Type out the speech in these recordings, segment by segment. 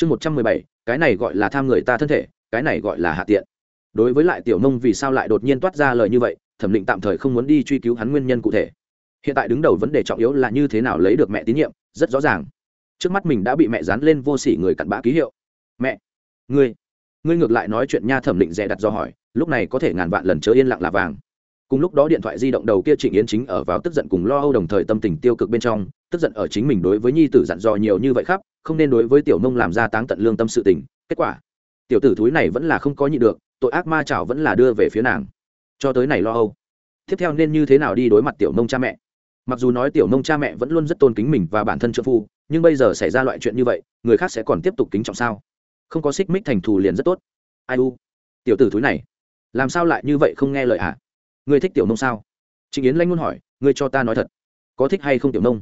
chương một trăm mười bảy, cái này gọi là tham người ta thân thể, cái này gọi là hạ tiện. Đối với lại tiểu nông vì sao lại đột nhiên toát ra lời như vậy, thẩm định tạm thời không muốn đi truy cứu hắn nguyên nhân cụ thể. Hiện tại đứng đầu vấn đề trọng yếu là như thế nào lấy được mẹ tín nhiệm, rất rõ ràng. Trước mắt mình đã bị mẹ dán lên vô sỉ người cặn bã ký hiệu. Mẹ, ngươi ngươi ngược lại nói chuyện nha, thẩm định dè đặt do hỏi, lúc này có thể ngàn vạn lần chớ yên lặng là vàng. Cùng lúc đó điện thoại di động đầu kia trịnh yến chính ở vào tức giận cùng lo âu đồng thời tâm tình tiêu cực bên trong tức giận ở chính mình đối với nhi tử dặn dò nhiều như vậy khắp, không nên đối với tiểu nông làm ra táng tận lương tâm sự tình. Kết quả, tiểu tử thúi này vẫn là không có nhị được, tội ác ma chảo vẫn là đưa về phía nàng. Cho tới này lo âu. Tiếp theo nên như thế nào đi đối mặt tiểu nông cha mẹ? Mặc dù nói tiểu nông cha mẹ vẫn luôn rất tôn kính mình và bản thân trợ phu, nhưng bây giờ xảy ra loại chuyện như vậy, người khác sẽ còn tiếp tục kính trọng sao? Không có xích mích thành thù liền rất tốt. Ai u? Tiểu tử thúi này, làm sao lại như vậy không nghe lời hả? À? ngươi thích tiểu nông sao? Trịnh yến lanh luôn hỏi, ngươi cho ta nói thật, có thích hay không tiểu nông?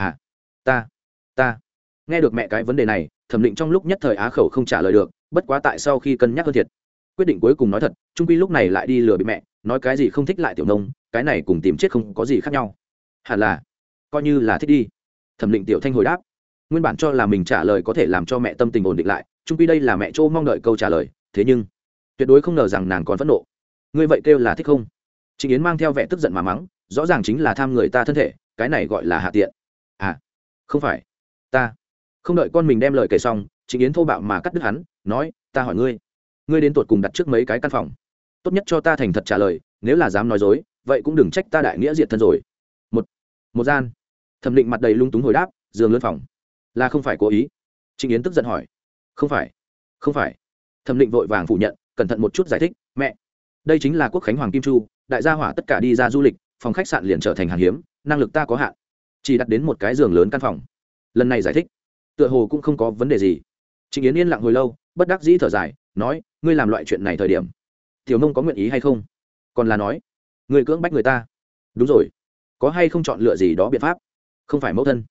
À ta ta. Nghe được mẹ cái vấn đề này, thẩm định trong lúc nhất thời á khẩu không trả lời được, bất quá tại sau khi cân nhắc hơn thiệt. Quyết định cuối cùng nói thật, trung quy lúc này lại đi lừa bị mẹ, nói cái gì không thích lại tiểu nông, cái này cùng tìm chết không có gì khác nhau. Hẳn là, coi như là thích đi. Thẩm định tiểu thanh hồi đáp. Nguyên bản cho là mình trả lời có thể làm cho mẹ tâm tình ổn định lại, trung quy đây là mẹ chỗ mong đợi câu trả lời, thế nhưng, tuyệt đối không ngờ rằng nàng còn phẫn nộ. Ngươi vậy kêu là thích không? Trịnh yến mang theo vẻ tức giận mà mắng, rõ ràng chính là tham người ta thân thể, cái này gọi là hạ tiện à không phải. Ta. Không đợi con mình đem lời kể xong chính yến thô bạo mà cắt đứt hắn, nói, ta hỏi ngươi ngươi đến tột cùng đặt trước mấy cái căn phòng? Tốt nhất cho ta thành thật trả lời, nếu là dám nói dối, vậy cũng đừng trách ta đại nghĩa diệt thân rồi. Một một gian. Thẩm định mặt đầy lung túng hồi đáp, giường lớn phòng. Là không phải cố ý. Trịnh yến tức giận hỏi. Không phải không phải. Thẩm định vội vàng phủ nhận, cẩn thận một chút giải thích, mẹ, đây chính là quốc khánh hoàng kim chu, đại gia hỏa tất cả đi ra du lịch, phòng khách sạn liền trở thành hàng hiếm, năng lực ta có hạn chỉ đặt đến một cái giường lớn căn phòng. Lần này giải thích, tựa hồ cũng không có vấn đề gì. Trịnh yến yên lặng hồi lâu, bất đắc dĩ thở dài, nói, ngươi làm loại chuyện này thời điểm, tiểu nông có nguyện ý hay không? Còn là nói, ngươi cưỡng bách người ta. Đúng rồi, có hay không chọn lựa gì đó biện pháp? Không phải mẫu thân.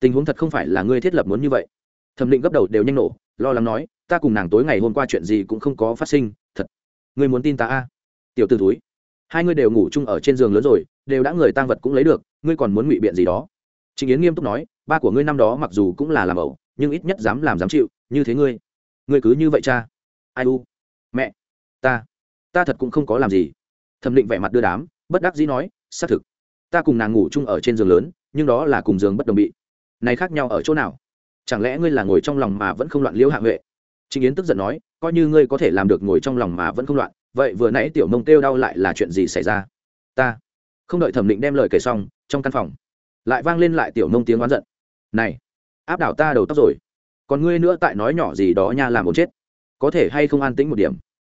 Tình huống thật không phải là ngươi thiết lập muốn như vậy. Thẩm định gấp đầu đều nhanh nổ, lo lắng nói, ta cùng nàng tối ngày hôm qua chuyện gì cũng không có phát sinh, thật, ngươi muốn tin ta a? Tiểu t ử túi hai ngươi đều ngủ chung ở trên giường lớn rồi, đều đã người tang vật cũng lấy được, ngươi còn muốn ngụy biện gì đó? Trình yến nghiêm túc nói, ba của ngươi năm đó mặc dù cũng là làm ẩu, nhưng ít nhất dám làm dám chịu, như thế ngươi ngươi cứ như vậy cha. Ai u, mẹ, ta ta thật cũng không có làm gì. Thẩm định vẻ mặt đưa đám, bất đắc dĩ nói, xác thực, ta cùng nàng ngủ chung ở trên giường lớn, nhưng đó là cùng giường bất đồng bị. Này khác nhau ở chỗ nào? Chẳng lẽ ngươi là ngồi trong lòng mà vẫn không loạn liễu hạ huệ? Trình yến tức giận nói, coi như ngươi có thể làm được ngồi trong lòng mà vẫn không loạn, vậy vừa nãy tiểu mông kêu đau lại là chuyện gì xảy ra? Ta. Không đợi thẩm định đem lời kể xong, trong căn phòng lại vang lên lại tiểu nông tiếng oán giận. Này, áp đảo ta đầu tóc rồi. Còn ngươi nữa tại nói nhỏ gì đó nha làm một chết. Có thể hay không an tĩnh một điểm.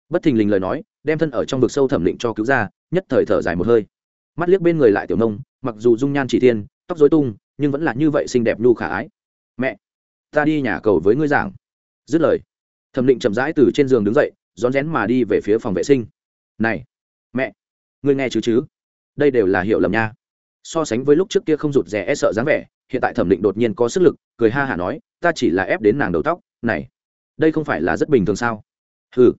Bất thình lình lời nói, đem thân ở trong vực sâu thẩm định cho cứu ra, nhất thời thở dài một hơi. Mắt liếc bên người lại tiểu nông, mặc dù dung nhan chỉ thiên, tóc dối tung, nhưng vẫn là như vậy xinh đẹp nhu khả ái. Mẹ, ta đi nhà cầu với ngươi giảng. Dứt lời, thẩm định chậm rãi từ trên giường đứng dậy, rón rén mà đi về phía phòng vệ sinh. Này, mẹ, ngươi nghe chứ chứ? Đây đều là hiểu lầm nha so sánh với lúc trước kia không rụt rè e sợ dáng vẻ, hiện tại thẩm định đột nhiên có sức lực, cười ha hả nói, ta chỉ là ép đến nàng đầu tóc, này, đây không phải là rất bình thường sao? Ừ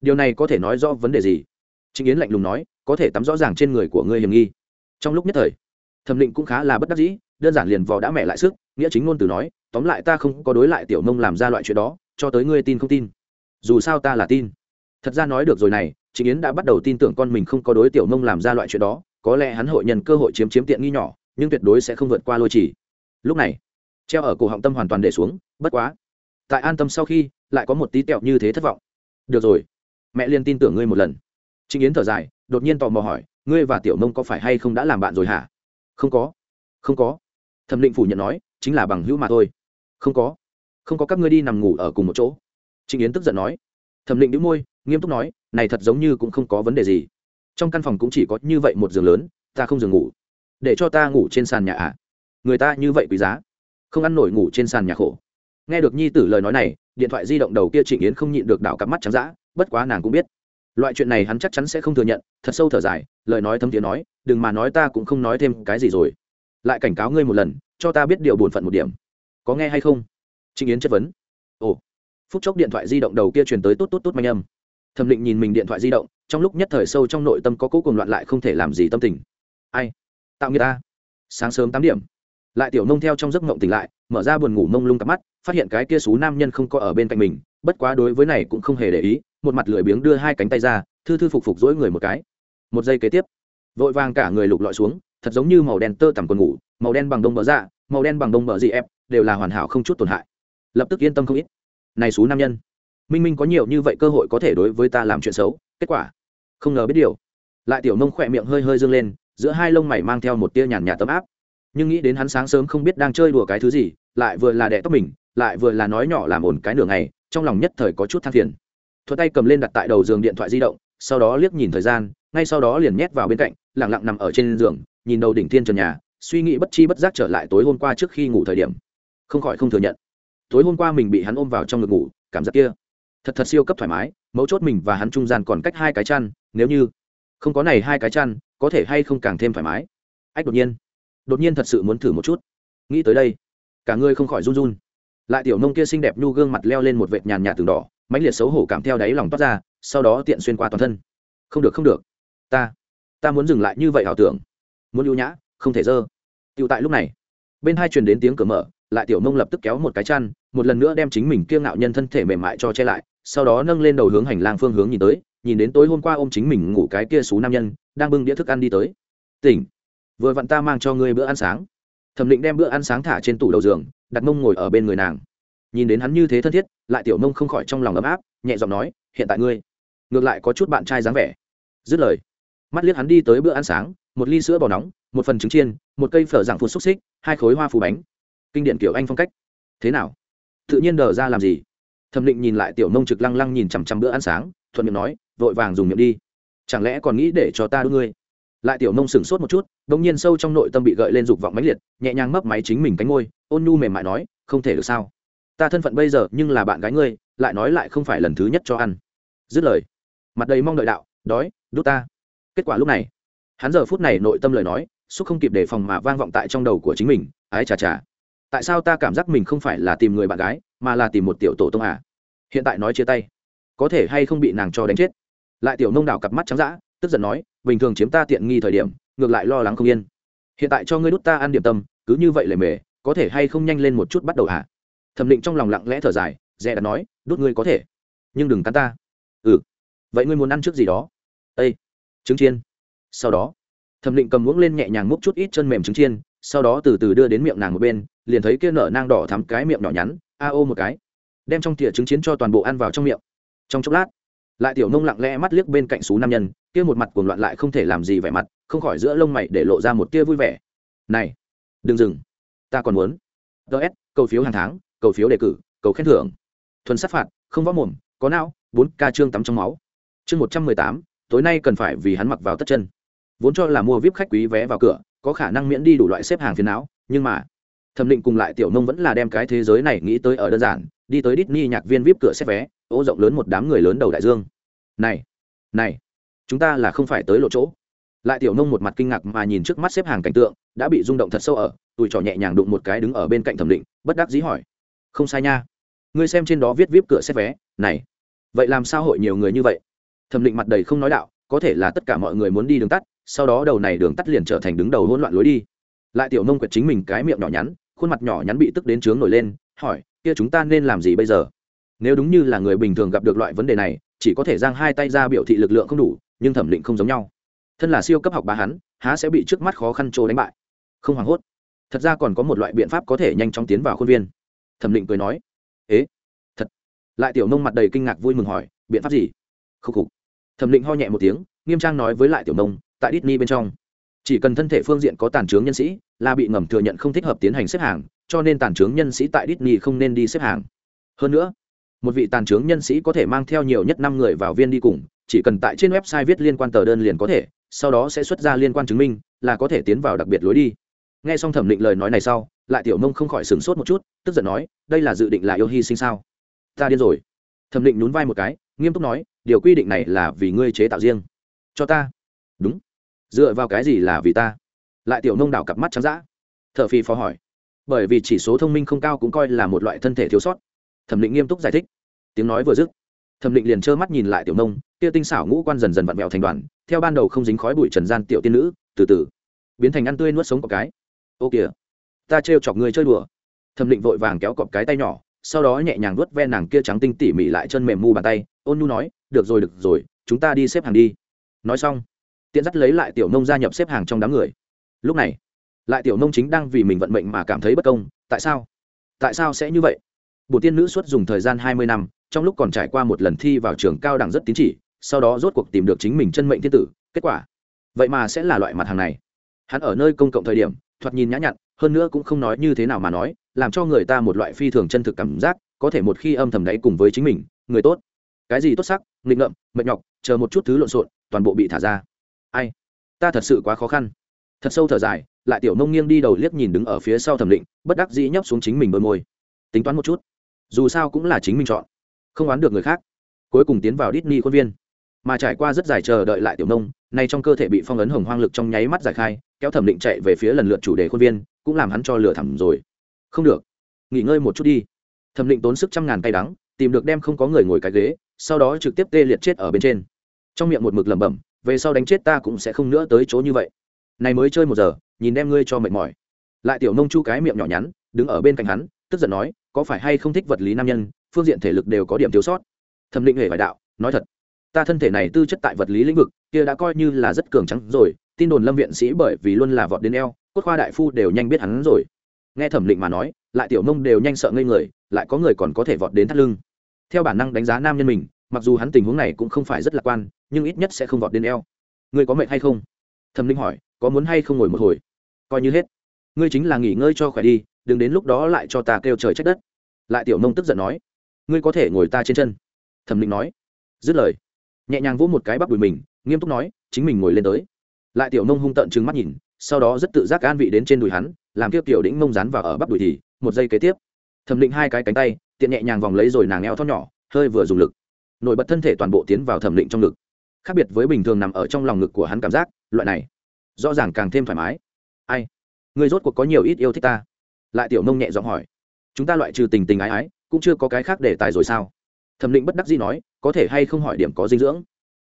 điều này có thể nói rõ vấn đề gì? Trịnh yến lạnh lùng nói, có thể tắm rõ ràng trên người của ngươi hiểm nghi. Trong lúc nhất thời, thẩm định cũng khá là bất đắc dĩ, đơn giản liền vò đã mẹ lại sức, nghĩa chính ngôn từ nói, tóm lại ta không có đối lại tiểu mông làm ra loại chuyện đó, cho tới ngươi tin không tin. Dù sao ta là tin. Thật ra nói được rồi này, trịnh yến đã bắt đầu tin tưởng con mình không có đối tiểu mông làm ra loại chuyện đó có lẽ hắn hội nhân cơ hội chiếm chiếm tiện nghi nhỏ, nhưng tuyệt đối sẽ không vượt qua lôi chỉ. Lúc này, treo ở cổ họng tâm hoàn toàn để xuống, bất quá. Tại an tâm sau khi, lại có một tí tẹo như thế thất vọng. Được rồi, mẹ liên tin tưởng ngươi một lần. Trịnh yến thở dài, đột nhiên tò mò hỏi, ngươi và tiểu mông có phải hay không đã làm bạn rồi hả? Không có không có. Thẩm định phủ nhận nói, chính là bằng hữu mà thôi. Không có không có các ngươi đi nằm ngủ ở cùng một chỗ. Trịnh yến tức giận nói. Thẩm định đĩu môi, nghiêm túc nói, này thật giống như cũng không có vấn đề gì trong căn phòng cũng chỉ có như vậy một giường lớn, ta không giường ngủ. Để cho ta ngủ trên sàn nhà ạ à? người ta như vậy quý giá. Không ăn nổi ngủ trên sàn nhà khổ. Nghe được nhi tử lời nói này, điện thoại di động đầu kia trịnh yến không nhịn được đảo cặp mắt trắng d bất quá nàng cũng biết. Loại chuyện này hắn chắc chắn sẽ không thừa nhận, thật sâu thở dài, lời nói thấm tiếng nói, đừng mà nói ta cũng không nói thêm cái gì rồi. Lại cảnh cáo ngươi một lần, cho ta biết điều bổn phận một điểm. Có nghe hay không? Trịnh yến chất vấn. Ồ. Phút chốc điện thoại di động đầu kia truyền tới tốt tốt tốt manh âm thẩm định nhìn mình điện thoại di động, trong lúc nhất thời sâu trong nội tâm có cố cùng loạn lại không thể làm gì tâm tình. Ai? Tạo người ta. Sáng sớm tám điểm. Lại tiểu nông theo trong giấc mộng tỉnh lại, mở ra buồn ngủ mông lung cặp mắt, phát hiện cái kia xú nam nhân không có ở bên cạnh mình, bất quá đối với này cũng không hề để ý, một mặt lười biếng đưa hai cánh tay ra, thư thư phục phục dỗi người một cái. Một giây kế tiếp, vội vàng cả người lục lọi xuống, thật giống như màu đen tơ tằm quần ngủ, màu đen bằng đông bờ dạ màu đen bằng đông bờ dị ép, đều là hoàn hảo không chút tổn hại. Lập tức yên tâm không ít. Này xú nam nhân minh minh có nhiều như vậy cơ hội có thể đối với ta làm chuyện xấu, kết quả, không ngờ biết điều. Lại tiểu nông khỏe miệng hơi hơi dương lên, giữa hai lông mày mang theo một tia nhàn nhạt tấm áp. Nhưng nghĩ đến hắn sáng sớm không biết đang chơi đùa cái thứ gì, lại vừa là đẻ tóc mình, lại vừa là nói nhỏ làm ổn cái nửa ngày, trong lòng nhất thời có chút than phiền. Thuật tay cầm lên đặt tại đầu giường điện thoại di động, sau đó liếc nhìn thời gian, ngay sau đó liền nhét vào bên cạnh lẳng lặng nằm ở trên giường, nhìn đầu đỉnh thiên trần nhà, suy nghĩ bất chi bất giác trở lại tối hôm qua trước khi ngủ thời điểm. Không khỏi không thừa nhận. Tối hôm qua mình bị hắn ôm vào trong ngực ngủ, cảm giác kia thật thật siêu cấp thoải mái, mấu chốt mình và hắn trung gian còn cách hai cái chăn, nếu như không có này hai cái chăn, có thể hay không càng thêm thoải mái. Ách, đột nhiên. Đột nhiên thật sự muốn thử một chút. Nghĩ tới đây, cả người không khỏi run run. Lại tiểu nông kia xinh đẹp nhu gương mặt leo lên một vệt nhàn nhạt từng đỏ, mãnh liệt xấu hổ cảm theo đáy lòng toát ra, sau đó tiện xuyên qua toàn thân. Không được không được. Ta ta muốn dừng lại như vậy ảo tưởng. Muốn ưu nhã, không thể dơ. Tựu tại lúc này, bên hai truyền đến tiếng cửa mở, lại tiểu mông lập tức kéo một cái chăn, một lần nữa đem chính mình kiêng ngạo nhân thân thể mềm mại cho che lại sau đó nâng lên đầu hướng hành lang phương hướng nhìn tới, nhìn đến tối hôm qua ôm chính mình ngủ cái kia xú nam nhân, đang bưng đĩa thức ăn đi tới. Tỉnh, vừa vặn ta mang cho ngươi bữa ăn sáng. Thẩm định đem bữa ăn sáng thả trên tủ đầu giường, đặt mông ngồi ở bên người nàng. Nhìn đến hắn như thế thân thiết, lại tiểu nông không khỏi trong lòng ấm áp, nhẹ giọng nói, hiện tại ngươi, ngược lại có chút bạn trai dáng vẻ. Dứt lời, mắt liếc hắn đi tới bữa ăn sáng, một ly sữa bò nóng, một phần trứng chiên, một cây phở dạng phụt xúc xích, hai khối hoa phù bánh. Kinh điển kiểu anh phong cách. Thế nào? Tự nhiên đờ ra làm gì? Thẩm định nhìn lại tiểu nông trực lăng lăng nhìn chằm chằm bữa ăn sáng, thuận miệng nói, vội vàng dùng miệng đi. Chẳng lẽ còn nghĩ để cho ta đưa ngươi? Lại tiểu nông sửng sốt một chút đ ỗ n g nhiên sâu trong nội tâm bị gợi lên dục vọng mãnh liệt, nhẹ nhàng mấp máy chính mình cánh ngôi ôn nhu mềm mại nói, không thể được sao? Ta thân phận bây giờ nhưng là bạn gái ngươi, lại nói lại không phải lần thứ nhất cho ăn. Dứt lời, mặt đầy mong đợi đạo, đói đút ta. Kết quả lúc này, hắn giờ phút này nội tâm lời nói, xúc không kịp đề phòng mà vang vọng tại trong đầu của chính mình, ái chà chà tại sao ta cảm giác mình không phải là tìm người bạn gái, mà là tìm một tiểu tổ tông à? Hiện tại nói chia tay, có thể hay không bị nàng cho đánh chết? Lại tiểu nông đảo cặp mắt trắng d ã tức giận nói, bình thường chiếm ta tiện nghi thời điểm, ngược lại lo lắng không yên. Hiện tại cho ngươi đút ta ăn điểm tâm, cứ như vậy lề mề, có thể hay không nhanh lên một chút bắt đầu hả thẩm định trong lòng lặng lẽ thở dài, dè đặt nói, đút ngươi có thể, nhưng đừng cắn ta. Ừ vậy ngươi muốn ăn trước gì đó? Ây trứng chiên. Sau đó, thẩm định cầm muỗng lên nhẹ nhàng múc chút ít chân mềm trứng chiên sau đó từ từ đưa đến miệng nàng một bên, liền thấy kia nở nang đỏ thắm cái miệng nhỏ nhắn, a ô một cái, đem trong thìa trứng chiến cho toàn bộ ăn vào trong miệng. Trong chốc lát, lại tiểu nông lặng lẽ mắt liếc bên cạnh xú nam nhân, kia một mặt cuồng loạn lại không thể làm gì vẻ mặt, không khỏi giữa lông mày để lộ ra một tia vui vẻ. Này, đừng dừng, ta còn muốn. Ts cầu phiếu hàng tháng, cầu phiếu đề cử, cầu khen thưởng. Thuần sát phạt, không võ mồm, có não, bốn ca trương tắm trong máu. Chương một trăm mười tám, tối nay cần phải vì hắn mặc vào tất chân. Vốn cho là mua vip khách quý vé vào cửa có khả năng miễn đi đủ loại xếp hàng phiền não, nhưng mà, thẩm định cùng lại tiểu nông vẫn là đem cái thế giới này nghĩ tới ở đơn giản, đi tới Disney nhạc viên vip cửa xếp vé, ô rộng lớn một đám người lớn đầu đại dương. Này này, chúng ta là không phải tới lộ chỗ. Lại tiểu nông một mặt kinh ngạc mà nhìn trước mắt xếp hàng cảnh tượng, đã bị rung động thật sâu ở tụi trò nhẹ nhàng đụng một cái đứng ở bên cạnh thẩm định, bất đắc dĩ hỏi. Không sai nha. Ngươi xem trên đó viết vip cửa xếp vé, này, vậy làm sao hội nhiều người như vậy? Thẩm định mặt đầy không nói đạo, có thể là tất cả mọi người muốn đi đường tắt sau đó đầu này đường tắt liền trở thành đứng đầu hỗn loạn lối đi. Lại tiểu nông quyệt chính mình cái miệng nhỏ nhắn, khuôn mặt nhỏ nhắn bị tức đến trướng nổi lên, hỏi, kia chúng ta nên làm gì bây giờ? Nếu đúng như là người bình thường gặp được loại vấn đề này, chỉ có thể giang hai tay ra biểu thị lực lượng không đủ, nhưng thẩm định không giống nhau. Thân là siêu cấp học bá hắn, há sẽ bị trước mắt khó khăn trô đánh bại. Không hoảng hốt. Thật ra còn có một loại biện pháp có thể nhanh chóng tiến vào khuôn viên. Thẩm định cười nói, ế, thật. Lại tiểu nông mặt đầy kinh ngạc vui mừng hỏi, biện pháp gì? Khúc khục. Thẩm định ho nhẹ một tiếng, nghiêm trang nói với lại tiểu nông tại Disney bên trong. Chỉ cần thân thể phương diện có tàn trướng nhân sĩ là bị ngầm thừa nhận không thích hợp tiến hành xếp hàng, cho nên tàn trướng nhân sĩ tại Disney không nên đi xếp hàng. Hơn nữa, một vị tàn trướng nhân sĩ có thể mang theo nhiều nhất năm người vào viên đi cùng, chỉ cần tại trên website viết liên quan tờ đơn liền có thể, sau đó sẽ xuất ra liên quan chứng minh, là có thể tiến vào đặc biệt lối đi. Nghe xong thẩm định lời nói này sau, lại tiểu nông không khỏi sửng sốt một chút, tức giận nói, đây là dự định là yêu hy sinh sao? Ta điên rồi. Thẩm định nhún vai một cái, nghiêm túc nói, điều quy định này là vì ngươi chế tạo riêng. Cho ta. Đúng dựa vào cái gì là vì ta? Lại tiểu nông đảo cặp mắt trắng d ã t h ở phi phó hỏi. Bởi vì chỉ số thông minh không cao cũng coi là một loại thân thể thiếu sót. Thẩm định nghiêm túc giải thích. Tiếng nói vừa dứt, thẩm định liền trơ mắt nhìn lại tiểu nông, kia tinh xảo ngũ quan dần dần vặn vẹo thành đoàn, theo ban đầu không dính khói bụi trần gian tiểu tiên nữ, từ từ, biến thành ăn tươi nuốt sống cọc cái. Ô kìa, ta trêu chọc người chơi đùa. Thẩm định vội vàng kéo cọp cái tay nhỏ, sau đó nhẹ nhàng vuốt ve nàng kia trắng tinh tỉ mỉ lại chân mềm mu bàn tay, ôn nhu nói, được rồi được rồi, chúng ta đi xếp hàng đi. Nói xong tiện dắt lấy lại tiểu nông gia nhập xếp hàng trong đám người. Lúc này, lại tiểu nông chính đang vì mình vận mệnh mà cảm thấy bất công, tại sao? Tại sao sẽ như vậy? Bộ tiên nữ suốt dùng thời gian hai mươi năm, trong lúc còn trải qua một lần thi vào trường cao đẳng rất tín chỉ, sau đó rốt cuộc tìm được chính mình chân mệnh thiên tử, kết quả? Vậy mà sẽ là loại mặt hàng này. Hắn ở nơi công cộng thời điểm, thoạt nhìn nhã nhặn, hơn nữa cũng không nói như thế nào mà nói, làm cho người ta một loại phi thường chân thực cảm giác, có thể một khi âm thầm đáy cùng với chính mình, người tốt. Cái gì tốt sắc, nghịch ngợm, mệt nhọc, chờ một chút thứ lộn xộn, toàn bộ bị thả ra ai? Ta thật sự quá khó khăn. Thật sâu thở dài, lại tiểu nông nghiêng đi đầu liếc nhìn đứng ở phía sau thẩm định bất đắc dĩ nhấp xuống chính mình bơi môi. Tính toán một chút. Dù sao cũng là chính mình chọn. Không oán được người khác. Cuối cùng tiến vào Disney khuôn viên. Mà trải qua rất dài chờ đợi lại tiểu nông, nay trong cơ thể bị phong ấn hồng hoang lực trong nháy mắt giải khai, kéo thẩm định chạy về phía lần lượt chủ đề khuôn viên, cũng làm hắn cho lửa thẳm rồi. Không được. Nghỉ ngơi một chút đi. Thẩm định tốn sức trăm ngàn tay đắng, tìm được đem không có người ngồi cái ghế, sau đó trực tiếp tê liệt chết ở bên trên. Trong miệng một mực lẩm bẩm về sau đánh chết ta cũng sẽ không nữa tới chỗ như vậy. Này mới chơi một giờ, nhìn đem ngươi cho mệt mỏi. Lại tiểu nông chu cái miệng nhỏ nhắn, đứng ở bên cạnh hắn, tức giận nói, có phải hay không thích vật lý nam nhân, phương diện thể lực đều có điểm thiếu sót. Thẩm định hề phải đạo, nói thật, ta thân thể này tư chất tại vật lý lĩnh vực, kia đã coi như là rất cường trắng rồi, tin đồn lâm viện sĩ bởi vì luôn là vọt đến eo, cốt khoa đại phu đều nhanh biết hắn rồi. Nghe thẩm định mà nói, lại tiểu nông đều nhanh sợ ngây người, lại có người còn có thể vọt đến thắt lưng. Theo bản năng đánh giá nam nhân mình mặc dù hắn tình huống này cũng không phải rất lạc quan, nhưng ít nhất sẽ không vọt đến eo. Ngươi có mệt hay không? Thẩm linh hỏi, có muốn hay không ngồi một hồi? Coi như hết. Ngươi chính là nghỉ ngơi cho khỏe đi, đừng đến lúc đó lại cho ta kêu trời trách đất. Lại tiểu nông tức giận nói, ngươi có thể ngồi ta trên chân. Thẩm linh nói, dứt lời, nhẹ nhàng vỗ một cái bắp đùi mình, nghiêm túc nói, chính mình ngồi lên tới. Lại tiểu nông hung tận trừng mắt nhìn, sau đó rất tự giác an vị đến trên đùi hắn, làm kia tiểu đĩnh mông rán vào ở bắp đùi thì, một giây kế tiếp. Thẩm định hai cái cánh tay, tiện nhẹ nhàng vòng lấy rồi nàng eo thon nhỏ, hơi vừa dùng lực nổi bật thân thể toàn bộ tiến vào thẩm định trong ngực. Khác biệt với bình thường nằm ở trong lòng ngực của hắn cảm giác, loại này, rõ ràng càng thêm thoải mái. Ai? Người rốt cuộc có nhiều ít yêu thích ta? Lại tiểu nông nhẹ giọng hỏi. Chúng ta loại trừ tình tình ái ái, cũng chưa có cái khác để tài rồi sao? Thẩm định bất đắc dĩ nói, có thể hay không hỏi điểm có dinh dưỡng?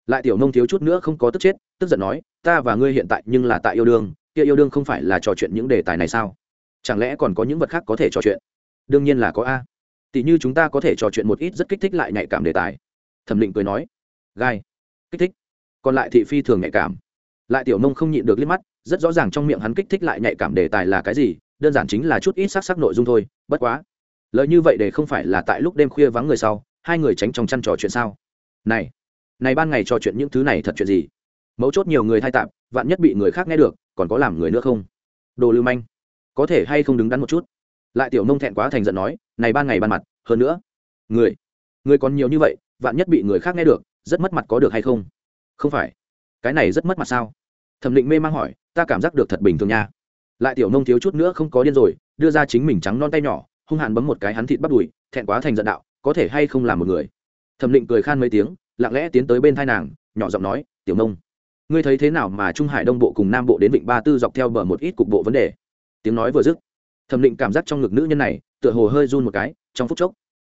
Lại tiểu nông thiếu chút nữa không có tức chết, tức giận nói, ta và ngươi hiện tại nhưng là tại yêu đương, kia yêu đương không phải là trò chuyện những đề tài này sao? Chẳng lẽ còn có những vật khác có thể trò chuyện? Đương nhiên là có a. Tỷ như chúng ta có thể trò chuyện một ít rất kích thích lại nhạy cảm đề tài thẩm định cười nói, gai, kích thích. Còn lại thị phi thường nhạy cảm. Lại tiểu nông không nhịn được liếc mắt, rất rõ ràng trong miệng hắn kích thích lại nhạy cảm đề tài là cái gì, đơn giản chính là chút ít sắc sắc nội dung thôi, bất quá. Lợi như vậy để không phải là tại lúc đêm khuya vắng người sau, hai người tránh trong chăn trò chuyện sao? Này này ban ngày trò chuyện những thứ này thật chuyện gì? Mấu chốt nhiều người thay tạm vạn nhất bị người khác nghe được, còn có làm người nữa không? Đồ lưu manh, có thể hay không đứng đắn một chút? Lại tiểu nông thẹn quá thành giận nói, này ban ngày ban mặt, hơn nữa, người người còn nhiều như vậy vạn nhất bị người khác nghe được, rất mất mặt có được hay không? Không phải. Cái này rất mất mặt sao? Thẩm định mê mang hỏi, ta cảm giác được thật bình thường nha. Lại tiểu nông thiếu chút nữa không có điên rồi, đưa ra chính mình trắng non tay nhỏ, hung hạn bấm một cái hắn thịt bắt đùi, thẹn quá thành giận đạo, có thể hay không làm một người? Thẩm định cười khan mấy tiếng, lặng lẽ tiến tới bên thai nàng, nhỏ giọng nói, tiểu nông, ngươi thấy thế nào mà trung hải đông bộ cùng nam bộ đến vịnh ba tư dọc theo bờ một ít cục bộ vấn đề? Tiếng nói vừa dứt, thẩm định cảm giác trong ngực nữ nhân này, tựa hồ hơi run một cái, trong phút chốc,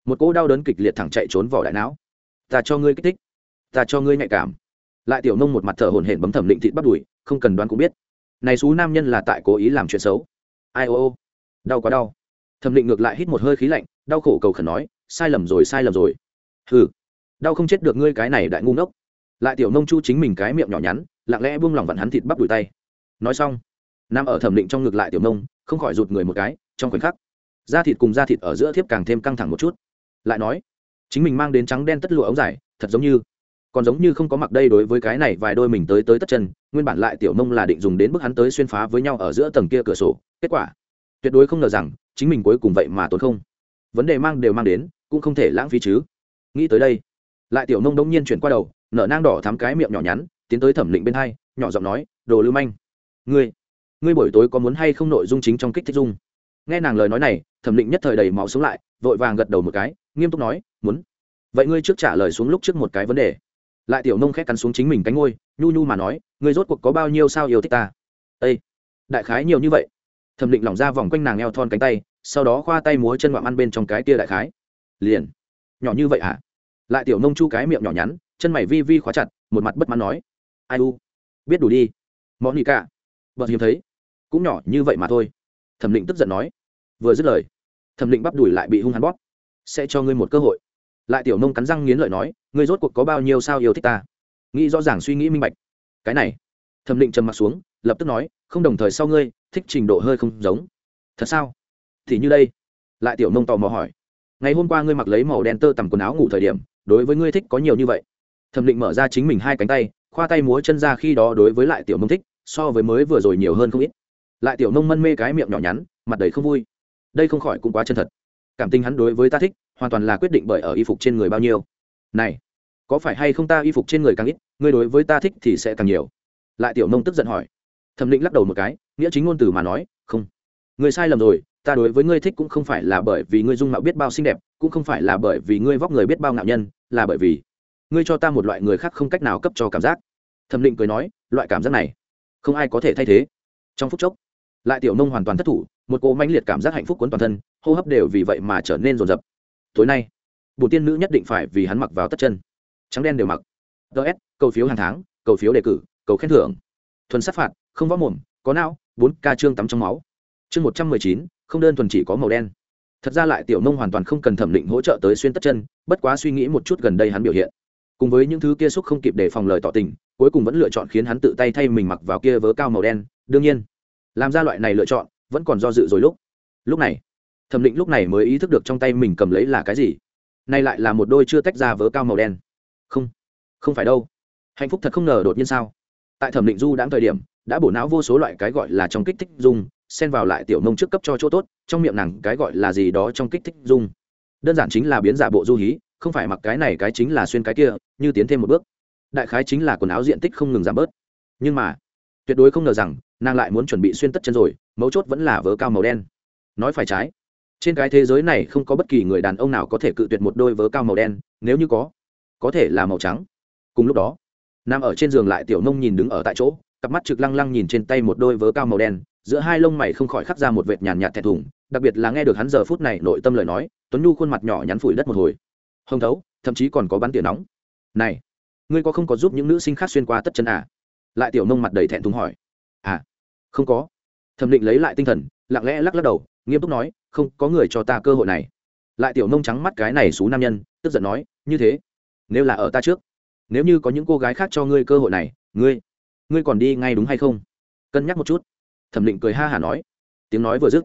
một cỗ đau đớn kịch liệt thẳng chạy trốn vào đại não ta cho ngươi kích thích, ta cho ngươi nhạy cảm. Lại tiểu nông một mặt thở hổn hển bấm thẩm định thịt bắt đùi, không cần đoán cũng biết. Này xú nam nhân là tại cố ý làm chuyện xấu. Ai ô ô, đau quá đau. Thẩm định ngược lại hít một hơi khí lạnh, đau khổ cầu khẩn nói, sai lầm rồi, sai lầm rồi. Hừ, đau không chết được ngươi cái này đại ngu ngốc. Lại tiểu nông chu chính mình cái miệng nhỏ nhắn, lặng lẽ buông lỏng vặn hắn thịt bắp đùi tay. Nói xong, nam ở thẩm định trong ngực lại tiểu nông, không khỏi rụt người một cái, trong khoảnh khắc, da thịt cùng da thịt ở giữa thiếp càng thêm căng thẳng một chút. Lại nói chính mình mang đến trắng đen tất lụa ống dài, thật giống như, còn giống như không có mặc đây đối với cái này vài đôi mình tới tới tất chân, nguyên bản lại tiểu mông là định dùng đến bức hắn tới xuyên phá với nhau ở giữa tầng kia cửa sổ, kết quả, tuyệt đối không ngờ rằng, chính mình cuối cùng vậy mà tốn không. Vấn đề mang đều mang đến, cũng không thể lãng phí chứ. Nghĩ tới đây, lại tiểu mông đông nhiên chuyển qua đầu, nở nang đỏ thắm cái miệng nhỏ nhắn, tiến tới thẩm định bên hai, nhỏ giọng nói, đồ lưu manh, ngươi ngươi buổi tối có muốn hay không nội dung chính trong kích thích dung? Nghe nàng lời nói này, thẩm định nhất thời đầy máu xuống lại, vội vàng gật đầu một cái nghiêm túc nói, muốn. Vậy ngươi trước trả lời xuống lúc trước một cái vấn đề. Lại tiểu nông khét cắn xuống chính mình cánh ngôi, nhu nhu mà nói, ngươi rốt cuộc có bao nhiêu sao yêu thích ta? Ây đại khái nhiều như vậy. Thẩm định lỏng ra vòng quanh nàng eo thon cánh tay, sau đó khoa tay múa chân ngoạm ăn bên trong cái kia đại khái. Liền. Nhỏ như vậy hả? À? lại tiểu nông chu cái miệng nhỏ nhắn, chân mày vi vi khóa chặt, một mặt bất mãn nói, ai u? Biết đủ đi. Món gì cả bật hiếm thấy. Cũng nhỏ như vậy mà thôi. Thẩm định tức giận nói, vừa dứt lời. Thẩm định bắp đùi lại bị hung hắn bóp sẽ cho ngươi một cơ hội. Lại tiểu nông cắn răng nghiến lợi nói, ngươi rốt cuộc có bao nhiêu sao yêu thích ta? Nghĩ rõ ràng suy nghĩ minh bạch. Cái này, thẩm định trầm m ặ t xuống, lập tức nói, không đồng thời sau ngươi, thích trình độ hơi không giống. Thật sao? Thì như đây. Lại tiểu nông tò mò hỏi, ngày hôm qua ngươi mặc lấy màu đen tơ tằm quần áo ngủ thời điểm, đối với ngươi thích có nhiều như vậy? Thẩm định mở ra chính mình hai cánh tay, khoa tay múa chân ra khi đó đối với lại tiểu nông thích, so với mới vừa rồi nhiều hơn không ít. Lại tiểu nông mân mê cái miệng nhỏ nhắn, mặt đầy không vui. Đây không khỏi cũng quá chân thật cảm tình hắn đối với ta thích, hoàn toàn là quyết định bởi ở y phục trên người bao nhiêu. Này, có phải hay không ta y phục trên người càng ít, ngươi đối với ta thích thì sẽ càng nhiều? Lại tiểu nông tức giận hỏi. Thẩm định lắc đầu một cái, nghĩa chính ngôn từ mà nói, không. Ngươi sai lầm rồi, ta đối với ngươi thích cũng không phải là bởi vì ngươi dung mạo biết bao xinh đẹp, cũng không phải là bởi vì ngươi vóc người biết bao ngạo nhân, là bởi vì ngươi cho ta một loại người khác không cách nào cấp cho cảm giác. Thẩm định cười nói, loại cảm giác này, không ai có thể thay thế. Trong phút chốc, lại tiểu nông hoàn toàn thất thủ một cỗ mãnh liệt cảm giác hạnh phúc cuốn toàn thân, hô hấp đều vì vậy mà trở nên rồn rập tối nay, bổ tiên nữ nhất định phải vì hắn mặc vào tất chân. Trắng đen đều mặc. Ts cầu phiếu hàng tháng, cầu phiếu đề cử, cầu khen thưởng. Thuần sát phạt, không võ mồm, có não, bốn ca trương tắm trong máu. Chương một trăm mười chín, không đơn thuần chỉ có màu đen. Thật ra lại tiểu nông hoàn toàn không cần thẩm định hỗ trợ tới xuyên tất chân, bất quá suy nghĩ một chút gần đây hắn biểu hiện. Cùng với những thứ kia xúc không kịp để phòng lời tỏ tình, cuối cùng vẫn lựa chọn khiến hắn tự tay thay mình mặc vào kia vớ cao màu đen, đương nhiên. Làm ra loại này lựa chọn vẫn còn do dự rồi lúc. Lúc này, thẩm định lúc này mới ý thức được trong tay mình cầm lấy là cái gì. Nay lại là một đôi chưa tách ra vớ cao màu đen. Không không phải đâu. Hạnh phúc thật không ngờ đột nhiên sao? Tại thẩm định du đáng thời điểm, đã bổ não vô số loại cái gọi là trong kích thích dung, xen vào lại tiểu nông trước cấp cho chỗ tốt, trong miệng nàng cái gọi là gì đó trong kích thích dung. Đơn giản chính là biến giả bộ du hí, không phải mặc cái này cái chính là xuyên cái kia, như tiến thêm một bước. Đại khái chính là quần áo diện tích không ngừng giảm bớt. Nhưng mà, tuyệt đối không ngờ rằng nàng lại muốn chuẩn bị xuyên tất chân rồi, mấu chốt vẫn là vớ cao màu đen. Nói phải trái, trên cái thế giới này không có bất kỳ người đàn ông nào có thể cự tuyệt một đôi vớ cao màu đen, nếu như có có thể là màu trắng. Cùng lúc đó nằm ở trên giường lại tiểu nông nhìn đứng ở tại chỗ, cặp mắt trực lăng lăng nhìn trên tay một đôi vớ cao màu đen, giữa hai lông mày không khỏi khắc ra một vệt nhàn nhạt thẹn thùng, đặc biệt là nghe được hắn giờ phút này nội tâm lời nói, tuấn nhu khuôn mặt nhỏ nhắn phủi đất một hồi. Hông thấu, thậm chí còn có bắn tiền nóng. Này, ngươi có không có giúp những nữ sinh khác xuyên qua tất chân à? Lại tiểu nông mặt đầy thẹn thùng hỏi. À không có. Thẩm định lấy lại tinh thần, lặng lẽ lắc lắc đầu, nghiêm túc nói, không có người cho ta cơ hội này. Lại tiểu nông trắng mắt cái này xú nam nhân, tức giận nói, như thế, nếu là ở ta trước, nếu như có những cô gái khác cho ngươi cơ hội này, ngươi ngươi còn đi ngay đúng hay không? Cân nhắc một chút. Thẩm định cười ha hả nói, tiếng nói vừa dứt,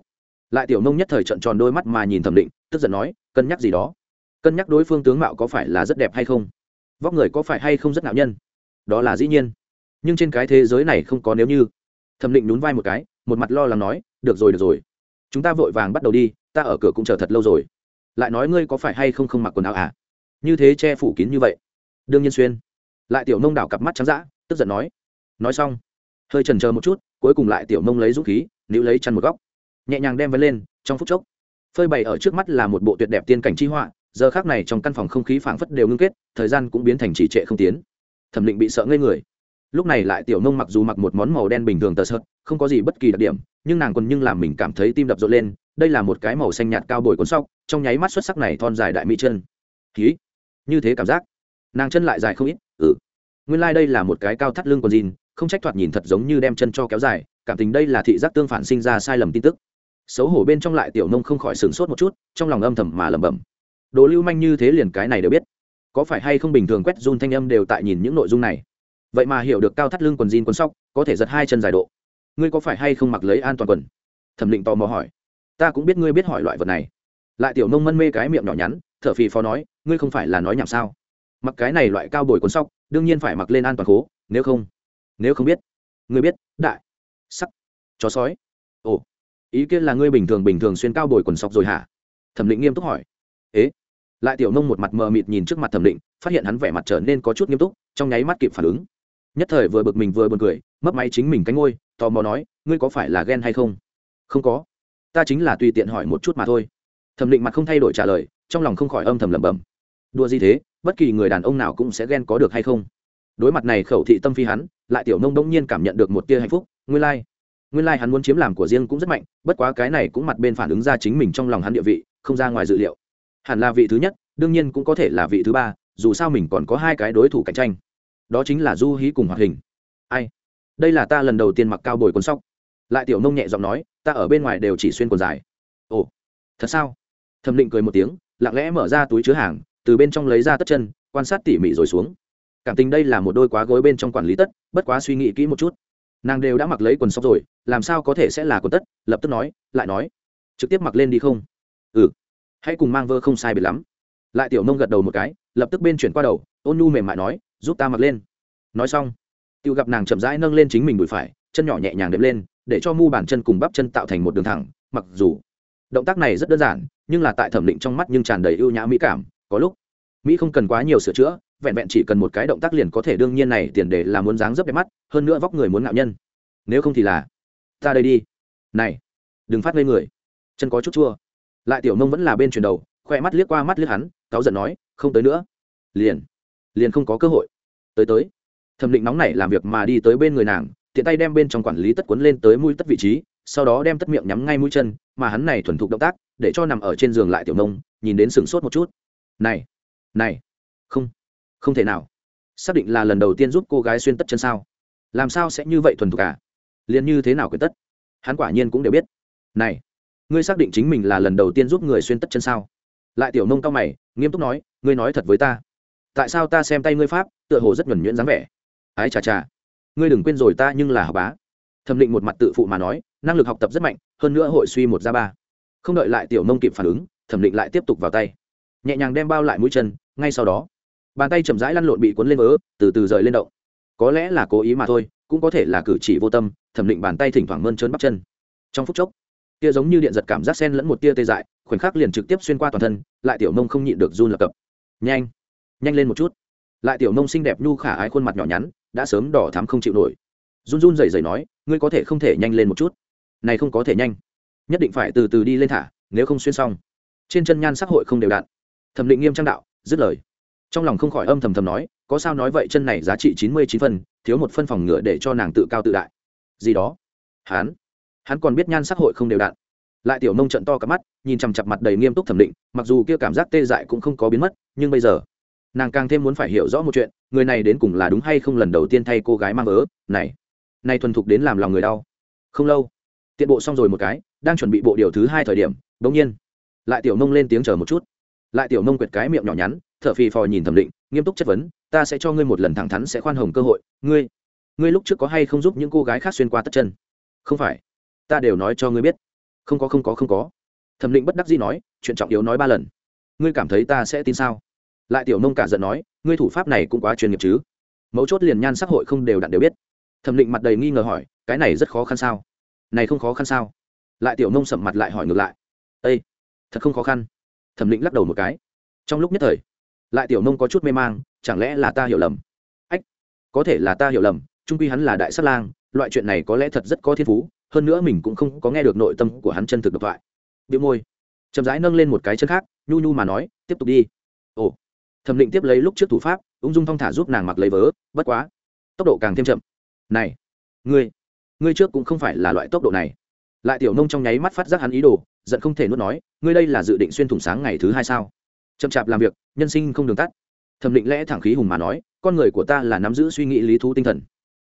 lại tiểu nông nhất thời trận tròn đôi mắt mà nhìn thẩm định, tức giận nói, cân nhắc gì đó? Cân nhắc đối phương tướng mạo có phải là rất đẹp hay không? Vóc người có phải hay không rất ngạo nhân? Đó là dĩ nhiên. Nhưng trên cái thế giới này không có nếu như thẩm định nhún vai một cái, một mặt lo lắng nói, được rồi được rồi. Chúng ta vội vàng bắt đầu đi, ta ở cửa cũng chờ thật lâu rồi. Lại nói ngươi có phải hay không không mặc quần áo à? Như thế che phủ kín như vậy. Đương nhiên xuyên. Lại tiểu nông đảo cặp mắt trắng d tức giận nói. Nói xong, hơi trần chờ một chút, cuối cùng lại tiểu nông lấy dũng khí, níu lấy chăn một góc. Nhẹ nhàng đem vấn lên, trong phút chốc, phơi bày ở trước mắt là một bộ tuyệt đẹp tiên cảnh chi họa, giờ khác này trong căn phòng không khí phảng phất đều ngưng kết, thời gian cũng biến thành trì trệ không tiến. Thẩm định bị sợ ngây người lúc này lại tiểu nông mặc dù mặc một món màu đen bình thường tờ sợt, không có gì bất kỳ đặc điểm, nhưng nàng còn nhưng làm mình cảm thấy tim đập rộn lên, đây là một cái màu xanh nhạt cao bồi cuốn sóc, trong nháy mắt xuất sắc này thon dài đại mỹ chân. Ký như thế cảm giác. Nàng chân lại dài không ít ừ. Nguyên lai、like、đây là một cái cao thắt lưng còn jean, không trách thoạt nhìn thật giống như đem chân cho kéo dài, cảm tình đây là thị giác tương phản sinh ra sai lầm tin tức. Xấu hổ bên trong lại tiểu nông không khỏi sửng sốt một chút, trong lòng âm thầm mà lẩm bẩm. Đồ lưu manh như thế liền cái này đều biết. Có phải hay không bình thường quét run thanh âm đều tại nhìn những nội dung này? Vậy mà hiểu được cao thắt lưng quần jean quần sóc, có thể giật hai chân dài độ. Ngươi có phải hay không mặc lấy an toàn quần? Thẩm định tò mò hỏi. Ta cũng biết ngươi biết hỏi loại vật này. Lại tiểu nông mân mê cái miệng nhỏ nhắn, thở phì phò nói, ngươi không phải là nói nhảm sao? Mặc cái này loại cao bồi quần sóc, đương nhiên phải mặc lên an toàn khố, nếu không nếu không biết. Ngươi biết, đại. Sắc. Chó sói. Ồ. Ý kiến là ngươi bình thường bình thường xuyên cao bồi quần sóc rồi hả? Thẩm định nghiêm túc hỏi. Ế. Lại tiểu nông một mặt mờ mịt nhìn trước mặt thẩm định, phát hiện hắn vẻ mặt trở nên có chút nghiêm túc, trong nháy mắt kịp phản ứng nhất thời vừa bực mình vừa buồn cười, mấp máy chính mình cánh ngôi, tò mò nói, ngươi có phải là ghen hay không? Không có. Ta chính là tùy tiện hỏi một chút mà thôi. Thẩm định mặt không thay đổi trả lời, trong lòng không khỏi âm thầm lẩm bẩm. Đùa gì thế, bất kỳ người đàn ông nào cũng sẽ ghen có được hay không? Đối mặt này khẩu thị tâm phi hắn, lại tiểu nông đông nhiên cảm nhận được một tia hạnh phúc, nguyên lai、like. nguyên lai、like、hắn muốn chiếm làm của riêng cũng rất mạnh, bất quá cái này cũng mặt bên phản ứng ra chính mình trong lòng hắn địa vị, không ra ngoài dự liệu. Hẳn là vị thứ nhất, đương nhiên cũng có thể là vị thứ ba, dù sao mình còn có hai cái đối thủ cạnh tranh đó chính là du hí cùng hoạt hình. Ai? Đây là ta lần đầu tiên mặc cao bồi quần sóc. Lại tiểu nông nhẹ giọng nói, ta ở bên ngoài đều chỉ xuyên quần dài. Ồ, thật sao? Thẩm định cười một tiếng, lặng lẽ mở ra túi chứa hàng, từ bên trong lấy ra tất chân, quan sát tỉ mỉ rồi xuống. Cảm tình đây là một đôi quá gối bên trong quản lý tất, bất quá suy nghĩ kỹ một chút. Nàng đều đã mặc lấy quần sóc rồi, làm sao có thể sẽ là quần tất? Lập tức nói, lại nói, trực tiếp mặc lên đi không? Ừ. Hãy cùng mang vơ không sai biệt lắm. Lại tiểu nông gật đầu một cái, lập tức bên chuyển qua đầu, ôn nu mềm mại nói giúp ta mặc lên. Nói xong tự gặp nàng chậm rãi nâng lên chính mình đùi phải, chân nhỏ nhẹ nhàng đệm lên, để cho mu bàn chân cùng bắp chân tạo thành một đường thẳng, mặc dù động tác này rất đơn giản, nhưng là tại thẩm định trong mắt nhưng tràn đầy ưu nhã mỹ cảm, có lúc mỹ không cần quá nhiều sửa chữa, vẹn vẹn chỉ cần một cái động tác liền có thể đương nhiên này tiền đề là muốn dáng dấp đẹp mắt, hơn nữa vóc người muốn ngạo nhân. Nếu không thì là, ta đây đi. Này, đừng phát ngây người. Chân có chút chua. Lại tiểu nông vẫn là bên chuyển đầu, khoe mắt liếc qua mắt liếc hắn, cáu giận nói, không tới nữa. Liền liền không có cơ hội tới tới. Thẩm định nóng này làm việc mà đi tới bên người nàng, tiện tay đem bên trong quản lý tất quấn lên tới mũi tất vị trí, sau đó đem tất miệng nhắm ngay mũi chân, mà hắn này thuần thục động tác, để cho nằm ở trên giường lại tiểu nông, nhìn đến sửng sốt một chút. Này này, không không thể nào. Xác định là lần đầu tiên giúp cô gái xuyên tất chân sao? Làm sao sẽ như vậy thuần thục cả à? liền như thế nào quyền tất? Hắn quả nhiên cũng đều biết. Này, ngươi xác định chính mình là lần đầu tiên giúp người xuyên tất chân sao? Lại tiểu nông cao mày, nghiêm túc nói, ngươi nói thật với ta tại sao ta xem tay ngươi pháp, tựa hồ rất nhuẩn nhuyễn dáng vẻ. Ái chà chà. Ngươi đừng quên rồi ta nhưng là học bá. Thẩm định một mặt tự phụ mà nói, năng lực học tập rất mạnh, hơn nữa hội suy một ra ba. Không đợi lại tiểu nông kịp phản ứng, thẩm định lại tiếp tục vào tay. Nhẹ nhàng đem bao lại mũi chân, ngay sau đó, bàn tay chậm rãi lăn lộn bị cuốn lên vỡ từ từ rời lên động. Có lẽ là cố ý mà thôi, cũng có thể là cử chỉ vô tâm, thẩm định bàn tay thỉnh thoảng mơn trớn bắp chân. Trong phút chốc, tia giống như điện giật cảm giác sen lẫn một tia tê dại, khoảnh khắc liền trực tiếp xuyên qua toàn thân, lại tiểu nông không nhịn được run lập cập. Nhanh! Nhanh lên một chút. Lại tiểu nông xinh đẹp nhu khả ái khuôn mặt nhỏ nhắn, đã sớm đỏ thắm không chịu nổi. Run run rẩy rẩy nói, ngươi có thể không thể nhanh lên một chút. Này không có thể nhanh. Nhất định phải từ từ đi lên thả, nếu không xuyên xong. Trên chân nhan sắc hội không đều đặn. Thẩm định nghiêm trang đạo, dứt lời. Trong lòng không khỏi âm thầm thầm nói, có sao nói vậy chân này giá trị chín mươi chín phân, thiếu một phân phòng ngựa để cho nàng tự cao tự đại. Gì đó? Hắn hắn còn biết nhan sắc hội không đều đặn. Lại tiểu nông trận to cả mắt, nhìn chằm chặp mặt đầy nghiêm túc thẩm định, mặc dù kia cảm giác tê dại cũng không có biến mất, nhưng bây giờ nàng càng thêm muốn phải hiểu rõ một chuyện, người này đến cùng là đúng hay không lần đầu tiên thay cô gái mang vớ, này này thuần thục đến làm lòng người đau. Không lâu, tiện bộ xong rồi một cái, đang chuẩn bị bộ điều thứ hai thời điểm đ ỗ n g nhiên, lại tiểu nông lên tiếng chờ một chút. Lại tiểu nông quệt cái miệng nhỏ nhắn t h ở phì phò nhìn thẩm định, nghiêm túc chất vấn, ta sẽ cho ngươi một lần thẳng thắn sẽ khoan hồng cơ hội, ngươi ngươi lúc trước có hay không giúp những cô gái khác xuyên qua tất chân? Không phải, ta đều nói cho ngươi biết. Không có không có không có. Thẩm định bất đắc dĩ nói, chuyện trọng yếu nói ba lần. Ngươi cảm thấy ta sẽ tin sao? Lại tiểu nông cả giận nói, ngươi thủ pháp này cũng quá chuyên nghiệp chứ. Mấu chốt liền nhan sắc hội không đều đặn đều biết. Thẩm định mặt đầy nghi ngờ hỏi, cái này rất khó khăn sao? Này không khó khăn sao? Lại tiểu nông sầm mặt lại hỏi ngược lại ây thật không khó khăn. Thẩm định lắc đầu một cái, trong lúc nhất thời, lại tiểu nông có chút mê mang, chẳng lẽ là ta hiểu lầm? Ách, có thể là ta hiểu lầm, trung quy hắn là đại sát lang, loại chuyện này có lẽ thật rất có thiên phú, hơn nữa mình cũng không có nghe được nội tâm của hắn chân thực độc thoại. Bị môi, chậm rãi nâng lên một cái chân khác, nhu nhu mà nói, tiếp tục đi. Ồ thẩm định tiếp lấy lúc trước thủ pháp, ung dung thong thả giúp nàng mặc lấy vớ, bất quá, tốc độ càng thêm chậm. Này, ngươi ngươi trước cũng không phải là loại tốc độ này. Lại tiểu nông trong nháy mắt phát giác hắn ý đồ, giận không thể nuốt nói, ngươi đây là dự định xuyên thủng sáng ngày thứ hai sao? Chậm chạp làm việc, nhân sinh không đường tắt. Thẩm định lẽ thẳng khí hùng mà nói, con người của ta là nắm giữ suy nghĩ lý thú tinh thần.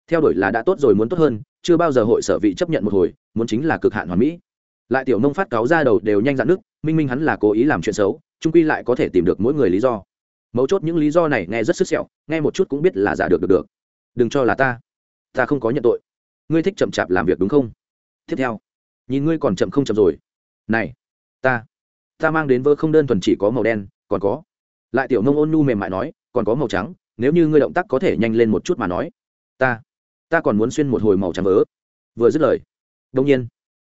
Theo đuổi là đã tốt rồi muốn tốt hơn, chưa bao giờ hội sở vị chấp nhận một hồi, muốn chính là cực hạn hoàn mỹ. Lại tiểu nông phát cáo ra đầu đều nhanh dạn nước minh minh hắn là cố ý làm chuyện xấu, trung quy lại có thể tìm được mỗi người lý do mấu chốt những lý do này nghe rất sức sẹo, nghe một chút cũng biết là giả được được được. Đừng cho là ta. Ta không có nhận tội. Ngươi thích chậm chạp làm việc đúng không? Tiếp theo, nhìn ngươi còn chậm không chậm rồi. Này, ta ta mang đến vơ không đơn thuần chỉ có màu đen, còn có. Lại tiểu nông ôn nhu mềm mại nói, còn có màu trắng, nếu như ngươi động tác có thể nhanh lên một chút mà nói. Ta ta còn muốn xuyên một hồi màu trắng vớ. Vừa dứt lời đông nhiên,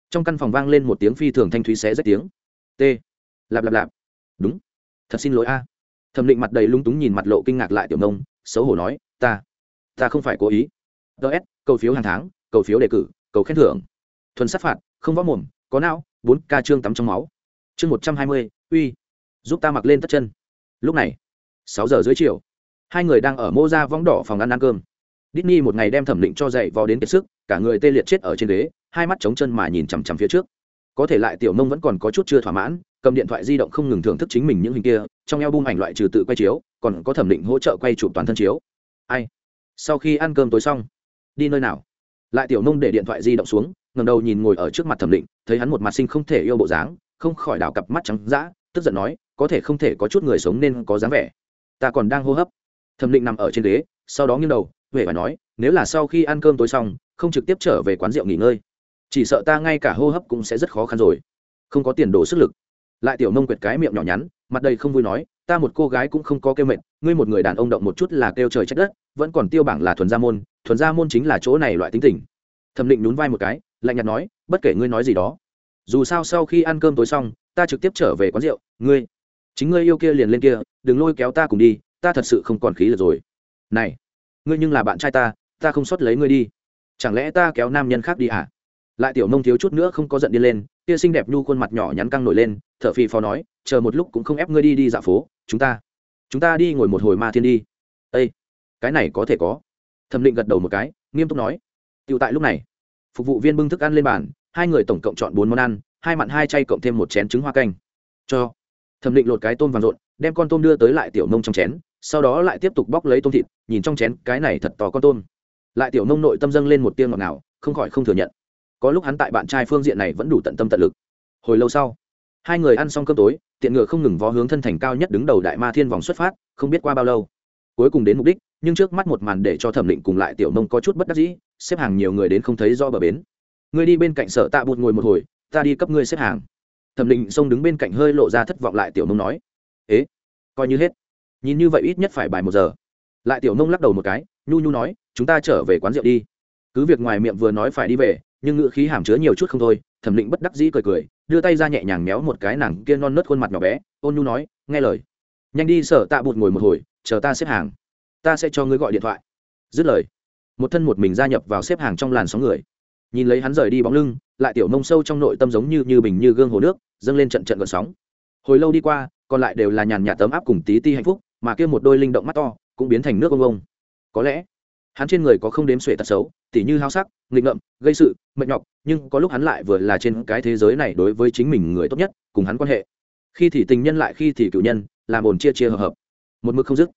trong căn phòng vang lên một tiếng phi thường thanh thúy xé rách tiếng. T, lạp lạp lạp. Đúng. Thật xin lỗi a thẩm định mặt đầy lung túng nhìn mặt lộ kinh ngạc lại tiểu nông, xấu hổ nói, ta ta không phải cố ý. Ts cầu phiếu hàng tháng, cầu phiếu đề cử, cầu khen thưởng. Thuần sát phạt, không võ mồm, có não, bốn ca trương tắm trong máu. Chương một trăm hai mươi, uy, giúp ta mặc lên tất chân. Lúc này, sáu giờ dưới chiều, hai người đang ở mô ra võng đỏ phòng ăn ăn cơm. Disney một ngày đem thẩm định cho dậy vò đến kiệt sức, cả người tê liệt chết ở trên ghế, hai mắt trống chân mà nhìn chằm chằm phía trước. Có thể lại tiểu nông vẫn còn có chút chưa thỏa mãn cầm điện thoại di động không ngừng thưởng thức chính mình những hình kia, trong eo bung ảnh loại trừ tự quay chiếu, còn có thẩm định hỗ trợ quay chụp toàn thân chiếu. Ai? Sau khi ăn cơm tối xong, đi nơi nào? Lại tiểu nông để điện thoại di động xuống ngầm đầu nhìn ngồi ở trước mặt thẩm định, thấy hắn một mặt sinh không thể yêu bộ dáng, không khỏi đảo cặp mắt trắng d tức giận nói, có thể không thể có chút người sống nên có dáng vẻ. Ta còn đang hô hấp. Thẩm định nằm ở trên ghế, sau đó nghiêng đầu huệ phải nói, nếu là sau khi ăn cơm tối xong, không trực tiếp trở về quán rượu nghỉ ngơi. Chỉ sợ ta ngay cả hô hấp cũng sẽ rất khó khăn rồi. Không có tiền đồ sức lực lại tiểu nông quyệt cái miệng nhỏ nhắn, mặt đầy không vui nói, ta một cô gái cũng không có kêu mệt, ngươi một người đàn ông động một chút là kêu trời trách đất, vẫn còn tiêu bảng là thuần gia môn, thuần gia môn chính là chỗ này loại tính tình. Thẩm định nhún vai một cái, lạnh nhạt nói, bất kể ngươi nói gì đó, dù sao sau khi ăn cơm tối xong, ta trực tiếp trở về quán rượu, ngươi, chính ngươi yêu kia liền lên kia, đừng lôi kéo ta cùng đi, ta thật sự không còn khí lực rồi. Này, ngươi nhưng là bạn trai ta ta không xuất lấy ngươi đi. Chẳng lẽ ta kéo nam nhân khác đi à? Lại tiểu nông thiếu chút nữa không có giận đi lên, kia xinh đẹp nhu khuôn mặt nhỏ nhắn căng nổi lên, thở phì phò nói, chờ một lúc cũng không ép ngươi đi đi dạo phố, chúng ta chúng ta đi ngồi một hồi ma thiên đi. Ây cái này có thể có. Thẩm định gật đầu một cái, nghiêm túc nói tựu tại lúc này, phục vụ viên bưng thức ăn lên bàn, hai người tổng cộng chọn bốn món ăn, hai mặn hai chay cộng thêm một chén trứng hoa canh. Cho. Thẩm định lột cái tôm vàng rộn, đem con tôm đưa tới lại tiểu nông trong chén, sau đó lại tiếp tục bóc lấy tôm thịt, nhìn trong chén, cái này thật to con tôm. Lại tiểu nông nội tâm dâng lên một tiếng ngọt ngào, không khỏi không thừa nhận có lúc hắn tại bạn trai phương diện này vẫn đủ tận tâm tận lực. Hồi lâu sau, hai người ăn xong cơm tối, tiện ngựa không ngừng vó hướng thân thành cao nhất đứng đầu đại ma thiên vòng xuất phát, không biết qua bao lâu. Cuối cùng đến mục đích, nhưng trước mắt một màn để cho thẩm định cùng lại tiểu nông có chút bất đắc dĩ, xếp hàng nhiều người đến không thấy do bờ bến. Ngươi đi bên cạnh sở tạ bụt ngồi một hồi, ta đi cấp ngươi xếp hàng. Thẩm định xông đứng bên cạnh hơi lộ ra thất vọng lại tiểu nông nói. Ế, coi như hết. Nhìn như vậy ít nhất phải bài một giờ. Lại tiểu nông lắc đầu một cái, nhu nhu nói, chúng ta trở về quán rượu đi. Cứ việc ngoài miệng vừa nói phải đi về nhưng ngữ khí hàm chứa nhiều chút không thôi, thẩm định bất đắc dĩ cười cười, đưa tay ra nhẹ nhàng méo một cái nàng kia non nớt khuôn mặt nhỏ bé, ôn nhu nói, nghe lời. Nhanh đi sở tạ bụt ngồi một hồi, chờ ta xếp hàng. Ta sẽ cho ngươi gọi điện thoại. Dứt lời, một thân một mình gia nhập vào xếp hàng trong làn sóng người. Nhìn lấy hắn rời đi bóng lưng, lại tiểu nông sâu trong nội tâm giống như như bình như gương hồ nước, dâng lên trận trận gợn sóng. Hồi lâu đi qua, còn lại đều là nhàn nhạt tấm áp cùng tí ti hạnh phúc, mà kia một đôi linh động mắt to, cũng biến thành nước ông ông. Có lẽ hắn trên người có không đếm xuể tật xấu, tỉ như hao sắc, nghịch ngợm, gây sự, mệt nhọc, nhưng có lúc hắn lại vừa là trên cái thế giới này đối với chính mình người tốt nhất, cùng hắn quan hệ. Khi thì tình nhân lại khi thì cựu nhân, làm ồn chia chia hợp hợp. Một mực không dứt.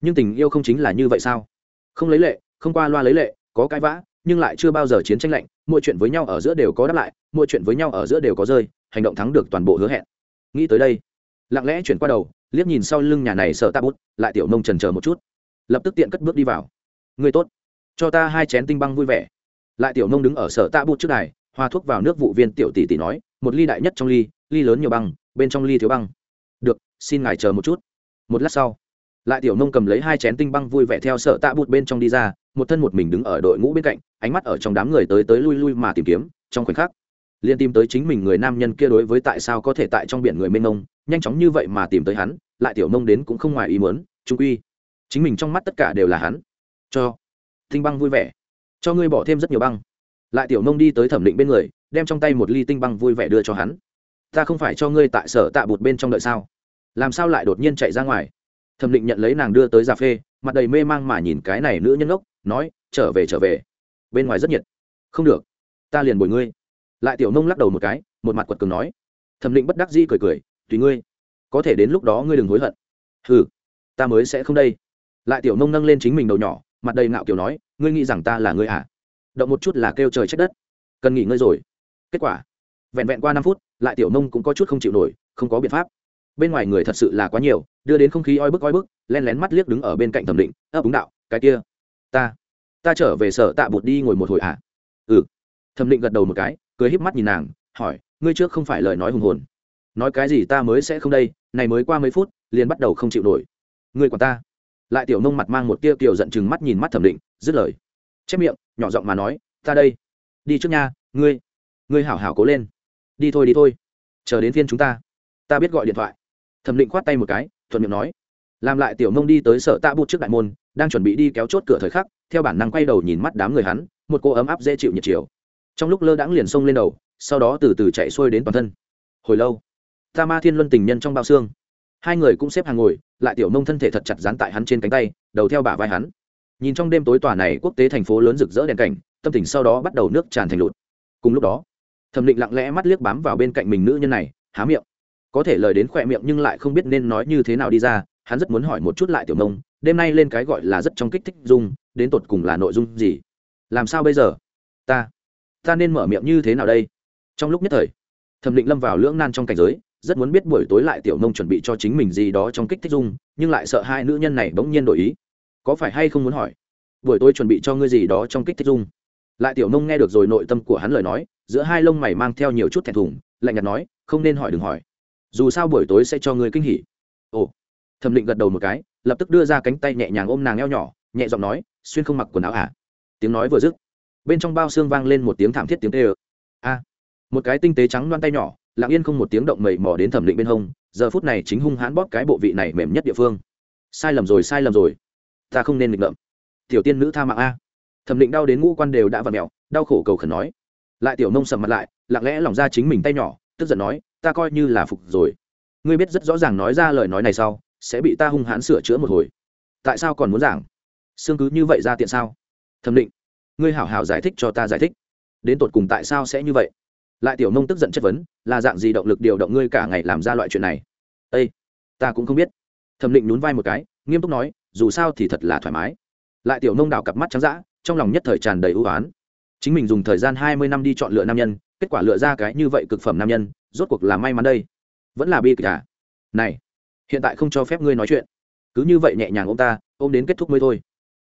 Nhưng tình yêu không chính là như vậy sao? Không lấy lệ, không qua loa lấy lệ, có cãi vã, nhưng lại chưa bao giờ chiến tranh lạnh, mọi chuyện với nhau ở giữa đều có đáp lại, mọi chuyện với nhau ở giữa đều có rơi, hành động thắng được toàn bộ hứa hẹn. Nghĩ tới đây, lặng lẽ chuyển qua đầu, liếc nhìn sau lưng nhà này sợ ta bút, lại tiểu nông trần chờ một chút. Lập tức tiện cất bước đi vào. Ngươi tốt. Cho ta hai chén tinh băng vui vẻ. Lại tiểu nông đứng ở sở tạ bút trước đài, hoa thuốc vào nước vụ viên tiểu tỷ tỷ nói, một ly đại nhất trong ly ly lớn nhiều băng, bên trong ly thiếu băng. Được, xin ngài chờ một chút. Một lát sau, lại tiểu nông cầm lấy hai chén tinh băng vui vẻ theo sở tạ bút bên trong đi ra, một thân một mình đứng ở đội ngũ bên cạnh, ánh mắt ở trong đám người tới tới lui lui mà tìm kiếm, trong khoảnh khắc liên tìm tới chính mình người nam nhân kia đối với tại sao có thể tại trong biển người mênh mông, nhanh chóng như vậy mà tìm tới hắn, lại tiểu nông đến cũng không ngoài ý muốn, trung quy, chính mình trong mắt tất cả đều là hắn cho tinh băng vui vẻ, cho ngươi bỏ thêm rất nhiều băng. Lại tiểu nông đi tới thẩm định bên người, đem trong tay một ly tinh băng vui vẻ đưa cho hắn. Ta không phải cho ngươi tại sở tạ bụt bên trong đợi sao? Làm sao lại đột nhiên chạy ra ngoài? Thẩm định nhận lấy nàng đưa tới cà phê, mặt đầy mê mang mà nhìn cái này nữ nhân ngốc, nói, trở về trở về. Bên ngoài rất nhiệt. Không được, ta liền bồi ngươi. Lại tiểu nông lắc đầu một cái, một mặt quật cường nói. Thẩm định bất đắc dĩ cười cười, tùy ngươi, có thể đến lúc đó ngươi đừng hối hận. Ừ ta mới sẽ không đây. Lại tiểu nông nâng lên chính mình đầu nhỏ mặt đầy ngạo kiểu nói, ngươi nghĩ rằng ta là ngươi à? Động một chút là kêu trời trách đất. Cần nghỉ ngơi rồi. Kết quả, vẹn vẹn qua năm phút, lại tiểu nông cũng có chút không chịu nổi, không có biện pháp. Bên ngoài người thật sự là quá nhiều, đưa đến không khí oi bức oi bức, len lén mắt liếc đứng ở bên cạnh thẩm định ấp úng đạo, cái kia, ta ta trở về sở tạ bụt đi ngồi một hồi à? Ừ. Thẩm định gật đầu một cái, cười híp mắt nhìn nàng, hỏi, ngươi trước không phải lời nói hùng hồn. Nói cái gì ta mới sẽ không đây, này mới qua mấy phút, liền bắt đầu không chịu nổi. Ngươi còn ta lại tiểu nông mặt mang một tia kiểu giận chừng mắt nhìn mắt thẩm định, dứt lời. Chép miệng, nhỏ giọng mà nói, ta đây. Đi trước nha, ngươi. Ngươi hảo hảo cố lên. Đi thôi đi thôi. Chờ đến phiên chúng ta. Ta biết gọi điện thoại. Thẩm định khoát tay một cái, thuận miệng nói. Làm lại tiểu nông đi tới sở tạ bút trước đại môn, đang chuẩn bị đi kéo chốt cửa thời khắc, theo bản năng quay đầu nhìn mắt đám người hắn, một cô ấm áp dễ chịu nhiệt chiều. Trong lúc lơ đãng liền xông lên đầu, sau đó từ từ chạy xuôi đến toàn thân. Hồi lâu? Ta ma thiên luân tình nhân trong bao xương hai người cũng xếp hàng ngồi, lại tiểu nông thân thể thật chặt dán tại hắn trên cánh tay, đầu theo bả vai hắn. Nhìn trong đêm tối tòa này quốc tế thành phố lớn rực rỡ đèn cảnh, tâm tình sau đó bắt đầu nước tràn thành lụt. Cùng lúc đó, thẩm định lặng lẽ mắt liếc bám vào bên cạnh mình nữ nhân này, há miệng. Có thể lời đến khỏe miệng nhưng lại không biết nên nói như thế nào đi ra, hắn rất muốn hỏi một chút lại tiểu nông, đêm nay lên cái gọi là rất trong kích thích dung, đến tột cùng là nội dung gì? Làm sao bây giờ? Ta ta nên mở miệng như thế nào đây? Trong lúc nhất thời, thẩm định lâm vào lưỡng nan trong cảnh giới rất muốn biết buổi tối lại tiểu nông chuẩn bị cho chính mình gì đó trong kích thích dung, nhưng lại sợ hai nữ nhân này bỗng nhiên đổi ý. Có phải hay không muốn hỏi? Buổi tối chuẩn bị cho ngươi gì đó trong kích thích dung. Lại tiểu nông nghe được rồi nội tâm của hắn lời nói, giữa hai lông mày mang theo nhiều chút thẹn thùng, lạnh nhạt nói, không nên hỏi đừng hỏi. Dù sao buổi tối sẽ cho ngươi kinh hỉ. Ồ. Thẩm định gật đầu một cái, lập tức đưa ra cánh tay nhẹ nhàng ôm nàng eo nhỏ, nhẹ giọng nói, xuyên không mặc quần áo à? Tiếng nói vừa dứt, bên trong bao xương vang lên một tiếng thảm thiết tiếng tê ơ a. Một cái tinh tế trắng loan tay nhỏ lặng yên không một tiếng động mẩy mò đến thẩm định bên hông, giờ phút này chính hung hãn bóp cái bộ vị này mềm nhất địa phương. Sai lầm rồi, sai lầm rồi. Ta không nên nghịch ngợm. Tiểu tiên nữ tha mạng a. Thẩm định đau đến ngũ quan đều đã vặt mẹo đau khổ cầu khẩn nói. Lại tiểu nông sầm mặt lại, lặng lẽ lỏng ra chính mình tay nhỏ, tức giận nói, ta coi như là phục rồi. Ngươi biết rất rõ ràng nói ra lời nói này sau, sẽ bị ta hung hãn sửa chữa một hồi. Tại sao còn muốn giảng? Xương cứ như vậy ra tiện sao? Thẩm định, ngươi hảo hảo giải thích cho ta giải thích. Đến tột cùng tại sao sẽ như vậy? Lại tiểu nông tức giận chất vấn, là dạng gì động lực điều động ngươi cả ngày làm ra loại chuyện này? Ây ta cũng không biết. Thẩm định nhún vai một cái, nghiêm túc nói, dù sao thì thật là thoải mái. Lại tiểu nông đào cặp mắt trắng d trong lòng nhất thời tràn đầy ưu oán. Chính mình dùng thời gian hai mươi năm đi chọn lựa nam nhân, kết quả lựa ra cái như vậy cực phẩm nam nhân, rốt cuộc là may mắn đây. Vẫn là bi kịch à? Này, hiện tại không cho phép ngươi nói chuyện. Cứ như vậy nhẹ nhàng ô m ta, ôm đến kết thúc mới thôi.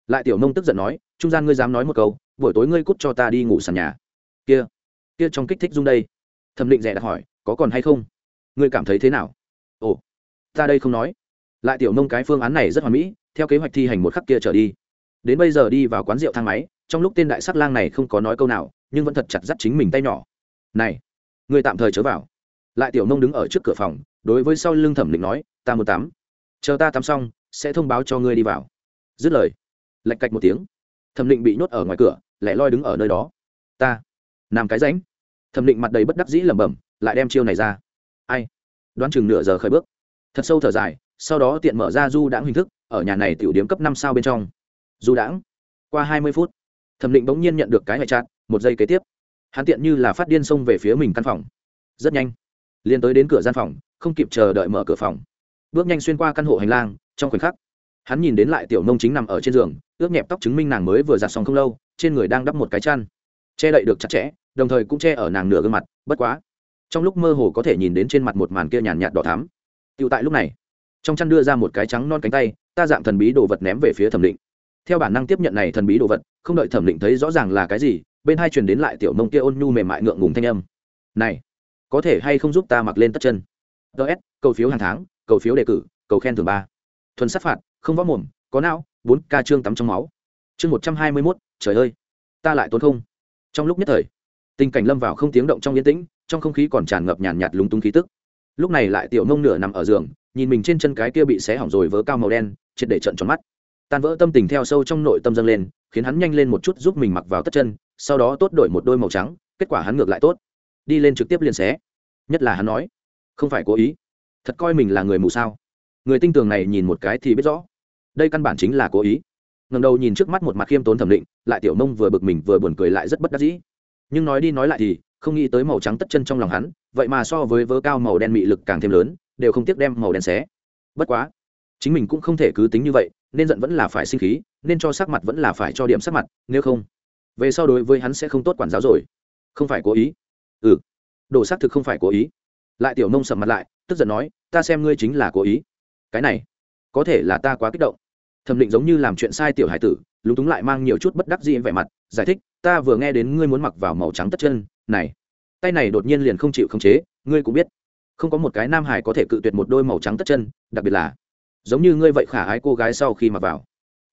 Lại tiểu nông tức giận nói, trung gian ngươi dám nói một câu, buổi tối ngươi cút cho ta đi ngủ sàn nhà. Kia kia trong kích thích dung đây. Thẩm định rẻ đặt hỏi, có còn hay không? Ngươi cảm thấy thế nào? Ồ, ta đây không nói. Lại tiểu nông cái phương án này rất hoàn mỹ, theo kế hoạch thi hành một khắc kia trở đi. Đến bây giờ đi vào quán rượu thang máy, trong lúc tên đại sắc lang này không có nói câu nào, nhưng vẫn thật chặt dắt chính mình tay nhỏ. Này người tạm thời chớ vào. Lại tiểu nông đứng ở trước cửa phòng, đối với sau lưng thẩm định nói, ta muốn tắm. Chờ ta tắm xong, sẽ thông báo cho ngươi đi vào. Dứt lời, lạch cạch một tiếng. Thẩm định bị nhốt ở ngoài cửa, lẻ loi đứng ở nơi đó. Ta nam cái ránh thẩm định mặt đầy bất đắc dĩ lẩm bẩm, lại đem chiêu này ra. Ai? Đoán chừng nửa giờ khởi bước. Thật sâu thở dài, sau đó tiện mở ra du đãng hình thức, ở nhà này tiểu điếm cấp năm sao bên trong. Du đãng. Qua hai mươi phút, thẩm định bỗng nhiên nhận được cái hệ chặt một giây kế tiếp. Hắn tiện như là phát điên xông về phía mình căn phòng. Rất nhanh, liền tới đến cửa gian phòng, không kịp chờ đợi mở cửa phòng. Bước nhanh xuyên qua căn hộ hành lang, trong khoảnh khắc, hắn nhìn đến lại tiểu nông chính nằm ở trên giường, ướt nhẹp tóc chứng minh nàng mới vừa giặt xong không lâu, trên người đang đắp một cái chăn. Che đậy được chặt chẽ đồng thời cũng che ở nàng nửa gương mặt, bất quá. Trong lúc mơ hồ có thể nhìn đến trên mặt một màn kia nhàn nhạt đỏ thắm. Tựu tại lúc này, trong chăn đưa ra một cái trắng non cánh tay, ta dạng thần bí đồ vật ném về phía thẩm định theo bản năng tiếp nhận này thần bí đồ vật, không đợi thẩm định thấy rõ ràng là cái gì, bên hai truyền đến lại tiểu mông kia ôn nhu mềm mại ngượng ngùng thanh âm. Này, có thể hay không giúp ta mặc lên tất chân? Ts cầu phiếu hàng tháng, cầu phiếu đề cử, cầu khen thường ba. Thuần sát phạt, không võ mồm, có não, bốn ca trương tắm trong máu. Chương một trăm hai mươi mốt, trời ơi, ta lại tốn không. Trong lúc nhất thời tình cảnh lâm vào không tiếng động trong yên tĩnh trong không khí còn tràn ngập nhàn nhạt, nhạt lúng túng khí tức. Lúc này lại tiểu mông nửa nằm ở giường nhìn mình trên chân cái kia bị xé hỏng rồi vớ cao màu đen triệt để trận tròn mắt. Tan vỡ tâm tình theo sâu trong nội tâm dâng lên khiến hắn nhanh lên một chút giúp mình mặc vào tất chân sau đó tốt đổi một đôi màu trắng kết quả hắn ngược lại tốt. Đi lên trực tiếp liền xé. Nhất là hắn nói không phải cố ý. Thật coi mình là người mù sao? Người tinh tường này nhìn một cái thì biết rõ. Đây căn bản chính là cố ý. Ngầm đầu nhìn trước mắt một mặt khiêm tốn thẩm định lại tiểu mông vừa bực mình vừa buồn cười lại rất bất đắc dĩ nhưng nói đi nói lại thì không nghĩ tới màu trắng tất chân trong lòng hắn, vậy mà so với vớ cao màu đen mị lực càng thêm lớn, đều không tiếc đem màu đen xé. Bất quá, chính mình cũng không thể cứ tính như vậy, nên giận vẫn là phải sinh khí, nên cho sắc mặt vẫn là phải cho điểm sắc mặt, nếu không, về sau đối với hắn sẽ không tốt quản giáo rồi. Không phải cố ý. Ừ. Đồ xác thực không phải cố ý. Lại tiểu nông sầm mặt lại, tức giận nói, ta xem ngươi chính là cố ý. Cái này, có thể là ta quá kích động. Thẩm định giống như làm chuyện sai tiểu hải tử, lúng túng lại mang nhiều chút bất đắc dĩ vẻ mặt, giải thích ta vừa nghe đến ngươi muốn mặc vào màu trắng tất chân, này, tay này đột nhiên liền không chịu khống chế, ngươi cũng biết, không có một cái nam hải có thể cự tuyệt một đôi màu trắng tất chân, đặc biệt là, giống như ngươi vậy khả ái cô gái sau khi mặc vào.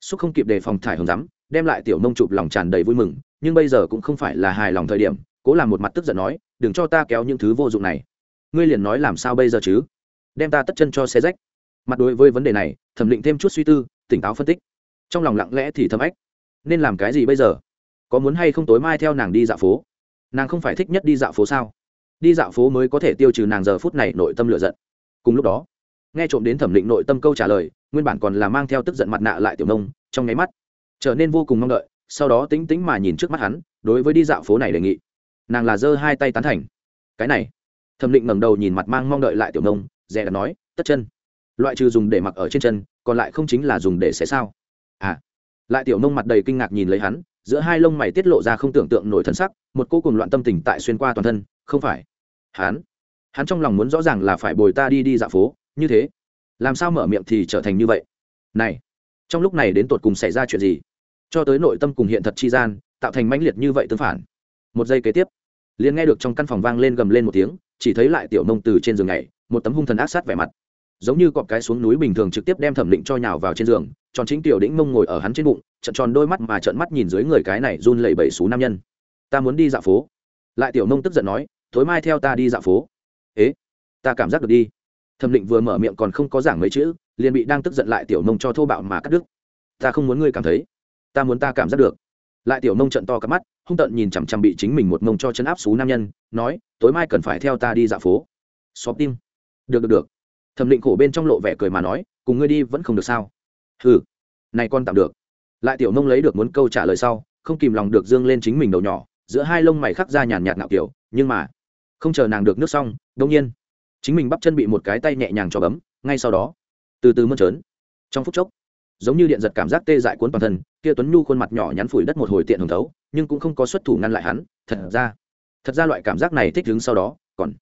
Xúc không kịp đề phòng thải hồng rắm, đem lại tiểu nông chụp lòng tràn đầy vui mừng, nhưng bây giờ cũng không phải là hài lòng thời điểm, cố làm một mặt tức giận nói, đừng cho ta kéo những thứ vô dụng này. Ngươi liền nói làm sao bây giờ chứ? Đem ta tất chân cho xe rách. Mặt đối với vấn đề này, thẩm định thêm chút suy tư, tỉnh táo phân tích. Trong lòng lặng lẽ thì thấm ách, nên làm cái gì bây giờ? Có muốn hay không tối mai theo nàng đi dạo phố? Nàng không phải thích nhất đi dạo phố sao? Đi dạo phố mới có thể tiêu trừ nàng giờ phút này nội tâm lựa giận. Cùng lúc đó, nghe trộm đến thẩm định nội tâm câu trả lời, nguyên bản còn là mang theo tức giận mặt nạ lại tiểu nông, trong nháy mắt, trở nên vô cùng mong đợi, sau đó tính tính mà nhìn trước mắt hắn, đối với đi dạo phố này đề nghị. Nàng là giơ hai tay tán thành. Cái này, thẩm định ngẩng đầu nhìn mặt mang mong đợi lại tiểu nông, dè đặt nói, tất chân, loại trừ dùng để mặc ở trên chân, còn lại không chính là dùng để xé sao? À lại tiểu nông mặt đầy kinh ngạc nhìn lấy hắn giữa hai lông mày tiết lộ ra không tưởng tượng nổi thân sắc, một cô cùng loạn tâm tình tại xuyên qua toàn thân, không phải. Hắn hắn trong lòng muốn rõ ràng là phải bồi ta đi đi dạo phố, như thế. Làm sao mở miệng thì trở thành như vậy? Này, trong lúc này đến tột cùng xảy ra chuyện gì? Cho tới nội tâm cùng hiện thật chi gian, tạo thành mãnh liệt như vậy tương phản. Một giây kế tiếp, liền nghe được trong căn phòng vang lên gầm lên một tiếng, chỉ thấy lại tiểu nông từ trên giường này một tấm hung thần ác sát vẻ mặt giống như cọp cái xuống núi bình thường trực tiếp đem thẩm định cho nhào vào trên giường, tròn chính tiểu đĩnh mông ngồi ở hắn trên bụng, trận tròn đôi mắt mà trợn mắt nhìn dưới người cái này run lẩy bẩy xú nam nhân. Ta muốn đi dạo phố. Lại tiểu nông tức giận nói, tối mai theo ta đi dạo phố. Ế, ta cảm giác được đi. Thẩm định vừa mở miệng còn không có giảng mấy chữ, liền bị đang tức giận lại tiểu nông cho thô bạo mà cắt đứt. Ta không muốn ngươi cảm thấy, ta muốn ta cảm giác được. Lại tiểu nông trận to cắp mắt, hung tận nhìn chằm chằm bị chính mình một mông cho chấn áp xú nam nhân, nói, tối mai cần phải theo ta đi dạo phố. Xóp tim. Được được được thẩm định khổ bên trong lộ vẻ cười mà nói, cùng ngươi đi vẫn không được sao? Ừ này con tạm được. Lại tiểu nông lấy được muốn câu trả lời sau, không kìm lòng được dương lên chính mình đầu nhỏ, giữa hai lông mày khắc ra nhàn nhạt ngạo kiểu, nhưng mà, không chờ nàng được nước xong đông nhiên, chính mình bắp chân bị một cái tay nhẹ nhàng cho bấm, ngay sau đó, từ từ mơn trớn. Trong phút chốc, giống như điện giật cảm giác tê dại cuốn toàn thân, kia tuấn nhu khuôn mặt nhỏ nhắn phủi đất một hồi tiện hồng thấu, nhưng cũng không có xuất thủ ngăn lại hắn, thật ra thật ra loại cảm giác này thích đứng sau đó, còn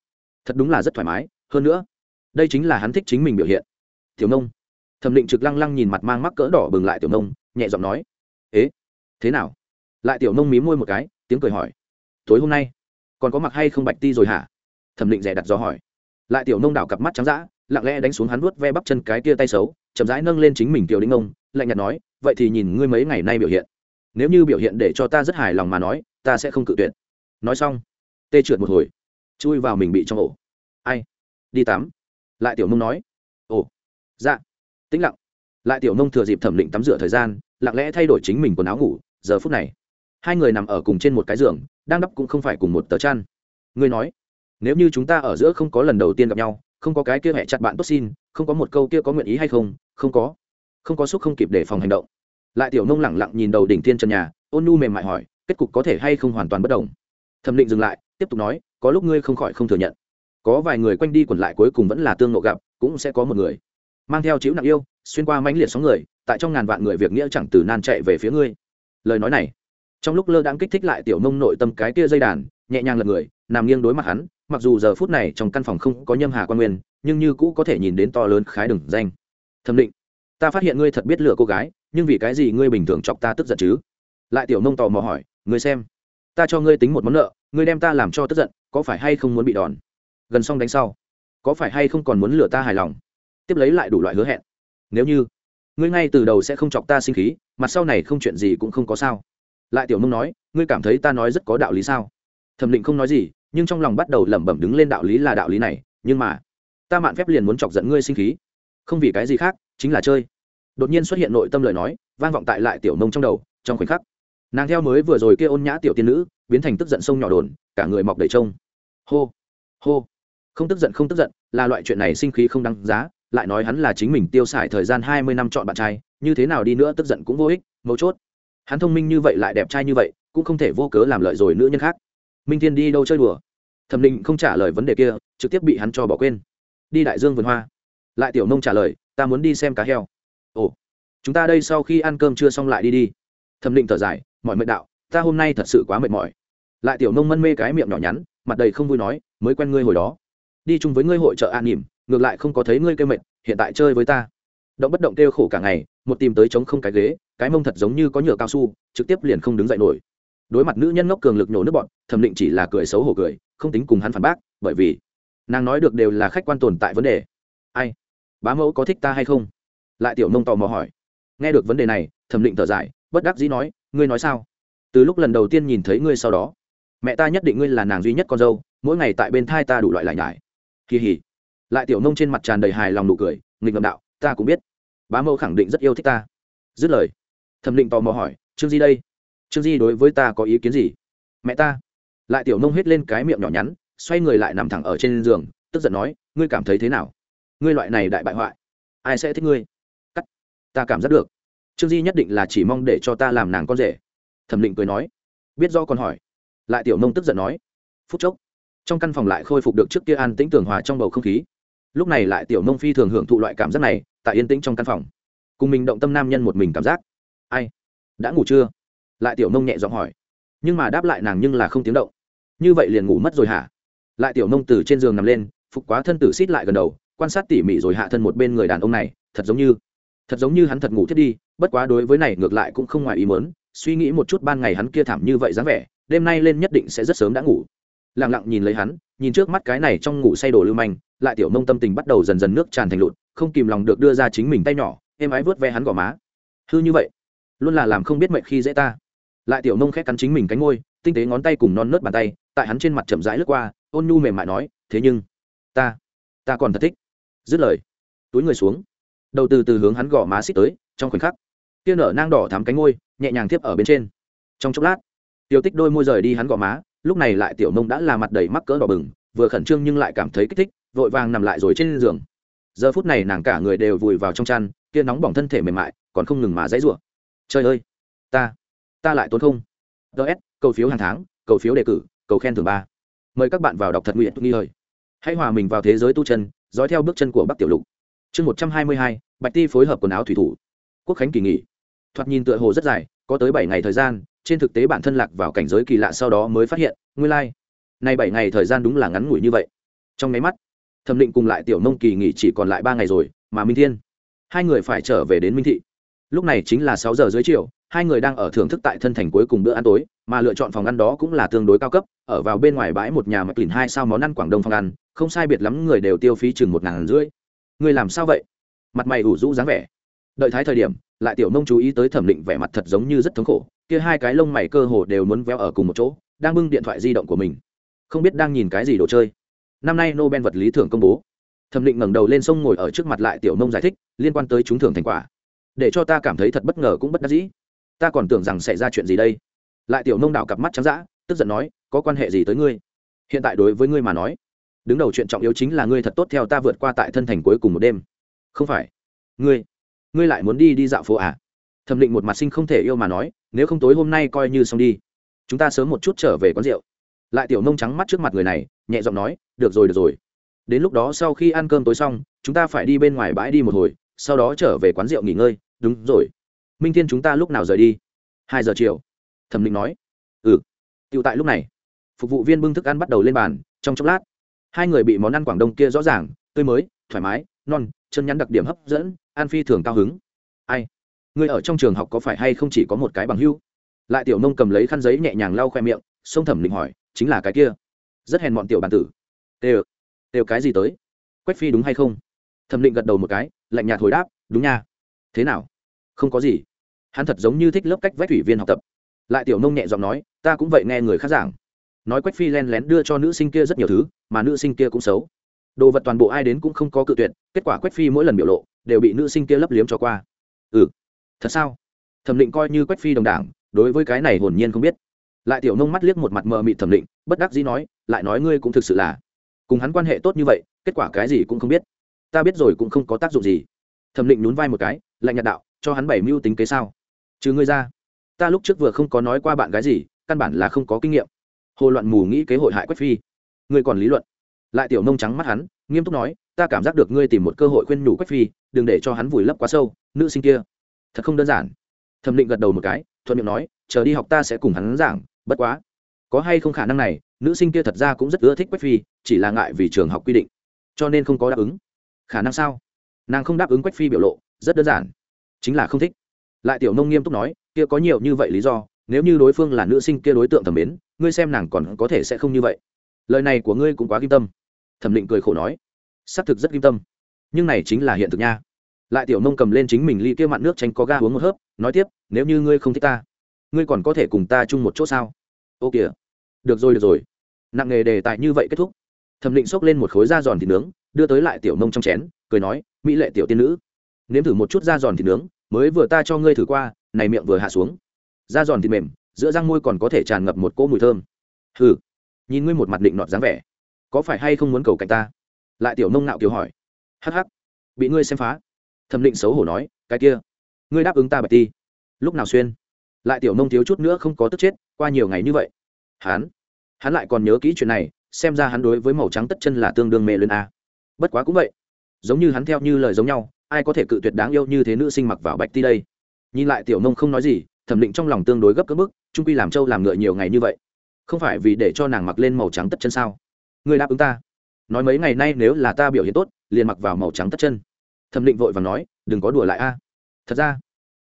thật đúng là rất thoải mái, hơn nữa đây chính là hắn thích chính mình biểu hiện. Tiểu nông thẩm định trực lăng lăng nhìn mặt mang mắc cỡ đỏ bừng lại tiểu nông nhẹ giọng nói, ế, thế nào? Lại tiểu nông mí môi một cái, tiếng cười hỏi, tối hôm nay, còn có mặc hay không bạch ti rồi hả? Thẩm định rẻ đặt do hỏi. Lại tiểu nông đảo cặp mắt trắng d lặng lẽ đánh xuống hắn vuốt ve bắp chân cái tia tay xấu, chậm rãi nâng lên chính mình tiểu đinh ông lạnh nhạt nói, vậy thì nhìn ngươi mấy ngày nay biểu hiện. Nếu như biểu hiện để cho ta rất hài lòng mà nói, ta sẽ không cự tuyệt. Nói xong, tê trượt một hồi, chui vào mình bị trong ổ. Ai? Đi tắm lại tiểu nông nói, ồ dạ. Tĩnh lặng. Lại tiểu nông thừa dịp thẩm định tắm rửa thời gian, lặng lẽ thay đổi chính mình quần áo ngủ, giờ phút này, hai người nằm ở cùng trên một cái giường, đang đắp cũng không phải cùng một tờ chăn. Ngươi nói, nếu như chúng ta ở giữa không có lần đầu tiên gặp nhau, không có cái kia hẹ chặt bạn tốt xin, không có một câu kia có nguyện ý hay không? Không có. Không có xúc không kịp để phòng hành động. Lại tiểu nông lẳng lặng nhìn đầu đỉnh tiên trần nhà, ôn nu mềm mại hỏi, kết cục có thể hay không hoàn toàn bất đồng? Thẩm định dừng lại, tiếp tục nói, có lúc ngươi không khỏi không thừa nhận có vài người quanh đi quẩn lại cuối cùng vẫn là tương nộ gặp, cũng sẽ có một người. Mang theo chữ nặng yêu, xuyên qua mãnh liệt sóng người, tại trong ngàn vạn người việc nghĩa chẳng từ nan chạy về phía ngươi. Lời nói này, trong lúc lơ đãng kích thích lại tiểu mông nội tâm cái kia dây đàn, nhẹ nhàng lật người, nằm nghiêng đối mặt hắn, mặc dù giờ phút này trong căn phòng không có nhâm hà quan nguyên, nhưng như cũ có thể nhìn đến to lớn khái đừng danh. Thẩm định, ta phát hiện ngươi thật biết lựa cô gái, nhưng vì cái gì ngươi bình thường chọc ta tức giận chứ? Lại tiểu mông tò mò hỏi, ngươi xem, ta cho ngươi tính một món nợ, ngươi đem ta làm cho tức giận, có phải hay không muốn bị đòn? Gần xong đánh sau. Có phải hay không còn muốn lừa ta hài lòng? Tiếp lấy lại đủ loại hứa hẹn. Nếu như, ngươi ngay từ đầu sẽ không chọc ta sinh khí mặt sau này không chuyện gì cũng không có sao. Lại tiểu mông nói, ngươi cảm thấy ta nói rất có đạo lý sao? Thẩm định không nói gì, nhưng trong lòng bắt đầu lẩm bẩm đứng lên đạo lý là đạo lý này, nhưng mà, ta mạn phép liền muốn chọc giận ngươi sinh khí. Không vì cái gì khác, chính là chơi. Đột nhiên xuất hiện nội tâm lời nói, vang vọng tại lại tiểu mông trong đầu, trong khoảnh khắc. Nàng theo mới vừa rồi kia ôn nhã tiểu tiên nữ, biến thành tức giận sông nhỏ đồn, cả người mọc đầy trông. Hô hô không tức giận, không tức giận, là loại chuyện này sinh khí không đáng giá, lại nói hắn là chính mình tiêu xài thời gian hai mươi năm chọn bạn trai, như thế nào đi nữa tức giận cũng vô ích, mấu chốt. Hắn thông minh như vậy lại đẹp trai như vậy, cũng không thể vô cớ làm lợi rồi nữ nhân khác. Minh thiên đi đâu chơi đùa? Thẩm định không trả lời vấn đề kia, trực tiếp bị hắn cho bỏ quên. Đi đại dương vườn hoa. Lại tiểu nông trả lời, ta muốn đi xem cá heo. Ồ, chúng ta đây sau khi ăn cơm chưa xong lại đi đi. Thẩm định thở dài, mọi mệt đạo, ta hôm nay thật sự quá mệt mỏi. Lại tiểu nông mân mê cái miệng nhỏ nhắn, mặt đầy không vui nói, mới quen ngươi hồi đó đi chung với ngươi hội trợ an nỉm ngược lại không có thấy ngươi kêu mệt, hiện tại chơi với ta. Động bất động kêu khổ cả ngày, một tìm tới chống không cái ghế, cái mông thật giống như có nhựa cao su, trực tiếp liền không đứng dậy nổi. Đối mặt nữ nhân ngốc cường lực nhổ nước bọn thẩm định chỉ là cười xấu hổ cười, không tính cùng hắn phản bác, bởi vì nàng nói được đều là khách quan tồn tại vấn đề. Ai? Bá mẫu có thích ta hay không? Lại tiểu mông tò mò hỏi. Nghe được vấn đề này, thẩm định thở dài, bất đắc dĩ nói, ngươi nói sao? Từ lúc lần đầu tiên nhìn thấy ngươi sau đó, mẹ ta nhất định ngươi là nàng duy nhất con dâu, mỗi ngày tại bên thai ta đủ loại lại nhải kỳ hỉ. Lại tiểu nông trên mặt tràn đầy hài lòng nụ cười, nghịch ngầm đạo, ta cũng biết. Bá mẫu khẳng định rất yêu thích ta. Dứt lời, thẩm định tò mò hỏi, trương di đây? Trương di đối với ta có ý kiến gì? Mẹ ta. Lại tiểu nông hết lên cái miệng nhỏ nhắn, xoay người lại nằm thẳng ở trên giường, tức giận nói, ngươi cảm thấy thế nào? Ngươi loại này đại bại hoại, ai sẽ thích ngươi? Cắt, ta cảm giác được. Trương di nhất định là chỉ mong để cho ta làm nàng con rể. Thẩm định cười nói. Biết do còn hỏi. Lại tiểu nông tức giận nói. Phút chốc trong căn phòng lại khôi phục được trước kia an tĩnh tường hòa trong bầu không khí. Lúc này lại tiểu nông phi thường hưởng thụ loại cảm giác này, tại yên tĩnh trong căn phòng. Cùng mình động tâm nam nhân một mình cảm giác. Ai? Đã ngủ chưa? Lại tiểu nông nhẹ giọng hỏi. Nhưng mà đáp lại nàng nhưng là không tiếng động. Như vậy liền ngủ mất rồi hả? Lại tiểu nông từ trên giường nằm lên, phục quá thân tử xít lại gần đầu, quan sát tỉ mỉ rồi hạ thân một bên người đàn ông này, thật giống như, thật giống như hắn thật ngủ thiết đi, bất quá đối với này ngược lại cũng không ngoài ý mớn suy nghĩ một chút ban ngày hắn kia thảm như vậy dáng vẻ, đêm nay lên nhất định sẽ rất sớm đã ngủ lặng lặng nhìn lấy hắn, nhìn trước mắt cái này trong ngủ say đồ lưu manh, lại tiểu mông tâm tình bắt đầu dần dần nước tràn thành lụt, không kìm lòng được đưa ra chính mình tay nhỏ, êm ái vớt ve hắn gò má. Hư như vậy, luôn là làm không biết mệnh khi dễ ta. Lại tiểu mông khét cắn chính mình cánh ngôi tinh tế ngón tay cùng non nớt bàn tay, tại hắn trên mặt chậm rãi lướt qua, ôn nhu mềm mại nói, thế nhưng, ta ta còn thật thích. Dứt lời, túi người xuống, đầu từ từ hướng hắn gõ má xích tới, trong khoảnh khắc, tia nở nang đỏ thắm cánh ngôi nhẹ nhàng tiếp ở bên trên. Trong chốc lát, tiểu tích đôi môi rời đi hắn gõ má lúc này lại tiểu mông đã là mặt đầy mắc cỡ đỏ bừng, vừa khẩn trương nhưng lại cảm thấy kích thích, vội vàng nằm lại rồi trên giường. Giờ phút này nàng cả người đều vùi vào trong chăn, kia nóng bỏng thân thể mềm mại, còn không ngừng mà dãy rủa. Trời ơi! Ta ta lại tốn không? Ts cầu phiếu hàng tháng, cầu phiếu đề cử, cầu khen thưởng ba. Mời các bạn vào đọc thật nguyện, nghi hơi hãy hòa mình vào thế giới tu chân, dõi theo bước chân của bắc tiểu lục. Chương một trăm hai mươi hai, bạch ti phối hợp quần áo thủy thủ. Quốc khánh kỳ nghỉ. Thoạt nhìn tựa hồ rất dài, có tới bảy ngày thời gian trên thực tế bản thân lạc vào cảnh giới kỳ lạ sau đó mới phát hiện, nguyên lai、like. nay bảy ngày thời gian đúng là ngắn ngủi như vậy. Trong máy mắt, thẩm định cùng lại tiểu nông kỳ nghỉ chỉ còn lại ba ngày rồi, mà minh thiên, hai người phải trở về đến minh thị. Lúc này chính là sáu giờ dưới chiều, hai người đang ở thưởng thức tại thân thành cuối cùng bữa ăn tối, mà lựa chọn phòng ăn đó cũng là tương đối cao cấp, ở vào bên ngoài bãi một nhà mặc lìn hai sao món ăn quảng đông phòng ăn, không sai biệt lắm người đều tiêu phí chừng một ngàn rưỡi. Người làm sao vậy? Mặt mày ủ rũ dáng vẻ. Đợi thái thời điểm, lại tiểu nông chú ý tới thẩm định vẻ mặt thật giống như rất thống khổ kia hai cái lông mày cơ hồ đều muốn véo ở cùng một chỗ, đang bưng điện thoại di động của mình. Không biết đang nhìn cái gì đồ chơi. Năm nay nobel vật lý thưởng công bố. Thẩm định ngẩng đầu lên sông ngồi ở trước mặt lại tiểu nông giải thích, liên quan tới trúng thưởng thành quả. Để cho ta cảm thấy thật bất ngờ cũng bất đắc dĩ. Ta còn tưởng rằng xảy ra chuyện gì đây. Lại tiểu nông đảo cặp mắt trắng d tức giận nói, có quan hệ gì tới ngươi? Hiện tại đối với ngươi mà nói, đứng đầu chuyện trọng yếu chính là ngươi thật tốt theo ta vượt qua tại thân thành cuối cùng một đêm. Không phải. Ngươi ngươi lại muốn đi đi dạo phố à? Thẩm định một mặt sinh không thể yêu mà nói nếu không tối hôm nay coi như xong đi. Chúng ta sớm một chút trở về quán rượu. Lại tiểu nông trắng mắt trước mặt người này, nhẹ giọng nói, được rồi được rồi. Đến lúc đó sau khi ăn cơm tối xong, chúng ta phải đi bên ngoài bãi đi một hồi, sau đó trở về quán rượu nghỉ ngơi. Đúng rồi. Minh thiên chúng ta lúc nào rời đi? Hai giờ chiều. Thẩm định nói. Ừ. Tựu tại lúc này, phục vụ viên bưng thức ăn bắt đầu lên bàn, trong chốc lát, hai người bị món ăn quảng đông kia rõ ràng, tươi mới, thoải mái, non, chân nhắn đặc điểm hấp dẫn an phi thường cao hứng. Ai? Người ở trong trường học có phải hay không chỉ có một cái bằng hưu? Lại tiểu nông cầm lấy khăn giấy nhẹ nhàng lau khoe miệng, sông thẩm định hỏi, chính là cái kia. Rất hèn bọn tiểu bàn tử. Đều đều cái gì tới? Quách phi đúng hay không? Thẩm định gật đầu một cái, lạnh nhạt hồi đáp, đúng nha. Thế nào? Không có gì. Hắn thật giống như thích lớp cách vách thủy viên học tập. Lại tiểu nông nhẹ giọng nói, ta cũng vậy nghe người khác giảng. Nói quách phi len lén đưa cho nữ sinh kia rất nhiều thứ, mà nữ sinh kia cũng xấu. Đồ vật toàn bộ ai đến cũng không có cự tuyệt, kết quả quách phi mỗi lần biểu lộ, đều bị nữ sinh kia lấp liếm cho qua. Ừ thật sao? Thẩm định coi như quách phi đồng đảng, đối với cái này hồn nhiên không biết. Lại tiểu nông mắt liếc một mặt mờ mịt thẩm định, bất đắc dĩ nói, lại nói ngươi cũng thực sự là. Cùng hắn quan hệ tốt như vậy, kết quả cái gì cũng không biết. Ta biết rồi cũng không có tác dụng gì. Thẩm định nhún vai một cái, lạnh nhạt đạo, cho hắn bảy mưu tính kế sao? Chứ ngươi ra. Ta lúc trước vừa không có nói qua bạn gái gì, căn bản là không có kinh nghiệm. Hồ loạn mù nghĩ kế hội hại quách phi. Ngươi còn lý luận. Lại tiểu nông trắng mắt hắn, nghiêm túc nói, ta cảm giác được ngươi tìm một cơ hội khuyên nhủ quách phi, đừng để cho hắn vùi lấp quá sâu, nữ sinh kia thật không đơn giản. Thẩm định gật đầu một cái, thuận miệng nói, chờ đi học ta sẽ cùng hắn giảng, bất quá, có hay không khả năng này, nữ sinh kia thật ra cũng rất ưa thích quách phi, chỉ là ngại vì trường học quy định, cho nên không có đáp ứng. Khả năng sao? Nàng không đáp ứng quách phi biểu lộ, rất đơn giản, chính là không thích. Lại tiểu nông nghiêm túc nói, kia có nhiều như vậy lý do, nếu như đối phương là nữ sinh kia đối tượng thẩm mến, ngươi xem nàng còn có thể sẽ không như vậy. Lời này của ngươi cũng quá kim tâm. Thẩm định cười khổ nói, xác thực rất kim tâm, nhưng này chính là hiện thực nha lại tiểu nông cầm lên chính mình ly kia mặn nước tránh có ga uống một hớp, nói tiếp, nếu như ngươi không thích ta, ngươi còn có thể cùng ta chung một chỗ sao? Ô kìa, được rồi được rồi. Nặng nghề đề tài như vậy kết thúc. Thẩm định xốc lên một khối da giòn thịt nướng, đưa tới lại tiểu nông trong chén, cười nói, mỹ lệ tiểu tiên nữ, nếm thử một chút da giòn thịt nướng, mới vừa ta cho ngươi thử qua, này miệng vừa hạ xuống. Da giòn thịt mềm, giữa răng môi còn có thể tràn ngập một cỗ mùi thơm. Hừ. Nhìn ngươi một mặt định nọt dáng vẻ, có phải hay không muốn cầu cạnh ta? Lại tiểu nông nạo kiều hỏi, hắc hắc, bị ngươi xem phá thẩm định xấu hổ nói, cái kia, ngươi đáp ứng ta bạch ti. Lúc nào xuyên? Lại tiểu nông thiếu chút nữa không có tức chết, qua nhiều ngày như vậy. Hắn hắn lại còn nhớ kỹ chuyện này, xem ra hắn đối với màu trắng tất chân là tương đương mê lên a. Bất quá cũng vậy, giống như hắn theo như lời giống nhau, ai có thể cự tuyệt đáng yêu như thế nữ sinh mặc vào bạch ti đây? Nhìn lại tiểu nông không nói gì, thẩm định trong lòng tương đối gấp cỡ bức, trung quy làm trâu làm ngựa nhiều ngày như vậy. Không phải vì để cho nàng mặc lên màu trắng tất chân sao? Người đáp ứng ta. Nói mấy ngày nay nếu là ta biểu hiện tốt, liền mặc vào màu trắng tất chân thẩm định vội và nói, đừng có đùa lại a. Thật ra,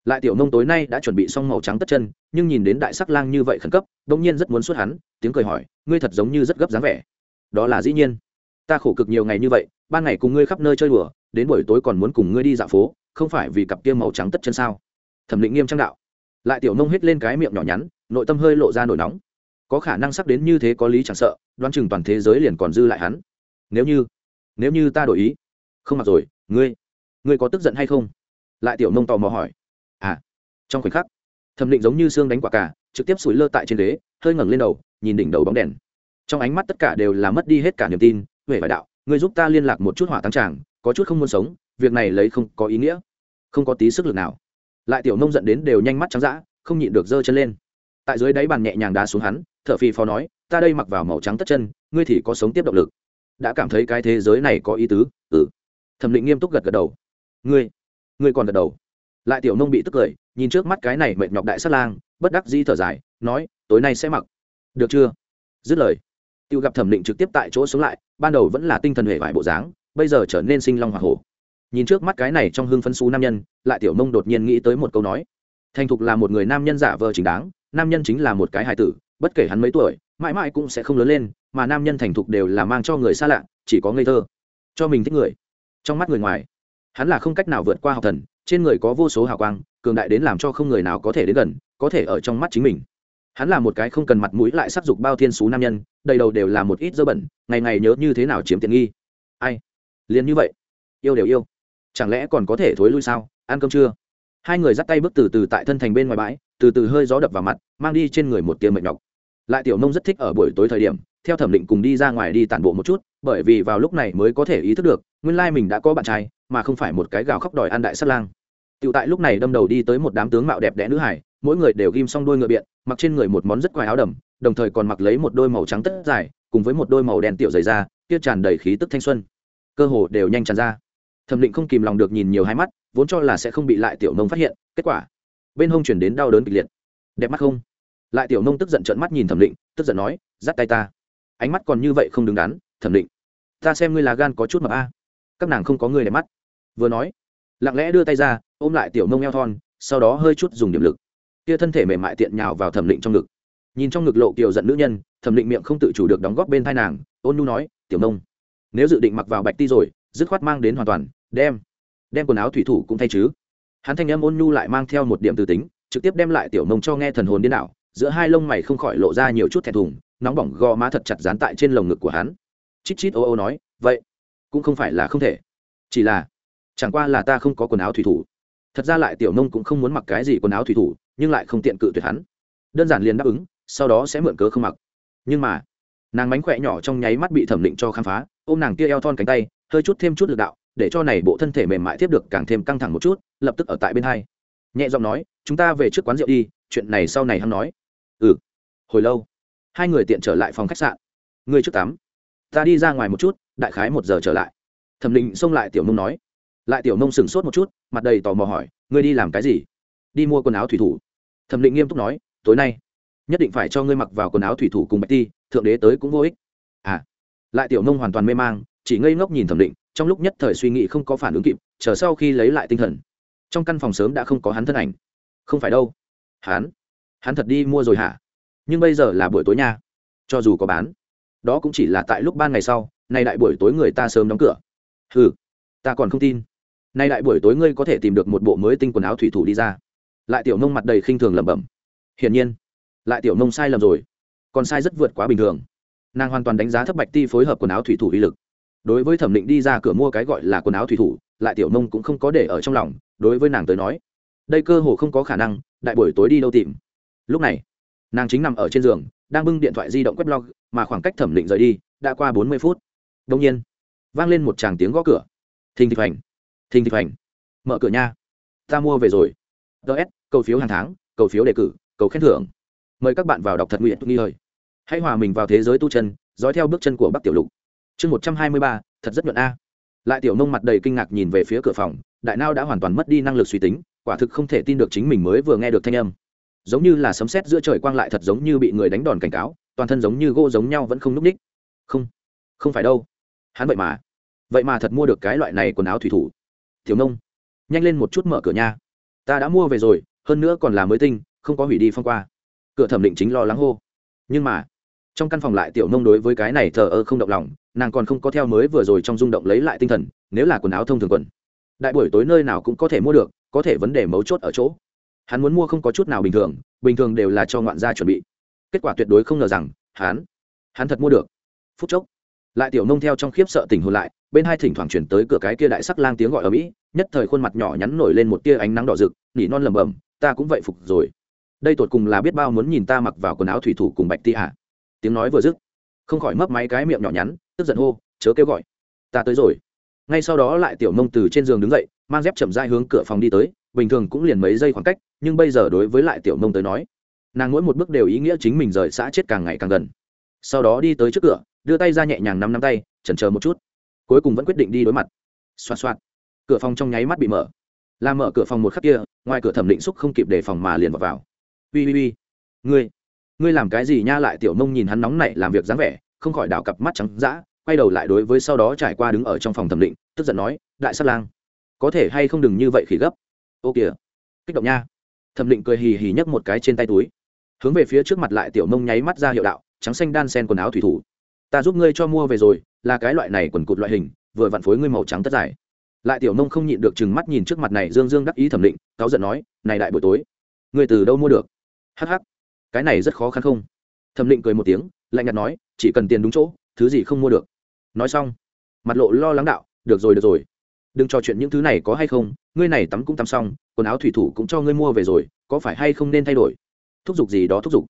lại tiểu nông tối nay đã chuẩn bị xong màu trắng tất chân, nhưng nhìn đến đại sắc lang như vậy khẩn cấp đông nhiên rất muốn suốt hắn, tiếng cười hỏi, ngươi thật giống như rất gấp dáng vẻ. Đó là dĩ nhiên. Ta khổ cực nhiều ngày như vậy, ban ngày cùng ngươi khắp nơi chơi đùa, đến buổi tối còn muốn cùng ngươi đi dạo phố, không phải vì cặp kia màu trắng tất chân sao? Thẩm định nghiêm trang đạo. Lại tiểu nông hết lên cái miệng nhỏ nhắn, nội tâm hơi lộ ra nổi nóng. Có khả năng sắc đến như thế có lý chẳng sợ, đoán chừng toàn thế giới liền còn dư lại hắn. Nếu như nếu như ta đổi ý, không mặc rồi, ngươi ngươi có tức giận hay không? Lại tiểu nông tò mò hỏi. À trong khoảnh khắc, thẩm định giống như xương đánh quả cả, trực tiếp sủi lơ tại trên ghế, hơi ngẩng lên đầu, nhìn đỉnh đầu bóng đèn. Trong ánh mắt tất cả đều là mất đi hết cả niềm tin, huệ vải đạo, ngươi giúp ta liên lạc một chút hỏa tăng tràng, có chút không muốn sống, việc này lấy không có ý nghĩa, không có tí sức lực nào. Lại tiểu nông giận đến đều nhanh mắt trắng dã, không nhịn được giơ chân lên. Tại dưới đáy bàn nhẹ nhàng đá xuống hắn thợ phi phó nói, ta đây mặc vào màu trắng tất chân, ngươi thì có sống tiếp động lực. Đã cảm thấy cái thế giới này có ý tứ? Ừ. Thẩm định nghiêm túc gật gật đầu ngươi ngươi còn gật đầu. Lại tiểu nông bị tức cười, nhìn trước mắt cái này mệt nhọc đại sát lang, bất đắc di thở dài, nói, tối nay sẽ mặc. Được chưa? Dứt lời, tiêu gặp thẩm định trực tiếp tại chỗ xuống lại, ban đầu vẫn là tinh thần hệ vải bộ dáng, bây giờ trở nên sinh long hoa hổ. Nhìn trước mắt cái này trong hương phân xú nam nhân, lại tiểu Nông đột nhiên nghĩ tới một câu nói. Thành thục là một người nam nhân giả vờ chính đáng, nam nhân chính là một cái hài tử, bất kể hắn mấy tuổi, mãi mãi cũng sẽ không lớn lên, mà nam nhân thành thục đều là mang cho người xa lạ, chỉ có ngây thơ. Cho mình thích người. Trong mắt người ngoài hắn là không cách nào vượt qua học thần, trên người có vô số hào quang, cường đại đến làm cho không người nào có thể đến gần, có thể ở trong mắt chính mình. Hắn là một cái không cần mặt mũi lại sắc dục bao thiên xú nam nhân, đầy đầu đều là một ít dơ bẩn, ngày ngày nhớ như thế nào chiếm tiện nghi. Ai? Liền như vậy. Yêu đều yêu. Chẳng lẽ còn có thể thối lui sao? Ăn cơm chưa hai người dắt tay bước từ từ tại thân thành bên ngoài bãi, từ từ hơi gió đập vào mặt, mang đi trên người một tiêm mệt nhọc. Lại tiểu nông rất thích ở buổi tối thời điểm, theo thẩm định cùng đi ra ngoài đi tản bộ một chút, bởi vì vào lúc này mới có thể ý thức được, nguyên lai mình đã có bạn trai mà không phải một cái gào khóc đòi ăn đại sát lang Tiểu tại lúc này đâm đầu đi tới một đám tướng mạo đẹp đẽ nữ hải, mỗi người đều ghim xong đôi ngựa biện, mặc trên người một món rất quái áo đầm, đồng thời còn mặc lấy một đôi màu trắng tất dài, cùng với một đôi màu đen tiểu dày da, kia tràn đầy khí tức thanh xuân. Cơ hồ đều nhanh tràn ra. Thẩm Định không kìm lòng được nhìn nhiều hai mắt, vốn cho là sẽ không bị lại tiểu nông phát hiện, kết quả, bên hông chuyển đến đau đớn kịch liệt. Đẹp mắt không? Lại tiểu nông tức giận trợn mắt nhìn Thẩm Định, tức giận nói, "Dắt tay ta." Ánh mắt còn như vậy không đứng đắn, Thẩm Định, "Ta xem ngươi là gan có chút mập a." Các nàng không có ngươi để mắt. Vừa nói, lặng lẽ đưa tay ra, ôm lại tiểu nông eo thon sau đó hơi chút dùng điểm lực. Kia thân thể mềm mại tiện nhào vào thẩm định trong ngực. Nhìn trong ngực lộ kiều giận nữ nhân thẩm định miệng không tự chủ được đóng góp bên thai nàng ôn nu nói tiểu nông nếu dự định mặc vào bạch ti rồi dứt khoát mang đến hoàn toàn đem đem quần áo thủy thủ cũng thay chứ. Hắn thanh âm ôn nhu lại mang theo một điểm từ tính trực tiếp đem lại tiểu nông cho nghe thần hồn điên đảo giữa hai lông mày không khỏi lộ ra nhiều chút thẹn thùng nóng bỏng gò má thật chặt dán tại trên lồng ngực của hắn. Chít chít ô ô nói vậy cũng không phải là không thể chỉ là chẳng qua là ta không có quần áo thủy thủ. Thật ra lại tiểu nông cũng không muốn mặc cái gì quần áo thủy thủ, nhưng lại không tiện cự tuyệt hắn. Đơn giản liền đáp ứng, sau đó sẽ mượn cớ không mặc. Nhưng mà, nàng mánh khỏe nhỏ trong nháy mắt bị thẩm định cho khám phá, ôm nàng kia eo thon cánh tay, hơi chút thêm chút lực đạo, để cho này bộ thân thể mềm mại tiếp được càng thêm căng thẳng một chút, lập tức ở tại bên hai. Nhẹ giọng nói, chúng ta về trước quán rượu đi, chuyện này sau này hắn nói. Ừ. Hồi lâu, hai người tiện trở lại phòng khách sạn. Ngươi trước tắm, ta đi ra ngoài một chút, đại khái một giờ trở lại. Thẩm định xông lại tiểu nông nói lại tiểu nông sửng sốt một chút, mặt đầy tò mò hỏi, ngươi đi làm cái gì? Đi mua quần áo thủy thủ. Thẩm định nghiêm túc nói, tối nay, nhất định phải cho ngươi mặc vào quần áo thủy thủ cùng bạch ti, thượng đế tới cũng vô ích. À lại tiểu nông hoàn toàn mê mang, chỉ ngây ngốc nhìn thẩm định, trong lúc nhất thời suy nghĩ không có phản ứng kịp, chờ sau khi lấy lại tinh thần. Trong căn phòng sớm đã không có hắn thân ảnh. Không phải đâu. Hắn hắn thật đi mua rồi hả? Nhưng bây giờ là buổi tối nha. Cho dù có bán, đó cũng chỉ là tại lúc ban ngày sau, nay đại buổi tối người ta sớm đóng cửa. Ừ ta còn không tin nay đại buổi tối ngươi có thể tìm được một bộ mới tinh quần áo thủy thủ đi ra. Lại tiểu nông mặt đầy khinh thường lẩm bẩm. Hiển nhiên, lại tiểu nông sai lầm rồi. Còn sai rất vượt quá bình thường. Nàng hoàn toàn đánh giá thấp bạch ti phối hợp quần áo thủy thủ uy lực. Đối với thẩm định đi ra cửa mua cái gọi là quần áo thủy thủ, lại tiểu nông cũng không có để ở trong lòng. Đối với nàng tới nói, đây cơ hồ không có khả năng, đại buổi tối đi đâu tìm. Lúc này, nàng chính nằm ở trên giường, đang bưng điện thoại di động quét log mà khoảng cách thẩm định rời đi đã qua bốn mươi phút. Đông nhiên, vang lên một tràng tiếng gõ cửa. Thình thịch hoành thình thịch hoành. Mở cửa nha. Ta mua về rồi. Ts cầu phiếu hàng tháng, cầu phiếu đề cử, cầu khen thưởng. Mời các bạn vào đọc thật nguyện nghi hơi hãy hòa mình vào thế giới tu chân, dõi theo bước chân của bắc tiểu lục. Chương một trăm hai mươi ba, thật rất nhuận a. Lại tiểu nông mặt đầy kinh ngạc nhìn về phía cửa phòng, đại nao đã hoàn toàn mất đi năng lực suy tính, quả thực không thể tin được chính mình mới vừa nghe được thanh âm. Giống như là sấm sét giữa trời quang lại thật giống như bị người đánh đòn cảnh cáo, toàn thân giống như gỗ giống nhau vẫn không núp ních. Không không phải đâu. Hắn vậy mà. Vậy mà thật mua được cái loại này quần áo thủy thủ thiếu nông nhanh lên một chút mở cửa nha. Ta đã mua về rồi, hơn nữa còn là mới tinh, không có hủy đi phong qua. Cửa thẩm định chính lo lắng hô. Nhưng mà, trong căn phòng lại tiểu nông đối với cái này thờ ơ không động lòng, nàng còn không có theo mới vừa rồi trong rung động lấy lại tinh thần, nếu là quần áo thông thường quần. Đại buổi tối nơi nào cũng có thể mua được, có thể vấn đề mấu chốt ở chỗ. Hắn muốn mua không có chút nào bình thường bình thường đều là cho ngoạn gia chuẩn bị. Kết quả tuyệt đối không ngờ rằng, hắn hắn thật mua được. Phút chốc lại tiểu nông theo trong khiếp sợ tỉnh hồn lại, bên hai thỉnh thoảng chuyển tới cửa cái kia đại sắc lang tiếng gọi ở mỹ, nhất thời khuôn mặt nhỏ nhắn nổi lên một tia ánh nắng đỏ rực, nỉ non lầm bầm ta cũng vậy phục rồi. Đây tột cùng là biết bao muốn nhìn ta mặc vào quần áo thủy thủ cùng bạch ti ạ. Tiếng nói vừa dứt, không khỏi mấp máy cái miệng nhỏ nhắn, tức giận hô, chớ kêu gọi, ta tới rồi. Ngay sau đó lại tiểu nông từ trên giường đứng dậy, mang dép chậm dai hướng cửa phòng đi tới, bình thường cũng liền mấy giây khoảng cách, nhưng bây giờ đối với lại tiểu nông tới nói, nàng mỗi một bước đều ý nghĩa chính mình rời xã chết càng ngày càng gần sau đó đi tới trước cửa, đưa tay ra nhẹ nhàng nắm nắm tay, chần chờ một chút. Cuối cùng vẫn quyết định đi đối mặt. Xoạt xoạt. Cửa phòng trong nháy mắt bị mở. Làm mở cửa phòng một khắc kia, ngoài cửa thẩm định xúc không kịp đề phòng mà liền vào vào. Ui ui ui ngươi ngươi làm cái gì nha lại tiểu nông nhìn hắn nóng nảy làm việc dáng vẻ, không khỏi đảo cặp mắt trắng dã, quay đầu lại đối với sau đó trải qua đứng ở trong phòng thẩm định, tức giận nói, đại sát lang, có thể hay không đừng như vậy khỉ gấp? Ô kìa. Kích động nha. Thẩm định cười hì hì nhấc một cái trên tay túi. Hướng về phía trước mặt lại tiểu nông nháy mắt ra hiệu đạo trắng xanh đan sen quần áo thủy thủ. Ta giúp ngươi cho mua về rồi, là cái loại này quần cụt loại hình, vừa vặn phối ngươi màu trắng tất dài lại tiểu nông không nhịn được chừng mắt nhìn trước mặt này dương dương đắc ý thẩm định, cáu giận nói, này đại buổi tối, ngươi từ đâu mua được? Hh cái này rất khó khăn không? Thẩm định cười một tiếng, lạnh nhạt nói, chỉ cần tiền đúng chỗ, thứ gì không mua được. Nói xong, mặt lộ lo lắng đạo, được rồi được rồi. Đừng trò chuyện những thứ này có hay không, ngươi này tắm cũng tắm xong, quần áo thủy thủ cũng cho ngươi mua về rồi, có phải hay không nên thay đổi? Thúc giục gì đó thúc giục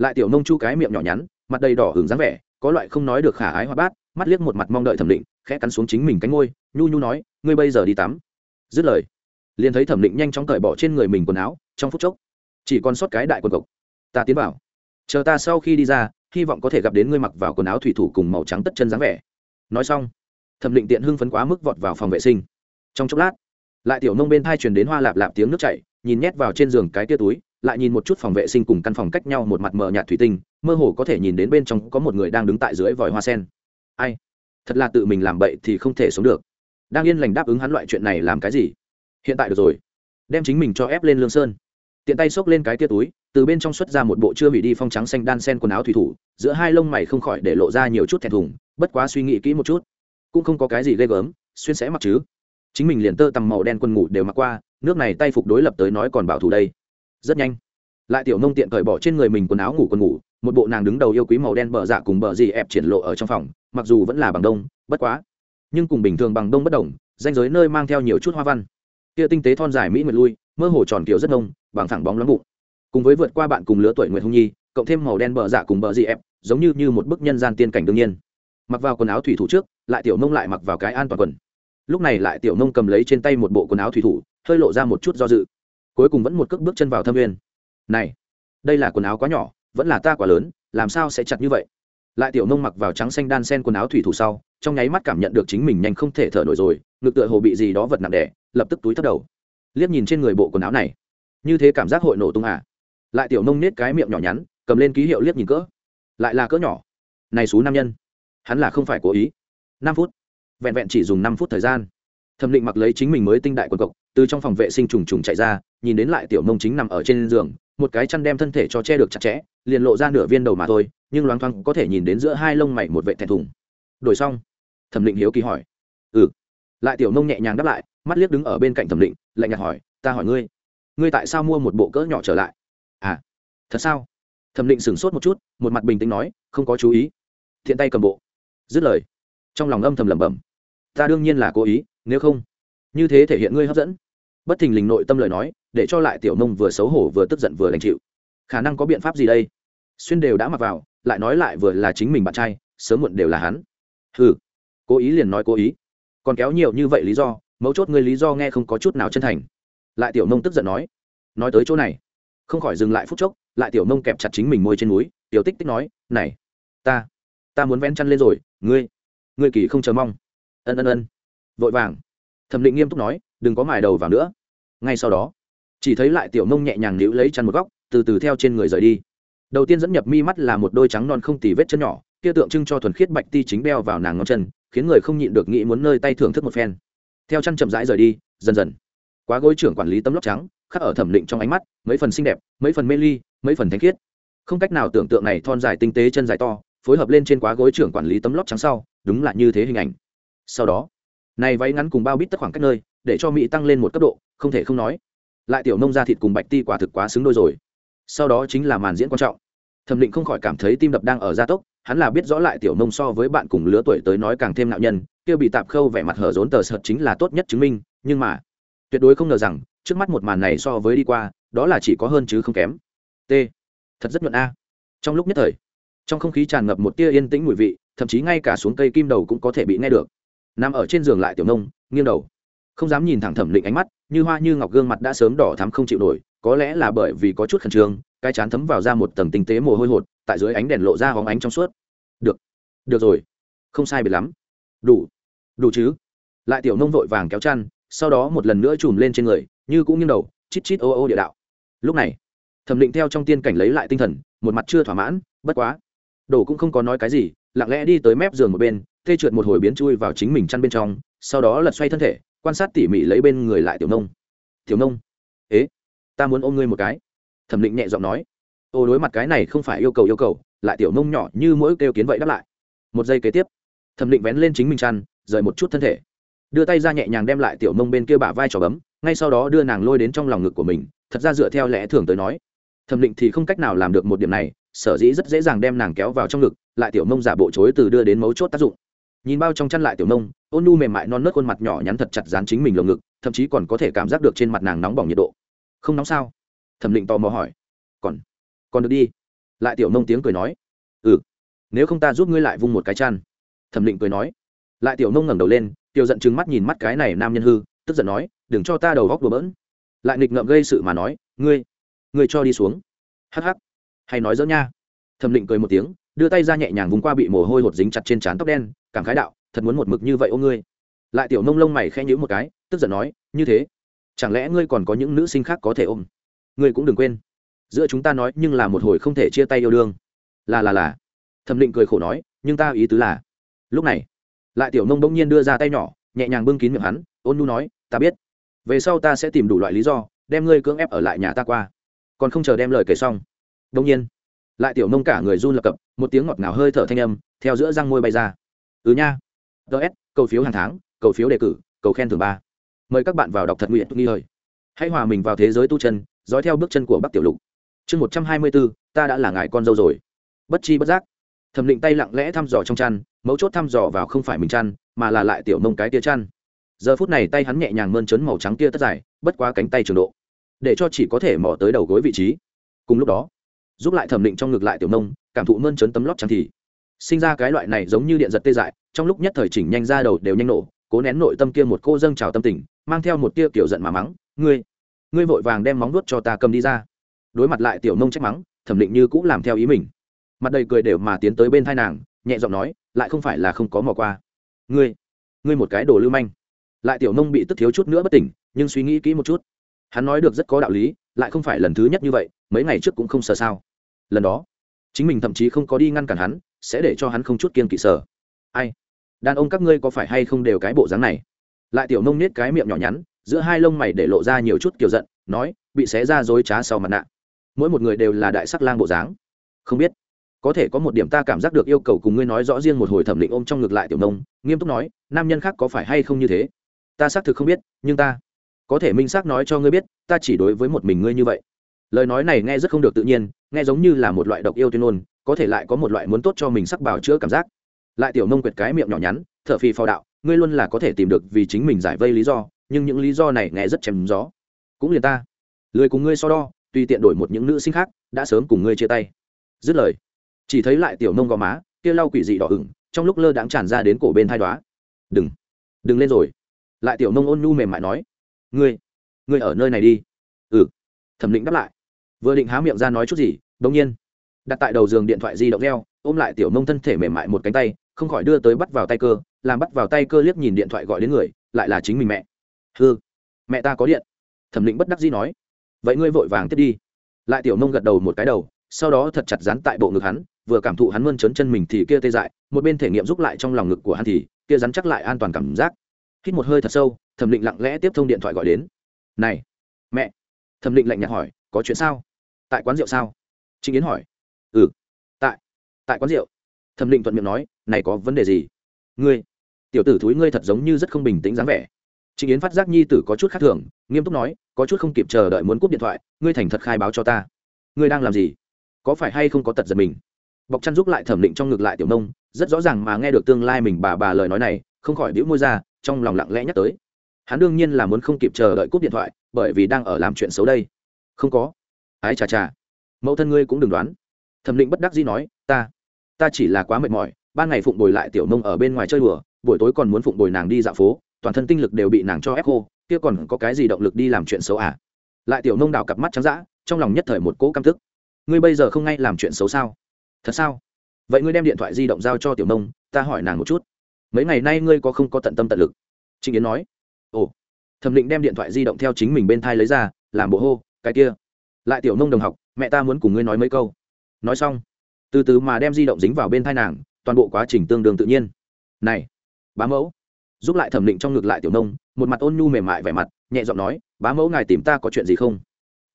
lại tiểu nông chu cái miệng nhỏ nhắn, mặt đầy đỏ hưởng dáng vẻ, có loại không nói được khả ái hoa bát, mắt liếc một mặt mong đợi thẩm định, khẽ cắn xuống chính mình cánh ngôi nhu nhu nói, ngươi bây giờ đi tắm. Dứt lời, liền thấy thẩm định nhanh chóng cởi bỏ trên người mình quần áo, trong phút chốc, chỉ còn sót cái đại quần cộc. Ta tiến vào, chờ ta sau khi đi ra, hy vọng có thể gặp đến ngươi mặc vào quần áo thủy thủ cùng màu trắng tất chân dáng vẻ. Nói xong, thẩm định tiện hưng phấn quá mức vọt vào phòng vệ sinh. Trong chốc lát, lại tiểu nông bên thai truyền đến hoa lạp lạp tiếng nước chảy, nhìn nhét vào trên giường cái tia túi lại nhìn một chút phòng vệ sinh cùng căn phòng cách nhau một mặt mờ nhạt thủy tinh, mơ hồ có thể nhìn đến bên trong có một người đang đứng tại dưới vòi hoa sen. Ai? Thật là tự mình làm bậy thì không thể sống được. Đang yên lành đáp ứng hắn loại chuyện này làm cái gì? Hiện tại được rồi. Đem chính mình cho ép lên lương sơn. Tiện tay xốc lên cái tia túi, từ bên trong xuất ra một bộ chưa hủy đi phong trắng xanh đan sen quần áo thủy thủ, giữa hai lông mày không khỏi để lộ ra nhiều chút thẹn thùng, bất quá suy nghĩ kỹ một chút. Cũng không có cái gì ghê gớm, xuyên sẽ mặc chứ. Chính mình liền tơ tằm màu đen quần ngủ đều mặc qua, nước này tay phục đối lập tới nói còn bảo thủ đây rất nhanh. Lại tiểu nông tiện cởi bỏ trên người mình quần áo ngủ quần ngủ, một bộ nàng đứng đầu yêu quý màu đen bờ dạ cùng bờ dì ép triển lộ ở trong phòng, mặc dù vẫn là bằng đông, bất quá. Nhưng cùng bình thường bằng đông bất đồng, danh giới nơi mang theo nhiều chút hoa văn. Kia tinh tế thon dài mỹ nguyệt lui, mơ hồ tròn kiểu rất nông, bằng thẳng bóng lắm bụng. Cùng với vượt qua bạn cùng lứa tuổi nguyệt hung nhi, cộng thêm màu đen bờ dạ cùng bờ dì ép, giống như như một bức nhân gian tiên cảnh đương nhiên. Mặc vào quần áo thủy thủ trước, lại tiểu nông lại mặc vào cái an toàn quần. Lúc này lại tiểu nông cầm lấy trên tay một bộ quần áo thủy thủ, hơi lộ ra một chút do dự cuối cùng vẫn một cước bước chân vào thâm nguyên này, đây là quần áo quá nhỏ, vẫn là ta quá lớn, làm sao sẽ chặt như vậy? Lại tiểu nông mặc vào trắng xanh đan sen quần áo thủy thủ sau, trong nháy mắt cảm nhận được chính mình nhanh không thể thở nổi rồi, ngực tựa hồ bị gì đó vật nặng đẻ lập tức túi thất đầu. Liếc nhìn trên người bộ quần áo này. Như thế cảm giác hội nổ tung à? Lại tiểu nông nết cái miệng nhỏ nhắn, cầm lên ký hiệu liếc nhìn cỡ. Lại là cỡ nhỏ. Này xú nam nhân. Hắn là không phải cố ý. Năm phút. Vẹn vẹn chỉ dùng năm phút thời gian thẩm định mặc lấy chính mình mới tinh đại quần cộc, từ trong phòng vệ sinh trùng trùng chạy ra, nhìn đến lại tiểu nông chính nằm ở trên giường, một cái chăn đem thân thể cho che được chặt chẽ, liền lộ ra nửa viên đầu mà thôi, nhưng loáng thoáng có thể nhìn đến giữa hai lông mày một vệ thẹn thùng. Đổi xong, thẩm định hiếu kỳ hỏi ừ. Lại tiểu nông nhẹ nhàng đáp lại, mắt liếc đứng ở bên cạnh thẩm định, lạnh nhạt hỏi, ta hỏi ngươi ngươi tại sao mua một bộ cỡ nhỏ trở lại? À thật sao? Thẩm định sửng sốt một chút, một mặt bình tĩnh nói, không có chú ý. Thiện tay cầm bộ. Dứt lời, trong lòng âm thầm lẩm bẩm, ta đương nhiên là cố ý nếu không, như thế thể hiện ngươi hấp dẫn. Bất thình lình nội tâm lời nói, để cho lại tiểu nông vừa xấu hổ vừa tức giận vừa đành chịu. Khả năng có biện pháp gì đây? Xuyên đều đã mặc vào, lại nói lại vừa là chính mình bạn trai, sớm muộn đều là hắn. Ừ cố ý liền nói cố ý. Còn kéo nhiều như vậy lý do, mấu chốt ngươi lý do nghe không có chút nào chân thành. Lại tiểu nông tức giận nói nói tới chỗ này. Không khỏi dừng lại phút chốc, lại tiểu nông kẹp chặt chính mình môi trên núi, tiểu tích tích nói, này, ta ta muốn vén chăn lên rồi, ngươi ngươi kỳ không chờ mong. Ân ân ân vội vàng. Thẩm định nghiêm túc nói, đừng có mài đầu vào nữa. Ngay sau đó, chỉ thấy lại tiểu nông nhẹ nhàng níu lấy chăn một góc, từ từ theo trên người rời đi. Đầu tiên dẫn nhập mi mắt là một đôi trắng non không tì vết chân nhỏ, kia tượng trưng cho thuần khiết bạch ti chính đeo vào nàng ngón chân, khiến người không nhịn được nghĩ muốn nơi tay thưởng thức một phen. Theo chân chậm rãi rời đi, dần dần, quá gối trưởng quản lý tấm lóc trắng, khắc ở thẩm định trong ánh mắt, mấy phần xinh đẹp, mấy phần mê ly, mấy phần thanh khiết. Không cách nào tưởng tượng này thon dài tinh tế chân dài to, phối hợp lên trên quá gối trưởng quản lý tấm lóc trắng sau, đúng là như thế hình ảnh. Sau đó này váy ngắn cùng bao bít tất khoảng cách nơi, để cho mỹ tăng lên một cấp độ, không thể không nói. Lại tiểu nông ra thịt cùng bạch ti quả thực quá xứng đôi rồi. Sau đó chính là màn diễn quan trọng. Thẩm định không khỏi cảm thấy tim đập đang ở gia tốc, hắn là biết rõ lại tiểu nông so với bạn cùng lứa tuổi tới nói càng thêm nạo nhân, kia bị tạp khâu vẻ mặt hở rốn tờ sợt chính là tốt nhất chứng minh, nhưng mà, tuyệt đối không ngờ rằng, trước mắt một màn này so với đi qua, đó là chỉ có hơn chứ không kém. T. Thật rất nhuận a. Trong lúc nhất thời, trong không khí tràn ngập một tia yên tĩnh mùi vị, thậm chí ngay cả xuống cây kim đầu cũng có thể bị nghe được nằm ở trên giường lại tiểu nông, nghiêng đầu. Không dám nhìn thẳng thẩm định ánh mắt, như hoa như ngọc gương mặt đã sớm đỏ thắm không chịu nổi, có lẽ là bởi vì có chút khẩn trương, cái chán thấm vào ra một tầng tinh tế mồ hôi hột, tại dưới ánh đèn lộ ra hóng ánh trong suốt. Được được rồi, không sai biệt lắm. Đủ đủ chứ. Lại tiểu nông vội vàng kéo chăn, sau đó một lần nữa chùm lên trên người, như cũng nghiêng đầu, chít chít ô ô địa đạo. Lúc này, thẩm định theo trong tiên cảnh lấy lại tinh thần, một mặt chưa thỏa mãn, bất quá đổ cũng không có nói cái gì, lặng lẽ đi tới mép giường một bên tê trượt một hồi biến chui vào chính mình chăn bên trong, sau đó lật xoay thân thể, quan sát tỉ mỉ lấy bên người lại tiểu nông. Tiểu nông? Ế, ta muốn ôm ngươi một cái. Thẩm định nhẹ giọng nói. Ô, đối mặt cái này không phải yêu cầu yêu cầu, lại tiểu nông nhỏ như mỗi kêu kiến vậy đáp lại. Một giây kế tiếp, thẩm định vén lên chính mình chăn, rời một chút thân thể. Đưa tay ra nhẹ nhàng đem lại tiểu nông bên kia bả vai trò bấm, ngay sau đó đưa nàng lôi đến trong lòng ngực của mình, thật ra dựa theo lẽ thường tới nói. Thẩm định thì không cách nào làm được một điểm này, sở dĩ rất dễ dàng đem nàng kéo vào trong ngực, lại tiểu nông giả bộ chối từ đưa đến mấu chốt tác dụng nhìn bao trong chăn lại tiểu nông, ôn nu mềm mại non nớt khuôn mặt nhỏ nhắn thật chặt dán chính mình lồng ngực, thậm chí còn có thể cảm giác được trên mặt nàng nóng bỏng nhiệt độ. Không nóng sao? Thẩm định tò mò hỏi. Còn còn được đi. Lại tiểu nông tiếng cười nói. Ừ nếu không ta giúp ngươi lại vung một cái chăn. Thẩm định cười nói. Lại tiểu nông ngẩng đầu lên, tiểu giận trừng mắt nhìn mắt cái này nam nhân hư, tức giận nói, đừng cho ta đầu góc đùa bỡn. Lại nghịch ngợm gây sự mà nói, ngươi ngươi cho đi xuống. Hắc hắc. Hay nói dỡ nha. Thẩm định cười một tiếng đưa tay ra nhẹ nhàng vùng qua bị mồ hôi hột dính chặt trên trán tóc đen, cảm khái đạo, thật muốn một mực như vậy ô ngươi? Lại tiểu nông lông mày khẽ nhữ một cái, tức giận nói, như thế, chẳng lẽ ngươi còn có những nữ sinh khác có thể ôm? Ngươi cũng đừng quên, giữa chúng ta nói nhưng là một hồi không thể chia tay yêu đương. Là là là. Thẩm định cười khổ nói, nhưng ta ý tứ là lúc này, lại tiểu nông bỗng nhiên đưa ra tay nhỏ, nhẹ nhàng bưng kín miệng hắn, ôn nu nói, ta biết, về sau ta sẽ tìm đủ loại lý do, đem ngươi cưỡng ép ở lại nhà ta qua, còn không chờ đem lời kể xong. Đông nhiên lại tiểu nông cả người run lập cập, một tiếng ngọt ngào hơi thở thanh âm theo giữa răng môi bay ra. Ừ nha. Ts cầu phiếu hàng tháng, cầu phiếu đề cử, cầu khen thường ba. Mời các bạn vào đọc thật nguyện nghi hơi hãy hòa mình vào thế giới tu chân, dõi theo bước chân của bắc tiểu lục. Chương một trăm hai mươi bốn ta đã là ngài con dâu rồi. Bất chi bất giác, thẩm định tay lặng lẽ thăm dò trong chăn, mấu chốt thăm dò vào không phải mình chăn, mà là lại tiểu mông cái tia chăn. Giờ phút này tay hắn nhẹ nhàng mơn trớn màu trắng tia tất dài, bất quá cánh tay trường độ, để cho chỉ có thể mò tới đầu gối vị trí. Cùng lúc đó giúp lại thẩm định trong ngực lại tiểu nông, cảm thụ mơn trớn tấm lót trắng thì. Sinh ra cái loại này giống như điện giật tê dại, trong lúc nhất thời chỉnh nhanh ra đầu đều nhanh nổ, cố nén nội tâm kia một cô dâng trào tâm tình, mang theo một tia kiểu giận mà mắng, ngươi ngươi vội vàng đem móng vuốt cho ta cầm đi ra. Đối mặt lại tiểu nông trách mắng, thẩm định như cũng làm theo ý mình. Mặt đầy cười đều mà tiến tới bên thai nàng, nhẹ giọng nói, lại không phải là không có mò qua. Ngươi ngươi một cái đồ lưu manh. Lại tiểu nông bị tức thiếu chút nữa bất tỉnh, nhưng suy nghĩ kỹ một chút. Hắn nói được rất có đạo lý, lại không phải lần thứ nhất như vậy, mấy ngày trước cũng không sợ sao lần đó chính mình thậm chí không có đi ngăn cản hắn sẽ để cho hắn không chút kiên kỵ sở ai? Đàn ông các ngươi có phải hay không đều cái bộ dáng này? Lại tiểu nông nết cái miệng nhỏ nhắn, giữa hai lông mày để lộ ra nhiều chút kiểu giận, nói, bị xé ra dối trá sau mặt nạ. Mỗi một người đều là đại sắc lang bộ dáng. Không biết, có thể có một điểm ta cảm giác được yêu cầu cùng ngươi nói rõ riêng một hồi thẩm định ôm trong ngược lại tiểu nông, nghiêm túc nói, nam nhân khác có phải hay không như thế? Ta xác thực không biết, nhưng ta có thể minh xác nói cho ngươi biết, ta chỉ đối với một mình ngươi như vậy lời nói này nghe rất không được tự nhiên, nghe giống như là một loại độc yêu tuyên ngôn, có thể lại có một loại muốn tốt cho mình sắc bảo chữa cảm giác. Lại tiểu nông quyệt cái miệng nhỏ nhắn t h ở phì phò đạo, ngươi luôn là có thể tìm được vì chính mình giải vây lý do, nhưng những lý do này nghe rất chém gió. Cũng liền ta. Lười cùng ngươi so đo, tùy tiện đổi một những nữ sinh khác, đã sớm cùng ngươi chia tay. Dứt lời, chỉ thấy lại tiểu nông gò má, kia lau quỷ dị đỏ ửng, trong lúc lơ đãng tràn ra đến cổ bên thai đoá đừng đừng lên rồi. Lại tiểu nông ôn nhu mềm mại nói, ngươi ngươi ở nơi này đi. Ừ thẩm định đáp lại vừa định há miệng ra nói chút gì, bỗng nhiên, đặt tại đầu giường điện thoại di động reo, ôm lại tiểu nông thân thể mềm mại một cánh tay, không khỏi đưa tới bắt vào tay cơ, làm bắt vào tay cơ liếc nhìn điện thoại gọi đến người, lại là chính mình mẹ. Hư mẹ ta có điện. Thẩm định bất đắc dĩ nói, vậy ngươi vội vàng tiếp đi. Lại tiểu nông gật đầu một cái đầu, sau đó thật chặt dán tại bộ ngực hắn, vừa cảm thụ hắn mơn trớn chân mình thì kia tê dại, một bên thể nghiệm giúp lại trong lòng ngực của hắn thì, kia rắn chắc lại an toàn cảm giác. Hít một hơi thật sâu, thẩm định lặng lẽ tiếp thông điện thoại gọi đến. Này, mẹ. Thẩm định lạnh nhạt hỏi, có chuyện sao? Tại quán rượu sao? Trịnh yến hỏi. Ừ. Tại. Tại quán rượu. Thẩm định thuận miệng nói, này có vấn đề gì? Ngươi, tiểu tử thúi ngươi thật giống như rất không bình tĩnh dáng vẻ. Trịnh yến phát giác nhi tử có chút khác thường, nghiêm túc nói, có chút không kịp chờ đợi muốn cúp điện thoại, ngươi thành thật khai báo cho ta. Ngươi đang làm gì? Có phải hay không có tật giật mình? Bọc chăn giúp lại thẩm định trong ngược lại tiểu nông, rất rõ ràng mà nghe được tương lai mình bà bà lời nói này, không khỏi đĩu môi ra, trong lòng lặng lẽ nhắc tới. Hắn đương nhiên là muốn không kịp chờ đợi cúp điện thoại, bởi vì đang ở làm chuyện xấu đây. Không có ái chà chà. Mẫu thân ngươi cũng đừng đoán. Thẩm định bất đắc dĩ nói, ta ta chỉ là quá mệt mỏi, ban ngày phụng bồi lại tiểu nông ở bên ngoài chơi đùa, buổi tối còn muốn phụng bồi nàng đi dạo phố, toàn thân tinh lực đều bị nàng cho ép khô, kia còn có cái gì động lực đi làm chuyện xấu à? Lại tiểu nông đào cặp mắt trắng dã, trong lòng nhất thời một cỗ căm tức. Ngươi bây giờ không ngay làm chuyện xấu sao? Thật sao? Vậy ngươi đem điện thoại di động giao cho tiểu nông, ta hỏi nàng một chút. Mấy ngày nay ngươi có không có tận tâm tận lực? Trịnh yến nói. Ồ. Thẩm định đem điện thoại di động theo chính mình bên thai lấy ra, làm bộ hô, cái kia lại tiểu nông đồng học, mẹ ta muốn cùng ngươi nói mấy câu. Nói xong, từ từ mà đem di động dính vào bên thai nàng, toàn bộ quá trình tương đương tự nhiên. Này, bá mẫu, giúp lại thẩm định trong ngực lại tiểu nông, một mặt ôn nhu mềm mại vẻ mặt, nhẹ giọng nói, bá mẫu ngài tìm ta có chuyện gì không?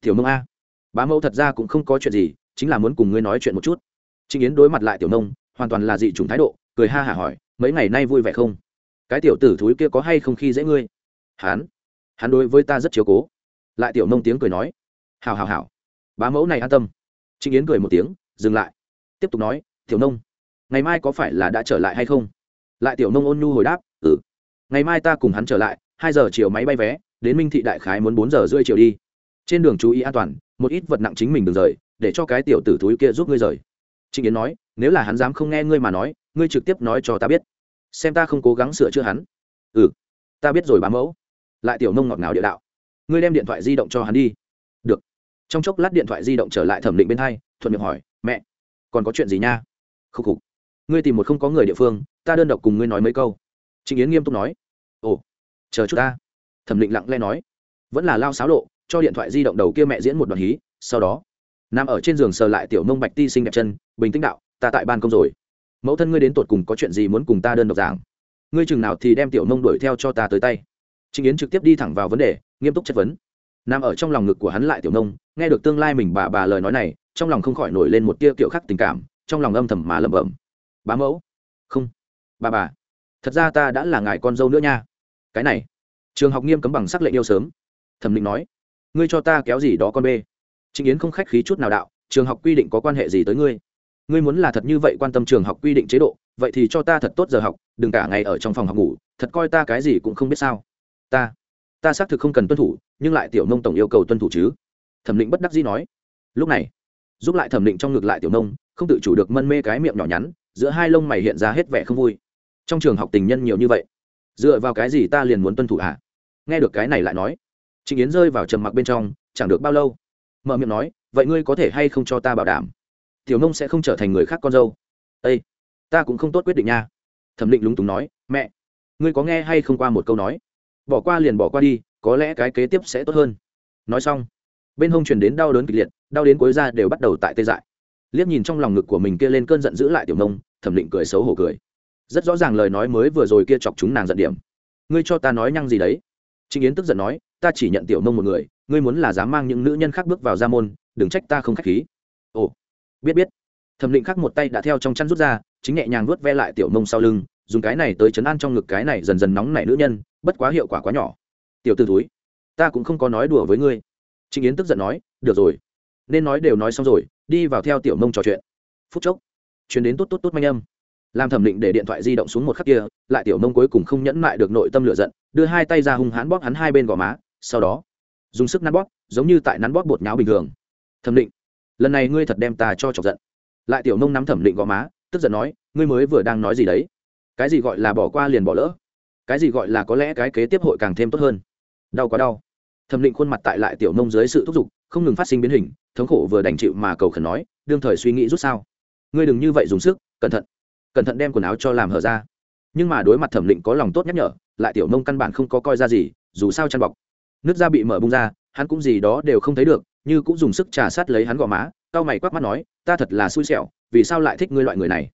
Tiểu nông a. Bá mẫu thật ra cũng không có chuyện gì, chính là muốn cùng ngươi nói chuyện một chút. Trịnh yến đối mặt lại tiểu nông, hoàn toàn là dị chủng thái độ, cười ha hả hỏi, mấy ngày nay vui vẻ không? Cái tiểu tử thúi kia có hay không khi dễ ngươi? Hắn hắn đối với ta rất chiếu cố. Lại tiểu nông tiếng cười nói hào hào hào. Bá mẫu này an tâm. Trịnh yến cười một tiếng, dừng lại. Tiếp tục nói, tiểu nông, ngày mai có phải là đã trở lại hay không? Lại tiểu nông ôn nhu hồi đáp ừ. Ngày mai ta cùng hắn trở lại, hai giờ chiều máy bay vé, đến minh thị đại khái muốn bốn giờ rưỡi chiều đi. Trên đường chú ý an toàn, một ít vật nặng chính mình đừng rời, để cho cái tiểu tử thúi kia giúp ngươi rời. Trịnh yến nói, nếu là hắn dám không nghe ngươi mà nói, ngươi trực tiếp nói cho ta biết. Xem ta không cố gắng sửa chữa hắn. Ừ. Ta biết rồi bám mẫu. Lại tiểu nông ngọt ngào địa đạo. Ngươi đem điện thoại di động cho hắn đi trong chốc lát điện thoại di động trở lại thẩm định bên hai, thuận miệng hỏi, mẹ, còn có chuyện gì nha? Khúc khục ngươi tìm một không có người địa phương, ta đơn độc cùng ngươi nói mấy câu. Trịnh yến nghiêm túc nói, ồ, chờ chút ta. Thẩm định lặng lẽ nói, vẫn là lao xáo lộ, cho điện thoại di động đầu kia mẹ diễn một đoạn hí, sau đó, nằm ở trên giường sờ lại tiểu mông bạch ti sinh đẹp chân, bình tĩnh đạo, ta tại ban công rồi. Mẫu thân ngươi đến tột cùng có chuyện gì muốn cùng ta đơn độc giảng? Ngươi chừng nào thì đem tiểu mông đuổi theo cho ta tới tay. Trịnh yến trực tiếp đi thẳng vào vấn đề, nghiêm túc chất vấn. Nằm ở trong lòng ngực của hắn lại tiểu mông nghe được tương lai mình bà bà lời nói này, trong lòng không khỏi nổi lên một tia kiểu khắc tình cảm, trong lòng âm thầm mà lẩm bẩm. Bá mẫu. Không, bà bà, thật ra ta đã là ngài con dâu nữa nha. Cái này. Trường học nghiêm cấm bằng sắc lệnh yêu sớm. Thẩm định nói. Ngươi cho ta kéo gì đó con bê. Trịnh yến không khách khí chút nào đạo, trường học quy định có quan hệ gì tới ngươi? Ngươi muốn là thật như vậy quan tâm trường học quy định chế độ, vậy thì cho ta thật tốt giờ học, đừng cả ngày ở trong phòng học ngủ, thật coi ta cái gì cũng không biết sao. Ta ta xác thực không cần tuân thủ, nhưng lại tiểu nông tổng yêu cầu tuân thủ chứ thẩm định bất đắc dĩ nói, lúc này, giúp lại thẩm định trong ngược lại tiểu nông, không tự chủ được mân mê cái miệng nhỏ nhắn, giữa hai lông mày hiện ra hết vẻ không vui. Trong trường học tình nhân nhiều như vậy, dựa vào cái gì ta liền muốn tuân thủ ạ à? nghe được cái này lại nói, trịnh yến rơi vào trầm mặc bên trong, chẳng được bao lâu, mở miệng nói, vậy ngươi có thể hay không cho ta bảo đảm, tiểu nông sẽ không trở thành người khác con dâu? Â ta cũng không tốt quyết định nha. Thẩm định lúng túng nói, mẹ, ngươi có nghe hay không qua một câu nói? Bỏ qua liền bỏ qua đi, có lẽ cái kế tiếp sẽ tốt hơn. Nói xong bên hông truyền đến đau đớn kịch liệt, đau đến cuối ra đều bắt đầu tại tê dại. Liếc nhìn trong lòng ngực của mình kia lên cơn giận giữ lại tiểu nông, thẩm định cười xấu hổ cười. Rất rõ ràng lời nói mới vừa rồi kia chọc chúng nàng giận điểm. Ngươi cho ta nói nhăng gì đấy? Trịnh yến tức giận nói, ta chỉ nhận tiểu nông một người, ngươi muốn là dám mang những nữ nhân khác bước vào gia môn, đừng trách ta không k h á c h khí. Ồ, biết biết. Thẩm định khắc một tay đã theo trong chăn rút ra, chính nhẹ nhàng vuốt ve lại tiểu nông sau lưng, dùng cái này tới chấn an trong ngực cái này dần dần nóng nảy nữ nhân, bất quá hiệu quả quá nhỏ. Tiểu t ử túi ta cũng không có nói đùa với ngươi trịnh yến tức giận nói, được rồi, nên nói đều nói xong rồi, đi vào theo tiểu nông trò chuyện. Phút chốc chuyến đến tốt tốt tốt manh âm. Làm thẩm định để điện thoại di động xuống một khắc kia, lại tiểu nông cuối cùng không nhẫn nại được nội tâm lửa giận, đưa hai tay ra hung hãn bóp hắn hai bên gò má, sau đó, dùng sức nắn bóp, giống như tại nắn bóp bột nháo bình thường. Thẩm định, lần này ngươi thật đem ta cho chọc giận. Lại tiểu nông nắm thẩm định gò má, tức giận nói, ngươi mới vừa đang nói gì đấy? Cái gì gọi là bỏ qua liền bỏ lỡ? Cái gì gọi là có lẽ cái kế tiếp hội càng thêm tốt hơn? Đau quá đau thẩm định khuôn mặt tại lại tiểu nông dưới sự thúc giục, không ngừng phát sinh biến hình, thống khổ vừa đành chịu mà cầu khẩn nói, đương thời suy nghĩ rút sao? Ngươi đừng như vậy dùng sức, cẩn thận cẩn thận đem quần áo cho làm hở ra. Nhưng mà đối mặt thẩm định có lòng tốt nhắc nhở, lại tiểu nông căn bản không có coi ra gì, dù sao chăn bọc, nước da bị mở bung ra, hắn cũng gì đó đều không thấy được, như cũng dùng sức trà sát lấy hắn gò má, cau mày quắc mắt nói, ta thật là xui xẻo, vì sao lại thích ngươi loại người này?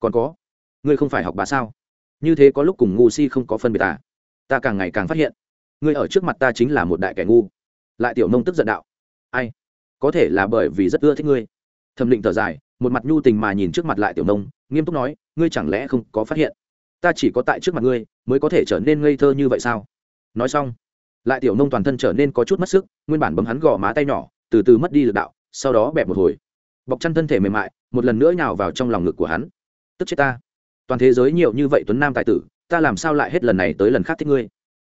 Còn có, ngươi không phải học bá sao? Như thế có lúc cùng ngu si không có phân biệt ta ta càng ngày càng phát hiện ngươi ở trước mặt ta chính là một đại kẻ ngu. Lại tiểu nông tức giận đạo. Ai? Có thể là bởi vì rất ưa thích ngươi. Thẩm định thở dài, một mặt nhu tình mà nhìn trước mặt lại tiểu nông, nghiêm túc nói, ngươi chẳng lẽ không có phát hiện? Ta chỉ có tại trước mặt ngươi, mới có thể trở nên ngây thơ như vậy sao? Nói xong, lại tiểu nông toàn thân trở nên có chút mất sức, nguyên bản bấm hắn gò má tay nhỏ, từ từ mất đi lực đạo, sau đó bẹp một hồi. Bọc chăn thân thể mềm mại, một lần nữa nhào vào trong lòng ngực của hắn. Tức chết ta. Toàn thế giới nhiều như vậy tuấn nam tài tử, ta làm sao lại hết lần này tới lần khác thích ngươi?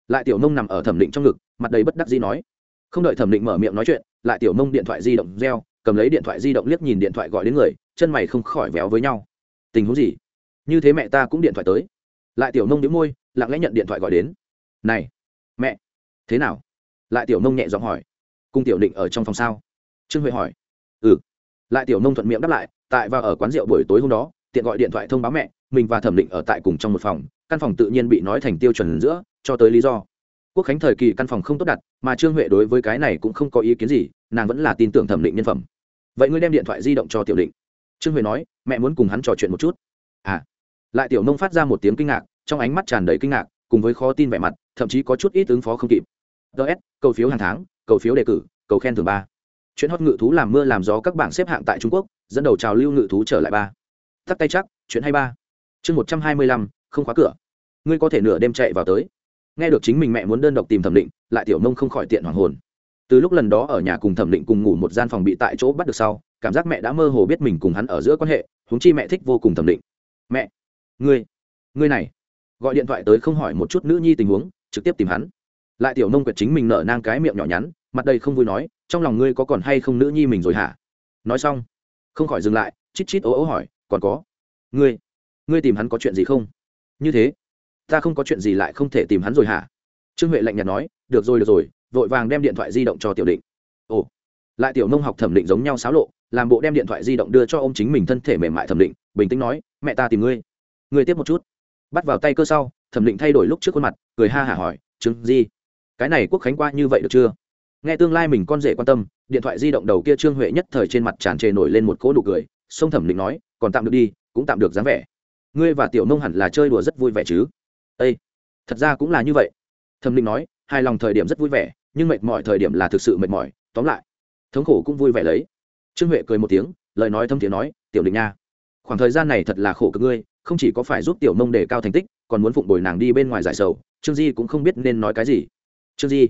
Lại tiểu nông nằm ở thẩm định trong ngực, mặt đầy bất đắc dĩ nói. Không đợi thẩm định mở miệng nói chuyện, lại tiểu nông điện thoại di động reo, cầm lấy điện thoại di động liếc nhìn điện thoại gọi đến người, chân mày không khỏi véo với nhau. Tình huống gì? Như thế mẹ ta cũng điện thoại tới. Lại tiểu nông đĩu môi, lặng lẽ nhận điện thoại gọi đến. Này, mẹ, thế nào? Lại tiểu nông nhẹ giọng hỏi. Cung tiểu định ở trong phòng sao? Trương huệ hỏi. Ừ. Lại tiểu nông thuận miệng đáp lại, tại và ở quán rượu buổi tối hôm đó, tiện gọi điện thoại thông báo mẹ, mình và thẩm định ở tại cùng trong một phòng, căn phòng tự nhiên bị nói thành tiêu chuẩn giữa cho tới lý do. Quốc khánh thời kỳ căn phòng không tốt đặt, mà trương huệ đối với cái này cũng không có ý kiến gì, nàng vẫn là tin tưởng thẩm định nhân phẩm. Vậy ngươi đem điện thoại di động cho tiểu định. Trương huệ nói, mẹ muốn cùng hắn trò chuyện một chút. À. Lại tiểu nông phát ra một tiếng kinh ngạc, trong ánh mắt tràn đầy kinh ngạc, cùng với khó tin vẻ mặt, thậm chí có chút ít ứng phó không kịp. Ts cầu phiếu hàng tháng, cầu phiếu đề cử, cầu khen thường ba. Chuyện hót ngự thú làm mưa làm gió các bảng xếp hạng tại trung quốc, dẫn đầu trào lưu ngự thú trở lại ba. Tắt tay chắc, chuyện hay ba. Chương một trăm hai mươi lăm, không khóa cửa. Ngươi có thể nửa đêm chạy vào tới nghe được chính mình mẹ muốn đơn độc tìm thẩm định, lại tiểu nông không khỏi tiện hoàng hồn. Từ lúc lần đó ở nhà cùng thẩm định cùng ngủ một gian phòng bị tại chỗ bắt được sau, cảm giác mẹ đã mơ hồ biết mình cùng hắn ở giữa quan hệ, huống chi mẹ thích vô cùng thẩm định. Mẹ, ngươi ngươi này. Gọi điện thoại tới không hỏi một chút nữ nhi tình huống, trực tiếp tìm hắn. Lại tiểu nông quyệt chính mình nở nang cái miệng nhỏ nhắn, mặt đây không vui nói, trong lòng ngươi có còn hay không nữ nhi mình rồi hả? Nói xong, không khỏi dừng lại, chít chít ố ố hỏi, còn có, ngươi ngươi tìm hắn có chuyện gì không? Như thế ta không có chuyện gì lại không thể tìm hắn rồi hả? Trương huệ lạnh nhạt nói, được rồi được rồi, vội vàng đem điện thoại di động cho tiểu định. Ồ, lại tiểu nông học thẩm định giống nhau xáo lộ, làm bộ đem điện thoại di động đưa cho ô m chính mình thân thể mềm mại thẩm định, bình tĩnh nói, mẹ ta tìm ngươi. Ngươi tiếp một chút. Bắt vào tay cơ sau, thẩm định thay đổi lúc trước khuôn mặt, cười ha hả hỏi chứng gì cái này quốc khánh qua như vậy được chưa? Nghe tương lai mình con rể quan tâm, điện thoại di động đầu kia trương huệ nhất thời trên mặt tràn trề nổi lên một cỗ nụ cười, sông thẩm định nói, còn tạm được đi, cũng tạm được dáng vẻ. Ngươi và tiểu nông hẳn là chơi đùa rất vui vẻ chứ? Ây thật ra cũng là như vậy. Thẩm định nói, hài lòng thời điểm rất vui vẻ, nhưng mệt mỏi thời điểm là thực sự mệt mỏi. Tóm lại, thống khổ cũng vui vẻ lấy. Trương huệ cười một tiếng, lời nói thâm tiếng nói, tiểu định nha, khoảng thời gian này thật là khổ cực ngươi, không chỉ có phải giúp tiểu mông đề cao thành tích, còn muốn phụng bồi nàng đi bên ngoài giải sầu, trương di cũng không biết nên nói cái gì. Trương di,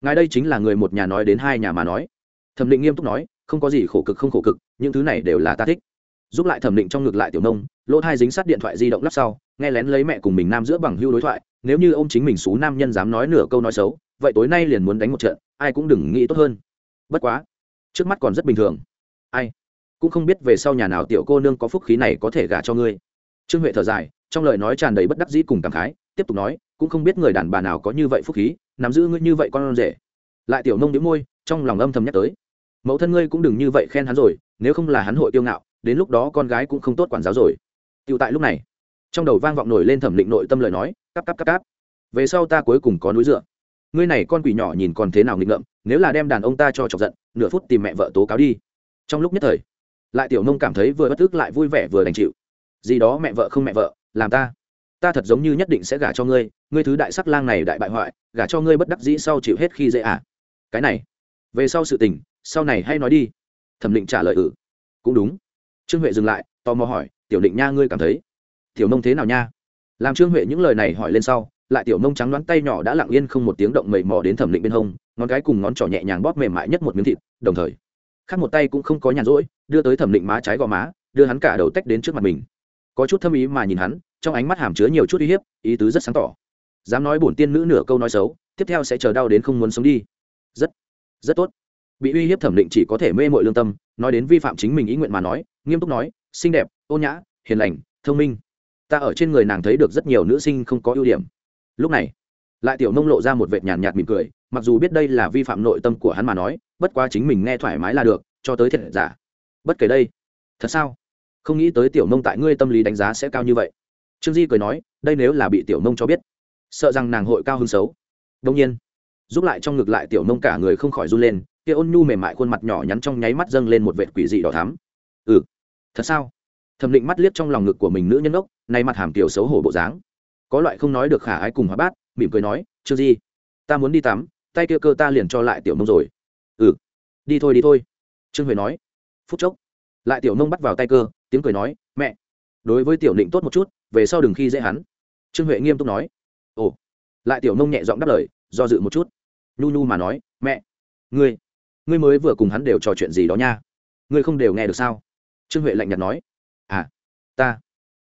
ngài đây chính là người một nhà nói đến hai nhà mà nói. Thẩm định nghiêm túc nói, không có gì khổ cực không khổ cực, những thứ này đều là ta thích giúp lại thẩm định trong ngược lại tiểu nông, lỗ thai dính sát điện thoại di động lắp sau, nghe lén lấy mẹ cùng mình nam giữa bằng hưu đối thoại, nếu như ô m chính mình xú nam nhân dám nói nửa câu nói xấu, vậy tối nay liền muốn đánh một trận, ai cũng đừng nghĩ tốt hơn. Bất quá, trước mắt còn rất bình thường. Ai, cũng không biết về sau nhà nào tiểu cô nương có phúc khí này có thể gả cho ngươi. Trương huệ thở dài, trong lời nói tràn đầy bất đắc dĩ cùng cảm khái, tiếp tục nói, cũng không biết người đàn bà nào có như vậy phúc khí, nắm giữ ngươi như vậy con rể. Lại tiểu nông đĩu môi, trong lòng âm thầm nhắc tới. Mẫu thân ngươi cũng đừng như vậy khen hắn rồi, nếu không là hắn hội tiêu ngạo đến lúc đó con gái cũng không tốt quản giáo rồi. Tựu tại lúc này, trong đầu vang vọng nổi lên thẩm định nội tâm lời nói cắp cắp cắp cắp về sau ta cuối cùng có núi dựa. Ngươi này con quỷ nhỏ nhìn còn thế nào nghịch ngợm, nếu là đem đàn ông ta cho chọc giận, nửa phút tìm mẹ vợ tố cáo đi. Trong lúc nhất thời, lại tiểu nông cảm thấy vừa bất ức lại vui vẻ vừa đành chịu. Gì đó mẹ vợ không mẹ vợ, làm ta. Ta thật giống như nhất định sẽ gả cho ngươi ngươi thứ đại sắc lang này đại bại hoại, gả cho ngươi bất đắc dĩ sau chịu hết khi dễ à. Cái này, về sau sự tình, sau này hay nói đi. Thẩm định trả lời ừ. Cũng đúng trương huệ dừng lại, tò mò hỏi, tiểu định nha, ngươi cảm thấy tiểu nông thế nào nha? Làm trương huệ những lời này hỏi lên sau, lại tiểu nông trắng đoán tay nhỏ đã lặng yên không một tiếng động mầy mò đến thẩm định bên hông, ngón cái cùng ngón trỏ nhẹ nhàng bóp mềm mại nhất một miếng thịt, đồng thời, khác một tay cũng không có nhàn rỗi, đưa tới thẩm định má trái gò má, đưa hắn cả đầu tách đến trước mặt mình. Có chút thâm ý mà nhìn hắn, trong ánh mắt hàm chứa nhiều chút uy hiếp, ý tứ rất sáng tỏ. Dám nói bổn tiên nữ nửa câu nói xấu, tiếp theo sẽ chờ đau đến không muốn sống đi. Rất rất tốt. Bị uy hiếp thẩm định chỉ có thể mê mội lương tâm, nói đến vi phạm chính mình ý nguyện mà nói nghiêm túc nói, xinh đẹp ôn nhã, hiền lành, thông minh. Ta ở trên người nàng thấy được rất nhiều nữ sinh không có ưu điểm. Lúc này, lại tiểu nông lộ ra một vệt nhàn nhạt mỉm cười, mặc dù biết đây là vi phạm nội tâm của hắn mà nói, bất quá chính mình nghe thoải mái là được, cho tới thiệt giả. Bất kể đây, thật sao? Không nghĩ tới tiểu nông tại ngươi tâm lý đánh giá sẽ cao như vậy. Trương di cười nói, đây nếu là bị tiểu nông cho biết, sợ rằng nàng hội cao hơn xấu. Đông nhiên, giúp lại trong ngực lại tiểu nông cả người không khỏi run lên, kia ôn nhu mềm mại khuôn mặt nhỏ nhắn trong nháy mắt dâng lên một vệt quỷ dị đỏ thắm. Ừ thật sao? Thẩm định mắt liếc trong lòng ngực của mình nữ nhân ốc, nay mặt hàm kiểu xấu hổ bộ dáng. Có loại không nói được khả ái cùng hóa bát, mỉm cười nói chưa gì ta muốn đi tắm, tay kia cơ ta liền cho lại tiểu nông rồi. Ừ đi thôi đi thôi. Trương huệ nói. Phút chốc, lại tiểu nông bắt vào tay cơ, tiếng cười nói, mẹ, đối với tiểu định tốt một chút, về sau đừng khi dễ hắn. Trương huệ nghiêm túc nói. Ồ. Lại tiểu nông nhẹ giọng đáp lời, do dự một chút. Nhu nhu mà nói, mẹ, ngươi ngươi mới vừa cùng hắn đều trò chuyện gì đó nha. Ngươi không đều nghe được sao? Trương huệ lạnh nhạt nói à ta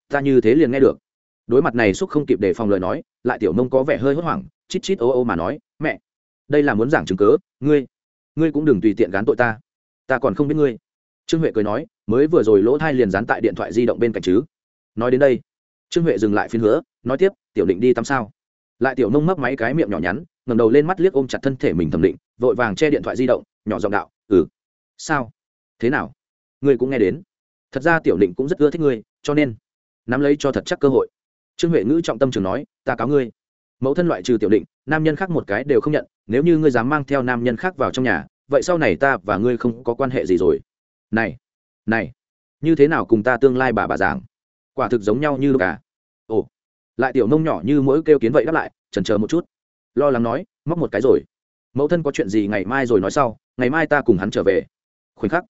ta như thế liền nghe được. Đối mặt này xúc không kịp đề phòng lời nói, lại tiểu Mông có vẻ hơi hốt hoảng, chít chít ô ô mà nói, mẹ, đây là muốn giảng chứng cớ, ngươi ngươi cũng đừng tùy tiện gán tội ta ta còn không biết ngươi. Trương huệ cười nói, mới vừa rồi lỗ thai liền dán tại điện thoại di động bên cạnh chứ. Nói đến đây, trương huệ dừng lại phiên hứa, nói tiếp, tiểu định đi tắm sao? Lại tiểu nông mấp máy cái miệng nhỏ nhắn ngầm đầu lên mắt liếc ôm chặt thân thể mình thẩm định, vội vàng che điện thoại di động, nhỏ giọng đạo ừ sao? Thế nào? Ngươi cũng nghe đến? Thật ra tiểu định cũng rất ưa thích ngươi, cho nên nắm lấy cho thật chắc cơ hội. Trương huệ ngữ trọng tâm trường nói, ta cáo ngươi. Mẫu thân loại trừ tiểu định nam nhân khác một cái đều không nhận, nếu như ngươi dám mang theo nam nhân khác vào trong nhà, vậy sau này ta và ngươi không có quan hệ gì rồi. Này này, như thế nào cùng ta tương lai bà bà giảng? Quả thực giống nhau như lúc à? Ồ, lại tiểu nông nhỏ như mỗi kêu kiến vậy đáp lại trần chờ một chút. Lo lắng nói, móc một cái rồi. Mẫu thân có chuyện gì ngày mai rồi nói sau, ngày mai ta cùng hắn trở về. Khoảnh khắc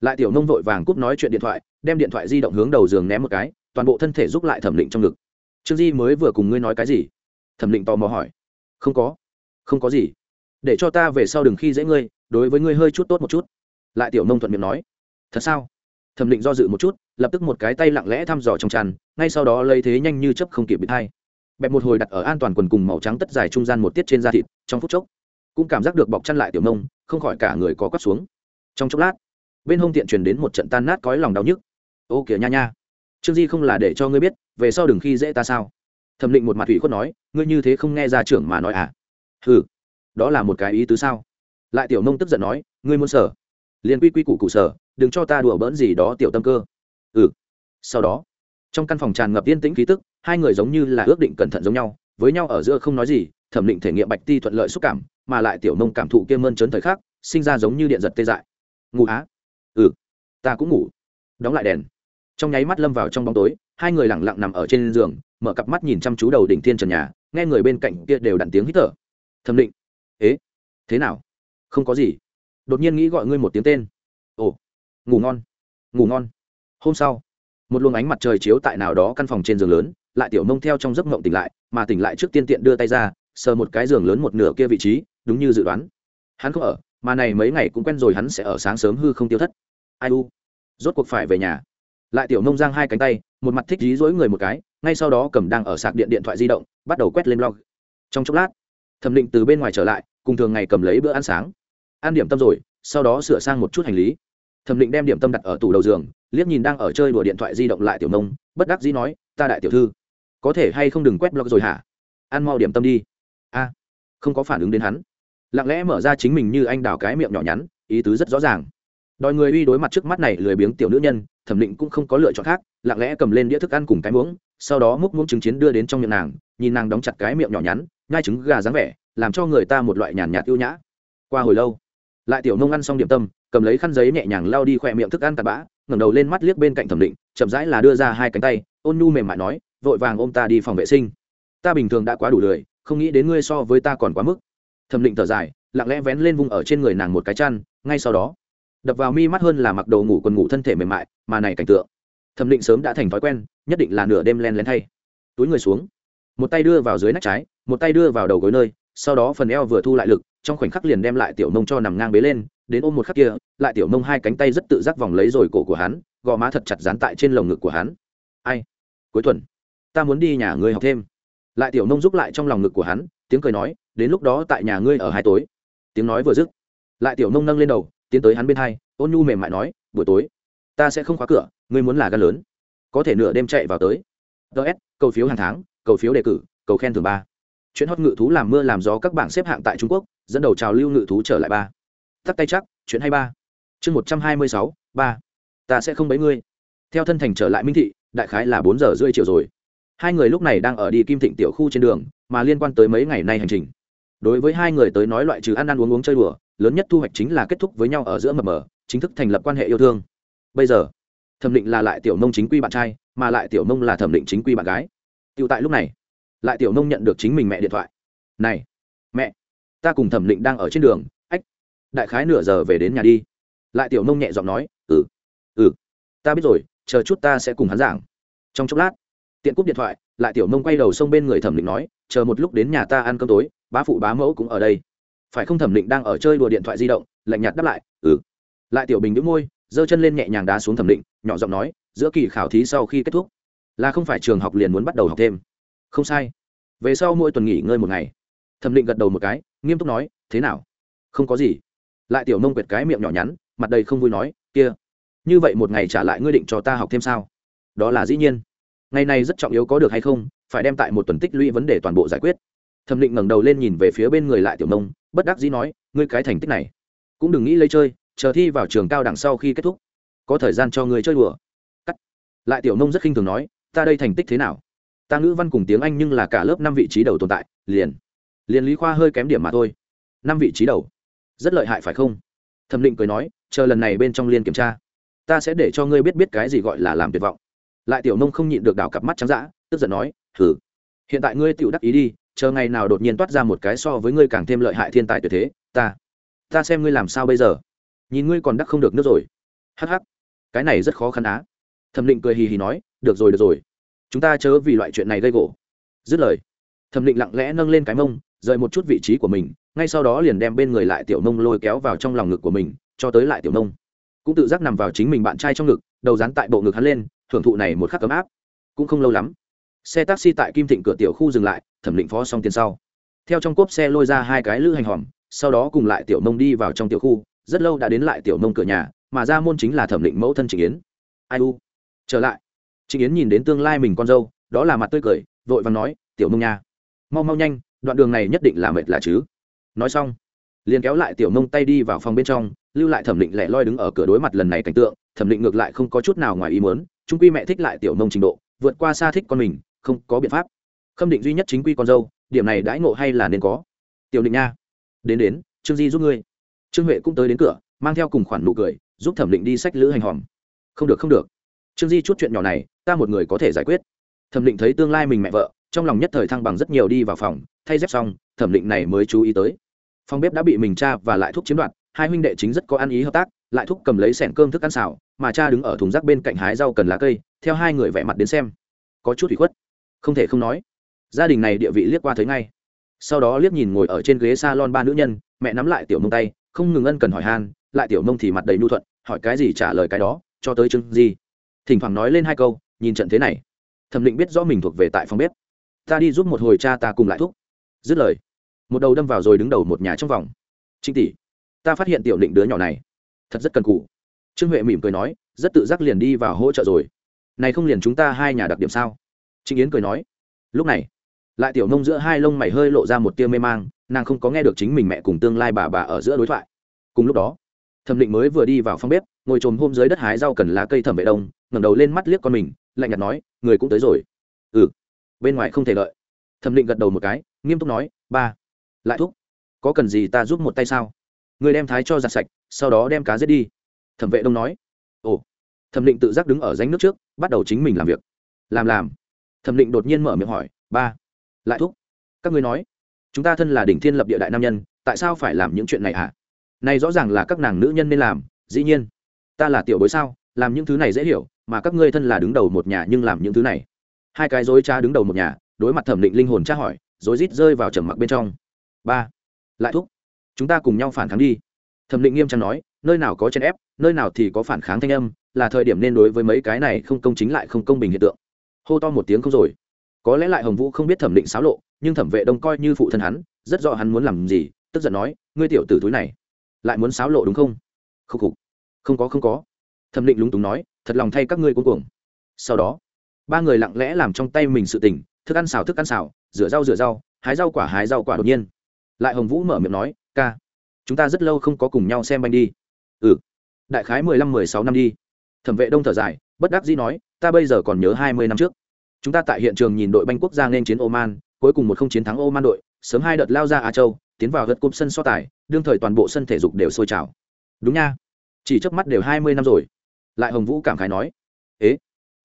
lại tiểu nông vội vàng cúp nói chuyện điện thoại, đem điện thoại di động hướng đầu giường ném một cái, toàn bộ thân thể giúp lại thẩm định trong ngực. Trương di mới vừa cùng ngươi nói cái gì? Thẩm định tò mò hỏi. Không có. Không có gì. Để cho ta về sau đừng khi dễ ngươi, đối với ngươi hơi chút tốt một chút. Lại tiểu nông thuận miệng nói. Thật sao? Thẩm định do dự một chút, lập tức một cái tay lặng lẽ thăm dò trong tràn, ngay sau đó lấy thế nhanh như chấp không kịp bị thay. Bẹp một hồi đặt ở an toàn quần cùng màu trắng tất dài trung gian một tiết trên da thịt, trong phút chốc, cũng cảm giác được bọc chăn lại tiểu nông, không khỏi cả người có quắp xuống. Trong chốc lát bên hông tiện truyền đến một trận tan nát cõi lòng đau nhức. Ô kìa nha nha, trương di không là để cho ngươi biết, về sau đừng khi dễ ta sao? Thẩm định một mặt ủy khuất nói, ngươi như thế không nghe ra trưởng mà nói à? Ừ đó là một cái ý tứ sao? Lại tiểu nông tức giận nói, ngươi muốn sở? Liền quy quy củ cụ sở, đừng cho ta đùa bỡn gì đó tiểu tâm cơ. Ừ. Sau đó, trong căn phòng tràn ngập yên tĩnh khí tức, hai người giống như là ước định cẩn thận giống nhau, với nhau ở giữa không nói gì, thẩm định thể nghiệm bạch ti thuận lợi xúc cảm, mà lại tiểu nông cảm thụ kia mơn trớn thời khắc, sinh ra giống như điện giật tê dại. Ngủ á? Ừ ta cũng ngủ. Đóng lại đèn. Trong nháy mắt lâm vào trong bóng tối, hai người lẳng lặng nằm ở trên giường, mở cặp mắt nhìn chăm chú đầu đỉnh thiên trần nhà, nghe người bên cạnh kia đều đặn tiếng hít thở. Thẩm định. Ế, thế nào? Không có gì. Đột nhiên nghĩ gọi ngươi một tiếng tên. Ồ, ngủ ngon ngủ ngon. Hôm sau, một luồng ánh mặt trời chiếu tại nào đó căn phòng trên giường lớn, lại tiểu mông theo trong giấc mộng tỉnh lại, mà tỉnh lại trước tiên tiện đưa tay ra, sờ một cái giường lớn một nửa kia vị trí, đúng như dự đoán. Hắn không ở mà này mấy ngày cũng quen rồi hắn sẽ ở sáng sớm hư không tiêu thất. Ai u? Rốt cuộc phải về nhà. Lại tiểu nông giang hai cánh tay, một mặt thích dí dỗi người một cái, ngay sau đó cầm đang ở sạc điện điện thoại di động, bắt đầu quét lên blog. Trong chốc lát, thẩm định từ bên ngoài trở lại, cùng thường ngày cầm lấy bữa ăn sáng. Ăn điểm tâm rồi, sau đó sửa sang một chút hành lý. Thẩm định đem điểm tâm đặt ở tủ đầu giường, liếc nhìn đang ở chơi đùa điện thoại di động lại tiểu nông, bất đắc dĩ nói, ta đại tiểu thư, có thể hay không đừng quét blog rồi hả? Ăn mau điểm tâm đi. A, không có phản ứng đến hắn lặng lẽ mở ra chính mình như anh đào cái miệng nhỏ nhắn, ý tứ rất rõ ràng. Đòi người uy đối mặt trước mắt này lười biếng tiểu nữ nhân, thẩm định cũng không có lựa chọn khác, lặng lẽ cầm lên đĩa thức ăn cùng cái muỗng, sau đó múc muỗng trứng chiến đưa đến trong miệng nàng, nhìn nàng đóng chặt cái miệng nhỏ nhắn ngai trứng gà dáng vẻ, làm cho người ta một loại nhàn nhạt ưu nhã. Qua hồi lâu, lại tiểu nông ăn xong điểm tâm, cầm lấy khăn giấy nhẹ nhàng lao đi khỏe miệng thức ăn tạt bã, ngẩng đầu lên mắt liếc bên cạnh thẩm định, chậm rãi là đưa ra hai cánh tay, ôn nhu mềm mại nói, vội vàng ôm ta đi phòng vệ sinh. Ta bình thường đã quá đủ lười, không nghĩ đến ngươi so với ta còn quá mức thẩm định thở dài, lặng lẽ vén lên vùng ở trên người nàng một cái chăn, ngay sau đó, đập vào mi mắt hơn là mặc đồ ngủ quần ngủ thân thể mềm mại, mà này cảnh tượng, thẩm định sớm đã thành thói quen, nhất định là nửa đêm len lén thay. Túi người xuống, một tay đưa vào dưới nách trái, một tay đưa vào đầu gối nơi, sau đó phần eo vừa thu lại lực, trong khoảnh khắc liền đem lại tiểu nông cho nằm ngang bế lên, đến ôm một khắc kia, lại tiểu nông hai cánh tay rất tự giác vòng lấy rồi cổ của hắn, gò má thật chặt dán tại trên lồng ngực của hắn. Ai? Cuối tuần, ta muốn đi nhà ngươi học thêm. Lại tiểu nông giúp lại trong lòng ngực của hắn, tiếng cười nói đến lúc đó tại nhà ngươi ở hai tối. Tiếng nói vừa dứt, lại tiểu nông nâng lên đầu, tiến tới hắn bên hai, ôn nhu mềm mại nói, buổi tối, ta sẽ không khóa cửa, ngươi muốn là gan lớn. Có thể nửa đêm chạy vào tới. Ts cầu phiếu hàng tháng, cầu phiếu đề cử, cầu khen thường ba. Chuyện hót ngự thú làm mưa làm gió các bảng xếp hạng tại trung quốc, dẫn đầu trào lưu ngự thú trở lại ba. Tắt tay chắc, chuyện hay ba. Chương một trăm hai mươi sáu, ba. Ta sẽ không bấy ngươi. Theo thân thành trở lại minh thị, đại khái là bốn giờ rưỡi chiều rồi. Hai người lúc này đang ở đi kim thịnh tiểu khu trên đường, mà liên quan tới mấy ngày nay hành trình đối với hai người tới nói loại trừ ăn ăn uống uống chơi đùa, lớn nhất thu hoạch chính là kết thúc với nhau ở giữa mập mờ, chính thức thành lập quan hệ yêu thương. Bây giờ, thẩm định là lại tiểu nông chính quy bạn trai, mà lại tiểu nông là thẩm định chính quy bạn gái. Tựu tại lúc này, lại tiểu nông nhận được chính mình mẹ điện thoại. Này, mẹ, ta cùng thẩm định đang ở trên đường, ách, đại khái nửa giờ về đến nhà đi. Lại tiểu nông nhẹ giọng nói ừ ừ ta biết rồi, chờ chút ta sẽ cùng hắn giảng. Trong chốc lát, tiện cúp điện thoại, lại tiểu nông quay đầu xông bên người thẩm định nói chờ một lúc đến nhà ta ăn cơm tối, bá phụ bá mẫu cũng ở đây. Phải không thẩm định đang ở chơi đùa điện thoại di động, lạnh nhạt đáp lại ừ. Lại tiểu bình đĩu môi, giơ chân lên nhẹ nhàng đá xuống thẩm định, nhỏ giọng nói, giữa kỳ khảo thí sau khi kết thúc, là không phải trường học liền muốn bắt đầu học thêm. Không sai. Về sau mỗi tuần nghỉ ngơi một ngày. Thẩm định gật đầu một cái, nghiêm túc nói, thế nào? Không có gì. Lại tiểu nông quệt cái miệng nhỏ nhắn, mặt đầy không vui nói, kia, như vậy một ngày trả lại ngươi định cho ta học thêm sao? Đó là dĩ nhiên ngày này rất trọng yếu có được hay không, phải đem tại một tuần tích lũy vấn đề toàn bộ giải quyết. Thẩm định ngẩng đầu lên nhìn về phía bên người lại tiểu nông, bất đắc dĩ nói, ngươi cái thành tích này, cũng đừng nghĩ lấy chơi, chờ thi vào trường cao đẳng sau khi kết thúc, có thời gian cho ngươi chơi đùa. Cắt. Lại tiểu nông rất khinh thường nói, ta đây thành tích thế nào? Ta ngữ văn cùng tiếng anh nhưng là cả lớp năm vị trí đầu tồn tại, liền liền lý khoa hơi kém điểm mà thôi. Năm vị trí đầu, rất lợi hại phải không? Thẩm định cười nói, chờ lần này bên trong liên kiểm tra, ta sẽ để cho ngươi biết biết cái gì gọi là làm tuyệt vọng lại tiểu nông không nhịn được đảo cặp mắt trắng d tức giận nói thử hiện tại ngươi tiểu đắc ý đi, chờ ngày nào đột nhiên toát ra một cái so với ngươi càng thêm lợi hại thiên tài tuyệt thế, ta ta xem ngươi làm sao bây giờ. Nhìn ngươi còn đắc không được nữa rồi. Hh cái này rất khó khăn á. Thẩm định cười hì hì nói, được rồi được rồi. Chúng ta chớ vì loại chuyện này gây gỗ. Dứt lời, thẩm định lặng lẽ nâng lên cái mông, rời một chút vị trí của mình, ngay sau đó liền đem bên người lại tiểu nông lôi kéo vào trong lòng ngực của mình, cho tới lại tiểu nông. Cũng tự giác nằm vào chính mình bạn trai trong ngực, đầu dán tại bộ ngực hắn lên thưởng thụ này một khắc ấm áp. Cũng không lâu lắm, xe taxi tại kim thịnh cửa tiểu khu dừng lại, thẩm định phó xong tiền sau. Theo trong cốp xe lôi ra hai cái lữ hành hòm, sau đó cùng lại tiểu mông đi vào trong tiểu khu, rất lâu đã đến lại tiểu mông cửa nhà, mà ra môn chính là thẩm định mẫu thân trịnh yến. Ai u? Trở lại. Trịnh yến nhìn đến tương lai mình con dâu, đó là mặt tươi cười, vội và nói, tiểu mông nha, mau mau nhanh, đoạn đường này nhất định là mệt là chứ. Nói xong, liền kéo lại tiểu mông tay đi vào phòng bên trong, lưu lại thẩm định lẻ loi đứng ở cửa đối mặt lần này cảnh tượng, thẩm định ngược lại không có chút nào ngoài ý muốn trung quy mẹ thích lại tiểu nông trình độ, vượt qua xa thích con mình, không có biện pháp. Khâm định duy nhất chính quy con dâu, điểm này đãi ngộ hay là nên có? Tiểu định nha. Đến đến, trương di giúp ngươi. Trương huệ cũng tới đến cửa, mang theo cùng khoản nụ cười, giúp thẩm định đi sách lữ hành hòm. Không được không được. Trương di chút chuyện nhỏ này, ta một người có thể giải quyết. Thẩm định thấy tương lai mình mẹ vợ, trong lòng nhất thời thăng bằng rất nhiều đi vào phòng, thay dép xong, thẩm định này mới chú ý tới. Phòng bếp đã bị mình cha và lại thúc chiếm đoạt, hai huynh đệ chính rất có ăn ý hợp tác lại thúc cầm lấy sẻn cơm thức ăn xào, mà cha đứng ở thùng rác bên cạnh hái rau cần lá cây, theo hai người vẻ mặt đến xem. Có chút ủy khuất. Không thể không nói, gia đình này địa vị liếc qua thấy ngay. Sau đó liếc nhìn ngồi ở trên ghế s a lon ba nữ nhân, mẹ nắm lại tiểu mông tay, không ngừng ân cần hỏi han, lại tiểu mông thì mặt đầy nhu thuận, hỏi cái gì trả lời cái đó, cho tới chừng gì. Thỉnh thoảng nói lên hai câu, nhìn trận thế này. Thẩm định biết rõ mình thuộc về tại phòng bếp. Ta đi giúp một hồi cha ta cùng lại thúc. Dứt lời, một đầu đâm vào rồi đứng đầu một nhà trong vòng. Trinh tỷ, ta phát hiện tiểu định đứa nhỏ này thật rất cần cụ trương huệ mỉm cười nói, rất tự giác liền đi vào hỗ trợ rồi. Này không liền chúng ta hai nhà đặc điểm sao? Trịnh yến cười nói, lúc này, lại tiểu nông giữa hai lông mày hơi lộ ra một tia mê mang, nàng không có nghe được chính mình mẹ cùng tương lai bà bà ở giữa đối thoại. Cùng lúc đó, thẩm định mới vừa đi vào phòng bếp, ngồi trồm hôm dưới đất hái rau cần lá cây thẩm vệ đông, ngẩng đầu lên mắt liếc con mình, lạnh nhạt nói, người cũng tới rồi. Ừ bên ngoài không thể lợi thẩm định gật đầu một cái, nghiêm túc nói, ba, lại thúc, có cần gì ta giúp một tay sao? Người đem thái cho giặt sạch sau đó đem cá giết đi. Thẩm vệ đông nói, ồ. Thẩm định tự giác đứng ở ránh nước trước, bắt đầu chính mình làm việc. Làm làm. Thẩm định đột nhiên mở miệng hỏi, ba, lại thúc, các ngươi nói, chúng ta thân là đỉnh thiên lập địa đại nam nhân, tại sao phải làm những chuyện này hả? À? này rõ ràng là các nàng nữ nhân nên làm, dĩ nhiên. Ta là tiểu bối sao, làm những thứ này dễ hiểu, mà các ngươi thân là đứng đầu một nhà nhưng làm những thứ này. Hai cái dối cha đứng đầu một nhà, đối mặt thẩm định linh hồn tra hỏi, rối rít rơi vào trầm mặc bên trong. Ba, lại thúc, chúng ta cùng nhau phản kháng đi thẩm định nghiêm trang nói, nơi nào có chen ép, nơi nào thì có phản kháng thanh âm, là thời điểm nên đối với mấy cái này không công chính lại không công bình hiện tượng. Hô to một tiếng không rồi. Có lẽ lại hồng vũ không biết thẩm định xáo lộ, nhưng thẩm vệ đông coi như phụ thân hắn, rất rõ hắn muốn làm gì, tức giận nói, ngươi tiểu tử túi này, lại muốn xáo lộ đúng không? Khúc khục. Không có không có. Thẩm định lúng túng nói, thật lòng thay các ngươi cuối cùng sau đó, ba người lặng lẽ làm trong tay mình sự tình, thức ăn xào, thức ăn xào, rửa rau rửa rau, hái rau quả, hái rau quả đột nhiên. Lại hồng vũ mở miệng nói, ca chúng ta rất lâu không có cùng nhau xem banh đi. Ừ. Đại khái mười lăm, mười sáu năm đi. Thẩm vệ đông thở dài, bất đắc dĩ nói, ta bây giờ còn nhớ hai mươi năm trước. Chúng ta tại hiện trường nhìn đội banh quốc gia nên chiến oman, cuối cùng một không chiến thắng oman đội, sớm hai đợt lao ra á châu, tiến vào gật cụm sân so tài, đương thời toàn bộ sân thể dục đều sôi trào. Đúng nha. Chỉ chớp mắt đều hai mươi năm rồi. Lại hồng vũ cảm khái nói, ế,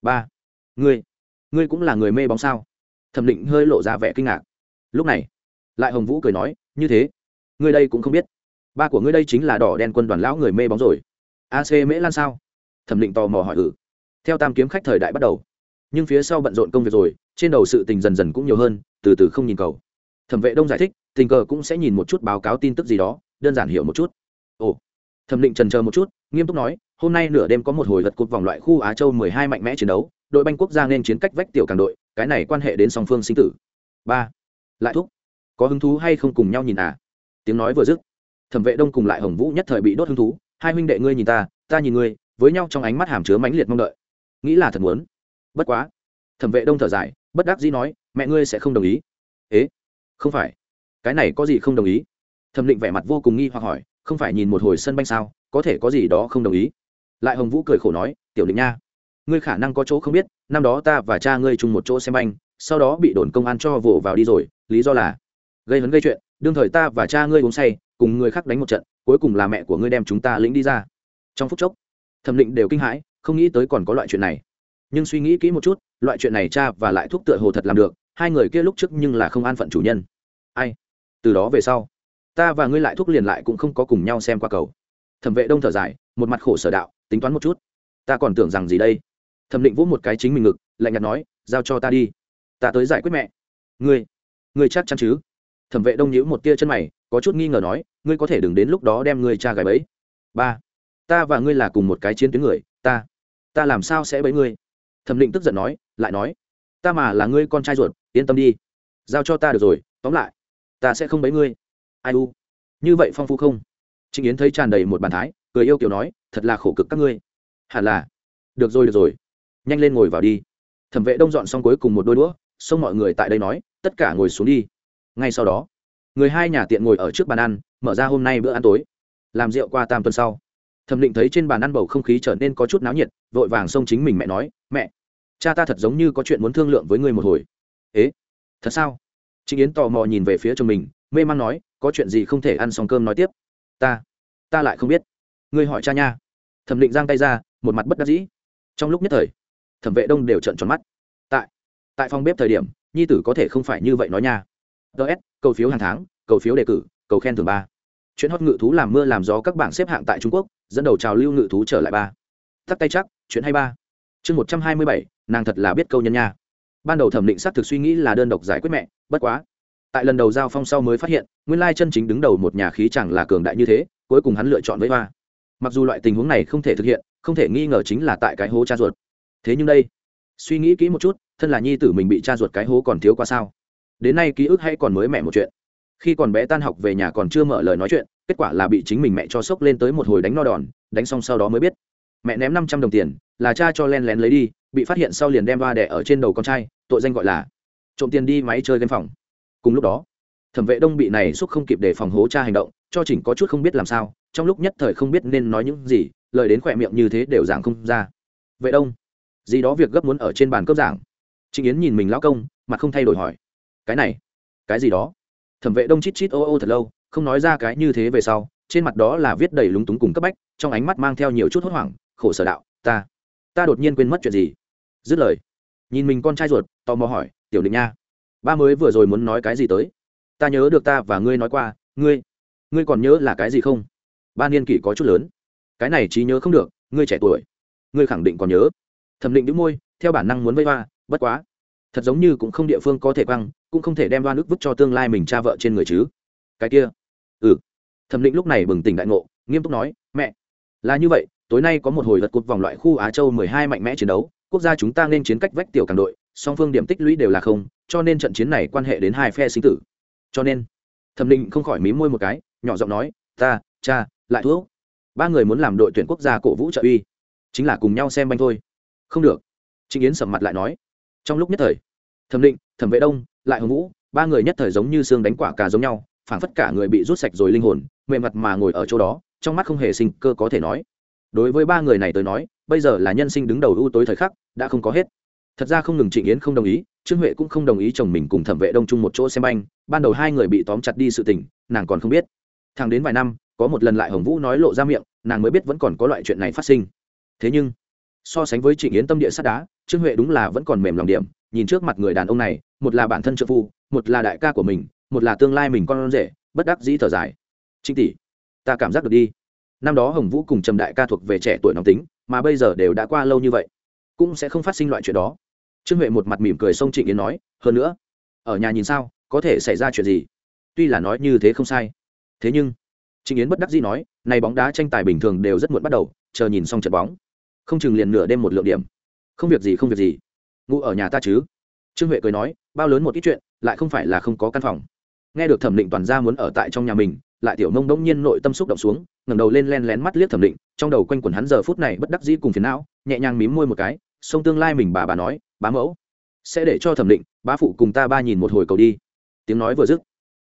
ba, ngươi ngươi cũng là người mê bóng sao? Thẩm định hơi lộ ra vẻ kinh ngạc. Lúc này, lại hồng vũ cười nói, như thế, ngươi đây cũng không biết ba của ngươi đây chính là đỏ đen quân đoàn lão người mê bóng rồi. Ac mễ lan sao? Thẩm định tò mò hỏi ử theo tam kiếm khách thời đại bắt đầu. Nhưng phía sau bận rộn công việc rồi, trên đầu sự tình dần dần cũng nhiều hơn, từ từ không nhìn cầu. Thẩm vệ đông giải thích, tình cờ cũng sẽ nhìn một chút báo cáo tin tức gì đó, đơn giản hiểu một chút. Ồ. Thẩm định trần chờ một chút, nghiêm túc nói, hôm nay nửa đêm có một hồi lật cột vòng loại khu á châu mười hai mạnh mẽ chiến đấu, đội banh quốc gia nên chiến cách vách tiểu càng đội, cái này quan hệ đến song phương sinh tử. Ba. Lại thúc. Có hứng thú hay không cùng nhau nhìn à? Tiếng nói vừa dứt thẩm vệ đông cùng lại hồng vũ nhất thời bị đốt hứng thú hai huynh đệ ngươi nhìn ta ta nhìn ngươi với nhau trong ánh mắt hàm chứa mãnh liệt mong đợi nghĩ là thật muốn bất quá thẩm vệ đông thở dài bất đắc dĩ nói mẹ ngươi sẽ không đồng ý ế không phải cái này có gì không đồng ý thẩm định vẻ mặt vô cùng nghi hoặc hỏi không phải nhìn một hồi sân banh sao có thể có gì đó không đồng ý lại hồng vũ cười khổ nói tiểu định nha ngươi khả năng có chỗ không biết năm đó ta và cha ngươi chung một chỗ xem banh sau đó bị đồn công an cho vồ vào đi rồi lý do là gây hấn gây chuyện đương thời ta và cha ngươi uống say, cùng người khác đánh một trận, cuối cùng là mẹ của ngươi đem chúng ta lĩnh đi ra. Trong phút chốc, thẩm định đều kinh hãi, không nghĩ tới còn có loại chuyện này. Nhưng suy nghĩ kỹ một chút, loại chuyện này cha và lại thuốc tựa hồ thật làm được, hai người kia lúc trước nhưng là không an phận chủ nhân. Ai? Từ đó về sau, ta và ngươi lại thuốc liền lại cũng không có cùng nhau xem qua cầu. Thẩm vệ đông thở dài, một mặt khổ sở đạo, tính toán một chút. Ta còn tưởng rằng gì đây? Thẩm định vỗ một cái chính mình ngực, lạnh nhạt nói, giao cho ta đi. Ta tới giải quyết mẹ. Ngươi? Ngươi chắc chắn chứ? Thẩm vệ đông nhíu một tia chân mày, có chút nghi ngờ nói, ngươi có thể đừng đến lúc đó đem ngươi cha gái bẫy. Ba, ta và ngươi là cùng một cái chiến tuyến người, ta ta làm sao sẽ bẫy ngươi? Thẩm định tức giận nói, lại nói, ta mà là ngươi con trai ruột, yên tâm đi, giao cho ta được rồi, tóm lại, ta sẽ không bẫy ngươi. Ai u, như vậy phong phú không? Trịnh yến thấy tràn đầy một bàn thái, cười yêu kiểu nói, thật là khổ cực các ngươi. Hẳn là, được rồi được rồi, nhanh lên ngồi vào đi. Thẩm vệ đông dọn xong cuối cùng một đôi đũa xong mọi người tại đây nói, tất cả ngồi xuống đi ngay sau đó, người hai nhà tiện ngồi ở trước bàn ăn, mở ra hôm nay bữa ăn tối. Làm rượu qua tam tuần sau, thẩm định thấy trên bàn ăn bầu không khí trở nên có chút náo nhiệt, vội vàng xông chính mình mẹ nói, mẹ, cha ta thật giống như có chuyện muốn thương lượng với ngươi một hồi. Ế, thật sao? Trịnh yến tò mò nhìn về phía chồng mình, mê man nói, có chuyện gì không thể ăn xong cơm nói tiếp. Ta ta lại không biết. Ngươi hỏi cha nha. Thẩm định giang tay ra, một mặt bất đắc dĩ. Trong lúc nhất thời, thẩm vệ đông đều trận tròn mắt. Tại tại phòng bếp thời điểm, nhi tử có thể không phải như vậy nói nha ts cầu phiếu hàng tháng, cầu phiếu đề cử, cầu khen thường ba. Chuyện hót ngự thú làm mưa làm gió các bảng xếp hạng tại trung quốc, dẫn đầu trào lưu ngự thú trở lại ba. Tắt tay chắc, chuyện hay ba. Chương một trăm hai mươi bảy, nàng thật là biết câu nhân nha. Ban đầu thẩm định xác thực suy nghĩ là đơn độc giải quyết mẹ, bất quá. Tại lần đầu giao phong sau mới phát hiện, nguyên lai chân chính đứng đầu một nhà khí chẳng là cường đại như thế, cuối cùng hắn lựa chọn với hoa mặc dù loại tình huống này không thể thực hiện, không thể nghi ngờ chính là tại cái hố cha ruột. Thế nhưng đây, suy nghĩ kỹ một chút, thân là nhi tử mình bị cha ruột cái hố còn thiếu qua sao? Đến nay ký ức hay còn mới mẹ một chuyện. Khi còn bé tan học về nhà còn chưa mở lời nói chuyện, kết quả là bị chính mình mẹ cho sốc lên tới một hồi đánh no đòn, đánh xong sau đó mới biết. Mẹ ném năm trăm đồng tiền, là cha cho len lén lấy đi, bị phát hiện sau liền đem va đẻ ở trên đầu con trai, tội danh gọi là trộm tiền đi máy chơi game phòng. Cùng lúc đó, thẩm vệ đông bị này xúc không kịp để phòng hố cha hành động, cho chỉnh có chút không biết làm sao, trong lúc nhất thời không biết nên nói những gì, lời đến khỏe miệng như thế đều giảng không ra. Vệ đông, gì đó việc gấp muốn ở trên bàn cấp giảng. Trịnh yến nhìn mình lão công, mặt không thay đổi hỏi cái này, cái gì đó. Thẩm vệ đông chít chít ô ô thật lâu, không nói ra cái như thế về sau, trên mặt đó là viết đầy lúng túng cùng cấp bách, trong ánh mắt mang theo nhiều chút hốt hoảng, khổ sở đạo, ta ta đột nhiên quên mất chuyện gì? Dứt lời, nhìn mình con trai ruột, tò mò hỏi, tiểu định nha, ba mới vừa rồi muốn nói cái gì tới? Ta nhớ được ta và ngươi nói qua, ngươi ngươi còn nhớ là cái gì không? Ba niên kỷ có chút lớn. Cái này trí nhớ không được, ngươi trẻ tuổi, ngươi khẳng định còn nhớ. Thẩm định đĩu môi, theo bản năng muốn vây hoa, bất quá, thật giống như cũng không địa phương có thể quăng cũng không thể đem đoan ức vứt cho tương lai mình cha vợ trên người chứ. Cái kia. Ừ. Thẩm định lúc này bừng tỉnh đại ngộ, nghiêm túc nói, mẹ, là như vậy, tối nay có một hồi lật cột vòng loại khu á châu mười hai mạnh mẽ chiến đấu, quốc gia chúng ta nên chiến cách vách tiểu càng đội, song phương điểm tích lũy đều là không, cho nên trận chiến này quan hệ đến hai phe sinh tử. Cho nên, thẩm định không khỏi mí môi một cái, nhỏ giọng nói, ta, cha, lại thuốc ba người muốn làm đội tuyển quốc gia cổ vũ trợ uy, chính là cùng nhau xem banh thôi. Không được. Trịnh yến sầm mặt lại nói. Trong lúc nhất thời, thẩm định, thẩm vệ đông lại hồng vũ, ba người nhất thời giống như xương đánh quả cà giống nhau, phảng phất cả người bị rút sạch rồi linh hồn, mềm mặt mà ngồi ở chỗ đó, trong mắt không hề sinh cơ có thể nói. Đối với ba người này tới nói, bây giờ là nhân sinh đứng đầu ưu tối thời khắc, đã không có hết. Thật ra không ngừng trịnh yến không đồng ý, trương huệ cũng không đồng ý chồng mình cùng thẩm vệ đông chung một chỗ xem anh ban đầu hai người bị tóm chặt đi sự tình, nàng còn không biết. Thằng đến vài năm, có một lần lại hồng vũ nói lộ ra miệng, nàng mới biết vẫn còn có loại chuyện này phát sinh. Thế nhưng, so sánh với trịnh yến tâm địa sắt đá, trương huệ đúng là vẫn còn mềm lòng điểm nhìn trước mặt người đàn ông này, một là bản thân trợ phu, một là đại ca của mình, một là tương lai mình con rể, bất đắc dĩ thở dài. Trinh tỷ, ta cảm giác được đi. Năm đó hồng vũ cùng trầm đại ca thuộc về trẻ tuổi nóng tính, mà bây giờ đều đã qua lâu như vậy, cũng sẽ không phát sinh loại chuyện đó. Trương huệ một mặt mỉm cười xông trịnh yến nói, hơn nữa, ở nhà nhìn sao, có thể xảy ra chuyện gì? Tuy là nói như thế không sai. Thế nhưng, trịnh yến bất đắc dĩ nói, này bóng đá tranh tài bình thường đều rất muộn bắt đầu, chờ nhìn xong trận bóng. Không chừng liền nửa đêm một lượng điểm. Không việc gì, không việc gì ngủ ở nhà ta chứ? Trương huệ cười nói, bao lớn một ít chuyện, lại không phải là không có căn phòng. Nghe được thẩm định toàn ra muốn ở tại trong nhà mình, lại tiểu nông đông nhiên nội tâm xúc động xuống, ngẩng đầu lên len lén mắt liếc thẩm định, trong đầu quanh quẩn hắn giờ phút này bất đắc dĩ cùng phiền não, nhẹ nhàng mím môi một cái sông tương lai mình bà bà nói, bá mẫu, sẽ để cho thẩm định, bá phụ cùng ta ba nhìn một hồi cầu đi. Tiếng nói vừa dứt,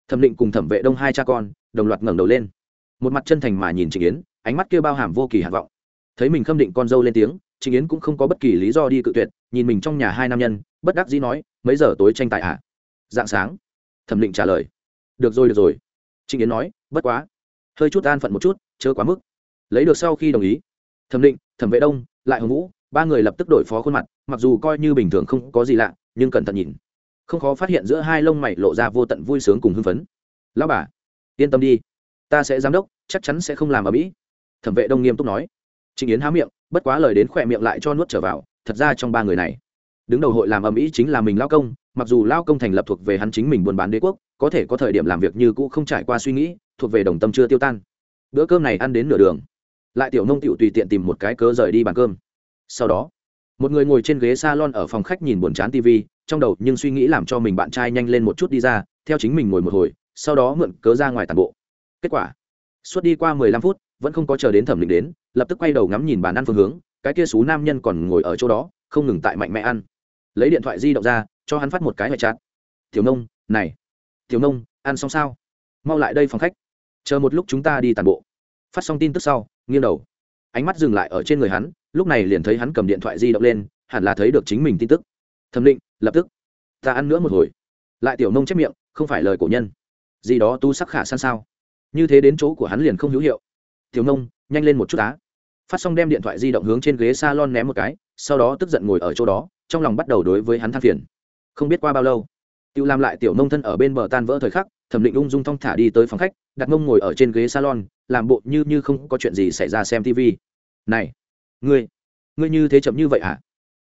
thẩm định cùng thẩm vệ đông hai cha con, đồng loạt ngẩng đầu lên. Một mặt chân thành mà nhìn trịnh yến, ánh mắt kia bao hàm vô kỳ hạt vọng. Thấy mình khâm định con dâu lên tiếng Trình yến cũng không có bất kỳ lý do đi cự tuyệt, nhìn mình trong nhà hai nam nhân, bất đắc dĩ nói, mấy giờ tối tranh tài ạ à? dạng sáng. Thẩm định trả lời, được rồi được rồi. Trình yến nói, bất quá, hơi chút an phận một chút, chớ quá mức. Lấy được sau khi đồng ý, thẩm định thẩm vệ đông, lại hồng vũ, ba người lập tức đổi phó khuôn mặt, mặc dù coi như bình thường không có gì lạ, nhưng cẩn thận nhìn. Không khó phát hiện giữa hai lông mày lộ ra vô tận vui sướng cùng hưng phấn. Lão bà, yên tâm đi, ta sẽ giám đốc, chắc chắn sẽ không làm ở mỹ. Thẩm vệ đông nghiêm túc nói. Trình yến há miệng bất quá lời đến khỏe miệng lại cho nuốt trở vào, thật ra trong ba người này, đứng đầu hội làm âm mỹ chính là mình lao công, mặc dù lao công thành lập thuộc về hắn chính mình buôn bán đế quốc, có thể có thời điểm làm việc như cũ không trải qua suy nghĩ, thuộc về đồng tâm chưa tiêu tan. Bữa cơm này ăn đến nửa đường, lại tiểu nông tiểu tùy tiện tìm một cái cớ rời đi bàn cơm. Sau đó, một người ngồi trên ghế salon ở phòng khách nhìn buồn chán tv trong đầu nhưng suy nghĩ làm cho mình bạn trai nhanh lên một chút đi ra, theo chính mình ngồi một hồi, sau đó mượn cớ ra ngoài tàn bộ. Kết quả, suốt đi qua mười lăm phút, vẫn không có chờ đến thẩm định đến lập tức quay đầu ngắm nhìn bàn ăn phương hướng, cái kia xú nam nhân còn ngồi ở chỗ đó, không ngừng tại mạnh mẽ ăn. Lấy điện thoại di động ra, cho hắn phát một cái ngoại chát tiểu nông, này, tiểu nông, ăn xong sao? Mau lại đây phòng khách. Chờ một lúc chúng ta đi tàn bộ. Phát xong tin tức sau, nghiêng đầu. Ánh mắt dừng lại ở trên người hắn, lúc này liền thấy hắn cầm điện thoại di động lên, hẳn là thấy được chính mình tin tức. Thẩm định, lập tức. Ta ăn nữa một hồi. Lại tiểu nông chép miệng, không phải lời cổ nhân. Gì đó tu sắc khả san sao? Như thế đến chỗ của hắn liền không hữu hiệu. Tiểu nông nhanh lên một chút á. Phát xong đem điện thoại di động hướng trên ghế s a lon ném một cái, sau đó tức giận ngồi ở chỗ đó, trong lòng bắt đầu đối với hắn than phiền. Không biết qua bao lâu tự làm lại tiểu nông thân ở bên bờ tan vỡ thời khắc, thẩm định ung dung thong thả đi tới phòng khách, đặt mông ngồi ở trên ghế salon, làm bộ như như không có chuyện gì xảy ra xem tv này, ngươi ngươi như thế chậm như vậy à?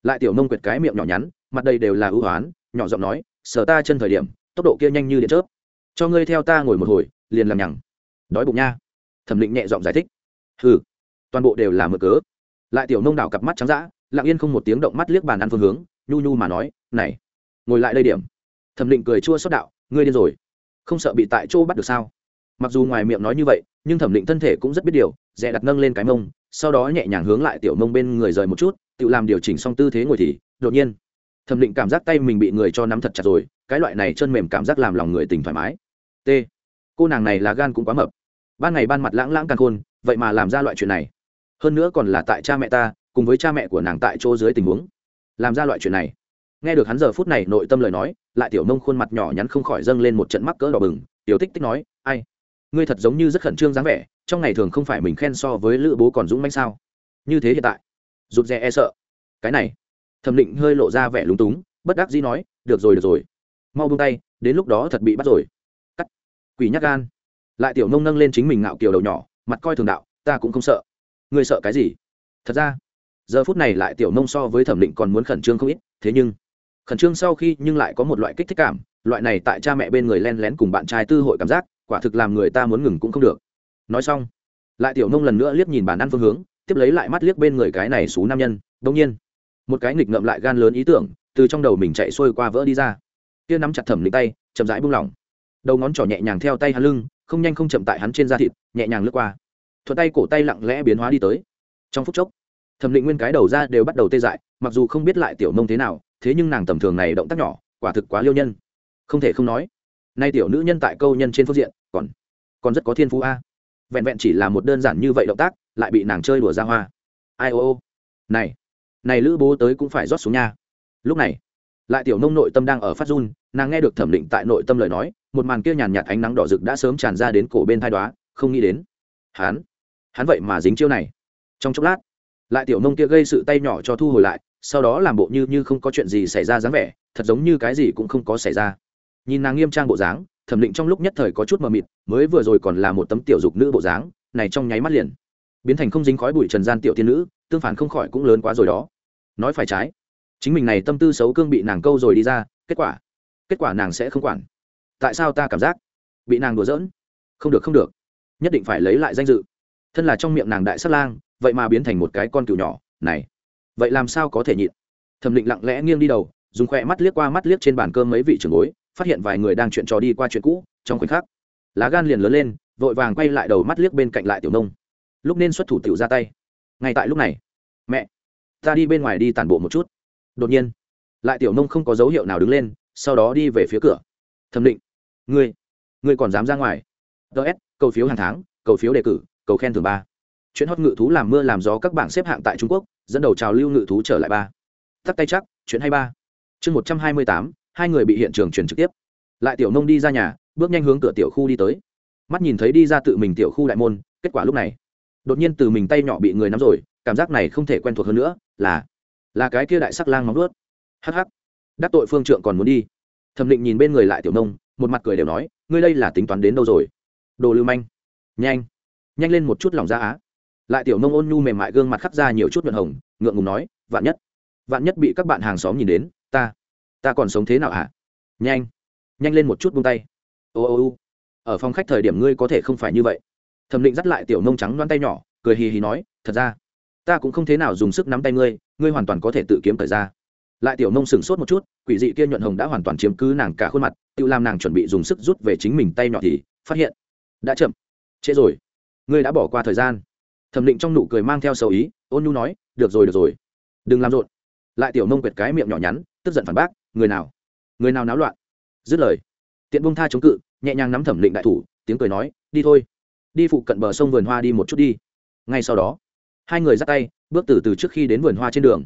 lại tiểu nông quyệt cái miệng nhỏ nhắn, mặt đây đều là ưu hoán, nhỏ giọng nói sở ta chân thời điểm, tốc độ kia nhanh như điện chớp. Cho ngươi theo ta ngồi một hồi, liền làm nhằng. Đói bụng nha. Thẩm định nhẹ giọng giải thích hừ, toàn bộ đều là mở cớ. Lại tiểu nông đảo cặp mắt trắng dã lặng yên không một tiếng động mắt liếc bàn ăn phương hướng nhu nhu mà nói này ngồi lại đây điểm. Thẩm định cười chua xót đạo ngươi điên rồi. Không sợ bị tại chỗ bắt được sao? Mặc dù ngoài miệng nói như vậy nhưng thẩm định thân thể cũng rất biết điều dè đặt nâng lên cái mông sau đó nhẹ nhàng hướng lại tiểu mông bên người rời một chút tự làm điều chỉnh xong tư thế ngồi thì đột nhiên thẩm định cảm giác tay mình bị người cho nắm thật chặt rồi cái loại này chân mềm cảm giác làm lòng người tỉnh thoải mái. T cô nàng này là gan cũng quá mập. Ban ngày ban mặt lãng lãng càng khôn vậy mà làm ra loại chuyện này. Hơn nữa còn là tại cha mẹ ta, cùng với cha mẹ của nàng tại chỗ dưới tình huống. Làm ra loại chuyện này. Nghe được hắn giờ phút này nội tâm lời nói, lại tiểu nông khuôn mặt nhỏ nhắn không khỏi dâng lên một trận mắc cỡ đỏ bừng, tiểu tích tích nói, ai, ngươi thật giống như rất khẩn trương dáng vẻ, trong ngày thường không phải mình khen so với lữ bố còn dũng manh sao? Như thế hiện tại, rụt rè e sợ. Cái này, thẩm định hơi lộ ra vẻ lúng túng, bất đắc dĩ nói, được rồi được rồi. Mau buông tay, đến lúc đó thật bị bắt rồi. Cắt. Quỷ nhắc gan. Lại tiểu nông nâng lên chính mình ngạo kiều đầu nhỏ mặt coi thường đạo, ta cũng không sợ. Ngươi sợ cái gì? Thật ra, giờ phút này lại tiểu nông so với thẩm định còn muốn khẩn trương không ít, thế nhưng, khẩn trương sau khi nhưng lại có một loại kích thích cảm, loại này tại cha mẹ bên người len lén cùng bạn trai tư hội cảm giác, quả thực làm người ta muốn ngừng cũng không được. Nói xong, lại tiểu nông lần nữa liếc nhìn bàn ăn phương hướng, tiếp lấy lại mắt liếc bên người cái này xú nam nhân đông nhiên, một cái nghịch ngậm lại gan lớn ý tưởng, từ trong đầu mình chạy xuôi qua vỡ đi ra. Kia nắm chặt thẩm định tay, chậm rãi buông lỏng. Đầu ngón trỏ nhẹ nhàng theo tay hắn lưng không nhanh không chậm tại hắn trên da thịt, nhẹ nhàng lướt qua. Thuận tay cổ tay lặng lẽ biến hóa đi tới. Trong phút chốc, thẩm định nguyên cái đầu ra đều bắt đầu tê dại, mặc dù không biết lại tiểu nông thế nào, thế nhưng nàng tầm thường này động tác nhỏ, quả thực quá liêu nhân. Không thể không nói, nay tiểu nữ nhân tại câu nhân trên phương diện, còn còn rất có thiên phú a. Vẹn vẹn chỉ là một đơn giản như vậy động tác, lại bị nàng chơi đùa ra hoa. Ai ô ô. Này này lữ bố tới cũng phải rót xuống nha. Lúc này, lại tiểu nông nội tâm đang ở phát run, nàng nghe được thẩm định tại nội tâm lời nói một màn kia nhàn nhạt ánh nắng đỏ rực đã sớm tràn ra đến cổ bên thai đoá, không nghĩ đến. Hắn hắn vậy mà dính chiêu này. Trong chốc lát, lại tiểu nông kia gây sự tay nhỏ cho thu hồi lại, sau đó làm bộ như như không có chuyện gì xảy ra dáng vẻ, thật giống như cái gì cũng không có xảy ra. Nhìn nàng nghiêm trang bộ dáng, thẩm định trong lúc nhất thời có chút mờ mịt, mới vừa rồi còn là một tấm tiểu dục nữ bộ dáng, này trong nháy mắt liền biến thành không dính khói bụi trần gian tiểu tiên nữ, tương phản không khỏi cũng lớn quá rồi đó. Nói phải trái, chính mình này tâm tư xấu cương bị nàng câu rồi đi ra, kết quả kết quả nàng sẽ không quản tại sao ta cảm giác bị nàng đùa giỡn? Không được không được. Nhất định phải lấy lại danh dự. Thân là trong miệng nàng đại sát lang, vậy mà biến thành một cái con cừu nhỏ, này. Vậy làm sao có thể nhịn? Thẩm định lặng lẽ nghiêng đi đầu, dùng khoe mắt liếc qua mắt liếc trên bàn cơm mấy vị trưởng bối, phát hiện vài người đang chuyện trò đi qua chuyện cũ, trong khoảnh khắc, lá gan liền lớn lên, vội vàng quay lại đầu mắt liếc bên cạnh lại tiểu nông. Lúc nên xuất thủ tiểu ra tay. Ngay tại lúc này, mẹ, ta đi bên ngoài đi tản bộ một chút. Đột nhiên, lại tiểu nông không có dấu hiệu nào đứng lên, sau đó đi về phía cửa. Thẩm định ngươi ngươi còn dám ra ngoài. Ts cầu phiếu hàng tháng, cầu phiếu đề cử, cầu khen thường ba. Chuyện hót ngự thú làm mưa làm gió các bảng xếp hạng tại trung quốc, dẫn đầu trào lưu ngự thú trở lại ba. Tắt tay chắc, chuyện hay ba. Chương một trăm hai mươi tám, hai người bị hiện trường truyền trực tiếp. Lại tiểu nông đi ra nhà, bước nhanh hướng cửa tiểu khu đi tới. Mắt nhìn thấy đi ra tự mình tiểu khu đại môn, kết quả lúc này, đột nhiên từ mình tay nhỏ bị người nắm rồi, cảm giác này không thể quen thuộc hơn nữa, là là cái kia đại sắc lang móng ướt hh đắc tội phương trượng còn muốn đi. Thẩm định nhìn bên người lại tiểu nông một mặt cười đều nói, ngươi đây là tính toán đến đâu rồi? Đồ lưu manh. Nhanh nhanh lên một chút lòng ra á. Lại tiểu nông ôn nhu mềm mại gương mặt khắc ra nhiều chút nhuận hồng, ngượng ngùng nói, vạn nhất vạn nhất bị các bạn hàng xóm nhìn đến, ta ta còn sống thế nào hả? Nhanh nhanh lên một chút buông tay. Ô ô ô, ở phòng khách thời điểm ngươi có thể không phải như vậy. Thẩm định dắt lại tiểu nông trắng đoán tay nhỏ, cười hì hì nói, thật ra, ta cũng không thế nào dùng sức nắm tay ngươi ngươi hoàn toàn có thể tự kiếm thời ra. Lại tiểu nông sửng sốt một chút, quỷ dị kia nhuận hồng đã hoàn toàn chiếm cứ nàng cả khuôn mặt tự làm nàng chuẩn bị dùng sức rút về chính mình tay nhỏ thì phát hiện, đã chậm, trễ rồi. Ngươi đã bỏ qua thời gian. Thẩm định trong nụ cười mang theo sầu ý, ôn nhu nói, được rồi được rồi. Đừng làm rộn. Lại tiểu nông quệt cái miệng nhỏ nhắn, tức giận phản bác, người nào? Người nào náo loạn? Dứt lời, tiện bông tha chống cự, nhẹ nhàng nắm thẩm định đại thủ, tiếng cười nói, đi thôi. Đi phụ cận bờ sông vườn hoa đi một chút đi. Ngay sau đó, hai người dắt tay, bước từ từ trước khi đến vườn hoa trên đường.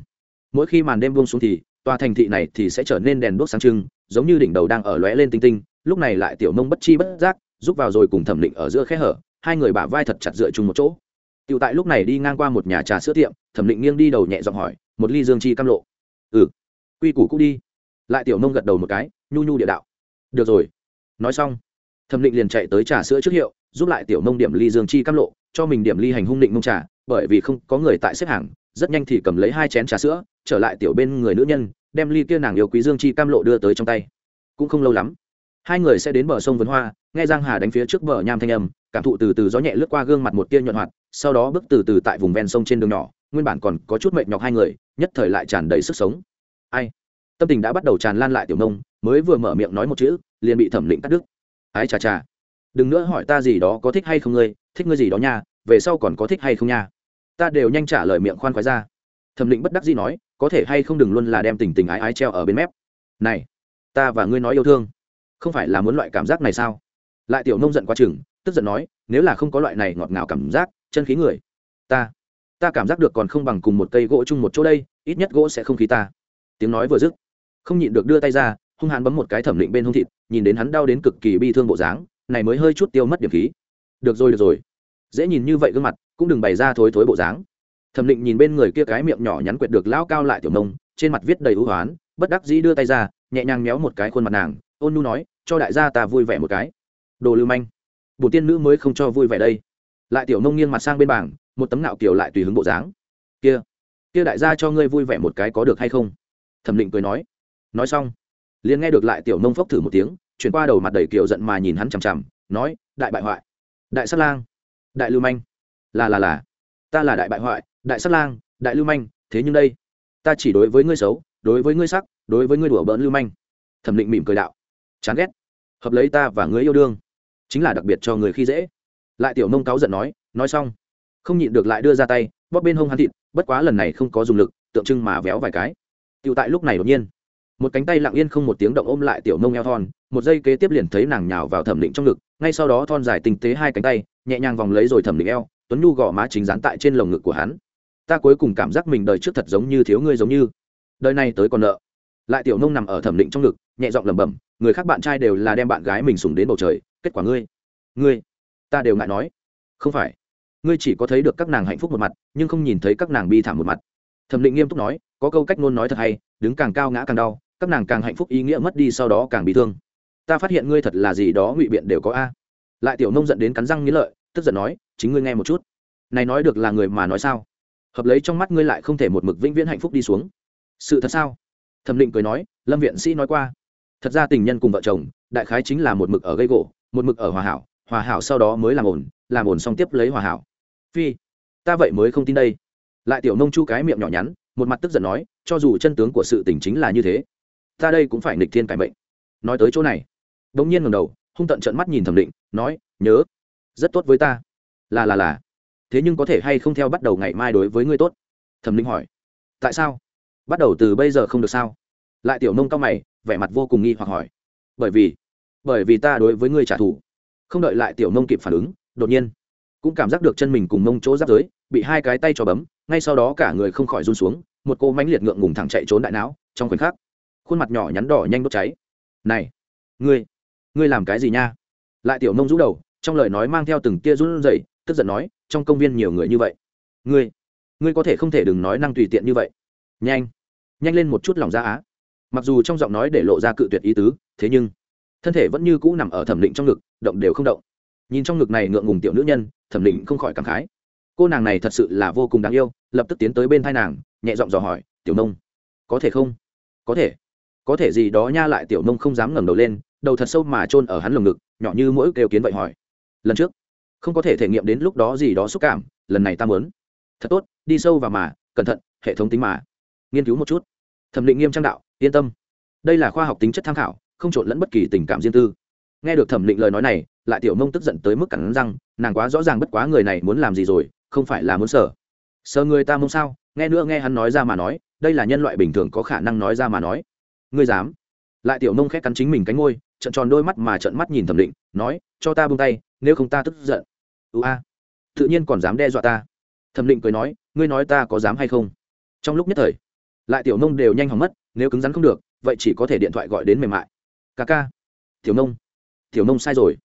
Mỗi khi màn đêm buông xuống thì, tòa thành thị này thì sẽ trở nên đèn đuốc sáng trưng giống như đỉnh đầu đang ở lóe lên tinh tinh lúc này lại tiểu mông bất chi bất giác rút vào rồi cùng thẩm định ở giữa khe hở hai người bả vai thật chặt dựa chung một chỗ Tiểu tại lúc này đi ngang qua một nhà trà sữa tiệm, Thẩm Định nghiêng đi đầu nhẹ giọng hỏi, "Một ly dương chi cam lộ." "Ừ." Quy củ cũng đi. Lại Tiểu mông gật đầu một cái, nhu nhu địa đạo. "Được rồi." Nói xong, Thẩm Định liền chạy tới trà sữa trước hiệu, giúp lại Tiểu mông điểm ly dương chi cam lộ, cho mình điểm ly hành hung định mông trà, bởi vì không có người tại xếp hàng, rất nhanh thì cầm lấy hai chén trà sữa, trở lại tiểu bên người nữ nhân, đem ly kia nàng yêu quý dương chi cam lộ đưa tới trong tay. Cũng không lâu lắm, hai người sẽ đến bờ sông vườn hoa, nghe Giang Hà đánh phía trước bờ nham thanh âm, cảm thụ từ từ gió nhẹ lướt qua gương mặt một tia nhuận hoạt, sau đó bước từ từ tại vùng ven sông trên đường nhỏ nguyên bản còn có chút mệt nhọc hai người nhất thời lại tràn đầy sức sống. Ai? Tâm tình đã bắt đầu tràn lan lại tiểu nông mới vừa mở miệng nói một chữ liền bị thẩm lĩnh cắt đứt. Ái chà chà. Đừng nữa hỏi ta gì đó có thích hay không ngươi thích ngươi gì đó nha về sau còn có thích hay không nha. Ta đều nhanh trả lời miệng khoan khoái ra thẩm định bất đắc dĩ nói, có thể hay không đừng luôn là đem tình tình ái ái treo ở bên mép? Này, ta và ngươi nói yêu thương, không phải là muốn loại cảm giác này sao? Lại tiểu nông giận quá chừng, tức giận nói, nếu là không có loại này ngọt ngào cảm giác, chân khí người, ta ta cảm giác được còn không bằng cùng một cây gỗ chung một chỗ đây, ít nhất gỗ sẽ không khí ta. Tiếng nói vừa dứt, không nhịn được đưa tay ra, hung hãn bấm một cái thẩm định bên hông thịt, nhìn đến hắn đau đến cực kỳ bi thương bộ dáng, này mới hơi chút tiêu mất điểm khí. Được rồi được rồi. Dễ nhìn như vậy gương mặt, cũng đừng bày ra thối thối bộ dáng thẩm định nhìn bên người kia cái miệng nhỏ nhắn quyệt được lao cao lại tiểu nông, trên mặt viết đầy ưu hoán, bất đắc dĩ đưa tay ra, nhẹ nhàng méo một cái khuôn mặt nàng, ôn nu nói, cho đại gia ta vui vẻ một cái. Đồ lưu manh. Bổ tiên nữ mới không cho vui vẻ đây. Lại tiểu nông nghiêng mặt sang bên bảng, một tấm nạo kiểu lại tùy hứng bộ dáng. Kia kia đại gia cho ngươi vui vẻ một cái có được hay không? Thẩm định cười nói. Nói xong, liền nghe được lại tiểu nông phốc thử một tiếng, chuyển qua đầu mặt đầy kiểu giận mà nhìn hắn chằm chằm, nói, đại bại hoại. Đại sát lang. Đại lưu manh. Là là là. Ta là đại bại hoại đại sát lang, đại lưu manh, thế nhưng đây, ta chỉ đối với ngươi xấu, đối với ngươi sắc, đối với ngươi đùa bỡn lưu manh. Thẩm định mỉm cười đạo. Chán ghét. Hợp lấy ta và ngươi yêu đương, chính là đặc biệt cho người khi dễ. Lại tiểu nông cáu giận nói nói xong, không nhịn được lại đưa ra tay, bóp bên hông hắn thịt, bất quá lần này không có dùng lực, tượng trưng mà véo vài cái. Tựu tại lúc này đột nhiên, một cánh tay lặng yên không một tiếng động ôm lại tiểu nông eo thon, một giây kế tiếp liền thấy nàng nhào vào thẩm định trong ngực, ngay sau đó thon dài tinh tế hai cánh tay, nhẹ nhàng vòng lấy rồi thẩm định eo, tuấn nhu gõ má chính dán tại trên lồng ngực của hắn ta cuối cùng cảm giác mình đời trước thật giống như thiếu ngươi giống như. Đời này tới còn nợ. Lại tiểu nông nằm ở thẩm định trong ngực, nhẹ giọng lẩm bẩm, người khác bạn trai đều là đem bạn gái mình sùng đến bầu trời, kết quả ngươi ngươi, ta đều ngại nói. Không phải. Ngươi chỉ có thấy được các nàng hạnh phúc một mặt, nhưng không nhìn thấy các nàng bi thảm một mặt. Thẩm định nghiêm túc nói, có câu cách ngôn nói thật hay, đứng càng cao ngã càng đau, các nàng càng hạnh phúc ý nghĩa mất đi sau đó càng bị thương. Ta phát hiện ngươi thật là gì đó ngụy biện đều có a. Lại tiểu nông dẫn đến cắn răng nghĩ lợi, tức giận nói, chính ngươi nghe một chút. Này nói được là người mà nói sao? Hợp lấy trong mắt ngươi lại không thể một mực vĩnh viễn hạnh phúc đi xuống. Sự thật sao? Thẩm định cười nói, lâm viện sĩ nói qua. Thật ra tình nhân cùng vợ chồng, đại khái chính là một mực ở gây gỗ, một mực ở hòa hảo hòa hảo sau đó mới làm ổn làm ổn xong tiếp lấy hòa hảo. Phi, ta vậy mới không tin đây. Lại tiểu nông chu cái miệng nhỏ nhắn, một mặt tức giận nói, cho dù chân tướng của sự tình chính là như thế, ta đây cũng phải nghịch thiên cải mệnh. Nói tới chỗ này đ ỗ n g nhiên ngầm đầu, hung tận trận mắt nhìn thẩm định, nói, nhớ, rất tốt với ta. Là là là thế nhưng có thể hay không theo bắt đầu ngày mai đối với ngươi tốt? Thẩm linh hỏi. Tại sao? Bắt đầu từ bây giờ không được sao? Lại tiểu nông cao mày, vẻ mặt vô cùng nghi hoặc hỏi. Bởi vì bởi vì ta đối với ngươi trả thù. Không đợi lại tiểu nông kịp phản ứng, đột nhiên, cũng cảm giác được chân mình cùng mông chỗ giáp giới, bị hai cái tay cho bấm, ngay sau đó cả người không khỏi run xuống, một cô mánh liệt ngượng ngùng thẳng chạy trốn đại não, trong khoảnh khắc, khuôn mặt nhỏ nhắn đỏ nhanh đốt cháy. Này, ngươi ngươi làm cái gì nha? Lại tiểu nông rũ đầu, trong lời nói mang theo từng tia run rẩy tức giận nói, trong công viên nhiều người như vậy. Ngươi ngươi có thể không thể đừng nói năng tùy tiện như vậy. Nhanh nhanh lên một chút lòng ra á. Mặc dù trong giọng nói để lộ ra cự tuyệt ý tứ, thế nhưng, thân thể vẫn như cũ nằm ở thẩm định trong ngực, động đều không động. Nhìn trong ngực này ngượng ngùng tiểu nữ nhân, thẩm định không khỏi cảm khái. Cô nàng này thật sự là vô cùng đáng yêu, lập tức tiến tới bên thai nàng, nhẹ giọng dò hỏi, tiểu nông, có thể không? Có thể có thể gì đó nha, lại tiểu nông không dám ngẩng đầu lên, đầu thật sâu mà chôn ở hắn lồng ngực, nhỏ như mỗi kêu kiến vậy hỏi. Lần trước không có thể thể nghiệm đến lúc đó gì đó xúc cảm, lần này ta muốn. Thật tốt, đi sâu vào mà, cẩn thận, hệ thống tính mà. Nghiên cứu một chút. Thẩm định nghiêm trang đạo, yên tâm. Đây là khoa học tính chất tham khảo, không trộn lẫn bất kỳ tình cảm riêng tư. Nghe được thẩm định lời nói này, lại tiểu mông tức giận tới mức cắn răng, nàng quá rõ ràng bất quá người này muốn làm gì rồi, không phải là muốn sở sợ người ta mông sao? Nghe nữa nghe hắn nói ra mà nói, đây là nhân loại bình thường có khả năng nói ra mà nói. Ngươi dám? Lại tiểu mông khét cắn chính mình cánh ngôi trận tròn đôi mắt mà trận mắt nhìn thẩm định, nói, cho ta buông tay, nếu không ta tức giận ưu a. Tự nhiên còn dám đe dọa ta. Thẩm định cười nói, ngươi nói ta có dám hay không? Trong lúc nhất thời, lại tiểu Nông đều nhanh hỏng mất, nếu cứng rắn không được, vậy chỉ có thể điện thoại gọi đến mềm mại. Ca ca. Tiểu nông. Tiểu nông sai rồi.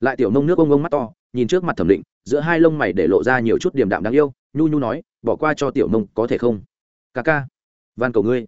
Lại tiểu nông nước ông ông mắt to, nhìn trước mặt thẩm định, giữa hai lông mày để lộ ra nhiều chút điểm đạm đáng yêu, nhu nhu nói, bỏ qua cho tiểu nông, có thể không? Ca ca. Van cầu ngươi.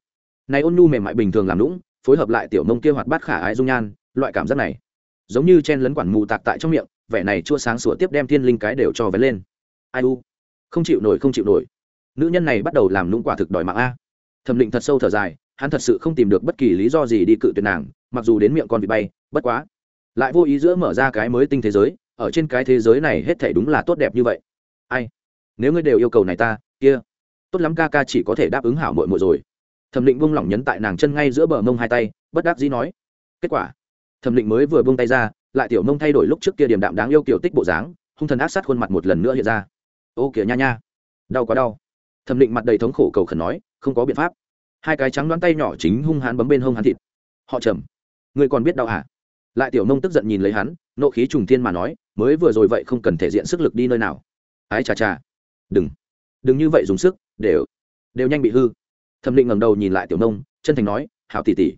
Này ôn nhu mềm mại bình thường làm lũng phối hợp lại tiểu nông kia hoạt bát khả ái dung nhan, loại cảm giác này, giống như chen lấn quản mù tạc tại trong miệng vẻ này chua sáng sủa tiếp đem thiên linh cái đều cho vén lên. Ai u? Không chịu nổi, không chịu nổi. Nữ nhân này bắt đầu làm lũng quả thực đòi mạng a. Thẩm định thật sâu thở dài, hắn thật sự không tìm được bất kỳ lý do gì đi cự tuyệt nàng, mặc dù đến miệng con bị bay, bất quá. Lại vô ý giữa mở ra cái mới tinh thế giới, ở trên cái thế giới này hết thể đúng là tốt đẹp như vậy. Ai? Nếu ngươi đều yêu cầu này ta, kia. Tốt lắm ca ca chỉ có thể đáp ứng hảo mội mội rồi. Thẩm định buông lỏng nhấn tại nàng chân ngay giữa bờ mông hai tay, bất đắc dĩ nói. Kết quả. Thẩm định mới vừa buông tay ra lại tiểu mông thay đổi lúc trước kia điểm đạm đáng yêu kiểu tích bộ dáng hung thần ác sát khuôn mặt một lần nữa hiện ra. Ô kìa nha nha. Đau quá đau. Thẩm định mặt đầy thống khổ cầu khẩn nói không có biện pháp. Hai cái trắng đoán tay nhỏ chính hung hãn bấm bên hông hắn thịt. Họ trầm. Người còn biết đau hả lại tiểu nông tức giận nhìn lấy hắn nộ khí trùng thiên mà nói mới vừa rồi vậy không cần thể diện sức lực đi nơi nào. Ái chà chà. Đừng. Đừng như vậy dùng sức đều. Đều nhanh bị hư. Thẩm định ngẩng đầu nhìn lại tiểu nông chân thành nói hảo tỷ tỷ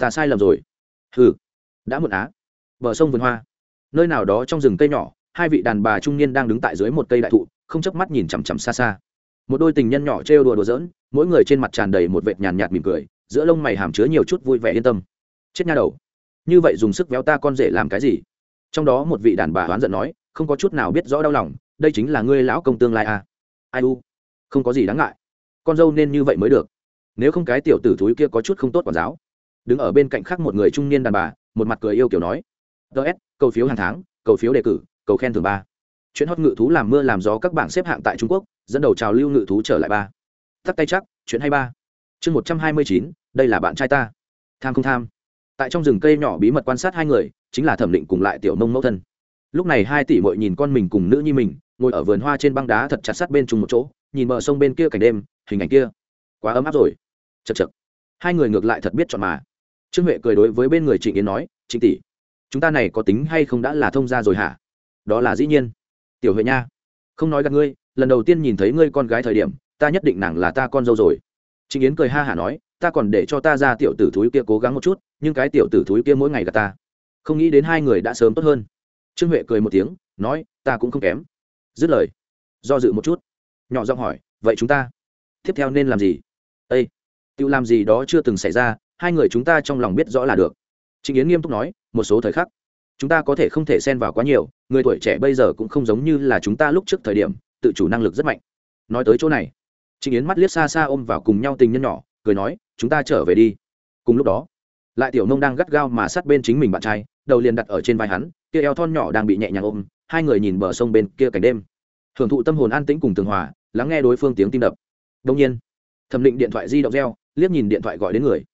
ta sai lầm rồi. Hừ, đã muộn á bờ sông vườn hoa. Nơi nào đó trong rừng cây nhỏ, hai vị đàn bà trung niên đang đứng tại dưới một cây đại thụ, không chớp mắt nhìn chằm chằm xa xa. Một đôi tình nhân nhỏ trêu đùa đùa giỡn, mỗi người trên mặt tràn đầy một vệt nhàn nhạt mỉm cười, giữa lông mày hàm chứa nhiều chút vui vẻ yên tâm. Chết nha đầu. Như vậy dùng sức véo ta con rể làm cái gì? Trong đó một vị đàn bà oán giận nói, không có chút nào biết rõ đau lòng, đây chính là ngươi lão công tương lai à. ai u? Không có gì đáng ngại. Con dâu nên như vậy mới được. Nếu không cái tiểu tử thúi kia có chút không tốt quản giáo. Đứng ở bên cạnh khác một người trung niên đàn bà, một mặt cười yêu kiểu nói ts cầu phiếu hàng tháng, cầu phiếu đề cử, cầu khen thường ba. Chuyện hót ngự thú làm mưa làm gió các bảng xếp hạng tại trung quốc, dẫn đầu trào lưu ngự thú trở lại ba. Tắt tay chắc, chuyện hay ba. Chương một trăm hai mươi chín, đây là bạn trai ta. Tham không tham. Tại trong rừng cây nhỏ bí mật quan sát hai người, chính là thẩm định cùng lại tiểu nông mẫu thân. Lúc này hai tỷ mội nhìn con mình cùng nữ nhi mình, ngồi ở vườn hoa trên băng đá thật chặt sát bên chung một chỗ, nhìn bờ sông bên kia cảnh đêm, hình ảnh kia. Quá ấm áp rồi. Chật chật hai người ngược lại thật biết chọn mà. Trương huệ cười đối với bên người trịnh yến nói, trịnh tỷ chúng ta này có tính hay không đã là thông gia rồi hả? Đó là dĩ nhiên. Tiểu huệ nha, không nói gặp ngươi, lần đầu tiên nhìn thấy ngươi con gái thời điểm, ta nhất định nàng là ta con dâu rồi. Trịnh yến cười ha hả nói, ta còn để cho ta ra tiểu tử thúi kia cố gắng một chút, nhưng cái tiểu tử thúi kia mỗi ngày gặp ta. Không nghĩ đến hai người đã sớm tốt hơn. Trương huệ cười một tiếng, nói, ta cũng không kém. Dứt lời, do dự một chút. Nhỏ giọng hỏi, vậy chúng ta tiếp theo nên làm gì? Ây tự làm gì đó chưa từng xảy ra, hai người chúng ta trong lòng biết rõ là được trịnh yến nghiêm túc nói, một số thời khắc, chúng ta có thể không thể xen vào quá nhiều, người tuổi trẻ bây giờ cũng không giống như là chúng ta lúc trước thời điểm, tự chủ năng lực rất mạnh. Nói tới chỗ này, trịnh yến mắt liếc xa xa ôm vào cùng nhau tình nhân nhỏ, cười nói, chúng ta trở về đi. Cùng lúc đó, lại tiểu nông đang gắt gao mà sát bên chính mình bạn trai, đầu liền đặt ở trên vai hắn, kia eo thon nhỏ đang bị nhẹ nhàng ôm, hai người nhìn bờ sông bên kia cảnh đêm. Hưởng thụ tâm hồn an tĩnh cùng tường hòa, lắng nghe đối phương tiếng tim đập. Đông nhiên, thẩm định điện thoại di động reo, liếc nhìn điện thoại gọi đến người.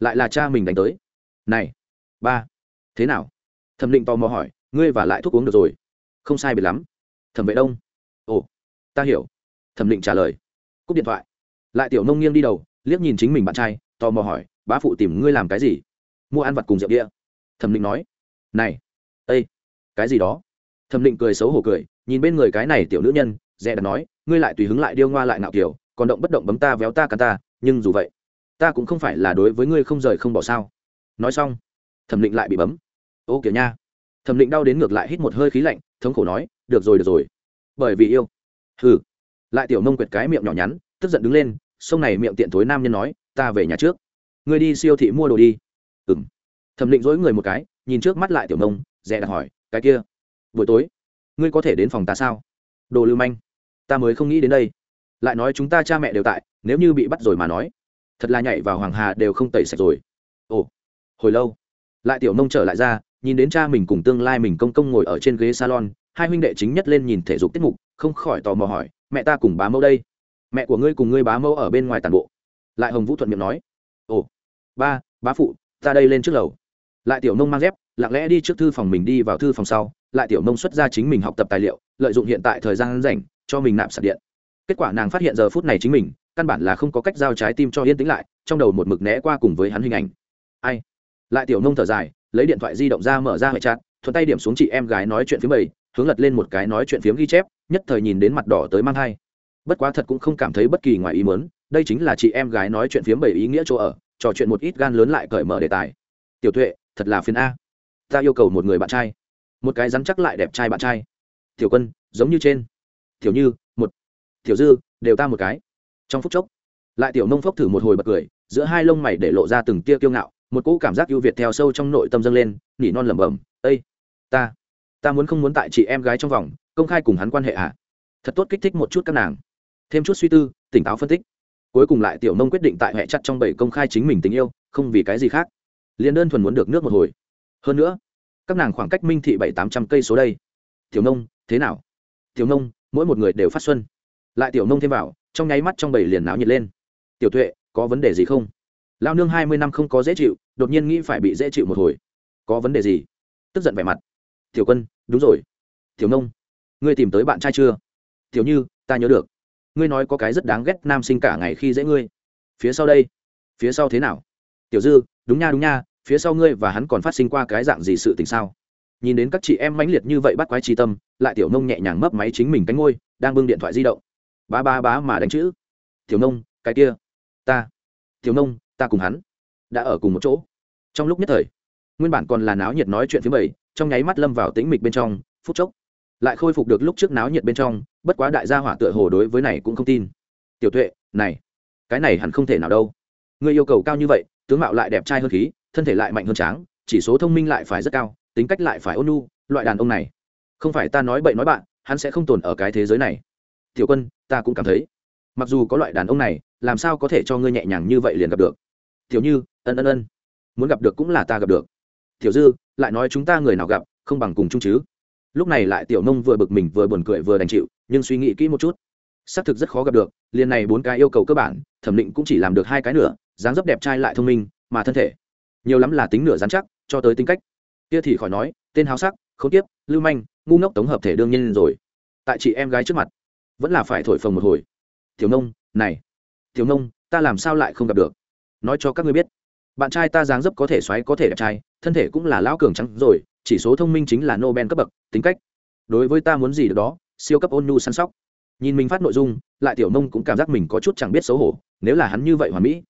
Lại là cha mình đánh tới. Này ba thế nào thẩm định tò mò hỏi ngươi và lại thuốc uống được rồi không sai biệt lắm thẩm vệ đông ồ ta hiểu thẩm định trả lời cúp điện thoại lại tiểu nông nghiêng đi đầu liếc nhìn chính mình bạn trai tò mò hỏi bá phụ tìm ngươi làm cái gì mua ăn vặt cùng rượu đĩa thẩm định nói này ây cái gì đó thẩm định cười xấu hổ cười nhìn bên người cái này tiểu nữ nhân dè đặt nói ngươi lại tùy hứng lại điêu ngoa lại nạo kiểu còn động bất động bấm ta véo ta cắn ta nhưng dù vậy ta cũng không phải là đối với ngươi không rời không bỏ sao nói xong thẩm định lại bị bấm. Ô, kiểu nha. Thẩm định đau đến ngược lại hít một hơi khí lạnh, thống khổ nói, được rồi được rồi. Bởi vì yêu. Hừ. Lại tiểu nông quyệt cái miệng nhỏ nhắn, tức giận đứng lên, sông này miệng tiện thối nam nhân nói, ta về nhà trước. Ngươi đi siêu thị mua đồ đi. Ừng thẩm định dối người một cái, nhìn trước mắt lại tiểu nông, dè đặt hỏi, cái kia, buổi tối, ngươi có thể đến phòng ta sao? Đồ lưu manh, ta mới không nghĩ đến đây. Lại nói, chúng ta cha mẹ đều tại, nếu như bị bắt rồi mà nói, thật là nhảy vào hoàng hà đều không tẩy sạch rồi. Ồ. Hồi lâu lại tiểu nông trở lại ra, nhìn đến cha mình cùng tương lai mình công công ngồi ở trên ghế salon, hai huynh đệ chính nhất lên nhìn thể dục tiết mục, không khỏi tò mò hỏi, mẹ ta cùng bá mẫu đây? Mẹ của ngươi cùng ngươi bá mẫu ở bên ngoài tàn bộ? Lại hồng vũ thuận miệng nói, ồ, ba, bá phụ, ta đây lên trước lầu. Lại tiểu nông mang dép, lặng lẽ đi trước thư phòng mình đi vào thư phòng sau, lại tiểu nông xuất ra chính mình học tập tài liệu, lợi dụng hiện tại thời gian rảnh, cho mình nạp sạc điện. Kết quả nàng phát hiện giờ phút này chính mình, căn bản là không có cách giao trái tim cho yên tĩnh lại, trong đầu một mực né qua cùng với hắn hình ảnh. Ai? Lại tiểu nông thở dài, lấy điện thoại di động ra mở ra hệ chặt thuận tay điểm xuống chị em gái nói chuyện phía bầy, hướng lật lên một cái nói chuyện phiếm ghi chép, nhất thời nhìn đến mặt đỏ tới mang thai. Bất quá thật cũng không cảm thấy bất kỳ ngoài ý mớn đây chính là chị em gái nói chuyện phiếm bầy ý nghĩa chỗ ở, trò chuyện một ít gan lớn lại cởi mở đề tài. Tiểu tuệ, thật là phiền a. Ta yêu cầu một người bạn trai. Một cái rắn chắc lại đẹp trai bạn trai. Tiểu quân, giống như trên. Tiểu như, một. Tiểu dư, đều ta một cái. Trong phút chốc, lại tiểu nông phốc thử một hồi bật cười, giữa hai lông mày để lộ ra từng tia kiêu ngạo một cỗ cảm giác ưu việt theo sâu trong nội tâm dâng lên, nỉ non lẩm bẩm ây ta ta muốn không muốn tại chị em gái trong vòng, công khai cùng hắn quan hệ ạ à? thật tốt kích thích một chút các nàng. Thêm chút suy tư, tỉnh táo phân tích. Cuối cùng lại tiểu nông quyết định tại hệ chặt trong bảy công khai chính mình tình yêu, không vì cái gì khác. Liền đơn thuần muốn được nước một hồi. Hơn nữa, các nàng khoảng cách minh thị bảy tám trăm cây số đây. Tiểu nông thế nào? Tiểu nông mỗi một người đều phát xuân. Lại tiểu nông thêm vào, trong nháy mắt trong bảy liền náo nhiệt lên. Tiểu tuệ, có vấn đề gì không? Lao nương hai mươi năm không có dễ chịu, đột nhiên nghĩ phải bị dễ chịu một hồi. Có vấn đề gì? Tức giận vẻ mặt. Tiểu quân, đúng rồi. Tiểu nông, ngươi tìm tới bạn trai chưa? Tiểu như, ta nhớ được. Ngươi nói có cái rất đáng ghét nam sinh cả ngày khi dễ ngươi. Phía sau đây? Phía sau thế nào? Tiểu dư, đúng nha đúng nha, phía sau ngươi và hắn còn phát sinh qua cái dạng gì sự tình sao? Nhìn đến các chị em mãnh liệt như vậy bắt quái tri tâm, lại tiểu nông nhẹ nhàng mấp máy chính mình cánh ngôi, đang bưng điện thoại di động. Ba ba bá mà đánh chữ. Tiểu nông, cái kia. Ta. Tiểu nông ta cùng hắn đã ở cùng một chỗ. Trong lúc nhất thời, nguyên bản còn là náo nhiệt nói chuyện thứ bảy, trong nháy mắt lâm vào tĩnh mịch bên trong, phút chốc, lại khôi phục được lúc trước náo nhiệt bên trong, bất quá đại gia hỏa tựa hồ đối với này cũng không tin. Tiểu tuệ, này, cái này hẳn không thể nào đâu. Người yêu cầu cao như vậy, tướng mạo lại đẹp trai hơn khí, thân thể lại mạnh hơn tráng, chỉ số thông minh lại phải rất cao, tính cách lại phải ôn nhu, loại đàn ông này, không phải ta nói bậy nói bạn, hắn sẽ không tồn ở cái thế giới này. Tiểu quân, ta cũng cảm thấy, mặc dù có loại đàn ông này, làm sao có thể cho ngươi nhẹ nhàng như vậy liền gặp được? Tiểu như, ân ân ân. Muốn gặp được cũng là ta gặp được. Tiểu dư, lại nói chúng ta người nào gặp, không bằng cùng chung chứ. Lúc này lại tiểu nông vừa bực mình vừa buồn cười vừa đành chịu, nhưng suy nghĩ kỹ một chút. Xác thực rất khó gặp được, liền này bốn cái yêu cầu cơ bản, thẩm định cũng chỉ làm được hai cái nữa dáng dấp đẹp trai lại thông minh, mà thân thể. Nhiều lắm là tính nửa dán chắc, cho tới tính cách. Kia thì khỏi nói, tên háo sắc không tiếp lưu manh, ngu ngốc tống hợp thể đương nhiên rồi. Tại chị em gái trước mặt, vẫn là phải thổi phồng một hồi. Tiểu nông, này. Tiểu nông, ta làm sao lại không gặp được? Nói cho các ngươi biết. Bạn trai ta dáng dấp có thể xoáy, có thể đẹp trai, thân thể cũng là lão cường trắng rồi, chỉ số thông minh chính là nobel cấp bậc, tính cách. Đối với ta muốn gì được đó, siêu cấp ôn nhu săn sóc. Nhìn mình phát nội dung, lại tiểu nông cũng cảm giác mình có chút chẳng biết xấu hổ, nếu là hắn như vậy hoàn mỹ,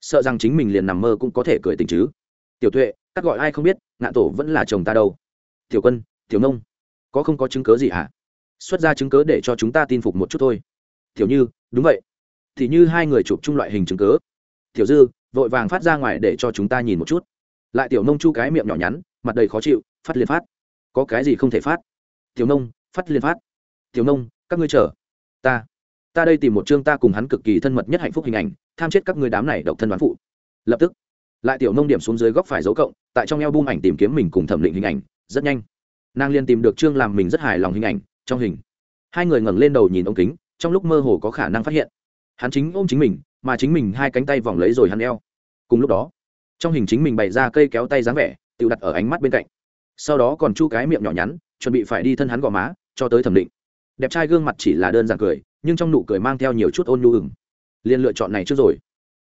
sợ rằng chính mình liền nằm mơ cũng có thể cười tình chứ. Tiểu tuệ cắt gọi ai không biết, ngạn tổ vẫn là chồng ta đâu. Tiểu quân, tiểu nông, có không có chứng cớ gì hả? Xuất ra chứng cớ để cho chúng ta tin phục một chút thôi. Tiểu như, đúng vậy. Thì như hai người chụp chung loại hình chứng cớ tiểu dư, vội vàng phát ra ngoài để cho chúng ta nhìn một chút. Lại tiểu nông chu cái miệng nhỏ nhắn, mặt đầy khó chịu, phát liền phát. Có cái gì không thể phát? Tiểu nông, phát liền phát. Tiểu nông, các ngươi chờ. Ta ta đây tìm một chương ta cùng hắn cực kỳ thân mật nhất hạnh phúc hình ảnh, tham chết các ngươi đám này độc thân đoán phụ. Lập tức, lại tiểu nông điểm xuống dưới góc phải dấu cộng, tại trong eo bung ảnh tìm kiếm mình cùng thẩm định hình ảnh, rất nhanh. Nàng liền tìm được chương làm mình rất hài lòng hình ảnh, trong hình. Hai người ngẩng lên đầu nhìn ống kính, trong lúc mơ hồ có khả năng phát hiện. Hắn chính ôm chính mình mà chính mình hai cánh tay vòng lấy rồi hắn eo. Cùng lúc đó, trong hình chính mình bày ra cây kéo tay dáng vẻ, tự đặt ở ánh mắt bên cạnh. Sau đó còn chu cái miệng nhỏ nhắn, chuẩn bị phải đi thân hắn gò má, cho tới thẩm định. Đẹp trai gương mặt chỉ là đơn giản cười, nhưng trong nụ cười mang theo nhiều chút ôn nhu ửng. Liền lựa chọn này trước rồi.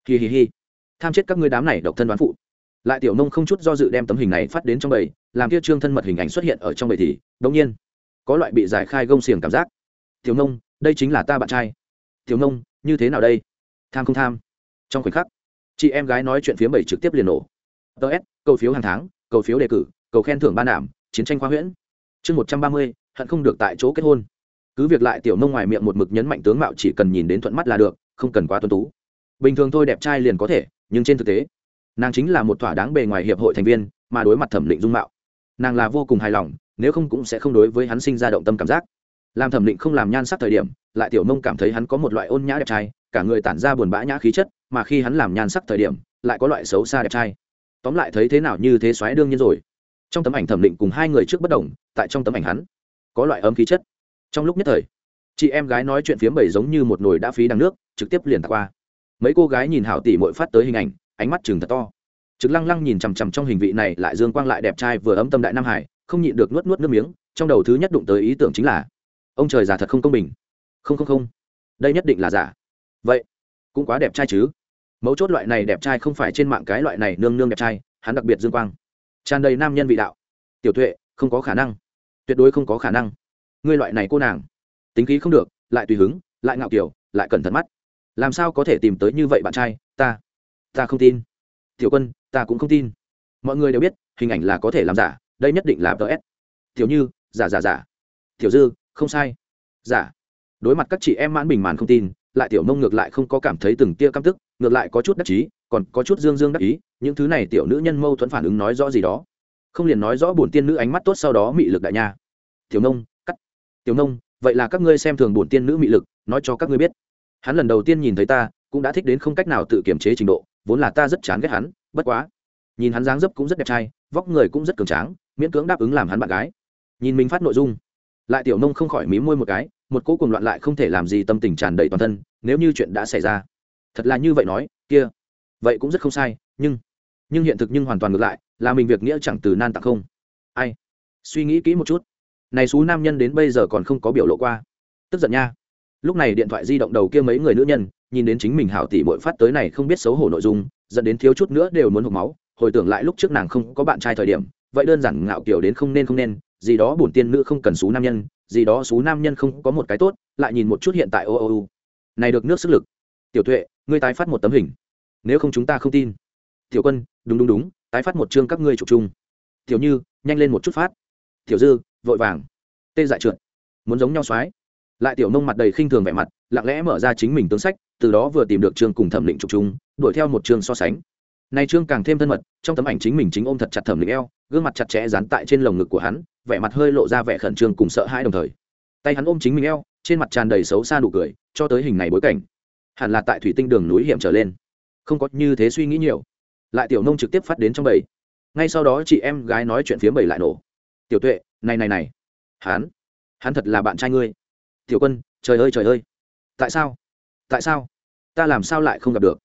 Hi hi hi. Tham chết các ngươi đám này độc thân đoán phụ. Lại tiểu nông không chút do dự đem tấm hình này phát đến trong bầy, làm kia trương thân mật hình ảnh xuất hiện ở trong bầy thì, đống nhiên, có loại bị giải khai gông xiềng cảm giác. Tiểu nông, đây chính là ta bạn trai. Tiểu nông, như thế nào đây? Tham không tham. Trong khoảnh khắc, chị em gái nói chuyện phía bảy trực tiếp liền nổ. Ts cầu phiếu hàng tháng, cầu phiếu đề cử, cầu khen thưởng ban đảm chiến tranh khoa huyễn. Chương một trăm ba mươi, hận không được tại chỗ kết hôn. Cứ việc lại tiểu nông ngoài miệng một mực nhấn mạnh tướng mạo chỉ cần nhìn đến thuận mắt là được, không cần quá tuân tú. Bình thường thôi đẹp trai liền có thể, nhưng trên thực tế, nàng chính là một thỏa đáng bề ngoài hiệp hội thành viên, mà đối mặt thẩm định dung mạo, nàng là vô cùng hài lòng, nếu không cũng sẽ không đối với hắn sinh ra động tâm cảm giác làm thẩm định không làm nhan sắc thời điểm, lại tiểu Mông cảm thấy hắn có một loại ôn nhã đẹp trai, cả người tản ra buồn bã nhã khí chất, mà khi hắn làm nhan sắc thời điểm, lại có loại xấu xa đẹp trai. Tóm lại thấy thế nào như thế xoáy đương nhiên rồi. Trong tấm ảnh thẩm định cùng hai người trước bất đồng, tại trong tấm ảnh hắn, có loại ấm khí chất. Trong lúc nhất thời, chị em gái nói chuyện phiếm bầy giống như một nồi đã phí đằng nước, trực tiếp liền qua. Mấy cô gái nhìn hảo tỷ mội phát tới hình ảnh, ánh mắt chừng thật to. Chứng lăng lăng nhìn chằm chằm trong hình vị này lại dương quang lại đẹp trai vừa ấm tâm đại nam hải, không nhịn được nuốt nuốt nước miếng, trong đầu thứ nhất đụng tới ý tưởng chính là ông trời giả thật không công bình. Không không không. Đây nhất định là giả. Vậy, cũng quá đẹp trai chứ. Mấu chốt loại này đẹp trai không phải trên mạng cái loại này nương nương đẹp trai, hắn đặc biệt dương quang. Tràn đầy nam nhân vị đạo. Tiểu tuệ, không có khả năng. Tuyệt đối không có khả năng. Ngươi loại này cô nàng. Tính khí không được, lại tùy hứng, lại ngạo kiểu, lại cẩn thận mắt. Làm sao có thể tìm tới như vậy bạn trai, ta ta không tin. Tiểu quân, ta cũng không tin. Mọi người đều biết, hình ảnh là có thể làm giả, đây nhất định là ts tiểu như, giả giả giả. Tiểu dư không sai. Giả đối mặt các chị em mãn bình màn không tin, lại tiểu nông ngược lại không có cảm thấy từng tia căm tức, ngược lại có chút đắc chí, còn có chút dương dương đắc ý, những thứ này tiểu nữ nhân mâu thuẫn phản ứng nói rõ gì đó. Không liền nói rõ bổn tiên nữ ánh mắt tốt sau đó mị lực đại nha. Tiểu nông cắt. Tiểu nông vậy là các ngươi xem thường bổn tiên nữ mị lực, nói cho các ngươi biết. Hắn lần đầu tiên nhìn thấy ta, cũng đã thích đến không cách nào tự kiềm chế trình độ, vốn là ta rất chán ghét hắn, bất quá. Nhìn hắn dáng dấp cũng rất đẹp trai, vóc người cũng rất cường tráng, miễn cưỡng đáp ứng làm hắn bạn gái. Nhìn mình phát nội dung lại tiểu nông không khỏi mí môi một cái, một cỗ cùng loạn lại không thể làm gì tâm tình tràn đầy toàn thân, nếu như chuyện đã xảy ra. Thật là như vậy nói, kia, vậy cũng rất không sai, nhưng nhưng hiện thực nhưng hoàn toàn ngược lại, là mình việc nghĩa chẳng từ nan tặng không. Ai? Suy nghĩ kỹ một chút. Này xú nam nhân đến bây giờ còn không có biểu lộ qua. Tức giận nha. Lúc này điện thoại di động đầu kia mấy người nữ nhân, nhìn đến chính mình hảo tỷ bội phát tới này không biết xấu hổ nội dung, dẫn đến thiếu chút nữa đều muốn hụt máu, hồi tưởng lại lúc trước nàng không có bạn trai thời điểm, vậy đơn giản ngạo kiểu đến không nên không nên gì đó bổn tiên nữ không cần xú nam nhân, gì đó xú nam nhân không có một cái tốt, lại nhìn một chút hiện tại ô ô ô. Này được nước sức lực. Tiểu tuệ, ngươi tái phát một tấm hình. Nếu không chúng ta không tin. Tiểu quân, đúng đúng đúng, tái phát một chương các ngươi chụp chung. Tiểu như, nhanh lên một chút phát. Tiểu dư, vội vàng. Tê dại trượt. Muốn giống nhau soái lại tiểu nông mặt đầy khinh thường vẻ mặt, lặng lẽ mở ra chính mình tướng sách, từ đó vừa tìm được chương cùng thẩm định chụp chung, đuổi theo một chương so sánh này trương càng thêm thân mật, trong tấm ảnh chính mình chính ôm thật chặt thẩm lĩnh eo, gương mặt chặt chẽ dán tại trên lồng ngực của hắn, vẻ mặt hơi lộ ra vẻ khẩn trương cùng sợ hãi đồng thời. Tay hắn ôm chính mình eo, trên mặt tràn đầy xấu xa nụ cười, cho tới hình này bối cảnh. Hẳn là tại thủy tinh đường núi hiểm trở lên. Không có như thế suy nghĩ nhiều. Lại tiểu nông trực tiếp phát đến trong bầy. Ngay sau đó chị em gái nói chuyện phía bầy lại nổ. Tiểu tuệ, này này này. Hắn? Hắn thật là bạn trai ngươi. Tiểu quân, trời ơi trời ơi. Tại sao? Tại sao? Ta làm sao lại không gặp được?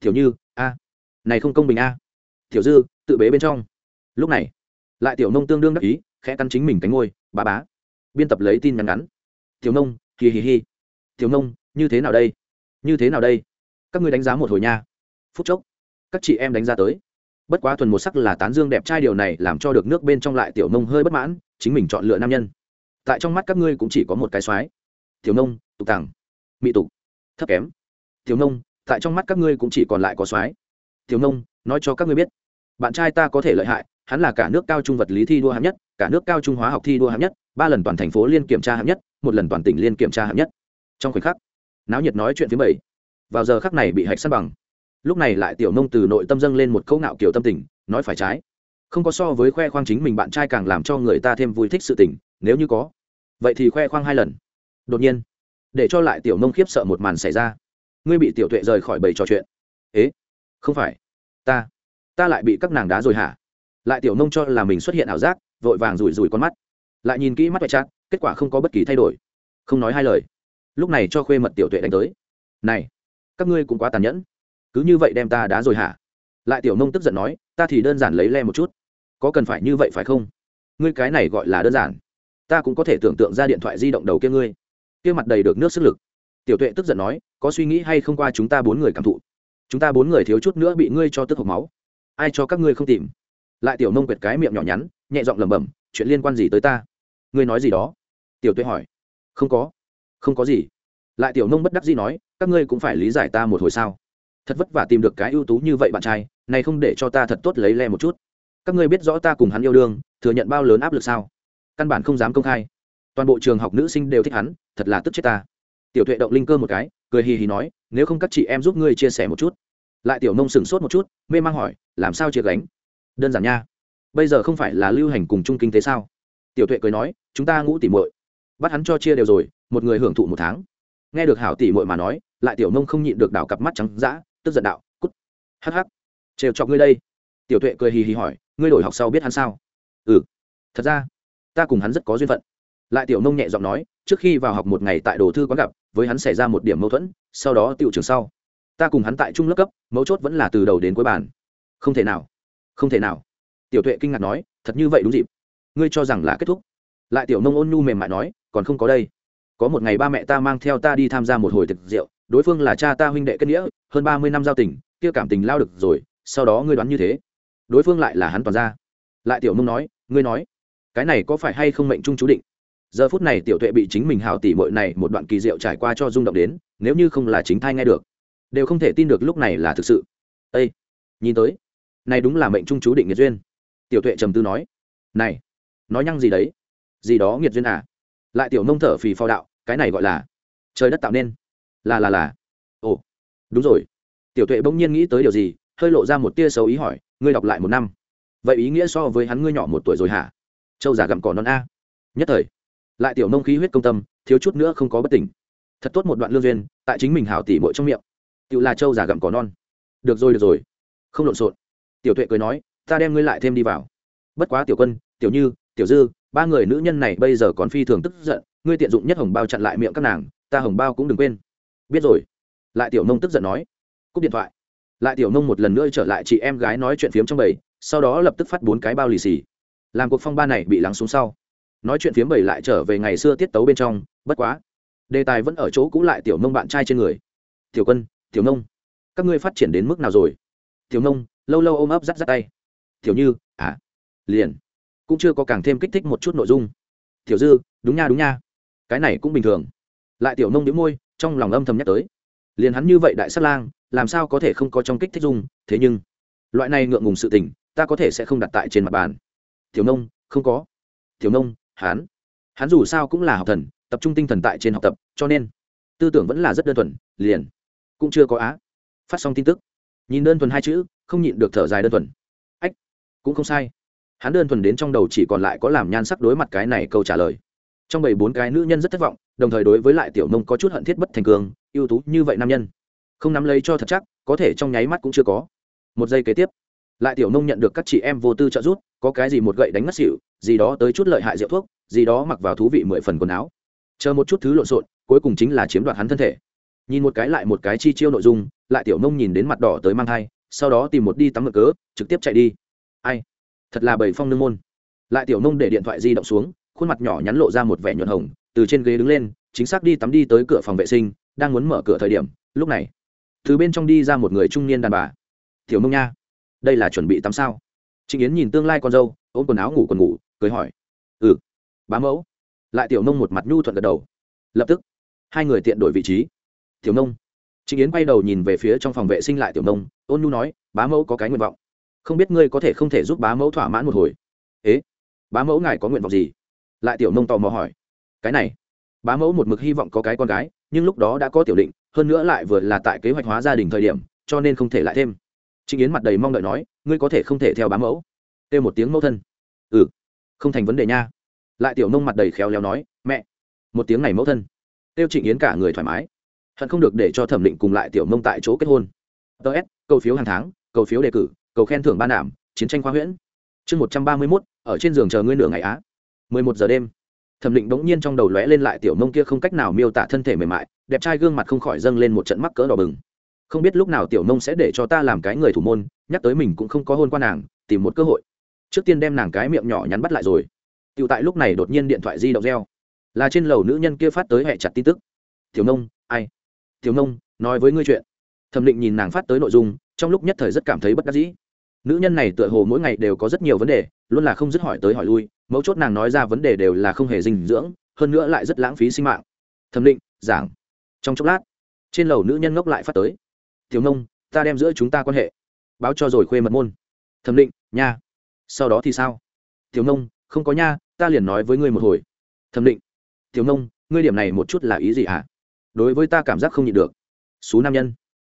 Tiểu như, a này không công bình a. Tiểu dư, tự bế bên trong. Lúc này, lại tiểu nông tương đương đắc ý, khẽ căn chính mình cánh ngôi, bá bá. Biên tập lấy tin nhắn ngắn. Tiểu nông hì hì hì tiểu nông, như thế nào đây? Như thế nào đây? Các ngươi đánh giá một hồi nha. Phút chốc, các chị em đánh giá tới. Bất quá thuần một sắc là tán dương đẹp trai điều này làm cho được nước bên trong lại tiểu nông hơi bất mãn, chính mình chọn lựa nam nhân. Tại trong mắt các ngươi cũng chỉ có một cái soái. Tiểu nông, tục tàng mỹ tục. Thấp kém. Tiểu nông, tại trong mắt các ngươi cũng chỉ còn lại có soái tiểu nông, nói cho các ngươi biết. Bạn trai ta có thể lợi hại, hắn là cả nước cao trung vật lý thi đua hạng nhất, cả nước cao trung hóa học thi đua hạng nhất, ba lần toàn thành phố liên kiểm tra hạng nhất, một lần toàn tỉnh liên kiểm tra hạng nhất. Trong khoảnh khắc, náo nhiệt nói chuyện phía bảy. Vào giờ khắc này bị hạch săn bằng. Lúc này lại tiểu nông từ nội tâm dâng lên một câu ngạo kiểu tâm tình, nói phải trái. Không có so với khoe khoang chính mình bạn trai càng làm cho người ta thêm vui thích sự tình, nếu như có. Vậy thì khoe khoang hai lần. Đột nhiên, để cho lại tiểu nông khiếp sợ một màn xảy ra. Ngươi bị tiểu tuệ rời khỏi bầy trò chuyện không phải. Ta. Ta lại bị các nàng đá rồi hả? Lại tiểu nông cho là mình xuất hiện ảo giác, vội vàng rủi rủi con mắt. Lại nhìn kỹ mắt vạch chát, kết quả không có bất kỳ thay đổi. Không nói hai lời. Lúc này cho khuê mật tiểu tuệ đánh tới. Này, các ngươi cũng quá tàn nhẫn. Cứ như vậy đem ta đá rồi hả? Lại tiểu nông tức giận nói, ta thì đơn giản lấy le một chút. Có cần phải như vậy phải không? Ngươi cái này gọi là đơn giản. Ta cũng có thể tưởng tượng ra điện thoại di động đầu kia ngươi. Kia mặt đầy được nước sức lực. Tiểu tuệ tức giận nói, có suy nghĩ hay không qua chúng ta bốn người cảm thụ? Chúng ta bốn người thiếu chút nữa bị ngươi cho tức hộc máu. Ai cho các ngươi không tìm? Lại tiểu nông quệt cái miệng nhỏ nhắn, nhẹ giọng lẩm bẩm, chuyện liên quan gì tới ta? Ngươi nói gì đó? Tiểu tuệ hỏi. Không có. Không có gì. Lại tiểu nông bất đắc gì nói, các ngươi cũng phải lý giải ta một hồi sao? Thật vất vả tìm được cái ưu tú như vậy bạn trai, này không để cho ta thật tốt lấy le một chút. Các ngươi biết rõ ta cùng hắn yêu đương, thừa nhận bao lớn áp lực sao? Căn bản không dám công khai. Toàn bộ trường học nữ sinh đều thích hắn, thật là tức chết ta tiểu tuệ động linh cơ một cái, cười hì hì nói, nếu không các chị em giúp ngươi chia sẻ một chút. Lại tiểu nông sửng sốt một chút, mê mang hỏi, làm sao chia gánh? Đơn giản nha. Bây giờ không phải là lưu hành cùng chung kinh tế sao? Tiểu tuệ cười nói, chúng ta ngũ tỉ muội, bắt hắn cho chia đều rồi, một người hưởng thụ một tháng. Nghe được hảo tỉ muội mà nói, lại tiểu nông không nhịn được đảo cặp mắt trắng dã, tức giận đạo, cút, hắc hắc, trêu chọc ngươi đây. Tiểu tuệ cười hì hì hỏi, ngươi đổi học sau biết hắn sao? Ừ thật ra, ta cùng hắn rất có duyên phận. Lại tiểu nông nhẹ giọng nói, trước khi vào học một ngày tại đồ thư quán gặp với hắn xảy ra một điểm mâu thuẫn, sau đó tiểu trường sau, ta cùng hắn tại trung lớp cấp, mấu chốt vẫn là từ đầu đến cuối bàn. Không thể nào, không thể nào. Tiểu tuệ kinh ngạc nói, thật như vậy đúng dịp. Ngươi cho rằng là kết thúc. Lại tiểu nông ôn nhu mềm mại nói, còn không có đây. Có một ngày ba mẹ ta mang theo ta đi tham gia một hồi thực rượu, đối phương là cha ta huynh đệ kết nghĩa, hơn ba mươi năm giao tình, kia cảm tình lao được rồi, sau đó ngươi đoán như thế. Đối phương lại là hắn toàn ra. Lại tiểu nông nói, ngươi nói, cái này có phải hay không mệnh trung chú định? Giờ phút này tiểu tuệ bị chính mình hào tỉ mội này một đoạn kỳ diệu trải qua cho rung động đến, nếu như không là chính thai nghe được, đều không thể tin được lúc này là thực sự. Ây nhìn tới, này đúng là mệnh trung chú định nghiệt duyên. Tiểu tuệ trầm tư nói, này, nói nhăng gì đấy? Gì đó nghiệt duyên à? Lại tiểu nông thở phì phao đạo, cái này gọi là, trời đất tạo nên. Là là là. Ồ, đúng rồi. Tiểu tuệ bỗng nhiên nghĩ tới điều gì, hơi lộ ra một tia xấu ý hỏi, ngươi đọc lại một năm. Vậy ý nghĩa so với hắn ngươi nhỏ một tuổi rồi hả? Châu già gặm cỏ non a. Nhất thời lại tiểu nông khí huyết công tâm, thiếu chút nữa không có bất tỉnh. Thật tốt một đoạn lương duyên, tại chính mình hảo tỉ mội trong miệng. Tự là châu già gặm cỏ non. Được rồi được rồi. Không lộn xộn. Tiểu tuệ cười nói, ta đem ngươi lại thêm đi vào. Bất quá tiểu quân, tiểu như, tiểu dư, ba người nữ nhân này bây giờ còn phi thường tức giận, ngươi tiện dụng nhất hồng bao chặn lại miệng các nàng, ta hồng bao cũng đừng quên. Biết rồi. Lại tiểu nông tức giận nói. Cúp điện thoại. Lại tiểu nông một lần nữa trở lại chị em gái nói chuyện phiếm trong bầy, sau đó lập tức phát bốn cái bao lì xì. Làm cuộc phong ba này bị lắng xuống sau nói chuyện phiếm bảy lại trở về ngày xưa tiết tấu bên trong, bất quá, đề tài vẫn ở chỗ cũ lại tiểu nông bạn trai trên người. Tiểu quân, tiểu nông, các ngươi phát triển đến mức nào rồi? Tiểu nông, lâu lâu ôm ấp rắt rắt tay. Tiểu như à liền, cũng chưa có càng thêm kích thích một chút nội dung. Tiểu dư, đúng nha đúng nha, cái này cũng bình thường. Lại tiểu nông đĩu môi, trong lòng âm thầm nhắc tới. Liền hắn như vậy đại sát lang, làm sao có thể không có trong kích thích dung, thế nhưng, loại này ngượng ngùng sự tình, ta có thể sẽ không đặt tại trên mặt bàn. Tiểu nông, không có. Tiểu nông hắn hắn dù sao cũng là học thần, tập trung tinh thần tại trên học tập, cho nên tư tưởng vẫn là rất đơn thuần, liền cũng chưa có á. Phát xong tin tức, nhìn đơn thuần hai chữ, không nhịn được thở dài đơn thuần. Ách, cũng không sai. Hắn đơn thuần đến trong đầu chỉ còn lại có làm nhan sắc đối mặt cái này câu trả lời. Trong bảy bốn cái nữ nhân rất thất vọng, đồng thời đối với lại tiểu nông có chút hận thiết bất thành cường, ưu tú như vậy nam nhân. Không nắm lấy cho thật chắc, có thể trong nháy mắt cũng chưa có. Một giây kế tiếp lại tiểu nông nhận được các chị em vô tư trợ giúp, có cái gì một gậy đánh ngất xỉu, gì đó tới chút lợi hại rượu thuốc, gì đó mặc vào thú vị mười phần quần áo. Chờ một chút thứ lộn xộn, cuối cùng chính là chiếm đoạt hắn thân thể. Nhìn một cái lại một cái chi chiêu nội dung, lại tiểu nông nhìn đến mặt đỏ tới mang thai, sau đó tìm một đi tắm ngực cớ, trực tiếp chạy đi. Ai? Thật là bầy phong nương môn. Lại tiểu nông để điện thoại di động xuống, khuôn mặt nhỏ nhắn lộ ra một vẻ nhuận hồng, từ trên ghế đứng lên, chính xác đi tắm đi tới cửa phòng vệ sinh, đang muốn mở cửa thời điểm, lúc này, từ bên trong đi ra một người trung niên đàn bà. Tiểu nông nha đây là chuẩn bị tắm sao? Trịnh yến nhìn tương lai con dâu, ôm quần áo ngủ quần ngủ, cười hỏi. Ừ. Bá mẫu. Lại tiểu nông một mặt nhu thuận gật đầu. Lập tức, hai người tiện đổi vị trí. Tiểu nông. Trịnh yến quay đầu nhìn về phía trong phòng vệ sinh lại tiểu nông, ôn nhu nói, bá mẫu có cái nguyện vọng. Không biết ngươi có thể không thể giúp bá mẫu thỏa mãn một hồi? Ế? Bá mẫu ngài có nguyện vọng gì? Lại tiểu nông tò mò hỏi. Cái này. Bá mẫu một mực hy vọng có cái con gái, nhưng lúc đó đã có tiểu định, hơn nữa lại vừa là tại kế hoạch hóa gia đình thời điểm, cho nên không thể lại thêm trịnh yến mặt đầy mong đợi nói, ngươi có thể không thể theo bá mẫu. Têu một tiếng mẫu thân. Ừ không thành vấn đề nha. Lại tiểu nông mặt đầy khéo léo nói, mẹ. Một tiếng này mẫu thân. Têu trịnh yến cả người thoải mái. Hận không được để cho thẩm định cùng lại tiểu nông tại chỗ kết hôn. Ts cầu phiếu hàng tháng, cầu phiếu đề cử, cầu khen thưởng ban đảm, chiến tranh khoa huyễn. Chương một trăm ba mươi mốt, ở trên giường chờ ngươi nửa ngày á. Mười một giờ đêm, thẩm định bỗng nhiên trong đầu lóe lên lại tiểu mông kia không cách nào miêu tả thân thể mềm mại, đẹp trai gương mặt không khỏi dâng lên một trận mắc cỡ đỏ bừng không biết lúc nào tiểu nông sẽ để cho ta làm cái người thủ môn, nhắc tới mình cũng không có hôn qua nàng, tìm một cơ hội. Trước tiên đem nàng cái miệng nhỏ nhắn bắt lại rồi. Tựu tại lúc này đột nhiên điện thoại di động reo. Là trên lầu nữ nhân kia phát tới hẹ chặt tin tức. Tiểu nông ai? Tiểu nông nói với ngươi chuyện. Thẩm định nhìn nàng phát tới nội dung, trong lúc nhất thời rất cảm thấy bất đắc dĩ. Nữ nhân này tựa hồ mỗi ngày đều có rất nhiều vấn đề, luôn là không dứt hỏi tới hỏi lui, mấu chốt nàng nói ra vấn đề đều là không hề dinh dưỡng, hơn nữa lại rất lãng phí sinh mạng. Thẩm định, giảng. Trong chốc lát, trên lầu nữ nhân ngốc lại phát tới tiểu nông, ta đem giữa chúng ta quan hệ báo cho rồi khuê mật môn. Thẩm định, nha. Sau đó thì sao? Tiểu nông, không có nha, ta liền nói với ngươi một hồi. Thẩm định. Tiểu nông, ngươi điểm này một chút là ý gì hả? Đối với ta cảm giác không nhịn được. Xú nam nhân.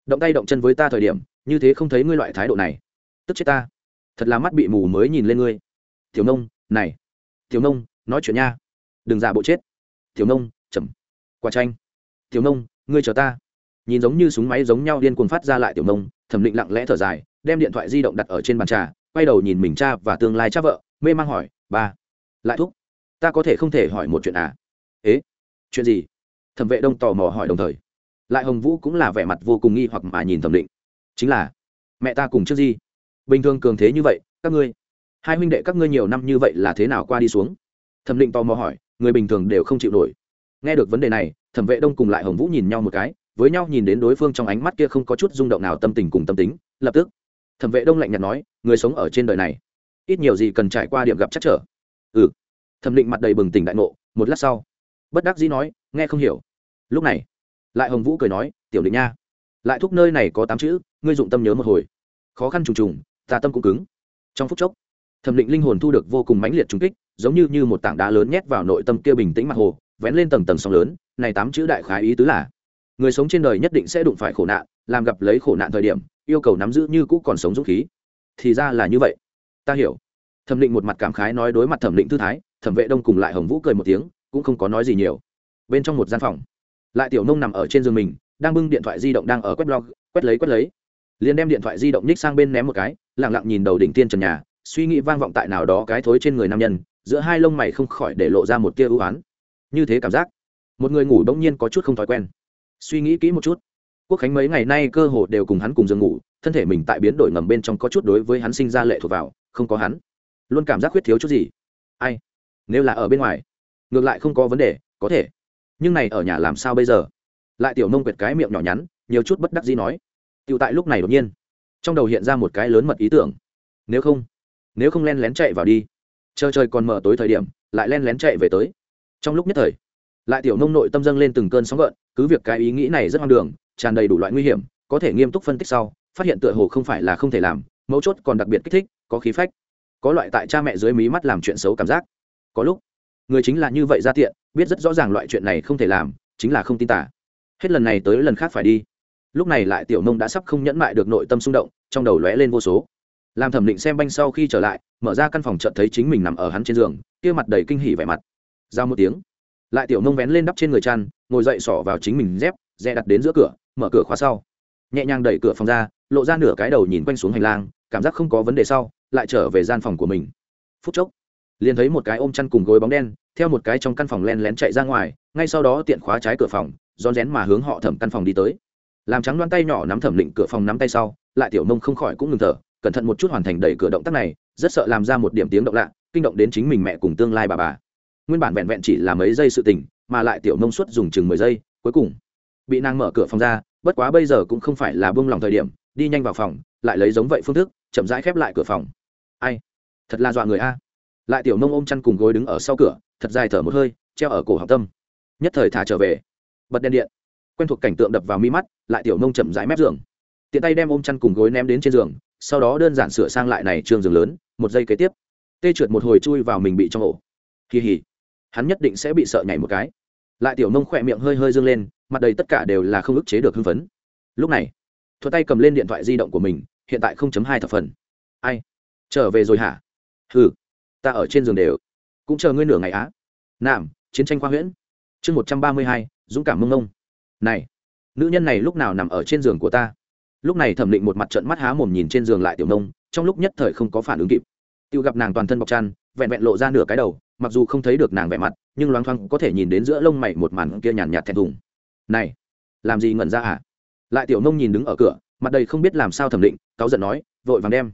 Động tay động chân với ta thời điểm, như thế không thấy ngươi loại thái độ này. Tức chết ta. Thật là mắt bị mù mới nhìn lên ngươi. Tiểu nông, này. Tiểu nông, nói chuyện nha. Đừng giả bộ chết. Tiểu nông chầm quả tranh tiểu nông, ngươi chờ ta nhìn giống như súng máy giống nhau điên cuồng phát ra lại tiểu nông thẩm định lặng lẽ thở dài, đem điện thoại di động đặt ở trên bàn trà, quay đầu nhìn mình cha và tương lai cha vợ, mê mang hỏi, ba, lại thúc, ta có thể không thể hỏi một chuyện à? Ế, chuyện gì? Thẩm vệ đông tò mò hỏi đồng thời. Lại hồng vũ cũng là vẻ mặt vô cùng nghi hoặc mà nhìn thẩm định. Chính là, mẹ ta cùng trước gì? Bình thường cường thế như vậy, các ngươi, hai huynh đệ các ngươi nhiều năm như vậy là thế nào qua đi xuống? Thẩm định tò mò hỏi, người bình thường đều không chịu nổi. Nghe được vấn đề này, thẩm vệ đông cùng lại hồng vũ nhìn nhau một cái với nhau nhìn đến đối phương trong ánh mắt kia không có chút rung động nào tâm tình cùng tâm tính, lập tức, thẩm vệ đông lạnh nhạt nói, người sống ở trên đời này, ít nhiều gì cần trải qua điểm gặp chắc trở. Ừ. Thẩm định mặt đầy bừng tỉnh đại ngộ, một lát sau, bất đắc dĩ nói, nghe không hiểu. Lúc này, lại hồng vũ cười nói, tiểu định nha, lại thúc nơi này có tám chữ, ngươi dụng tâm nhớ một hồi. Khó khăn trùng trùng, ta tâm cũng cứng. Trong phút chốc, thẩm định linh hồn thu được vô cùng mãnh liệt trùng kích, giống như như một tảng đá lớn nhét vào nội tâm kia bình tĩnh mặt hồ, vén lên tầng tầng sóng lớn, này tám chữ đại khái ý tứ là người sống trên đời nhất định sẽ đụng phải khổ nạn, làm gặp lấy khổ nạn thời điểm, yêu cầu nắm giữ như cũ còn sống dũng khí. Thì ra là như vậy. Ta hiểu. Thẩm định một mặt cảm khái nói đối mặt thẩm định thư thái, thẩm vệ đông cùng lại hồng vũ cười một tiếng, cũng không có nói gì nhiều. Bên trong một gian phòng, lại tiểu nông nằm ở trên giường mình, đang bưng điện thoại di động đang ở quét blog, quét lấy quét lấy. Liền đem điện thoại di động nhích sang bên ném một cái lẳng lặng nhìn đầu đỉnh tiên trần nhà, suy nghĩ vang vọng tại nào đó cái thối trên người nam nhân, giữa hai lông mày không khỏi để lộ ra một tia ưu oán như thế cảm giác, một người ngủ bỗng nhiên có chút không thói quen suy nghĩ kỹ một chút. Quốc khánh mấy ngày nay cơ hồ đều cùng hắn cùng giường ngủ, thân thể mình tại biến đổi ngầm bên trong có chút đối với hắn sinh ra lệ thuộc vào, không có hắn. Luôn cảm giác khuyết thiếu chút gì. Ai? Nếu là ở bên ngoài, ngược lại không có vấn đề, có thể. Nhưng này ở nhà làm sao bây giờ? Lại tiểu nông quyệt cái miệng nhỏ nhắn, nhiều chút bất đắc dĩ nói. Tựu tại lúc này đột nhiên, trong đầu hiện ra một cái lớn mật ý tưởng. Nếu không nếu không len lén chạy vào đi. Chờ trời còn mở tối thời điểm, lại len lén chạy về tới. Trong lúc nhất thời lại tiểu nông nội tâm dâng lên từng cơn sóng gợn, cứ việc cái ý nghĩ này rất hoang đường, tràn đầy đủ loại nguy hiểm, có thể nghiêm túc phân tích sau, phát hiện tựa hồ không phải là không thể làm, mấu chốt còn đặc biệt kích thích, có khí phách. Có loại tại cha mẹ dưới mí mắt làm chuyện xấu cảm giác. Có lúc, người chính là như vậy ra tiện, biết rất rõ ràng loại chuyện này không thể làm, chính là không tin tả hết lần này tới lần khác phải đi. Lúc này lại tiểu nông đã sắp không nhẫn mại được nội tâm xung động, trong đầu lóe lên vô số. Làm thẩm định xem banh sau khi trở lại, mở ra căn phòng chợt thấy chính mình nằm ở hắn trên giường, kia mặt đầy kinh hỉ vẻ mặt. Giao một tiếng lại tiểu nông vén lên đắp trên người chăn, ngồi dậy xỏ vào chính mình dép, dè đặt đến giữa cửa, mở cửa khóa sau. Nhẹ nhàng đẩy cửa phòng ra, lộ ra nửa cái đầu nhìn quanh xuống hành lang, cảm giác không có vấn đề sau, lại trở về gian phòng của mình. Phút chốc, liền thấy một cái ôm chăn cùng gối bóng đen, theo một cái trong căn phòng len lén chạy ra ngoài, ngay sau đó tiện khóa trái cửa phòng, rón rén mà hướng họ thẩm căn phòng đi tới. Làm trắng đoán tay nhỏ nắm thẩm định cửa phòng nắm tay sau, lại tiểu nông không khỏi cũng ngừng thở, cẩn thận một chút hoàn thành đẩy cửa động tác này, rất sợ làm ra một điểm tiếng động lạ, kinh động đến chính mình mẹ cùng tương lai bà bà nguyên bản vẹn vẹn chỉ là mấy giây sự tình, mà lại tiểu nông suất dùng chừng mười giây, cuối cùng, bị nàng mở cửa phòng ra, bất quá bây giờ cũng không phải là buông lòng thời điểm, đi nhanh vào phòng, lại lấy giống vậy phương thức, chậm rãi khép lại cửa phòng. Ai? Thật là dọa người a. Lại tiểu nông ôm chăn cùng gối đứng ở sau cửa, thật dài thở một hơi, treo ở cổ học tâm. Nhất thời thả trở về. Bật đèn điện. Quen thuộc cảnh tượng đập vào mi mắt, lại tiểu nông chậm rãi mép giường. Tiện tay đem ôm chăn cùng gối ném đến trên giường, sau đó đơn giản sửa sang lại này trường giường lớn, một giây kế tiếp. Tê trượt một hồi chui vào mình bị trong ổ. Kỳ hỉ hắn nhất định sẽ bị sợ nhảy một cái. Lại tiểu nông khỏe miệng hơi hơi dương lên, mặt đầy tất cả đều là không ức chế được hưng phấn. Lúc này, thuật tay cầm lên điện thoại di động của mình, hiện tại không chấm hai thập phần. Ai? Trở về rồi hả? Ừ ta ở trên giường đều. Cũng chờ ngươi nửa ngày á. Nạm, chiến tranh khoa huyễn. Chương một trăm ba mươi hai, dũng cảm mông mông này, nữ nhân này lúc nào nằm ở trên giường của ta? Lúc này thẩm định một mặt trận mắt há mồm nhìn trên giường lại tiểu nông trong lúc nhất thời không có phản ứng kịp. Tự gặp nàng toàn thân bọc chăn vẹn vẹn lộ ra nửa cái đầu mặc dù không thấy được nàng vẻ mặt, nhưng loáng thoáng có thể nhìn đến giữa lông mày một màn kia nhàn nhạt thẹn thùng. Này, làm gì ngẩn ra hả lại tiểu nông nhìn đứng ở cửa, mặt đầy không biết làm sao thẩm định, cáu giận nói, vội vàng đem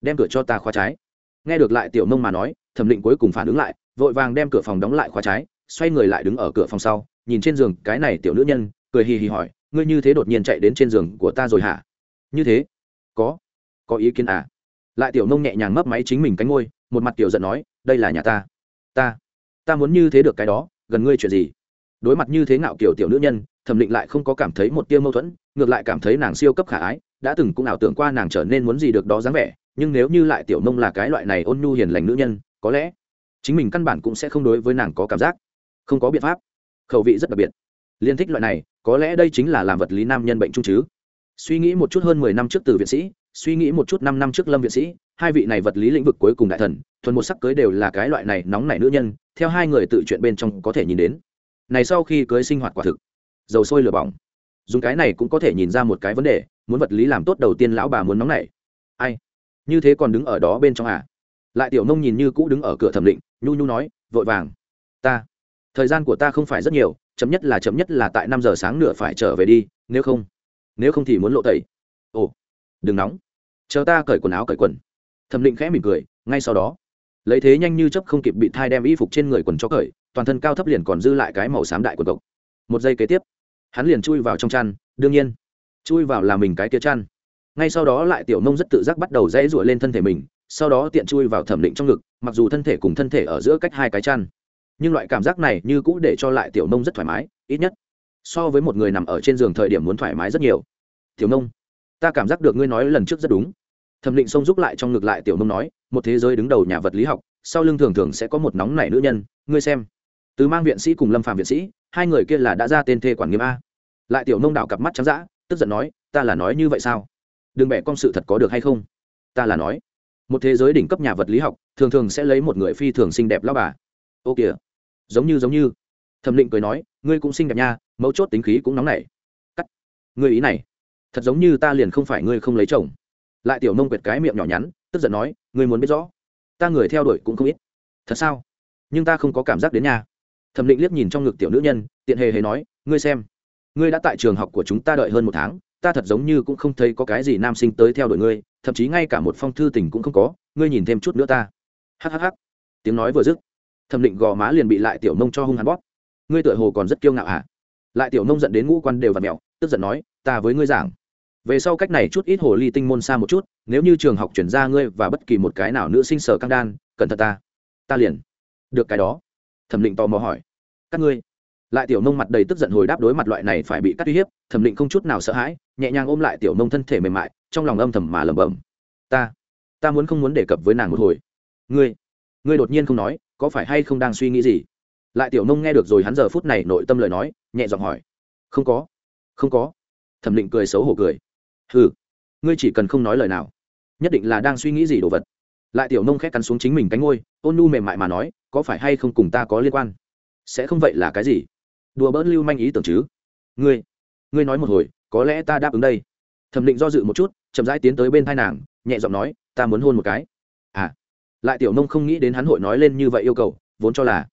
đem cửa cho ta khóa trái. Nghe được lại tiểu nông mà nói, thẩm định cuối cùng phản ứng lại, vội vàng đem cửa phòng đóng lại khóa trái, xoay người lại đứng ở cửa phòng sau, nhìn trên giường cái này tiểu nữ nhân, cười hì hì hỏi, ngươi như thế đột nhiên chạy đến trên giường của ta rồi hả? Như thế, có có ý kiến à? Lại tiểu nông nhẹ nhàng mấp máy chính mình cánh ngôi một mặt tiểu giận nói, đây là nhà ta ta. Ta muốn như thế được cái đó, gần ngươi chuyện gì? Đối mặt như thế ngạo kiểu tiểu nữ nhân, thẩm định lại không có cảm thấy một tia mâu thuẫn, ngược lại cảm thấy nàng siêu cấp khả ái, đã từng cũng ảo tưởng qua nàng trở nên muốn gì được đó dáng vẻ, nhưng nếu như lại tiểu nông là cái loại này ôn nhu hiền lành nữ nhân, có lẽ chính mình căn bản cũng sẽ không đối với nàng có cảm giác, không có biện pháp. Khẩu vị rất đặc biệt. Liên thích loại này, có lẽ đây chính là làm vật lý nam nhân bệnh trung chứ. Suy nghĩ một chút hơn mười năm trước từ viện sĩ suy nghĩ một chút năm năm trước lâm viện sĩ, hai vị này vật lý lĩnh vực cuối cùng đại thần, thuần một sắc cưới đều là cái loại này nóng nảy nữ nhân, theo hai người tự chuyện bên trong có thể nhìn đến. Này sau khi cưới sinh hoạt quả thực, dầu sôi lửa bỏng. Dùng cái này cũng có thể nhìn ra một cái vấn đề, muốn vật lý làm tốt đầu tiên lão bà muốn nóng nảy. Ai? Như thế còn đứng ở đó bên trong à? Lại tiểu nông nhìn như cũ đứng ở cửa thẩm định, nhu nhu nói, vội vàng. Ta, thời gian của ta không phải rất nhiều chấm nhất là chấm nhất là tại năm giờ sáng nửa phải trở về đi, nếu không nếu không thì muốn lộ tẩy. Ồ đừng nóng. Chờ ta cởi quần áo cởi quần. Thẩm định khẽ mỉm cười, ngay sau đó. Lấy thế nhanh như chấp không kịp bị thai đem y phục trên người quần cho cởi, toàn thân cao thấp liền còn dư lại cái màu xám đại quần cộc một giây kế tiếp, hắn liền chui vào trong chăn, đương nhiên, chui vào là mình cái kia chăn. Ngay sau đó lại tiểu nông rất tự giác bắt đầu dãy rụa lên thân thể mình, sau đó tiện chui vào thẩm định trong ngực, mặc dù thân thể cùng thân thể ở giữa cách hai cái chăn, nhưng loại cảm giác này như cũ để cho lại tiểu nông rất thoải mái, ít nhất so với một người nằm ở trên giường thời điểm muốn thoải mái rất nhiều. Tiểu nông ta cảm giác được ngươi nói lần trước rất đúng. Thẩm định xông giúp lại trong ngược lại tiểu nông nói, một thế giới đứng đầu nhà vật lý học, sau lưng thường thường sẽ có một nóng nảy nữ nhân, ngươi xem. Từ mang viện sĩ cùng lâm phạm viện sĩ, hai người kia là đã ra tên thê quản nghiêm a. Lại tiểu nông đảo cặp mắt trắng d tức giận nói, ta là nói như vậy sao? Đừng bẻ con sự thật có được hay không? Ta là nói, một thế giới đỉnh cấp nhà vật lý học, thường thường sẽ lấy một người phi thường xinh đẹp lao bà. Ô kìa, giống như giống như. Thẩm định cười nói, ngươi cũng xinh đẹp nha, mấu chốt tính khí cũng nóng nảy. Cắt. Ngươi ý này thật giống như ta liền không phải ngươi không lấy chồng. Lại tiểu nông quyệt cái miệng nhỏ nhắn, tức giận nói, ngươi muốn biết rõ, ta người theo đuổi cũng không ít. Thật sao? Nhưng ta không có cảm giác đến nhà thẩm định liếc nhìn trong ngực tiểu nữ nhân, tiện hề hề nói, ngươi xem, ngươi đã tại trường học của chúng ta đợi hơn một tháng, ta thật giống như cũng không thấy có cái gì nam sinh tới theo đuổi ngươi, thậm chí ngay cả một phong thư tình cũng không có, ngươi nhìn thêm chút nữa ta. Hhh tiếng nói vừa dứt, thẩm định gò má liền bị lại tiểu nông cho hung hắn bóp. Ngươi tựa hồ còn rất kiêu ngạo hả? Lại tiểu nông dẫn đến ngũ quan đều và mẹo tức giận nói, ta với ngươi giảng về sau cách này chút ít hồ ly tinh môn xa một chút, nếu như trường học chuyển ra ngươi và bất kỳ một cái nào nữ sinh sở căng đan, cẩn thận ta. Ta liền. Được cái đó. Thẩm định tò mò hỏi. Các ngươi. Lại tiểu nông mặt đầy tức giận hồi đáp đối mặt loại này phải bị cắt uy hiếp, thẩm định không chút nào sợ hãi, nhẹ nhàng ôm lại tiểu nông thân thể mềm mại, trong lòng âm thầm mà lẩm bẩm. Ta. Ta muốn không muốn đề cập với nàng một hồi. Ngươi. Ngươi đột nhiên không nói, có phải hay không đang suy nghĩ gì? Lại tiểu nông nghe được rồi hắn giờ phút này nội tâm lời nói, nhẹ giọng hỏi. Không có. Không có. Thẩm định cười xấu hổ cười ừ ngươi chỉ cần không nói lời nào, nhất định là đang suy nghĩ gì đồ vật. Lại tiểu nông khét cắn xuống chính mình cánh ngôi ôn nhu mềm mại mà nói, có phải hay không cùng ta có liên quan? Sẽ không vậy là cái gì? Đùa bỡn lưu manh ý tưởng chứ. Ngươi ngươi nói một hồi, có lẽ ta đáp ứng đây. Thẩm định do dự một chút, chậm rãi tiến tới bên thai nàng, nhẹ giọng nói, ta muốn hôn một cái. À lại tiểu nông không nghĩ đến hắn hội nói lên như vậy yêu cầu, vốn cho là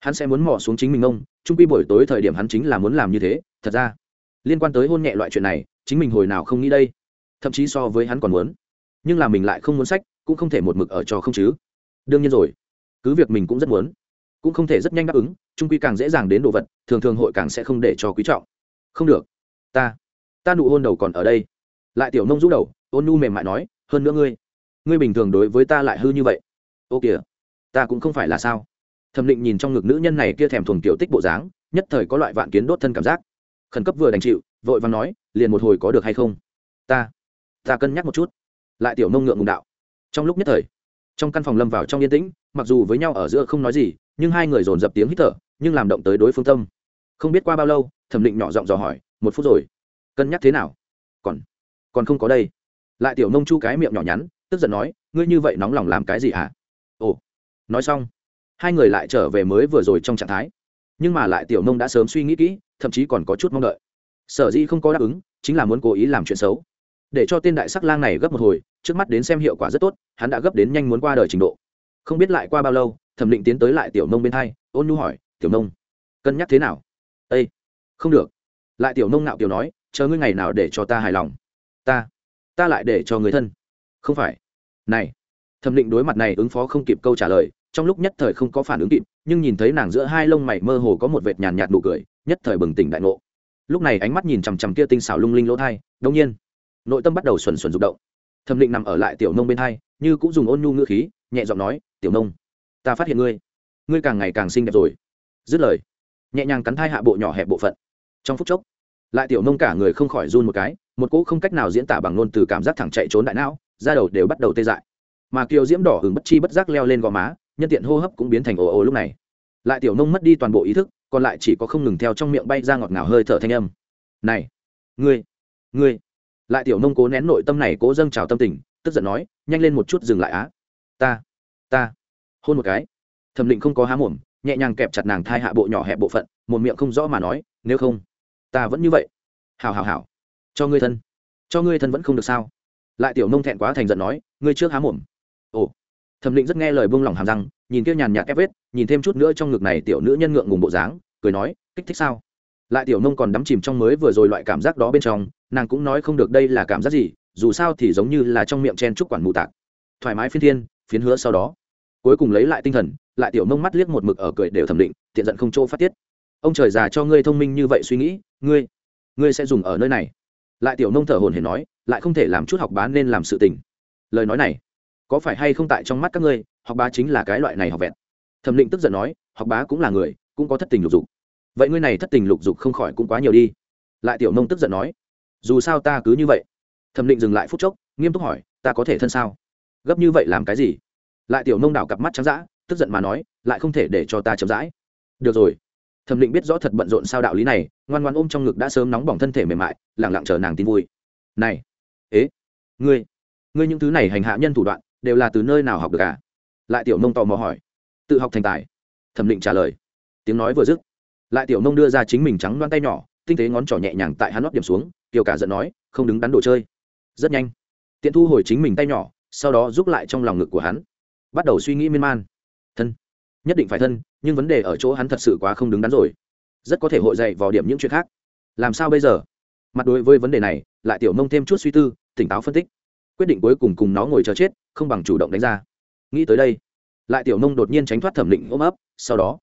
hắn sẽ muốn mò xuống chính mình ông, trung quy buổi tối thời điểm hắn chính là muốn làm như thế, thật ra, liên quan tới hôn nhẹ loại chuyện này chính mình hồi nào không nghĩ đây. Thậm chí so với hắn còn muốn. Nhưng là mình lại không muốn sách, cũng không thể một mực ở cho không chứ. Đương nhiên rồi. Cứ việc mình cũng rất muốn. Cũng không thể rất nhanh đáp ứng, trung quy càng dễ dàng đến đồ vật, thường thường hội càng sẽ không để cho quý trọng. Không được. Ta. Ta nụ hôn đầu còn ở đây. Lại tiểu nông rũ đầu, ôn nu mềm mại nói, hơn nữa ngươi. Ngươi bình thường đối với ta lại hư như vậy. Ô kìa. Ta cũng không phải là sao. Thẩm định nhìn trong ngực nữ nhân này kia thèm thuồng tiểu tích bộ dáng, nhất thời có loại vạn kiến đốt thân cảm giác. Khẩn cấp vừa đành chịu vội vàng nói, liền một hồi có được hay không? Ta ta cân nhắc một chút. Lại tiểu nông ngượng ngùng đạo. Trong lúc nhất thời, trong căn phòng lâm vào trong yên tĩnh, mặc dù với nhau ở giữa không nói gì, nhưng hai người dồn dập tiếng hít thở, nhưng làm động tới đối phương tâm. Không biết qua bao lâu, thẩm định nhỏ giọng dò hỏi, một phút rồi, cân nhắc thế nào? Còn còn không có đây. Lại tiểu nông chu cái miệng nhỏ nhắn, tức giận nói, ngươi như vậy nóng lòng làm cái gì hả? Ồ, nói xong. Hai người lại trở về mới vừa rồi trong trạng thái. Nhưng mà lại tiểu nông đã sớm suy nghĩ kỹ, thậm chí còn có chút mong đợi sở dĩ không có đáp ứng, chính là muốn cố ý làm chuyện xấu. Để cho tên đại sắc lang này gấp một hồi, trước mắt đến xem hiệu quả rất tốt, hắn đã gấp đến nhanh muốn qua đời trình độ. Không biết lại qua bao lâu, thẩm định tiến tới lại tiểu nông bên hai, ôn nhu hỏi, tiểu nông, cân nhắc thế nào? Â không được. Lại tiểu nông nạo tiểu nói, chờ ngươi ngày nào để cho ta hài lòng. Ta ta lại để cho người thân. Không phải. Này. Thẩm định đối mặt này ứng phó không kịp câu trả lời, trong lúc nhất thời không có phản ứng kịp, nhưng nhìn thấy nàng giữa hai lông mày mơ hồ có một vệt nhàn nhạt nụ cười, nhất thời bừng tỉnh đại ngộ lúc này ánh mắt nhìn chằm chằm kia tinh xảo lung linh lỗ thai, đông nhiên, nội tâm bắt đầu xuẩn xuẩn rụng động. Thẩm định nằm ở lại tiểu nông bên thai như cũng dùng ôn nhu ngữ khí, nhẹ giọng nói, tiểu nông, ta phát hiện ngươi ngươi càng ngày càng xinh đẹp rồi. Dứt lời, nhẹ nhàng cắn thai hạ bộ nhỏ hẹp bộ phận. Trong phút chốc, lại tiểu nông cả người không khỏi run một cái, một cỗ không cách nào diễn tả bằng ngôn từ cảm giác thẳng chạy trốn đại não, da đầu đều bắt đầu tê dại. Mà kiều diễm đỏ hứng bất chi bất giác leo lên gò má, nhân tiện hô hấp cũng biến thành ồ ồ lúc này. Lại tiểu nông mất đi toàn bộ ý thức còn lại chỉ có không ngừng theo trong miệng bay ra ngọt ngào hơi thở thanh âm. Này, ngươi ngươi. Lại tiểu nông cố nén nội tâm này cố dâng trào tâm tình, tức giận nói, nhanh lên một chút dừng lại á. Ta ta, hôn một cái. Thẩm định không có há mồm, nhẹ nhàng kẹp chặt nàng thai hạ bộ nhỏ hẹp bộ phận, một miệng không rõ mà nói, nếu không, ta vẫn như vậy. Hào hào hào cho ngươi thân. Cho ngươi thân vẫn không được sao? Lại tiểu nông thẹn quá thành giận nói, ngươi trước há mồm. Ồ thẩm định rất nghe lời buông lỏng hàm răng, nhìn kia nhàn nhạt ép vết, nhìn thêm chút nữa trong ngực này tiểu nữ nhân ngượng ngùng bộ dáng, cười nói, kích thích sao? Lại tiểu nông còn đắm chìm trong mới vừa rồi loại cảm giác đó bên trong, nàng cũng nói không được đây là cảm giác gì, dù sao thì giống như là trong miệng chen trúc quản mù tạc. Thoải mái phiên thiên, phiến hứa sau đó. Cuối cùng lấy lại tinh thần, lại tiểu nông mắt liếc một mực ở cười đều thẩm định, tiện giận không chỗ phát tiết. Ông trời già cho ngươi thông minh như vậy suy nghĩ, ngươi ngươi sẽ dùng ở nơi này. Lại tiểu nông thở hồn hển nói, lại không thể làm chút học bán nên làm sự tình. Lời nói này có phải hay không tại trong mắt các ngươi, học bá chính là cái loại này học vẹn. Thẩm định tức giận nói, học bá cũng là người, cũng có thất tình lục dục. Vậy ngươi này thất tình lục dục không khỏi cũng quá nhiều đi. Lại tiểu nông tức giận nói, dù sao ta cứ như vậy. Thẩm định dừng lại phút chốc, nghiêm túc hỏi, ta có thể thân sao? Gấp như vậy làm cái gì? Lại tiểu nông đảo cặp mắt trắng d tức giận mà nói, lại không thể để cho ta chậm rãi. Được rồi. Thẩm định biết rõ thật bận rộn sao đạo lý này, ngoan ngoan ôm trong ngực đã sớm nóng bỏng thân thể mềm mại lẳng lặng chờ nàng tin vui. Này, ế, ngươi ngươi những thứ này hành hạ nhân thủ đoạn đều là từ nơi nào học được à? Lại tiểu nông tò mò hỏi. Tự học thành tài. Thẩm định trả lời. Tiếng nói vừa dứt, lại tiểu nông đưa ra chính mình trắng loan tay nhỏ, tinh tế ngón trỏ nhẹ nhàng tại hắn lót điểm xuống kiều cả giận nói, không đứng đắn đồ chơi. Rất nhanh, tiện thu hồi chính mình tay nhỏ, sau đó giúp lại trong lòng ngực của hắn. Bắt đầu suy nghĩ miên man. Thân. Nhất định phải thân, nhưng vấn đề ở chỗ hắn thật sự quá không đứng đắn rồi. Rất có thể hội dạy vào điểm những chuyện khác. Làm sao bây giờ? Mặt đối với vấn đề này, lại tiểu nông thêm chút suy tư, tỉnh táo phân tích. Quyết định cuối cùng cùng nó ngồi chờ chết không bằng chủ động đánh ra. Nghĩ tới đây, lại tiểu nông đột nhiên tránh thoát thẩm định ôm ấp, sau đó,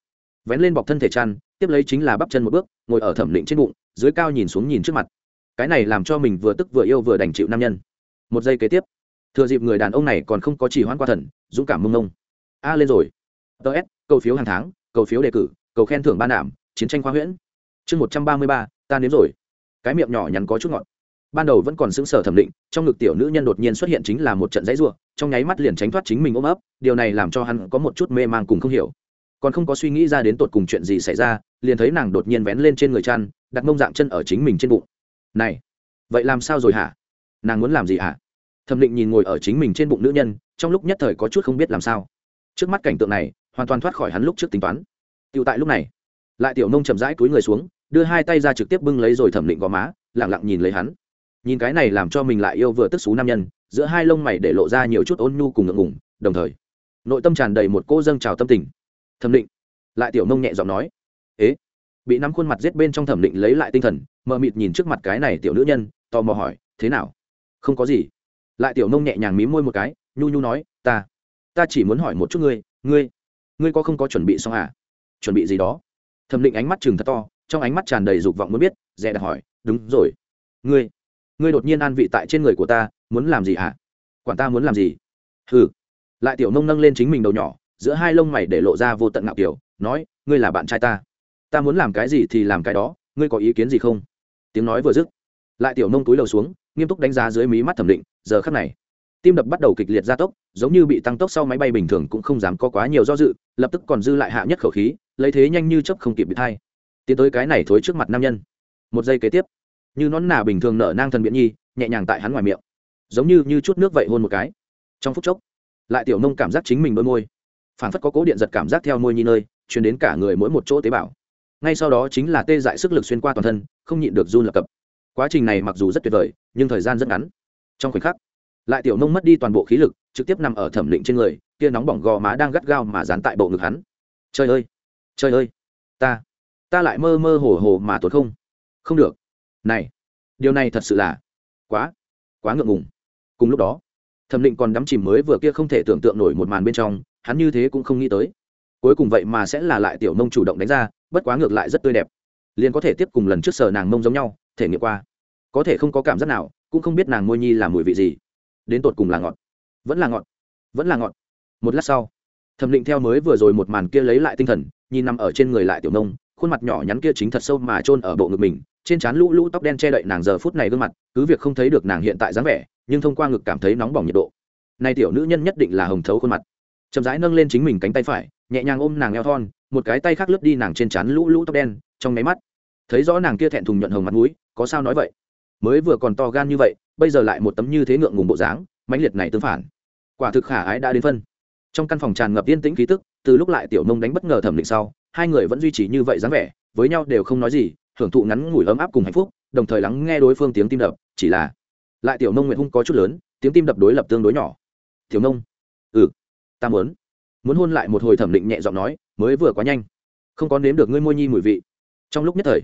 vén lên bọc thân thể chăn, tiếp lấy chính là bắp chân một bước, ngồi ở thẩm định trên bụng, dưới cao nhìn xuống nhìn trước mặt. Cái này làm cho mình vừa tức vừa yêu vừa đành chịu nam nhân. Một giây kế tiếp, thừa dịp người đàn ông này còn không có chỉ hoãn qua thần, dũng cảm mông nông a lên rồi. Tờ s, cầu phiếu hàng tháng, cầu phiếu đề cử, cầu khen thưởng ban đảm chiến tranh khoa huyễn. Chương một trăm ba mươi ba, ta nếm rồi. Cái miệng nhỏ nhắn có chút ngọt ban đầu vẫn còn sững sờ thẩm định, trong ngực tiểu nữ nhân đột nhiên xuất hiện chính là một trận dãy ruộng trong nháy mắt liền tránh thoát chính mình ôm ấp, điều này làm cho hắn có một chút mê man cùng không hiểu. Còn không có suy nghĩ ra đến tột cùng chuyện gì xảy ra, liền thấy nàng đột nhiên vén lên trên người chăn, đặt mông dạng chân ở chính mình trên bụng. Này, vậy làm sao rồi hả? Nàng muốn làm gì hả? Thẩm định nhìn ngồi ở chính mình trên bụng nữ nhân, trong lúc nhất thời có chút không biết làm sao. Trước mắt cảnh tượng này, hoàn toàn thoát khỏi hắn lúc trước tính toán. Tựu tại lúc này, lại tiểu nông chậm rãi túi người xuống, đưa hai tay ra trực tiếp bưng lấy rồi thẩm định gò má lẳng lặng nhìn lấy hắn nhìn cái này làm cho mình lại yêu vừa tức xú nam nhân, giữa hai lông mày để lộ ra nhiều chút ôn nhu cùng ngượng ngùng, đồng thời, nội tâm tràn đầy một cô dâng trào tâm tình. Thẩm định, lại tiểu nông nhẹ giọng nói, ế? Bị nắm khuôn mặt giết bên trong thẩm định lấy lại tinh thần, mờ mịt nhìn trước mặt cái này tiểu nữ nhân, tò mò hỏi, thế nào? Không có gì. Lại tiểu nông nhẹ nhàng mím môi một cái, nhu nhu nói, ta ta chỉ muốn hỏi một chút ngươi ngươi ngươi có không có chuẩn bị xong à? Chuẩn bị gì đó? Thẩm định ánh mắt chừng thật to, trong ánh mắt tràn đầy dục vọng muốn biết, dè đặt hỏi, đúng rồi. Ngươi ngươi đột nhiên an vị tại trên người của ta, muốn làm gì hả? Quản ta muốn làm gì? Hừ. Lại tiểu nông nâng lên chính mình đầu nhỏ, giữa hai lông mày để lộ ra vô tận ngạo kiểu, nói, ngươi là bạn trai ta. Ta muốn làm cái gì thì làm cái đó, ngươi có ý kiến gì không? Tiếng nói vừa dứt, lại tiểu nông túi đầu xuống, nghiêm túc đánh giá dưới mí mắt thẩm định, giờ khắc này, tim đập bắt đầu kịch liệt gia tốc, giống như bị tăng tốc sau máy bay bình thường cũng không dám có quá nhiều do dự, lập tức còn dư lại hạ nhất khẩu khí, lấy thế nhanh như chấp không kịp bị thai tiến tới cái này thối trước mặt nam nhân. Một giây kế tiếp như nón nà bình thường nở nang thần biện nhi, nhẹ nhàng tại hắn ngoài miệng. Giống như như chút nước vậy hôn một cái. Trong phút chốc, lại tiểu nông cảm giác chính mình đôi môi. Phản phất có cố điện giật cảm giác theo môi nhi nơi chuyển đến cả người mỗi một chỗ tế bào. Ngay sau đó chính là tê dại sức lực xuyên qua toàn thân, không nhịn được run lập cập. Quá trình này mặc dù rất tuyệt vời, nhưng thời gian rất ngắn. Trong khoảnh khắc, lại tiểu nông mất đi toàn bộ khí lực, trực tiếp nằm ở thẩm định trên người, kia nóng bỏng gò má đang gắt gao mà dán tại bộ ngực hắn. Trời ơi! Trời ơi! Ta ta lại mơ mơ hồ hồ mà tốt không. Không được này, điều này thật sự là quá quá ngượng ngùng. Cùng lúc đó, thẩm định còn đắm chìm mới vừa kia không thể tưởng tượng nổi một màn bên trong, hắn như thế cũng không nghĩ tới. Cuối cùng vậy mà sẽ là lại tiểu nông chủ động đánh ra, bất quá ngược lại rất tươi đẹp. Liền có thể tiếp cùng lần trước sờ nàng mông giống nhau, thể nghiệm qua. Có thể không có cảm giác nào, cũng không biết nàng môi nhi là mùi vị gì. Đến tột cùng là ngọt, vẫn là ngọt, vẫn là ngọt. Một lát sau, thẩm định theo mới vừa rồi một màn kia lấy lại tinh thần, nhìn nằm ở trên người lại tiểu nông, khuôn mặt nhỏ nhắn kia chính thật sâu mà chôn ở bộ ngực mình trên trán lũ lũ tóc đen che đậy nàng giờ phút này gương mặt, cứ việc không thấy được nàng hiện tại dáng vẻ, nhưng thông qua ngực cảm thấy nóng bỏng nhiệt độ. Nay tiểu nữ nhân nhất định là hồng thấu khuôn mặt. Chậm rãi nâng lên chính mình cánh tay phải, nhẹ nhàng ôm nàng eo thon, một cái tay khác lướt đi nàng trên trán lũ lũ tóc đen, trong máy mắt, thấy rõ nàng kia thẹn thùng nhuận hồng mặt mũi, có sao nói vậy? Mới vừa còn to gan như vậy, bây giờ lại một tấm như thế ngượng ngùng bộ dáng, mãnh liệt này tương phản. Quả thực khả ái đã đến phân. Trong căn phòng tràn ngập yên tĩnh khí tức, từ lúc lại tiểu nông đánh bất ngờ thẩm định sau, hai người vẫn duy trì như vậy dáng vẻ, với nhau đều không nói gì hưởng thụ ngắn ngủi ấm áp cùng hạnh phúc, đồng thời lắng nghe đối phương tiếng tim đập, chỉ là lại tiểu nông nguyện hung có chút lớn, tiếng tim đập đối lập tương đối nhỏ. Tiểu nông ừ. Ta muốn. Muốn hôn lại một hồi thẩm định nhẹ giọng nói, mới vừa quá nhanh. Không có nếm được ngươi môi nhi mùi vị. Trong lúc nhất thời,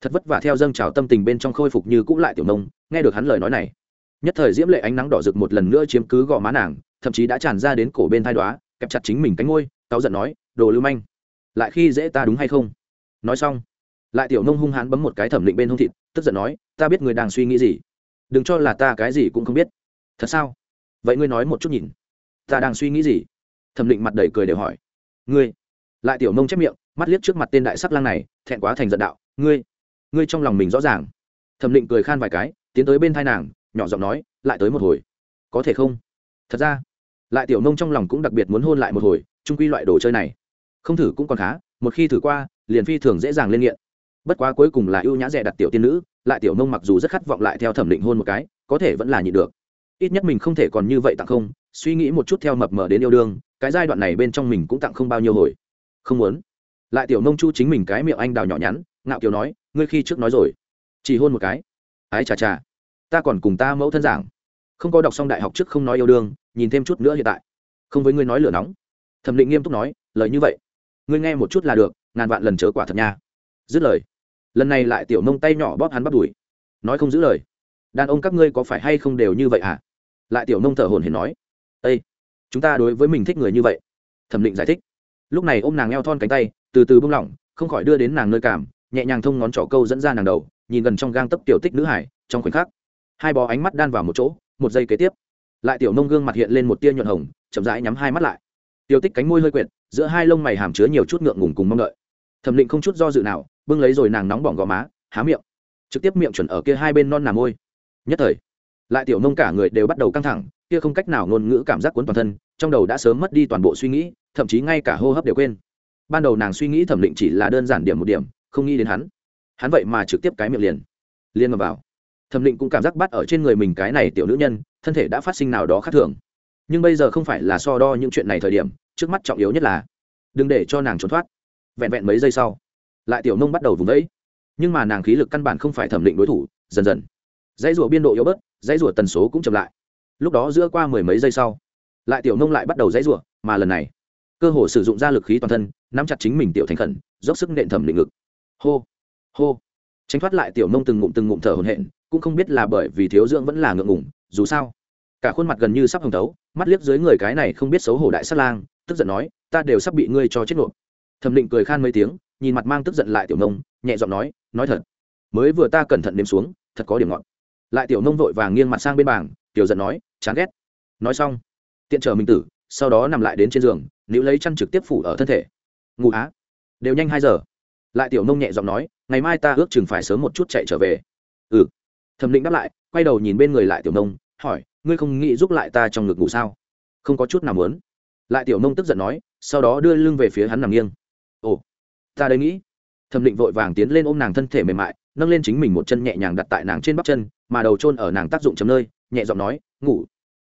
thật vất vả theo dâng trào tâm tình bên trong khôi phục như cũ lại tiểu nông nghe được hắn lời nói này. Nhất thời diễm lệ ánh nắng đỏ rực một lần nữa chiếm cứ gò má nàng, thậm chí đã tràn ra đến cổ bên thai đoá kẹp chặt chính mình cánh ngôi cáu giận nói, đồ lưu manh, lại khi dễ ta đúng hay không? Nói xong lại tiểu nông hung hãn bấm một cái thẩm định bên hông thịt, tức giận nói, ta biết người đang suy nghĩ gì. Đừng cho là ta cái gì cũng không biết. Thật sao? Vậy ngươi nói một chút nhìn. Ta đang suy nghĩ gì? Thẩm định mặt đầy cười đều hỏi. Ngươi. Lại tiểu nông chép miệng, mắt liếc trước mặt tên đại sắc lang này, thẹn quá thành giận đạo, ngươi ngươi trong lòng mình rõ ràng. Thẩm định cười khan vài cái, tiến tới bên thai nàng, nhỏ giọng nói, lại tới một hồi. Có thể không? Thật ra. Lại tiểu nông trong lòng cũng đặc biệt muốn hôn lại một hồi trung quy loại đồ chơi này. Không thử cũng còn khá, một khi thử qua, liền phi thường dễ dàng lên nghiện bất quá cuối cùng là ưu nhã rẻ đặt tiểu tiên nữ, lại tiểu nông mặc dù rất khát vọng lại theo thẩm định hôn một cái, có thể vẫn là nhịn được. Ít nhất mình không thể còn như vậy tặng không, suy nghĩ một chút theo mập mờ đến yêu đương, cái giai đoạn này bên trong mình cũng tặng không bao nhiêu hồi. Không muốn. Lại tiểu nông chu chính mình cái miệng anh đào nhỏ nhắn, ngạo kiều nói, ngươi khi trước nói rồi, chỉ hôn một cái. Ái chà chà. Ta còn cùng ta mẫu thân giảng. Không có đọc xong đại học trước không nói yêu đương, nhìn thêm chút nữa hiện tại. Không với ngươi nói lửa nóng. Thẩm định nghiêm túc nói, lời như vậy. Ngươi nghe một chút là được, ngàn vạn lần chớ quả thật nha. Dứt lời lần này lại tiểu nông tay nhỏ bóp hắn bắt đùi. Nói không giữ lời. Đàn ông các ngươi có phải hay không đều như vậy hả? Lại tiểu nông thở hồn hển nói. Ây chúng ta đối với mình thích người như vậy. Thẩm định giải thích. Lúc này ôm nàng eo thon cánh tay, từ từ bung lỏng, không khỏi đưa đến nàng nơi cảm, nhẹ nhàng thông ngón trỏ câu dẫn ra nàng đầu, nhìn gần trong gang tấp tiểu tích nữ hải, trong khoảnh khắc, hai bó ánh mắt đan vào một chỗ, một giây kế tiếp, lại tiểu nông gương mặt hiện lên một tia nhuận hồng, chậm rãi nhắm hai mắt lại. Tiểu tích cánh môi hơi quyệt, giữa hai lông mày hàm chứa nhiều chút ngượng ngùng cùng mong đợi. Thẩm định không chút do dự nào bưng lấy rồi nàng nóng bỏng gò má, há miệng, trực tiếp miệng chuẩn ở kia hai bên non nà môi. Nhất thời, lại tiểu nông cả người đều bắt đầu căng thẳng, kia không cách nào ngôn ngữ cảm giác cuốn toàn thân, trong đầu đã sớm mất đi toàn bộ suy nghĩ, thậm chí ngay cả hô hấp đều quên. Ban đầu nàng suy nghĩ thẩm định chỉ là đơn giản điểm một điểm, không nghĩ đến hắn. Hắn vậy mà trực tiếp cái miệng liền liên mà vào. Thẩm định cũng cảm giác bắt ở trên người mình cái này tiểu nữ nhân, thân thể đã phát sinh nào đó khác thường. Nhưng bây giờ không phải là so đo những chuyện này thời điểm, trước mắt trọng yếu nhất là, đừng để cho nàng trốn thoát. Vẹn vẹn mấy giây sau lại tiểu nông bắt đầu vùng vẫy. Nhưng mà nàng khí lực căn bản không phải thẩm định đối thủ, dần dần. Dãy rủa biên độ yếu bớt, dãy rủa tần số cũng chậm lại. Lúc đó giữa qua mười mấy giây sau, lại tiểu nông lại bắt đầu dãy rủa mà lần này, cơ hồ sử dụng ra lực khí toàn thân, nắm chặt chính mình tiểu thành khẩn, dốc sức nện thẩm định ngực. Hô hô. Tránh thoát lại tiểu nông từng ngụm từng ngụm thở hồn hện cũng không biết là bởi vì thiếu dưỡng vẫn là ngượng ngủng dù sao, cả khuôn mặt gần như sắp hồng tấu mắt liếc dưới người cái này không biết xấu hổ đại sát lang, tức giận nói, ta đều sắp bị ngươi cho chết nộp thẩm định cười khan mấy tiếng nhìn mặt mang tức giận lại tiểu nông, nhẹ giọng nói nói thật, mới vừa ta cẩn thận đếm xuống, thật có điểm ngọn lại tiểu nông vội vàng nghiêng mặt sang bên bảng, tiểu giận nói, chán ghét. Nói xong, tiện chờ mình tử, sau đó nằm lại đến trên giường nữ lấy chăn trực tiếp phủ ở thân thể. Ngủ á, đều nhanh hai giờ. Lại tiểu nông nhẹ giọng nói, ngày mai ta ước chừng phải sớm một chút chạy trở về. Ừ. Thẩm định đáp lại, quay đầu nhìn bên người lại tiểu nông, hỏi, ngươi không nghĩ giúp lại ta trong ngực ngủ sao? Không có chút nào muốn. Lại tiểu nông tức giận nói, sau đó đưa lưng về phía hắn nằm nghiêng. Ồ ta đây nghĩ. Thẩm định vội vàng tiến lên ôm nàng thân thể mềm mại, nâng lên chính mình một chân nhẹ nhàng đặt tại nàng trên bắp chân, mà đầu trôn ở nàng tác dụng chấm nơi, nhẹ giọng nói, ngủ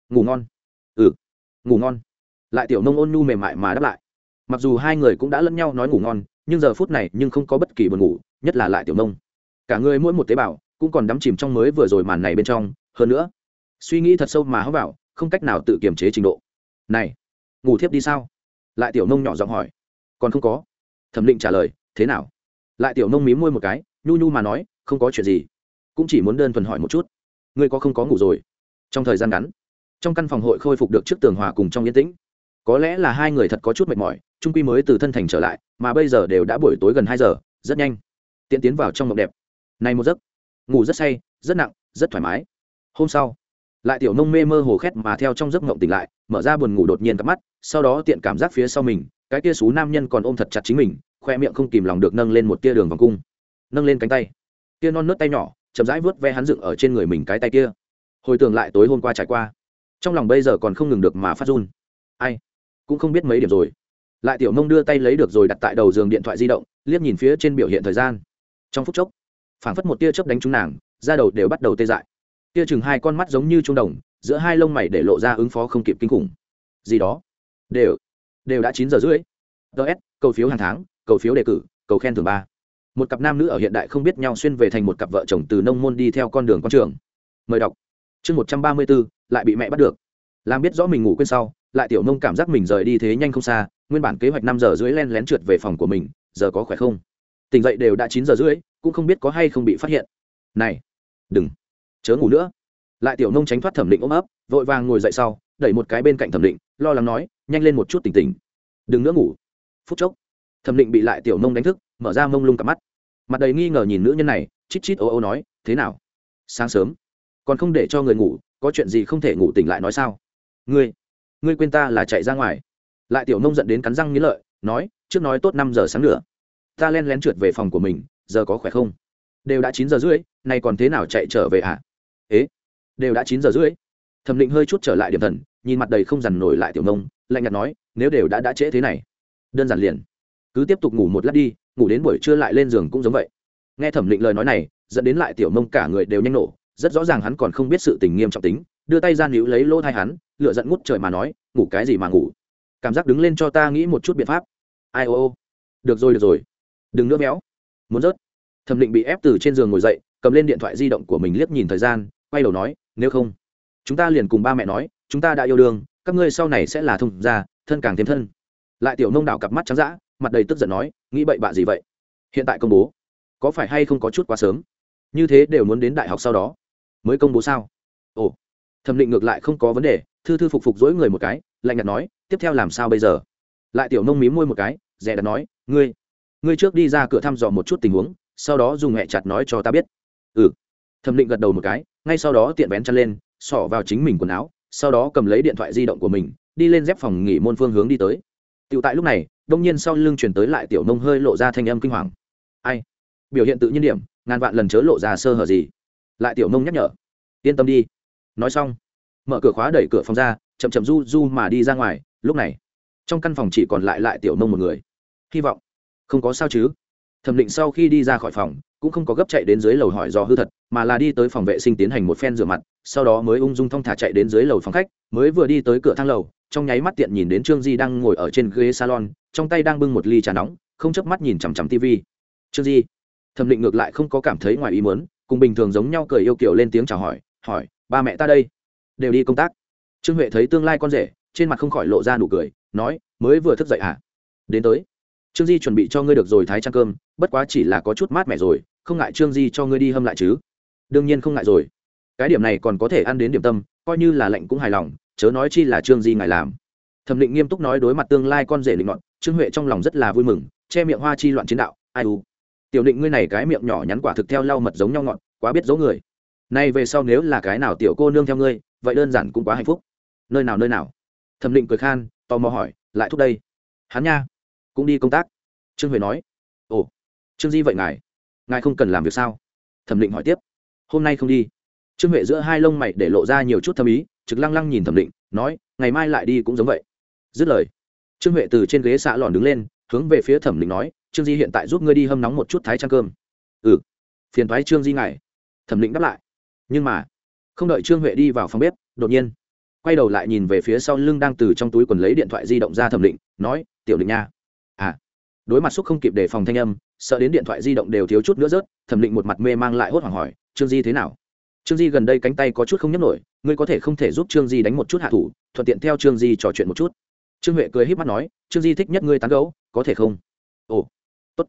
ngủ ngon. Ừ ngủ ngon. Lại tiểu nông ôn nhu mềm mại mà đáp lại. Mặc dù hai người cũng đã lẫn nhau nói ngủ ngon, nhưng giờ phút này nhưng không có bất kỳ buồn ngủ, nhất là lại tiểu nông. Cả người mỗi một tế bào cũng còn đắm chìm trong mới vừa rồi màn này bên trong. Hơn nữa, suy nghĩ thật sâu mà hóc vào, không cách nào tự kiềm chế trình độ. Này, ngủ thiếp đi sao? Lại tiểu nông nhỏ giọng hỏi. Còn không có thẩm định trả lời, thế nào? Lại tiểu nông mím môi một cái, nhu nhu mà nói, không có chuyện gì, cũng chỉ muốn đơn thuần hỏi một chút. Ngươi có không có ngủ rồi? Trong thời gian ngắn, trong căn phòng hội khôi phục được trước tường hòa cùng trong yên tĩnh. Có lẽ là hai người thật có chút mệt mỏi trung quy mới từ thân thành trở lại, mà bây giờ đều đã buổi tối gần hai giờ, rất nhanh. Tiện tiến vào trong mộng đẹp. Này một giấc, ngủ rất say, rất nặng, rất thoải mái. Hôm sau, lại tiểu nông mê mơ hồ khét mà theo trong giấc mộng tỉnh lại, mở ra buồn ngủ đột nhiên cặp mắt, sau đó tiện cảm giác phía sau mình cái tia xú nam nhân còn ôm thật chặt chính mình, khoe miệng không kìm lòng được nâng lên một tia đường vòng cung. Nâng lên cánh tay. Tia non nớt tay nhỏ, chậm rãi vớt ve hắn dựng ở trên người mình cái tay kia. Hồi tưởng lại tối hôm qua trải qua, trong lòng bây giờ còn không ngừng được mà phát run. Ai? Cũng không biết mấy điểm rồi. Lại tiểu mông đưa tay lấy được rồi đặt tại đầu giường điện thoại di động, liếc nhìn phía trên biểu hiện thời gian. Trong phút chốc, phảng phất một tia chớp đánh trúng nàng, da đầu đều bắt đầu tê dại. Tia chừng hai con mắt giống như trung đồng, giữa hai lông mày để lộ ra ứng phó không kịp kinh khủng. Gì đó? Đều đều đã chín giờ rưỡi. Ts cầu phiếu hàng tháng, cầu phiếu đề cử, cầu khen thường ba. Một cặp nam nữ ở hiện đại không biết nhau xuyên về thành một cặp vợ chồng từ nông môn đi theo con đường con trường. Mời đọc. Chương một trăm ba mươi bốn, lại bị mẹ bắt được. Làm biết rõ mình ngủ quên sau, lại tiểu nông cảm giác mình rời đi thế nhanh không xa, nguyên bản kế hoạch năm giờ rưỡi len lén trượt về phòng của mình, giờ có khỏe không? Tỉnh dậy đều đã chín giờ rưỡi, cũng không biết có hay không bị phát hiện. Này, đừng, chớ ngủ nữa. Lại tiểu nông tránh thoát thẩm định ôm ấp, vội vàng ngồi dậy sau, đẩy một cái bên cạnh thẩm định, lo lắng nói nhanh lên một chút tỉnh tỉnh. Đừng nữa ngủ. Phút chốc, thẩm định bị lại tiểu nông đánh thức, mở ra mông lung cặp mắt. Mặt đầy nghi ngờ nhìn nữ nhân này, chít chít ô ô nói, thế nào? Sáng sớm. Còn không để cho người ngủ, có chuyện gì không thể ngủ tỉnh lại nói sao? Ngươi ngươi quên ta là chạy ra ngoài. Lại tiểu nông dẫn đến cắn răng nghĩ lợi, nói, trước nói tốt năm giờ sáng nữa. Ta len lén trượt về phòng của mình, giờ có khỏe không? Đều đã chín giờ rưỡi, nay còn thế nào chạy trở về ạ? À? ế, đều đã chín giờ rưỡi. Thẩm định hơi chút trở lại điểm thần, nhìn mặt đầy không dằn nổi lại tiểu nông lạnh nhạt nói, nếu đều đã đã trễ thế này, đơn giản liền. Cứ tiếp tục ngủ một lát đi, ngủ đến buổi trưa lại lên giường cũng giống vậy. Nghe thẩm định lời nói này, dẫn đến lại tiểu Mông cả người đều nhanh nổ, rất rõ ràng hắn còn không biết sự tình nghiêm trọng tính, đưa tay ra níu lấy lỗ thai hắn lựa giận ngút trời mà nói, ngủ cái gì mà ngủ? Cảm giác đứng lên cho ta nghĩ một chút biện pháp. Ai, ô ô. Được rồi được rồi. Đừng nữa béo. Muốn rớt. Thẩm định bị ép từ trên giường ngồi dậy, cầm lên điện thoại di động của mình liếc nhìn thời gian, quay đầu nói, nếu không, chúng ta liền cùng ba mẹ nói, chúng ta đã yêu đương các ngươi sau này sẽ là thông gia, thân càng thêm thân. Lại tiểu nông đảo cặp mắt trắng d mặt đầy tức giận nói, nghĩ bậy bạ gì vậy? Hiện tại công bố, có phải hay không có chút quá sớm? Như thế đều muốn đến đại học sau đó, mới công bố sao? Ồ, thẩm định ngược lại không có vấn đề, thư thư phục phục dỗi người một cái, lạnh nhạt nói, tiếp theo làm sao bây giờ? Lại tiểu nông mím môi một cái rẻ đặt nói, ngươi ngươi trước đi ra cửa thăm dò một chút tình huống, sau đó dùng hẹ chặt nói cho ta biết. Ừ. Thẩm định gật đầu một cái, ngay sau đó tiện vén chăn lên, xỏ vào chính mình quần áo sau đó cầm lấy điện thoại di động của mình, đi lên dép phòng nghỉ môn phương hướng đi tới. Tựu tại lúc này, đông nhiên sau lưng chuyển tới lại tiểu nông hơi lộ ra thanh âm kinh hoàng. Ai? Biểu hiện tự nhiên điểm, ngàn vạn lần chớ lộ ra sơ hở gì. Lại tiểu nông nhắc nhở. Yên tâm đi. Nói xong, mở cửa khóa đẩy cửa phòng ra, chậm chậm du du mà đi ra ngoài. Lúc này, trong căn phòng chỉ còn lại lại tiểu nông một người. Hy vọng không có sao chứ thẩm định sau khi đi ra khỏi phòng, cũng không có gấp chạy đến dưới lầu hỏi do hư thật, mà là đi tới phòng vệ sinh tiến hành một phen rửa mặt, sau đó mới ung dung thong thả chạy đến dưới lầu phòng khách, mới vừa đi tới cửa thang lầu, trong nháy mắt tiện nhìn đến trương di đang ngồi ở trên ghế salon, trong tay đang bưng một ly trà nóng, không chớp mắt nhìn chằm chằm tv trương di. Thẩm định ngược lại không có cảm thấy ngoài ý muốn, cùng bình thường giống nhau cười yêu kiểu lên tiếng chào hỏi hỏi, ba mẹ ta đây? Đều đi công tác. Trương huệ thấy tương lai con rể, trên mặt không khỏi lộ ra nụ cười, nói, mới vừa thức dậy hả? À? đến tới trương di chuẩn bị cho ngươi được rồi thái trang cơm, bất quá chỉ là có chút mát mẻ rồi, không ngại trương di cho ngươi đi hâm lại chứ? Đương nhiên không ngại rồi. Cái điểm này còn có thể ăn đến điểm tâm, coi như là lệnh cũng hài lòng, chớ nói chi là trương di ngài làm. Thẩm định nghiêm túc nói đối mặt tương lai con rể định ngọn, trương huệ trong lòng rất là vui mừng, che miệng hoa chi loạn chiến đạo, ai u? Tiểu định ngươi này cái miệng nhỏ nhắn quả thực theo lau mật giống nhau ngọn, quá biết giấu người. Nay về sau nếu là cái nào tiểu cô nương theo ngươi, vậy đơn giản cũng quá hạnh phúc. Nơi nào nơi nào? Thẩm định cười khan, tò mò hỏi, lại thúc đây? Hắn nha cũng đi công tác. Trương huệ nói, ồ, trương di vậy ngài ngài không cần làm việc sao? Thẩm định hỏi tiếp, hôm nay không đi. Trương huệ giữa hai lông mày để lộ ra nhiều chút thâm ý, trực lăng lăng nhìn thẩm định, nói, ngày mai lại đi cũng giống vậy. Dứt lời, trương huệ từ trên ghế xạ lòn đứng lên, hướng về phía thẩm định nói, trương di hiện tại giúp ngươi đi hâm nóng một chút thái trang cơm. Ừ phiền thoái trương di ngài. Thẩm định đáp lại, nhưng mà, không đợi trương huệ đi vào phòng bếp, đột nhiên, quay đầu lại nhìn về phía sau lưng đang từ trong túi quần lấy điện thoại di động ra thẩm định, nói, tiểu định nha đối mặt xúc không kịp đề phòng thanh âm, sợ đến điện thoại di động đều thiếu chút nữa rớt, thẩm định một mặt mê mang lại hốt hoảng hỏi, trương di thế nào? Trương di gần đây cánh tay có chút không nhấc nổi, ngươi có thể không thể giúp trương di đánh một chút hạ thủ, thuận tiện theo trương di trò chuyện một chút. Trương huệ cười h í p mắt nói, trương di thích nhất ngươi tán gấu có thể không? Ồ, tốt.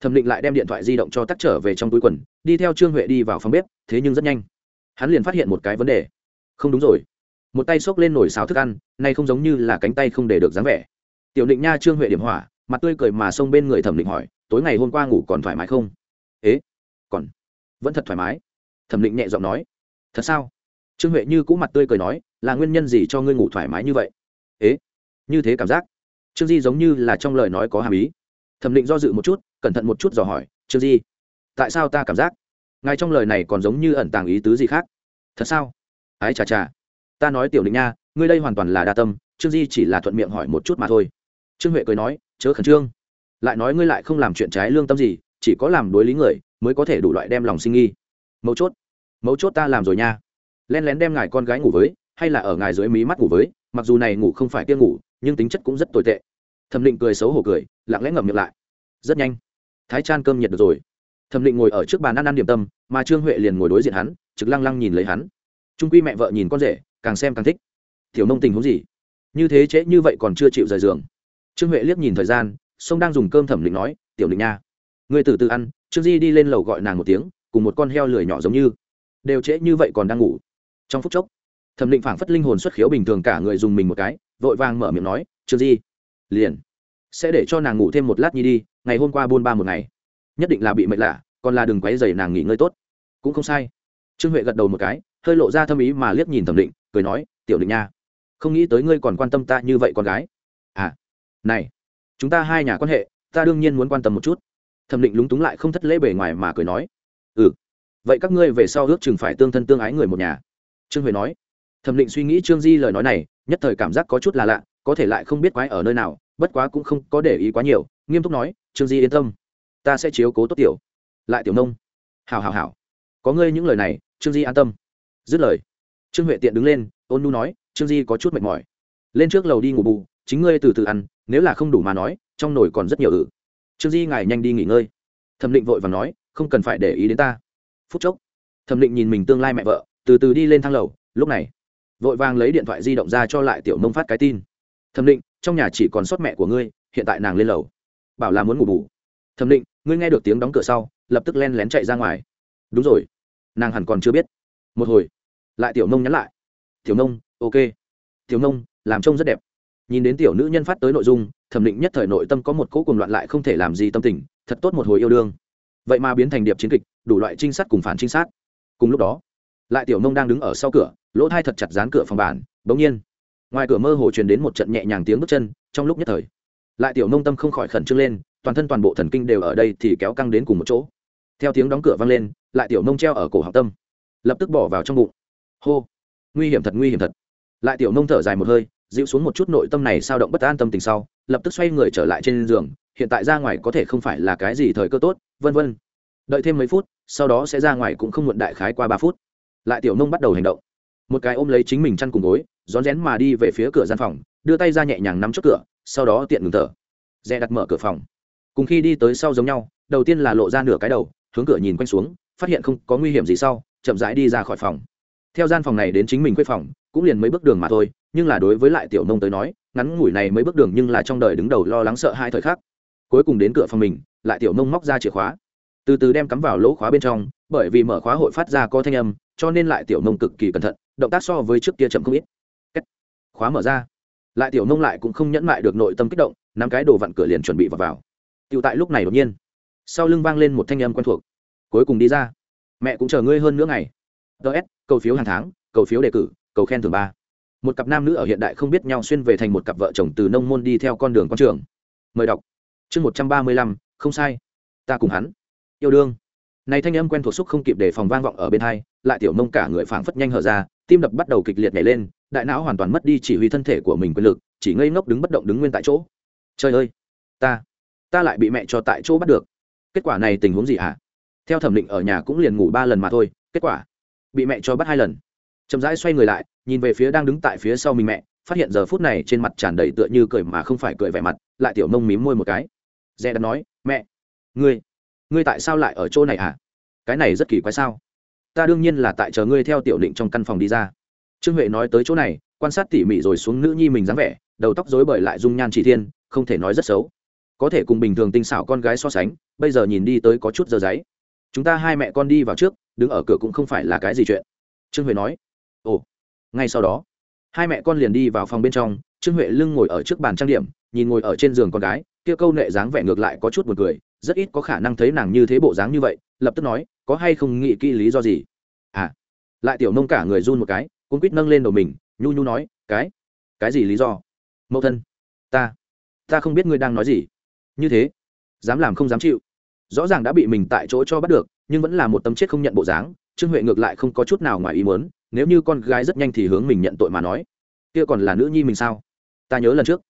Thẩm định lại đem điện thoại di động cho tắt trở về trong túi quần, đi theo trương huệ đi vào phòng bếp, thế nhưng rất nhanh. Hắn liền phát hiện một cái vấn đề. Không đúng rồi. Một tay xốc lên nổi xào thức ăn, nay không giống như là cánh tay không để được dáng vẻ. Tiểu định nha trương huệ điểm hỏa mặt tươi cười mà xông bên người thẩm định hỏi, tối ngày hôm qua ngủ còn thoải mái không? Ế, còn, vẫn thật thoải mái. Thẩm định nhẹ giọng nói, thật sao? Trương huệ như cũ mặt tươi cười nói, là nguyên nhân gì cho ngươi ngủ thoải mái như vậy? Ế, như thế cảm giác. Trương di giống như là trong lời nói có hàm ý. Thẩm định do dự một chút, cẩn thận một chút dò hỏi, trương di, tại sao ta cảm giác ngay trong lời này còn giống như ẩn tàng ý tứ gì khác? Thật sao? Ái chà chà, ta nói tiểu định nha, ngươi đây hoàn toàn là đa tâm, trương di chỉ là thuận miệng hỏi một chút mà thôi trương huệ cười nói, chớ khẩn trương. Lại nói ngươi lại không làm chuyện trái lương tâm gì, chỉ có làm đối lý người mới có thể đủ loại đem lòng sinh nghi. Mấu chốt mấu chốt ta làm rồi nha. Len lén đem ngài con gái ngủ với, hay là ở ngài dưới mí mắt ngủ với, mặc dù này ngủ không phải kia ngủ, nhưng tính chất cũng rất tồi tệ. Thẩm định cười xấu hổ cười, lặng lẽ ngậm miệng lại. Rất nhanh. Thái chan cơm nhiệt được rồi. Thẩm định ngồi ở trước bàn ăn ăn điểm tâm, mà trương huệ liền ngồi đối diện hắn, trực lăng lăng nhìn lấy hắn. Trung quy mẹ vợ nhìn con rể, càng xem càng thích. Tiểu nông tình huống gì? Như thế trễ như vậy còn chưa chịu rời giường trương huệ liếc nhìn thời gian, sông đang dùng cơm thẩm định nói, tiểu định nha người từ từ ăn. Trương di đi lên lầu gọi nàng một tiếng, cùng một con heo lười nhỏ giống như. Đều trễ như vậy còn đang ngủ. Trong phút chốc, thẩm định phảng phất linh hồn xuất khiếu bình thường cả người dùng mình một cái, vội vàng mở miệng nói, trương di, liền sẽ để cho nàng ngủ thêm một lát nhi đi, ngày hôm qua buôn ba một ngày, nhất định là bị mệt lạ, còn là đừng quấy dày nàng nghỉ ngơi tốt. Cũng không sai. Trương huệ gật đầu một cái, hơi lộ ra thâm ý mà liếc nhìn thẩm định cười nói, tiểu định nha, không nghĩ tới ngươi còn quan tâm ta như vậy con gái. À này, chúng ta hai nhà quan hệ, ta đương nhiên muốn quan tâm một chút. Thẩm định lúng túng lại không thất lễ bề ngoài mà cười nói ừ vậy các ngươi về sau ước chừng phải tương thân tương ái người một nhà. Trương huệ nói, thẩm định suy nghĩ trương di lời nói này, nhất thời cảm giác có chút là lạ, có thể lại không biết quái ở nơi nào, bất quá cũng không có để ý quá nhiều, nghiêm túc nói, trương di yên tâm, ta sẽ chiếu cố tốt tiểu, lại tiểu nông. Hào hào hào có ngươi những lời này, trương di an tâm. Dứt lời, trương huệ tiện đứng lên, ôn nu nói, trương di có chút mệt mỏi. Lên trước lầu đi ngủ bù, chính ngươi từ từ ăn nếu là không đủ mà nói, trong nồi còn rất nhiều ử. Trương di ngài nhanh đi nghỉ ngơi. Thẩm định vội và nói, không cần phải để ý đến ta. Phút chốc, thẩm định nhìn mình tương lai mẹ vợ, từ từ đi lên thang lầu. Lúc này, vội vàng lấy điện thoại di động ra cho lại tiểu nông phát cái tin. Thẩm định, trong nhà chỉ còn sót mẹ của ngươi, hiện tại nàng lên lầu. Bảo là muốn ngủ bù. Thẩm định, ngươi nghe được tiếng đóng cửa sau, lập tức len lén chạy ra ngoài. Đúng rồi, nàng hẳn còn chưa biết. Một hồi, lại tiểu nông nhắn lại. Tiểu nông, ok. Tiểu nông, làm trông rất đẹp nhìn đến tiểu nữ nhân phát tới nội dung, thẩm định nhất thời nội tâm có một cỗ cùng loạn lại không thể làm gì tâm tình, thật tốt một hồi yêu đương. Vậy mà biến thành điệp chiến kịch, đủ loại trinh sát cùng phản trinh sát. Cùng lúc đó, lại tiểu nông đang đứng ở sau cửa, lỗ thai thật chặt dán cửa phòng bản bỗng nhiên, ngoài cửa mơ hồ truyền đến một trận nhẹ nhàng tiếng bước chân, trong lúc nhất thời, lại tiểu nông tâm không khỏi khẩn trương lên, toàn thân toàn bộ thần kinh đều ở đây thì kéo căng đến cùng một chỗ. Theo tiếng đóng cửa vang lên, lại tiểu nông treo ở cổ học tâm, lập tức bỏ vào trong bụng. Hô, nguy hiểm thật, nguy hiểm thật. Lại tiểu nông thở dài một hơi dịu xuống một chút nội tâm này sao động bất an tâm tình sau, lập tức xoay người trở lại trên giường, hiện tại ra ngoài có thể không phải là cái gì thời cơ tốt, vân vân. Đợi thêm mấy phút, sau đó sẽ ra ngoài cũng không muộn đại khái qua ba phút. Lại tiểu nông bắt đầu hành động. Một cái ôm lấy chính mình chăn cùng gối, rón rén mà đi về phía cửa gian phòng, đưa tay ra nhẹ nhàng nắm chốt cửa, sau đó tiện ngừng thở. Dè đặt mở cửa phòng. Cùng khi đi tới sau giống nhau, đầu tiên là lộ ra nửa cái đầu, hướng cửa nhìn quanh xuống, phát hiện không có nguy hiểm gì sau, chậm rãi đi ra khỏi phòng. Theo gian phòng này đến chính mình quê phòng, cũng liền mấy bước đường mà thôi nhưng là đối với lại tiểu nông tới nói, ngắn ngủi này mấy bước đường nhưng là trong đời đứng đầu lo lắng sợ hai thời khắc. Cuối cùng đến cửa phòng mình, lại tiểu nông móc ra chìa khóa. Từ từ đem cắm vào lỗ khóa bên trong, bởi vì mở khóa hội phát ra có thanh âm, cho nên lại tiểu nông cực kỳ cẩn thận, động tác so với trước kia chậm không ít. Kết. khóa mở ra. Lại tiểu nông lại cũng không nhẫn mại được nội tâm kích động năm cái đồ vặn cửa liền chuẩn bị vào vào. Tựu tại lúc này đột nhiên, sau lưng vang lên một thanh âm quen thuộc. Cuối cùng đi ra. Mẹ cũng chờ ngươi hơn nữa ngày. Ts cầu phiếu hàng tháng, cầu phiếu đề cử, cầu khen thường ba một cặp nam nữ ở hiện đại không biết nhau xuyên về thành một cặp vợ chồng từ nông môn đi theo con đường con trường. Mời đọc. Chương một trăm ba mươi lăm, không sai. Ta cùng hắn. Yêu đương. Này thanh âm quen thuộc xúc không kịp để phòng vang vọng ở bên hai, lại tiểu mông cả người phảng phất nhanh hở ra, tim đập bắt đầu kịch liệt nhảy lên, đại não hoàn toàn mất đi chỉ huy thân thể của mình quyền lực, chỉ ngây ngốc đứng bất động đứng nguyên tại chỗ. Trời ơi, ta ta lại bị mẹ cho tại chỗ bắt được. Kết quả này tình huống gì hả? Theo thẩm định ở nhà cũng liền ngủ ba lần mà thôi, kết quả, bị mẹ cho bắt hai lần chậm rãi xoay người lại, nhìn về phía đang đứng tại phía sau mình mẹ, phát hiện giờ phút này trên mặt tràn đầy tựa như cười mà không phải cười vẻ mặt, lại tiểu nông mím môi một cái. Dè đã nói, mẹ, ngươi ngươi tại sao lại ở chỗ này à cái này rất kỳ quái sao? Ta đương nhiên là tại chờ ngươi theo tiểu định trong căn phòng đi ra. Trương huệ nói tới chỗ này, quan sát tỉ mỉ rồi xuống nữ nhi mình dáng vẻ, đầu tóc rối bời lại dung nhan chỉ thiên, không thể nói rất xấu. Có thể cùng bình thường tinh xảo con gái so sánh, bây giờ nhìn đi tới có chút giờ giấy. Chúng ta hai mẹ con đi vào trước, đứng ở cửa cũng không phải là cái gì chuyện. Trương huệ nói ồ, ngay sau đó, hai mẹ con liền đi vào phòng bên trong, trương huệ lưng ngồi ở trước bàn trang điểm, nhìn ngồi ở trên giường con gái, kia câu nệ dáng vẻ ngược lại có chút b u ồ n cười, rất ít có khả năng thấy nàng như thế bộ dáng như vậy, lập tức nói, có hay không nghĩ kỹ lý do gì? À lại tiểu nông cả người run một cái cũng quýt nâng lên đầu mình, nhu nhu nói, cái cái gì lý do? Mẫu thân, ta ta không biết ngươi đang nói gì. Như thế, dám làm không dám chịu. Rõ ràng đã bị mình tại chỗ cho bắt được, nhưng vẫn là một tấm chết không nhận bộ dáng, trương huệ ngược lại không có chút nào ngoài ý muốn nếu như con gái rất nhanh thì hướng mình nhận tội mà nói, kia còn là nữ nhi mình sao? Ta nhớ lần trước,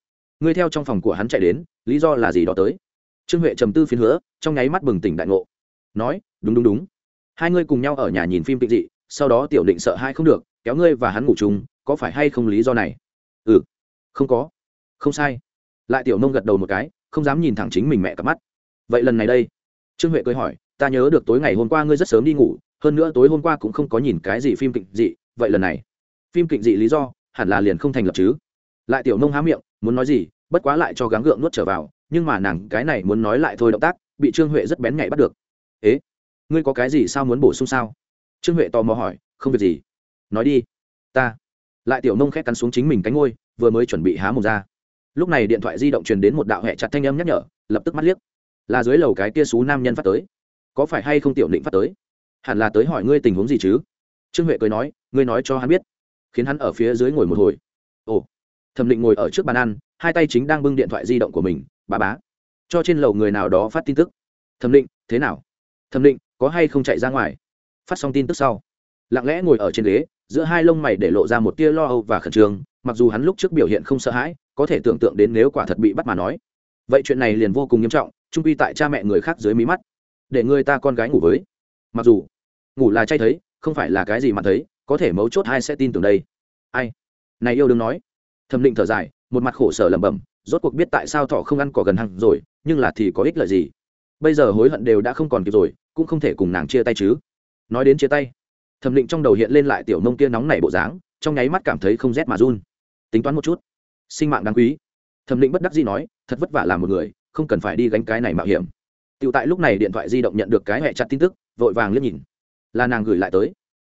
ngươi theo trong phòng của hắn chạy đến, lý do là gì đó tới? Trương huệ trầm tư phiến hứa, trong nháy mắt bừng tỉnh đại ngộ. Nói, đúng đúng đúng. Hai ngươi cùng nhau ở nhà nhìn phim kịch dị, sau đó tiểu định sợ hai không được, kéo ngươi và hắn ngủ chung, có phải hay không lý do này? Ừ. Không có. Không sai. Lại tiểu nông gật đầu một cái, không dám nhìn thẳng chính mình mẹ cặp mắt. Vậy lần này đây, trương huệ cười hỏi, ta nhớ được tối ngày hôm qua ngươi rất sớm đi ngủ hơn nữa tối hôm qua cũng không có nhìn cái gì phim kịch dị, vậy lần này, phim kịch dị lý do, hẳn là liền không thành lập chứ. Lại tiểu nông há miệng, muốn nói gì, bất quá lại cho gắng gượng nuốt trở vào, nhưng mà nàng cái này muốn nói lại thôi động tác, bị trương huệ rất bén nhạy bắt được. Ế, ngươi có cái gì sao muốn bổ sung sao? Trương huệ tò mò hỏi, không việc gì, nói đi. Ta. Lại tiểu nông khét cắn xuống chính mình cánh ngôi, vừa mới chuẩn bị há mồm ra. Lúc này điện thoại di động truyền đến một đạo hẹ chặt thanh âm nhắc nhở, lập tức mắt liếc. Là dưới lầu cái tia xú nam nhân phát tới. Có phải hay không tiểu định phát tới? Hẳn là tới hỏi ngươi tình huống gì chứ? Trương huệ cười nói, ngươi nói cho hắn biết. Khiến hắn ở phía dưới ngồi một hồi. Ồ. Thẩm định ngồi ở trước bàn ăn, hai tay chính đang bưng điện thoại di động của mình. Bà bá. Cho trên lầu người nào đó phát tin tức. Thẩm định, thế nào? Thẩm định, có hay không chạy ra ngoài? Phát xong tin tức sau. Lặng lẽ ngồi ở trên ghế, giữa hai lông mày để lộ ra một tia lo âu và khẩn trương, mặc dù hắn lúc trước biểu hiện không sợ hãi, có thể tưởng tượng đến nếu quả thật bị bắt mà nói. Vậy chuyện này liền vô cùng nghiêm trọng, trung quy tại cha mẹ người khác dưới mí mắt, để người ta con gái ngủ với. Mặc dù ngủ là chay thấy không phải là cái gì mà thấy có thể mấu chốt ai sẽ tin tưởng đây. Ai? Này yêu đương nói. Thẩm định thở dài một mặt khổ sở lẩm bẩm rốt cuộc biết tại sao thọ không ăn cỏ gần hăng rồi nhưng là thì có ích lợi gì? Bây giờ hối hận đều đã không còn kịp rồi cũng không thể cùng nàng chia tay chứ. Nói đến chia tay thẩm định trong đầu hiện lên lại tiểu mông kia nóng nảy bộ dáng trong nháy mắt cảm thấy không rét mà run. Tính toán một chút. Sinh mạng đáng quý. Thẩm định bất đắc dĩ nói thật vất vả là một người không cần phải đi gánh cái này mạo hiểm. Tiểu tại lúc này điện thoại di động nhận được cái hẹ chặt tin tức, vội vàng liếc nhìn. Là nàng gửi lại tới.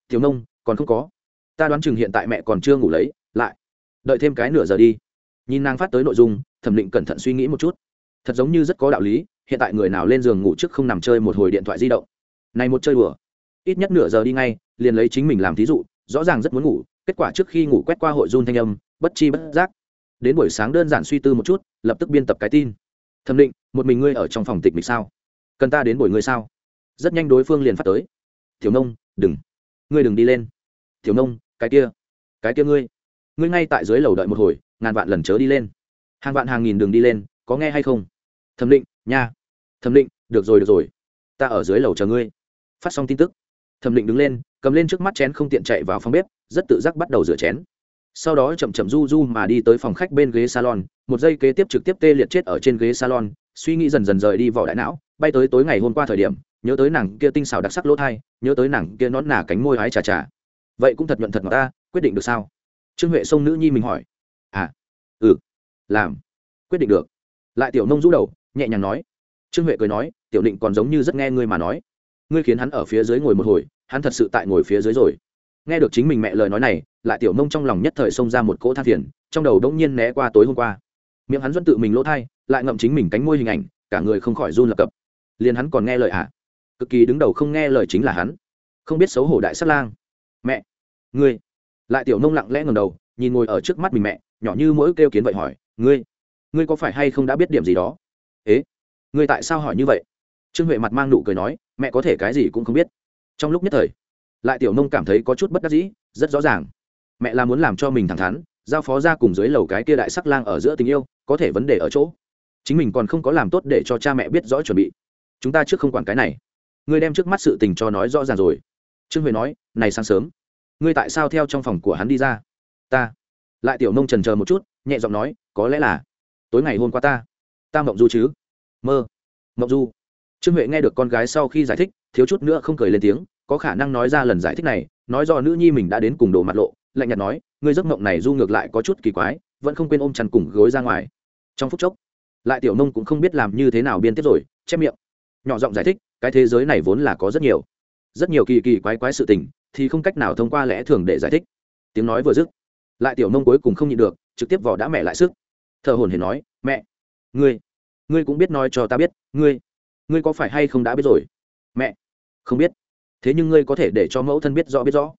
Tiểu nông, còn không có. Ta đoán chừng hiện tại mẹ còn chưa ngủ lấy, lại. Đợi thêm cái nửa giờ đi. Nhìn nàng phát tới nội dung, Thẩm Định cẩn thận suy nghĩ một chút. Thật giống như rất có đạo lý, hiện tại người nào lên giường ngủ trước không nằm chơi một hồi điện thoại di động. Này một chơi đùa, ít nhất nửa giờ đi ngay, liền lấy chính mình làm thí dụ, rõ ràng rất muốn ngủ, kết quả trước khi ngủ quét qua hội run thanh âm, bất chi bất giác. Đến buổi sáng đơn giản suy tư một chút, lập tức biên tập cái tin thẩm định một mình ngươi ở trong phòng tịch mịch sao cần ta đến buổi ngươi sao rất nhanh đối phương liền phát tới tiểu nông, đừng. Ngươi đừng đi lên. Tiểu nông, cái kia. Cái kia ngươi. Ngươi ngay tại dưới lầu đợi một hồi, ngàn vạn lần chớ đi lên. Hàng vạn hàng nghìn đường đi lên, có nghe hay không? Thẩm định, nha. Thẩm định, được rồi được rồi. Ta ở dưới lầu chờ ngươi. Phát xong tin tức. Thẩm định đứng lên, cầm lên trước mắt chén không tiện chạy vào phòng bếp, rất tự giác bắt đầu rửa chén. Sau đó chậm chậm du du mà đi tới phòng khách bên ghế salon, một giây kế tiếp trực tiếp tê liệt chết ở trên ghế salon, suy nghĩ dần dần rời đi vỏ đại não, bay tới tối ngày hôm qua thời điểm nhớ tới nàng kia tinh xảo đặc sắc lỗ thai, nhớ tới nàng kia nón nà cánh môi hái trà trà. Vậy cũng thật nhuận thật mà ta, quyết định được sao? Trương huệ sông nữ nhi mình hỏi. À ừ làm, quyết định được. Lại tiểu nông rũ đầu, nhẹ nhàng nói. Trương huệ cười nói, tiểu định còn giống như rất nghe ngươi mà nói. Ngươi khiến hắn ở phía dưới ngồi một hồi, hắn thật sự tại ngồi phía dưới rồi. Nghe được chính mình mẹ lời nói này, lại tiểu nông trong lòng nhất thời xông ra một cỗ than phiền, trong đầu đông nhiên né qua tối hôm qua. Miệng hắn dẫn tự mình lỗ thai, lại ngậm chính mình cánh môi hình ảnh, cả người không khỏi run lập cập. Liền hắn còn nghe lời ạ à cực kỳ đứng đầu không nghe lời chính là hắn. Không biết xấu hổ đại sát lang. Mẹ! Ngươi! Lại tiểu nông lặng lẽ ngầm đầu, nhìn ngồi ở trước mắt mình mẹ, nhỏ như mỗi kêu kiến vậy hỏi, ngươi ngươi có phải hay không đã biết điểm gì đó? Ế? Ngươi tại sao hỏi như vậy? Trương huệ mặt mang nụ cười nói, mẹ có thể cái gì cũng không biết. Trong lúc nhất thời, lại tiểu nông cảm thấy có chút bất đắc dĩ, rất rõ ràng. Mẹ là muốn làm cho mình thẳng thắn, giao phó ra cùng dưới lầu cái kia đại sắc lang ở giữa tình yêu, có thể vấn đề ở chỗ. Chính mình còn không có làm tốt để cho cha mẹ biết rõ chuẩn bị. Chúng ta trước không quản cái này ngươi đem trước mắt sự tình cho nói rõ ràng rồi. Trương huệ nói, này sáng sớm, ngươi tại sao theo trong phòng của hắn đi ra? Ta. Lại tiểu nông trần chờ một chút, nhẹ giọng nói, có lẽ là tối ngày hôm qua ta ta mộng du chứ? Mơ, mộng du. Trương huệ nghe được con gái sau khi giải thích, thiếu chút nữa không cười lên tiếng, có khả năng nói ra lần giải thích này, nói do nữ nhi mình đã đến cùng đồ mặt lộ, lạnh nhạt nói, ngươi giấc mộng này du ngược lại có chút kỳ quái, vẫn không quên ôm chăn cùng gối ra ngoài. Trong phút chốc, lại tiểu nông cũng không biết làm như thế nào biên tiếp rồi chép miệng, nhỏ giọng giải thích cái thế giới này vốn là có rất nhiều. Rất nhiều kỳ kỳ quái quái sự tình, thì không cách nào thông qua lẽ thường để giải thích. Tiếng nói vừa dứt, lại tiểu nông cuối cùng không nhịn được, trực tiếp vỏ đã mẹ lại sức. Thợ hồn hề nói, mẹ, ngươi ngươi cũng biết nói cho ta biết, ngươi ngươi có phải hay không đã biết rồi? Mẹ, không biết. Thế nhưng ngươi có thể để cho mẫu thân biết rõ biết rõ.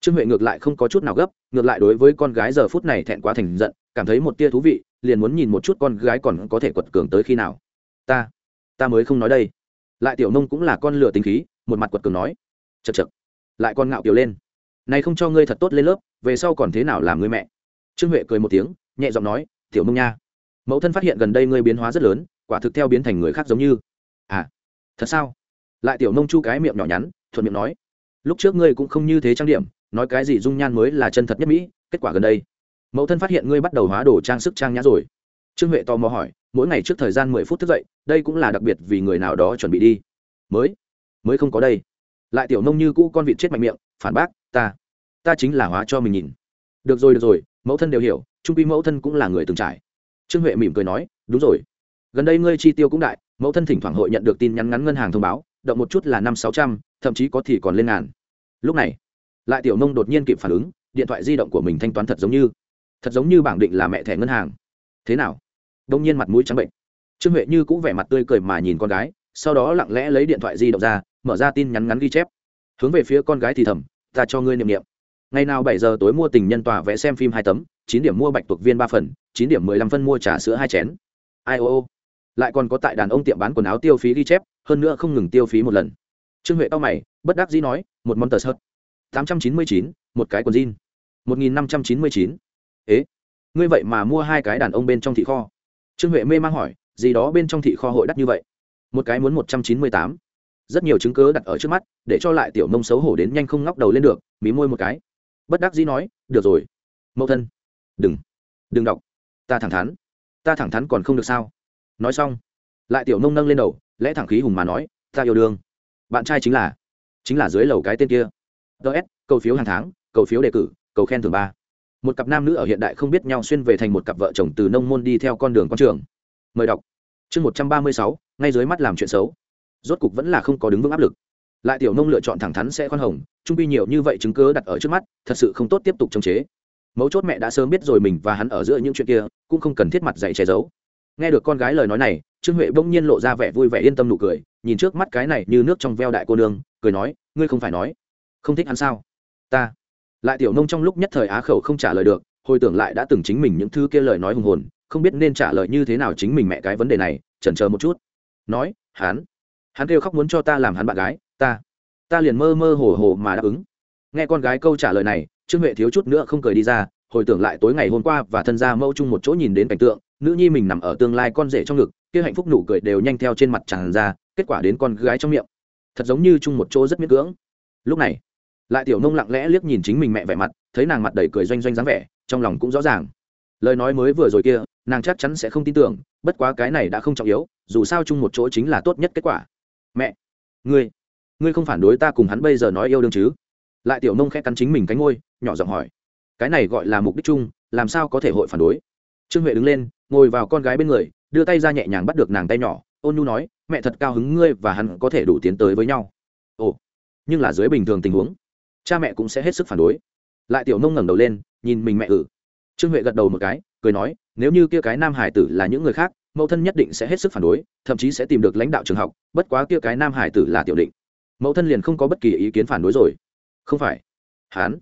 Trương huệ ngược lại không có chút nào gấp, ngược lại đối với con gái giờ phút này thẹn quá thành giận, cảm thấy một tia thú vị, liền muốn nhìn một chút con gái còn có thể quật cường tới khi nào. Ta ta mới không nói đây lại tiểu nông cũng là con lửa tính khí, một mặt quật cường nói. Chật chật lại con ngạo kiểu lên. Này không cho ngươi thật tốt lên lớp, về sau còn thế nào làm ngươi mẹ? Trương huệ cười một tiếng, nhẹ giọng nói, tiểu nông nha, mẫu thân phát hiện gần đây ngươi biến hóa rất lớn, quả thực theo biến thành người khác giống như. À thật sao? Lại tiểu nông chu cái miệng nhỏ nhắn, thuận miệng nói, lúc trước ngươi cũng không như thế trang điểm, nói cái gì dung nhan mới là chân thật nhất mỹ, kết quả gần đây, mẫu thân phát hiện ngươi bắt đầu hóa đồ trang sức trang nhã rồi trương huệ tò mò hỏi, mỗi ngày trước thời gian mười phút thức dậy, đây cũng là đặc biệt vì người nào đó chuẩn bị đi. Mới mới không có đây. Lại tiểu nông như cũ con vịt chết mạnh miệng, phản bác, ta ta chính là hóa cho mình nhìn. Được rồi được rồi, mẫu thân đều hiểu, trung quy mẫu thân cũng là người từng trải. Trương huệ mỉm cười nói, đúng rồi. Gần đây ngươi chi tiêu cũng đại, mẫu thân thỉnh thoảng hội nhận được tin nhắn ngắn ngân hàng thông báo, động một chút là năm sáu trăm, thậm chí có thì còn lên ngàn. Lúc này, lại tiểu nông đột nhiên kịp phản ứng, điện thoại di động của mình thanh toán thật giống như, thật giống như bảng định là mẹ thẻ ngân hàng thế nào? Đông nhiên mặt mũi trắng bệnh. Trương huệ như cũng vẻ mặt tươi cười mà nhìn con gái, sau đó lặng lẽ lấy điện thoại di động ra, mở ra tin nhắn ngắn ghi chép. Hướng về phía con gái thì thầm, ta cho ngươi niệm niệm. Ngày nào bảy giờ tối mua tình nhân tòa vẽ xem phim hai tấm, chín điểm mua bạch tuộc viên ba phần, chín điểm mười lăm phân mua trà sữa hai chén. Ai ô ô. Lại còn có tại đàn ông tiệm bán quần áo tiêu phí ghi chép, hơn nữa không ngừng tiêu phí một lần. Trương huệ tao mày, bất đắc dĩ nói, một món tờ sợt. Tám trăm chín mươi chín, một cái quần jean. Một nghìn năm trăm chín mươi chín. Ế ngươi vậy mà mua hai cái đàn ông bên trong thị kho. Trương huệ mê mang hỏi, gì đó bên trong thị kho hội đắt như vậy? Một cái muốn một trăm chín mươi tám. Rất nhiều chứng cớ đặt ở trước mắt, để cho lại tiểu mông xấu hổ đến nhanh không ngóc đầu lên được, mí môi một cái. Bất đắc dĩ nói, được rồi, mẫu thân. Đừng đừng đọc. Ta thẳng thắn, ta thẳng thắn còn không được sao? Nói xong, lại tiểu nông nâng lên đầu, lẽ thẳng khí hùng mà nói, ta yêu đương. Bạn trai chính là chính là dưới lầu cái tên kia. Ts cầu phiếu hàng tháng, cầu phiếu đề cử, cầu khen thường ba một cặp nam nữ ở hiện đại không biết nhau xuyên về thành một cặp vợ chồng từ nông môn đi theo con đường con trường. Mời đọc. Chương một trăm ba mươi sáu, ngay dưới mắt làm chuyện xấu. Rốt cục vẫn là không có đứng vững áp lực. Lại tiểu nông lựa chọn thẳng thắn sẽ khoan hồng, trung pi nhiều như vậy chứng cớ đặt ở trước mắt, thật sự không tốt tiếp tục chống chế. Mấu chốt mẹ đã sớm biết rồi mình và hắn ở giữa những chuyện kia, cũng không cần thiết mặt dạy che giấu. Nghe được con gái lời nói này, trương huệ bỗng nhiên lộ ra vẻ vui vẻ yên tâm nụ cười, nhìn trước mắt cái này như nước trong veo đại cô nương, cười nói, ngươi không phải nói, không thích hắn sao? Ta lại tiểu nông trong lúc nhất thời á khẩu không trả lời được, hồi tưởng lại đã từng chính mình những thứ kia lời nói hùng hồn, không biết nên trả lời như thế nào chính mình mẹ cái vấn đề này, chần chờ một chút. Nói, hắn hắn kêu khóc muốn cho ta làm hắn bạn gái, ta ta liền mơ mơ hồ hồ mà đáp ứng. Nghe con gái câu trả lời này, trương huệ thiếu chút nữa không cười đi ra, hồi tưởng lại tối ngày hôm qua và thân gia mẫu chung một chỗ nhìn đến cảnh tượng, nữ nhi mình nằm ở tương lai con rể trong ngực, kia hạnh phúc nụ cười đều nhanh theo trên mặt tràn ra, kết quả đến con gái trong miệng. Thật giống như chung một chỗ rất miễn cưỡng. Lúc này lại tiểu nông lặng lẽ liếc nhìn chính mình mẹ vẻ mặt, thấy nàng mặt đầy cười doanh doanh dáng vẻ, trong lòng cũng rõ ràng. Lời nói mới vừa rồi kia, nàng chắc chắn sẽ không tin tưởng, bất quá cái này đã không trọng yếu, dù sao chung một chỗ chính là tốt nhất kết quả. Mẹ! Ngươi! Ngươi không phản đối ta cùng hắn bây giờ nói yêu đương chứ? Lại tiểu nông khẽ cắn chính mình cánh ngôi nhỏ giọng hỏi. Cái này gọi là mục đích chung, làm sao có thể hội phản đối? Trương huệ đứng lên, ngồi vào con gái bên người, đưa tay ra nhẹ nhàng bắt được nàng tay nhỏ, ôn nhu nói, mẹ thật cao hứng ngươi và hắn có thể đủ tiến tới với nhau. Ồ! Nhưng là dưới bình thường tình huống cha mẹ cũng sẽ hết sức phản đối. Lại tiểu nông ngẩng đầu lên, nhìn mình mẹ ử trương huệ gật đầu một cái, cười nói, nếu như kia cái nam hải tử là những người khác, mẫu thân nhất định sẽ hết sức phản đối, thậm chí sẽ tìm được lãnh đạo trường học, bất quá kia cái nam hải tử là tiểu định. Mẫu thân liền không có bất kỳ ý kiến phản đối rồi. Không phải. Hắn?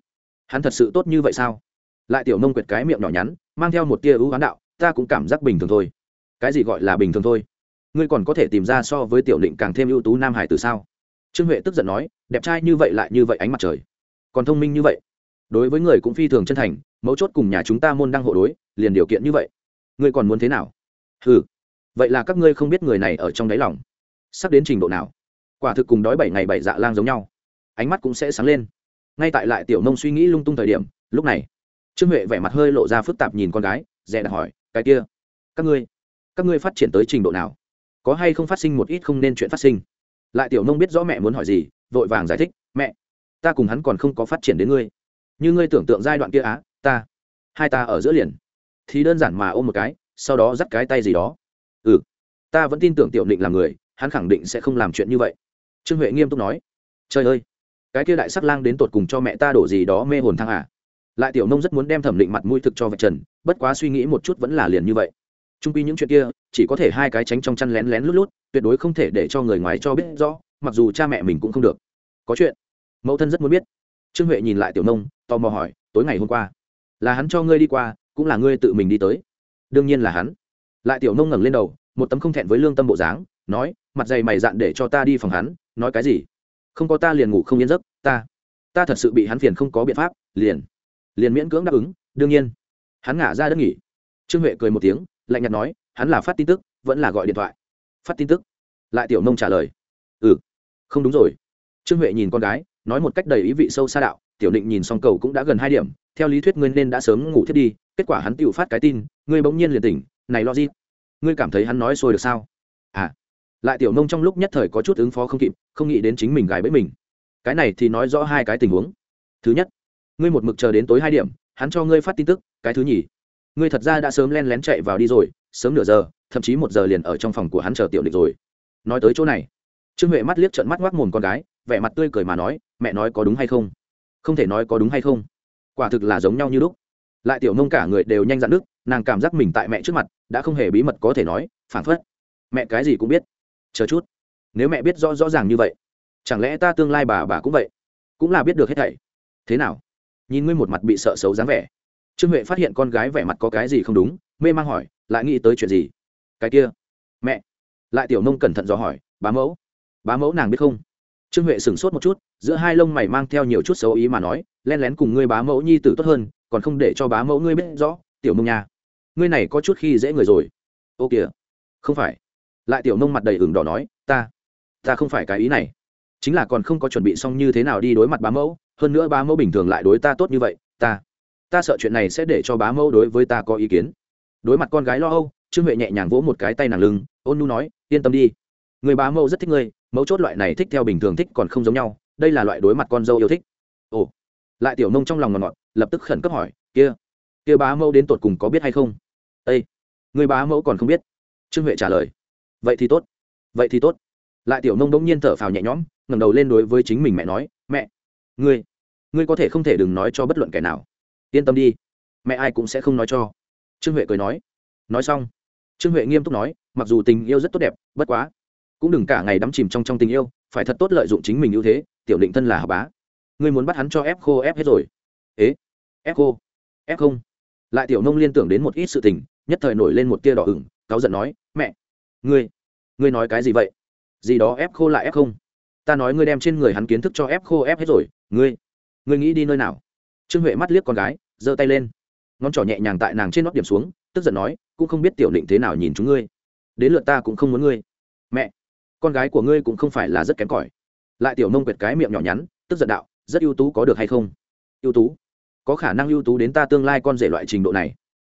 Hắn thật sự tốt như vậy sao? Lại tiểu nông quyệt cái miệng nhỏ nhắn, mang theo một tia ưu hoán đạo, ta cũng cảm giác bình thường thôi. Cái gì gọi là bình thường thôi? Ngươi còn có thể tìm ra so với tiểu định càng thêm ưu tú nam hải từ sao? Trương huệ tức giận nói, đẹp trai như vậy lại như vậy ánh mặt trời còn thông minh như vậy. Đối với người cũng phi thường chân thành, mấu chốt cùng nhà chúng ta môn đăng hộ đối, liền điều kiện như vậy. Ngươi còn muốn thế nào? Ừ vậy là các ngươi không biết người này ở trong đáy lòng. Sắp đến trình độ nào? Quả thực cùng đói bảy ngày bảy dạ lang giống nhau. Ánh mắt cũng sẽ sáng lên. Ngay tại lại tiểu nông suy nghĩ lung tung thời điểm, lúc này, trương huệ vẻ mặt hơi lộ ra phức tạp nhìn con gái, dè đặt hỏi, cái kia, các ngươi các ngươi phát triển tới trình độ nào? Có hay không phát sinh một ít không nên chuyện phát sinh? Lại tiểu nông biết rõ mẹ muốn hỏi gì, vội vàng giải thích, mẹ ta cùng hắn còn không có phát triển đến ngươi. Như ngươi tưởng tượng giai đoạn kia á, ta, hai ta ở giữa liền. Thì đơn giản mà ôm một cái, sau đó dắt cái tay gì đó. Ừ ta vẫn tin tưởng tiểu định là người, hắn khẳng định sẽ không làm chuyện như vậy. Trương huệ nghiêm túc nói. Trời ơi, cái kia đại sắc lang đến tột cùng cho mẹ ta đổ gì đó mê hồn thăng à? Lại tiểu nông rất muốn đem thẩm định mặt mũi thực cho vạch trần, bất quá suy nghĩ một chút vẫn là liền như vậy. Trung pi những chuyện kia, chỉ có thể hai cái tránh trong chăn lén lén lút lút, tuyệt đối không thể để cho người ngoài cho biết rõ, mặc dù cha mẹ mình cũng không được. Có chuyện mẫu thân rất muốn biết. Trương huệ nhìn lại tiểu nông, tò mò hỏi, tối ngày hôm qua, là hắn cho ngươi đi qua, cũng là ngươi tự mình đi tới? Đương nhiên là hắn. Lại tiểu nông ngẩng lên đầu, một tấm không thẹn với lương tâm bộ dáng, nói, mặt dày mày dạn để cho ta đi phòng hắn, nói cái gì? Không có ta liền ngủ không yên giấc, ta ta thật sự bị hắn phiền không có biện pháp, liền liền miễn cưỡng đáp ứng, đương nhiên. Hắn ngả ra đất nghỉ. Trương huệ cười một tiếng, lạnh nhạt nói, hắn là phát tin tức, vẫn là gọi điện thoại. Phát tin tức? Lại tiểu nông trả lời. Ừ không đúng rồi. Trương huệ nhìn con gái nói một cách đầy ý vị sâu xa đạo, tiểu định nhìn xong cầu cũng đã gần hai điểm, theo lý thuyết ngươi nên đã sớm ngủ thiết đi, kết quả hắn tự phát cái tin, ngươi bỗng nhiên liền tỉnh, này lo gì ngươi cảm thấy hắn nói xôi được sao? À lại tiểu nông trong lúc nhất thời có chút ứng phó không kịp, không nghĩ đến chính mình gài bẫy mình. Cái này thì nói rõ hai cái tình huống. Thứ nhất, ngươi một mực chờ đến tối hai điểm, hắn cho ngươi phát tin tức, cái thứ nhì, ngươi thật ra đã sớm len lén chạy vào đi rồi, sớm nửa giờ, thậm chí một giờ liền ở trong phòng của hắn chờ tiểu địch rồi. Nói tới chỗ này, trương huệ mắt liếc trận mắt ngoác mồm con gái vẻ mặt tươi cười mà nói, mẹ nói có đúng hay không? Không thể nói có đúng hay không. Quả thực là giống nhau như lúc. Lại tiểu nông cả người đều nhanh dặn đức nàng cảm giác mình tại mẹ trước mặt, đã không hề bí mật có thể nói phản phất. Mẹ cái gì cũng biết. Chờ chút. Nếu mẹ biết rõ rõ ràng như vậy, chẳng lẽ ta tương lai bà bà cũng vậy? Cũng là biết được hết thảy. Thế nào? Nhìn ngươi một mặt bị sợ xấu dáng vẻ. Trương huệ phát hiện con gái vẻ mặt có cái gì không đúng, mê mang hỏi, lại nghĩ tới chuyện gì? Cái kia. Mẹ. Lại tiểu nông cẩn thận dò hỏi, bá mẫu bá mẫu nàng biết không? Trương huệ sửng sốt một chút, giữa hai lông mày mang theo nhiều chút xấu ý mà nói, len lén cùng ngươi bá mẫu nhi tử tốt hơn, còn không để cho bá mẫu ngươi biết rõ, tiểu mông nhà ngươi này có chút khi dễ người rồi. Ô kìa. Không phải. Lại tiểu nông mặt đầy ửng đỏ nói, ta ta không phải cái ý này. Chính là còn không có chuẩn bị xong như thế nào đi đối mặt bá mẫu, hơn nữa bá mẫu bình thường lại đối ta tốt như vậy, ta ta sợ chuyện này sẽ để cho bá mẫu đối với ta có ý kiến. Đối mặt con gái lo âu, trương huệ nhẹ nhàng vỗ một cái tay nàng lưng, ôn nu nói, yên tâm đi người bá mẫu rất thích ngươi, mẫu chốt loại này thích theo bình thường thích còn không giống nhau, đây là loại đối mặt con dâu yêu thích. Ồ. Lại tiểu nông trong lòng ngọt ngọt, lập tức khẩn cấp hỏi, kia kia bá mẫu đến tột cùng có biết hay không? Ây người bá mẫu còn không biết. Trương huệ trả lời, vậy thì tốt, vậy thì tốt. Lại tiểu nông đ ỗ n g nhiên thở phào nhẹ nhõm, ngẩng đầu lên đối với chính mình mẹ nói, mẹ, ngươi ngươi có thể không thể đừng nói cho bất luận kẻ nào. Yên tâm đi, mẹ ai cũng sẽ không nói cho. Trương huệ cười nói nói xong. Trương huệ nghiêm túc nói, mặc dù tình yêu rất tốt đẹp, bất quá cũng đừng cả ngày đắm chìm trong trong tình yêu, phải thật tốt lợi dụng chính mình ưu thế, tiểu định thân là học bá. Ngươi muốn bắt hắn cho ép khô ép hết rồi. Ế, ép khô, ép không. Lại tiểu nông liên tưởng đến một ít sự tình, nhất thời nổi lên một tia đỏ ửng, cáu giận nói, mẹ, ngươi ngươi nói cái gì vậy? Gì đó ép khô lại ép không? Ta nói ngươi đem trên người hắn kiến thức cho ép khô ép hết rồi, ngươi ngươi nghĩ đi nơi nào? Trương huệ mắt liếc con gái, giơ tay lên. Ngón trỏ nhẹ nhàng tại nàng trên nót điểm xuống, tức giận nói, cũng không biết tiểu định thế nào nhìn chúng ngươi. Đến lượt ta cũng không muốn ngươi. Mẹ con gái của ngươi cũng không phải là rất kém cỏi. Lại tiểu nông quệt cái miệng nhỏ nhắn, tức giận đạo, rất ưu tú có được hay không? Ưu tú? Có khả năng ưu tú đến ta tương lai con rể loại trình độ này.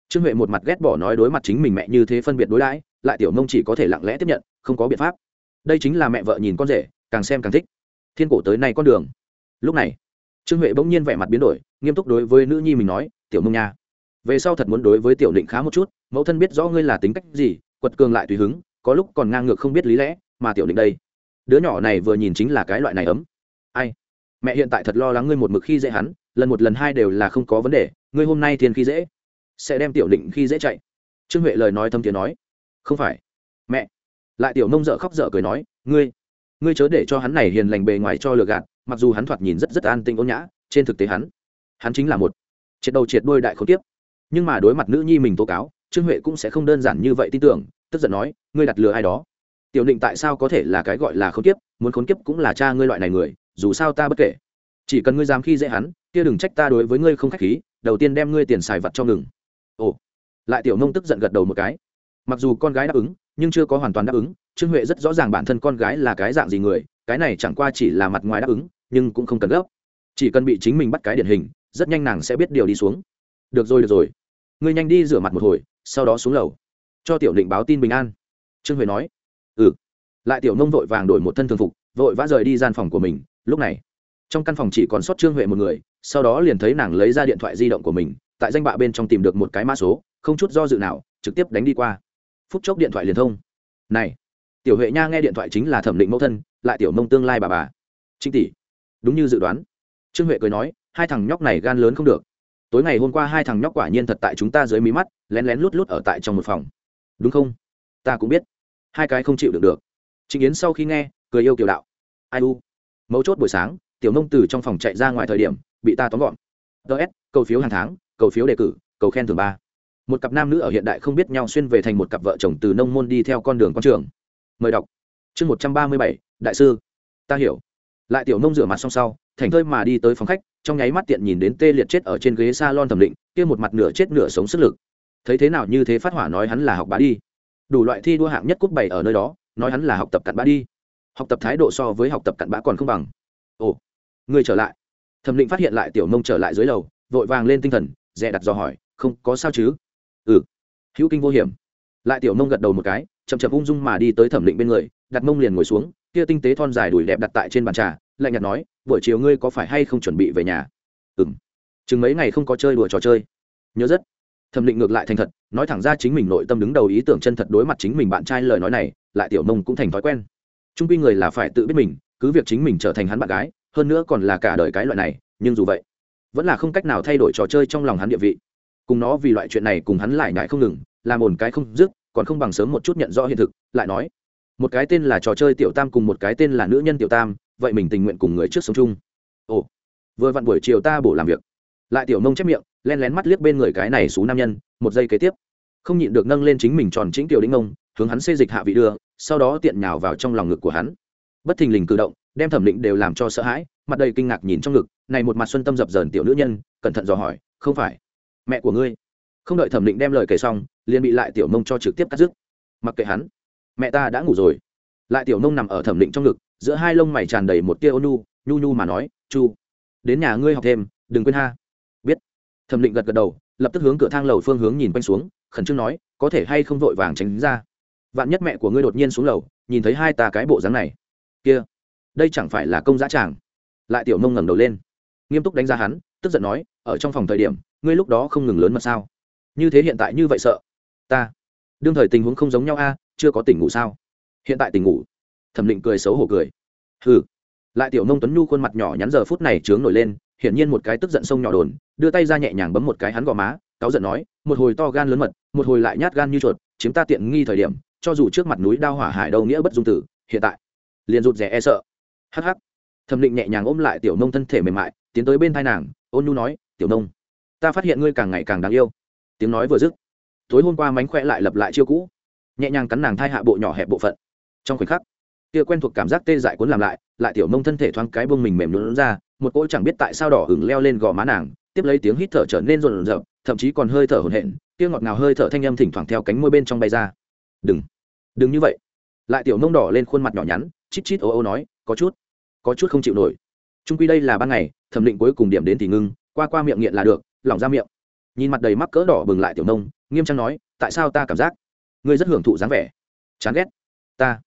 Trương huệ một mặt ghét bỏ nói đối mặt chính mình mẹ như thế phân biệt đối đãi, lại tiểu mông chỉ có thể lặng lẽ tiếp nhận, không có biện pháp. Đây chính là mẹ vợ nhìn con rể, càng xem càng thích. Thiên cổ tới nay con đường. Lúc này, trương huệ bỗng nhiên vẻ mặt biến đổi, nghiêm túc đối với nữ nhi mình nói, tiểu mông nha, về sau thật muốn đối với tiểu định khá một chút, mẫu thân biết rõ ngươi là tính cách gì, quật cường lại tùy hứng, có lúc còn ngang ngược không biết lý lẽ mà tiểu định đây. Đứa nhỏ này vừa nhìn chính là cái loại này ấm. Ai? Mẹ hiện tại thật lo lắng ngươi một mực khi dễ hắn, lần một lần hai đều là không có vấn đề, ngươi hôm nay thiên khi dễ, sẽ đem tiểu định khi dễ chạy. Trương huệ lời nói thâm tiếng nói. Không phải. Mẹ. Lại tiểu nông dợ khóc dở cười nói, ngươi ngươi chớ để cho hắn này hiền lành bề ngoài cho lừa gạt, mặc dù hắn thoạt nhìn rất rất an tinh ôn nhã, trên thực tế hắn hắn chính là một triệt đầu triệt đôi đại không tiếp nhưng mà đối mặt nữ nhi mình tố cáo, trương huệ cũng sẽ không đơn giản như vậy tin tưởng, tức giận nói, ngươi đặt lừa ai đó tiểu định tại sao có thể là cái gọi là khốn kiếp, muốn khốn kiếp cũng là cha ngươi loại này người, dù sao ta bất kể. Chỉ cần ngươi dám khi dễ hắn, kia đừng trách ta đối với ngươi không khách khí, đầu tiên đem ngươi tiền xài vặt cho ngừng. Ồ. Lại tiểu nông tức giận gật đầu một cái. Mặc dù con gái đáp ứng, nhưng chưa có hoàn toàn đáp ứng, trương huệ rất rõ ràng bản thân con gái là cái dạng gì người, cái này chẳng qua chỉ là mặt ngoài đáp ứng, nhưng cũng không cần gấp. Chỉ cần bị chính mình bắt cái điển hình, rất nhanh nàng sẽ biết điều đi xuống. Được rồi được rồi. Ngươi nhanh đi rửa mặt một hồi, sau đó xuống lầu. Cho tiểu định báo tin bình an. Trương huệ nói ừ. Lại tiểu nông vội vàng đổi một thân thường phục, vội vã rời đi gian phòng của mình. Lúc này, trong căn phòng chỉ còn sót trương huệ một người, sau đó liền thấy nàng lấy ra điện thoại di động của mình, tại danh bạ bên trong tìm được một cái mã số, không chút do dự nào, trực tiếp đánh đi qua. Phút chốc điện thoại liền thông. Này, tiểu huệ nha nghe điện thoại chính là thẩm định mẫu thân, lại tiểu mông tương lai bà bà. Trinh tỷ, đúng như dự đoán. Trương huệ cười nói, hai thằng nhóc này gan lớn không được. Tối ngày hôm qua hai thằng nhóc quả nhiên thật tại chúng ta dưới mí mắt, lén lén lút lút ở tại trong một phòng. Đúng không? Ta cũng biết hai cái không chịu được được. Trịnh yến sau khi nghe, cười yêu kiểu đạo. Ai u? Mấu chốt buổi sáng, tiểu nông từ trong phòng chạy ra ngoài thời điểm, bị ta tóm gọn. Ts cầu phiếu hàng tháng, cầu phiếu đề cử, cầu khen thường ba. Một cặp nam nữ ở hiện đại không biết nhau xuyên về thành một cặp vợ chồng từ nông môn đi theo con đường quan trường. Mời đọc. Chương một trăm ba mươi bảy, đại sư. Ta hiểu. Lại tiểu nông rửa mặt xong sau, thành thơi mà đi tới phòng khách, trong nháy mắt tiện nhìn đến tê liệt chết ở trên ghế s a lon thẩm định, kia một mặt nửa chết nửa sống sức lực. Thấy thế nào như thế phát hỏa nói hắn là học bá đi đủ loại thi đua hạng nhất cúp bảy ở nơi đó, nói hắn là học tập cặn bã đi. Học tập thái độ so với học tập cặn bã còn không bằng. Ồ, người trở lại. Thẩm định phát hiện lại tiểu nông trở lại dưới lầu, vội vàng lên tinh thần, dè đặt dò hỏi, không, có sao chứ? Ừ. Hữu kinh vô hiểm. Lại tiểu nông gật đầu một cái, chậm chậm ung dung mà đi tới thẩm định bên người, đặt mông liền ngồi xuống, kia tinh tế thon dài đùi đẹp đặt tại trên bàn trà, lạnh nhạt nói, buổi chiều ngươi có phải hay không chuẩn bị về nhà? Ừ m chừng mấy ngày không có chơi đùa trò chơi? Nhớ rất thẩm định ngược lại thành thật, nói thẳng ra chính mình nội tâm đứng đầu ý tưởng chân thật đối mặt chính mình bạn trai lời nói này, lại tiểu mông cũng thành thói quen. Trung quy người là phải tự biết mình, cứ việc chính mình trở thành hắn bạn gái, hơn nữa còn là cả đời cái loại này, nhưng dù vậy, vẫn là không cách nào thay đổi trò chơi trong lòng hắn địa vị. Cùng nó vì loại chuyện này cùng hắn lại ngại không ngừng, làm ổn cái không dứt, còn không bằng sớm một chút nhận rõ hiện thực, lại nói, một cái tên là trò chơi tiểu tam cùng một cái tên là nữ nhân tiểu tam, vậy mình tình nguyện cùng người trước sống chung. Ồ, vừa vặn buổi chiều ta bổ làm việc. Lại tiểu nông chép miệng len lén mắt liếc bên người cái này xú nam nhân, một giây kế tiếp, không nhịn được nâng lên chính mình tròn chính tiểu đĩnh ông, hướng hắn xê dịch hạ vị đưa, sau đó tiện nhào vào trong lòng ngực của hắn. Bất thình lình cử động, đem thẩm định đều làm cho sợ hãi, mặt đầy kinh ngạc nhìn trong ngực, này một mặt xuân tâm dập dờn tiểu nữ nhân, cẩn thận dò hỏi, không phải mẹ của ngươi? Không đợi thẩm định đem lời kể xong, liền bị lại tiểu mông cho trực tiếp cắt dứt mặc kệ hắn, mẹ ta đã ngủ rồi. Lại tiểu mông nằm ở thẩm định trong ngực, giữa hai lông mày tràn đầy một tia ônu nhu nhu mà nói, chu, đến nhà ngươi học thêm, đừng quên ha thẩm định gật gật đầu, lập tức hướng cửa thang lầu phương hướng nhìn quanh xuống, khẩn trương nói, có thể hay không vội vàng tránh ra? Vạn nhất mẹ của ngươi đột nhiên xuống lầu, nhìn thấy hai ta cái bộ dáng này. Kia, đây chẳng phải là công giá tràng. Lại tiểu nông ngẩng đầu lên. Nghiêm túc đánh giá hắn, tức giận nói, ở trong phòng thời điểm, ngươi lúc đó không ngừng lớn mật sao? Như thế hiện tại như vậy sợ? Ta, đương thời tình huống không giống nhau a, chưa có tỉnh ngủ sao? Hiện tại tỉnh ngủ. Thẩm định cười xấu hổ cười. Hừ. Lại tiểu nông tuấn nhu khuôn mặt nhỏ nhắn giờ phút này trướng nổi lên hiển nhiên một cái tức giận sông nhỏ đồn, đưa tay ra nhẹ nhàng bấm một cái hắn gò má, cáu giận nói, một hồi to gan lớn mật, một hồi lại nhát gan như chuột, chiếm ta tiện nghi thời điểm, cho dù trước mặt núi đao hỏa hải đâu nghĩa bất dung tử, hiện tại, liền rụt rè e sợ. Hắc hắc. Thẩm định nhẹ nhàng ôm lại tiểu nông thân thể mềm mại, tiến tới bên thai nàng, ôn nhu nói, tiểu nông, ta phát hiện ngươi càng ngày càng đáng yêu. Tiếng nói vừa dứt, tối hôm qua mánh khỏe lại lập lại chiêu cũ, nhẹ nhàng cắn nàng thai hạ bộ nhỏ hẹp bộ phận. Trong khoảnh khắc, kia quen thuộc cảm giác tê dại cuốn làm lại lại tiểu nông thân thể thoáng cái bông mình mềm lún ra một cỗ chẳng biết tại sao đỏ hửng leo lên gò má nàng tiếp lấy tiếng hít thở trở nên rộn rợn, thậm chí còn hơi thở hổn hển kia ngọt ngào hơi thở thanh âm thỉnh thoảng theo cánh môi bên trong bay ra. Đừng đừng như vậy. Lại tiểu nông đỏ lên khuôn mặt nhỏ nhắn chít chít ô ô nói có chút có chút không chịu nổi. Trung quy đây là ban ngày thẩm định cuối cùng điểm đến thì ngưng qua qua miệng nghiện là được lỏng ra miệng. Nhìn mặt đầy mắc cỡ đỏ bừng lại tiểu nông nghiêm trang nói tại sao ta cảm giác ngươi rất hưởng thụ dáng vẻ? Chán ghét. Ta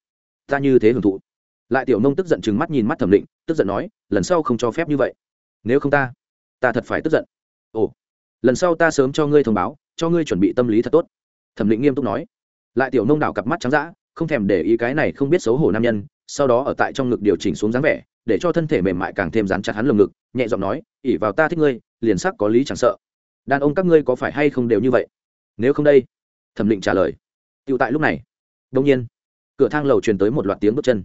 ta như thế hưởng thụ lại tiểu nông tức giận chừng mắt nhìn mắt thẩm định tức giận nói, lần sau không cho phép như vậy. Nếu không ta ta thật phải tức giận. Ồ, lần sau ta sớm cho ngươi thông báo, cho ngươi chuẩn bị tâm lý thật tốt. Thẩm định nghiêm túc nói. Lại tiểu nông đảo cặp mắt trắng d không thèm để ý cái này không biết xấu hổ nam nhân, sau đó ở tại trong ngực điều chỉnh xuống dáng vẻ, để cho thân thể mềm mại càng thêm dán chặt hắn lồng ngực, nhẹ giọng nói, ỉ vào ta thích ngươi, liền sắc có lý chẳng sợ. Đàn ông các ngươi có phải hay không đều như vậy? Nếu không đây, thẩm định trả lời. Tựu tại lúc này đông nhiên, cửa thang lầu truyền tới một loạt tiếng bước chân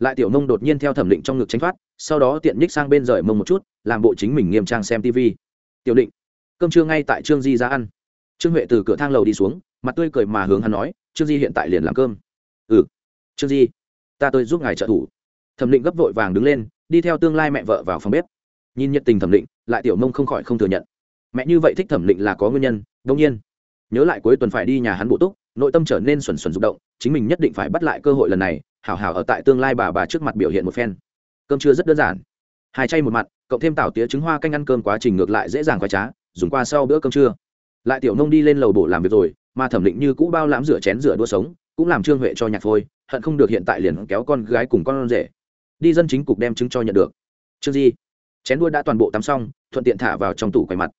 lại tiểu Mông đột nhiên theo thẩm định trong ngực tránh thoát, sau đó tiện nhích sang bên rời mông một chút, làm bộ chính mình nghiêm trang xem tv tiểu định, cơm trưa ngay tại trương di ra ăn. Trương huệ từ cửa thang lầu đi xuống, mặt tươi cười mà hướng hắn nói, trương di hiện tại liền làm cơm. Ừ trương di, ta tôi giúp ngài trợ thủ. Thẩm định gấp vội vàng đứng lên, đi theo tương lai mẹ vợ vào phòng bếp. Nhìn nhiệt tình thẩm định, lại tiểu mông không khỏi không thừa nhận. Mẹ như vậy thích thẩm định là có nguyên nhân đông nhiên. Nhớ lại cuối tuần phải đi nhà hắn bộ túc, nội tâm trở nên xuẩn xuẩn rụng động, chính mình nhất định phải bắt lại cơ hội lần này hảo hảo ở tại tương lai bà bà trước mặt biểu hiện một phen. Cơm trưa rất đơn giản. Hai chay một mặt, cộng thêm tảo tía trứng hoa canh ăn cơm quá trình ngược lại dễ dàng khoái trá, dùng qua sau bữa cơm trưa. Lại tiểu nông đi lên lầu bổ làm việc rồi, mà thẩm định như cũ bao lãm rửa chén rửa đua sống, cũng làm trương huệ cho nhạc phôi, hận không được hiện tại liền kéo con gái cùng con rể. Đi dân chính cục đem chứng cho nhận được. Trương di, chén đua đã toàn bộ tắm xong, thuận tiện thả vào trong tủ quầy mặt.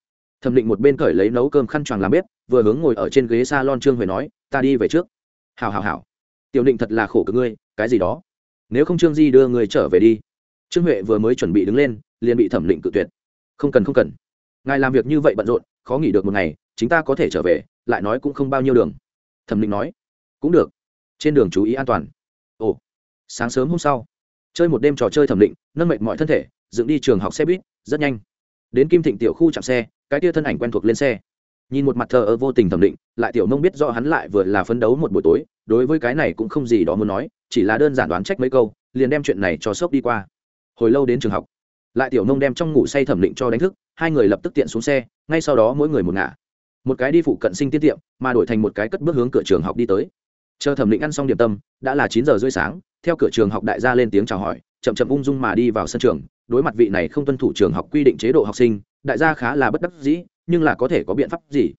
Thẩm định một bên cởi lấy nấu cơm khăn choàng làm bếp, vừa hướng ngồi ở trên ghế s a lon trương huệ nói, ta đi về trước. Hào hào hào tiểu định thật là khổ cực ngươi, cái gì đó. Nếu không trương di đưa người trở về đi. Trương huệ vừa mới chuẩn bị đứng lên, liền bị thẩm định cự tuyệt. Không cần không cần. Ngài làm việc như vậy bận rộn, khó nghỉ được một ngày chúng ta có thể trở về, lại nói cũng không bao nhiêu đường. Thẩm định nói. Cũng được. Trên đường chú ý an toàn. Ồ, sáng sớm hôm sau, chơi một đêm trò chơi thẩm định, nâng mệnh mọi thân thể, dựng đi trường học xe buýt, rất nhanh. Đến kim thịnh tiểu khu chạm xe, cái tia thân ảnh quen thuộc lên xe. Nhìn một mặt thờ ơ vô tình thẩm định, lại tiểu nông biết rõ hắn lại vừa là phấn đấu một buổi tối đối với cái này cũng không gì đó muốn nói, chỉ là đơn giản đoán trách mấy câu, liền đem chuyện này cho sốc đi qua. Hồi lâu đến trường học, lại tiểu nông đem trong ngủ say thẩm định cho đánh thức, hai người lập tức tiện xuống xe, ngay sau đó mỗi người một ngả. Một cái đi phụ cận sinh tiết tiệm, mà đổi thành một cái cất bước hướng cửa trường học đi tới. Chờ thẩm định ăn xong điểm tâm, đã là chín giờ rưỡi sáng, theo cửa trường học đại gia lên tiếng chào hỏi, chậm chậm ung dung mà đi vào sân trường, đối mặt vị này không tuân thủ trường học quy định chế độ học sinh, đại gia khá là bất đắc dĩ, nhưng là có thể có biện pháp gì?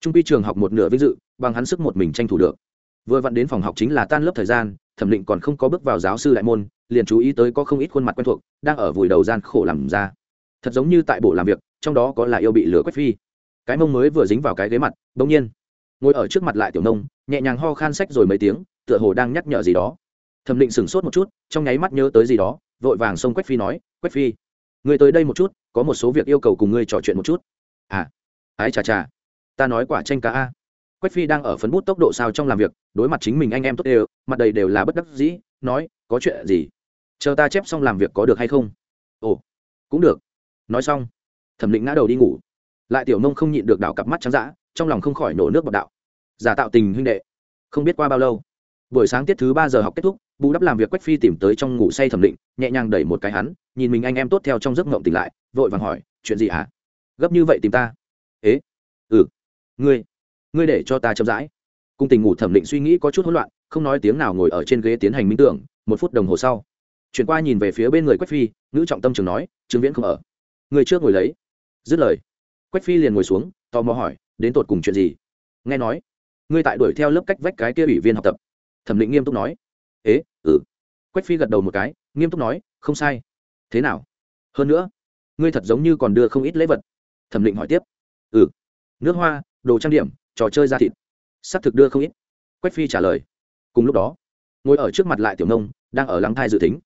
Trung quy trường học một nửa vinh dự, bằng hắn sức một mình tranh thủ được vừa vặn đến phòng học chính là tan lớp thời gian, thẩm định còn không có bước vào giáo sư đại môn, liền chú ý tới có không ít khuôn mặt quen thuộc, đang ở vùi đầu gian khổ làm ra. Thật giống như tại bộ làm việc, trong đó có là yêu bị lửa quét phi. Cái mông mới vừa dính vào cái ghế mặt, bỗng nhiên, ngồi ở trước mặt lại tiểu nông, nhẹ nhàng ho khan sách rồi mấy tiếng, tựa hồ đang nhắc nhở gì đó. Thẩm định sửng sốt một chút, trong nháy mắt nhớ tới gì đó, vội vàng xông quách phi nói quách phi, người tới đây một chút, có một số việc yêu cầu cùng ngươi trò chuyện một chút. À ái chà chà, ta nói quả tranh cá a quách phi đang ở phấn bút tốc độ sao trong làm việc, đối mặt chính mình anh em tốt đều, mặt đầy đều là bất đắc dĩ, nói, có chuyện gì? Chờ ta chép xong làm việc có được hay không? Ồ, cũng được. Nói xong, thẩm định ngã đầu đi ngủ. Lại tiểu nông không nhịn được đảo cặp mắt trắng d trong lòng không khỏi nổ nước bọc đạo. Giả tạo tình huynh đệ, không biết qua bao lâu. Buổi sáng tiết thứ ba giờ học kết thúc, bù đắp làm việc quách phi tìm tới trong ngủ say thẩm định nhẹ nhàng đẩy một cái hắn, nhìn mình anh em tốt theo trong giấc ngộng tỉnh lại, vội vàng hỏi, chuyện gì hả? Gấp như vậy tìm ta? Ế ừ ngươi ngươi để cho ta chậm rãi. Cung tình ngủ thẩm định suy nghĩ có chút hỗn loạn, không nói tiếng nào ngồi ở trên ghế tiến hành minh tưởng, một phút đồng hồ sau, chuyển qua nhìn về phía bên người quách phi nữ trọng tâm trường nói, trương viễn không ở. Người trước ngồi lấy. Dứt lời, quách phi liền ngồi xuống, tò mò hỏi, đến tột cùng chuyện gì? Nghe nói, ngươi tại đuổi theo lớp cách vách cái kia ủy viên học tập. Thẩm định nghiêm túc nói, ế ừ. Quách phi gật đầu một cái, nghiêm túc nói, không sai. Thế nào? Hơn nữa, ngươi thật giống như còn đưa không ít lễ vật. Thẩm định hỏi tiếp ừ nước hoa, đồ trang điểm trò chơi ra thịt. S ắ c thực đưa không ít. Quách phi trả lời. Cùng lúc đó, ngồi ở trước mặt lại tiểu nông, đang ở lắng thai dự tính.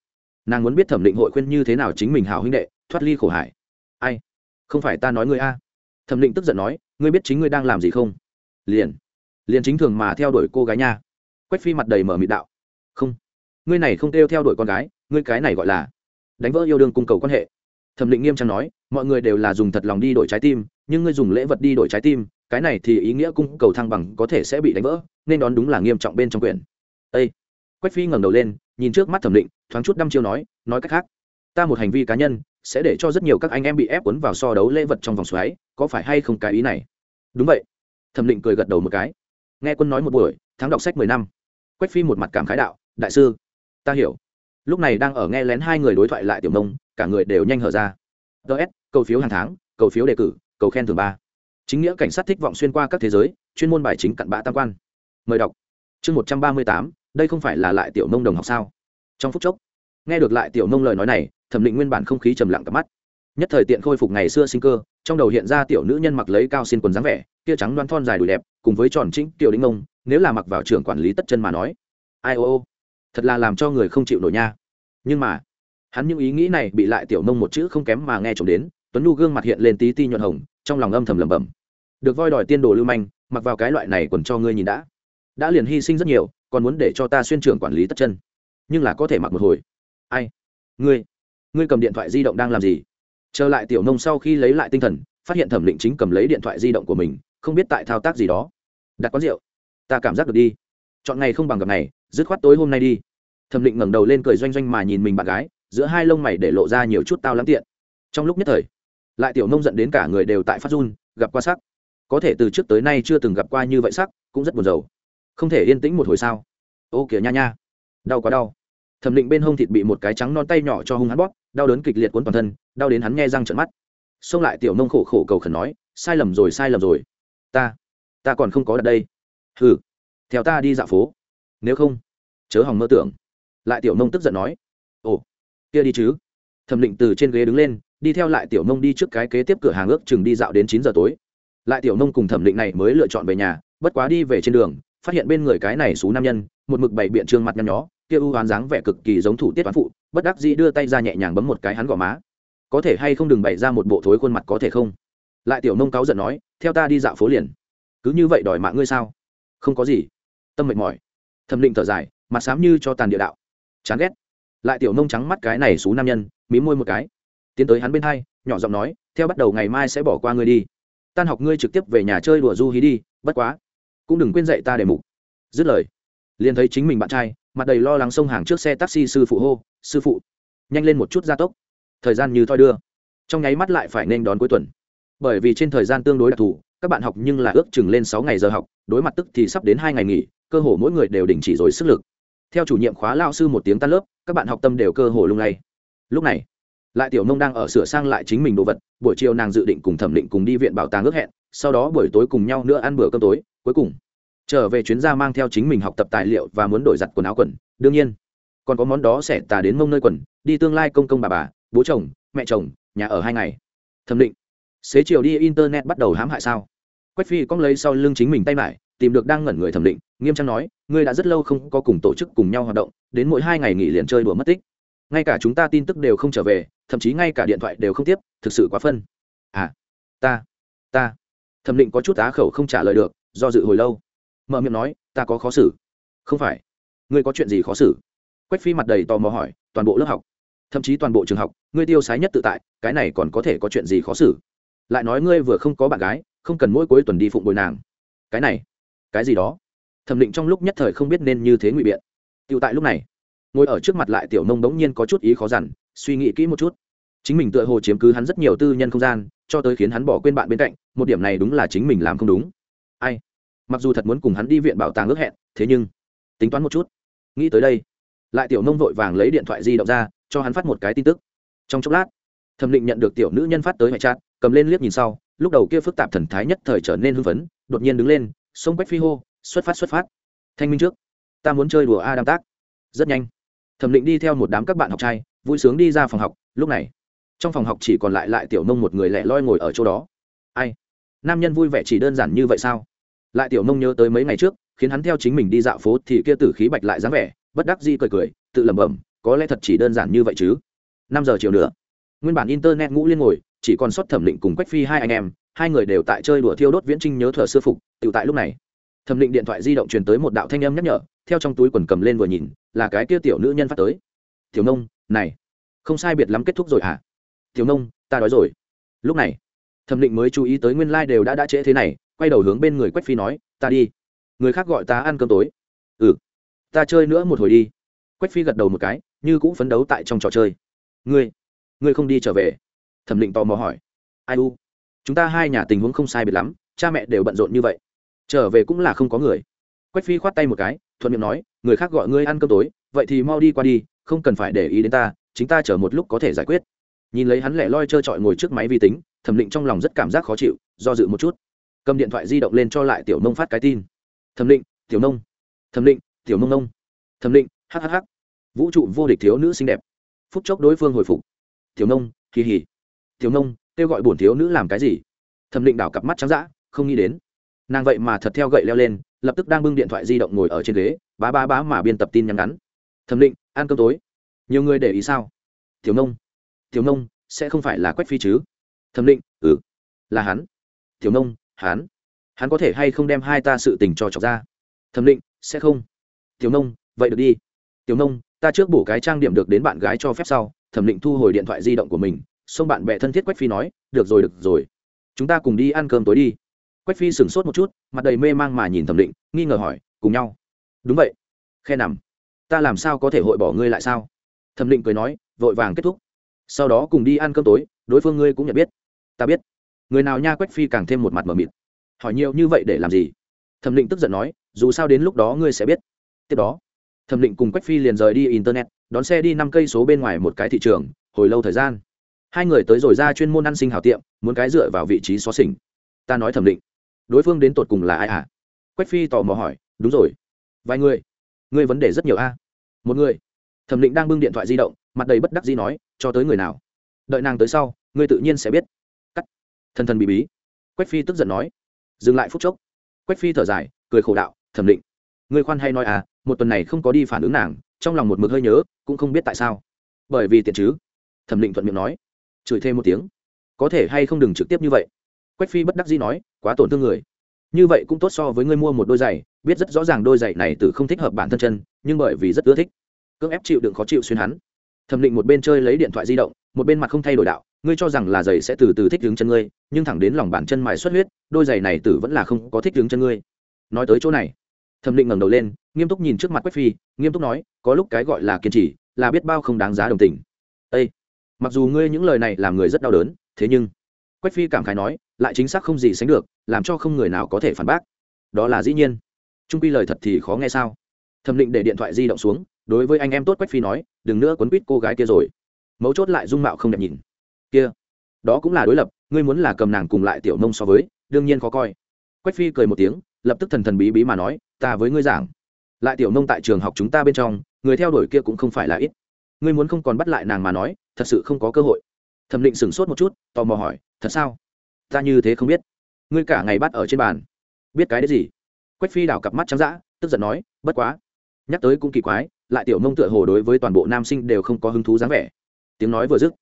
Nàng muốn biết thẩm định hội khuyên như thế nào chính mình hào huynh đệ, thoát ly khổ hải ai? Không phải ta nói ngươi a. Thẩm định tức giận nói, ngươi biết chính ngươi đang làm gì không? Liền. Liền chính thường mà theo đuổi cô gái nha. Quách phi mặt đầy mở mịt đạo. Không. Ngươi này không kêu theo đuổi con gái, ngươi cái này gọi là đánh vỡ yêu đương cung cầu quan hệ. Thẩm định nghiêm trang nói, mọi người đều là dùng thật lòng đi đổi trái tim nhưng ngươi dùng lễ vật đi đổi trái tim, cái này thì ý nghĩa cung cầu thăng bằng có thể sẽ bị đánh vỡ, nên đón đúng là nghiêm trọng bên trong quyền. Ây quách phi ngẩng đầu lên, nhìn trước mắt thẩm định, thoáng chút đăm chiêu nói nói cách khác, ta một hành vi cá nhân sẽ để cho rất nhiều các anh em bị ép cuốn vào so đấu lễ vật trong vòng xoáy, có phải hay không cái ý này? Đúng vậy. Thẩm định cười gật đầu một cái. Nghe quân nói một buổi, tháng đọc sách mười năm. Quách phi một mặt cảm khái đạo, đại sư, ta hiểu. Lúc này đang ở nghe lén hai người đối thoại lại tiểu nông, cả người đều nhanh hở ra. Ts cầu phiếu hàng tháng, cầu phiếu đề cử cầu khen thường ba. Chính nghĩa, cảnh sát thích vọng xuyên qua các thế giới, chuyên môn bài chính cặn bã tam quan. Mời đọc. Chương một trăm ba mươi tám, đây không phải là lại tiểu nông đồng học sao? Trong phút chốc, nghe được lại tiểu nông lời nói này, thẩm định nguyên bản không khí trầm lặng cặp mắt. Nhất thời tiện khôi phục ngày xưa sinh cơ, trong đầu hiện ra tiểu nữ nhân mặc lấy cao xin quần dáng vẻ tia trắng đoan thon dài đùi đẹp, cùng với tròn trĩnh tiểu đĩnh ông, nếu là mặc vào trường quản lý tất chân mà nói. Ai ô ô, thật là làm cho người không chịu nổi nha. Nhưng mà, hắn những ý nghĩ này bị lại tiểu nông một chữ không kém mà nghe trộm đến, tuấn nu gương mặt hiện lên tí ti nhuận hồng trong lòng âm thầm lẩm bẩm. Được voi đòi tiên đồ lưu manh, mặc vào cái loại này còn cho ngươi nhìn đã. Đã liền hy sinh rất nhiều, còn muốn để cho ta xuyên trưởng quản lý tất chân. Nhưng là có thể mặc một hồi. Ai? Ngươi. Ngươi cầm điện thoại di động đang làm gì? Trở lại tiểu nông sau khi lấy lại tinh thần, phát hiện thẩm định chính cầm lấy điện thoại di động của mình, không biết tại thao tác gì đó. Đặt quán rượu. Ta cảm giác được đi. Chọn ngày không bằng gặp này dứt khoát tối hôm nay đi. Thẩm định ngẩng đầu lên cười doanh doanh mà nhìn mình bạn gái, giữa hai lông mày để lộ ra nhiều chút tao lắm tiện. Trong lúc nhất thời lại tiểu nông dẫn đến cả người đều tại phát run, gặp qua sắc. Có thể từ trước tới nay chưa từng gặp qua như vậy sắc, cũng rất buồn rầu. Không thể yên tĩnh một hồi sao? Ô kìa nha nha. Đau quá đau. Thẩm định bên hông thịt bị một cái trắng non tay nhỏ cho hung hắn bóp, đau đớn kịch liệt cuốn toàn thân, đau đến hắn nghe răng trận mắt. Xông lại tiểu nông khổ khổ cầu khẩn nói, sai lầm rồi, sai lầm rồi. Ta ta còn không có đặt đây. Hừ, theo ta đi dạo phố. Nếu không, chớ hòng mơ tưởng. Lại tiểu nông tức giận nói, ồ, kia đi chứ. Thẩm định từ trên ghế đứng lên đi theo lại tiểu nông đi trước cái kế tiếp cửa hàng ước chừng đi dạo đến chín giờ tối. Lại tiểu nông cùng thẩm định này mới lựa chọn về nhà, bất quá đi về trên đường, phát hiện bên người cái này xú nam nhân, một mực bảy biện trương mặt nhăn nhó, kia u hoán dáng vẻ cực kỳ giống thủ tiết toán phụ, bất đắc dĩ đưa tay ra nhẹ nhàng bấm một cái hắn gò má. Có thể hay không đừng bày ra một bộ thối khuôn mặt có thể không? Lại tiểu nông cáu giận nói, theo ta đi dạo phố liền. Cứ như vậy đòi mạng ngươi sao? Không có gì. Tâm mệt mỏi. Thẩm định thở dài, mặt xám như cho tàn địa đạo. Chán ghét. Lại tiểu nông trắng mắt cái này xú nam nhân, mí môi một cái tiến tới hắn bên hai, nhỏ giọng nói, theo bắt đầu ngày mai sẽ bỏ qua ngươi đi. Tan học ngươi trực tiếp về nhà chơi đùa du hí đi, bất quá. Cũng đừng quên dậy ta để mục. Dứt lời, liền thấy chính mình bạn trai, mặt đầy lo lắng xông hàng trước xe taxi sư phụ hô, sư phụ, nhanh lên một chút gia tốc. Thời gian như thoi đưa. Trong nháy mắt lại phải nên đón cuối tuần. Bởi vì trên thời gian tương đối đặc thù, các bạn học nhưng là ước chừng lên sáu ngày giờ học, đối mặt tức thì sắp đến hai ngày nghỉ, cơ hồ mỗi người đều đình chỉ rồi sức lực. Theo chủ nhiệm khóa lao sư một tiếng tan lớp, các bạn học tâm đều cơ hồ lung lay. Lúc này lại tiểu nông đang ở sửa sang lại chính mình đồ vật, buổi chiều nàng dự định cùng thẩm định cùng đi viện bảo tàng ước hẹn, sau đó buổi tối cùng nhau nữa ăn bữa cơm tối, cuối cùng, trở về chuyến ra mang theo chính mình học tập tài liệu và muốn đổi giặt quần áo quần. Đương nhiên, còn có món đó sẽ tà đến mông nơi quần, đi tương lai công công bà bà, bố chồng, mẹ chồng, nhà ở hai ngày. Thẩm định, xế chiều đi internet bắt đầu hãm hại sao? Quách phi cong lấy sau lưng chính mình tay mải tìm được đang ngẩn người thẩm định, nghiêm trang nói, ngươi đã rất lâu không có cùng tổ chức cùng nhau hoạt động, đến mỗi hai ngày nghỉ liền chơi đùa mất tích ngay cả chúng ta tin tức đều không trở về, thậm chí ngay cả điện thoại đều không tiếp, thực sự quá phân. À ta ta. Thẩm định có chút á khẩu không trả lời được, do dự hồi lâu. Mở miệng nói, ta có khó xử. Không phải. Ngươi có chuyện gì khó xử? Quách phi mặt đầy tò mò hỏi, toàn bộ lớp học. Thậm chí toàn bộ trường học, ngươi tiêu sái nhất tự tại, cái này còn có thể có chuyện gì khó xử? Lại nói ngươi vừa không có bạn gái, không cần mỗi cuối tuần đi phụng bồi nàng. Cái này, cái gì đó? Thẩm định trong lúc nhất thời không biết nên như thế ngụy biện. Tựu tại lúc này ngồi ở trước mặt lại tiểu nông bỗng nhiên có chút ý khó dằn, suy nghĩ kỹ một chút. Chính mình tựa hồ chiếm cứ hắn rất nhiều tư nhân không gian, cho tới khiến hắn bỏ quên bạn bên cạnh, một điểm này đúng là chính mình làm không đúng. Ai? Mặc dù thật muốn cùng hắn đi viện bảo tàng ước hẹn, thế nhưng, tính toán một chút. Nghĩ tới đây, lại tiểu nông vội vàng lấy điện thoại di động ra, cho hắn phát một cái tin tức. Trong chốc lát, thẩm định nhận được tiểu nữ nhân phát tới mẹ chát cầm lên liếc nhìn sau, lúc đầu kia phức tạp thần thái nhất thời trở nên hưng phấn, đột nhiên đứng lên xông quách phi hô, xuất phát xuất phát. Thanh minh trước, ta muốn chơi đùa a đam tác. Rất nhanh thẩm định đi theo một đám các bạn học trai, vui sướng đi ra phòng học, lúc này, trong phòng học chỉ còn lại lại tiểu nông một người lẻ loi ngồi ở chỗ đó. Ai? Nam nhân vui vẻ chỉ đơn giản như vậy sao? Lại tiểu nông nhớ tới mấy ngày trước, khiến hắn theo chính mình đi dạo phố thì kia tử khí bạch lại dáng vẻ, bất đắc di cười cười, tự lẩm bẩm, có lẽ thật chỉ đơn giản như vậy chứ. Năm giờ chiều nữa, nguyên bản internet ngũ liên ngồi, chỉ còn sót thẩm định cùng quách phi hai anh em, hai người đều tại chơi đùa thiêu đốt viễn trinh nhớ thừa sư phục tự tại lúc này, thẩm định điện thoại di động truyền tới một đạo thanh âm nhắc nhở, theo trong túi quần cầm lên vừa nhìn là cái kia tiểu nữ nhân phát tới. Tiểu nông, này, không sai biệt lắm kết thúc rồi hả? À? tiểu nông, ta đói rồi. Lúc này, thẩm định mới chú ý tới nguyên lai、like、đều đã đã trễ thế này, quay đầu hướng bên người quách phi nói, ta đi. Người khác gọi ta ăn cơm tối. Ừ ta chơi nữa một hồi đi. Quách phi gật đầu một cái, như cũng phấn đấu tại trong trò chơi. Ngươi ngươi không đi trở về? Thẩm định tò mò hỏi. Ai u? Chúng ta hai nhà tình huống không sai biệt lắm, cha mẹ đều bận rộn như vậy. Trở về cũng là không có người. Quách phi khoát tay một cái thuận miệng nói, người khác gọi ngươi ăn cơm tối, vậy thì mau đi qua đi, không cần phải để ý đến ta, chính ta chờ một lúc có thể giải quyết. Nhìn lấy hắn lẻ loi trơ trọi ngồi trước máy vi tính, thẩm định trong lòng rất cảm giác khó chịu, do dự một chút. Cầm điện thoại di động lên cho lại tiểu nông phát cái tin. Thẩm định, tiểu nông. Thẩm định, tiểu nông nông. Thẩm định hhh vũ trụ vô địch thiếu nữ xinh đẹp. Phút chốc đối phương hồi phục. Tiểu nông, kỳ hỉ. Tiểu nông, kêu gọi bổn thiếu nữ làm cái gì? Thẩm định đảo cặp mắt trắng d không nghĩ đến. Nàng vậy mà thật theo gậy leo lên lập tức đang bưng điện thoại di động ngồi ở trên ghế, bá bá bá mà biên tập tin nhắn ngắn. Thẩm định, ăn cơm tối. Nhiều người để ý sao? Tiểu nông. Tiểu nông, sẽ không phải là quách phi chứ? Thẩm định ừ. Là hắn. Tiểu nông, hắn. Hắn có thể hay không đem hai ta sự tình cho chọc ra? Thẩm định, sẽ không. Tiểu nông, vậy được đi. Tiểu nông, ta trước bổ cái trang điểm được đến bạn gái cho phép sau. Thẩm định thu hồi điện thoại di động của mình, xông bạn bè thân thiết quách phi nói, được rồi được rồi. Chúng ta cùng đi ăn cơm tối đi quách phi sửng sốt một chút, mặt đầy mê mang mà nhìn thẩm định, nghi ngờ hỏi, cùng nhau? Đúng vậy. Khe nằm. Ta làm sao có thể hội bỏ ngươi lại sao? Thẩm định cười nói, vội vàng kết thúc. Sau đó cùng đi ăn cơm tối, đối phương ngươi cũng nhận biết. Ta biết. Người nào nha quách phi càng thêm một mặt mờ mịt. Hỏi nhiều như vậy để làm gì? Thẩm định tức giận nói, dù sao đến lúc đó ngươi sẽ biết. Tiếp đó, thẩm định cùng quách phi liền rời đi internet, đón xe đi năm cây số bên ngoài một cái thị trường, hồi lâu thời gian. Hai người tới rồi ra chuyên môn ăn sinh hào tiệm, muốn cái dựa vào vị trí xó xỉnh. Ta nói thẩm định đối phương đến tột cùng là ai à? Quách phi tò mò hỏi, đúng rồi, vài người. Ngươi vấn đề rất nhiều a. Một người. Thẩm định đang bưng điện thoại di động, mặt đầy bất đắc dĩ nói, cho tới người nào? Đợi nàng tới sau, ngươi tự nhiên sẽ biết. Cắt. Thần thần bị bí. Quách phi tức giận nói, dừng lại phút chốc. Quách phi thở dài, cười khổ đạo, thẩm định, ngươi khoan hay nói à một tuần này không có đi phản ứng nàng, trong lòng một mực hơi nhớ, cũng không biết tại sao. Bởi vì tiện chứ. Thẩm định thuận miệng nói, chửi thêm một tiếng, có thể hay không đừng trực tiếp như vậy? Quách phi bất đắc dĩ nói, quá tổn thương người. Như vậy cũng tốt so với ngươi mua một đôi giày, biết rất rõ ràng đôi giày này từ không thích hợp bản thân chân, nhưng bởi vì rất ưa thích. Cưỡng ép chịu đựng khó chịu xuyên hắn. Thẩm định một bên chơi lấy điện thoại di động, một bên mặt không thay đổi đạo, ngươi cho rằng là giày sẽ từ từ thích đứng chân ngươi, nhưng thẳng đến lòng bàn chân mài xuất huyết, đôi giày này tử vẫn là không có thích đứng chân ngươi. Nói tới chỗ này, thẩm định ngẩng đầu lên, nghiêm túc nhìn trước mặt quách phi, nghiêm túc nói, có lúc cái gọi là kiên trì, là biết bao không đáng giá đồng tình. Ê! mặc dù ngươi những lời này làm người rất đau đớn, thế nhưng quách phi cảm khái nói lại chính xác không gì sánh được, làm cho không người nào có thể phản bác. Đó là dĩ nhiên. Trung pi lời thật thì khó nghe sao? Thẩm định để điện thoại di động xuống, đối với anh em tốt quách phi nói, đừng nữa quấn quýt cô gái kia rồi. Mấu chốt lại dung mạo không đẹp nhìn. Kia, đó cũng là đối lập, ngươi muốn là cầm nàng cùng lại tiểu nông so với, đương nhiên khó coi. Quách phi cười một tiếng, lập tức thần thần bí bí mà nói, ta với ngươi giảng, lại tiểu nông tại trường học chúng ta bên trong, người theo đuổi kia cũng không phải là ít. Ngươi muốn không còn bắt lại nàng mà nói, thật sự không có cơ hội. Thẩm định sửng sốt một chút, tò mò hỏi, thật sao? Ta như thế không biết. Ngươi cả ngày bắt ở trên bàn. Biết cái đấy gì? Quách phi đảo cặp mắt trắng d tức giận nói, bất quá. Nhắc tới cũng kỳ quái, lại tiểu nông tựa hồ đối với toàn bộ nam sinh đều không có hứng thú dáng vẻ. Tiếng nói vừa dứt,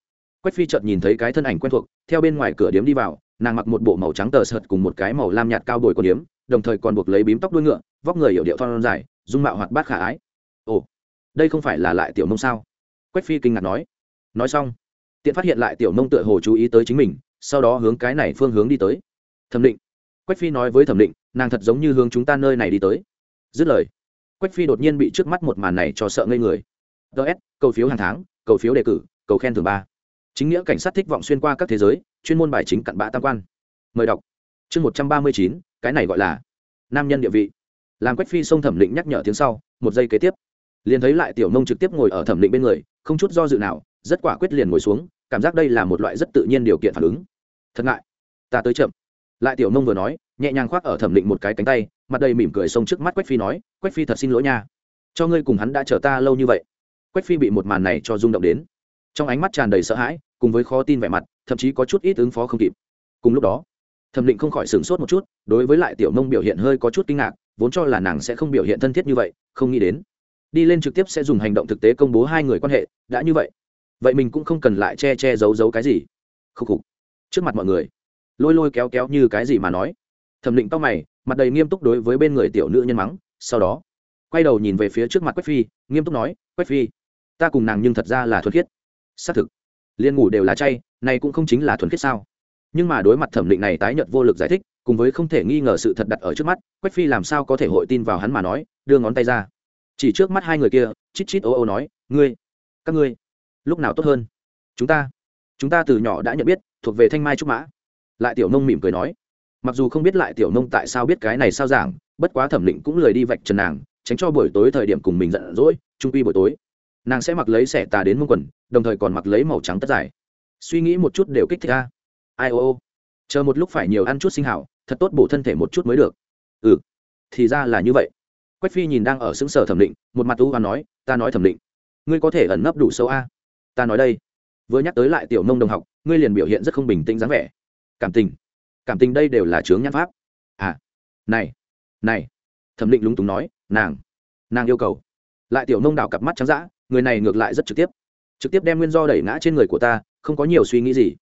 quách phi chợt nhìn thấy cái thân ảnh quen thuộc, theo bên ngoài cửa điếm đi vào, nàng mặc một bộ màu trắng tờ sợt cùng một cái màu lam nhạt cao bồi con điếm, đồng thời còn buộc lấy bím tóc đuôi ngựa, vóc người hiểu điệu thon dài, dung mạo hoạt bát khả ái. Ồ, đây không phải là lại tiểu nông sao? Quách phi kinh ngạc nói. Nói xong, tiện phát hiện lại tiểu nông tựa hồ chú ý tới chính mình sau đó hướng cái này phương hướng đi tới. Thẩm định. Quách phi nói với thẩm định, nàng thật giống như hướng chúng ta nơi này đi tới. Dứt lời, quách phi đột nhiên bị trước mắt một màn này cho sợ ngây người. Ts cầu phiếu hàng tháng, cầu phiếu đề cử, cầu khen thường ba. Chính nghĩa cảnh sát thích vọng xuyên qua các thế giới, chuyên môn bài chính cặn bã tam quan. Mời đọc. Chương một trăm ba mươi chín, cái này gọi là nam nhân địa vị. Làm quách phi xông thẩm định nhắc nhở tiếng sau, một giây kế tiếp, liền thấy lại tiểu nông trực tiếp ngồi ở thẩm định bên người, không chút do dự nào, rất quả quyết liền ngồi xuống, cảm giác đây là một loại rất tự nhiên điều kiện phản ứng thật ngại. Ta tới chậm. Lại tiểu nông vừa nói, nhẹ nhàng khoác ở thẩm định một cái cánh tay, mặt đầy mỉm cười xông trước mắt quách phi nói, quách phi thật xin lỗi nha. Cho ngươi cùng hắn đã chờ ta lâu như vậy. Quách phi bị một màn này cho rung động đến. Trong ánh mắt tràn đầy sợ hãi, cùng với khó tin vẻ mặt, thậm chí có chút ít ứng phó không kịp. Cùng lúc đó, thẩm định không khỏi sửng sốt một chút, đối với lại tiểu nông biểu hiện hơi có chút kinh ngạc, vốn cho là nàng sẽ không biểu hiện thân thiết như vậy, không nghĩ đến. Đi lên trực tiếp sẽ dùng hành động thực tế công bố hai người quan hệ, đã như vậy. Vậy mình cũng không cần lại che che giấu giấu cái gì. Khúc khục trước mặt mọi người, lôi lôi kéo kéo như cái gì mà nói. Thẩm định tóc mày, mặt đầy nghiêm túc đối với bên người tiểu nữ nhân mắng, sau đó, quay đầu nhìn về phía trước mặt quách phi, nghiêm túc nói, quách phi, ta cùng nàng nhưng thật ra là thuần khiết. Xác thực, liên ngủ đều là chay, này cũng không chính là thuần khiết sao? Nhưng mà đối mặt thẩm định này tái nhợt vô lực giải thích, cùng với không thể nghi ngờ sự thật đặt ở trước mắt, quách phi làm sao có thể hội tin vào hắn mà nói, đưa ngón tay ra. Chỉ trước mắt hai người kia, chít chít ô ô nói, ngươi, các ngươi, lúc nào tốt hơn? Chúng ta chúng ta từ nhỏ đã nhận biết, thuộc về thanh mai trúc mã. Lại tiểu nông mỉm cười nói, mặc dù không biết lại tiểu nông tại sao biết cái này sao giảng, bất quá thẩm định cũng lười đi vạch trần nàng, tránh cho buổi tối thời điểm cùng mình giận dỗi, trung quy buổi tối, nàng sẽ mặc lấy xẻ tà đến mông quần, đồng thời còn mặc lấy màu trắng tất dài. Suy nghĩ một chút đều kích thích ra ai ô ô, chờ một lúc phải nhiều ăn chút sinh hảo, thật tốt bổ thân thể một chút mới được. Ừ thì ra là như vậy. Quách phi nhìn đang ở xứng sở thẩm định một mặt u và nói, ta nói thẩm định ngươi có thể ẩn nấp đủ sâu a. Ta nói đây vừa nhắc tới lại tiểu nông đồng học, ngươi liền biểu hiện rất không bình tĩnh dáng vẻ. Cảm tình. Cảm tình đây đều là chướng nhãn pháp. À này này, thẩm định lúng túng nói, nàng nàng yêu cầu. Lại tiểu nông đào cặp mắt trắng d người này ngược lại rất trực tiếp. Trực tiếp đem nguyên do đẩy ngã trên người của ta, không có nhiều suy nghĩ gì.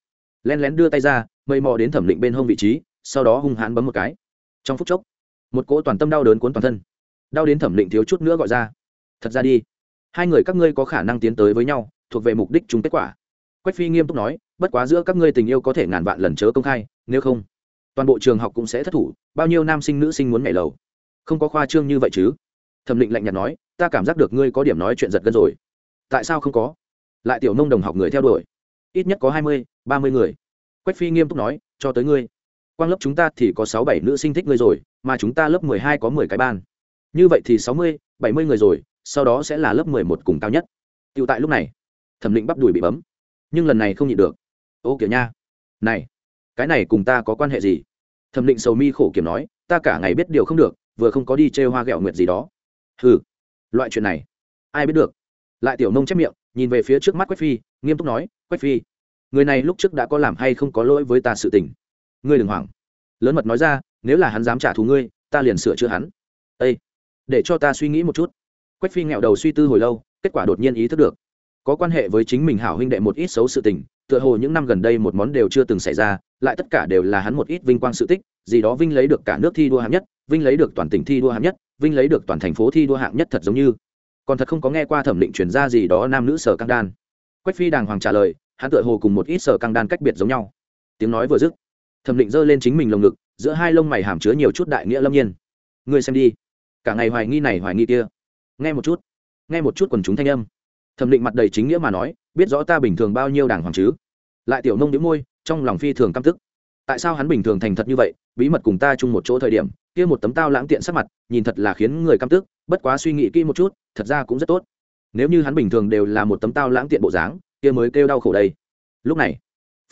Len lén đưa tay ra, mây mò đến thẩm định bên hông vị trí, sau đó hung hãn bấm một cái. Trong phút chốc, một cỗ toàn tâm đau đớn cuốn toàn thân. Đau đến thẩm định thiếu chút nữa gọi ra. Thật ra đi. Hai người các ngươi có khả năng tiến tới với nhau, thuộc về mục đích chung kết quả quách phi nghiêm túc nói, bất quá giữa các ngươi tình yêu có thể ngàn vạn lần chớ công khai, nếu không, toàn bộ trường học cũng sẽ thất thủ, bao nhiêu nam sinh nữ sinh muốn nhảy lầu. Không có khoa trương như vậy chứ? Thẩm định lạnh nhạt nói, ta cảm giác được ngươi có điểm nói chuyện giật gân rồi. Tại sao không có? Lại tiểu nông đồng học người theo đuổi. Ít nhất có hai mươi, ba mươi người. Quách phi nghiêm túc nói, cho tới ngươi. Quang lớp chúng ta thì có sáu bảy nữ sinh thích ngươi rồi, mà chúng ta lớp mười hai có mười cái ban. Như vậy thì sáu mươi, bảy mươi người rồi, sau đó sẽ là lớp mười một cùng cao nhất. Tựu tại lúc này, thẩm định bắp đùi bị bấm nhưng lần này không nhịn được. Ô kiểu nha. Này cái này cùng ta có quan hệ gì? Thẩm định sầu mi khổ kiểm nói ta cả ngày biết điều không được vừa không có đi chê hoa ghẹo nguyệt gì đó. Hừ, loại chuyện này ai biết được? Lại tiểu nông chép miệng nhìn về phía trước mắt quách phi nghiêm túc nói quách phi người này lúc trước đã có làm hay không có lỗi với ta sự tình? Ngươi đừng hoảng. Lớn mật nói ra nếu là hắn dám trả thù ngươi ta liền sửa chữa hắn. Ây để cho ta suy nghĩ một chút. Quách phi nghẹo đầu suy tư hồi lâu kết quả đột nhiên ý thức được có quan hệ với chính mình hảo huynh đệ một ít xấu sự tình, tựa hồ những năm gần đây một món đều chưa từng xảy ra, lại tất cả đều là hắn một ít vinh quang sự tích, gì đó vinh lấy được cả nước thi đua hạng nhất, vinh lấy được toàn tỉnh thi đua hạng nhất, vinh lấy được toàn thành phố thi đua hạng nhất thật giống như. Còn thật không có nghe qua thẩm định chuyển ra gì đó nam nữ sở căng đan. Quách phi đàng hoàng trả lời, hắn tựa hồ cùng một ít sở căng đan cách biệt giống nhau. Tiếng nói vừa dứt, thẩm định giơ lên chính mình lồng ngực, giữa hai lông mày hàm chứa nhiều chút đại nghĩa lâm nhiên. Ngươi xem đi, cả ngày hoài nghi này hoài nghi kia. Nghe một chút, nghe một chút quần chúng thanh âm thẩm định mặt đầy chính nghĩa mà nói, biết rõ ta bình thường bao nhiêu đàng hoàng chứ? Lại tiểu nông đĩu môi, trong lòng phi thường căm tức. Tại sao hắn bình thường thành thật như vậy, bí mật cùng ta chung một chỗ thời điểm, kia một tấm tao lãng tiện sắc mặt, nhìn thật là khiến người căm tức, bất quá suy nghĩ kỹ một chút, thật ra cũng rất tốt. Nếu như hắn bình thường đều là một tấm tao lãng tiện bộ dáng, kia mới kêu đau khổ đây. Lúc này,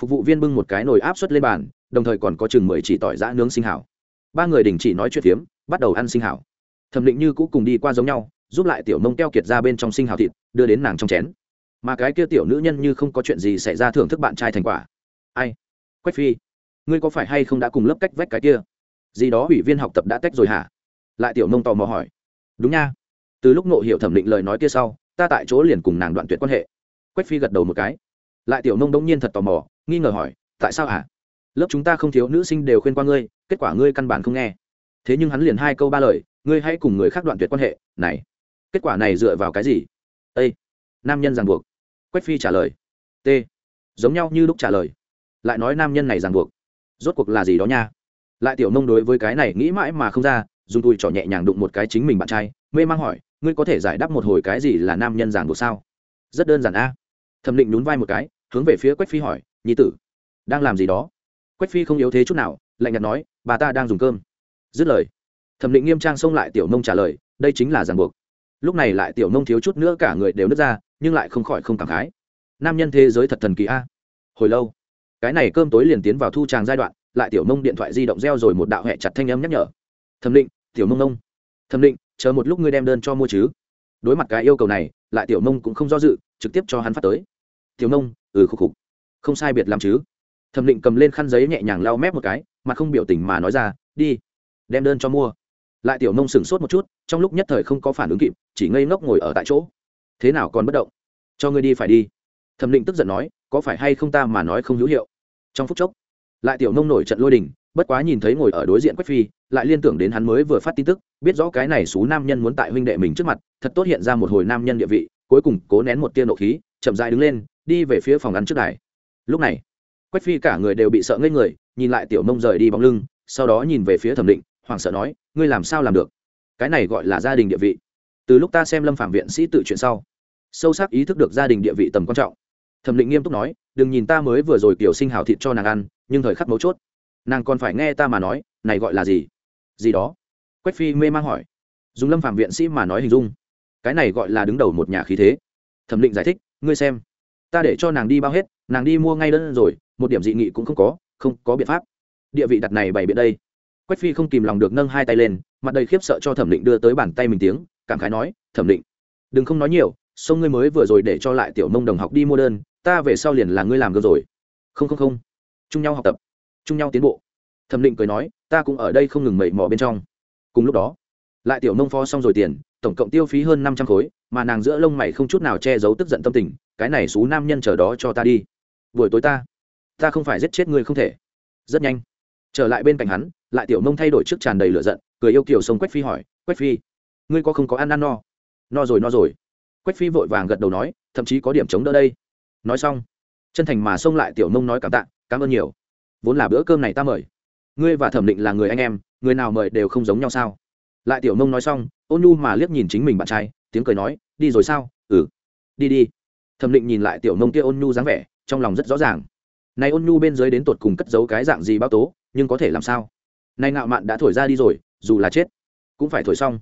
phục vụ viên bưng một cái nồi áp suất lên bàn, đồng thời còn có chừng mười chỉ tỏi giã nướng sinh hảo. Ba người đình chỉ nói chuyện phiếm, bắt đầu ăn sinh hảo. Thẩm định như cũ cùng đi qua giống nhau giúp lại tiểu nông keo kiệt ra bên trong sinh hào thịt, đưa đến nàng trong chén. Mà cái kia tiểu nữ nhân như không có chuyện gì xảy ra thưởng thức bạn trai thành quả. Ai? Quách phi, ngươi có phải hay không đã cùng lớp cách vách cái kia? Gì đó ủy viên học tập đã tách rồi hả? Lại tiểu nông tò mò hỏi. Đúng nha. Từ lúc nộ hiểu thẩm định lời nói kia sau, ta tại chỗ liền cùng nàng đoạn tuyệt quan hệ. Quách phi gật đầu một cái. Lại tiểu nông đông nhiên thật tò mò, nghi ngờ hỏi, tại sao hả? Lớp chúng ta không thiếu nữ sinh đều khuyên qua ngươi, kết quả ngươi căn bản không nghe. Thế nhưng hắn liền hai câu ba lời, ngươi hãy cùng người khác đoạn tuyệt quan hệ, này kết quả này dựa vào cái gì? A nam nhân ràng buộc. Quách phi trả lời. T. Giống nhau như lúc trả lời. Lại nói nam nhân này ràng buộc. Rốt cuộc là gì đó nha? Lại tiểu nông đối với cái này nghĩ mãi mà không ra, dùng tùi trỏ nhẹ nhàng đụng một cái chính mình bạn trai, mê mang hỏi, ngươi có thể giải đáp một hồi cái gì là nam nhân ràng buộc sao? Rất đơn giản a. Thẩm định nhún vai một cái, hướng về phía quách phi hỏi, nhi tử, đang làm gì đó? Quách phi không yếu thế chút nào, lạnh nhạt nói, bà ta đang dùng cơm. Dứt lời, thẩm định nghiêm trang xông lại tiểu nông trả lời, đây chính là ràng buộc lúc này lại tiểu nông thiếu chút nữa cả người đều nứt ra, nhưng lại không khỏi không cảm khái. Nam nhân thế giới thật thần kỳ a. Hồi lâu, cái này cơm tối liền tiến vào thu tràng giai đoạn, lại tiểu nông điện thoại di động reo rồi một đạo hẹ chặt thanh âm nhắc nhở. Thẩm định, tiểu nông nông. Thẩm định, chờ một lúc ngươi đem đơn cho mua chứ. Đối mặt cái yêu cầu này, lại tiểu nông cũng không do dự, trực tiếp cho hắn phát tới. Tiểu nông ừ khục khục. Không sai biệt làm chứ. Thẩm định cầm lên khăn giấy nhẹ nhàng lau mép một cái mà không biểu tình mà nói ra, đi, đem đơn cho mua lại tiểu nông sửng sốt một chút, trong lúc nhất thời không có phản ứng kịp, chỉ ngây ngốc ngồi ở tại chỗ. Thế nào còn bất động? Cho ngươi đi phải đi. Thẩm định tức giận nói, có phải hay không ta mà nói không hữu hiệu? Trong phút chốc, lại tiểu nông nổi trận lôi đình, bất quá nhìn thấy ngồi ở đối diện quách phi, lại liên tưởng đến hắn mới vừa phát tin tức, biết rõ cái này xú nam nhân muốn tại huynh đệ mình trước mặt, thật tốt hiện ra một hồi nam nhân địa vị, cuối cùng cố nén một tia nộ khí, chậm dài đứng lên, đi về phía phòng ăn trước đài. Lúc này, quách phi cả người đều bị sợ ngây người, nhìn lại tiểu nông rời đi bóng lưng, sau đó nhìn về phía thẩm định hoảng sợ nói, ngươi làm sao làm được? Cái này gọi là gia đình địa vị. Từ lúc ta xem lâm phạm viện sĩ tự chuyện sau, sâu sắc ý thức được gia đình địa vị tầm quan trọng. Thẩm định nghiêm túc nói, đừng nhìn ta mới vừa rồi kiểu sinh hào thịt cho nàng ăn, nhưng thời khắc mấu chốt, nàng còn phải nghe ta mà nói, này gọi là gì? Gì đó? Quách phi mê mang hỏi. Dùng lâm phạm viện sĩ mà nói hình dung, cái này gọi là đứng đầu một nhà khí thế. Thẩm định giải thích, ngươi xem, ta để cho nàng đi bao hết, nàng đi mua ngay đơn rồi, một điểm dị nghị cũng không có không có biện pháp. Địa vị đặt này bày biện đây quách phi không kìm lòng được nâng hai tay lên, mặt đầy khiếp sợ cho thẩm định đưa tới bàn tay mình tiếng, cảm khái nói, thẩm định, đừng không nói nhiều sông ngươi mới vừa rồi để cho lại tiểu nông đồng học đi mua đơn, ta về sau liền là ngươi làm gương rồi. Không không không, chung nhau học tập, chung nhau tiến bộ. Thẩm định cười nói, ta cũng ở đây không ngừng mẩy mò bên trong. Cùng lúc đó, lại tiểu nông phó xong rồi tiền, tổng cộng tiêu phí hơn năm trăm khối, mà nàng giữa lông mày không chút nào che giấu tức giận tâm tình, cái này xú nam nhân chờ đó cho ta đi. Buổi tối ta ta không phải giết chết ngươi không thể. Rất nhanh trở lại bên cạnh hắn, lại tiểu nông thay đổi trước tràn đầy lửa giận, cười yêu kiểu sông quách phi hỏi, quách phi, ngươi có không có ăn ăn no? No rồi no rồi. Quách phi vội vàng gật đầu nói, thậm chí có điểm chống đỡ đây. Nói xong, chân thành mà xông lại tiểu nông nói cảm tạ, cảm ơn nhiều. Vốn là bữa cơm này ta mời. Ngươi và thẩm định là người anh em, người nào mời đều không giống nhau sao? Lại tiểu nông nói xong, ôn nhu mà liếc nhìn chính mình bạn trai, tiếng cười nói, đi rồi sao? Ừ đi đi. Thẩm định nhìn lại tiểu nông kia ôn nhu dáng vẻ, trong lòng rất rõ ràng. Này ôn nhu bên dưới đến tột cùng cất giấu cái dạng gì bao tố nhưng có thể làm sao? Nay ngạo mạn đã thổi ra đi rồi, dù là chết, cũng phải thổi xong.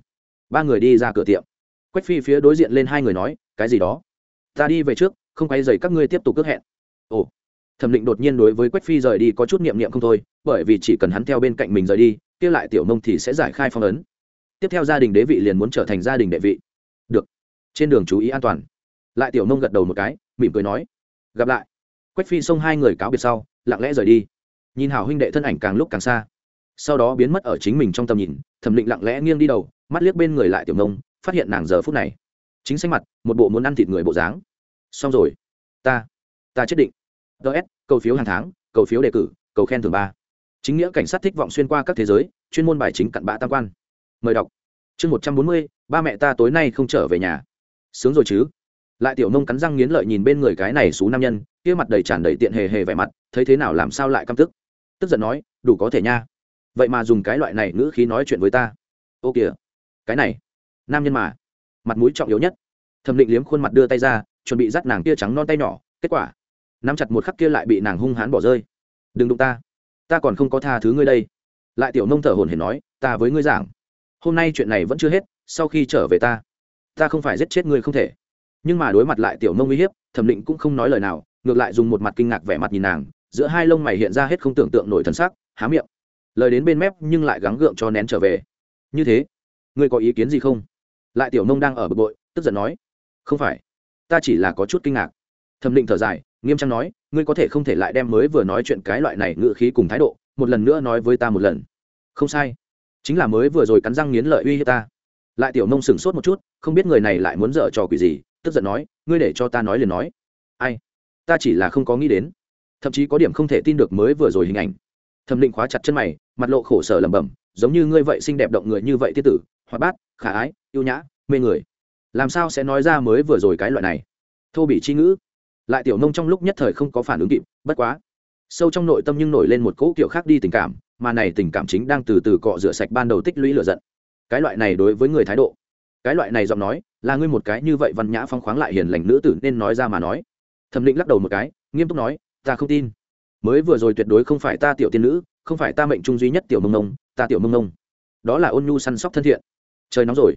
Ba người đi ra cửa tiệm. Quách phi phía đối diện lên hai người nói, cái gì đó? Ta đi về trước, không quay dày các ngươi tiếp tục ước hẹn. Ồ. Thẩm định đột nhiên đối với quách phi rời đi có chút niệm niệm không thôi, bởi vì chỉ cần hắn theo bên cạnh mình rời đi, kia lại tiểu mông thì sẽ giải khai phong ấn. Tiếp theo gia đình đế vị liền muốn trở thành gia đình đệ vị. Được. Trên đường chú ý an toàn. Lại tiểu mông gật đầu một cái, mỉm cười nói, gặp lại. Quách phi xông hai người cáo biệt sau, lặng lẽ rời đi nhìn hảo huynh đệ thân ảnh càng lúc càng xa. Sau đó biến mất ở chính mình trong tầm nhìn thẩm định lặng lẽ nghiêng đi đầu mắt liếc bên người lại tiểu nông, phát hiện nàng giờ phút này. Chính xanh mặt một bộ muốn ăn thịt người bộ dáng. Xong rồi. Ta ta chết định. Ts cầu phiếu hàng tháng cầu phiếu đề cử cầu khen thưởng ba. Chính nghĩa cảnh sát thích vọng xuyên qua các thế giới chuyên môn bài chính cặn bã tam quan. Mời đọc. Chương một trăm bốn mươi ba mẹ ta tối nay không trở về nhà. Sướng rồi chứ? Lại tiểu nông cắn răng nghiến lợi nhìn bên người cái này xú nam nhân kia mặt đầy tràn đầy tiện hề hề vẻ mặt thấy thế nào làm sao lại căm tức? Tức giận nói, đủ có thể nha. Vậy mà dùng cái loại này ngữ khí nói chuyện với ta. Ô kìa, cái này, nam nhân mà, mặt mũi trọng yếu nhất. Thẩm định liếm khuôn mặt đưa tay ra, chuẩn bị dắt nàng kia trắng non tay nhỏ, kết quả, nắm chặt một khắc kia lại bị nàng hung hãn bỏ rơi. Đừng đụng ta ta còn không có tha thứ ngươi đây. Lại tiểu nông thở hồn hển nói, ta với ngươi giảng, hôm nay chuyện này vẫn chưa hết, sau khi trở về ta ta không phải giết chết ngươi không thể. Nhưng mà đối mặt lại tiểu nông uy hiếp, thẩm định cũng không nói lời nào, ngược lại dùng một mặt kinh ngạc vẻ mặt nhìn nàng giữa hai lông mày hiện ra hết không tưởng tượng nổi thần sắc, há miệng. Lời đến bên mép nhưng lại gắng gượng cho nén trở về. Như thế, ngươi có ý kiến gì không? Lại tiểu nông đang ở bực bội, tức giận nói. Không phải, ta chỉ là có chút kinh ngạc. Thẩm định thở dài, nghiêm trang nói, ngươi có thể không thể lại đem mới vừa nói chuyện cái loại này ngự khí cùng thái độ, một lần nữa nói với ta một lần. Không sai, chính là mới vừa rồi cắn răng nghiến lợi uy hiếp ta. Lại tiểu nông sửng sốt một chút, không biết người này lại muốn dở trò quỷ gì, tức giận nói, ngươi để cho ta nói liền nói. Ai? Ta chỉ là không có nghĩ đến thậm chí có điểm không thể tin được mới vừa rồi hình ảnh. Thẩm định khóa chặt chân mày, mặt lộ khổ sở lẩm bẩm, giống như ngươi vậy xinh đẹp động người như vậy tiết tử, hoạt bát, khả ái, yêu nhã, mê người. Làm sao sẽ nói ra mới vừa rồi cái loại này? Thô bị chi ngữ. Lại tiểu nông trong lúc nhất thời không có phản ứng kịp, bất quá. Sâu trong nội tâm nhưng nổi lên một cỗ kiểu khác đi tình cảm, mà này tình cảm chính đang từ từ cọ rửa sạch ban đầu tích lũy lửa giận. Cái loại này đối với người thái độ. Cái loại này giọng nói, là ngươi một cái như vậy văn nhã phong khoáng lại hiền lành nữ tử nên nói ra mà nói. Thẩm định lắc đầu một cái, nghiêm túc nói ta không tin. Mới vừa rồi tuyệt đối không phải ta tiểu tiên nữ, không phải ta mệnh trung duy nhất tiểu mông nông ta tiểu mông nông đó là ôn nhu săn sóc thân thiện. Trời nóng rồi.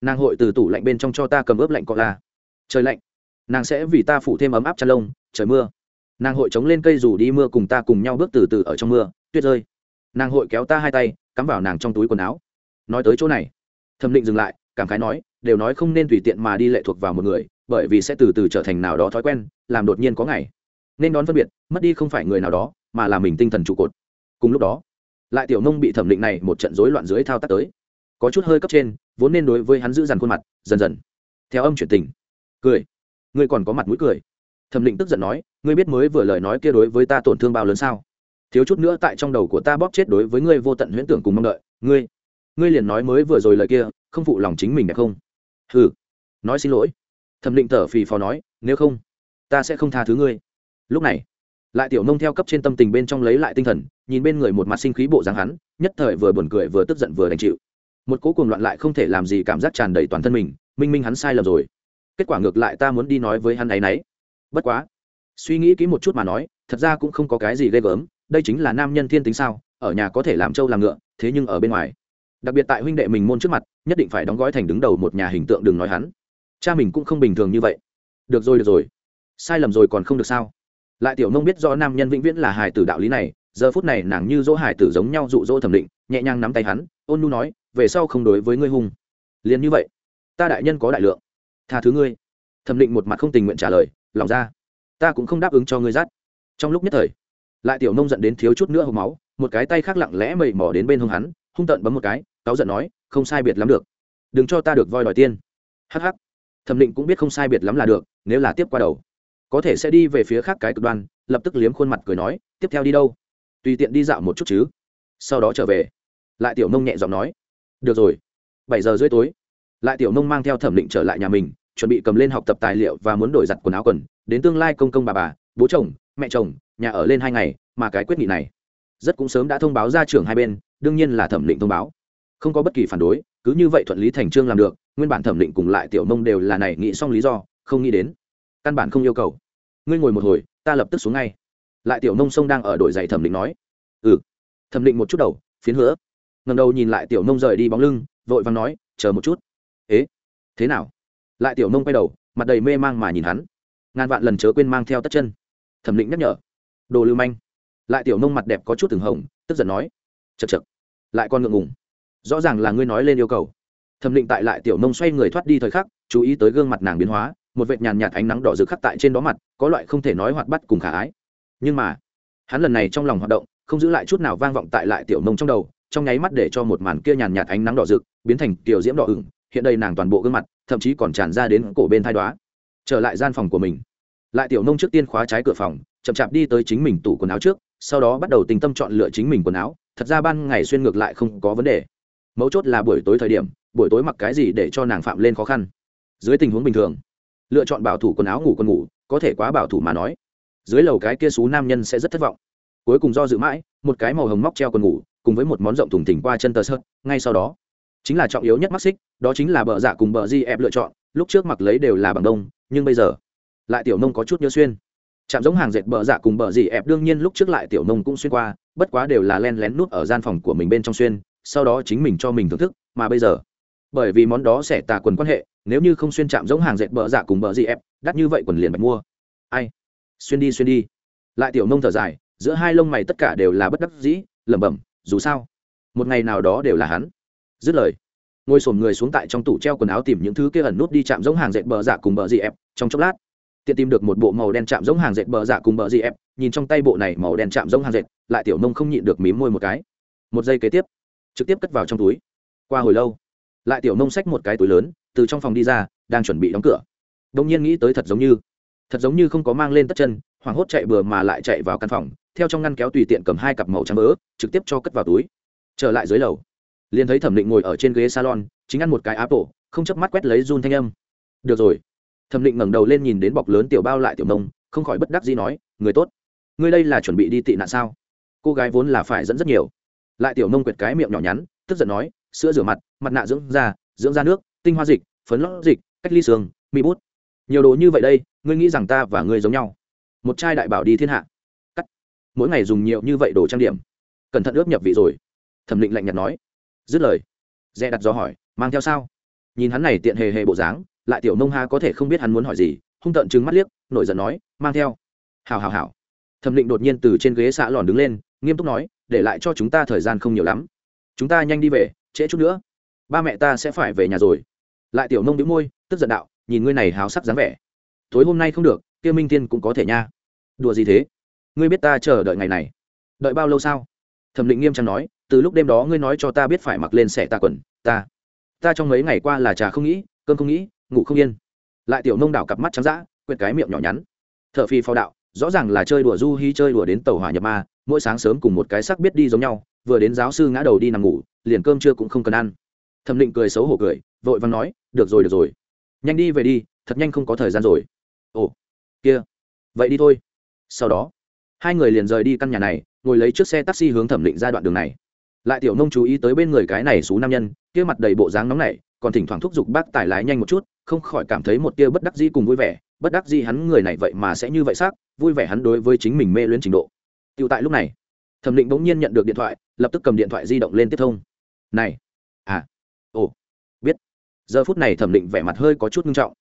Nàng hội từ tủ lạnh bên trong cho ta cầm ướp lạnh cọ la. Trời lạnh. Nàng sẽ vì ta phủ thêm ấm áp chăn lông, trời mưa. Nàng hội chống lên cây rủ đi mưa cùng ta cùng nhau bước từ từ ở trong mưa, tuyết rơi. Nàng hội kéo ta hai tay, cắm vào nàng trong túi quần áo. Nói tới chỗ này, thẩm định dừng lại, cảm khái nói, đều nói không nên tùy tiện mà đi lệ thuộc vào một người, bởi vì sẽ từ từ trở thành nào đó thói quen, làm đột nhiên có ngày nên đón phân biệt, mất đi không phải người nào đó, mà là mình tinh thần trụ cột. Cùng lúc đó, lại tiểu nông bị thẩm định này một trận rối loạn dưới thao tác tới. Có chút hơi cấp trên, vốn nên đối với hắn giữ dằn khuôn mặt, dần dần, theo âm chuyển tình, cười. Ngươi còn có mặt mũi cười. Thẩm định tức giận nói, ngươi biết mới vừa lời nói kia đối với ta tổn thương bao lớn sao? Thiếu chút nữa tại trong đầu của ta bóp chết đối với ngươi vô tận huyễn tưởng cùng mong đợi. Ngươi ngươi liền nói mới vừa rồi lời kia, không phụ lòng chính mình đẹp không? Ừ nói xin lỗi. Thẩm định thở phì phò nói, nếu không, ta sẽ không tha thứ ngươi lúc này, lại tiểu nông theo cấp trên tâm tình bên trong lấy lại tinh thần, nhìn bên người một mặt sinh khí bộ dáng hắn, nhất thời vừa buồn cười vừa tức giận vừa đành chịu. Một cố cuồng loạn lại không thể làm gì cảm giác tràn đầy toàn thân mình, minh minh hắn sai lầm rồi. Kết quả ngược lại ta muốn đi nói với hắn ấy nấy. Bất quá, suy nghĩ kỹ một chút mà nói, thật ra cũng không có cái gì ghê gớm, đây chính là nam nhân thiên tính sao, ở nhà có thể làm trâu làm ngựa, thế nhưng ở bên ngoài. Đặc biệt tại huynh đệ mình môn trước mặt, nhất định phải đóng gói thành đứng đầu một nhà hình tượng đừng nói hắn. Cha mình cũng không bình thường như vậy. Được rồi được rồi. Sai lầm rồi còn không được sao? Lại tiểu nông biết rõ nam nhân vĩnh viễn là hài tử đạo lý này, giờ phút này nàng như dỗ hài tử giống nhau dụ dỗ thẩm định, nhẹ nhàng nắm tay hắn, ôn nu nói, về sau không đối với ngươi hung. Liền như vậy, ta đại nhân có đại lượng. Tha thứ ngươi. Thẩm định một mặt không tình nguyện trả lời, lòng ra, ta cũng không đáp ứng cho ngươi dắt. Trong lúc nhất thời, lại tiểu nông giận đến thiếu chút nữa hộp máu, một cái tay khác lặng lẽ mầy mỏ đến bên hông hắn, hung tận bấm một cái, cáu giận nói, không sai biệt lắm được. Đừng cho ta được voi đòi tiên. Hh thẩm định cũng biết không sai biệt lắm là được, nếu là tiếp qua đầu có thể sẽ đi về phía khác cái cực đoan, lập tức liếm khuôn mặt cười nói, tiếp theo đi đâu? Tùy tiện đi dạo một chút chứ. Sau đó trở về. Lại tiểu nông nhẹ giọng nói, được rồi, bảy giờ rưỡi tối. Lại tiểu nông mang theo thẩm định trở lại nhà mình, chuẩn bị cầm lên học tập tài liệu và muốn đổi giặt quần áo quần, đến tương lai công công bà bà, bố chồng, mẹ chồng, nhà ở lên hai ngày, mà cái quyết nghị này rất cũng sớm đã thông báo ra trưởng hai bên, đương nhiên là thẩm định thông báo. Không có bất kỳ phản đối, cứ như vậy thuận lý thành trương làm được, nguyên bản thẩm định cùng lại tiểu Nông đều là này nghĩ xong lý do, không nghĩ đến căn bản không yêu cầu. Ngươi ngồi một hồi, ta lập tức xuống ngay. Lại tiểu nông sông đang ở đội giày thẩm định nói. Ừ. Thẩm định một chút đầu, phiến hứa. Ngầm đầu nhìn lại tiểu nông rời đi bóng lưng, vội vàng nói, chờ một chút. Ế? Thế nào? Lại tiểu nông quay đầu, mặt đầy mê mang mà nhìn hắn. Ngàn vạn lần chớ quên mang theo tất chân. Thẩm định nhắc nhở. Đồ lưu manh. Lại tiểu nông mặt đẹp có chút từng hồng, tức giận nói. Chật chật lại con ngượng ngùng. Rõ ràng là ngươi nói lên yêu cầu. Thẩm định tại lại tiểu nông xoay người thoát đi thời khắc, chú ý tới gương mặt nàng biến hóa một vệt nhàn nhạt ánh nắng đỏ rực khắc tại trên đó mặt, có loại không thể nói hoạt bắt cùng khả ái. Nhưng mà, hắn lần này trong lòng hoạt động, không giữ lại chút nào vang vọng tại lại tiểu mông trong đầu, trong nháy mắt để cho một màn kia nhàn nhạt ánh nắng đỏ rực biến thành tiểu diễm đỏ ửng, hiện đây nàng toàn bộ gương mặt, thậm chí còn tràn ra đến cổ bên thai đoá trở lại gian phòng của mình, lại tiểu nông trước tiên khóa trái cửa phòng, chậm chạp đi tới chính mình tủ quần áo trước, sau đó bắt đầu tình tâm chọn lựa chính mình quần áo, thật ra ban ngày xuyên ngược lại không có vấn đề. Mấu chốt là buổi tối thời điểm, buổi tối mặc cái gì để cho nàng phạm lên khó khăn? Dưới tình huống bình thường lựa chọn bảo thủ quần áo ngủ còn ngủ, có thể quá bảo thủ mà nói. Dưới lầu cái kia xú nam nhân sẽ rất thất vọng. Cuối cùng do dự mãi, một cái màu hồng móc treo quần ngủ, cùng với một món rộng thùng thỉnh qua chân tờ sợt, ngay sau đó. Chính là trọng yếu nhất mắc xích, đó chính là bờ giả cùng bờ di ép lựa chọn, lúc trước mặc lấy đều là bằng đông, nhưng bây giờ, lại tiểu nông có chút nhớ xuyên. Chạm giống hàng dệt bờ giả cùng bờ di ép đương nhiên lúc trước lại tiểu nông cũng xuyên qua, bất quá đều là len lén nút ở gian phòng của mình bên trong xuyên, sau đó chính mình cho mình thưởng thức, mà bây giờ bởi vì món đó sẽ tà quần quan hệ, nếu như không xuyên chạm giống hàng dệt bờ dạ cùng bờ gì ép, đắt như vậy quần liền bạch mua. Ai? Xuyên đi xuyên đi. Lại tiểu nông thở dài, giữa hai lông mày tất cả đều là bất đắc dĩ, lẩm bẩm, dù sao, một ngày nào đó đều là hắn. Dứt lời, ngồi sổm người xuống tại trong tủ treo quần áo tìm những thứ kia ẩn nút đi chạm giống hàng dệt bờ dạ cùng bờ dị ép, trong chốc lát, tiện tìm được một bộ màu đen chạm giống hàng dệt bờ dạ cùng bờ dị ép, nhìn trong tay bộ này màu đen chạm giống hàng dệt, lại tiểu nông không nhịn được mím môi một cái. Một giây kế tiếp, trực tiếp cất vào trong túi. Qua hồi lâu lại tiểu nông xách một cái túi lớn, từ trong phòng đi ra, đang chuẩn bị đóng cửa. Đông nhiên nghĩ tới thật giống như, thật giống như không có mang lên tất chân, hoảng hốt chạy bừa mà lại chạy vào căn phòng, theo trong ngăn kéo tùy tiện cầm hai cặp màu trắng mỡ trực tiếp cho cất vào túi. Trở lại dưới lầu, liền thấy thẩm định ngồi ở trên ghế salon, chính ăn một cái áp tổ không chớp mắt quét lấy run thanh âm. Được rồi. Thẩm định ngẩng đầu lên nhìn đến bọc lớn tiểu bao lại tiểu nông không khỏi bất đắc gì nói, người tốt. Ngươi đây là chuẩn bị đi tị nạn sao? Cô gái vốn là phải dẫn rất nhiều. Lại tiểu nông quệt cái miệng nhỏ nhắn, tức giận nói sữa rửa mặt mặt nạ dưỡng da dưỡng da nước, tinh hoa dịch, phấn lót dịch, cách ly xương, mi bút. Nhiều đồ như vậy đây, ngươi nghĩ rằng ta và ngươi giống nhau? Một chai đại bảo đi thiên hạ. Cắt. Mỗi ngày dùng nhiều như vậy đồ trang điểm. Cẩn thận ướp nhập vị rồi. Thẩm định lạnh nhạt nói. Dứt lời, dè đặt do hỏi, mang theo sao? Nhìn hắn này tiện hề hề bộ dáng, lại tiểu nông ha có thể không biết hắn muốn hỏi gì, hung tợn trừng mắt liếc, nổi giận nói, mang theo. Hào hào hào thẩm định đột nhiên từ trên ghế xã lòn đứng lên, nghiêm túc nói, để lại cho chúng ta thời gian không nhiều lắm. Chúng ta nhanh đi về trễ chút nữa. Ba mẹ ta sẽ phải về nhà rồi. Lại tiểu nông đĩu môi, tức giận đạo, nhìn ngươi này háo sắc dáng vẻ. Tối hôm nay không được, kia minh tiên cũng có thể nha. Đùa gì thế? Ngươi biết ta chờ đợi ngày này. Đợi bao lâu sao? Thẩm định nghiêm trang nói, từ lúc đêm đó ngươi nói cho ta biết phải mặc lên xẻ ta quần, ta. Ta trong mấy ngày qua là trà không nghĩ, cơm không nghĩ, ngủ không yên. Lại tiểu nông đảo cặp mắt trắng dã, quyệt cái miệng nhỏ nhắn. T h ở phi phao đạo, rõ ràng là chơi đùa du hi chơi đùa đến tàu hỏa nhập ma, mỗi sáng sớm cùng một cái sắc biết đi giống nhau, vừa đến giáo sư ngã đầu đi nằm ngủ liền cơm trưa cũng không cần ăn. Thẩm định cười xấu hổ cười, vội vàng nói, được rồi được rồi. Nhanh đi về đi, thật nhanh không có thời gian rồi. Ồ, kia. Vậy đi thôi. Sau đó, hai người liền rời đi căn nhà này, ngồi lấy chiếc xe taxi hướng thẩm định ra đoạn đường này. Lại tiểu nông chú ý tới bên người cái này xú nam nhân, kia mặt đầy bộ dáng nóng nảy, còn thỉnh thoảng thúc giục bác tài lái nhanh một chút, không khỏi cảm thấy một tia bất đắc dĩ cùng vui vẻ. Bất đắc dĩ hắn người này vậy mà sẽ như vậy xác, vui vẻ hắn đối với chính mình mê luyến trình độ. Tựu tại lúc này, thẩm định bỗng nhiên nhận được điện thoại, lập tức cầm điện thoại di động lên tiếp thông này. À. Ồ. Biết. Giờ phút này thẩm định vẻ mặt hơi có chút nghiêm trọng.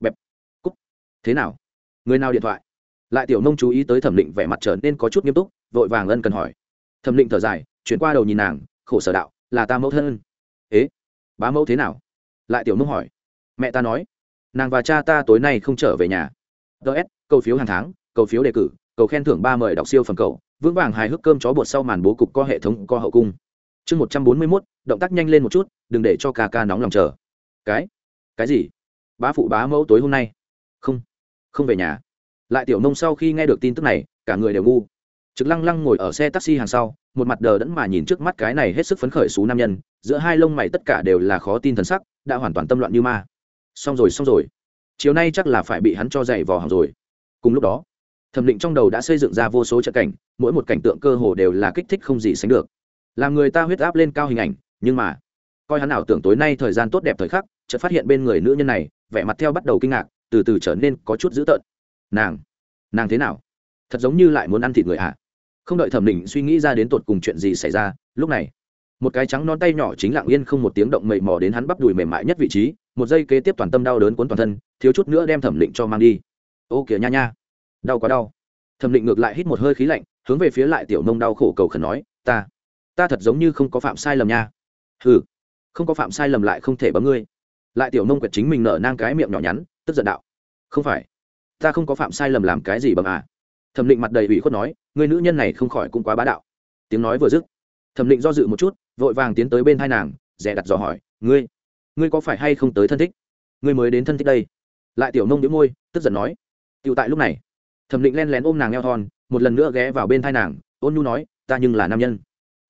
Bẹp. Cúc thế nào? Người nào điện thoại? Lại tiểu nông chú ý tới thẩm định vẻ mặt trở nên có chút nghiêm túc, vội vàng ân cần hỏi. Thẩm định thở dài, chuyển qua đầu nhìn nàng, khổ sở đạo, là ta mẫu thân ế? Bá mẫu thế nào? Lại tiểu nông hỏi. Mẹ ta nói. Nàng và cha ta tối nay không trở về nhà. Ts cầu phiếu hàng tháng, cầu phiếu đề cử, cầu khen thưởng ba mời đọc siêu phần cầu, vững vàng hài hước cơm chó bột sau màn bố cục có hệ thống co hậu cung chương một trăm bốn mươi mốt, động tác nhanh lên một chút, đừng để cho ca ca nóng lòng chờ. Cái? Cái gì? Bá phụ bá mẫu tối hôm nay. Không. Không về nhà. Lại tiểu nông sau khi nghe được tin tức này, cả người đều ngu. Trực lăng lăng ngồi ở xe taxi hàng sau, một mặt đờ đẫn mà nhìn trước mắt cái này hết sức phấn khởi xú nam nhân, giữa hai lông mày tất cả đều là khó tin thần sắc, đã hoàn toàn tâm loạn như ma. Xong rồi xong rồi. Chiều nay chắc là phải bị hắn cho dày vò hàng rồi. Cùng lúc đó, thẩm định trong đầu đã xây dựng ra vô số trận cảnh, mỗi một cảnh tượng cơ hồ đều là kích thích không gì sánh được làm người ta huyết áp lên cao hình ảnh, nhưng mà, coi hắn nào tưởng tối nay thời gian tốt đẹp thời khắc, chợt phát hiện bên người nữ nhân này, vẻ mặt theo bắt đầu kinh ngạc, từ từ trở nên có chút dữ tợn. Nàng nàng thế nào? Thật giống như lại muốn ăn thịt người ạ à? không đợi thẩm định suy nghĩ ra đến tột cùng chuyện gì xảy ra, lúc này, một cái trắng non tay nhỏ chính lặng yên không một tiếng động mầy mò đến hắn bắp đùi mềm mại nhất vị trí, một giây kế tiếp toàn tâm đau đớn cuốn toàn thân, thiếu chút nữa đem thẩm định cho mang đi. Ô kìa nha nha, đau quá đau. Thẩm định ngược lại hít một hơi khí lạnh, hướng về phía lại tiểu nông đau khổ cầu khẩn nói, ta ta thật giống như không có phạm sai lầm nha. Ừ không có phạm sai lầm lại không thể bấm ngươi. Lại tiểu nông quyệt chính mình nở nang cái miệng nhỏ nhắn, tức giận đạo. Không phải, ta không có phạm sai lầm làm cái gì bằng à? Thẩm định mặt đầy ủy khuất nói người nữ nhân này không khỏi cũng quá bá đạo. Tiếng nói vừa dứt, thẩm định do dự một chút, vội vàng tiến tới bên hai nàng rẻ đặt dò hỏi, ngươi ngươi có phải hay không tới thân thích? Ngươi mới đến thân thích đây. Lại tiểu nông đĩu môi, tức giận nói tựu tại lúc này. Thẩm định len lén ôm nàng eo thon, một lần nữa ghé vào bên thai nàng, ôn nhu nói, ta nhưng là nam nhân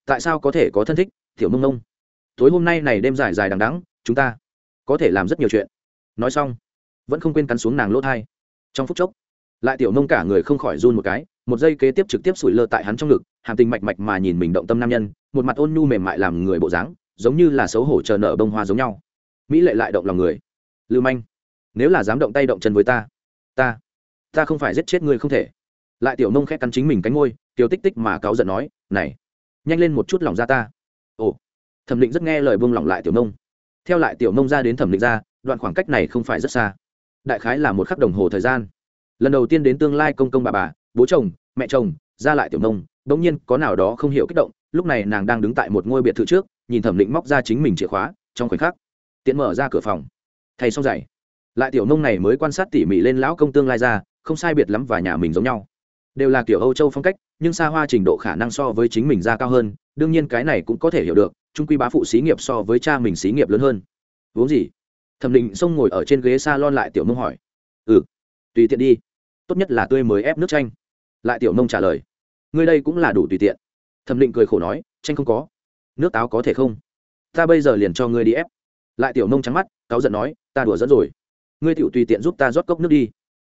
tại sao có thể có thân thích, tiểu mông nông tối hôm nay này đêm dài dài đằng đắng chúng ta có thể làm rất nhiều chuyện. Nói xong, vẫn không quên cắn xuống nàng lỗ thai. Trong phút chốc, lại tiểu nông cả người không khỏi run một cái, một giây kế tiếp trực tiếp sủi lơ tại hắn trong ngực, hàm tình mạch mạch mà nhìn mình động tâm nam nhân, một mặt ôn nhu mềm mại làm người bộ dáng, giống như là xấu hổ chờ nợ bông hoa giống nhau. Mỹ lệ lại động lòng người. Lưu manh, nếu là dám động tay động chân với ta ta ta không phải giết chết ngươi không thể. Lại tiểu nông khét cắn chính mình cánh ngôi tiểu tích tích mà cáu giận nói, này nhanh lên một chút lòng ra ta. Ồ, thẩm định rất nghe lời buông lỏng lại tiểu nông. Theo lại tiểu nông ra đến thẩm định ra, đoạn khoảng cách này không phải rất xa. Đại khái là một khắc đồng hồ thời gian. Lần đầu tiên đến tương lai công công bà bà, bố chồng, mẹ chồng, ra lại tiểu nông đ ỗ n g nhiên có nào đó không hiểu kích động, lúc này nàng đang đứng tại một ngôi biệt thự trước, nhìn thẩm định móc ra chính mình chìa khóa, trong khoảnh khắc, tiện mở ra cửa phòng. Thay xong giày. Lại tiểu nông này mới quan sát tỉ mỉ lên lão công tương lai ra, không sai biệt lắm và nhà mình giống nhau. Đều là kiểu âu châu phong cách nhưng xa hoa trình độ khả năng so với chính mình ra cao hơn, đương nhiên cái này cũng có thể hiểu được, trung quy bá phụ xí nghiệp so với cha mình xí nghiệp lớn hơn. Uống gì? Thẩm định xông ngồi ở trên ghế s a lon lại tiểu nông hỏi. Ừ tùy tiện đi. Tốt nhất là tươi mới ép nước chanh. Lại tiểu nông trả lời. Ngươi đây cũng là đủ tùy tiện. Thẩm định cười khổ nói, chanh không có. Nước táo có thể không? Ta bây giờ liền cho ngươi đi ép. Lại tiểu nông trắng mắt, cáu giận nói, ta đùa dẫn rồi. Ngươi tiểu tùy tiện giúp ta rót cốc nước đi.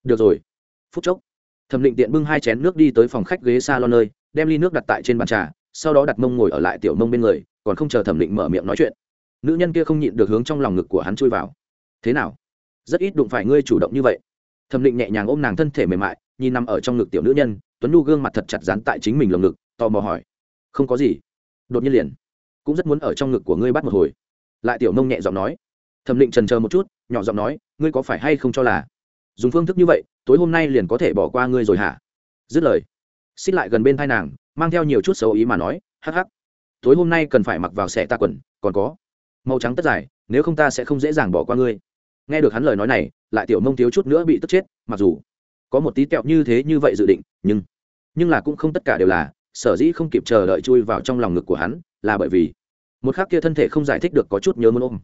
Được rồi. Phút chốc thẩm định tiện bưng hai chén nước đi tới phòng khách ghế xa lo nơi, đem ly nước đặt tại trên bàn trà, sau đó đặt mông ngồi ở lại tiểu mông bên người, còn không chờ thẩm định mở miệng nói chuyện. Nữ nhân kia không nhịn được hướng trong lòng ngực của hắn chui vào. Thế nào? Rất ít đụng phải ngươi chủ động như vậy. Thẩm định nhẹ nhàng ôm nàng thân thể mềm mại, nhìn nằm ở trong ngực tiểu nữ nhân, tuấn nhu gương mặt thật chặt dán tại chính mình lồng ngực, tò mò hỏi. Không có gì. Đột nhiên liền, cũng rất muốn ở trong ngực của ngươi bắt một hồi. Lại tiểu mông nhẹ giọng nói. Thẩm định trần chờ một chút, nhỏ giọng nói, ngươi có phải hay không cho là dùng phương thức như vậy, tối hôm nay liền có thể bỏ qua ngươi rồi hả? Dứt lời, xích lại gần bên thai nàng, mang theo nhiều chút xấu ý mà nói, hắc hắc, tối hôm nay cần phải mặc vào xẻ ta quần, còn có, màu trắng tất dài, nếu không ta sẽ không dễ dàng bỏ qua ngươi. Nghe được hắn lời nói này, lại tiểu mông thiếu chút nữa bị tức chết, mặc dù có một tí kẹo như thế như vậy dự định, nhưng nhưng là cũng không tất cả đều là, sở dĩ không kịp chờ đợi chui vào trong lòng ngực của hắn, là bởi vì một khác kia thân thể không giải thích được có chút nhớ muốn ôm.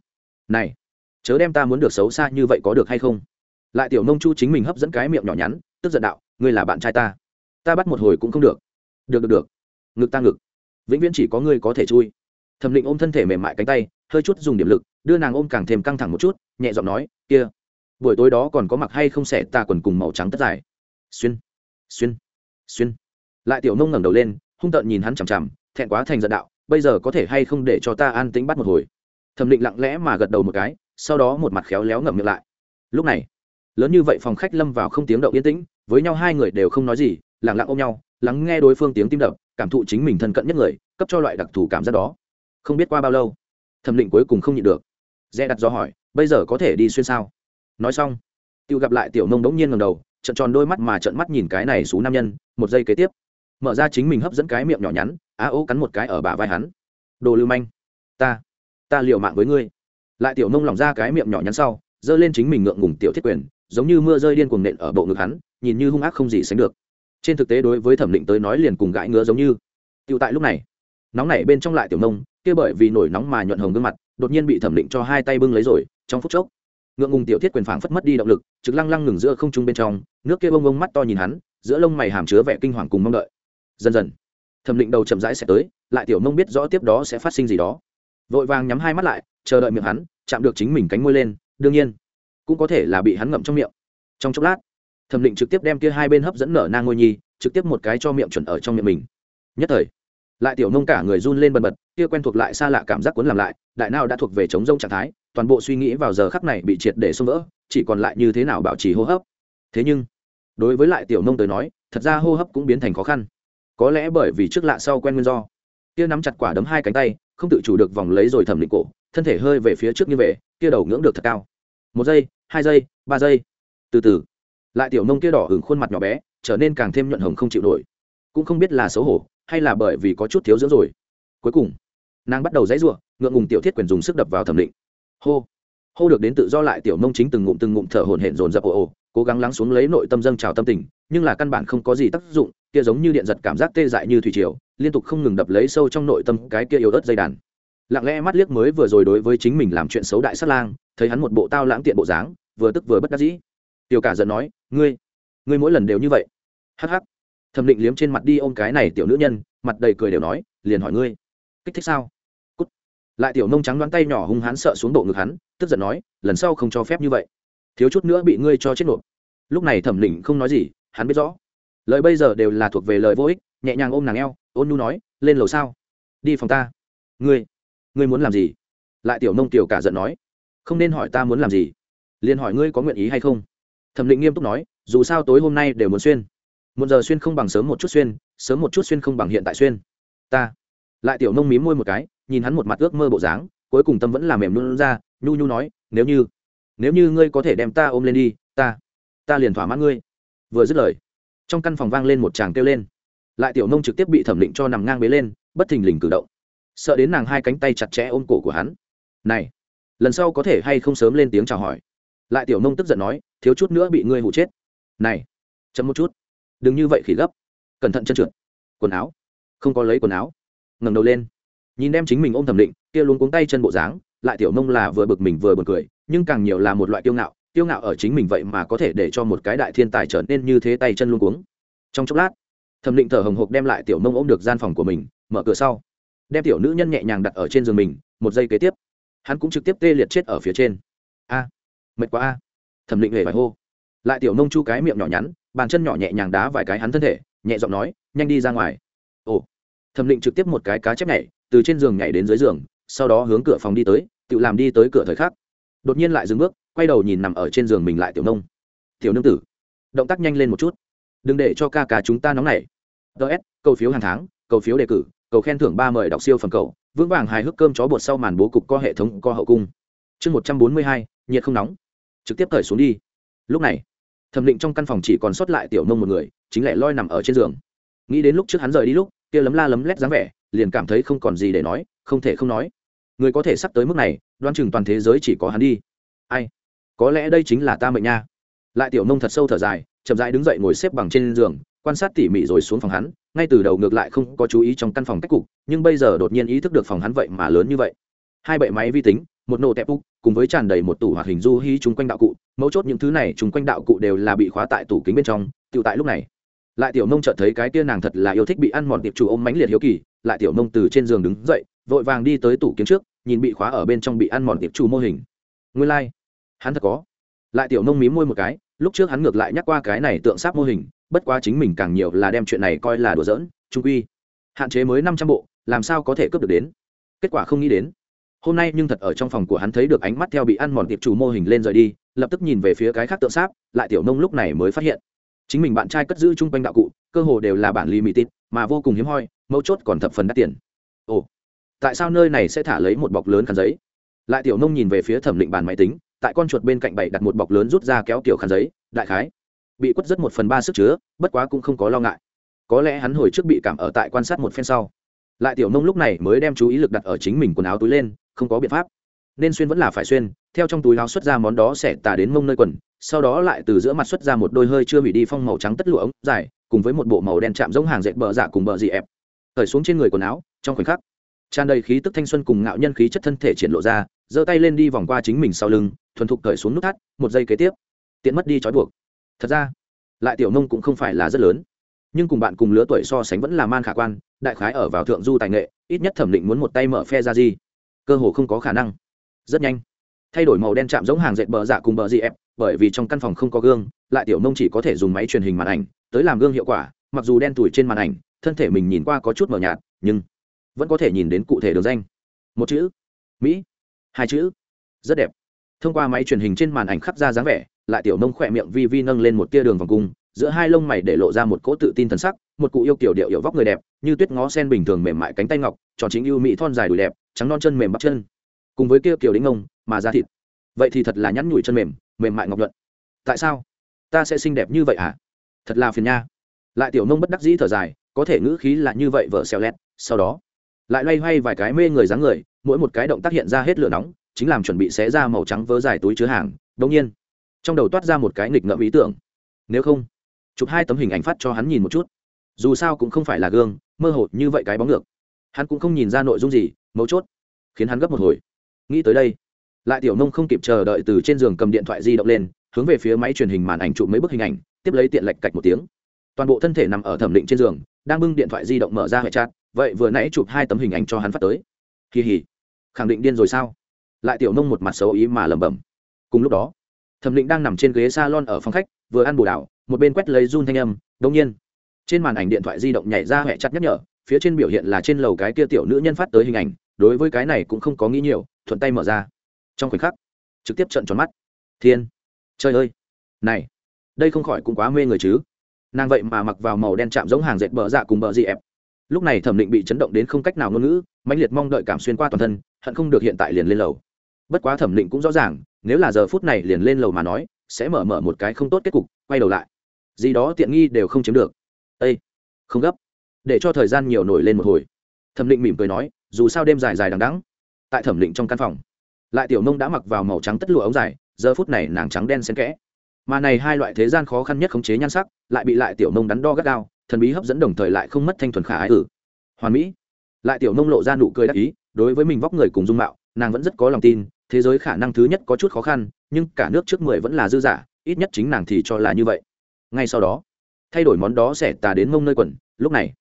Này, chớ đem ta muốn được xấu xa như vậy có được hay không? Lại tiểu nông chu chính mình hấp dẫn cái miệng nhỏ nhắn, tức giận đạo, ngươi là bạn trai ta. Ta bắt một hồi cũng không được. Được được được. Ngực ta ngực. Vĩnh viễn chỉ có ngươi có thể chui. Thẩm định ôm thân thể mềm mại cánh tay, hơi chút dùng điểm lực, đưa nàng ôm càng thêm căng thẳng một chút, nhẹ giọng nói, kia, buổi tối đó còn có mặc hay không xẻ ta quần cùng màu trắng tất dài. Xuyên xuyên xuyên. Lại tiểu nông ngẩng đầu lên, hung tợn nhìn hắn chằm chằm, thẹn quá thành giận đạo, bây giờ có thể hay không để cho ta an tĩnh bắt một hồi? Thẩm định lặng lẽ mà gật đầu một cái, sau đó một mặt khéo léo ngậm miệng lại. Lúc này lớn như vậy phòng khách lâm vào không tiếng động yên tĩnh, với nhau hai người đều không nói gì lẳng lặng ôm nhau, lắng nghe đối phương tiếng tim đập, cảm thụ chính mình thân cận nhất người, cấp cho loại đặc thù cảm giác đó. Không biết qua bao lâu, thẩm định cuối cùng không nhịn được. Dè đặt do hỏi, bây giờ có thể đi xuyên sao? Nói xong tự gặp lại tiểu nông bỗng nhiên ngầm đầu trận tròn đôi mắt mà trận mắt nhìn cái này xú nam nhân, một giây kế tiếp, mở ra chính mình hấp dẫn cái miệng nhỏ nhắn, á ô cắn một cái ở bả vai hắn. Đồ lưu manh, ta ta liều mạng với ngươi. Lại tiểu nông lỏng ra cái miệng nhỏ nhắn sau, giơ lên chính mình ngượng ngùng tiểu thiết quyền giống như mưa rơi điên cuồng nện ở bộ ngực hắn, nhìn như hung ác không gì sánh được. Trên thực tế đối với thẩm định tới nói liền cùng gãi ngứa giống như. Tựu tại lúc này, nóng nảy bên trong lại tiểu nông kia bởi vì nổi nóng mà nhuận hồng gương mặt, đột nhiên bị thẩm định cho hai tay bưng lấy rồi, trong phút chốc, ngượng ngùng tiểu thiết quyền phảng phất mất đi động lực, trực lăng lăng ngừng giữa không trung bên trong, nước kia bông bông mắt to nhìn hắn, giữa lông mày hàm chứa vẻ kinh hoàng cùng mong đợi. Dần dần, thẩm định đầu chậm rãi sẽ tới, lại tiểu nông biết rõ tiếp đó sẽ phát sinh gì đó. Vội vàng nhắm hai mắt lại, chờ đợi miệng hắn, chạm được chính mình cánh môi lên, đương nhiên cũng có thể là bị hắn ngậm trong miệng. Trong chốc lát thẩm định trực tiếp đem kia hai bên hấp dẫn nở nang ngôi nhi trực tiếp một cái cho miệng chuẩn ở trong miệng mình. Nhất thời lại tiểu nông cả người run lên bần bật kia quen thuộc lại xa lạ cảm giác cuốn làm lại đại nào đã thuộc về chống rông trạng thái toàn bộ suy nghĩ vào giờ khắc này bị triệt để xông vỡ chỉ còn lại như thế nào bảo trì hô hấp. Thế nhưng đối với lại tiểu nông tới nói thật ra hô hấp cũng biến thành khó khăn. Có lẽ bởi vì trước lạ sau quen nguyên do kia nắm chặt quả đấm hai cánh tay không tự chủ được vòng lấy rồi thẩm định cổ thân thể hơi về phía trước như vậy, kia đầu ngưỡng được thật cao một giây, hai giây, ba giây. Từ từ. Lại tiểu nông kia đỏ hừng khuôn mặt nhỏ bé, trở nên càng thêm nhuận hồng không chịu nổi. Cũng không biết là xấu hổ, hay là bởi vì có chút thiếu dưỡng rồi. Cuối cùng, nàng bắt đầu dãy ruộng ngượng ngùng tiểu thiết quyền dùng sức đập vào thẩm định. Hô. Hô được đến tự do lại tiểu nông chính từng ngụm từng ngụm thở hổn hển dồn dập ồ ồ, cố gắng lắng xuống lấy nội tâm dâng trào tâm tình, nhưng là căn bản không có gì tác dụng, kia giống như điện giật cảm giác tê dại như thủy triều, liên tục không ngừng đập lấy sâu trong nội tâm cái kia yếu ớt dây đàn lặng lẽ mắt liếc mới vừa rồi đối với chính mình làm chuyện xấu đại sát lang, thấy hắn một bộ tao lãng tiện bộ dáng, vừa tức vừa bất đắc dĩ. Tiểu cả giận nói, ngươi ngươi mỗi lần đều như vậy. Hắc hắc. Thẩm định liếm trên mặt đi ôm cái này tiểu nữ nhân, mặt đầy cười đều nói, liền hỏi ngươi, kích thích sao? Cút. lại tiểu nông trắng đoán tay nhỏ hung hắn sợ xuống bộ ngực hắn, tức giận nói, lần sau không cho phép như vậy. Thiếu chút nữa bị ngươi cho chết nộp. Lúc này thẩm định không nói gì, hắn biết rõ. Lời bây giờ đều là thuộc về lời vô ích, nhẹ nhàng ôm nàng eo, ôn nu nói, lên lầu sao? Đi phòng ta. Ngươi ngươi muốn làm gì? Lại tiểu nông tiểu cả giận nói. Không nên hỏi ta muốn làm gì. Liền hỏi ngươi có nguyện ý hay không? Thẩm định nghiêm túc nói, dù sao tối hôm nay đều muốn xuyên. Một giờ xuyên không bằng sớm một chút xuyên, sớm một chút xuyên không bằng hiện tại xuyên. Ta. Lại tiểu nông mím môi một cái, nhìn hắn một mặt ước mơ bộ dáng, cuối cùng tâm vẫn làm mềm luôn ra, nhu nhu nói, nếu như nếu như ngươi có thể đem ta ôm lên đi, ta ta liền thỏa mãn ngươi. Vừa dứt lời, trong căn phòng vang lên một chàng kêu lên. Lại tiểu nông trực tiếp bị thẩm định cho nằm ngang bế lên, bất thình lình cử động sợ đến nàng hai cánh tay chặt chẽ ôm cổ của hắn. Này, lần sau có thể hay không sớm lên tiếng chào hỏi? Lại tiểu nông tức giận nói, thiếu chút nữa bị ngươi hụ chết. Này chấm một chút. Đừng như vậy khỉ gấp. Cẩn thận chân trượt. Quần áo. Không có lấy quần áo. Ngẩng đầu lên. Nhìn đem chính mình ôm thẩm định, kia luôn cuống tay chân bộ dáng, lại tiểu nông là vừa bực mình vừa buồn cười, nhưng càng nhiều là một loại kiêu ngạo kiêu ngạo ở chính mình vậy mà có thể để cho một cái đại thiên tài trở nên như thế tay chân luôn cuống. Trong chốc lát, thẩm định thở hồng hộc đem lại tiểu nông ôm được gian phòng của mình, mở cửa sau đem tiểu nữ nhân nhẹ nhàng đặt ở trên giường mình, một giây kế tiếp, hắn cũng trực tiếp tê liệt chết ở phía trên. A, mệt quá a. Thẩm định hề phải hô. Lại tiểu nông chu cái miệng nhỏ nhắn, bàn chân nhỏ nhẹ nhàng đá vài cái hắn thân thể, nhẹ giọng nói, nhanh đi ra ngoài. Ồ. Thẩm định trực tiếp một cái cá chép nhảy, từ trên giường nhảy đến dưới giường, sau đó hướng cửa phòng đi tới, tự làm đi tới cửa thời khắc. Đột nhiên lại dừng bước, quay đầu nhìn nằm ở trên giường mình lại tiểu nông. Tiểu nương tử. Động tác nhanh lên một chút. Đừng để cho ca ca chúng ta nóng nảy. Ts cầu phiếu hàng tháng, cầu phiếu đề cử cầu khen thưởng ba mời đọc siêu phần cầu, vững vàng hài hước cơm chó bột sau màn bố cục co hệ thống co hậu cung. Chương một trăm bốn mươi hai, nhiệt không nóng. Trực tiếp cởi xuống đi. Lúc này, thẩm định trong căn phòng chỉ còn sót lại tiểu nông một người, chính lẽ loi nằm ở trên giường. Nghĩ đến lúc trước hắn rời đi lúc, kia lấm la lấm lét dáng vẻ, liền cảm thấy không còn gì để nói, không thể không nói. Người có thể sắp tới mức này đoan chừng toàn thế giới chỉ có hắn đi. Ai? Có lẽ đây chính là ta mệnh nha. Lại tiểu nông thật sâu thở dài, chậm rãi đứng dậy ngồi xếp bằng trên giường quan sát tỉ mỉ rồi xuống phòng hắn, ngay từ đầu ngược lại không có chú ý trong căn phòng cách cục, nhưng bây giờ đột nhiên ý thức được phòng hắn vậy mà lớn như vậy. Hai bệ máy vi tính, một nổ tẹp úc, cùng với tràn đầy một tủ hoạt hình du hí chung quanh đạo cụ, mấu chốt những thứ này chung quanh đạo cụ đều là bị khóa tại tủ kính bên trong tự tại lúc này. Lại tiểu nông chợt thấy cái tia nàng thật là yêu thích bị ăn mòn tiệp chủ ôm mánh liệt hiếu kỳ, lại tiểu nông từ trên giường đứng dậy, vội vàng đi tới tủ kiếm trước, nhìn bị khóa ở bên trong bị ăn mòn tiệp chủ mô hình. Nguyên lai、like. hắn thật có. Lại tiểu nông mím môi một cái, lúc trước hắn ngược lại nhắc qua cái này tượng sáp mô hình bất quá chính mình càng nhiều là đem chuyện này coi là đùa giỡn, trung quy. Hạn chế mới năm trăm bộ, làm sao có thể cướp được đến? Kết quả không nghĩ đến. Hôm nay nhưng thật ở trong phòng của hắn thấy được ánh mắt theo bị ăn mòn tiệp chủ mô hình lên rời đi, lập tức nhìn về phía cái khác tượng sáp, lại tiểu nông lúc này mới phát hiện. Chính mình bạn trai cất giữ chung quanh đạo cụ, cơ hồ đều là bản limited, mà vô cùng hiếm hoi, mấu chốt còn thập phần đắt tiền. Ồ, tại sao nơi này sẽ thả lấy một bọc lớn khăn giấy? Lại tiểu nông nhìn về phía thẩm định bàn máy tính, tại con chuột bên cạnh bảy đặt một bọc lớn rút ra kéo kiểu khăn giấy, đại khái bị quất rất một phần ba sức chứa bất quá cũng không có lo ngại. Có lẽ hắn hồi trước bị cảm ở tại quan sát một phen sau. Lại tiểu nông lúc này mới đem chú ý lực đặt ở chính mình quần áo túi lên không có biện pháp. Nên xuyên vẫn là phải xuyên theo trong túi áo xuất ra món đó sẽ tả đến mông nơi quần sau đó lại từ giữa mặt xuất ra một đôi hơi chưa hủy đi phong màu trắng tất lụa ống dài cùng với một bộ màu đen chạm giống hàng dệt bờ dạ cùng bờ dị ẹp, cởi xuống trên người quần áo trong khoảnh khắc tràn đầy khí tức thanh xuân cùng ngạo nhân khí chất thân thể triển lộ ra giơ tay lên đi vòng qua chính mình sau lưng thuần thục cởi xuống nút thắt một giây kế tiếp tiện mất đi trói buộc thật ra, lại tiểu nông cũng không phải là rất lớn. Nhưng cùng bạn cùng lứa tuổi so sánh vẫn là man khả quan, đại khái ở vào thượng du tài nghệ, ít nhất thẩm định muốn một tay mở phe ra gì. Cơ hồ không có khả năng. Rất nhanh. Thay đổi màu đen chạm giống hàng dệt bờ dạ cùng bờ gì ép, bởi vì trong căn phòng không có gương, lại tiểu nông chỉ có thể dùng máy truyền hình màn ảnh, tới làm gương hiệu quả, mặc dù đen tủi trên màn ảnh, thân thể mình nhìn qua có chút mờ nhạt, nhưng vẫn có thể nhìn đến cụ thể đường danh. Một chữ. Mỹ. Hai chữ. Rất đẹp thông qua máy truyền hình trên màn ảnh khắc ra dáng vẻ, lại tiểu nông khỏe miệng vi vi nâng lên một tia đường vòng cung, giữa hai lông mày để lộ ra một cỗ tự tin thần sắc, một cụ yêu kiểu điệu hiệu vóc người đẹp, như tuyết ngó sen bình thường mềm mại cánh tay ngọc, tròn chính ưu mỹ thon dài đùi đẹp, trắng non chân mềm bắp chân. Cùng với kia kiểu đính ông mà ra thịt. Vậy thì thật là nhắn nhủi chân mềm mềm mại ngọc nhuận. Tại sao? Ta sẽ xinh đẹp như vậy hả thật là phiền nha. Lại tiểu nông bất đắc dĩ thở dài, có thể ngữ khí là như vậy vợ xèo lét sau đó. Lại loay hoay vài cái mê người dáng người, mỗi một cái động tác hiện ra hết lửa nóng chính làm chuẩn bị xé ra màu trắng vớ dài túi chứa hàng đông nhiên, trong đầu toát ra một cái nghịch ngợm ý tưởng. Nếu không, chụp hai tấm hình ảnh phát cho hắn nhìn một chút. Dù sao cũng không phải là gương, mơ hồ như vậy cái bóng ngược. Hắn cũng không nhìn ra nội dung gì, mấu chốt, khiến hắn gấp một hồi. Nghĩ tới đây, lại tiểu nông không kịp chờ đợi từ trên giường cầm điện thoại di động lên, hướng về phía máy truyền hình màn ảnh chụp mấy bức hình ảnh, tiếp lấy tiện lệch cạch một tiếng. Toàn bộ thân thể nằm ở thẩm định trên giường, đang bưng điện thoại di động mở ra hệ chat, vậy vừa nãy chụp hai tấm hình ảnh cho hắn phát tới. Kỳ hỉ, khẳng định điên rồi sao? Lại tiểu nông một mặt xấu ý mà lẩm bẩm. Cùng lúc đó, thẩm định đang nằm trên ghế salon ở phòng khách, vừa ăn bù đảo, một bên quét lấy run thanh âm, đông nhiên. Trên màn ảnh điện thoại di động nhảy ra hệ chặt nhắc nhở, phía trên biểu hiện là trên lầu cái kia tiểu nữ nhân phát tới hình ảnh, đối với cái này cũng không có nghĩ nhiều, thuận tay mở ra. Trong khoảnh khắc, trực tiếp trận tròn mắt. Thiên! Trời ơi! Này! Đây không khỏi cũng quá mê người chứ. Nàng vậy mà mặc vào màu đen chạm giống hàng dệt bờ dạ cùng bờ dị ẹp. Lúc này thẩm định bị chấn động đến không cách nào ngôn ngữ, mãnh liệt mong đợi cảm xuyên qua toàn thân, hận không được hiện tại liền lên lầu bất quá thẩm định cũng rõ ràng, nếu là giờ phút này liền lên lầu mà nói, sẽ mở mở một cái không tốt kết cục, quay đầu lại. Gì đó tiện nghi đều không chiếm được. Ây không gấp. Để cho thời gian nhiều nổi lên một hồi. Thẩm định mỉm cười nói, dù sao đêm dài dài đằng đắng tại thẩm định trong căn phòng, lại tiểu nông đã mặc vào màu trắng tất lụa ống dài, giờ phút này nàng trắng đen xen kẽ. Mà này hai loại thế gian khó khăn nhất khống chế nhan sắc, lại bị lại tiểu nông đắn đo gắt gao, thần bí hấp dẫn đồng thời lại không mất thanh thuần khả ái ử. Hoàn mỹ. Lại tiểu nông lộ ra nụ cười đắc ý, đối với mình vóc người cùng dung mạo, nàng vẫn rất có lòng tin thế giới khả năng thứ nhất có chút khó khăn, nhưng cả nước trước mười vẫn là dư giả, ít nhất chính nàng thì cho là như vậy. Ngay sau đó, thay đổi món đó sẽ tà đến mông nơi quần, lúc này,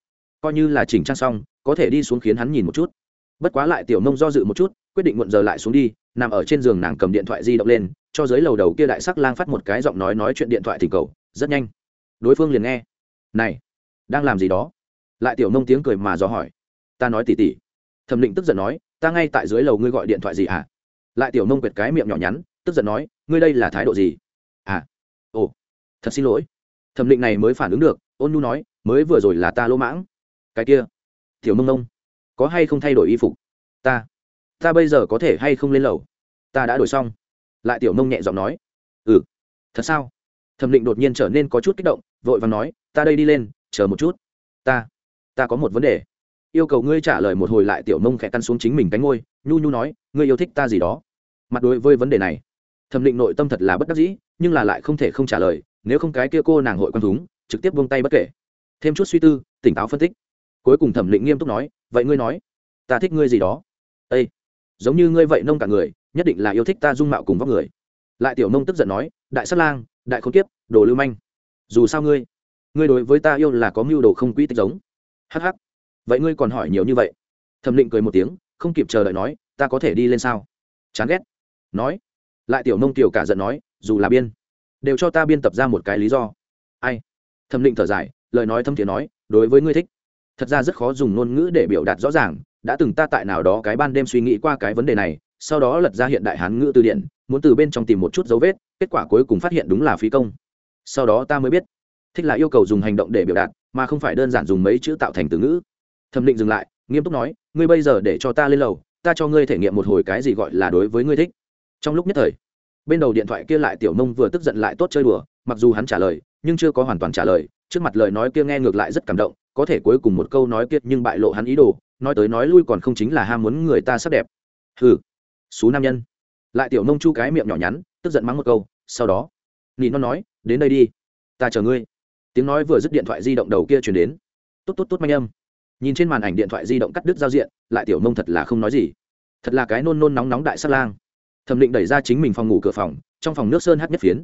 coi như là chỉnh trang xong, có thể đi xuống khiến hắn nhìn một chút. Bất quá lại tiểu nông do dự một chút, quyết định muộn giờ lại xuống đi, nằm ở trên giường nàng cầm điện thoại di động lên, cho dưới lầu đầu kia đại sắc lang phát một cái giọng nói nói chuyện điện thoại thỉnh cầu, rất nhanh. Đối phương liền nghe. Này, đang làm gì đó? Lại tiểu nông tiếng cười mà dò hỏi. Ta nói tỉ tỉ. Thẩm định tức giận nói, ta ngay tại dưới lầu ngươi gọi điện thoại gì hả? Lại tiểu nông quệt cái miệng nhỏ nhắn, tức giận nói, ngươi đây là thái độ gì? À ồ, thật xin lỗi. Thẩm định này mới phản ứng được, ôn nhu nói, mới vừa rồi là ta lỗ mãng. Cái kia, tiểu nông nông có hay không thay đổi y phục? Ta ta bây giờ có thể hay không lên lầu? Ta đã đổi xong. Lại tiểu nông nhẹ giọng nói ừ thật sao? Thẩm định đột nhiên trở nên có chút kích động, vội và nói, ta đây đi lên, chờ một chút. Ta ta có một vấn đề. Yêu cầu ngươi trả lời một hồi lại tiểu nông khẽ căn xuống chính mình cánh ngôi nhu nhu nói, ngươi yêu thích ta gì đó? Mặt đối với vấn đề này. Thẩm định nội tâm thật là bất đắc dĩ, nhưng là lại không thể không trả lời, nếu không cái kia cô nàng hội quan thúng, trực tiếp buông tay bất kể. Thêm chút suy tư, tỉnh táo phân tích. Cuối cùng thẩm định nghiêm túc nói, vậy ngươi nói, ta thích ngươi gì đó? Ây giống như ngươi vậy nông cả người, nhất định là yêu thích ta dung mạo cùng vóc người. Lại tiểu nông tức giận nói, đại sát lang, đại khốn kiếp, đồ lưu manh. Dù sao ngươi ngươi đối với ta yêu là có mưu đồ không quỹ tích giống. Hh vậy ngươi còn hỏi nhiều như vậy? Thẩm định cười một tiếng, không kịp chờ đợi nói, ta có thể đi lên sao? Chán ghét nói. Lại tiểu nông tiểu cả giận nói, dù là biên, đều cho ta biên tập ra một cái lý do. Ai? Thẩm định thở dài, lời nói thâm thiện nói, đối với ngươi thích. Thật ra rất khó dùng ngôn ngữ để biểu đạt rõ ràng, đã từng ta tại nào đó cái ban đêm suy nghĩ qua cái vấn đề này, sau đó lật ra hiện đại hán ngữ từ điển, muốn từ bên trong tìm một chút dấu vết, kết quả cuối cùng phát hiện đúng là phí công. Sau đó ta mới biết, thích là yêu cầu dùng hành động để biểu đạt, mà không phải đơn giản dùng mấy chữ tạo thành từ ngữ. Thẩm định dừng lại, nghiêm túc nói, ngươi bây giờ để cho ta lên lầu, ta cho ngươi thể nghiệm một hồi cái gì gọi là đối với ngươi thích trong lúc nhất thời, bên đầu điện thoại kia lại tiểu mông vừa tức giận lại tốt chơi đùa, mặc dù hắn trả lời, nhưng chưa có hoàn toàn trả lời, trước mặt lời nói kia nghe ngược lại rất cảm động, có thể cuối cùng một câu nói kia nhưng bại lộ hắn ý đồ, nói tới nói lui còn không chính là ham muốn người ta sắc đẹp. Hừ, xú nam nhân. Lại tiểu nông chu cái miệng nhỏ nhắn, tức giận mắng một câu, sau đó, nị nó nói, đến đây đi, ta chờ ngươi. Tiếng nói vừa dứt điện thoại di động đầu kia chuyển đến. Tốt tốt tốt manh âm. Nhìn trên màn ảnh điện thoại di động cắt đứt giao diện, lại tiểu nông thật là không nói gì. Thật là cái nôn nôn nóng nóng đại sát lang thẩm định đẩy ra chính mình phòng ngủ cửa phòng, trong phòng nước sơn hát nhất phiến.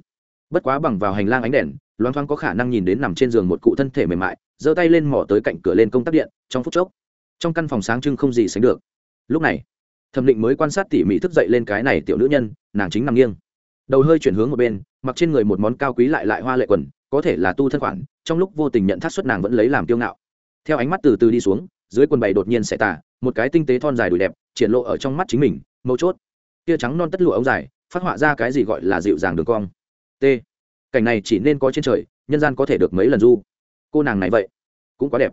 Bất quá bằng vào hành lang ánh đèn loan thoáng có khả năng nhìn đến nằm trên giường một cụ thân thể mềm mại, giơ tay lên mỏ tới cạnh cửa lên công tắc điện, trong phút chốc, trong căn phòng sáng trưng không gì sánh được. Lúc này, thẩm định mới quan sát tỉ mỉ thức dậy lên cái này tiểu nữ nhân, nàng chính nằm nghiêng. Đầu hơi chuyển hướng một bên, mặc trên người một món cao quý lại lại hoa lệ quần, có thể là tu thân khoản, trong lúc vô tình nhận thác suất nàng vẫn lấy làm kiêu ngạo. Theo ánh mắt từ từ đi xuống, dưới quần bày đột nhiên xẻ tả một cái tinh tế thon dài đùi đẹp, triển lộ ở trong mắt chính mình, mấu chốt tia trắng non tất lụa ống dài, phát họa ra cái gì gọi là dịu dàng đường cong. T. Cảnh này chỉ nên có trên trời, nhân gian có thể được mấy lần du. Cô nàng này vậy, cũng quá đẹp.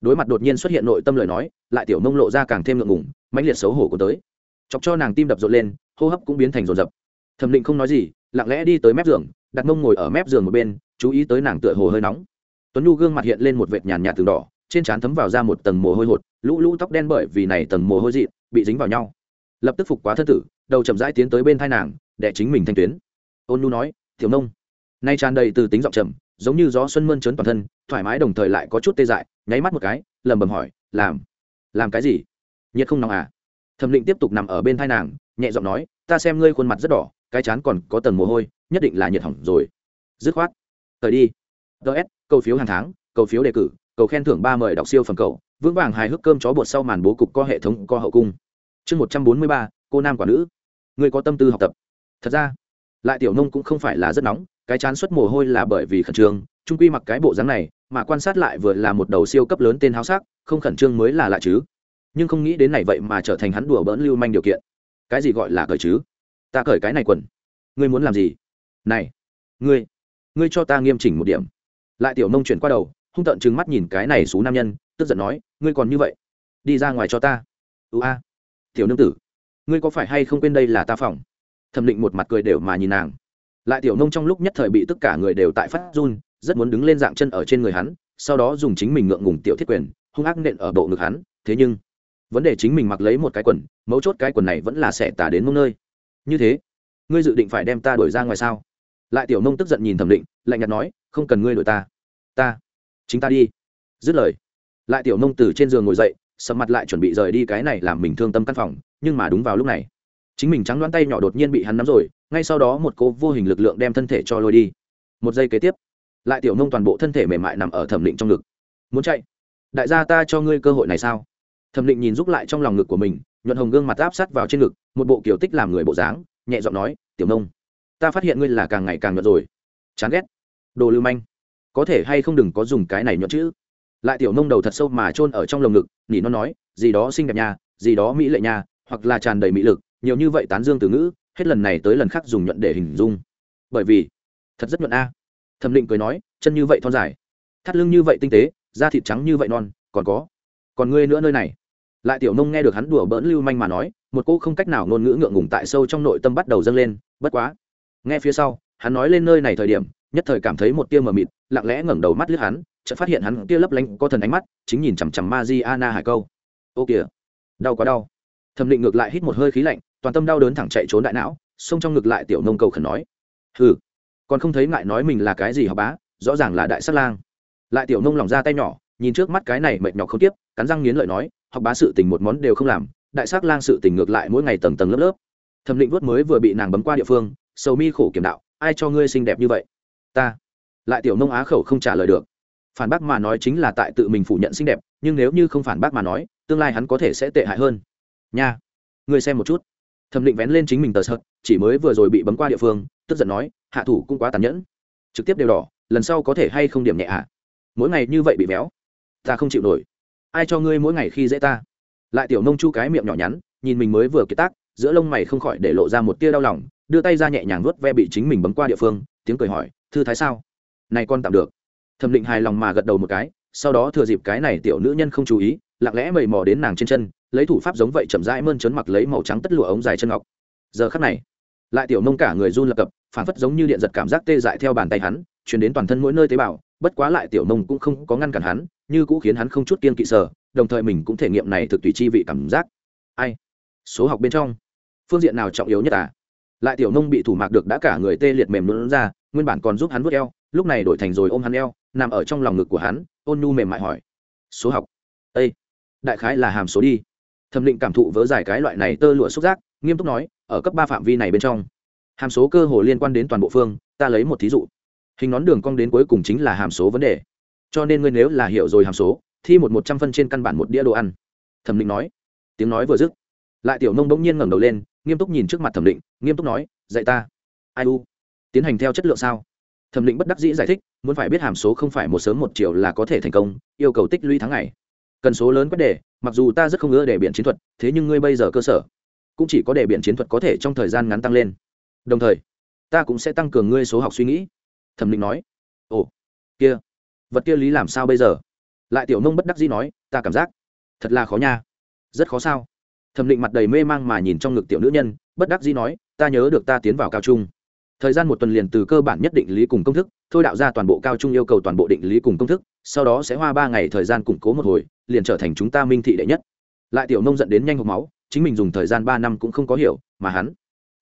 Đối mặt đột nhiên xuất hiện nội tâm lời nói, lại tiểu mông lộ ra càng thêm ngượng ngủng mãnh liệt xấu hổ của tới. Chọc cho nàng tim đập rộn lên, hô hấp cũng biến thành rồn rập. Thẩm định không nói gì, lặng lẽ đi tới mép giường, đặt mông ngồi ở mép giường một bên, chú ý tới nàng tựa hồ hơi nóng. Tuấn nhu gương mặt hiện lên một vệt nhàn nhạt từng đỏ, trên trán thấm vào ra một tầng mồ hôi hột, lũ lũ tóc đen bởi vì này tầng mồ hôi dị, bị dính vào nhau lập tức phục quá thân tử, đầu chậm rãi tiến tới bên thai nàng để chính mình thanh tuyến. Ôn nhu nói, tiểu nông. Nay tràn đầy từ tính giọng trầm, giống như gió xuân mơn trớn toàn thân, thoải mái đồng thời lại có chút tê dại, nháy mắt một cái lầm bầm hỏi, làm làm cái gì? Nhiệt không nóng à? Thẩm định tiếp tục nằm ở bên thai nàng, nhẹ giọng nói, ta xem ngươi khuôn mặt rất đỏ, cái chán còn có tầng mồ hôi, nhất định là nhiệt hỏng rồi. Dứt khoát thời đi. Ts cầu phiếu hàng tháng, cầu phiếu đề cử, cầu khen thưởng ba mời đọc siêu phẩm cầu, vững vàng hài hước cơm chó bột sau màn bố cục có hệ thống co hậu cung chương một trăm bốn mươi ba, cô nam quả nữ. Người có tâm tư học tập. Thật ra, lại tiểu nông cũng không phải là rất nóng, cái chán xuất mồ hôi là bởi vì khẩn trương, trung quy mặc cái bộ dáng này, mà quan sát lại vừa là một đầu siêu cấp lớn tên háo sắc, không khẩn trương mới là lạ chứ. Nhưng không nghĩ đến này vậy mà trở thành hắn đùa bỡn lưu manh điều kiện. Cái gì gọi là cởi chứ? Ta cởi cái này quần. Ngươi muốn làm gì? Này, ngươi ngươi cho ta nghiêm chỉnh một điểm. Lại tiểu nông chuyển qua đầu, hung tợn trừng mắt nhìn cái này xú nam nhân, tức giận nói, ngươi còn như vậy, đi ra ngoài cho ta. Ưu a tiểu nương tử, ngươi có phải hay không quên đây là ta phòng? Thẩm định một mặt cười đều mà nhìn nàng. Lại tiểu nông trong lúc nhất thời bị tất cả người đều tại phát run, rất muốn đứng lên dạng chân ở trên người hắn, sau đó dùng chính mình ngượng ngùng tiểu thiết quyền, hung ác nện ở bộ ngực hắn, thế nhưng, vấn đề chính mình mặc lấy một cái quần, mấu chốt cái quần này vẫn là sẽ tả đến mông nơi. Như thế, ngươi dự định phải đem ta đuổi ra ngoài sao? Lại tiểu nông tức giận nhìn thẩm định, lạnh nhạt nói, không cần ngươi đuổi ta. Ta, chính ta đi. Dứt lời, lại tiểu nông từ trên giường ngồi dậy sầm mặt lại chuẩn bị rời đi cái này làm mình thương tâm căn phòng, nhưng mà đúng vào lúc này, chính mình trắng đoán tay nhỏ đột nhiên bị hắn nắm rồi, ngay sau đó một cố vô hình lực lượng đem thân thể cho lôi đi. Một giây kế tiếp, lại tiểu nông toàn bộ thân thể mềm mại nằm ở thẩm định trong ngực. Muốn chạy? Đại gia ta cho ngươi cơ hội này sao? Thẩm định nhìn giúp lại trong lòng ngực của mình, nhuận hồng gương mặt áp sát vào trên ngực, một bộ kiểu tích làm người bộ dáng, nhẹ giọng nói, tiểu nông, ta phát hiện ngươi là càng ngày càng nhuận rồi. Chán ghét. Đồ lưu manh. Có thể hay không đừng có dùng cái này nhuận chữ lại tiểu nông đầu thật sâu mà chôn ở trong lồng ngực nỉ nó nói gì đó xinh đẹp nhà, gì đó mỹ lệ nhà, hoặc là tràn đầy mỹ lực nhiều như vậy tán dương từ ngữ hết lần này tới lần khác dùng nhuận để hình dung. Bởi vì thật rất nhuận a. Thẩm định cười nói chân như vậy thon dài thắt lưng như vậy tinh tế da thịt trắng như vậy non còn có còn ngươi nữa nơi này. Lại tiểu nông nghe được hắn đùa bỡn lưu manh mà nói một cô không cách nào ngôn ngữ ngượng ngùng tại sâu trong nội tâm bắt đầu dâng lên bất quá. Nghe phía sau hắn nói lên nơi này thời điểm nhất thời cảm thấy một tia mờ mịt lặng lẽ ngẩng đầu mắt lướt hắn chợt phát hiện hắn tia lấp lánh có thần ánh mắt, chính nhìn chằm chằm Mariana hải câu. Ô kìa, đau quá đau. Thẩm định ngược lại hít một hơi khí lạnh, toàn tâm đau đớn thẳng chạy trốn đại não, xông trong ngực lại tiểu nông cầu khẩn nói. Hừ, còn không thấy ngại nói mình là cái gì hả bá, rõ ràng là đại sắc lang. Lại tiểu nông lòng ra tay nhỏ, nhìn trước mắt cái này mệt nhọc không tiếp, cắn răng nghiến lợi nói, học bá sự tình một món đều không làm, đại sắc lang sự tình ngược lại mỗi ngày tầng tầng lớp lớp. Thẩm định vuốt mới vừa bị nàng bấm qua địa phương, sầu mi khổ kiểm đạo, ai cho ngươi xinh đẹp như vậy? Ta. Lại tiểu nông á khẩu không trả lời được phản bác mà nói chính là tại tự mình phủ nhận xinh đẹp, nhưng nếu như không phản bác mà nói, tương lai hắn có thể sẽ tệ hại hơn. Nha, người xem một chút. Thẩm định vén lên chính mình tờ sợt, chỉ mới vừa rồi bị bấm qua địa phương, tức giận nói, hạ thủ cũng quá tàn nhẫn. Trực tiếp đều đỏ, lần sau có thể hay không điểm nhẹ ạ? À? mỗi ngày như vậy bị béo ta không chịu nổi. Ai cho ngươi mỗi ngày khi dễ ta? Lại tiểu nông chu cái miệng nhỏ nhắn, nhìn mình mới vừa kiệt tác, giữa lông mày không khỏi để lộ ra một tia đau lòng, đưa tay ra nhẹ nhàng vuốt ve bị chính mình bấm qua địa phương, tiếng cười hỏi, thư thái sao? Này con tạm được thẩm định hài lòng mà gật đầu một cái, sau đó thừa dịp cái này tiểu nữ nhân không chú ý, lặng lẽ mầy mò đến nàng trên chân, lấy thủ pháp giống vậy chậm rãi mơn trớn mặc lấy màu trắng tất lụa ống dài chân ngọc. Giờ khắc này, lại tiểu nông cả người run lập cập phản phất giống như điện giật cảm giác tê dại theo bàn tay hắn chuyển đến toàn thân mỗi nơi tế bào, bất quá lại tiểu nông cũng không có ngăn cản hắn, như cũ khiến hắn không chút kiên kỵ sở đồng thời mình cũng thể nghiệm này thực tùy chi vị cảm giác. Ai? Số học bên trong, phương diện nào trọng yếu nhất à? Lại tiểu nông bị thủ mạc được đã cả người tê liệt mềm luôn ra, nguyên bản còn giúp hắn vớt eo, lúc này đổi thành rồi ôm hắn eo nằm ở trong lòng ngực của hắn, ôn nhu mềm mại hỏi. Số học. Ây đại khái là hàm số đi. Thẩm định cảm thụ vớ giải cái loại này tơ lụa xúc giác, nghiêm túc nói, ở cấp ba phạm vi này bên trong, hàm số cơ hồ liên quan đến toàn bộ phương, ta lấy một thí dụ. Hình nón đường cong đến cuối cùng chính là hàm số vấn đề. Cho nên ngươi nếu là hiểu rồi hàm số, thi một một trăm phân trên căn bản một đĩa đồ ăn. Thẩm định nói. Tiếng nói vừa dứt, lại tiểu nông bỗng nhiên ngẩng đầu lên, nghiêm túc nhìn trước mặt thẩm định, nghiêm túc nói, dạy ta. Ai u? Tiến hành theo chất lượng sao? Thẩm định bất đắc dĩ giải thích, muốn phải biết hàm số không phải một sớm một chiều là có thể thành công, yêu cầu tích lũy tháng ngày. Cần số lớn quét đề, mặc dù ta rất không ngỡ để biện chiến thuật, thế nhưng ngươi bây giờ cơ sở, cũng chỉ có để biện chiến thuật có thể trong thời gian ngắn tăng lên. Đồng thời, ta cũng sẽ tăng cường ngươi số học suy nghĩ. Thẩm định nói. Ồ, kia, vật kia lý làm sao bây giờ? Lại tiểu nông bất đắc dĩ nói, ta cảm giác, thật là khó nha, rất khó sao. Thẩm định mặt đầy mê mang mà nhìn trong ngực tiểu nữ nhân, bất đắc dĩ nói, ta nhớ được ta tiến vào cao trung thời gian một tuần liền từ cơ bản nhất định lý cùng công thức, thôi đạo ra toàn bộ cao trung yêu cầu toàn bộ định lý cùng công thức, sau đó sẽ hoa ba ngày thời gian củng cố một hồi, liền trở thành chúng ta minh thị đệ nhất. Lại tiểu nông dẫn đến nhanh hộp máu, chính mình dùng thời gian ba năm cũng không có hiểu, mà hắn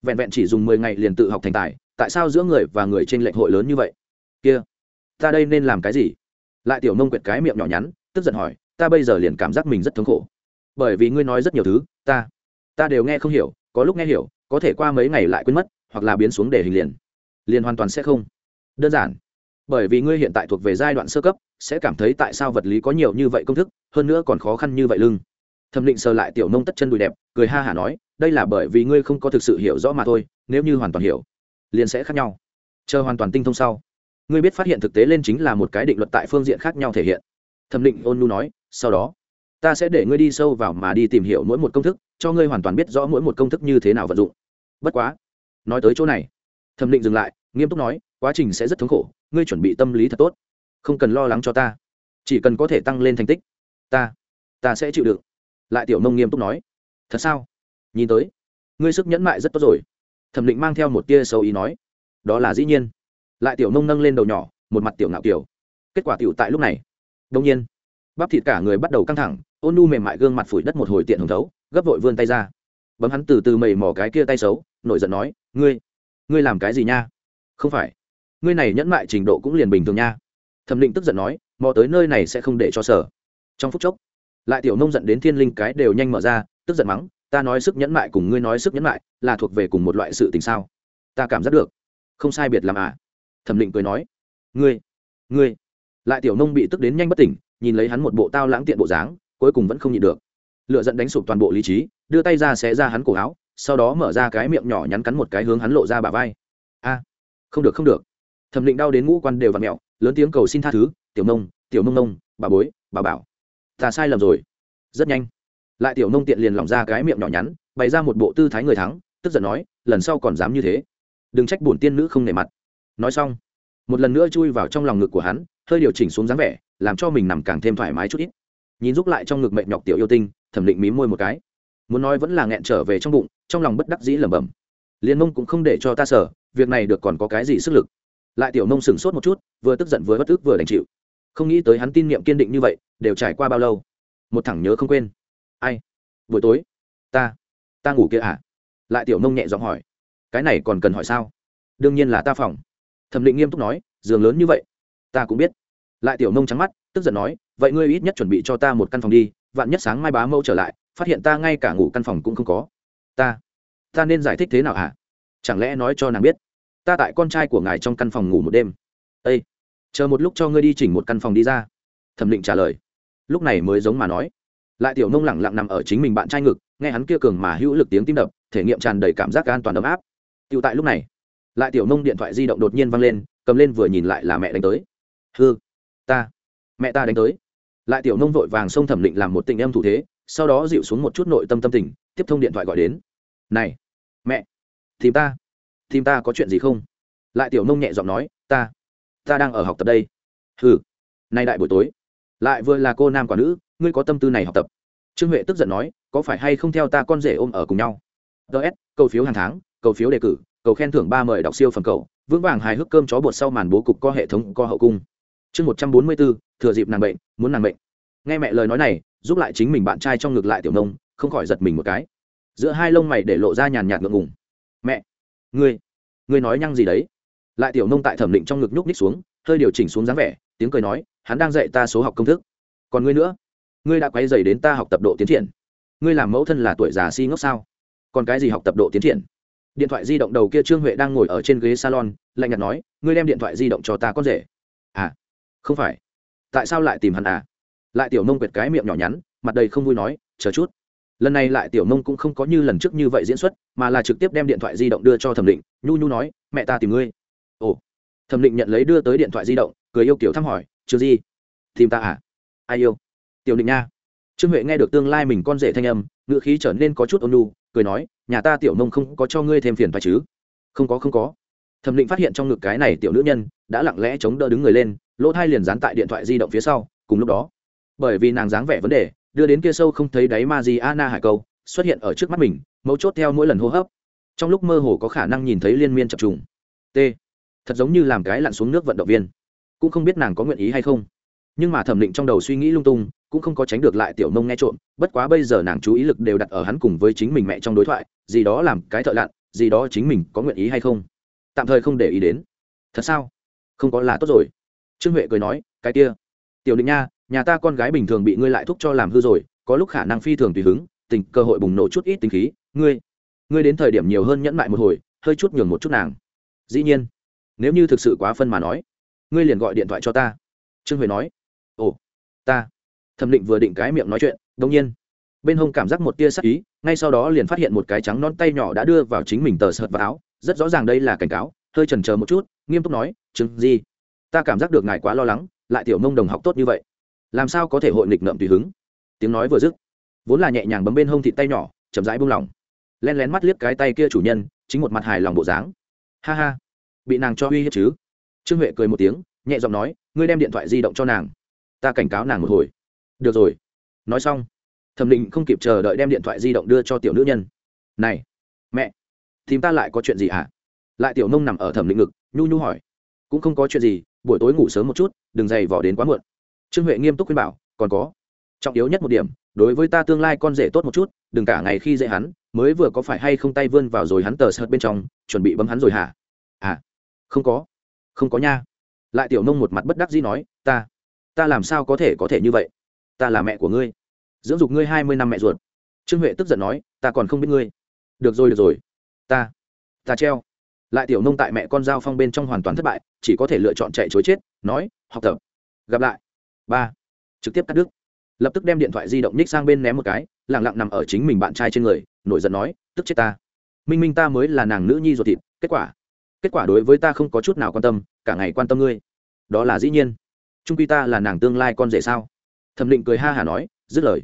vẹn vẹn chỉ dùng mười ngày liền tự học thành tài, tại sao giữa người và người trên lệnh hội lớn như vậy? Kia, ta đây nên làm cái gì? Lại tiểu nông quyệt cái miệng nhỏ nhắn, tức giận hỏi, ta bây giờ liền cảm giác mình rất thống khổ. Bởi vì ngươi nói rất nhiều thứ, ta ta đều nghe không hiểu, có lúc nghe hiểu, có thể qua mấy ngày lại quên mất hoặc là biến xuống để hình liền. Liền hoàn toàn sẽ không. Đơn giản. Bởi vì ngươi hiện tại thuộc về giai đoạn sơ cấp, sẽ cảm thấy tại sao vật lý có nhiều như vậy công thức, hơn nữa còn khó khăn như vậy lưng. Thẩm định sờ lại tiểu nông tất chân đùi đẹp, cười ha hả nói, đây là bởi vì ngươi không có thực sự hiểu rõ mà thôi, nếu như hoàn toàn hiểu, liền sẽ khác nhau. Chờ hoàn toàn tinh thông sau, ngươi biết phát hiện thực tế lên chính là một cái định luật tại phương diện khác nhau thể hiện. Thẩm định ôn nu nói, sau đó, ta sẽ để ngươi đi sâu vào mà đi tìm hiểu mỗi một công thức, cho ngươi hoàn toàn biết rõ mỗi một công thức như thế nào vận dụng. Bất quá nói tới chỗ này. Thẩm định dừng lại, nghiêm túc nói, quá trình sẽ rất thống khổ, ngươi chuẩn bị tâm lý thật tốt. Không cần lo lắng cho ta. Chỉ cần có thể tăng lên thành tích, ta ta sẽ chịu đựng. Lại tiểu nông nghiêm túc nói, thật sao? Nhìn tới, ngươi sức nhẫn mại rất tốt rồi. Thẩm định mang theo một tia sâu ý nói, đó là dĩ nhiên. Lại tiểu nông nâng lên đầu nhỏ, một mặt tiểu ngạo kiểu. Kết quả tiểu tại lúc này đông nhiên, bắp thịt cả người bắt đầu căng thẳng, ôn nu mềm mại gương mặt phủi đất một hồi tiện hồng thấu, gấp vội vươn tay ra bấm hắn từ từ mầy mò cái kia tay xấu, nổi giận nói, ngươi ngươi làm cái gì nha? Không phải, ngươi này nhẫn mại trình độ cũng liền bình thường nha. Thẩm định tức giận nói, mò tới nơi này sẽ không để cho sở. Trong phút chốc, lại tiểu nông giận đến thiên linh cái đều nhanh mở ra, tức giận mắng, ta nói sức nhẫn mại cùng ngươi nói sức nhẫn mại là thuộc về cùng một loại sự tình sao? Ta cảm giác được, không sai biệt làm à. Thẩm định cười nói, ngươi ngươi. Lại tiểu nông bị tức đến nhanh bất tỉnh, nhìn lấy hắn một bộ tao lãng tiện bộ dáng, cuối cùng vẫn không nhịn được lựa dẫn đánh sụp toàn bộ lý trí, đưa tay ra xé ra hắn cổ áo, sau đó mở ra cái miệng nhỏ nhắn cắn một cái hướng hắn lộ ra bả vai. A, không được không được. Thẩm định đau đến ngũ quan đều vặn mẹo, lớn tiếng cầu xin tha thứ, tiểu nông tiểu nông nông, bà bối, bà bảo, ta sai lầm rồi. Rất nhanh, lại tiểu nông tiện liền lỏng ra cái miệng nhỏ nhắn, bày ra một bộ tư thái người thắng, tức giận nói, lần sau còn dám như thế, đừng trách bổn tiên nữ không nề mặt. Nói xong, một lần nữa chui vào trong lòng ngực của hắn, hơi điều chỉnh xuống dáng vẻ, làm cho mình nằm càng thêm thoải mái chút ít. Nhìn giúp lại trong ngực mệt nhọc tiểu yêu tinh thẩm định mí môi một cái. Muốn nói vẫn là nghẹn trở về trong bụng, trong lòng bất đắc dĩ lẩm bẩm. Liên mông cũng không để cho ta sở việc này được còn có cái gì sức lực? Lại tiểu nông sửng sốt một chút, vừa tức giận vừa bất tức vừa đành chịu. Không nghĩ tới hắn tin niệm kiên định như vậy, đều trải qua bao lâu? Một thẳng nhớ không quên. Ai? Buổi tối. Ta. Ta ngủ kia à? Lại tiểu nông nhẹ giọng hỏi. Cái này còn cần hỏi sao? Đương nhiên là ta phòng. Thẩm định nghiêm túc nói, giường lớn như vậy. Ta cũng biết. Lại tiểu nông trắng mắt, tức giận nói, vậy ngươi ít nhất chuẩn bị cho ta một căn phòng đi vạn nhất sáng mai bá mẫu trở lại, phát hiện ta ngay cả ngủ căn phòng cũng không có. Ta ta nên giải thích thế nào hả? Chẳng lẽ nói cho nàng biết? Ta tại con trai của ngài trong căn phòng ngủ một đêm. Ây chờ một lúc cho ngươi đi chỉnh một căn phòng đi ra. Thẩm định trả lời. Lúc này mới giống mà nói. Lại tiểu nông lẳng lặng nằm ở chính mình bạn trai ngực, nghe hắn kia cường mà hữu lực tiếng tim đập, thể nghiệm tràn đầy cảm giác an toàn ấm áp. Tựu tại lúc này, lại tiểu nông điện thoại di động đột nhiên văng lên, cầm lên vừa nhìn lại là mẹ đánh tới. Hư ta, mẹ ta đánh tới lại tiểu nông vội vàng xông thẩm định làm một tình em thủ thế, sau đó dịu xuống một chút nội tâm tâm tình, tiếp thông điện thoại gọi đến. Này, mẹ, tìm ta tìm ta có chuyện gì không? Lại tiểu nông nhẹ giọng nói, ta ta đang ở học tập đây. Hừ, nay đại buổi tối. Lại vừa là cô nam quả nữ, ngươi có tâm tư này học tập? Trương huệ tức giận nói, có phải hay không theo ta con rể ôm ở cùng nhau? Ts cầu phiếu hàng tháng, cầu phiếu đề cử, cầu khen thưởng ba mời đọc siêu phẩm cầu, vững vàng hài hước cơm chó bột sau màn bố cục có hệ thống co hậu cung chương một trăm bốn mươi bốn thừa dịp nàng bệnh, muốn nàng bệnh. Nghe mẹ lời nói này, giúp lại chính mình bạn trai trong ngược lại tiểu nông, không khỏi giật mình một cái. Giữa hai lông mày để lộ ra nhàn nhạt ngượng ngùng. Mẹ, ngươi ngươi nói nhăng gì đấy? Lại tiểu nông tại thẩm định trong ngực nhúc ních xuống, hơi điều chỉnh xuống dáng vẻ, tiếng cười nói, hắn đang dạy ta số học công thức. Còn ngươi nữa? Ngươi đã quay dày đến ta học tập độ tiến triển. Ngươi làm mẫu thân là tuổi già si ngốc sao? Còn cái gì học tập độ tiến triển? Điện thoại di động đầu kia trương huệ đang ngồi ở trên ghế salon, lạnh nhạt nói, ngươi đem điện thoại di động cho ta con rể. À không phải. Tại sao lại tìm hắn à? Lại tiểu nông quệt cái miệng nhỏ nhắn, mặt đầy không vui nói, chờ chút. Lần này lại tiểu nông cũng không có như lần trước như vậy diễn xuất, mà là trực tiếp đem điện thoại di động đưa cho thẩm định, nhu nhu nói, mẹ ta tìm ngươi. Ồ. Thẩm định nhận lấy đưa tới điện thoại di động, cười yêu kiểu thăm hỏi chưa gì? Tìm ta à? Ai yêu? Tiểu định nha. Trương huệ nghe được tương lai mình con rể thanh âm, ngữ khí trở nên có chút ôn nhu, cười nói, nhà ta tiểu nông không có cho ngươi thêm phiền phải chứ? Không có không có. Thẩm định phát hiện trong ngực cái này tiểu nữ nhân, đã lặng lẽ chống đỡ đứng người lên lỗ thai liền dán tại điện thoại di động phía sau, cùng lúc đó, bởi vì nàng dáng vẻ vấn đề, đưa đến kia sâu không thấy đáy ma di ana hải câu, xuất hiện ở trước mắt mình, mấu chốt theo mỗi lần hô hấp. Trong lúc mơ hồ có khả năng nhìn thấy liên miên chập trùng. T. Thật giống như làm cái lặn xuống nước vận động viên. Cũng không biết nàng có nguyện ý hay không. Nhưng mà thẩm định trong đầu suy nghĩ lung tung, cũng không có tránh được lại tiểu nông nghe trộm, bất quá bây giờ nàng chú ý lực đều đặt ở hắn cùng với chính mình mẹ trong đối thoại, gì đó làm cái thợ lặn, gì đó chính mình có nguyện ý hay không. Tạm thời không để ý đến. Thật sao? Không có là tốt rồi trương huệ cười nói, cái kia, tiểu định nha, nhà ta con gái bình thường bị ngươi lại thúc cho làm hư rồi, có lúc khả năng phi thường tùy hứng, tình cơ hội bùng nổ chút ít tính khí, ngươi ngươi đến thời điểm nhiều hơn nhẫn mại một hồi, hơi chút nhường một chút nàng. Dĩ nhiên, nếu như thực sự quá phân mà nói, ngươi liền gọi điện thoại cho ta. Trương huệ nói, ồ, ta. Thẩm định vừa định cái miệng nói chuyện đông nhiên, bên hông cảm giác một tia sắc ý, ngay sau đó liền phát hiện một cái trắng non tay nhỏ đã đưa vào chính mình tờ sợt vào áo, rất rõ ràng đây là cảnh cáo, hơi chần chờ một chút, nghiêm túc nói chừng gì ta cảm giác được ngài quá lo lắng, lại tiểu mông đồng học tốt như vậy. Làm sao có thể hội nghịch ngợm tùy hứng? Tiếng nói vừa dứt, vốn là nhẹ nhàng bấm bên hông thịt tay nhỏ, chậm rãi buông lỏng. Len lén mắt liếc cái tay kia chủ nhân, chính một mặt hài lòng bộ dáng. Ha ha, bị nàng cho uy hiếp chứ? Trương huệ cười một tiếng, nhẹ giọng nói, ngươi đem điện thoại di động cho nàng. Ta cảnh cáo nàng một hồi. Được rồi. Nói xong, thẩm định không kịp chờ đợi đem điện thoại di động đưa cho tiểu nữ nhân. Này, mẹ, tìm ta lại có chuyện gì hả? Lại tiểu nông nằm ở thẩm định ngực, nhu nhu hỏi. Cũng không có chuyện gì buổi tối ngủ sớm một chút, đừng dày vỏ đến quá muộn. Trương huệ nghiêm túc khuyên bảo, còn có, trọng yếu nhất một điểm, đối với ta tương lai con rể tốt một chút, đừng cả ngày khi dễ hắn, mới vừa có phải hay không tay vươn vào rồi hắn tờ sợt bên trong, chuẩn bị bấm hắn rồi hả? À không có không có nha. Lại tiểu nông một mặt bất đắc dĩ nói, ta ta làm sao có thể có thể như vậy? Ta là mẹ của ngươi, dưỡng dục ngươi hai mươi năm mẹ ruột. Trương huệ tức giận nói, ta còn không biết ngươi. Được rồi được rồi, ta ta treo lại tiểu nông tại mẹ con dao phong bên trong hoàn toàn thất bại, chỉ có thể lựa chọn chạy chối chết, nói, học tập, gặp lại. Ba, trực tiếp cắt đứt. Lập tức đem điện thoại di động ních sang bên ném một cái, lẳng lặng nằm ở chính mình bạn trai trên người, nổi giận nói, tức chết ta. Minh minh ta mới là nàng nữ nhi ruột thịt, kết quả kết quả đối với ta không có chút nào quan tâm, cả ngày quan tâm ngươi. Đó là dĩ nhiên. Trung quy ta là nàng tương lai con rể sao? Thẩm định cười ha hả nói, dứt lời.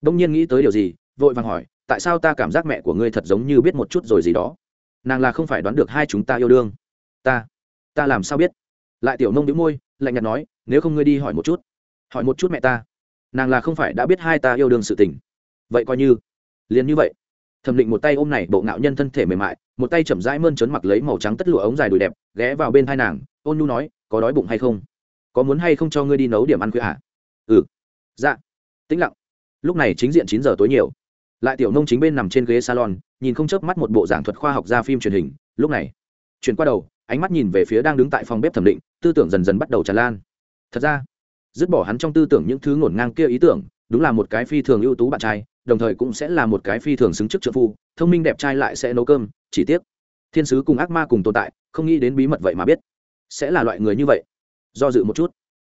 Đông nhiên nghĩ tới điều gì, vội vàng hỏi, tại sao ta cảm giác mẹ của ngươi thật giống như biết một chút rồi gì đó? Nàng là không phải đoán được hai chúng ta yêu đương. Ta ta làm sao biết? Lại tiểu nông đĩu môi, lạnh nhạt nói, nếu không ngươi đi hỏi một chút. Hỏi một chút mẹ ta. Nàng là không phải đã biết hai ta yêu đương sự tình. Vậy coi như. Liền như vậy. Thẩm định một tay ôm này, bộ ngạo nhân thân thể mềm mại, một tay chậm rãi mơn trớn mặc lấy màu trắng tất lụa ống dài đùi đẹp, ghé vào bên hai nàng, ôn nhu nói, có đói bụng hay không? Có muốn hay không cho ngươi đi nấu điểm ăn khuya à? ừ. Dạ. Tĩnh lặng. Lúc này chính diện chín giờ tối nhiều. Lại tiểu nông chính bên nằm trên ghế salon nhìn không chớp mắt một bộ giảng thuật khoa học ra phim truyền hình, lúc này, chuyển qua đầu, ánh mắt nhìn về phía đang đứng tại phòng bếp thẩm định, tư tưởng dần dần bắt đầu tràn lan. Thật ra, dứt bỏ hắn trong tư tưởng những thứ ngổn ngang kia ý tưởng, đúng là một cái phi thường ưu tú bạn trai, đồng thời cũng sẽ là một cái phi thường xứng chức trợ phu, thông minh đẹp trai lại sẽ nấu cơm, chỉ tiếc, thiên sứ cùng ác ma cùng tồn tại, không nghĩ đến bí mật vậy mà biết, sẽ là loại người như vậy. Do dự một chút,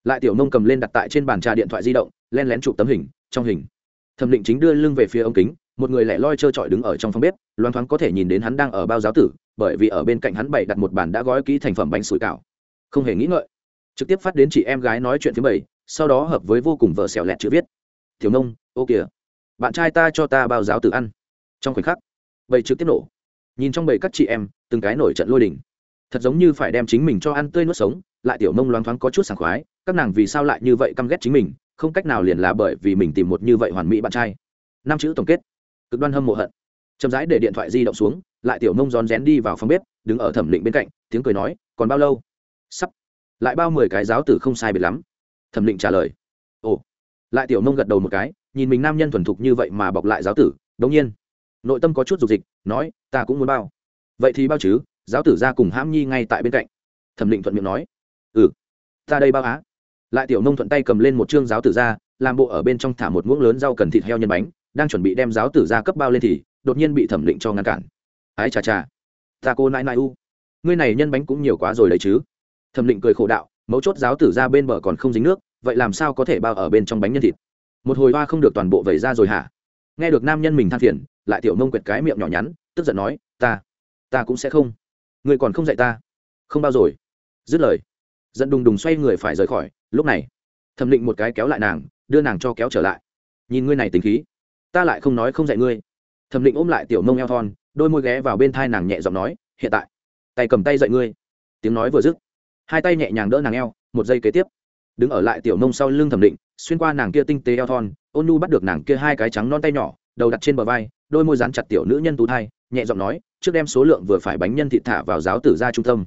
lại tiểu nông cầm lên đặt tại trên bàn trà điện thoại di động, len lén chụp tấm hình, trong hình, thẩm định chính đưa lưng về phía ống kính một người lẻ loi trơ trọi đứng ở trong phòng bếp loan thoáng có thể nhìn đến hắn đang ở bao giáo tử, bởi vì ở bên cạnh hắn bày đặt một bàn đã gói kỹ thành phẩm bánh sủi cảo. Không hề nghĩ ngợi, trực tiếp phát đến chị em gái nói chuyện thứ bảy, sau đó hợp với vô cùng vợ xẻo lẹt chữ viết. Thiếu nông, ô kìa, bạn trai ta cho ta bao giáo tử ăn. Trong khoảnh khắc bầy trực tiếp nổ. Nhìn trong bầy các chị em, từng cái nổi trận lôi đình. Thật giống như phải đem chính mình cho ăn tươi nuốt sống, lại tiểu nông loáng thoáng có chút sảng khoái, các nàng vì sao lại như vậy căm ghét chính mình, không cách nào liền là bởi vì mình tìm một như vậy hoàn mỹ bạn trai. Năm chữ tổng kết cực đoan hâm mộ hận. Chậm rãi để điện thoại di động xuống, lại tiểu nông rón rén đi vào phòng bếp, đứng ở thẩm định bên cạnh, tiếng cười nói, còn bao lâu? Sắp. Lại bao mười cái giáo tử không sai biệt lắm. Thẩm định trả lời, ồ. Lại tiểu nông gật đầu một cái, nhìn mình nam nhân thuần thục như vậy mà bọc lại giáo tử, đống nhiên. Nội tâm có chút dục dịch, nói, ta cũng muốn bao. Vậy thì bao chứ, giáo tử ra cùng hãm nhi ngay tại bên cạnh. Thẩm định thuận miệng nói ừ ta đây bao á. Lại tiểu nông thuận tay cầm lên một chương giáo tử ra, làm bộ ở bên trong thả một muỗng lớn rau cần thịt heo nhân bánh đang chuẩn bị đem giáo tử ra cấp bao lên thì đột nhiên bị thẩm định cho ngăn cản. Ái chà chà, ta cô nãi nãi u. Ngươi này nhân bánh cũng nhiều quá rồi đấy chứ? Thẩm định cười khổ đạo, mấu chốt giáo tử ra bên bờ còn không dính nước, vậy làm sao có thể bao ở bên trong bánh nhân thịt? Một hồi hoa không được toàn bộ vẩy ra rồi hả? Nghe được nam nhân mình than phiền, lại tiểu nông quệt cái miệng nhỏ nhắn, tức giận nói, ta ta cũng sẽ không. Ngươi còn không dạy ta. Không bao rồi. Dứt lời dẫn đùng đùng xoay người phải rời khỏi. Lúc này, thẩm định một cái kéo lại nàng, đưa nàng cho kéo trở lại. Nhìn ngươi này tính khí ta lại không nói không dạy ngươi. Thẩm định ôm lại tiểu mông eo thon, đôi môi ghé vào bên thai nàng nhẹ giọng nói, hiện tại, tay cầm tay dạy ngươi. Tiếng nói vừa dứt, hai tay nhẹ nhàng đỡ nàng eo, một giây kế tiếp, đứng ở lại tiểu mông sau lưng thẩm định, xuyên qua nàng kia tinh tế eo thon, ôn nu bắt được nàng kia hai cái trắng non tay nhỏ, đầu đặt trên bờ vai, đôi môi dán chặt tiểu nữ nhân tú thai, nhẹ giọng nói, trước đem số lượng vừa phải bánh nhân thịt thả vào giáo tử ra trung tâm.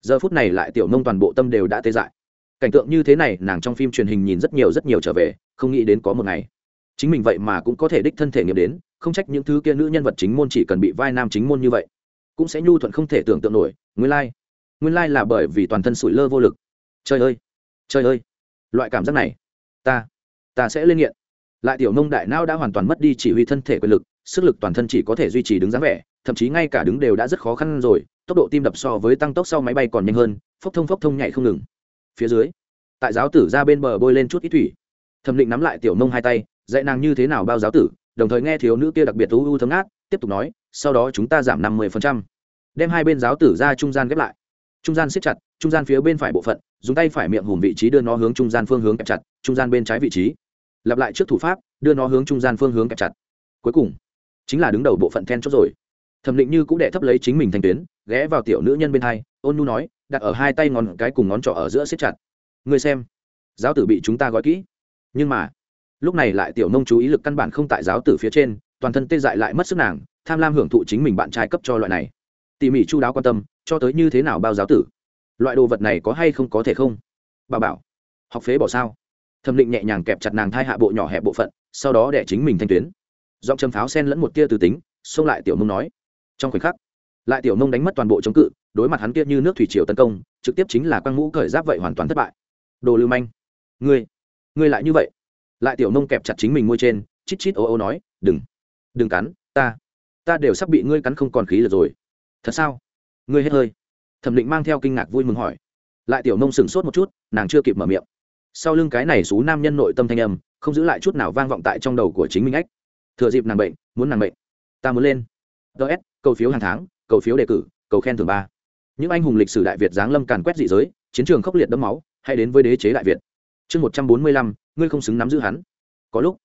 Giờ phút này lại tiểu nông toàn bộ tâm đều đã tê dại. Cảnh tượng như thế này, nàng trong phim truyền hình nhìn rất nhiều rất nhiều trở về, không nghĩ đến có một ngày chính mình vậy mà cũng có thể đích thân thể nghiệm đến, không trách những thứ kia nữ nhân vật chính môn chỉ cần bị vai nam chính môn như vậy, cũng sẽ nhu thuận không thể tưởng tượng nổi, nguyên lai、like. nguyên lai、like、là bởi vì toàn thân sủi lơ vô lực. Trời ơi trời ơi, loại cảm giác này, ta ta sẽ lên nghiện. Lại tiểu nông đại não đã hoàn toàn mất đi chỉ huy thân thể quyền lực, sức lực toàn thân chỉ có thể duy trì đứng dáng vẻ, thậm chí ngay cả đứng đều đã rất khó khăn rồi, tốc độ tim đập so với tăng tốc sau máy bay còn nhanh hơn, phốc thông phốc thông nhảy không ngừng. Phía dưới, tại giáo tử ra bên bờ bôi lên chút ít thủy. Thẩm định nắm lại tiểu nông hai tay dạy nàng như thế nào bao giáo tử đồng thời nghe thiếu nữ kia đặc biệt u u thấm át, tiếp tục nói sau đó chúng ta giảm năm mươi đem hai bên giáo tử ra trung gian ghép lại. Trung gian siết chặt trung gian phía bên phải bộ phận dùng tay phải miệng hùm vị trí đưa nó hướng trung gian phương hướng kẹp chặt trung gian bên trái vị trí. Lặp lại trước thủ pháp đưa nó hướng trung gian phương hướng kẹp chặt. Cuối cùng chính là đứng đầu bộ phận then chốt rồi. Thẩm định như cũng đệ thấp lấy chính mình thành tuyến ghé vào tiểu nữ nhân bên hai ôn nu nói đặt ở hai tay ngón cái cùng ngón trỏ ở giữa siết chặt. Người xem giáo tử bị chúng ta gói kỹ. Nhưng mà lúc này lại tiểu nông chú ý lực căn bản không tại giáo tử phía trên, toàn thân tê dại lại mất sức nàng, tham lam hưởng thụ chính mình bạn trai cấp cho loại này. Tỉ mỉ chu đáo quan tâm, cho tới như thế nào bao giáo tử? Loại đồ vật này có hay không có thể không? Bà bảo, học phế bỏ sao? Thẩm định nhẹ nhàng kẹp chặt nàng thai hạ bộ nhỏ hẹp bộ phận, sau đó để chính mình thanh tuyến. Giọng châm pháo sen lẫn một tia từ tính, xông lại tiểu mông nói. Trong khoảnh khắc, lại tiểu mông đánh mất toàn bộ chống cự, đối mặt hắn kia như nước thủy triều tấn công, trực tiếp chính là quăng ngũ cởi giáp vậy hoàn toàn thất bại. Đồ lưu manh, ngươi ngươi lại như vậy? Lại tiểu Nông kẹp chặt chính mình môi trên, chít chít ô ô nói, đừng đừng cắn, ta ta đều sắp bị ngươi cắn không còn khí được rồi. Thật sao? Ngươi hết hơi. Thẩm định mang theo kinh ngạc vui mừng hỏi. Lại tiểu nông sửng sốt một chút, nàng chưa kịp mở miệng. Sau lưng cái này xú nam nhân nội tâm thanh âm, không giữ lại chút nào vang vọng tại trong đầu của chính mình ách. Thừa dịp nàng bệnh, muốn nàng bệnh. Ta muốn lên. Ts cầu phiếu hàng tháng, cầu phiếu đề cử, cầu khen thưởng ba. Những anh hùng lịch sử đại việt giáng lâm càn quét dị giới, chiến trường khốc liệt đẫm máu hay đến với đế chế đại việt. Chương một trăm bốn mươi lăm ngươi không xứng nắm giữ hắn. Có lúc,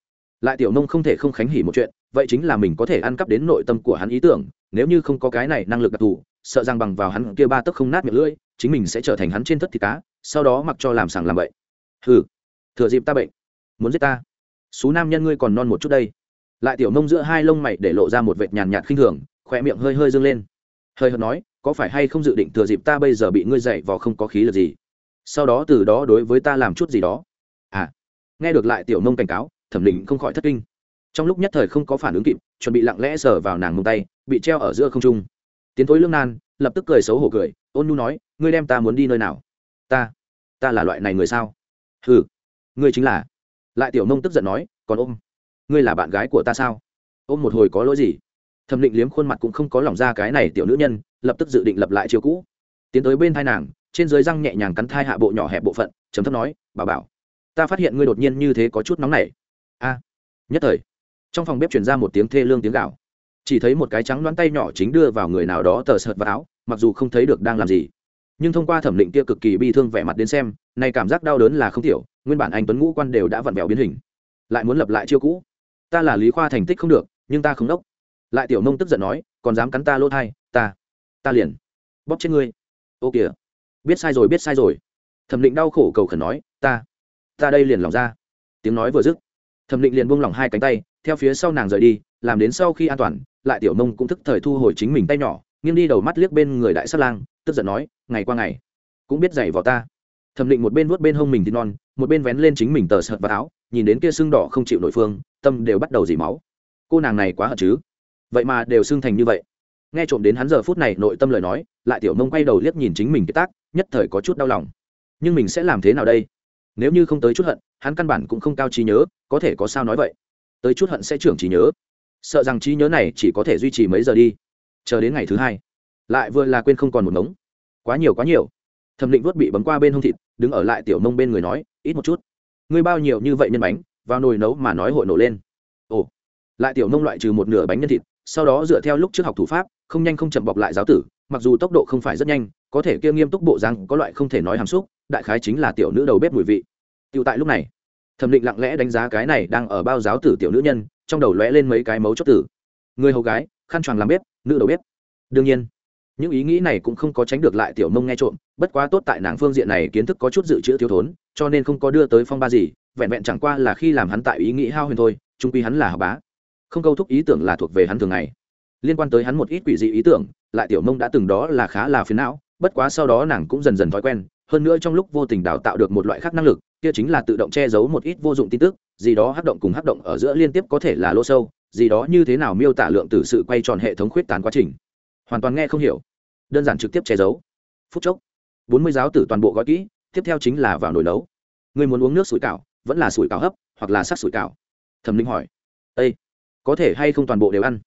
lại tiểu nông không thể không khánh hỉ một chuyện, vậy chính là mình có thể ăn cắp đến nội tâm của hắn ý tưởng, nếu như không có cái này năng lực đặc thù, sợ rằng bằng vào hắn kia ba tấc không nát miệng lưỡi, chính mình sẽ trở thành hắn trên thất thịt cá, sau đó mặc cho làm sàng làm vậy hừ, thừa dịp ta bệnh, muốn giết ta. Số nam nhân ngươi còn non một chút đây. Lại tiểu nông giữa hai lông mày để lộ ra một vệt nhàn nhạt khinh thường, khỏe miệng hơi hơi dâng lên. Hơi hợt nói, có phải hay không dự định thừa dịp ta bây giờ bị ngươi dậy vào không có khí lực gì? Sau đó từ đó đối với ta làm chút gì đó nghe được lại tiểu nông cảnh cáo, thẩm định không khỏi thất kinh. Trong lúc nhất thời không có phản ứng kịp, chuẩn bị lặng lẽ sờ vào nàng mông tay, bị treo ở giữa không trung. Tiến thối lương nan, lập tức cười xấu hổ cười, ôn nhu nói, ngươi đem ta muốn đi nơi nào? Ta ta là loại này người sao? Ừ ngươi chính là. Lại tiểu nông tức giận nói, còn ôm, ngươi là bạn gái của ta sao? Ôm một hồi có lỗi gì? Thẩm định liếm khuôn mặt cũng không có lòng ra cái này tiểu nữ nhân, lập tức dự định lập lại chiều cũ. Tiến tới bên thai nàng, trên dưới răng nhẹ nhàng cắn thai hạ bộ nhỏ hẹp bộ phận chấm thấp nói bà bảo ta phát hiện ngươi đột nhiên như thế có chút nóng nảy. A, nhất thời, trong phòng bếp chuyển ra một tiếng thê lương tiếng gạo chỉ thấy một cái trắng đoán tay nhỏ chính đưa vào người nào đó tờ sợt vào áo, mặc dù không thấy được đang làm gì. Nhưng thông qua thẩm định kia cực kỳ bi thương vẻ mặt đến xem này cảm giác đau đớn là không thiểu nguyên bản anh tuấn ngũ quan đều đã vặn vẹo biến hình. Lại muốn lập lại chiêu cũ. Ta là lý khoa thành tích không được, nhưng ta không đốc. Lại tiểu nông tức giận nói, còn dám cắn ta lỗ thai, ta ta liền bóp chết ngươi. Ô kìa, biết sai rồi, biết sai rồi. Thẩm định đau khổ cầu khẩn nói, ta ta đây liền lòng ra. Tiếng nói vừa dứt, thẩm định liền buông lỏng hai cánh tay, theo phía sau nàng rời đi, làm đến sau khi an toàn, lại tiểu nông cũng thức thời thu hồi chính mình tay nhỏ, nghiêng đi đầu mắt liếc bên người đại sát lang, tức giận nói, ngày qua ngày, cũng biết giày vào ta. Thẩm định một bên vuốt bên hông mình thì non, một bên vén lên chính mình tờ sợt vào áo, nhìn đến kia sưng đỏ không chịu nội phương, tâm đều bắt đầu dỉ máu. Cô nàng này quá hận chứ? Vậy mà đều sưng thành như vậy. Nghe trộm đến hắn giờ phút này nội tâm lời nói, lại tiểu nông quay đầu liếc nhìn chính mình cái tác, nhất thời có chút đau lòng. Nhưng mình sẽ làm thế nào đây? Nếu như không tới chút hận, hắn căn bản cũng không cao trí nhớ, có thể có sao nói vậy? Tới chút hận sẽ trưởng trí nhớ. Sợ rằng trí nhớ này chỉ có thể duy trì mấy giờ đi. Chờ đến ngày thứ hai. Lại vừa là quên không còn một ngống. Quá nhiều quá nhiều. Thẩm định vuốt bị bấm qua bên hông thịt, đứng ở lại tiểu nông bên người nói, ít một chút. Ngươi bao nhiêu như vậy nhân bánh, vào nồi nấu mà nói hội nổ lên. Ồ. Lại tiểu nông loại trừ một nửa bánh nhân thịt, sau đó dựa theo lúc trước học thủ pháp, không nhanh không chậm bọc lại giáo tử, mặc dù tốc độ không phải rất nhanh có thể kia nghiêm túc bộ răng có loại không thể nói hàm xúc, đại khái chính là tiểu nữ đầu bếp mùi vị. Tựu tại lúc này, thẩm định lặng lẽ đánh giá cái này đang ở bao giáo tử tiểu nữ nhân, trong đầu lóe lên mấy cái mấu chốt tử người hầu gái, khăn choàng làm bếp, nữ đầu bếp. Đương nhiên, những ý nghĩ này cũng không có tránh được lại tiểu mông nghe trộm, bất quá tốt tại nàng phương diện này kiến thức có chút dự trữ thiếu thốn, cho nên không có đưa tới phong ba gì, vẹn vẹn chẳng qua là khi làm hắn tại ý nghĩ hao huyền thôi trung quy hắn là học bá. Không câu thúc ý tưởng là thuộc về hắn thường ngày. Liên quan tới hắn một ít quỷ dị ý tưởng, lại tiểu mông đã từng đó là khá là phiền não bất quá sau đó nàng cũng dần dần thói quen, hơn nữa trong lúc vô tình đào tạo được một loại khác năng lực, kia chính là tự động che giấu một ít vô dụng tin tức, gì đó hắc động cùng hắc động ở giữa liên tiếp có thể là lỗ sâu, gì đó như thế nào miêu tả lượng từ sự quay tròn hệ thống khuyết tán quá trình. Hoàn toàn nghe không hiểu. Đơn giản trực tiếp che giấu. Phút chốc, bốn mươi giáo tử toàn bộ gói kỹ, tiếp theo chính là vào nồi nấu. Người muốn uống nước sủi cảo, vẫn là sủi cảo hấp, hoặc là sắc sủi cảo? Thẩm linh hỏi. Ây có thể hay không toàn bộ đều ăn?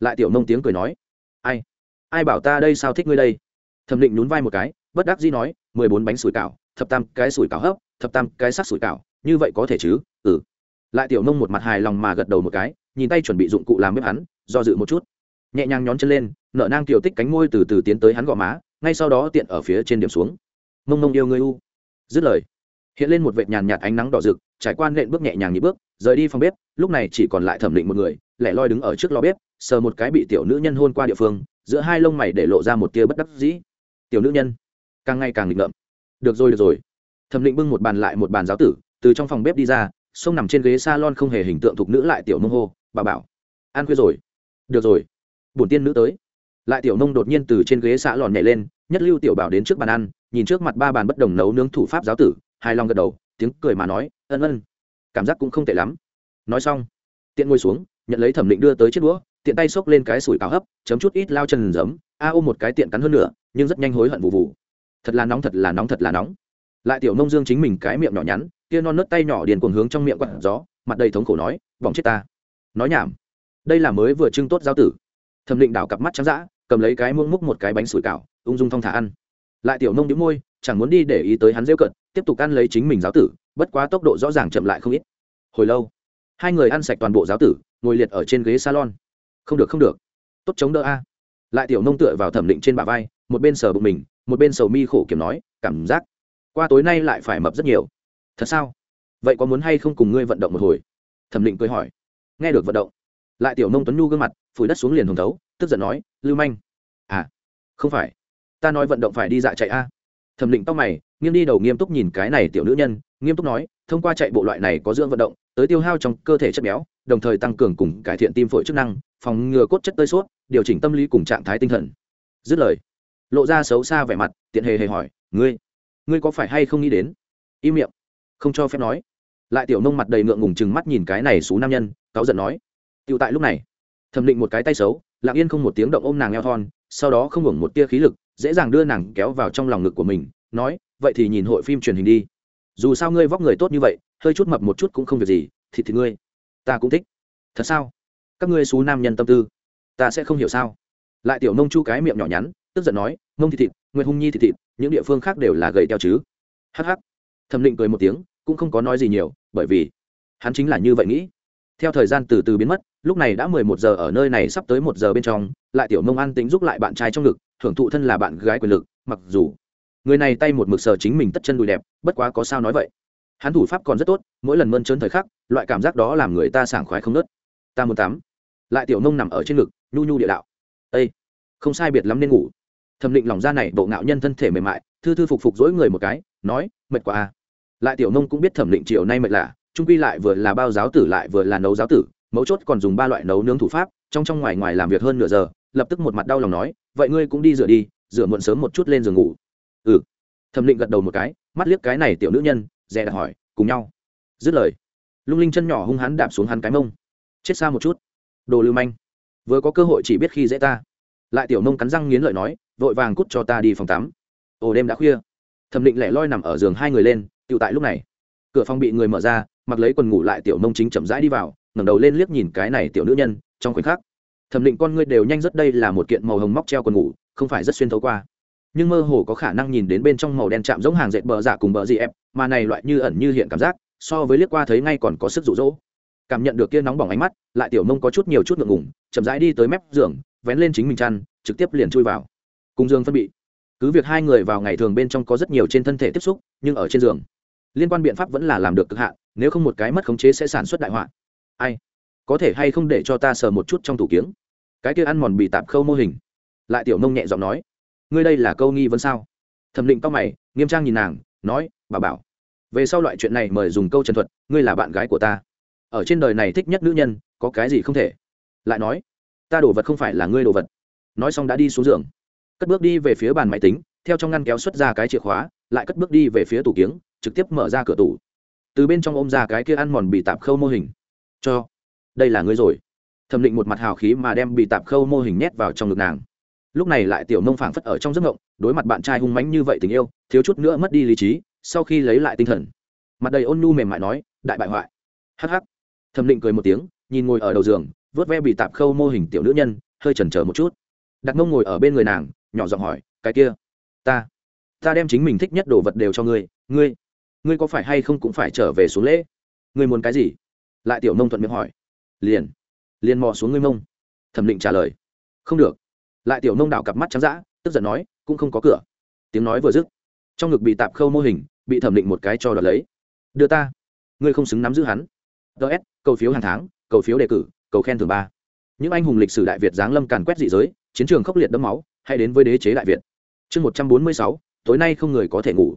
Lại tiểu nông tiếng cười nói. Ai? Ai bảo ta đây sao thích ngươi đây? Thẩm định nhún vai một cái, bất đắc dĩ nói, mười bốn bánh sủi cảo, thập tam cái sủi cảo hấp, thập tam cái sắc sủi cảo, như vậy có thể chứ? Ừ. Lại tiểu nông một mặt hài lòng mà gật đầu một cái, nhìn tay chuẩn bị dụng cụ làm bếp hắn, do dự một chút. Nhẹ nhàng nhón chân lên, nợ nang tiểu tích cánh môi từ từ tiến tới hắn gò má, ngay sau đó tiện ở phía trên điểm xuống. Mông mông yêu ngươi u. Dứt lời, hiện lên một vệt nhàn nhạt ánh nắng đỏ rực, trải qua nện bước nhẹ nhàng nhị bước, rời đi phòng bếp, lúc này chỉ còn lại thẩm định một người, lẻ loi đứng ở trước lò bếp, sờ một cái bị tiểu nữ nhân hôn qua địa phương, giữa hai lông mày để lộ ra một tia bất đắc dĩ tiểu nữ nhân. Càng ngày càng nghịch ngợm. Được rồi được rồi. Thẩm định bưng một bàn lại một bàn giáo tử, từ trong phòng bếp đi ra sông nằm trên ghế s a lon không hề hình tượng thục nữ lại tiểu mông hô, bà bảo ăn khuya rồi. Được rồi. Bổn tiên nữ tới. Lại tiểu nông đột nhiên từ trên ghế xã lòn nhảy lên, nhất lưu tiểu bảo đến trước bàn ăn, nhìn trước mặt ba bàn bất đồng nấu nướng thủ pháp giáo tử hai lòng gật đầu, tiếng cười mà nói, ân ân. Cảm giác cũng không tệ lắm. Nói xong, tiện ngồi xuống, nhận lấy thẩm định đưa tới chiếc đũa tiện tay xốc lên cái sủi cào hấp chấm chút ít lao chân giấm. A ôm một cái tiện cắn hơn nữa nhưng rất nhanh hối hận vụ vụ thật là nóng thật là nóng thật là nóng. Lại tiểu nông dương chính mình cái miệng nhỏ nhắn kia non nớt tay nhỏ điền cuồng hướng trong miệng quặn gió mặt đầy thống khổ nói vòng chết ta. Nói nhảm. Đây là mới vừa trưng tốt giáo tử. Thẩm định đảo cặp mắt trắng dã, cầm lấy cái muỗng múc một cái bánh sủi cảo ung dung thong thả ăn. Lại tiểu nông đĩu môi chẳng muốn đi để ý tới hắn rêu cận tiếp tục ăn lấy chính mình giáo tử bất quá tốc độ rõ ràng chậm lại không ít. Hồi lâu hai người ăn sạch toàn bộ giáo tử ngồi liệt ở trên ghế salon không được không được. Tốt chống đỡ a. Lại tiểu nông tựa vào thẩm định trên bả vai, một bên sờ bụng mình, một bên sầu mi khổ kiểm nói, cảm giác qua tối nay lại phải mập rất nhiều. Thật sao? Vậy có muốn hay không cùng ngươi vận động một hồi? Thẩm định cười hỏi. Nghe được vận động, lại tiểu nông tuấn nhu gương mặt, phủi đất xuống liền hồng thấu, tức giận nói, lưu manh. À không phải. Ta nói vận động phải đi dạ chạy a. Thẩm định tóc mày, nghiêng đi đầu nghiêm túc nhìn cái này tiểu nữ nhân, nghiêm túc nói, thông qua chạy bộ loại này có dưỡng vận động, tới tiêu hao trong cơ thể chất béo, đồng thời tăng cường cùng cải thiện tim phổi chức năng phòng ngừa cốt chất tơi sốt điều chỉnh tâm lý cùng trạng thái tinh thần. Dứt lời, lộ ra xấu xa vẻ mặt, tiện hề hề hỏi, ngươi ngươi có phải hay không nghĩ đến? Im miệng, không cho phép nói. Lại tiểu nông mặt đầy ngượng ngùng chừng mắt nhìn cái này xú nam nhân, cáu giận nói tựu tại lúc này, thẩm định một cái tay xấu, lặng yên không một tiếng động ôm nàng eo thon, sau đó không hưởng một tia khí lực, dễ dàng đưa nàng kéo vào trong lòng ngực của mình, nói, vậy thì nhìn hội phim truyền hình đi. Dù sao ngươi vóc người tốt như vậy, hơi chút mập một chút cũng không việc gì thì thì ngươi, ta cũng thích. Thật sao? Các ngươi xú nam nhân tâm tư, ta sẽ không hiểu sao? Lại tiểu nông chu cái miệng nhỏ nhắn, tức giận nói mông thịt thịt, nguyệt hung nhi thịt thịt, những địa phương khác đều là gầy teo chứ. Hh thẩm định cười một tiếng, cũng không có nói gì nhiều, bởi vì hắn chính là như vậy nghĩ. Theo thời gian từ từ biến mất, lúc này đã mười một giờ ở nơi này sắp tới một giờ bên trong, lại tiểu mông an tính giúp lại bạn trai trong ngực hưởng thụ thân là bạn gái quyền lực, mặc dù người này tay một mực sờ chính mình tất chân đùi đẹp, bất quá có sao nói vậy. Hắn thủ pháp còn rất tốt, mỗi lần mơn trớn thời khắc, loại cảm giác đó làm người ta sảng khoái không nớt ta muốn tắm. Lại tiểu nông nằm ở trên ngực, nhu nhu địa đạo. Ây không sai biệt lắm nên ngủ. Thẩm định lòng ra này, bộ ngạo nhân thân thể mềm mại, thư thư phục phục dỗi người một cái, nói, mệt quá à. lại tiểu nông cũng biết thẩm định chiều nay mệt lạ, trung quy lại vừa là bao giáo tử lại vừa là nấu giáo tử, mấu chốt còn dùng ba loại nấu nướng thủ pháp, trong trong ngoài ngoài làm việc hơn nửa giờ, lập tức một mặt đau lòng nói, vậy ngươi cũng đi rửa đi, rửa muộn sớm một chút lên giường ngủ. Ừ. Thẩm định gật đầu một cái, mắt liếc cái này tiểu nữ nhân, dè đặt hỏi, cùng nhau. Dứt lời, lung linh chân nhỏ hung hắn đạp xuống hắn cái mông chết xa một chút. Đồ lưu manh. Vừa có cơ hội chỉ biết khi dễ ta. Lại tiểu nông cắn răng nghiến lợi nói, vội vàng cút cho ta đi phòng tắm. Ồ, đêm đã khuya. Thẩm định lẻ loi nằm ở giường hai người lên tựu tại lúc này. Cửa phòng bị người mở ra, mặc lấy quần ngủ lại tiểu nông chính chậm rãi đi vào, ngẩng đầu lên liếc nhìn cái này tiểu nữ nhân, trong khoảnh khắc. Thẩm định con ngươi đều nhanh rất đây là một kiện màu hồng móc treo quần ngủ, không phải rất xuyên thấu qua. Nhưng mơ hồ có khả năng nhìn đến bên trong màu đen chạm giống hàng dệt bờ giả cùng bờ gì ép, mà này loại như ẩn như hiện cảm giác, so với liếc qua thấy ngay còn có sức rụ rỗ cảm nhận được kia nóng bỏng ánh mắt, lại tiểu mông có chút nhiều chút ngượng ngủng chậm rãi đi tới mép giường, vén lên chính mình chăn, trực tiếp liền chui vào. Cùng giường phân bị. Cứ việc hai người vào ngày thường bên trong có rất nhiều trên thân thể tiếp xúc, nhưng ở trên giường, liên quan biện pháp vẫn là làm được cực hạn, nếu không một cái mất khống chế sẽ sản xuất đại họa. Ai? Có thể hay không để cho ta sờ một chút trong tủ kiếng? Cái kia ăn mòn bị tạp khâu mô hình. Lại tiểu nông nhẹ giọng nói. Ngươi đây là câu nghi vấn sao? Thẩm định tóc mày, nghiêm trang nhìn nàng, nói, bà bảo, về sau loại chuyện này mời dùng câu trần thuật, ngươi là bạn gái của ta ở trên đời này thích nhất nữ nhân, có cái gì không thể? Lại nói, ta đổ vật không phải là ngươi đồ vật. Nói xong đã đi xuống giường. Cất bước đi về phía bàn máy tính, theo trong ngăn kéo xuất ra cái chìa khóa, lại cất bước đi về phía tủ kiếng, trực tiếp mở ra cửa tủ. Từ bên trong ôm ra cái kia ăn mòn bị tạp khâu mô hình. Cho, đây là ngươi rồi. Thẩm định một mặt hào khí mà đem bị tạp khâu mô hình nhét vào trong ngực nàng. Lúc này lại tiểu nông phảng phất ở trong giấc ngộng, đối mặt bạn trai hung mánh như vậy tình yêu, thiếu chút nữa mất đi lý trí, sau khi lấy lại tinh thần. Mặt đầy ôn nhu mềm mại nói, đại bại hoại. Hh thẩm định cười một tiếng, nhìn ngồi ở đầu giường, vớt ve bị tạp khâu mô hình tiểu nữ nhân, hơi chần chờ một chút. Đặt mông ngồi ở bên người nàng, nhỏ giọng hỏi, cái kia, ta ta đem chính mình thích nhất đồ vật đều cho ngươi ngươi ngươi có phải hay không cũng phải trở về xuống lễ? Ngươi muốn cái gì? Lại tiểu nông thuận miệng hỏi. Liền liền mò xuống ngươi mông. Thẩm định trả lời. Không được. Lại tiểu nông đảo cặp mắt trắng d tức giận nói, cũng không có cửa. Tiếng nói vừa dứt, trong ngực bị tạp khâu mô hình, bị thẩm định một cái cho đợt lấy. Đưa ta, ngươi không xứng nắm giữ hắn. Ts cầu phiếu hàng tháng, cầu phiếu đề cử, cầu khen thưởng ba. Những anh hùng lịch sử đại việt giáng lâm càn quét dị giới, chiến trường khốc liệt đẫm máu, hay đến với đế chế đại việt. Chương một trăm bốn mươi sáu, tối nay không người có thể ngủ.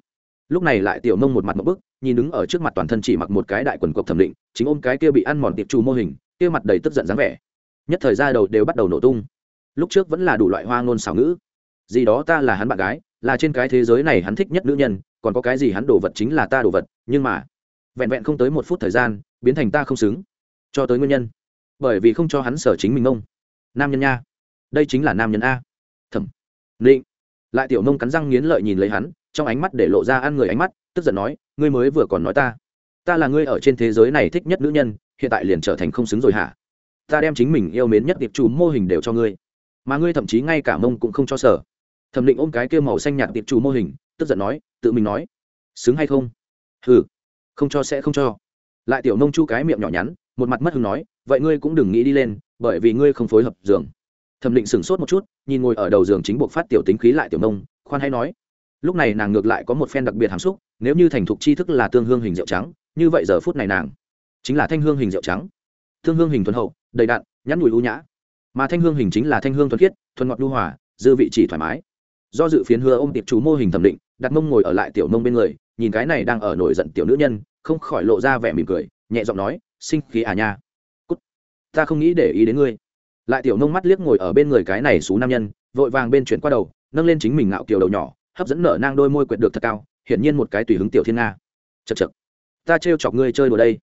Lúc này lại tiểu nông một mặt một bức, nhìn đứng ở trước mặt toàn thân chỉ mặc một cái đại quần cộc thẩm định, chính ôm cái kia bị ăn mòn tiệp trù mô hình, kia mặt đầy tức giận dáng vẻ. Nhất thời ra đầu đều bắt đầu nổ tung. Lúc trước vẫn là đủ loại hoa ngôn xảo ngữ. Gì đó ta là hắn bạn gái, là trên cái thế giới này hắn thích nhất nữ nhân, còn có cái gì hắn đồ vật chính là ta đồ vật, nhưng mà vẹn vẹn không tới một phút thời gian, biến thành ta không xứng. Cho tới nguyên nhân. Bởi vì không cho hắn sở chính mình ông. Nam nhân nha. Đây chính là nam nhân a. Thẩm. Định lại tiểu nông cắn răng nghiến lợi nhìn lấy hắn, trong ánh mắt để lộ ra ăn người ánh mắt, tức giận nói, ngươi mới vừa còn nói ta. Ta là ngươi ở trên thế giới này thích nhất nữ nhân, hiện tại liền trở thành không xứng rồi hả? Ta đem chính mình yêu mến nhất tiệp chủ mô hình đều cho ngươi. Mà ngươi thậm chí ngay cả mông cũng không cho sở. Thẩm định ôm cái kia màu xanh nhạt tiệp chủ mô hình, tức giận nói, tự mình nói. Xứng hay không? Ừ không cho sẽ không cho. Lại tiểu nông chu cái miệng nhỏ nhắn, một mặt mất hứng nói, vậy ngươi cũng đừng nghĩ đi lên, bởi vì ngươi không phối hợp giường. Thẩm định sửng sốt một chút, nhìn ngồi ở đầu giường chính buộc phát tiểu tính khí lại tiểu nông, khoan hay nói, lúc này nàng ngược lại có một phen đặc biệt hàm xúc, nếu như thành thục tri thức là tương hương hình rượu trắng, như vậy giờ phút này nàng chính là thanh hương hình rượu trắng. Thương hương hình thuần hậu, đầy đạn nhắn nhùi u nhã. Mà thanh hương hình chính là thanh hương thuần khiết, thuần ngọt lưu hòa, dư vị chỉ thoải mái. Do dự phiến hứa ôm tiệp chú mô hình thẩm định, đặt mông ngồi ở lại tiểu mông bên người, nhìn cái này đang ở nổi giận tiểu nữ nhân không khỏi lộ ra vẻ mỉm cười, nhẹ giọng nói, sinh khí à nha. Cút. Ta không nghĩ để ý đến ngươi. Lại tiểu nông mắt liếc ngồi ở bên người cái này xú nam nhân, vội vàng bên chuyển qua đầu, nâng lên chính mình ngạo kiều đầu nhỏ, hấp dẫn nở nang đôi môi quyệt được thật cao, hiển nhiên một cái tùy hứng tiểu thiên nga. Chật chật ta trêu chọc ngươi chơi đùa đây.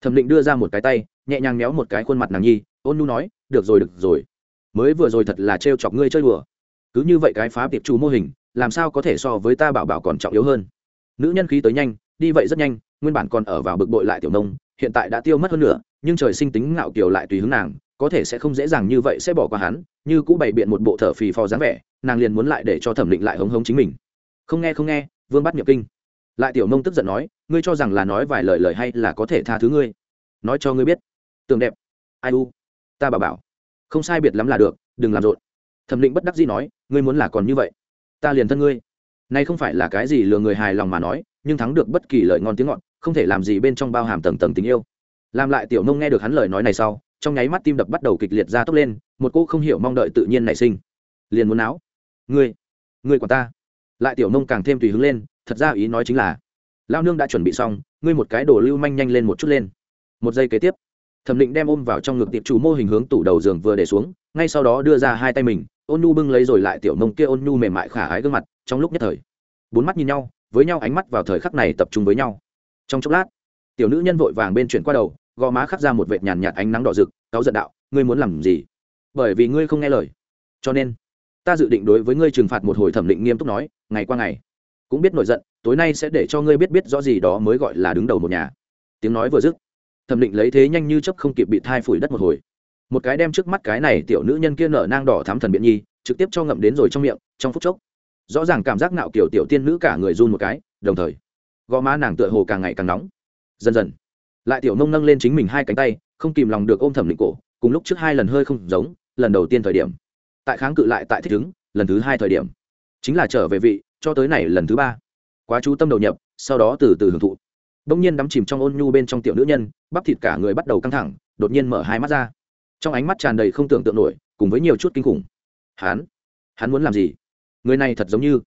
Thẩm định đưa ra một cái tay, nhẹ nhàng méo một cái khuôn mặt nàng nhi, ôn nu nói, được rồi được rồi. Mới vừa rồi thật là trêu chọc ngươi chơi đùa. Cứ như vậy cái phá tiệp chủ mô hình, làm sao có thể so với ta bảo bảo còn trọng yếu hơn? Nữ nhân khí tới nhanh, đi vậy rất nhanh nguyên bản còn ở vào bực bội lại tiểu nông, hiện tại đã tiêu mất hơn nữa nhưng trời sinh tính ngạo kiều lại tùy hướng nàng, có thể sẽ không dễ dàng như vậy sẽ bỏ qua hắn, như cũ bày biện một bộ thở phì phò dáng vẻ, nàng liền muốn lại để cho thẩm định lại hống hống chính mình. Không nghe không nghe, vương bắt nhập kinh. Lại tiểu nông tức giận nói, ngươi cho rằng là nói vài lời lời hay là có thể tha thứ ngươi? Nói cho ngươi biết. Tường đẹp. Ai u? Ta bảo bảo. Không sai biệt lắm là được, đừng làm rộn. Thẩm định bất đắc dĩ nói, ngươi muốn là còn như vậy, ta liền thân ngươi. Nay không phải là cái gì lừa người hài lòng mà nói, nhưng thắng được bất kỳ lời ngon tiếng ngọt không thể làm gì bên trong bao hàm tầng tầng tình yêu. Làm lại tiểu nông nghe được hắn lời nói này sau, trong nháy mắt tim đập bắt đầu kịch liệt ra tốc lên, một cô không hiểu mong đợi tự nhiên nảy sinh. Liền muốn áo ngươi ngươi của ta. Lại tiểu nông càng thêm tùy hứng lên, thật ra ý nói chính là lao nương đã chuẩn bị xong, ngươi một cái đồ lưu manh nhanh lên một chút lên. Một giây kế tiếp, thẩm định đem ôm vào trong ngực tiệp chủ mô hình hướng tủ đầu giường vừa để xuống, ngay sau đó đưa ra hai tay mình, ôn nhu bưng lấy rồi lại tiểu nông kia ôn nhu mềm mại khả ái gương mặt, trong lúc nhất thời, bốn mắt nhìn nhau, với nhau ánh mắt vào thời khắc này tập trung với nhau trong chốc lát, tiểu nữ nhân vội vàng bên chuyển qua đầu, gò má khắc ra một vệt nhàn nhạt ánh nắng đỏ rực, cáu giận đạo, ngươi muốn làm gì? Bởi vì ngươi không nghe lời. Cho nên, ta dự định đối với ngươi trừng phạt một hồi thẩm định nghiêm túc nói, ngày qua ngày, cũng biết nổi giận, tối nay sẽ để cho ngươi biết biết rõ gì đó mới gọi là đứng đầu một nhà. Tiếng nói vừa dứt, thẩm định lấy thế nhanh như chấp không kịp bị thai phủi đất một hồi. Một cái đem trước mắt cái này tiểu nữ nhân kia nở nang đỏ thắm thần biện nhi, trực tiếp cho ngậm đến rồi trong miệng, trong phút chốc, rõ ràng cảm giác nạo kiểu tiểu tiên nữ cả người run một cái, đồng thời gò má nàng tựa hồ càng ngày càng nóng. Dần dần, lại tiểu nông nâng lên chính mình hai cánh tay, không kìm lòng được ôm thẩm định cổ, cùng lúc trước hai lần hơi không giống, lần đầu tiên thời điểm. Tại kháng cự lại tại thích ứng, lần thứ hai thời điểm. Chính là trở về vị, cho tới này lần thứ ba. Quá chú tâm đầu nhập, sau đó từ từ hưởng thụ. Đông nhiên đắm chìm trong ôn nhu bên trong tiểu nữ nhân, bắp thịt cả người bắt đầu căng thẳng, đột nhiên mở hai mắt ra. Trong ánh mắt tràn đầy không tưởng tượng nổi, cùng với nhiều chút kinh khủng. Hắn? Hắn muốn làm gì? Người này thật giống như,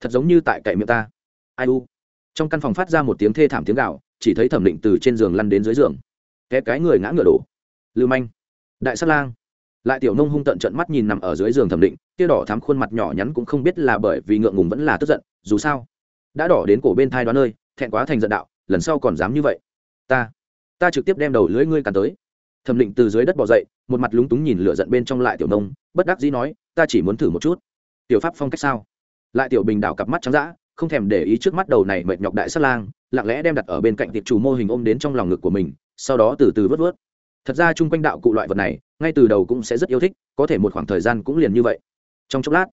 thật giống như tại cậy miệng ta. Ai u? Trong căn phòng phát ra một tiếng thê thảm tiếng gạo chỉ thấy thẩm định từ trên giường lăn đến dưới giường. Té cái người ngã ngựa đổ. Lưu manh. Đại sát lang. Lại tiểu nông hung tận trận mắt nhìn nằm ở dưới giường thẩm định, tia đỏ thắm khuôn mặt nhỏ nhắn cũng không biết là bởi vì ngượng ngùng vẫn là tức giận, dù sao, đã đỏ đến cổ bên thai đoán nơi thẹn quá thành giận đạo, lần sau còn dám như vậy. Ta ta trực tiếp đem đầu lưỡi ngươi càn tới. Thẩm định từ dưới đất bỏ dậy, một mặt lúng túng nhìn lửa giận bên trong lại tiểu nông, bất đắc dĩ nói, ta chỉ muốn thử một chút. Tiểu pháp phong cách sao? Lại tiểu bình đảo cặp mắt trắng dã không thèm để ý trước mắt đầu này mệt nhọc đại sát lang, lặng lẽ đem đặt ở bên cạnh tiệp chủ mô hình ôm đến trong lòng ngực của mình, sau đó từ từ vớt vớt. Thật ra chung quanh đạo cụ loại vật này, ngay từ đầu cũng sẽ rất yêu thích, có thể một khoảng thời gian cũng liền như vậy. Trong chốc lát,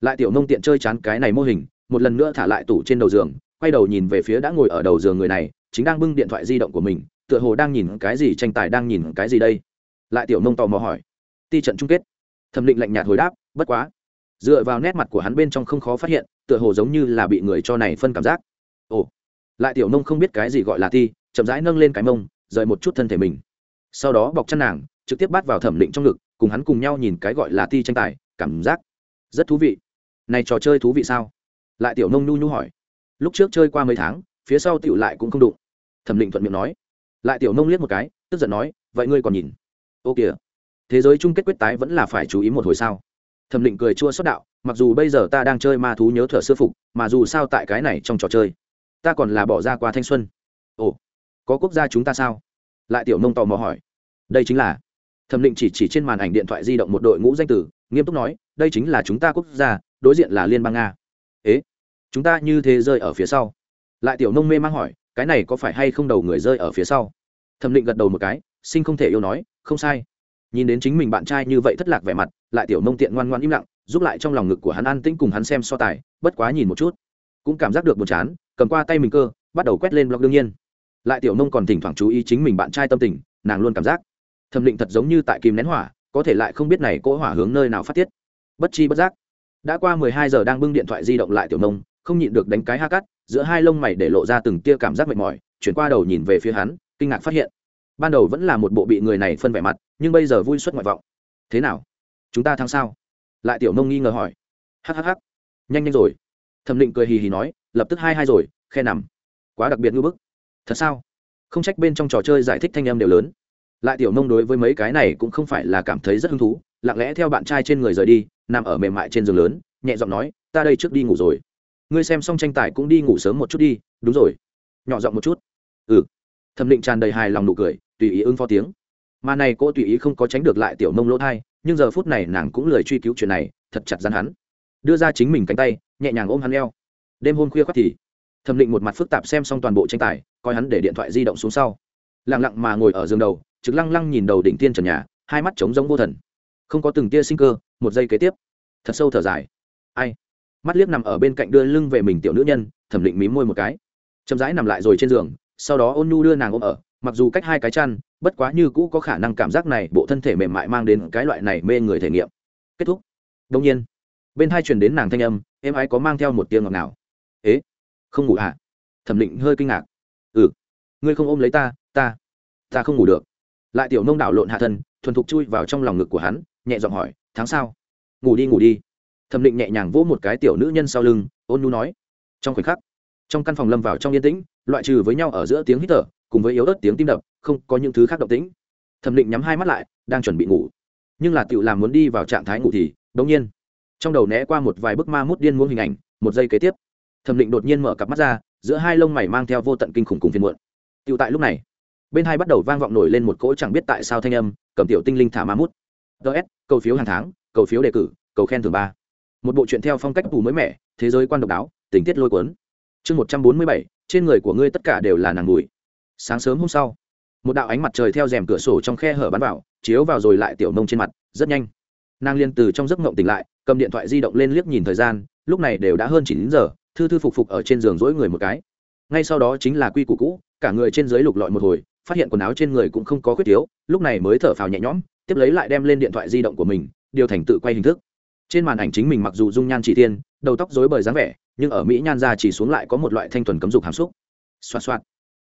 lại tiểu nông tiện chơi chán cái này mô hình, một lần nữa thả lại tủ trên đầu giường, quay đầu nhìn về phía đã ngồi ở đầu giường người này, chính đang bưng điện thoại di động của mình, tựa hồ đang nhìn cái gì, tranh tài đang nhìn cái gì đây? Lại tiểu nông tò mò hỏi. Ti trận chung kết. Thẩm định lạnh nhạt hồi đáp, bất quá dựa vào nét mặt của hắn bên trong không khó phát hiện tựa hồ giống như là bị người cho này phân cảm giác. Ồ lại tiểu nông không biết cái gì gọi là thi, chậm rãi nâng lên cái mông rời một chút thân thể mình. Sau đó bọc chân nàng trực tiếp bắt vào thẩm định trong ngực cùng hắn cùng nhau nhìn cái gọi là thi tranh tài cảm giác rất thú vị. Này trò chơi thú vị sao? Lại tiểu nông nhu nhu hỏi. Lúc trước chơi qua mấy tháng phía sau tiểu lại cũng không đụng. Thẩm định thuận miệng nói. Lại tiểu nông liếc một cái tức giận nói vậy ngươi còn nhìn? Ô kìa thế giới chung kết quyết tái vẫn là phải chú ý một hồi sao? Thẩm định cười chua xuất đạo, mặc dù bây giờ ta đang chơi ma thú nhớ thở sư phục, mà dù sao tại cái này trong trò chơi, ta còn là bỏ ra qua thanh xuân. Ồ, có quốc gia chúng ta sao? Lại tiểu nông tò mò hỏi. Đây chính là thẩm định chỉ chỉ trên màn ảnh điện thoại di động một đội ngũ danh tử, nghiêm túc nói, đây chính là chúng ta quốc gia, đối diện là liên bang nga. Ế, chúng ta như thế rơi ở phía sau. Lại tiểu nông mê mang hỏi, cái này có phải hay không đầu người rơi ở phía sau? Thẩm định gật đầu một cái, sinh không thể yêu nói, không sai. Nhìn đến chính mình bạn trai như vậy thất lạc vẻ mặt lại tiểu nông tiện ngoan ngoan im lặng, giúp lại trong lòng ngực của hắn an tĩnh cùng hắn xem so tài, bất quá nhìn một chút, cũng cảm giác được buồn chán, cầm qua tay mình cơ, bắt đầu quét lên blog đương nhiên. Lại tiểu nông còn thỉnh thoảng chú ý chính mình bạn trai tâm tình, nàng luôn cảm giác, thẩm định thật giống như tại kìm nén hỏa, có thể lại không biết này cỗ hỏa hướng nơi nào phát tiết. Bất chi bất giác, đã qua mười hai giờ đang bưng điện thoại di động lại tiểu nông không nhịn được đánh cái ha cắt, giữa hai lông mày để lộ ra từng tia cảm giác mệt mỏi, chuyển qua đầu nhìn về phía hắn, kinh ngạc phát hiện, ban đầu vẫn là một bộ bị người này phân vẻ mặt, nhưng bây giờ vui suất ngoại vọng. Thế nào? Chúng ta thắng sao? Lại tiểu nông nghi ngờ hỏi. Hhh nhanh nhanh rồi. Thẩm định cười hì hì nói, lập tức hai hai rồi, khe nằm. Quá đặc biệt ngư bức. Thật sao? Không trách bên trong trò chơi giải thích thanh em đều lớn. Lại tiểu nông đối với mấy cái này cũng không phải là cảm thấy rất hứng thú, lặng lẽ theo bạn trai trên người rời đi, nằm ở mềm mại trên giường lớn, nhẹ giọng nói, ta đây trước đi ngủ rồi. Ngươi xem xong tranh tài cũng đi ngủ sớm một chút đi, đúng rồi. Nhỏ giọng một chút. Ừ. Thẩm định tràn đầy hài lòng nụ cười, tùy ý ứng phó tiếng. Mà này cô tùy ý không có tránh được lại tiểu nông lỗ thai nhưng giờ phút này nàng cũng lười truy cứu chuyện này, thật chặt rắn hắn. Đưa ra chính mình cánh tay, nhẹ nhàng ôm hắn eo. Đêm hôm khuya khoác thì, thẩm định một mặt phức tạp xem xong toàn bộ tranh tài, coi hắn để điện thoại di động xuống sau. Lặng lặng mà ngồi ở giường đầu, trực lăng lăng nhìn đầu đỉnh tiên trần nhà, hai mắt trống giống vô thần. Không có từng tia sinh cơ, một giây kế tiếp. Thật sâu thở dài. Ai? Mắt liếc nằm ở bên cạnh đưa lưng về mình tiểu nữ nhân, thẩm định mím môi một cái. Chậm rãi nằm lại rồi trên giường, sau đó ôn nhu đưa nàng ôm ở, mặc dù cách hai cái chăn bất quá như cũ có khả năng cảm giác này, bộ thân thể mềm mại mang đến cái loại này mê người thể nghiệm. Kết thúc. Đông nhiên, bên hai truyền đến nàng thanh âm, em ấy có mang theo một tiếng ngọt nào ế? Không ngủ à thẩm định hơi kinh ngạc. Ừ ngươi không ôm lấy ta ta ta không ngủ được. Lại tiểu nông đảo lộn hạ thân, thuần thục chui vào trong lòng ngực của hắn, nhẹ giọng hỏi, tháng sau ngủ đi ngủ đi. Thẩm định nhẹ nhàng vỗ một cái tiểu nữ nhân sau lưng, ôn nhu nói, trong khoảnh khắc, trong căn phòng lâm vào trong yên tĩnh, loại trừ với nhau ở giữa tiếng hít thở, cùng với yếu ớt tiếng tim đập không có những thứ khác động tĩnh. Thẩm định nhắm hai mắt lại, đang chuẩn bị ngủ. Nhưng là tựu làm muốn đi vào trạng thái ngủ thì đống nhiên, trong đầu né qua một vài bức ma mút điên muôn hình ảnh, một giây kế tiếp, thẩm định đột nhiên mở cặp mắt ra, giữa hai lông mày mang theo vô tận kinh khủng cùng phiền muộn. Tựu tại lúc này, bên hai bắt đầu vang vọng nổi lên một cỗ chẳng biết tại sao thanh âm, cầm tiểu tinh linh thả ma mút. Ts cầu phiếu hàng tháng, cầu phiếu đề cử, cầu khen thường ba. Một bộ truyện theo phong cách tù mới mẻ, thế giới quan độc đáo, tình tiết lôi cuốn. Chương một trăm bốn mươi bảy, trên người của ngươi tất cả đều là nàng mùi sáng sớm hôm sau một đạo ánh mặt trời theo rèm cửa sổ trong khe hở bắn vào, chiếu vào rồi lại tiểu nông trên mặt, rất nhanh. Nàng liên từ trong giấc ngộng tỉnh lại, cầm điện thoại di động lên liếc nhìn thời gian, lúc này đều đã hơn chín giờ, thư thư phục phục ở trên giường dỗi người một cái. Ngay sau đó chính là quy củ cũ, cả người trên dưới lục lọi một hồi, phát hiện quần áo trên người cũng không có khuyết thiếu, lúc này mới thở phào nhẹ nhõm, tiếp lấy lại đem lên điện thoại di động của mình, điều thành tự quay hình thức. Trên màn ảnh chính mình mặc dù dung nhan chỉ tiên đầu tóc rối bời dáng vẻ, nhưng ở mỹ nhan ra chỉ xuống lại có một loại thanh thuần cấm dục hàm xúc. Xoa xoa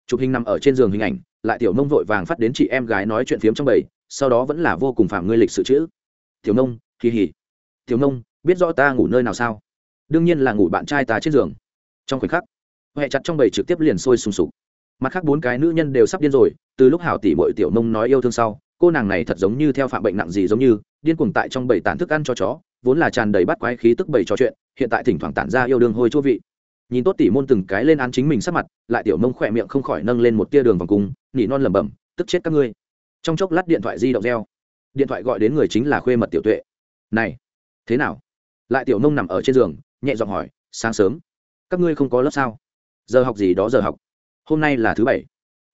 chụp hình nằm ở trên giường hình ảnh lại tiểu nông vội vàng phát đến chị em gái nói chuyện phiếm trong bầy, sau đó vẫn là vô cùng phạm ngươi lịch sự chữ. Tiểu nông kỳ hỉ tiểu nông, biết rõ ta ngủ nơi nào sao? Đương nhiên là ngủ bạn trai ta trên giường. Trong khoảnh khắc huệ chặt trong bầy trực tiếp liền sôi sùng sục. Mặt khác bốn cái nữ nhân đều sắp điên rồi, từ lúc hảo tỷ bội tiểu nông nói yêu thương sau, cô nàng này thật giống như theo phạm bệnh nặng gì giống như, điên cuồng tại trong bầy tản thức ăn cho chó, vốn là tràn đầy bắt quái khí tức bầy trò chuyện, hiện tại thỉnh thoảng tản ra yêu đương hôi chua vị. Nhìn tốt tỷ môn từng cái lên án chính mình sắc mặt, lại tiểu nông khỏe miệng không khỏi nâng lên một tia đường vòng cung nỉ non lẩm bẩm, tức chết các ngươi. Trong chốc lát điện thoại di động reo. Điện thoại gọi đến người chính là khuê mật tiểu tuệ. Này, thế nào? Lại tiểu nông nằm ở trên giường, nhẹ giọng hỏi, sáng sớm, các ngươi không có lớp sao? Giờ học gì đó giờ học? Hôm nay là thứ bảy.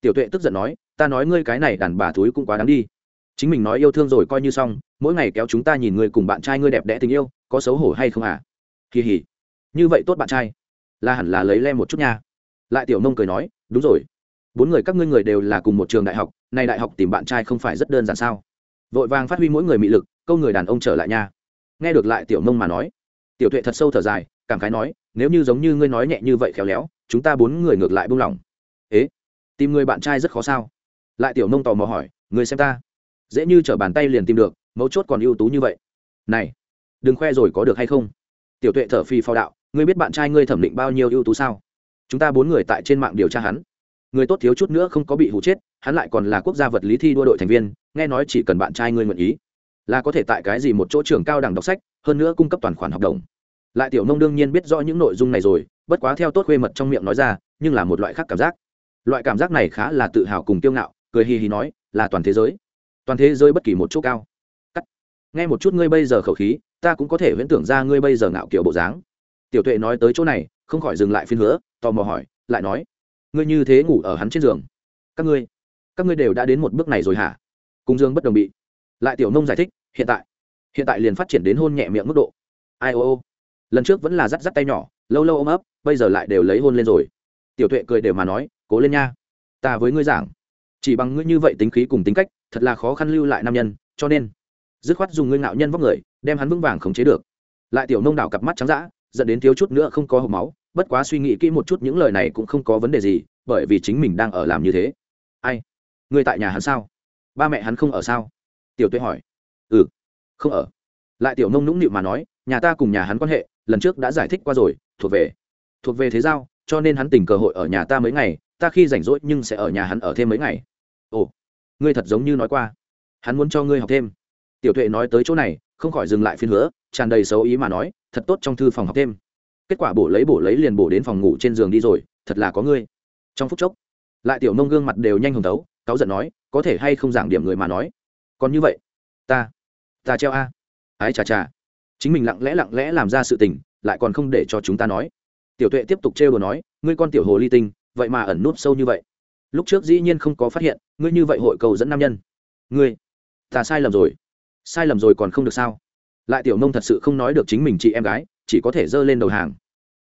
Tiểu tuệ tức giận nói, ta nói ngươi cái này đàn bà thúi cũng quá đáng đi. Chính mình nói yêu thương rồi coi như xong, mỗi ngày kéo chúng ta nhìn ngươi cùng bạn trai ngươi đẹp đẽ tình yêu, có xấu hổ hay không à? Kỳ hỉ. Như vậy tốt bạn trai, là hẳn là lấy lem một chút nha. Lại tiểu nông cười nói, đúng rồi bốn người các ngươi người đều là cùng một trường đại học, nay đại học tìm bạn trai không phải rất đơn giản sao? Vội vàng phát huy mỗi người mị lực, câu người đàn ông trở lại nha. Nghe được lại tiểu nông mà nói. Tiểu tuệ thật sâu thở dài, cảm khái nói, nếu như giống như ngươi nói nhẹ như vậy khéo léo, chúng ta bốn người ngược lại buông lỏng. Ế, tìm người bạn trai rất khó sao? Lại tiểu nông tò mò hỏi, người xem ta. Dễ như t r ở bàn tay liền tìm được, mấu chốt còn ưu tú như vậy. Này, đừng khoe rồi có được hay không? Tiểu tuệ thở phi phao đạo, ngươi biết bạn trai ngươi thẩm định bao nhiêu ưu tú sao? Chúng ta bốn người tại trên mạng điều tra hắn người tốt thiếu chút nữa không có bị hụ chết, hắn lại còn là quốc gia vật lý thi đua đội thành viên, nghe nói chỉ cần bạn trai ngươi nguyện ý, là có thể tại cái gì một chỗ trường cao đẳng đọc sách, hơn nữa cung cấp toàn khoản học đồng. Lại tiểu nông đương nhiên biết rõ những nội dung này rồi, bất quá theo tốt khuê mật trong miệng nói ra, nhưng là một loại khác cảm giác. Loại cảm giác này khá là tự hào cùng kiêu ngạo, cười hì hì nói, là toàn thế giới. Toàn thế giới bất kỳ một chỗ cao. Cắt. Nghe một chút ngươi bây giờ khẩu khí, ta cũng có thể huyễn tưởng ra ngươi bây giờ ngạo kiểu bộ dáng. Tiểu tuệ nói tới chỗ này, không khỏi dừng lại phiên hứa, tò mò hỏi, lại nói ngươi như thế ngủ ở hắn trên giường. Các ngươi các ngươi đều đã đến một bước này rồi hả? Cung dương bất đồng bị. Lại tiểu nông giải thích, hiện tại hiện tại liền phát triển đến hôn nhẹ miệng mức độ. Ai ô ô, lần trước vẫn là rắt rắt tay nhỏ, lâu lâu ôm ấp, bây giờ lại đều lấy hôn lên rồi. Tiểu tuệ cười đều mà nói, cố lên nha. Ta với ngươi giảng, chỉ bằng ngươi như vậy tính khí cùng tính cách, thật là khó khăn lưu lại nam nhân, cho nên, dứt khoát dùng ngươi ngạo nhân vóc người, đem hắn vững vàng khống chế được. Lại tiểu nông đảo cặp mắt trắng dã dẫn đến thiếu chút nữa không có hộp máu bất quá suy nghĩ kỹ một chút những lời này cũng không có vấn đề gì, bởi vì chính mình đang ở làm như thế. Ai? Người tại nhà hắn sao? Ba mẹ hắn không ở sao? Tiểu tuệ hỏi. Ừ không ở. Lại tiểu nông nũng nịu mà nói, nhà ta cùng nhà hắn quan hệ, lần trước đã giải thích qua rồi, thuộc về thuộc về thế giao, cho nên hắn tình cơ hội ở nhà ta mấy ngày, ta khi rảnh rỗi nhưng sẽ ở nhà hắn ở thêm mấy ngày. Ồ, ngươi thật giống như nói qua. Hắn muốn cho ngươi học thêm. Tiểu tuệ nói tới chỗ này, không khỏi dừng lại phiên hứa, tràn đầy xấu ý mà nói, thật tốt trong thư phòng học thêm kết quả bổ lấy bổ lấy liền bổ đến phòng ngủ trên giường đi rồi, thật là có ngươi. Trong phút chốc, lại tiểu nông gương mặt đều nhanh hồng tấu cáu giận nói, có thể hay không giảng điểm người mà nói. Còn như vậy, ta ta treo a. Ái chà chà. Chính mình lặng lẽ lặng lẽ làm ra sự tình, lại còn không để cho chúng ta nói. Tiểu tuệ tiếp tục trêu đồ nói, ngươi con tiểu hồ ly tinh, vậy mà ẩn núp sâu như vậy. Lúc trước dĩ nhiên không có phát hiện, ngươi như vậy hội cầu dẫn nam nhân. Ngươi, ta sai lầm rồi. Sai lầm rồi còn không được sao? Lại tiểu nông thật sự không nói được chính mình chị em gái chỉ có thể dơ lên đầu hàng.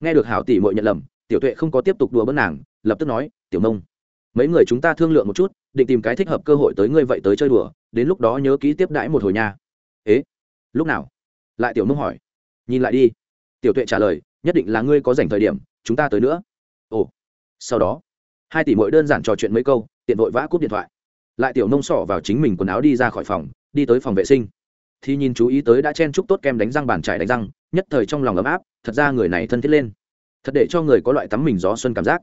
Nghe được hảo tỷ mội nhận lầm, tiểu tuệ không có tiếp tục đùa bớt nàng, lập tức nói, tiểu nông, mấy người chúng ta thương lượng một chút, định tìm cái thích hợp cơ hội tới ngươi vậy tới chơi đùa, đến lúc đó nhớ ký tiếp đãi một hồi nha. Ế, lúc nào? Lại tiểu nông hỏi. Nhìn lại đi. Tiểu tuệ trả lời, nhất định là ngươi có dành thời điểm, chúng ta tới nữa. Ồ. Sau đó, hai tỷ mỗi đơn giản trò chuyện mấy câu, tiện vội vã cúp điện thoại. Lại tiểu nông sỏ vào chính mình quần áo đi ra khỏi phòng, đi tới phòng vệ sinh thì nhìn chú ý tới đã chen chúc tốt kem đánh răng bàn trải đánh răng, nhất thời trong lòng ấm áp, thật ra người này thân thiết lên. Thật để cho người có loại tắm mình gió xuân cảm giác.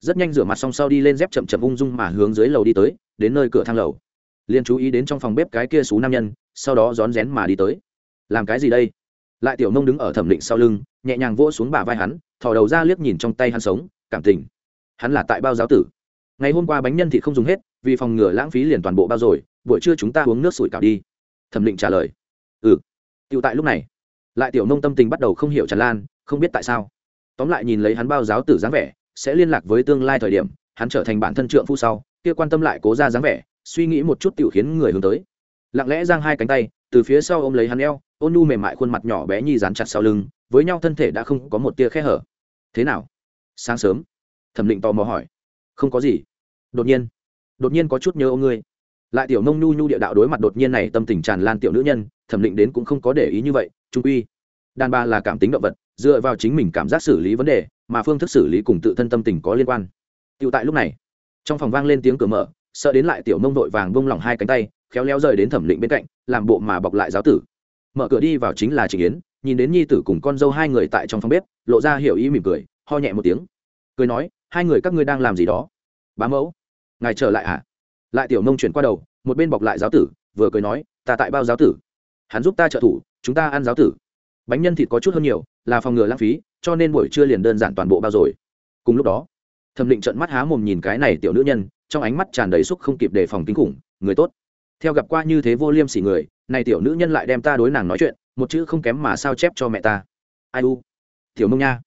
Rất nhanh rửa mặt xong sau đi lên dép chậm chậm ung dung mà hướng dưới lầu đi tới, đến nơi cửa thang lầu. Liền chú ý đến trong phòng bếp cái kia xú nam nhân, sau đó rón rén mà đi tới. Làm cái gì đây? Lại tiểu nông đứng ở thẩm định sau lưng, nhẹ nhàng vỗ xuống bả vai hắn, thò đầu ra liếc nhìn trong tay hắn sống, cảm tình. Hắn là tại bao giáo tử. Ngày hôm qua bánh nhân thì không dùng hết, vì phòng ngừa lãng phí liền toàn bộ bao rồi, buổi trưa chúng ta uống nước sủi cảo đi. Thẩm định trả lời. Tiểu tại lúc này, lại tiểu nông tâm tình bắt đầu không hiểu tràn lan, không biết tại sao. Tóm lại nhìn lấy hắn bao giáo tử dáng vẻ, sẽ liên lạc với tương lai thời điểm, hắn trở thành bản thân trượng phu sau, kia quan tâm lại cố ra dáng vẻ, suy nghĩ một chút tiểu khiến người hướng tới. Lặng lẽ giang hai cánh tay, từ phía sau ôm lấy hắn eo, ôn nu mềm mại khuôn mặt nhỏ bé nhi dán chặt sau lưng, với nhau thân thể đã không có một tia khe hở. Thế nào? Sáng sớm? Thẩm định tò mò hỏi. Không có gì. Đột nhiên. Đột nhiên có chút nhớ ông ngươi. Lại tiểu nông nhu nhu địa đạo đối mặt đột nhiên này tâm tình tràn lan tiểu nữ nhân thẩm định đến cũng không có để ý như vậy, trung uy đàn bà là cảm tính động vật, dựa vào chính mình cảm giác xử lý vấn đề, mà phương thức xử lý cùng tự thân tâm tình có liên quan. Tựu tại lúc này, trong phòng vang lên tiếng cửa mở, sợ đến lại tiểu mông vội vàng bông lỏng hai cánh tay, khéo léo rời đến thẩm định bên cạnh, làm bộ mà bọc lại giáo tử. Mở cửa đi vào chính là trịnh yến, nhìn đến nhi tử cùng con dâu hai người tại trong phòng bếp, lộ ra hiểu ý mỉm cười, ho nhẹ một tiếng. Cười nói, hai người các ngươi đang làm gì đó? Bá mẫu, ngài trở lại hả? Lại tiểu Mông chuyển qua đầu, một bên bọc lại giáo tử, vừa cười nói, ta tại bao giáo tử? Hắn giúp ta trợ thủ, chúng ta ăn giáo tử. Bánh nhân thịt có chút hơn nhiều, là phòng ngừa lãng phí, cho nên buổi trưa liền đơn giản toàn bộ bao rồi. Cùng lúc đó, thẩm định trận mắt há mồm nhìn cái này tiểu nữ nhân, trong ánh mắt tràn đầy xúc không kịp đề phòng kinh khủng, người tốt. Theo gặp qua như thế vô liêm sỉ người, này tiểu nữ nhân lại đem ta đối nàng nói chuyện, một chữ không kém mà sao chép cho mẹ ta. Ai u? Tiểu mông nha.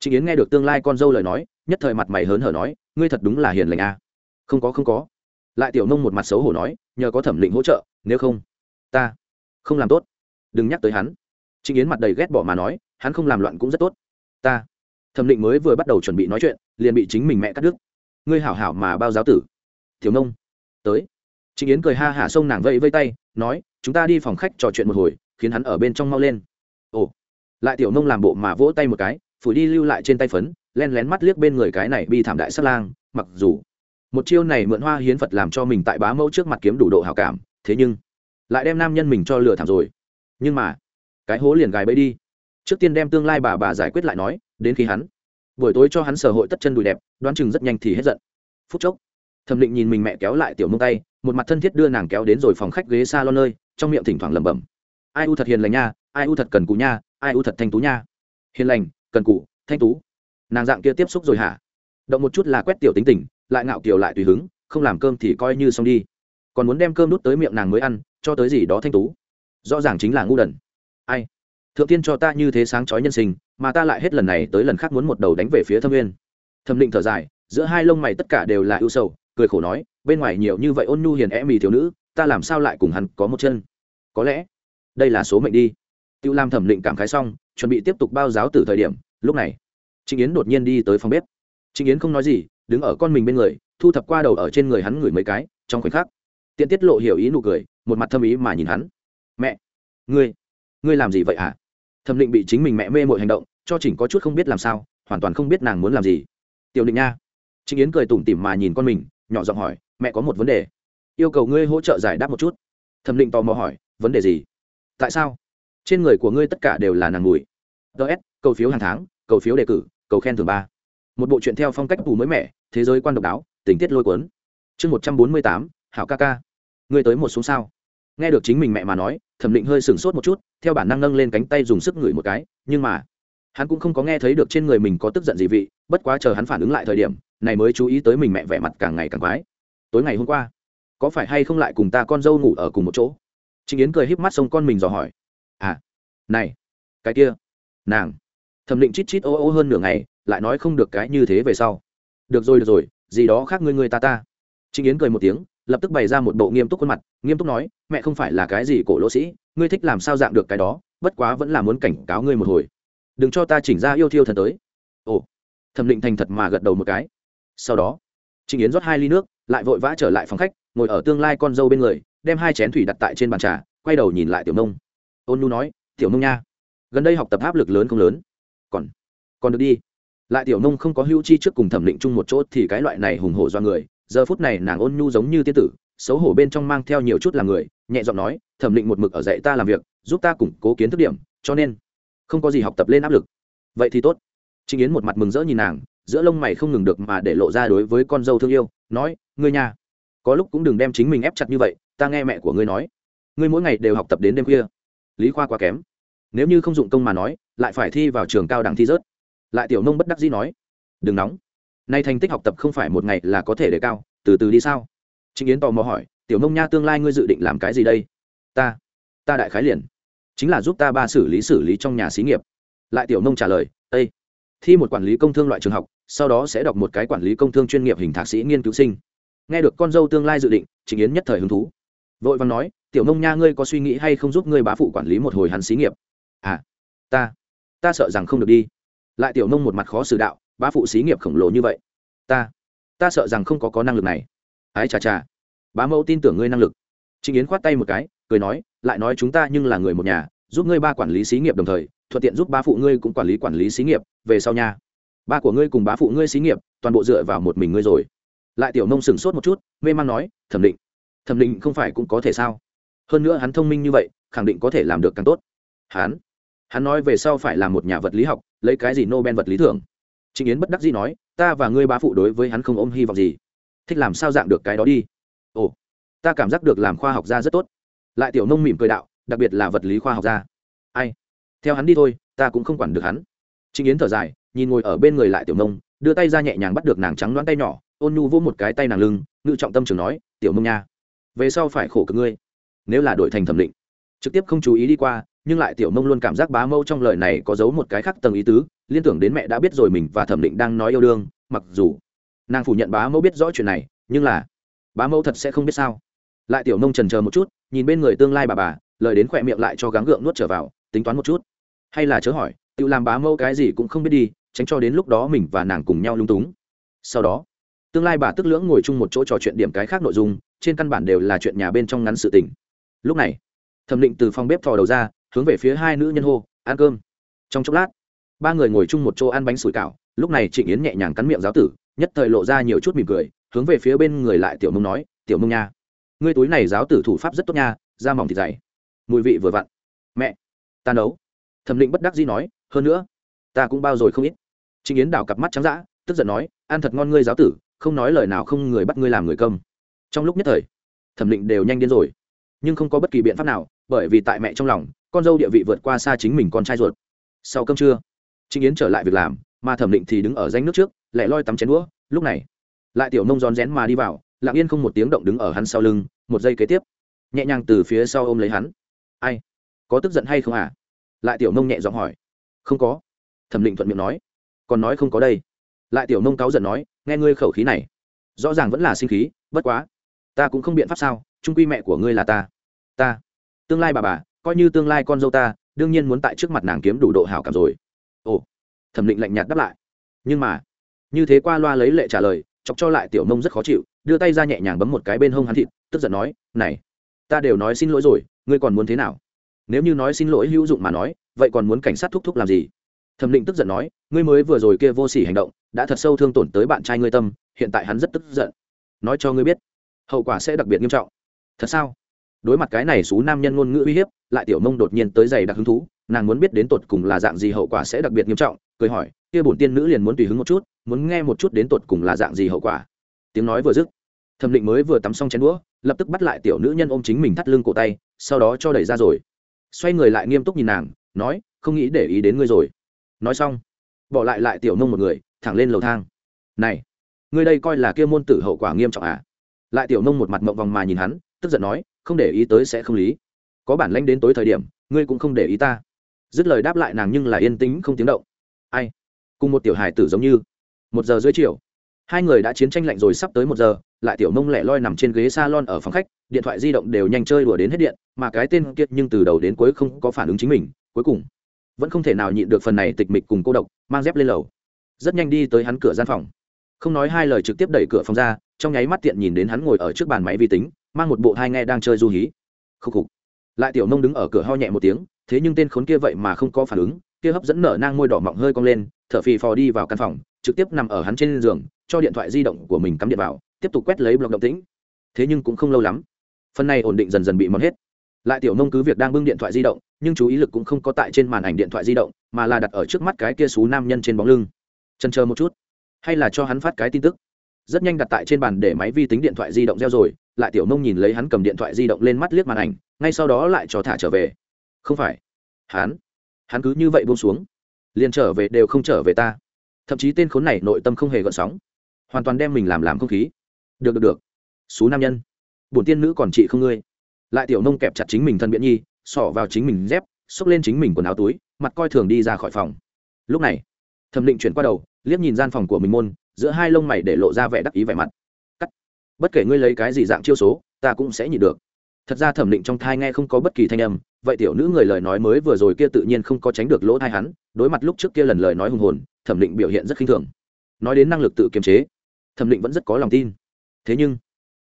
Trịnh yến nghe được tương lai con dâu lời nói, nhất thời mặt mày hớn hở nói, ngươi thật đúng là hiền lành a không có không có. Lại tiểu nông một mặt xấu hổ nói, nhờ có thẩm định hỗ trợ, nếu không, ta không làm tốt. Đừng nhắc tới hắn. Trịnh yến mặt đầy ghét bỏ mà nói, hắn không làm loạn cũng rất tốt. Ta. Thẩm định mới vừa bắt đầu chuẩn bị nói chuyện, liền bị chính mình mẹ cắt đứt. Ngươi hảo hảo mà bao giáo tử. Tiểu nông. Tới. Trịnh yến cười ha hả xông nàng vẫy vây tay, nói, chúng ta đi phòng khách trò chuyện một hồi, khiến hắn ở bên trong mau lên. Ồ. Lại tiểu nông làm bộ mà vỗ tay một cái, phủi đi lưu lại trên tay phấn, len lén mắt liếc bên người cái này bi thảm đại sát lang, mặc dù một chiêu này mượn hoa hiến phật làm cho mình tại bá mẫu trước mặt kiếm đủ độ hào cảm, thế nhưng lại đem nam nhân mình cho lừa thảm rồi. Nhưng mà, cái hố liền gài bẫy đi. Trước tiên đem tương lai bà bà giải quyết lại nói, đến khi hắn, buổi tối cho hắn sở hội tất chân đùi đẹp, đoán chừng rất nhanh thì hết giận. Phút chốc, thẩm định nhìn mình mẹ kéo lại tiểu mông tay, một mặt thân thiết đưa nàng kéo đến rồi phòng khách ghế xa lo nơi, trong miệng thỉnh thoảng lẩm bẩm. Ai u thật hiền lành nha, ai u thật cần cụ nha, ai u thật thanh tú nha. Hiền lành, cần cụ thanh tú. Nàng dạng kia tiếp xúc rồi hả? Động một chút là quét tiểu tính tình, lại ngạo kiều lại tùy hứng, không làm cơm thì coi như xong đi. Còn muốn đem cơm đút tới miệng nàng mới ăn cho tới gì đó thanh tú. Rõ ràng chính là ngu đần. Ai? Thượng tiên cho ta như thế sáng chói nhân sinh, mà ta lại hết lần này tới lần khác muốn một đầu đánh về phía thâm nguyên. Thẩm định thở dài, giữa hai lông mày tất cả đều là ưu sầu, cười khổ nói, bên ngoài nhiều như vậy ôn nhu hiền é mì thiếu nữ, ta làm sao lại cùng hắn có một chân? Có lẽ, đây là số mệnh đi. Tiêu lam thẩm định cảm khái xong, chuẩn bị tiếp tục bao giáo từ thời điểm, lúc này, trịnh yến đột nhiên đi tới phòng bếp. Trịnh yến không nói gì, đứng ở con mình bên người, thu thập qua đầu ở trên người hắn ngửi mấy cái, trong khoảnh khắc, tiện tiết lộ hiểu ý nụ cười một mặt thâm ý mà nhìn hắn. Mẹ, ngươi ngươi làm gì vậy hả? Thẩm định bị chính mình mẹ mê mọi hành động, cho chỉnh có chút không biết làm sao, hoàn toàn không biết nàng muốn làm gì. Tiểu định nha. Trịnh yến cười tủm tỉm mà nhìn con mình, nhỏ giọng hỏi, mẹ có một vấn đề, yêu cầu ngươi hỗ trợ giải đáp một chút. Thẩm định tò mò hỏi, vấn đề gì? Tại sao? Trên người của ngươi tất cả đều là nàng mùi. Ts cầu phiếu hàng tháng, cầu phiếu đề cử, cầu khen thường ba. Một bộ truyện theo phong cách tù mới mẻ, thế giới quan độc đáo, tình tiết lôi cuốn. Chương một trăm bốn mươi tám, hảo ca ca. Ngươi tới một xuống sao? Nghe được chính mình mẹ mà nói, thẩm định hơi sửng sốt một chút, theo bản năng nâng lên cánh tay dùng sức ngửi một cái, nhưng mà, hắn cũng không có nghe thấy được trên người mình có tức giận gì vị, bất quá chờ hắn phản ứng lại thời điểm, này mới chú ý tới mình mẹ vẻ mặt càng ngày càng quái. Tối ngày hôm qua, có phải hay không lại cùng ta con dâu ngủ ở cùng một chỗ? Trịnh yến cười híp mắt xông con mình dò hỏi. À này, cái kia, nàng. Thẩm định chít chít ô ô hơn nửa ngày, lại nói không được cái như thế về sau. Được rồi được rồi, gì đó khác ngươi ngươi ta ta. Trịnh yến cười một tiếng lập tức bày ra một bộ nghiêm túc khuôn mặt, nghiêm túc nói, mẹ không phải là cái gì cổ lỗ sĩ, ngươi thích làm sao dạng được cái đó, bất quá vẫn là muốn cảnh cáo ngươi một hồi. Đừng cho ta chỉnh ra yêu thiêu thần tới. Ồ, thẩm định thành thật mà gật đầu một cái. Sau đó, trịnh yến rót hai ly nước, lại vội vã trở lại phòng khách, ngồi ở tương lai con dâu bên người, đem hai chén thủy đặt tại trên bàn trà, quay đầu nhìn lại tiểu nông. Ôn nu nói, tiểu nông nha, gần đây học tập áp lực lớn không lớn? Còn còn được đi. Lại tiểu nông không có hữu chi trước cùng thẩm định chung một chỗ thì cái loại này hùng hổ do người giờ phút này nàng ôn nhu giống như tiên tử, xấu hổ bên trong mang theo nhiều chút là người, nhẹ giọng nói, thẩm định một mực ở dạy ta làm việc, giúp ta củng cố kiến thức điểm, cho nên không có gì học tập lên áp lực. Vậy thì tốt. Trịnh yến một mặt mừng rỡ nhìn nàng, giữa lông mày không ngừng được mà để lộ ra đối với con dâu thương yêu, nói, ngươi nhà có lúc cũng đừng đem chính mình ép chặt như vậy, ta nghe mẹ của ngươi nói, ngươi mỗi ngày đều học tập đến đêm khuya. Lý khoa quá kém. Nếu như không dụng công mà nói, lại phải thi vào trường cao đẳng thi rớt. Lại tiểu nông bất đắc dĩ nói, đừng nóng nay thành tích học tập không phải một ngày là có thể để cao, từ từ đi sao? Chính yến tò mò hỏi, tiểu nông nha tương lai ngươi dự định làm cái gì đây? Ta ta đại khái liền, chính là giúp ta ba xử lý xử lý trong nhà xí nghiệp. Lại tiểu nông trả lời ây thi một quản lý công thương loại trường học, sau đó sẽ đọc một cái quản lý công thương chuyên nghiệp hình thạc sĩ nghiên cứu sinh. Nghe được con dâu tương lai dự định chính yến nhất thời hứng thú. Vội vàng nói, tiểu nông nha ngươi có suy nghĩ hay không giúp ngươi bá phụ quản lý một hồi hắn xí nghiệp? À ta ta sợ rằng không được đi. Lại tiểu nông một mặt khó xử đạo bá phụ xí nghiệp khổng lồ như vậy. Ta ta sợ rằng không có có năng lực này. Ái chà chà. Bá mẫu tin tưởng ngươi năng lực. Trịnh yến khoát tay một cái, cười nói, lại nói chúng ta nhưng là người một nhà, giúp ngươi ba quản lý xí nghiệp đồng thời, thuận tiện giúp ba phụ ngươi cũng quản lý quản lý xí nghiệp, về sau nha. Ba của ngươi cùng bá phụ ngươi xí nghiệp, toàn bộ dựa vào một mình ngươi rồi. Lại tiểu nông sửng sốt một chút, mê man nói, thẩm định. Thẩm định không phải cũng có thể sao? Hơn nữa hắn thông minh như vậy, khẳng định có thể làm được càng tốt. Hắn hắn nói về sau phải là một nhà vật lý học, lấy cái gì nobel vật lý thưởng? Trịnh yến bất đắc dĩ nói, ta và ngươi bá phụ đối với hắn không ôm hy vọng gì. Thích làm sao dạng được cái đó đi. Ồ, ta cảm giác được làm khoa học gia rất tốt. Lại tiểu nông mỉm cười đạo, đặc biệt là vật lý khoa học gia. Ai? Theo hắn đi thôi, ta cũng không quản được hắn. Trịnh yến thở dài, nhìn ngồi ở bên người lại tiểu nông, đưa tay ra nhẹ nhàng bắt được nàng trắng đoán tay nhỏ, ôn nhu vỗ một cái tay nàng lưng, ngự trọng tâm trường nói, tiểu nông nha, về sau phải khổ cực ngươi, nếu là đổi thành thẩm định. Trực tiếp không chú ý đi qua, nhưng lại tiểu nông luôn cảm giác bá mâu trong lời này có giấu một cái khác tầng ý tứ liên tưởng đến mẹ đã biết rồi mình và thẩm định đang nói yêu đương, mặc dù nàng phủ nhận bá mẫu biết rõ chuyện này, nhưng là bá mẫu thật sẽ không biết sao. Lại tiểu nông trần chờ một chút, nhìn bên người tương lai bà bà, lời đến khỏe miệng lại cho gắng gượng nuốt trở vào, tính toán một chút. Hay là chớ hỏi, tự làm bá mẫu cái gì cũng không biết đi, tránh cho đến lúc đó mình và nàng cùng nhau lung túng. Sau đó, tương lai bà tức lưỡng ngồi chung một chỗ trò chuyện điểm cái khác nội dung, trên căn bản đều là chuyện nhà bên trong ngắn sự tình. Lúc này, thẩm định từ phòng bếp thò đầu ra, hướng về phía hai nữ nhân hô, ăn cơm. Trong chốc lát ba người ngồi chung một chỗ ăn bánh sủi cảo, lúc này trịnh yến nhẹ nhàng cắn miệng giáo tử, nhất thời lộ ra nhiều chút mỉm cười, hướng về phía bên người lại tiểu mông nói, tiểu mông nha, ngươi túi này giáo tử thủ pháp rất tốt nha, da mỏng thịt dày, mùi vị vừa vặn. Mẹ, ta nấu. Thẩm định bất đắc dĩ nói, hơn nữa, ta cũng bao rồi không ít. Trịnh yến đảo cặp mắt trắng d tức giận nói, ăn thật ngon ngươi giáo tử, không nói lời nào không người bắt ngươi làm người công trong lúc nhất thời, thẩm định đều nhanh điên rồi, nhưng không có bất kỳ biện pháp nào, bởi vì tại mẹ trong lòng, con dâu địa vị vượt qua xa chính mình con trai ruột. Sau cơm trưa trịnh yến trở lại việc làm, mà thẩm định thì đứng ở danh nước trước, lẻ loi tắm chén đũa. Lúc này, lại tiểu nông rón rén mà đi vào, lặng yên không một tiếng động đứng ở hắn sau lưng, một giây kế tiếp, nhẹ nhàng từ phía sau ôm lấy hắn. Ai? Có tức giận hay không à? Lại tiểu nông nhẹ giọng hỏi. Không có. Thẩm định thuận miệng nói. Còn nói không có đây. Lại tiểu nông cáu giận nói, nghe ngươi khẩu khí này, rõ ràng vẫn là sinh khí, bất quá, ta cũng không biện pháp sao trung quy mẹ của ngươi là ta. Ta? Tương lai bà bà, coi như tương lai con dâu ta, đương nhiên muốn tại trước mặt nàng kiếm đủ độ hảo cảm rồi ồ. Thẩm định lạnh nhạt đáp lại. Nhưng mà, như thế qua loa lấy lệ trả lời, chọc cho lại tiểu nông rất khó chịu, đưa tay ra nhẹ nhàng bấm một cái bên hông hắn thịt, tức giận nói, này, ta đều nói xin lỗi rồi, ngươi còn muốn thế nào? Nếu như nói xin lỗi hữu dụng mà nói, vậy còn muốn cảnh sát thúc thúc làm gì? Thẩm định tức giận nói, ngươi mới vừa rồi kia vô s ỉ hành động, đã thật sâu thương tổn tới bạn trai ngươi tâm, hiện tại hắn rất tức giận. Nói cho ngươi biết, hậu quả sẽ đặc biệt nghiêm trọng. Thật sao? Đối mặt cái này xú nam nhân ngôn ngữ uy hiếp, lại tiểu mông đột nhiên tới giày đặc hứng thú nàng muốn biết đến tột cùng là dạng gì hậu quả sẽ đặc biệt nghiêm trọng, cười hỏi, kia bổn tiên nữ liền muốn tùy hứng một chút, muốn nghe một chút đến tột cùng là dạng gì hậu quả. Tiếng nói vừa dứt, thẩm định mới vừa tắm xong chén đũa, lập tức bắt lại tiểu nữ nhân ôm chính mình thắt lưng cổ tay, sau đó cho đẩy ra rồi. Xoay người lại nghiêm túc nhìn nàng, nói, không nghĩ để ý đến ngươi rồi. Nói xong, bỏ lại lại tiểu nông một người, thẳng lên lầu thang. Này, ngươi đây coi là kia môn tử hậu quả nghiêm trọng à? Lại tiểu nông một mặt mộng vòng mà nhìn hắn, tức giận nói, không để ý tới sẽ không lý. Có bản lanh đến tối thời điểm, ngươi cũng không để ý ta dứt lời đáp lại nàng nhưng là yên tĩnh không tiếng động. Ai? Cùng một tiểu hài tử giống như. Một giờ dưới chiều. Hai người đã chiến tranh lạnh rồi sắp tới một giờ, lại tiểu nông lẻ loi nằm trên ghế salon ở phòng khách, điện thoại di động đều nhanh chơi đùa đến hết điện, mà cái tên kiệt nhưng từ đầu đến cuối không có phản ứng chính mình, cuối cùng vẫn không thể nào nhịn được phần này tịch mịch cùng cô độc, mang dép lên lầu. Rất nhanh đi tới hắn cửa gian phòng. Không nói hai lời trực tiếp đẩy cửa phòng ra, trong nháy mắt tiện nhìn đến hắn ngồi ở trước bàn máy vi tính, mang một bộ hai nghe đang chơi du hí. Khúc khục. Lại tiểu nông đứng ở cửa ho nhẹ một tiếng thế nhưng tên khốn kia vậy mà không có phản ứng, kia hấp dẫn nở nang môi đỏ mọng hơi cong lên, thở phì phò đi vào căn phòng, trực tiếp nằm ở hắn trên giường, cho điện thoại di động của mình cắm điện vào, tiếp tục quét lấy block động tĩnh. Thế nhưng cũng không lâu lắm, phần này ổn định dần dần bị mất hết. Lại tiểu nông cứ việc đang bưng điện thoại di động, nhưng chú ý lực cũng không có tại trên màn ảnh điện thoại di động, mà là đặt ở trước mắt cái kia xú nam nhân trên bóng lưng. Chân chờ một chút, hay là cho hắn phát cái tin tức. Rất nhanh đặt tại trên bàn để máy vi tính điện thoại di động reo rồi, lại tiểu nông nhìn lấy hắn cầm điện thoại di động lên mắt liếc màn ảnh, ngay sau đó lại cho thả trở về không phải. Hắn hắn cứ như vậy buông xuống. Liền trở về đều không trở về ta. Thậm chí tên khốn này nội tâm không hề gợn sóng. Hoàn toàn đem mình làm làm không khí. Được được được. Xú nam nhân. Bổn tiên nữ còn chị không ngươi. Lại tiểu nông kẹp chặt chính mình thân biện nhi, xỏ vào chính mình dép, xốc lên chính mình quần áo túi, mặt coi thường đi ra khỏi phòng. Lúc này, thẩm định chuyển qua đầu, liếc nhìn gian phòng của mình môn, giữa hai lông mày để lộ ra vẻ đắc ý vẻ mặt. Cắt. Bất kể ngươi lấy cái gì dạng chiêu số, ta cũng sẽ nhịn được. Thật ra thẩm định trong thai nghe không có bất kỳ thanh âm vậy tiểu nữ người lời nói mới vừa rồi kia tự nhiên không có tránh được lỗ thai hắn, đối mặt lúc trước kia lần lời nói hùng hồn, thẩm định biểu hiện rất khinh thường. Nói đến năng lực tự kiềm chế, thẩm định vẫn rất có lòng tin. Thế nhưng,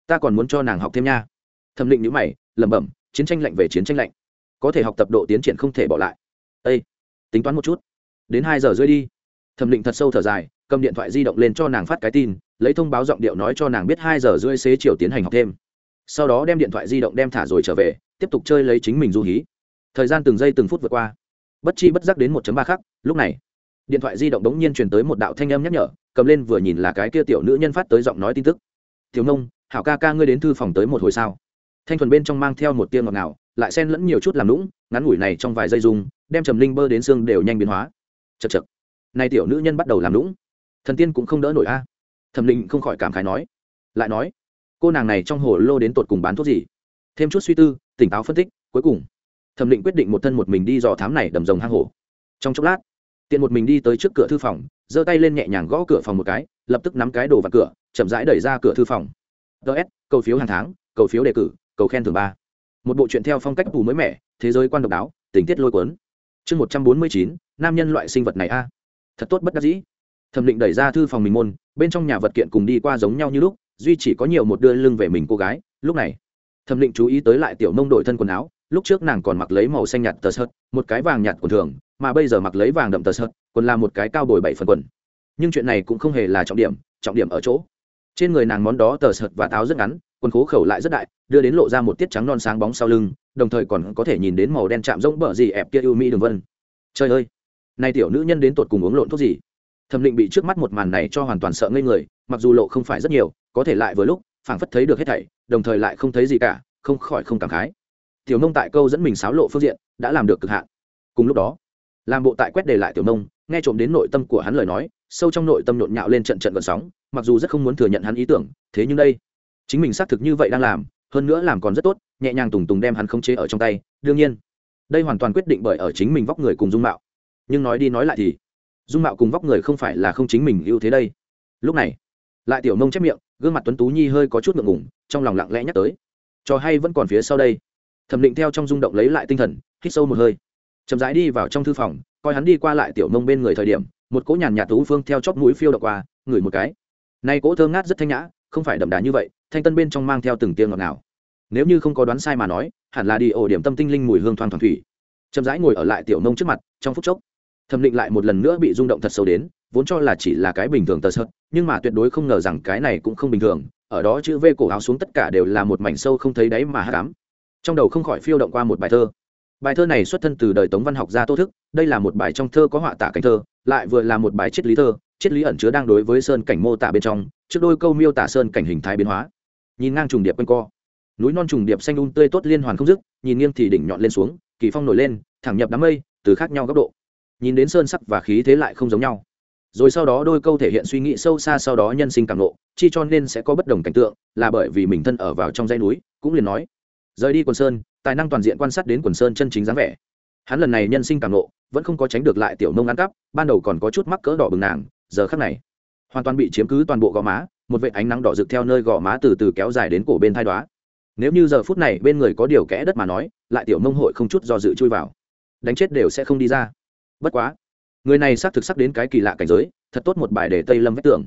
ta còn muốn cho nàng học thêm nha. Thẩm định nhữ mày, lẩm bẩm, chiến tranh lạnh về chiến tranh lạnh. Có thể học tập độ tiến triển không thể bỏ lại. Â tính toán một chút. Đến hai giờ rưỡi đi. Thẩm định thật sâu thở dài, cầm điện thoại di động lên cho nàng phát cái tin, lấy thông báo giọng điệu nói cho nàng biết hai giờ rưỡi xế chiều tiến hành học thêm sau đó đem điện thoại di động đem thả rồi trở về, tiếp tục chơi lấy chính mình du hí. Thời gian từng giây từng phút vượt qua. Bất chi bất giác đến một ba khắc, lúc này, điện thoại di động đống nhiên truyền tới một đạo thanh âm nhắc nhở, cầm lên vừa nhìn là cái kia tiểu nữ nhân phát tới giọng nói tin tức. Thiếu nông, hảo ca ca ngươi đến thư phòng tới một hồi sao? Thanh thuần bên trong mang theo một tiên ngọt ngào, lại xen lẫn nhiều chút làm lũng ngắn ngủi này trong vài giây dùng, đem trầm linh bơ đến xương đều nhanh biến hóa. Chật chật nay tiểu nữ nhân bắt đầu làm lũng thần tiên cũng không đỡ nổi a. Thẩm linh không khỏi cảm khái nói. Lại nói cô nàng này trong hồ lô đến tột cùng bán thuốc gì? Thêm chút suy tư, tỉnh táo phân tích, cuối cùng, thẩm định quyết định một thân một mình đi dò thám này đầm rồng hang hổ. Trong chốc lát, tiện một mình đi tới trước cửa thư phòng, giơ tay lên nhẹ nhàng gõ cửa phòng một cái, lập tức nắm cái đồ vào cửa, chậm rãi đẩy ra cửa thư phòng. Ts cầu phiếu hàng tháng, cầu phiếu đề cử, cầu khen thường ba. Một bộ chuyện theo phong cách phù mới mẻ, thế giới quan độc đáo, tình tiết lôi cuốn. Chương một trăm bốn mươi chín, nam nhân loại sinh vật này a. Thật tốt bất đắc dĩ. Thẩm định đẩy ra thư phòng mình môn, bên trong nhà vật kiện cùng đi qua giống nhau như lúc duy chỉ có nhiều một đưa lưng về mình cô gái. Lúc này, thẩm định chú ý tới lại tiểu nông đổi thân quần áo. Lúc trước nàng còn mặc lấy màu xanh nhạt tờ sợt, một cái vàng nhạt quần thường, mà bây giờ mặc lấy vàng đậm tờ sợt còn là một cái cao bồi bảy phần quần. Nhưng chuyện này cũng không hề là trọng điểm trọng điểm ở chỗ, trên người nàng món đó tờ sợt và táo rất ngắn, quần khố khẩu lại rất đại, đưa đến lộ ra một tiết trắng non sáng bóng sau lưng, đồng thời còn có thể nhìn đến màu đen chạm rỗng bờ gì ẹp kia ưu mỹ đường vân. Trời ơi, nay tiểu nữ nhân đến tột cùng uống lộn thuốc gì? Thẩm định bị trước mắt một màn này cho hoàn toàn sợ ngây người mặc dù lộ không phải rất nhiều, có thể lại vừa lúc, phảng phất thấy được hết thảy, đồng thời lại không thấy gì cả, không khỏi không cảm khái. Tiểu nông tại câu dẫn mình xáo lộ phương diện, đã làm được cực hạn. Cùng lúc đó, làm bộ tại quét đề lại tiểu nông nghe trộm đến nội tâm của hắn lời nói, sâu trong nội tâm nhộn nhạo lên trận trận vận sóng, mặc dù rất không muốn thừa nhận hắn ý tưởng, thế nhưng đây, chính mình xác thực như vậy đang làm, hơn nữa làm còn rất tốt, nhẹ nhàng tùng tùng đem hắn khống chế ở trong tay, đương nhiên, đây hoàn toàn quyết định bởi ở chính mình vóc người cùng dung mạo. Nhưng nói đi nói lại thì, dung mạo cùng vóc người không phải là không chính mình ưu thế đây. Lúc này lại tiểu mông chép miệng, gương mặt tuấn tú nhi hơi có chút ngượng ngủng trong lòng lặng lẽ nhắc tới. Trò hay vẫn còn phía sau đây. Thẩm định theo trong rung động lấy lại tinh thần, hít sâu một hơi. Chậm rãi đi vào trong thư phòng, coi hắn đi qua lại tiểu mông bên người thời điểm, một cỗ nhàn nhạt tú phương theo chóp mũi phiêu đọc qua, ngửi một cái. Nay cỗ thơm ngát rất thanh nhã, không phải đậm đà như vậy, thanh tân bên trong mang theo từng tiếng ngọt ngào. Nếu như không có đoán sai mà nói, hẳn là đi ổ điểm tâm tinh linh mùi hương thoang thoảng thủy. Chậm rãi ngồi ở lại tiểu mông trước mặt, trong phút chốc, thẩm định lại một lần nữa bị rung động thật sâu đến vốn cho là chỉ là cái bình thường tờ sợt, nhưng mà tuyệt đối không ngờ rằng cái này cũng không bình thường, ở đó chữ v cổ áo xuống tất cả đều là một mảnh sâu không thấy đáy mà hát cám. Trong đầu không khỏi phiêu động qua một bài thơ. Bài thơ này xuất thân từ đời tống văn học gia tô thức, đây là một bài trong thơ có họa tả cảnh thơ, lại vừa là một bài triết lý thơ, triết lý ẩn chứa đang đối với sơn cảnh mô tả bên trong, trước đôi câu miêu tả sơn cảnh hình thái biến hóa. Nhìn ngang trùng điệp quanh co. Núi non trùng điệp xanh un tươi tốt liên hoàn không dứt, nhìn nghiêng thì đỉnh nhọn lên xuống, kỳ phong nổi lên, thẳng nhập đám mây, từ khác nhau góc độ. Nhìn đến sơn sắc và khí thế lại không giống nhau rồi sau đó đôi câu thể hiện suy nghĩ sâu xa sau đó nhân sinh càng lộ chi cho nên sẽ có bất đồng cảnh tượng, là bởi vì mình thân ở vào trong dãy núi, cũng liền nói, rời đi quần sơn, tài năng toàn diện quan sát đến quần sơn chân chính dáng vẻ. Hắn lần này nhân sinh càng lộ vẫn không có tránh được lại tiểu nông ăn cắp, ban đầu còn có chút mắc cỡ đỏ bừng nàng, giờ khắc này, hoàn toàn bị chiếm cứ toàn bộ gò má, một vệ ánh nắng đỏ rực theo nơi gò má từ từ kéo dài đến cổ bên thai đoá nếu như giờ phút này bên người có điều kẽ đất mà nói, lại tiểu nông hội không chút do dự chui vào. Đánh chết đều sẽ không đi ra. Bất quá người này xác thực sắc đến cái kỳ lạ cảnh giới, thật tốt một bài để tây lâm vách tưởng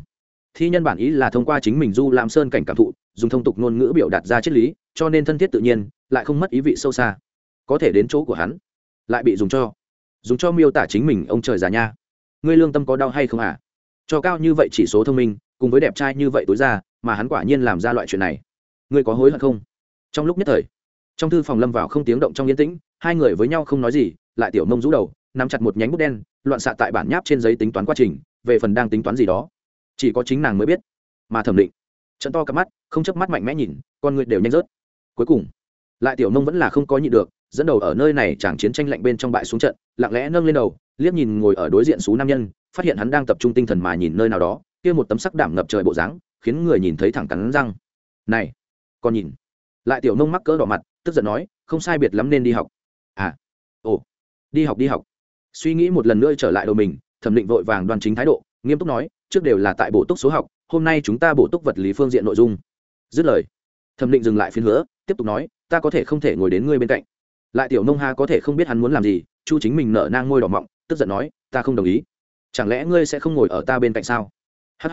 thi nhân bản ý là thông qua chính mình du làm sơn cảnh cảm thụ, dùng thông tục ngôn ngữ biểu đạt ra triết lý, cho nên thân thiết tự nhiên, lại không mất ý vị sâu xa. Có thể đến chỗ của hắn, lại bị dùng cho. Dùng cho miêu tả chính mình, ông trời già nha. Ngươi lương tâm có đau hay không à? Cho cao như vậy chỉ số thông minh, cùng với đẹp trai như vậy tối ra mà hắn quả nhiên làm ra loại chuyện này. Ngươi có hối hận không? Trong lúc nhất thời, trong thư phòng lâm vào không tiếng động trong yên tĩnh, hai người với nhau không nói gì, lại tiểu mông rũ đầu, nắm chặt một nhánh bút đen loạn xạ tại bản nháp trên giấy tính toán quá trình, về phần đang tính toán gì đó. Chỉ có chính nàng mới biết. Mà thẩm định. Trận to cặp mắt, không chớp mắt mạnh mẽ nhìn, con người đều nhanh rớt. Cuối cùng, lại tiểu nông vẫn là không có nhị được, dẫn đầu ở nơi này chẳng chiến tranh lạnh bên trong bại xuống trận, lặng lẽ nâng lên đầu, liếc nhìn ngồi ở đối diện xú nam nhân, phát hiện hắn đang tập trung tinh thần mà nhìn nơi nào đó, kia một tấm sắc đảm ngập trời bộ dáng, khiến người nhìn thấy thẳng cắn răng. Này, con nhìn. Lại tiểu nông mắc cỡ đỏ mặt, tức giận nói, không sai biệt lắm nên đi học. À ồ, đi học đi học suy nghĩ một lần nữa trở lại đầu mình, thẩm định vội vàng đoan chính thái độ, nghiêm túc nói, trước đều là tại bổ túc số học, hôm nay chúng ta bổ túc vật lý phương diện nội dung. Dứt lời, thẩm định dừng lại phiên hứa, tiếp tục nói, ta có thể không thể ngồi đến ngươi bên cạnh. Lại tiểu nông ha có thể không biết hắn muốn làm gì, chu chính mình nở nang ngôi đỏ mọng, tức giận nói, ta không đồng ý. Chẳng lẽ ngươi sẽ không ngồi ở ta bên cạnh sao? Hh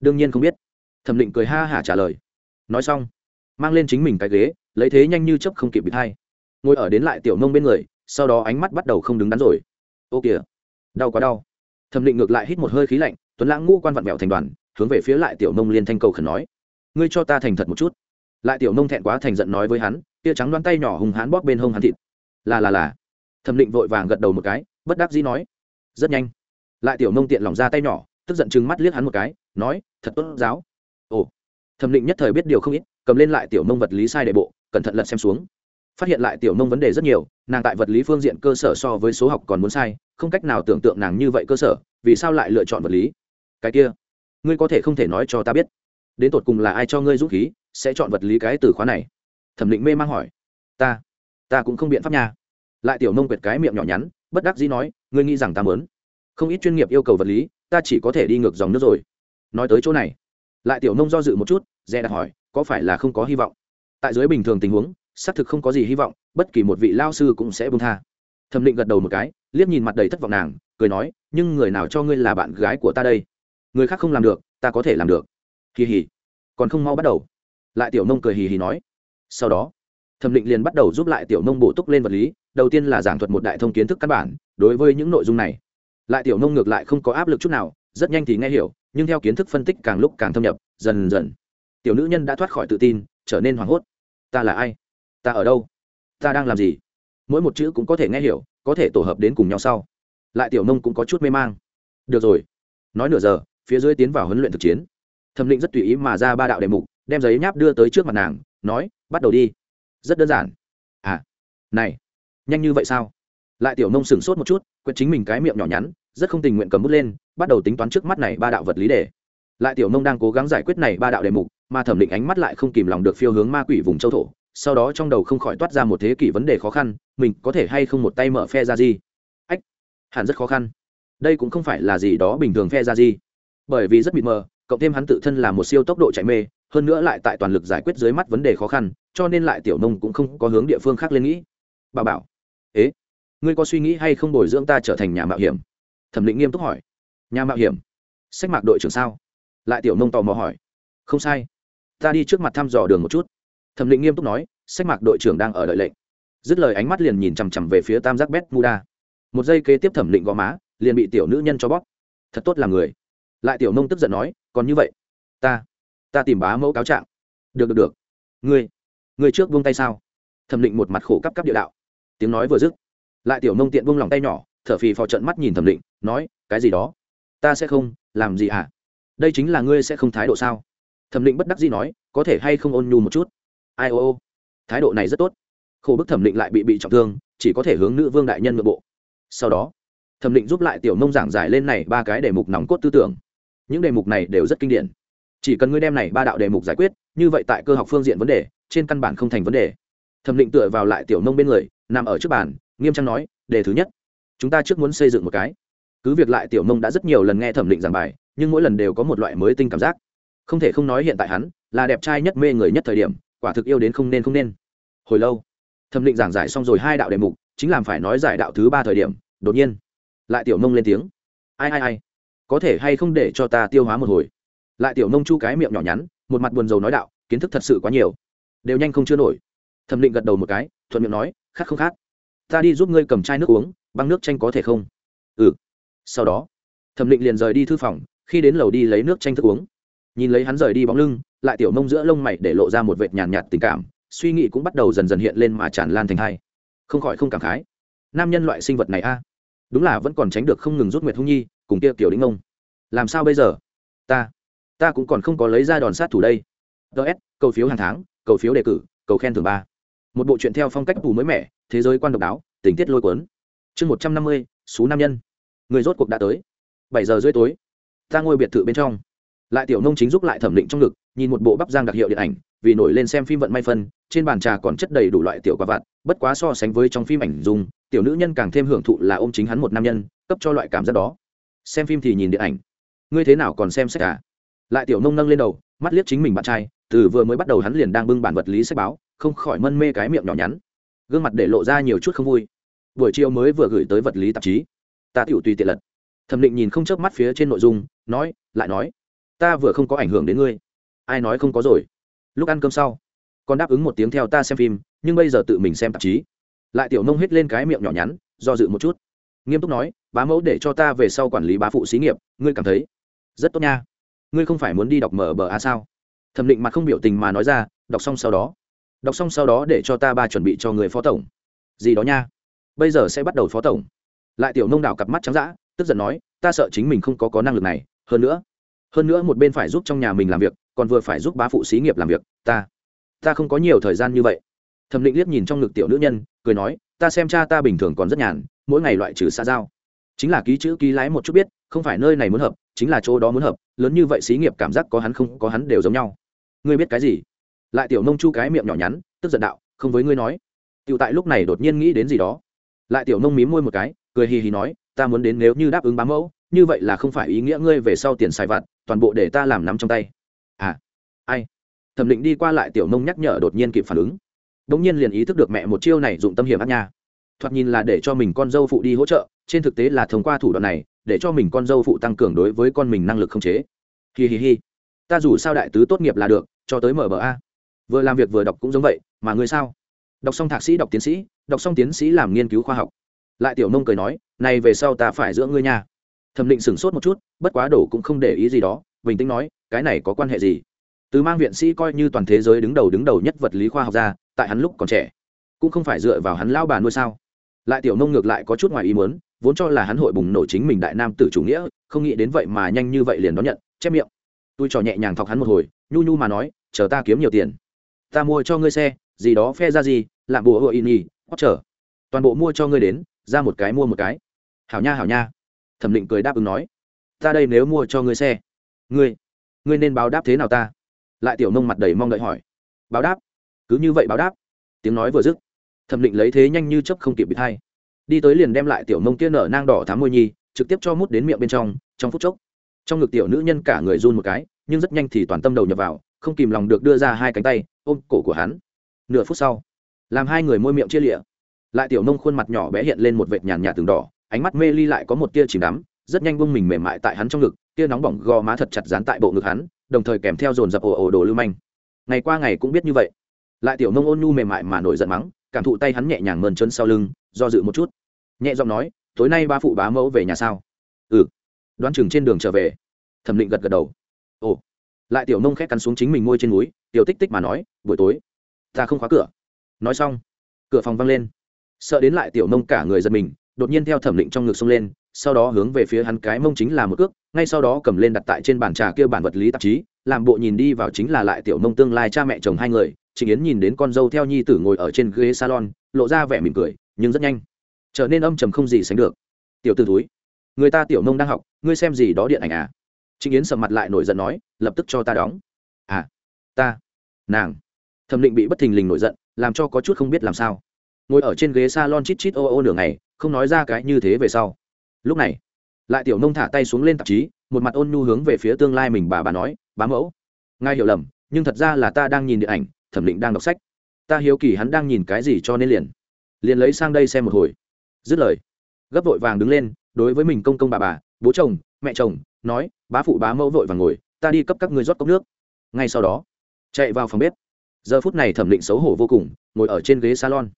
đương nhiên không biết. Thẩm định cười ha hả trả lời. Nói xong, mang lên chính mình cái ghế, lấy thế nhanh như chấp không kịp bị thay. Ngồi ở đến lại tiểu nông bên người, sau đó ánh mắt bắt đầu không đứng đắn rồi ô kìa, đau quá đau. Thẩm định ngược lại hít một hơi khí lạnh, tuấn lãng ngũ quan vặn vẹo thành đoàn, hướng về phía lại tiểu nông liên thanh cầu khẩn nói, ngươi cho ta thành thật một chút. Lại tiểu nông thẹn quá thành giận nói với hắn, tia trắng đoán tay nhỏ hùng hán bóp bên hông hắn thịt. Là là là. Thẩm định vội vàng gật đầu một cái, bất đắc dĩ nói, rất nhanh. Lại tiểu nông tiện lỏng ra tay nhỏ, tức giận chừng mắt liếc hắn một cái, nói, thật tốt giáo. Ồ. Thẩm định nhất thời biết điều không ít, cầm lên lại tiểu nông vật lý sai đệ bộ, cẩn thận lật xem xuống phát hiện lại tiểu nông vấn đề rất nhiều, nàng tại vật lý phương diện cơ sở so với số học còn muốn sai, không cách nào tưởng tượng nàng như vậy cơ sở, vì sao lại lựa chọn vật lý? Cái kia, ngươi có thể không thể nói cho ta biết. Đến tột cùng là ai cho ngươi dũng khí, sẽ chọn vật lý cái từ khóa này? Thẩm định mê mang hỏi. Ta ta cũng không biện pháp nha. Lại tiểu nông quyệt cái miệng nhỏ nhắn, bất đắc dĩ nói, ngươi nghĩ rằng ta mớn không ít chuyên nghiệp yêu cầu vật lý, ta chỉ có thể đi ngược dòng nước rồi. Nói tới chỗ này, lại tiểu nông do dự một chút, dè đặt hỏi, có phải là không có hy vọng? Tại dưới bình thường tình huống xác thực không có gì hy vọng, bất kỳ một vị lao sư cũng sẽ bông tha. Thẩm định gật đầu một cái, liếc nhìn mặt đầy thất vọng nàng, cười nói, nhưng người nào cho ngươi là bạn gái của ta đây? Người khác không làm được, ta có thể làm được. Kỳ hỉ còn không mau bắt đầu. Lại tiểu nông cười hì hì nói. Sau đó, thẩm định liền bắt đầu giúp lại tiểu nông bổ túc lên vật lý, đầu tiên là giảng thuật một đại thông kiến thức căn bản, đối với những nội dung này. Lại tiểu nông ngược lại không có áp lực chút nào, rất nhanh thì nghe hiểu, nhưng theo kiến thức phân tích càng lúc càng thâm nhập, dần dần. Tiểu nữ nhân đã thoát khỏi tự tin, trở nên hoảng hốt. Ta là ai? Ta ở đâu? Ta đang làm gì? Mỗi một chữ cũng có thể nghe hiểu, có thể tổ hợp đến cùng nhau sau. Lại tiểu nông cũng có chút mê mang. Được rồi. Nói nửa giờ, phía dưới tiến vào huấn luyện thực chiến. Thẩm định rất tùy ý mà ra ba đạo đề mục, đem giấy nháp đưa tới trước mặt nàng, nói, bắt đầu đi. Rất đơn giản. À này, nhanh như vậy sao? Lại tiểu nông sửng sốt một chút quyết chính mình cái miệng nhỏ nhắn, rất không tình nguyện cầm bút lên, bắt đầu tính toán trước mắt này ba đạo vật lý đề. Lại tiểu nông đang cố gắng giải quyết này ba đạo đề mục, mà thẩm định ánh mắt lại không kìm lòng được phiêu hướng ma quỷ vùng châu thổ sau đó trong đầu không khỏi toát ra một thế kỷ vấn đề khó khăn, mình có thể hay không một tay mở phe ra gì? Ách, hẳn rất khó khăn. Đây cũng không phải là gì đó bình thường phe ra gì. Bởi vì rất mịt mờ, cộng thêm hắn tự thân là một siêu tốc độ chạy mê, hơn nữa lại tại toàn lực giải quyết dưới mắt vấn đề khó khăn, cho nên lại tiểu nông cũng không có hướng địa phương khác lên nghĩ. Bà bảo, ế, ngươi có suy nghĩ hay không bồi dưỡng ta trở thành nhà mạo hiểm? Thẩm định nghiêm túc hỏi. Nhà mạo hiểm? Sách mạc đội trưởng sao? Lại tiểu nông tò mò hỏi. Không sai. Ta đi trước mặt thăm dò đường một chút thẩm định nghiêm túc nói, sách mạc đội trưởng đang ở đợi lệnh. Dứt lời ánh mắt liền nhìn chằm chằm về phía tam giác bét muda một giây kế tiếp thẩm định gò má, liền bị tiểu nữ nhân cho bóp. Thật tốt là người. Lại tiểu nông tức giận nói, còn như vậy, ta ta tìm bá mẫu cáo trạng. Được được được. Ngươi ngươi trước buông tay sao? Thẩm định một mặt khổ cấp cấp địa đạo. Tiếng nói vừa dứt, lại tiểu nông tiện buông lòng tay nhỏ, thở phì phò trận mắt nhìn thẩm định, nói, cái gì đó? Ta sẽ không, làm gì hả? À? đây chính là ngươi sẽ không thái độ sao? Thẩm định bất đắc dĩ nói, có thể hay không ôn nhu một chút? Ai ô ô. Thái độ này rất tốt. Khổ bức thẩm định lại bị bị trọng thương, chỉ có thể hướng nữ vương đại nhân nội bộ. Sau đó, thẩm định giúp lại tiểu nông giảng giải lên này ba cái đề mục nòng cốt tư tưởng. Những đề mục này đều rất kinh điển. Chỉ cần ngươi đem này ba đạo đề mục giải quyết, như vậy tại cơ học phương diện vấn đề, trên căn bản không thành vấn đề. Thẩm định tựa vào lại tiểu nông bên người, nằm ở trước bàn, nghiêm trang nói, đề thứ nhất, chúng ta trước muốn xây dựng một cái. Cứ việc lại tiểu nông đã rất nhiều lần nghe thẩm định giảng bài, nhưng mỗi lần đều có một loại mới tinh cảm giác. Không thể không nói hiện tại hắn là đẹp trai nhất mê người nhất thời điểm quả thực yêu đến không nên không nên. Hồi lâu, thẩm định giảng giải xong rồi hai đạo đề mục, chính làm phải nói giải đạo thứ ba thời điểm, đột nhiên, lại tiểu nông lên tiếng. Ai ai ai? Có thể hay không để cho ta tiêu hóa một hồi? Lại tiểu nông chu cái miệng nhỏ nhắn, một mặt buồn rầu nói đạo, kiến thức thật sự quá nhiều. Đều nhanh không chưa nổi. Thẩm định gật đầu một cái, thuận miệng nói, khát không khát. Ta đi giúp ngươi cầm chai nước uống, băng nước chanh có thể không? Ừ. Sau đó, thẩm định liền rời đi thư phòng, khi đến lầu đi lấy nước chanh thức uống nhìn lấy hắn rời đi bóng lưng lại tiểu mông giữa lông mày để lộ ra một vệt nhàn nhạt, nhạt tình cảm suy nghĩ cũng bắt đầu dần dần hiện lên mà tràn lan thành hai. Không khỏi không cảm khái. Nam nhân loại sinh vật này a. Đúng là vẫn còn tránh được không ngừng rút nguyệt hung nhi cùng kia tiểu đính ông làm sao bây giờ? Ta ta cũng còn không có lấy ra đòn sát thủ đây. Ts cầu phiếu hàng tháng cầu phiếu đề cử cầu khen thường ba. Một bộ truyện theo phong cách phù mới mẻ thế giới quan độc đáo tình tiết lôi cuốn. Chương một trăm năm mươi số nam nhân. Người rốt cuộc đã tới. Bảy giờ rưỡi tối. Ta ngồi biệt thự bên trong lại tiểu nông chính giúp lại thẩm định trong ngực, nhìn một bộ bắp giang đặc hiệu điện ảnh, vì nổi lên xem phim vận may phân, trên bàn trà còn chất đầy đủ loại tiểu quả vặt, bất quá so sánh với trong phim ảnh dùng tiểu nữ nhân càng thêm hưởng thụ là ôm chính hắn một nam nhân, cấp cho loại cảm giác đó. Xem phim thì nhìn điện ảnh. Ngươi thế nào còn xem sách à? Lại tiểu nông nâng lên đầu, mắt liếc chính mình bạn trai, từ vừa mới bắt đầu hắn liền đang bưng bản vật lý sách báo, không khỏi mân mê cái miệng nhỏ nhắn. Gương mặt để lộ ra nhiều chút không vui. Buổi chiều mới vừa gửi tới vật lý tạp chí. Ta tiểu tùy tiện lật. Thẩm định nhìn không chớp mắt phía trên nội dung, nói, lại nói ta vừa không có ảnh hưởng đến ngươi. Ai nói không có rồi? Lúc ăn cơm sau, còn đáp ứng một tiếng theo ta xem phim, nhưng bây giờ tự mình xem tạp chí. Lại tiểu nông hết lên cái miệng nhỏ nhắn, do dự một chút. Nghiêm túc nói, bá mẫu để cho ta về sau quản lý bá phụ xí nghiệp, ngươi cảm thấy rất tốt nha. Ngươi không phải muốn đi đọc mở bờ a sao? Thẩm định mặt không biểu tình mà nói ra, đọc xong sau đó. Đọc xong sau đó để cho ta ba chuẩn bị cho người phó tổng. Gì đó nha. Bây giờ sẽ bắt đầu phó tổng. Lại tiểu nông đảo cặp mắt trắng d ã tức giận nói, ta sợ chính mình không có có năng lực này. Hơn nữa hơn nữa một bên phải giúp trong nhà mình làm việc, còn vừa phải giúp bá phụ xí nghiệp làm việc. Ta ta không có nhiều thời gian như vậy. Thẩm định liếc nhìn trong ngực tiểu nữ nhân, cười nói, ta xem cha ta bình thường còn rất nhàn, mỗi ngày loại trừ xa giao. Chính là ký chữ ký lái một chút biết, không phải nơi này muốn hợp, chính là chỗ đó muốn hợp, lớn như vậy xí nghiệp cảm giác có hắn không, có hắn đều giống nhau. Ngươi biết cái gì? Lại tiểu nông chu cái miệng nhỏ nhắn, tức giận đạo, không với ngươi nói. Tiểu tại lúc này đột nhiên nghĩ đến gì đó. Lại tiểu nông mím môi một cái, cười hì hì nói, ta muốn đến nếu như đáp ứng bám mẫu, như vậy là không phải ý nghĩa ngươi về sau tiền xài vặt toàn bộ để ta làm nắm trong tay. À ai? Thẩm định đi qua lại tiểu nông nhắc nhở đột nhiên kịp phản ứng. Đống nhiên liền ý thức được mẹ một chiêu này dụng tâm hiểm ác nha. Thoạt nhìn là để cho mình con dâu phụ đi hỗ trợ, trên thực tế là thông qua thủ đoạn này, để cho mình con dâu phụ tăng cường đối với con mình năng lực không chế. Hi hi hi. Ta dù sao đại tứ tốt nghiệp là được, cho tới mở bờ a. Vừa làm việc vừa đọc cũng giống vậy, mà ngươi sao? Đọc xong thạc sĩ, đọc tiến sĩ, đọc xong tiến sĩ làm nghiên cứu khoa học. Lại tiểu nông cười nói, này về sau ta phải giữa ngươi nha thẩm định sửng sốt một chút, bất quá đổ cũng không để ý gì đó, bình tĩnh nói, cái này có quan hệ gì? Từ mang viện sĩ coi như toàn thế giới đứng đầu đứng đầu nhất vật lý khoa học ra, tại hắn lúc còn trẻ, cũng không phải dựa vào hắn lao bà nuôi sao? Lại tiểu nông ngược lại có chút ngoài ý muốn, vốn cho là hắn hội bùng nổ chính mình đại nam tử chủ nghĩa, không nghĩ đến vậy mà nhanh như vậy liền đón nhận chép miệng. Tôi trò nhẹ nhàng thọc hắn một hồi, nhu nhu mà nói, chờ ta kiếm nhiều tiền, ta mua cho ngươi xe, gì đó phe ra gì làm bùa hội in y hót chờ toàn bộ mua cho ngươi đến, ra một cái mua một cái. Hảo nha hảo nha thẩm định cười đáp ứng nói, ta đây nếu mua cho ngươi xe, ngươi ngươi nên báo đáp thế nào ta? Lại tiểu nông mặt đầy mong đợi hỏi, báo đáp? Cứ như vậy báo đáp? Tiếng nói vừa dứt, thẩm định lấy thế nhanh như chấp không kịp bị thay. Đi tới liền đem lại tiểu nông kia nở nang đỏ thám môi nhi, trực tiếp cho mút đến miệng bên trong trong phút chốc, trong ngực tiểu nữ nhân cả người run một cái, nhưng rất nhanh thì toàn tâm đầu nhập vào, không kìm lòng được đưa ra hai cánh tay, ôm cổ của hắn. Nửa phút sau, làm hai người môi miệng chia lịa, lại tiểu nông khuôn mặt nhỏ bé hiện lên một vệt nhàn nhạt từng đỏ ánh mắt mê ly lại có một tia chìm đắm, rất nhanh bông mình mềm mại tại hắn trong ngực, tia nóng bỏng gò má thật chặt dán tại bộ ngực hắn, đồng thời kèm theo dồn dập ồ ồ đồ lưu manh. Ngày qua ngày cũng biết như vậy. Lại tiểu nông ôn nhu mềm mại mà nổi giận mắng, cảm thụ tay hắn nhẹ nhàng mơn trơn sau lưng, do dự một chút. Nhẹ giọng nói, tối nay ba phụ bá mẫu về nhà sao? Ừ. Đoán chừng trên đường trở về. Thẩm định gật gật đầu. Ồ. Lại tiểu nông khét cắn xuống chính mình ngôi trên núi, tiểu tích tích mà nói, buổi tối, ta không khóa cửa. Nói xong, cửa phòng văng lên. Sợ đến lại tiểu nông cả người giật mình đột nhiên theo thẩm định trong ngực xông lên, sau đó hướng về phía hắn cái mông chính là một cước, ngay sau đó cầm lên đặt tại trên bàn trà kia bản vật lý tạp chí, làm bộ nhìn đi vào chính là lại tiểu nông tương lai cha mẹ chồng hai người, trịnh yến nhìn đến con dâu theo nhi tử ngồi ở trên ghế salon, lộ ra vẻ mỉm cười, nhưng rất nhanh, trở nên âm trầm không gì sánh được. Tiểu t ử túi người ta tiểu nông đang học, ngươi xem gì đó điện ảnh à? Trịnh yến sầm mặt lại nổi giận nói, lập tức cho ta đóng. À ta, nàng. Thẩm định bị bất thình lình nổi giận, làm cho có chút không biết làm sao. Ngồi ở trên ghế s a lon chít chít ô ô nửa ngày không nói ra cái như thế về sau. Lúc này, lại tiểu nông thả tay xuống lên tạp chí, một mặt ôn nhu hướng về phía tương lai mình bà bà nói, bá mẫu, ngài hiểu lầm, nhưng thật ra là ta đang nhìn điện ảnh, thẩm định đang đọc sách. Ta hiếu kỳ hắn đang nhìn cái gì cho nên liền liền lấy sang đây xem một hồi. Dứt lời, gấp vội vàng đứng lên, đối với mình công công bà bà, bố chồng, mẹ chồng, nói, bá phụ bá mẫu vội vàng ngồi, ta đi cấp các người rót cốc nước. Ngay sau đó, chạy vào phòng bếp. Giờ phút này thẩm định xấu hổ vô cùng, ngồi ở trên ghế salon.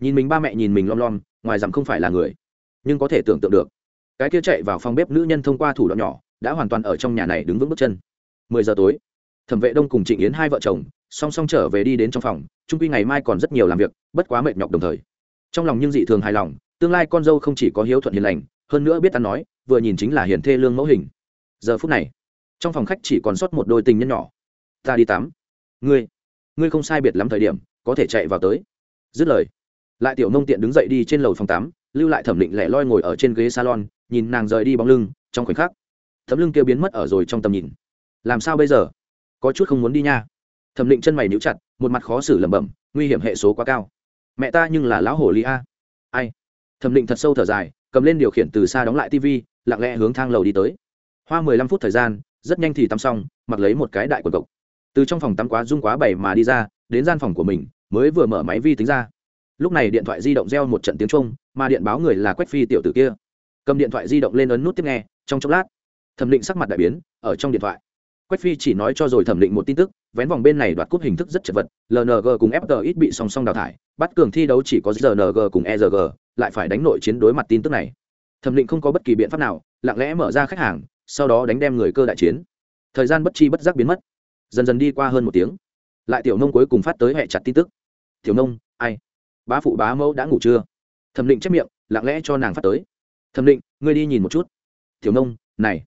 Nhìn mình ba mẹ nhìn mình lom lom ngoài rằng không phải là người. Nhưng có thể tưởng tượng được, cái kia chạy vào phòng bếp nữ nhân thông qua thủ đoạn nhỏ, đã hoàn toàn ở trong nhà này đứng vững bước chân. Mười giờ tối, thẩm vệ đông cùng trịnh yến hai vợ chồng, song song trở về đi đến trong phòng trung quy ngày mai còn rất nhiều làm việc, bất quá mệt nhọc đồng thời. Trong lòng nhưng dị thường hài lòng, tương lai con dâu không chỉ có hiếu thuận hiền lành, hơn nữa biết ăn nói, vừa nhìn chính là hiền thê lương mẫu hình. Giờ phút này, trong phòng khách chỉ còn sót một đôi tình nhân nhỏ. Ta đi tắm. Ngươi ngươi không sai biệt lắm thời điểm, có thể chạy vào tới. Dứt lời lại tiểu nông tiện đứng dậy đi trên lầu phòng tắm, lưu lại thẩm định lẻ loi ngồi ở trên ghế salon, nhìn nàng rời đi bóng lưng, trong khoảnh khắc thấm lưng kia biến mất ở rồi trong tầm nhìn. Làm sao bây giờ? Có chút không muốn đi nha. Thẩm định chân mày níu chặt, một mặt khó xử lẩm bẩm, nguy hiểm hệ số quá cao. Mẹ ta nhưng là lão hổ lý a. Ai? Thẩm định thật sâu thở dài, cầm lên điều khiển từ xa đóng lại tv lặng lẽ hướng thang lầu đi tới. Hoa mười lăm phút thời gian, rất nhanh thì tắm xong, mặc lấy một cái đại quần cộc. Từ trong phòng tắm quá rung quá bảy mà đi ra, đến gian phòng của mình, mới vừa mở máy vi tính ra lúc này điện thoại di động reo một trận tiếng trung mà điện báo người là quách phi tiểu tử kia. Cầm điện thoại di động lên ấn nút tiếp nghe, trong chốc lát, thẩm định sắc mặt đại biến, ở trong điện thoại. Quách phi chỉ nói cho rồi thẩm định một tin tức, vén vòng bên này đoạt cúp hình thức rất chật vật lng cùng fg ít bị song song đào thải, bắt cường thi đấu chỉ có rng cùng erg lại phải đánh nội chiến đối mặt tin tức này. Thẩm định không có bất kỳ biện pháp nào, lặng lẽ mở ra khách hàng, sau đó đánh đem người cơ đại chiến. Thời gian bất chi bất giác biến mất. Dần dần đi qua hơn một tiếng. Lại tiểu nông cuối cùng phát tới hẹ chặt tin tức. Tiểu nông, ai? Bá phụ bá mẫu đã ngủ chưa? Thẩm định chép miệng, lặng lẽ cho nàng phát tới. Thẩm định, ngươi đi nhìn một chút. Tiểu nông, này.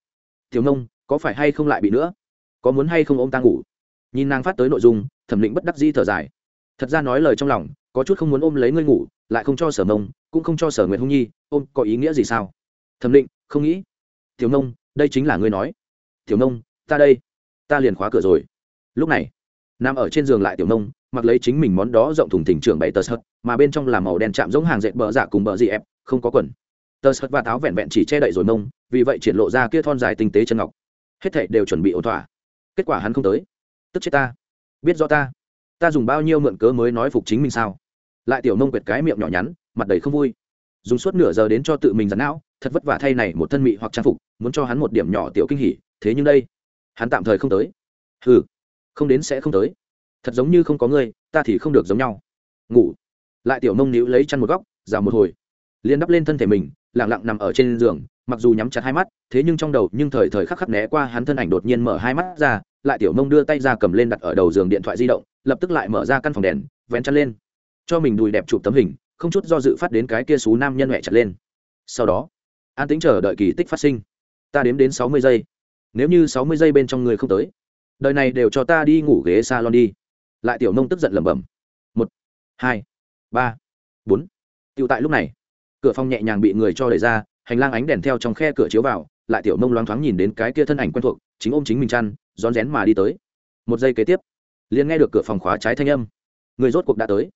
Tiểu nông, có phải hay không lại bị nữa? Có muốn hay không ô m ta ngủ? Nhìn nàng phát tới nội dung, thẩm định bất đắc di thở dài. Thật ra nói lời trong lòng, có chút không muốn ôm lấy ngươi ngủ, lại không cho sở mông, cũng không cho sở nguyệt hung nhi, ôm có ý nghĩa gì sao? Thẩm định, không nghĩ. Tiểu nông, đây chính là ngươi nói. Tiểu nông, ta đây. Ta liền khóa cửa rồi. Lúc này nằm ở trên giường lại tiểu nông, mặc lấy chính mình món đó rộng thùng thỉnh trưởng bảy tờ sợt, mà bên trong là màu đen chạm giống hàng dệt bờ giả cùng bờ dị ép, không có quần. Tờ sợt và tháo vẹn vẹn chỉ che đậy rồi mông, vì vậy triển lộ ra kia thon dài tinh tế chân ngọc. Hết thảy đều chuẩn bị ổn thỏa. Kết quả hắn không tới. Tức chết ta. Biết rõ ta. Ta dùng bao nhiêu mượn cớ mới nói phục chính mình sao? Lại tiểu nông quệt cái miệng nhỏ nhắn, mặt đầy không vui. Dùng suốt nửa giờ đến cho tự mình giắn não, thật vất vả thay này một thân mị hoặc trang phục, muốn cho hắn một điểm nhỏ tiểu kinh hỉ, thế nhưng đây, hắn tạm thời không tới. Ừ không đến sẽ không tới. Thật giống như không có ngươi, ta thì không được giống nhau. Ngủ. Lại tiểu mông níu lấy chăn một góc, rào một hồi. Liền đắp lên thân thể mình lẳng lặng nằm ở trên giường, mặc dù nhắm chặt hai mắt, thế nhưng trong đầu nhưng thời thời khắc khắc né qua hắn thân ảnh đột nhiên mở hai mắt ra, lại tiểu mông đưa tay ra cầm lên đặt ở đầu giường điện thoại di động, lập tức lại mở ra căn phòng đèn, vén chăn lên. Cho mình đùi đẹp chụp tấm hình, không chút do dự phát đến cái kia xú nam nhân mẹ chặt lên. Sau đó, an tính chờ đợi kỳ tích phát sinh. Ta đếm đến sáu mươi giây. Nếu như sáu mươi giây bên trong người không tới đời này đều cho ta đi ngủ ghế salon đi. Lại tiểu nông tức giận lẩm bẩm. Một, hai, ba, bốn. Tựu tại lúc này, cửa phòng nhẹ nhàng bị người cho đẩy ra, hành lang ánh đèn theo trong khe cửa chiếu vào, lại tiểu nông loáng thoáng nhìn đến cái kia thân ảnh quen thuộc, chính ôm chính mình chăn, rón rén mà đi tới. Một giây kế tiếp, liền nghe được cửa phòng khóa trái thanh âm. Người rốt cuộc đã tới.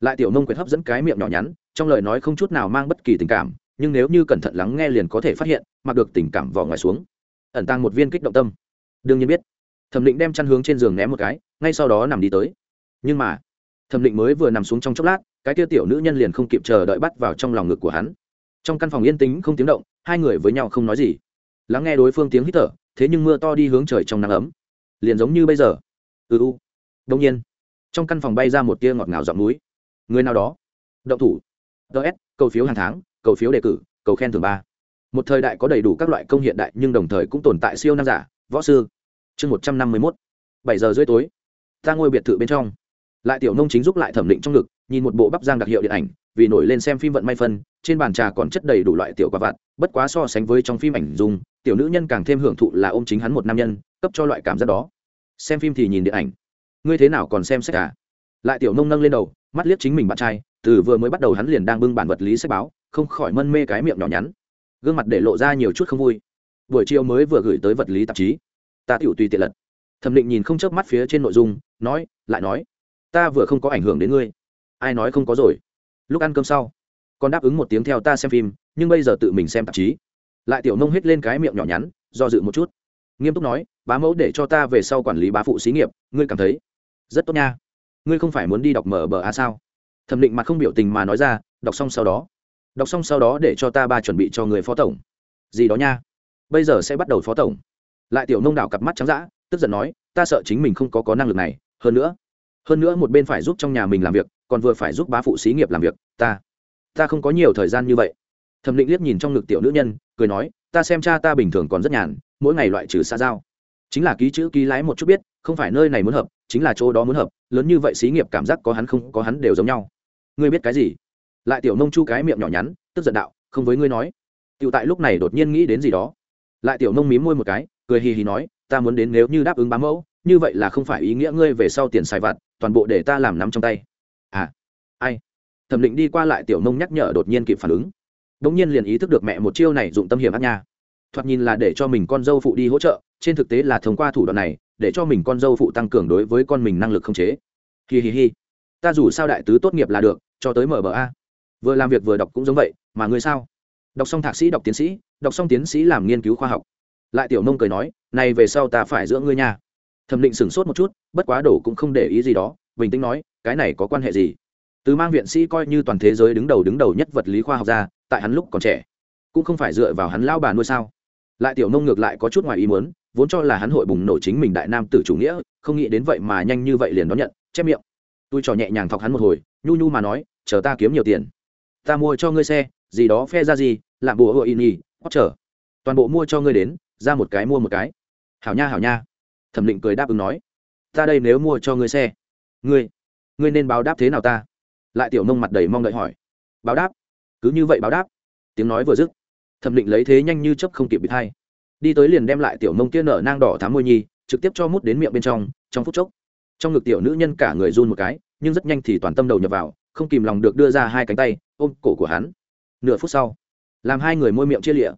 Lại tiểu nông quyệt hấp dẫn cái miệng nhỏ nhắn, trong lời nói không chút nào mang bất kỳ tình cảm, nhưng nếu như cẩn thận lắng nghe liền có thể phát hiện, mặc được tình cảm vỏ ngoài xuống. Ẩn tăng một viên kích động tâm. Đương nhiên biết thẩm định đem chăn hướng trên giường ném một cái, ngay sau đó nằm đi tới. Nhưng mà, thẩm định mới vừa nằm xuống trong chốc lát, cái kia tiểu nữ nhân liền không kịp chờ đợi bắt vào trong lòng ngực của hắn. Trong căn phòng yên tĩnh, không tiếng động, hai người với nhau không nói gì. Lắng nghe đối phương tiếng hít thở, thế nhưng mưa to đi hướng trời trong nắng ấm. Liền giống như bây giờ. Ừ u. Đông nhiên, trong căn phòng bay ra một tia ngọt ngào giọng núi. Người nào đó? Động thủ. Ts cầu phiếu hàng tháng, cầu phiếu đề cử, cầu khen thường ba. Một thời đại có đầy đủ các loại công hiện đại nhưng đồng thời cũng tồn tại siêu nam giả, võ sư chương một trăm năm mươi mốt, bảy giờ rưỡi tối, ta ngôi biệt thự bên trong. Lại tiểu nông chính giúp lại thẩm định trong ngực, nhìn một bộ bắp giang đặc hiệu điện ảnh, vì nổi lên xem phim vận may phân, trên bàn trà còn chất đầy đủ loại tiểu quả vặt, bất quá so sánh với trong phim ảnh dùng tiểu nữ nhân càng thêm hưởng thụ là ôm chính hắn một nam nhân, cấp cho loại cảm giác đó. Xem phim thì nhìn điện ảnh. Ngươi thế nào còn xem sách à? Lại tiểu nông nâng lên đầu, mắt liếc chính mình bạn trai, từ vừa mới bắt đầu hắn liền đang bưng bản vật lý sách báo, không khỏi mân mê cái miệng nhỏ nhắn. Gương mặt để lộ ra nhiều chút không vui. Buổi chiều mới vừa gửi tới vật lý tạp chí ta tiểu tùy tiện lật. Thẩm định nhìn không chớp mắt phía trên nội dung, nói, lại nói, ta vừa không có ảnh hưởng đến ngươi. Ai nói không có rồi? Lúc ăn cơm sau, còn đáp ứng một tiếng theo ta xem phim, nhưng bây giờ tự mình xem tạp chí. Lại tiểu nông hết lên cái miệng nhỏ nhắn, do dự một chút. Nghiêm túc nói, bá mẫu để cho ta về sau quản lý bá phụ xí nghiệp, ngươi cảm thấy rất tốt nha. Ngươi không phải muốn đi đọc mở bờ a sao? Thẩm định mặt không biểu tình mà nói ra, đọc xong sau đó. Đọc xong sau đó để cho ta ba chuẩn bị cho người phó tổng. Gì đó nha. Bây giờ sẽ bắt đầu phó tổng lại tiểu nông đảo cặp mắt trắng d ã tức giận nói, ta sợ chính mình không có có năng lực này, hơn nữa hơn nữa một bên phải giúp trong nhà mình làm việc, còn vừa phải giúp bá phụ xí nghiệp làm việc, ta ta không có nhiều thời gian như vậy. Thẩm định liếc nhìn trong ngực tiểu nữ nhân, cười nói, ta xem cha ta bình thường còn rất nhàn, mỗi ngày loại trừ xa giao. Chính là ký chữ ký lái một chút biết, không phải nơi này muốn hợp, chính là chỗ đó muốn hợp, lớn như vậy xí nghiệp cảm giác có hắn không, có hắn đều giống nhau. Ngươi biết cái gì? Lại tiểu nông chu cái miệng nhỏ nhắn, tức giận đạo, không với ngươi nói. Tiểu tại lúc này đột nhiên nghĩ đến gì đó. Lại tiểu nông mím môi một cái cười hì hì nói, ta muốn đến nếu như đáp ứng bám mẫu, như vậy là không phải ý nghĩa ngươi về sau tiền xài vặt, toàn bộ để ta làm nắm trong tay. À ai? Thẩm định đi qua lại tiểu nông nhắc nhở đột nhiên kịp phản ứng. Đống nhiên liền ý thức được mẹ một chiêu này dụng tâm hiểm ác nha. Thoạt nhìn là để cho mình con dâu phụ đi hỗ trợ, trên thực tế là thông qua thủ đoạn này, để cho mình con dâu phụ tăng cường đối với con mình năng lực không chế. Hi hi hi. Ta dù sao đại tứ tốt nghiệp là được, cho tới mở bờ a. Vừa làm việc vừa đọc cũng giống vậy, mà ngươi sao? Đọc xong thạc sĩ, đọc tiến sĩ, đọc xong tiến sĩ làm nghiên cứu khoa học lại tiểu nông cười nói, này về sau ta phải giữa ngươi nha. Thẩm định sửng sốt một chút, bất quá đổ cũng không để ý gì đó, bình tĩnh nói, cái này có quan hệ gì? Từ mang viện sĩ coi như toàn thế giới đứng đầu đứng đầu nhất vật lý khoa học ra, tại hắn lúc còn trẻ, cũng không phải dựa vào hắn lao bà nuôi sao? Lại tiểu nông ngược lại có chút ngoài ý muốn, vốn cho là hắn hội bùng nổ chính mình đại nam tử chủ nghĩa, không nghĩ đến vậy mà nhanh như vậy liền đón nhận, chép miệng. Tôi trò nhẹ nhàng thọc hắn một hồi, nhu nhu mà nói, chờ ta kiếm nhiều tiền, ta mua cho ngươi xe, gì đó phe ra gì làm bùa hội in nhì hót chờ toàn bộ mua cho ngươi đến ra một cái mua một cái. Hảo nha hảo nha. Thẩm định cười đáp ứng nói, ta đây nếu mua cho ngươi xe. Ngươi ngươi nên báo đáp thế nào ta? Lại tiểu nông mặt đầy mong đợi hỏi. Báo đáp? Cứ như vậy báo đáp. Tiếng nói vừa dứt, thẩm định lấy thế nhanh như chấp không kịp bị thay. Đi tới liền đem lại tiểu nông kia nở nang đỏ thám môi nhi, trực tiếp cho mút đến miệng bên trong trong phút chốc. Trong ngực tiểu nữ nhân cả người run một cái, nhưng rất nhanh thì toàn tâm đầu nhập vào, không kìm lòng được đưa ra hai cánh tay, ôm cổ của hắn. Nửa phút sau, làm hai người môi miệng chia lịa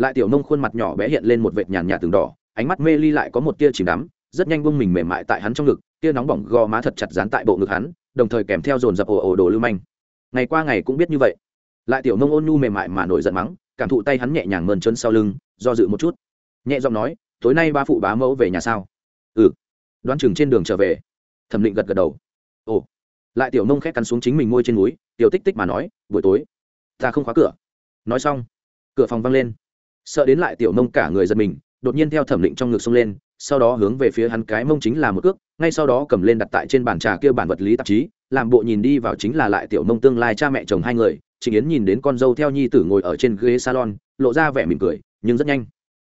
lại tiểu nông khuôn mặt nhỏ bé hiện lên một vệt nhàn nhạt từng đỏ, ánh mắt mê ly lại có một tia chìm đắm, rất nhanh bông mình mềm mại tại hắn trong ngực, tia nóng bỏng gò má thật chặt dán tại bộ ngực hắn, đồng thời kèm theo dồn dập ồ ồ đồ lưu manh. Ngày qua ngày cũng biết như vậy. Lại tiểu nông ôn nhu mềm mại mà nổi giận mắng, cảm thụ tay hắn nhẹ nhàng mơn trơn sau lưng, do dự một chút. Nhẹ giọng nói, tối nay ba phụ bá mẫu về nhà sao? Ừ. Đoán chừng trên đường trở về. Thẩm định gật gật đầu. Ồ. Lại tiểu nông khét cắn xuống chính mình ngôi trên núi, tiểu tích tích mà nói, buổi tối, ta không khóa cửa. Nói xong, cửa phòng văng lên sợ đến lại tiểu mông cả người giật mình, đột nhiên theo thẩm định trong ngực xông lên, sau đó hướng về phía hắn cái mông chính là một cước, ngay sau đó cầm lên đặt tại trên bàn trà kia bản vật lý tạp chí, làm bộ nhìn đi vào chính là lại tiểu mông tương lai cha mẹ chồng hai người trịnh yến nhìn đến con dâu theo nhi tử ngồi ở trên ghế salon, lộ ra vẻ mỉm cười, nhưng rất nhanh,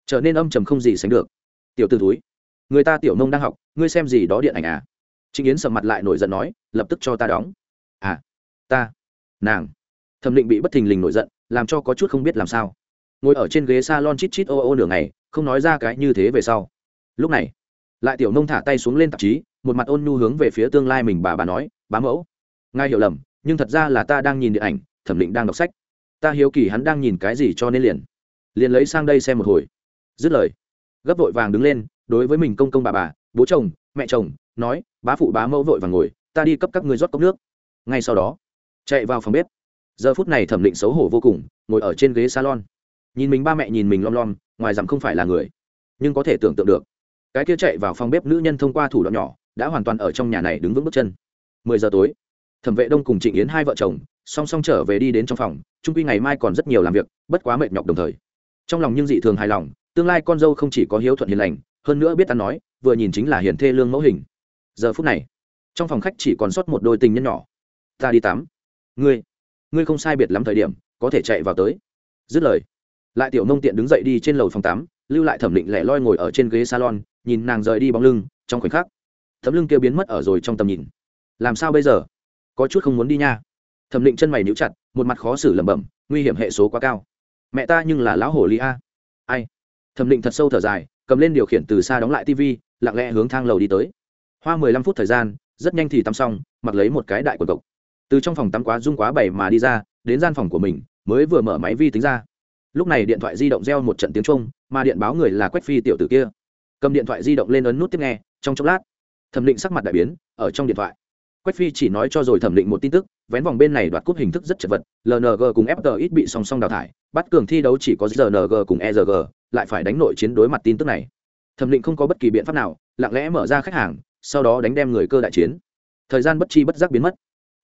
trở nên âm trầm không gì sánh được. Tiểu t ử túi người ta tiểu mông đang học, ngươi xem gì đó điện ảnh à? Trịnh yến sầm mặt lại nổi giận nói, lập tức cho ta đóng. À ta, nàng. Thẩm định bị bất thình lình nổi giận, làm cho có chút không biết làm sao ngồi ở trên ghế s a lon chít chít ô ô nửa ngày, không nói ra cái như thế về sau. Lúc này, lại tiểu nông thả tay xuống lên tạp chí, một mặt ôn nhu hướng về phía tương lai mình bà bà nói, bá mẫu, ngài hiểu lầm, nhưng thật ra là ta đang nhìn điện ảnh, thẩm định đang đọc sách. Ta hiếu kỳ hắn đang nhìn cái gì cho nên liền liền lấy sang đây xem một hồi. Dứt lời, gấp vội vàng đứng lên, đối với mình công công bà bà, bố chồng, mẹ chồng, nói, bá phụ bá mẫu vội vàng ngồi, ta đi cấp các người rót cốc nước. Ngay sau đó, chạy vào phòng bếp. Giờ phút này thẩm định xấu hổ vô cùng, ngồi ở trên ghế salon nhìn mình ba mẹ nhìn mình lom lom, ngoài rằng không phải là người. Nhưng có thể tưởng tượng được, cái kia chạy vào phòng bếp nữ nhân thông qua thủ đoạn nhỏ, đã hoàn toàn ở trong nhà này đứng vững bước chân. Mười giờ tối, thẩm vệ đông cùng trịnh yến hai vợ chồng, song song trở về đi đến trong phòng trung quy ngày mai còn rất nhiều làm việc, bất quá mệt nhọc đồng thời. Trong lòng nhưng dị thường hài lòng, tương lai con dâu không chỉ có hiếu thuận hiền lành, hơn nữa biết ăn nói, vừa nhìn chính là hiền thê lương mẫu hình. Giờ phút này, trong phòng khách chỉ còn sót một đôi tình nhân nhỏ. Ta đi tắm. Ngươi ngươi không sai biệt lắm thời điểm, có thể chạy vào tới. Dứt lời lại tiểu nông tiện đứng dậy đi trên lầu phòng tắm, lưu lại thẩm định lẻ loi ngồi ở trên ghế salon, nhìn nàng rời đi bóng lưng, trong khoảnh khắc thấm lưng kia biến mất ở rồi trong tầm nhìn. Làm sao bây giờ? Có chút không muốn đi nha. Thẩm định chân mày níu chặt, một mặt khó xử lẩm bẩm, nguy hiểm hệ số quá cao. Mẹ ta nhưng là lão hổ lý a. Ai? Thẩm định thật sâu thở dài, cầm lên điều khiển từ xa đóng lại tv lặng lẽ hướng thang lầu đi tới. Hoa mười lăm phút thời gian, rất nhanh thì tắm xong, mặc lấy một cái đại quần cộc. Từ trong phòng tắm quá rung quá bảy mà đi ra, đến gian phòng của mình, mới vừa mở máy vi tính ra lúc này điện thoại di động reo một trận tiếng trung mà điện báo người là quách phi tiểu tử kia. Cầm điện thoại di động lên ấn nút tiếp nghe, trong chốc lát, thẩm định sắc mặt đại biến, ở trong điện thoại. Quách phi chỉ nói cho rồi thẩm định một tin tức, vén vòng bên này đoạt cúp hình thức rất chật vật lng cùng fg ít bị song song đào thải, bắt cường thi đấu chỉ có rng cùng erg lại phải đánh nội chiến đối mặt tin tức này. Thẩm định không có bất kỳ biện pháp nào, lặng lẽ mở ra khách hàng, sau đó đánh đem người cơ đại chiến. Thời gian bất chi bất giác biến mất.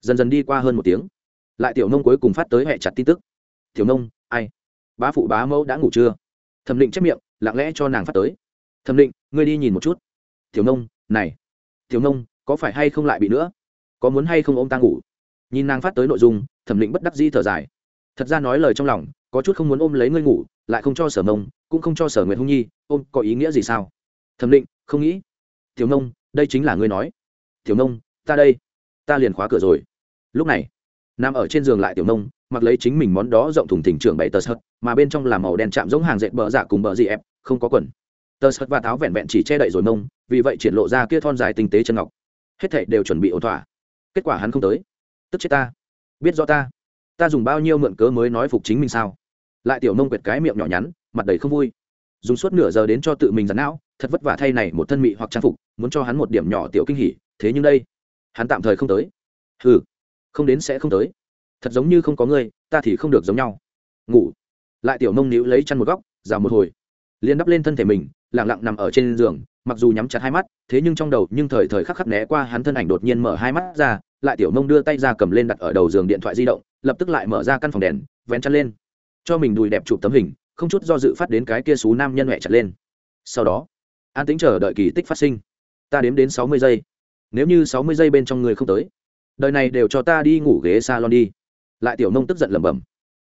Dần dần đi qua hơn một tiếng. Lại tiểu nông cuối cùng phát tới hẹ chặt tin tức. Tiểu nông, ai? Bá phụ bá mẫu đã ngủ chưa? Thẩm định chép miệng, lặng lẽ cho nàng phát tới. Thẩm định, ngươi đi nhìn một chút. Tiểu nông, này. Tiểu nông, có phải hay không lại bị nữa? Có muốn hay không ô m ta ngủ? Nhìn nàng phát tới nội dung, thẩm định bất đắc di thở dài. Thật ra nói lời trong lòng, có chút không muốn ôm lấy ngươi ngủ, lại không cho sở mông, cũng không cho sở nguyện hung nhi, ôm có ý nghĩa gì sao? Thẩm định, không nghĩ. Tiểu nông, đây chính là ngươi nói. Tiểu nông, ta đây. Ta liền khóa cửa rồi. Lúc này, nằm ở trên giường lại tiểu nông mặc lấy chính mình món đó rộng thùng thỉnh trưởng bảy tờ sợt, mà bên trong là màu đen chạm giống hàng dệt bờ dạ cùng bờ dị ép, không có quần. Tờ sợt và tháo vẹn vẹn chỉ che đậy rồi mông, vì vậy triển lộ ra kia thon dài tinh tế chân ngọc. Hết thảy đều chuẩn bị ổn thỏa. Kết quả hắn không tới. Tức chết ta. Biết rõ ta. Ta dùng bao nhiêu mượn cớ mới nói phục chính mình sao? Lại tiểu nông quệt cái miệng nhỏ nhắn, mặt đầy không vui. Dùng suốt nửa giờ đến cho tự mình dắn não, thật vất vả thay này một thân mị hoặc trang phục, muốn cho hắn một điểm nhỏ tiểu kinh hỉ, thế nhưng đây, hắn tạm thời không tới. Ừ không đến sẽ không tới thật giống như không có ngươi, ta thì không được giống nhau. Ngủ. Lại tiểu nông níu lấy chăn một góc, rào một hồi. Liền đắp lên thân thể mình lẳng lặng nằm ở trên giường, mặc dù nhắm chặt hai mắt, thế nhưng trong đầu nhưng thời thời khắc khắc né qua hắn thân ảnh đột nhiên mở hai mắt ra, lại tiểu nông đưa tay ra cầm lên đặt ở đầu giường điện thoại di động, lập tức lại mở ra căn phòng đèn, vén chăn lên. Cho mình đùi đẹp chụp tấm hình, không chút do dự phát đến cái kia xú nam nhân mẹ chặt lên. Sau đó, an tính chờ đợi kỳ tích phát sinh. Ta đếm đến sáu mươi giây. Nếu như sáu mươi giây bên trong người không tới, đời này đều cho ta đi ngủ ghế salon đi lại tiểu nông tức giận lẩm bẩm.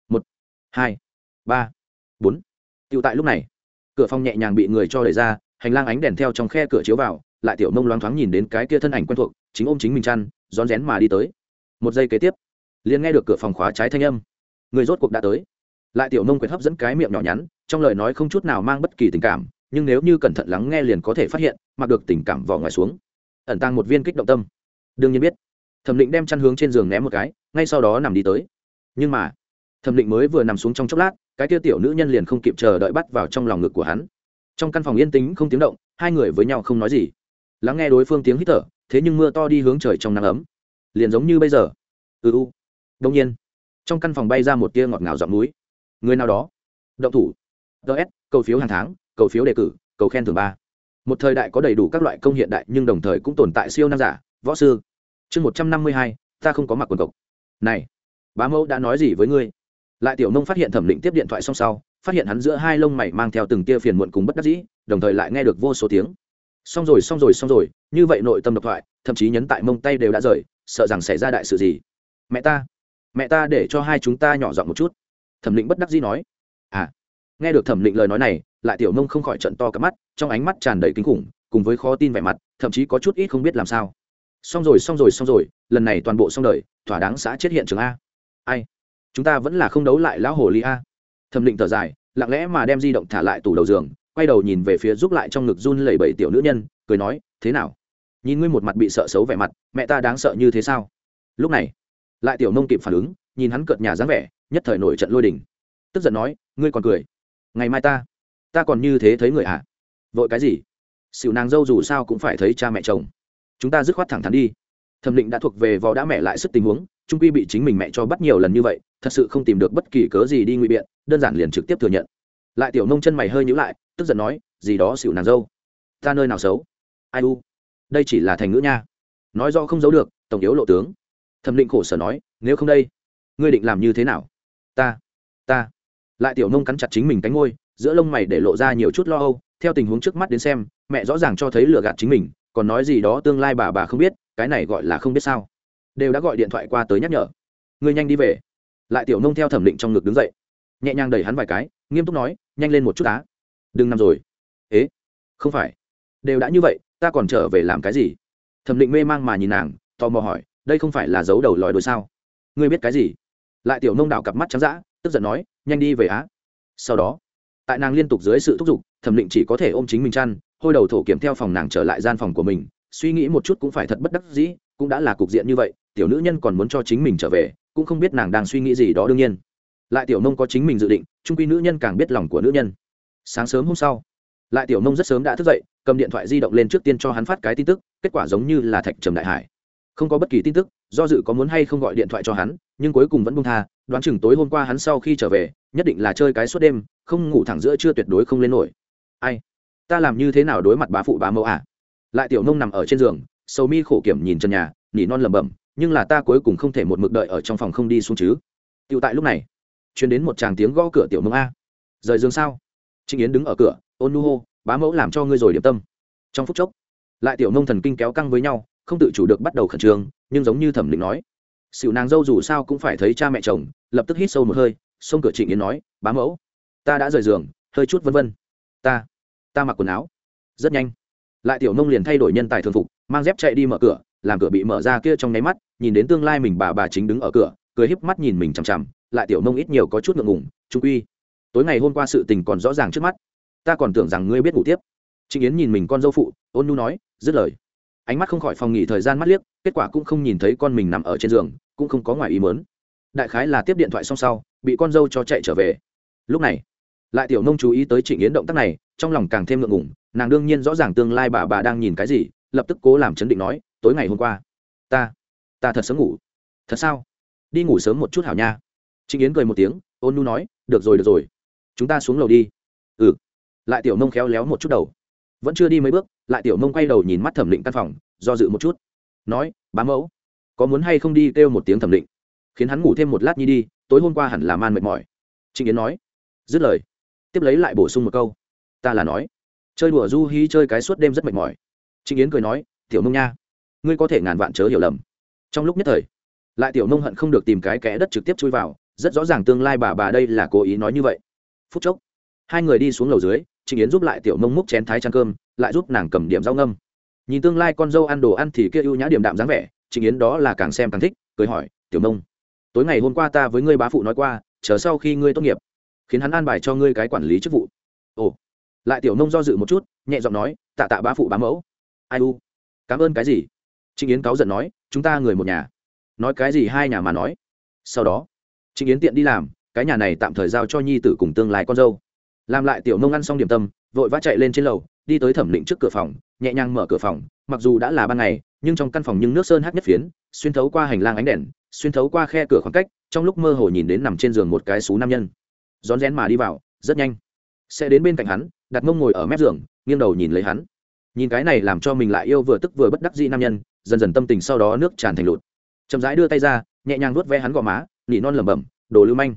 Một, hai, ba, bốn. Tựu tại lúc này, cửa phòng nhẹ nhàng bị người cho đẩy ra, hành lang ánh đèn theo trong khe cửa chiếu vào, lại tiểu nông loáng thoáng nhìn đến cái kia thân ảnh quen thuộc, chính ôm chính mình chăn, rón rén mà đi tới. Một giây kế tiếp, liền nghe được cửa phòng khóa trái thanh âm. Người rốt cuộc đã tới. Lại tiểu nông quyệt hấp dẫn cái miệng nhỏ nhắn, trong lời nói không chút nào mang bất kỳ tình cảm, nhưng nếu như cẩn thận lắng nghe liền có thể phát hiện, mặc được tình cảm vỏ ngoài xuống. Ẩn tăng một viên kích động tâm. Đương nhiên biết thẩm định đem chăn hướng trên giường ném một cái, ngay sau đó nằm đi tới. Nhưng mà, thẩm định mới vừa nằm xuống trong chốc lát, cái tia tiểu nữ nhân liền không kịp chờ đợi bắt vào trong lòng ngực của hắn. Trong căn phòng yên tĩnh, không tiếng động, hai người với nhau không nói gì. Lắng nghe đối phương tiếng hít thở, thế nhưng mưa to đi hướng trời trong nắng ấm. Liền giống như bây giờ. Ừ u. Đông nhiên, trong căn phòng bay ra một tia ngọt ngào giọng núi. Người nào đó? Động thủ. Ts cầu phiếu hàng tháng, cầu phiếu đề cử, cầu khen thường ba. Một thời đại có đầy đủ các loại công hiện đại nhưng đồng thời cũng tồn tại siêu nam giả, võ sư chương một trăm năm mươi hai, ta không có mặc quần cộc. Này, bá mẫu đã nói gì với ngươi? Lại tiểu nông phát hiện thẩm định tiếp điện thoại xong sau, phát hiện hắn giữa hai lông mày mang theo từng tia phiền muộn cùng bất đắc dĩ, đồng thời lại nghe được vô số tiếng. Xong rồi xong rồi xong rồi, như vậy nội tâm độc thoại, thậm chí nhấn tại mông tay đều đã rời, sợ rằng xảy ra đại sự gì. Mẹ ta mẹ ta để cho hai chúng ta nhỏ giọng một chút. Thẩm định bất đắc dĩ nói. À nghe được thẩm định lời nói này, lại tiểu nông không khỏi trận to cắp mắt, trong ánh mắt tràn đầy kinh khủng, cùng với khó tin vẻ mặt, thậm chí có chút ít không biết làm sao xong rồi xong rồi xong rồi, lần này toàn bộ xong đời, thỏa đáng xã chết hiện trường a. Ai? Chúng ta vẫn là không đấu lại lão hồ ly a. Thẩm định thở dài, lặng lẽ mà đem di động thả lại tủ đầu giường, quay đầu nhìn về phía giúp lại trong ngực run lẩy bẩy tiểu nữ nhân, cười nói, thế nào? Nhìn ngươi một mặt bị sợ xấu vẻ mặt, mẹ ta đáng sợ như thế sao? Lúc này, lại tiểu nông kịp phản ứng, nhìn hắn cợt nhà dáng vẻ, nhất thời nổi trận lôi đình. Tức giận nói, ngươi còn cười? Ngày mai ta ta còn như thế thấy người ạ à? vội cái gì? Xỉu nàng dâu dù sao cũng phải thấy cha mẹ chồng chúng ta dứt khoát thẳng thắn đi. Thẩm định đã thuộc về vò đã mẹ lại sức tình huống, trung quy bị chính mình mẹ cho bắt nhiều lần như vậy, thật sự không tìm được bất kỳ cớ gì đi ngụy biện, đơn giản liền trực tiếp thừa nhận. Lại tiểu nông chân mày hơi nhữ lại, tức giận nói, gì đó xỉu nàng dâu. Ta nơi nào xấu? Ai u? Đây chỉ là thành ngữ nha. Nói do không giấu được, tổng yếu lộ tướng. Thẩm định khổ sở nói, nếu không đây, ngươi định làm như thế nào? Ta ta. Lại tiểu nông cắn chặt chính mình cánh ngôi, giữa lông mày để lộ ra nhiều chút lo âu, theo tình huống trước mắt đến xem, mẹ rõ ràng cho thấy lừa gạt chính mình còn nói gì đó tương lai bà bà không biết, cái này gọi là không biết sao. Đều đã gọi điện thoại qua tới nhắc nhở. Ngươi nhanh đi về. Lại tiểu nông theo thẩm định trong ngực đứng dậy. Nhẹ nhàng đẩy hắn vài cái, nghiêm túc nói, nhanh lên một chút á. Đừng nằm rồi. Ế? Không phải. Đều đã như vậy, ta còn trở về làm cái gì? Thẩm định mê mang mà nhìn nàng, tò mò hỏi, đây không phải là dấu đầu lòi đôi sao? Ngươi biết cái gì? Lại tiểu nông đảo cặp mắt trắng d tức giận nói, nhanh đi về á. Sau đó, tại nàng liên tục dưới sự thúc giục thẩm định chỉ có thể ôm chính mình chăn, hôi đầu thổ kiểm theo phòng nàng trở lại gian phòng của mình, suy nghĩ một chút cũng phải thật bất đắc dĩ, cũng đã là cục diện như vậy, tiểu nữ nhân còn muốn cho chính mình trở về, cũng không biết nàng đang suy nghĩ gì đó đương nhiên. Lại tiểu nông có chính mình dự định trung quy nữ nhân càng biết lòng của nữ nhân. Sáng sớm hôm sau, lại tiểu nông rất sớm đã thức dậy, cầm điện thoại di động lên trước tiên cho hắn phát cái tin tức, kết quả giống như là thạch trầm đại hải. Không có bất kỳ tin tức, do dự có muốn hay không gọi điện thoại cho hắn, nhưng cuối cùng vẫn buông tha, đoán chừng tối hôm qua hắn sau khi trở về, nhất định là chơi cái suốt đêm, không ngủ thẳng giữa chưa tuyệt đối không lên nổi ai? Ta làm như thế nào đối mặt bá phụ bá mẫu à? Lại tiểu nông nằm ở trên giường, sầu mi khổ kiểm nhìn chân nhà, nỉ non lẩm bẩm, nhưng là ta cuối cùng không thể một mực đợi ở trong phòng không đi xuống chứ. Tựu tại lúc này chuyến đến một tràng tiếng gõ cửa tiểu nông a. Rời giường sao? Trịnh yến đứng ở cửa, ôn nu hô, bá mẫu làm cho ngươi rồi điểm tâm. Trong phút chốc, lại tiểu nông thần kinh kéo căng với nhau, không tự chủ được bắt đầu khẩn trương, nhưng giống như thẩm định nói, xỉu nàng dâu dù sao cũng phải thấy cha mẹ chồng. Lập tức hít sâu một hơi, xông cửa trịnh yến nói, bá mẫu, ta đã rời giường, hơi chút vân vân. Ta ta mặc quần áo. Rất nhanh. Lại tiểu nông liền thay đổi nhân tài thường phục, mang dép chạy đi mở cửa, làm cửa bị mở ra kia trong nháy mắt, nhìn đến tương lai mình bà bà chính đứng ở cửa, cười híp mắt nhìn mình chằm chằm, lại tiểu nông ít nhiều có chút ngượng ngùng, trung uy tối ngày hôm qua sự tình còn rõ ràng trước mắt. Ta còn tưởng rằng ngươi biết ngủ tiếp. Trịnh yến nhìn mình con dâu phụ, ôn nu nói, dứt lời. Ánh mắt không khỏi phòng nghỉ thời gian mắt liếc, kết quả cũng không nhìn thấy con mình nằm ở trên giường, cũng không có ngoài ý mớn đại khái là tiếp điện thoại xong sau, bị con dâu cho chạy trở về. Lúc này, lại tiểu nông chú ý tới trịnh yến động tác này trong lòng càng thêm ngượng ngủng nàng đương nhiên rõ ràng tương lai bà bà đang nhìn cái gì, lập tức cố làm chấn định nói, tối ngày hôm qua, ta ta thật sớm ngủ. Thật sao? Đi ngủ sớm một chút hảo nha. Trịnh yến cười một tiếng, ôn nu nói, được rồi được rồi. Chúng ta xuống lầu đi. Ừ. Lại tiểu nông khéo léo một chút đầu. Vẫn chưa đi mấy bước, lại tiểu nông quay đầu nhìn mắt thẩm định căn phòng, do dự một chút. Nói bám mẫu, có muốn hay không đi kêu một tiếng thẩm định? Khiến hắn ngủ thêm một lát nhi đi, tối hôm qua hẳn là man mệt mỏi. Trịnh yến nói, dứt lời. Tiếp lấy lại bổ sung một câu ta là nói. Chơi đùa du hí chơi cái suốt đêm rất mệt mỏi. Trịnh yến cười nói tiểu nông nha ngươi có thể ngàn vạn chớ hiểu lầm. Trong lúc nhất thời lại tiểu nông hận không được tìm cái kẽ đất trực tiếp chui vào rất rõ ràng tương lai bà bà đây là cố ý nói như vậy. Phút chốc hai người đi xuống lầu dưới trịnh yến giúp lại tiểu nông múc chén thái chăn cơm lại giúp nàng cầm điểm rau ngâm. Nhìn tương lai con dâu ăn đồ ăn thì kia ưu nhã điểm đạm dáng vẻ trịnh yến đó là càng xem càng thích cười hỏi tiểu nông, tối ngày hôm qua ta với ngươi bá phụ nói qua chờ sau khi ngươi tốt nghiệp khiến hắn an bài cho ngươi cái quản lý chức vụ. Ồ lại tiểu nông do dự một chút, nhẹ giọng nói, tạ tạ bá phụ bá mẫu. Ai u, cảm ơn cái gì? Trịnh yến cáu giận nói, chúng ta người một nhà. Nói cái gì hai nhà mà nói? Sau đó, trịnh yến tiện đi làm, cái nhà này tạm thời giao cho nhi tử cùng tương lai con dâu. Làm lại tiểu nông ăn xong điểm tâm, vội vã chạy lên trên lầu, đi tới thẩm định trước cửa phòng, nhẹ nhàng mở cửa phòng, mặc dù đã là ban ngày, nhưng trong căn phòng nhưng nước sơn hát nhất phiến, xuyên thấu qua hành lang ánh đèn, xuyên thấu qua khe cửa khoảng cách, trong lúc mơ hồ nhìn đến nằm trên giường một cái xú nam nhân. Rón rén mà đi vào, rất nhanh. Sẽ đến bên cạnh hắn đặt mông ngồi ở mép giường, nghiêng đầu nhìn lấy hắn. Nhìn cái này làm cho mình lại yêu vừa tức vừa bất đắc dĩ nam nhân, dần dần tâm tình sau đó nước tràn thành lụt. Chậm rãi đưa tay ra, nhẹ nhàng nuốt ve hắn gò má, nỉ non lẩm bẩm, đồ lưu manh,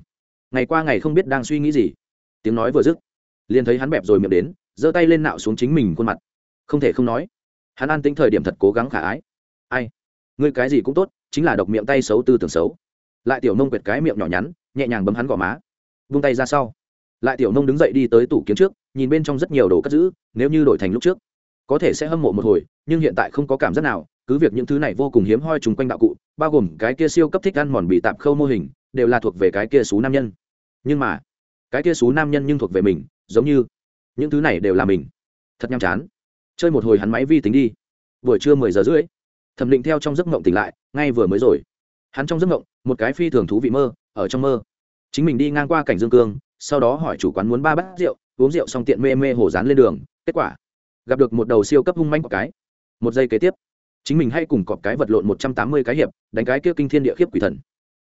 ngày qua ngày không biết đang suy nghĩ gì. Tiếng nói vừa dứt, liền thấy hắn bẹp rồi miệng đến, giơ tay lên nạo xuống chính mình khuôn mặt. Không thể không nói, hắn an tính thời điểm thật cố gắng khả ái. Ai, ngươi cái gì cũng tốt, chính là độc miệng tay xấu tư tưởng xấu. Lại tiểu nông quệt cái miệng nhỏ nhắn, nhẹ nhàng bấm hắn gò má. Vung tay ra sau lại tiểu nông đứng dậy đi tới tủ kiếm trước, nhìn bên trong rất nhiều đồ cất giữ, nếu như đổi thành lúc trước, có thể sẽ hâm mộ một hồi, nhưng hiện tại không có cảm giác nào, cứ việc những thứ này vô cùng hiếm hoi chung quanh đạo cụ, bao gồm cái kia siêu cấp thích ăn mòn bị tạm khâu mô hình, đều là thuộc về cái kia xú nam nhân. Nhưng mà, cái kia xú nam nhân nhưng thuộc về mình, giống như những thứ này đều là mình. Thật nhàm chán. Chơi một hồi hắn máy vi tính đi. Buổi trưa mười giờ rưỡi, thẩm định theo trong giấc mộng tỉnh lại, ngay vừa mới rồi. Hắn trong giấc mộng, một cái phi thường thú vị mơ, ở trong mơ. Chính mình đi ngang qua cảnh dương cương sau đó hỏi chủ quán muốn ba bát rượu, uống rượu xong tiện mê mê hồ dán lên đường, kết quả, gặp được một đầu siêu cấp hung manh của cái. Một giây kế tiếp, chính mình hay cùng cọp cái vật lộn một trăm tám mươi cái hiệp, đánh cái kia kinh thiên địa khiếp quỷ thần.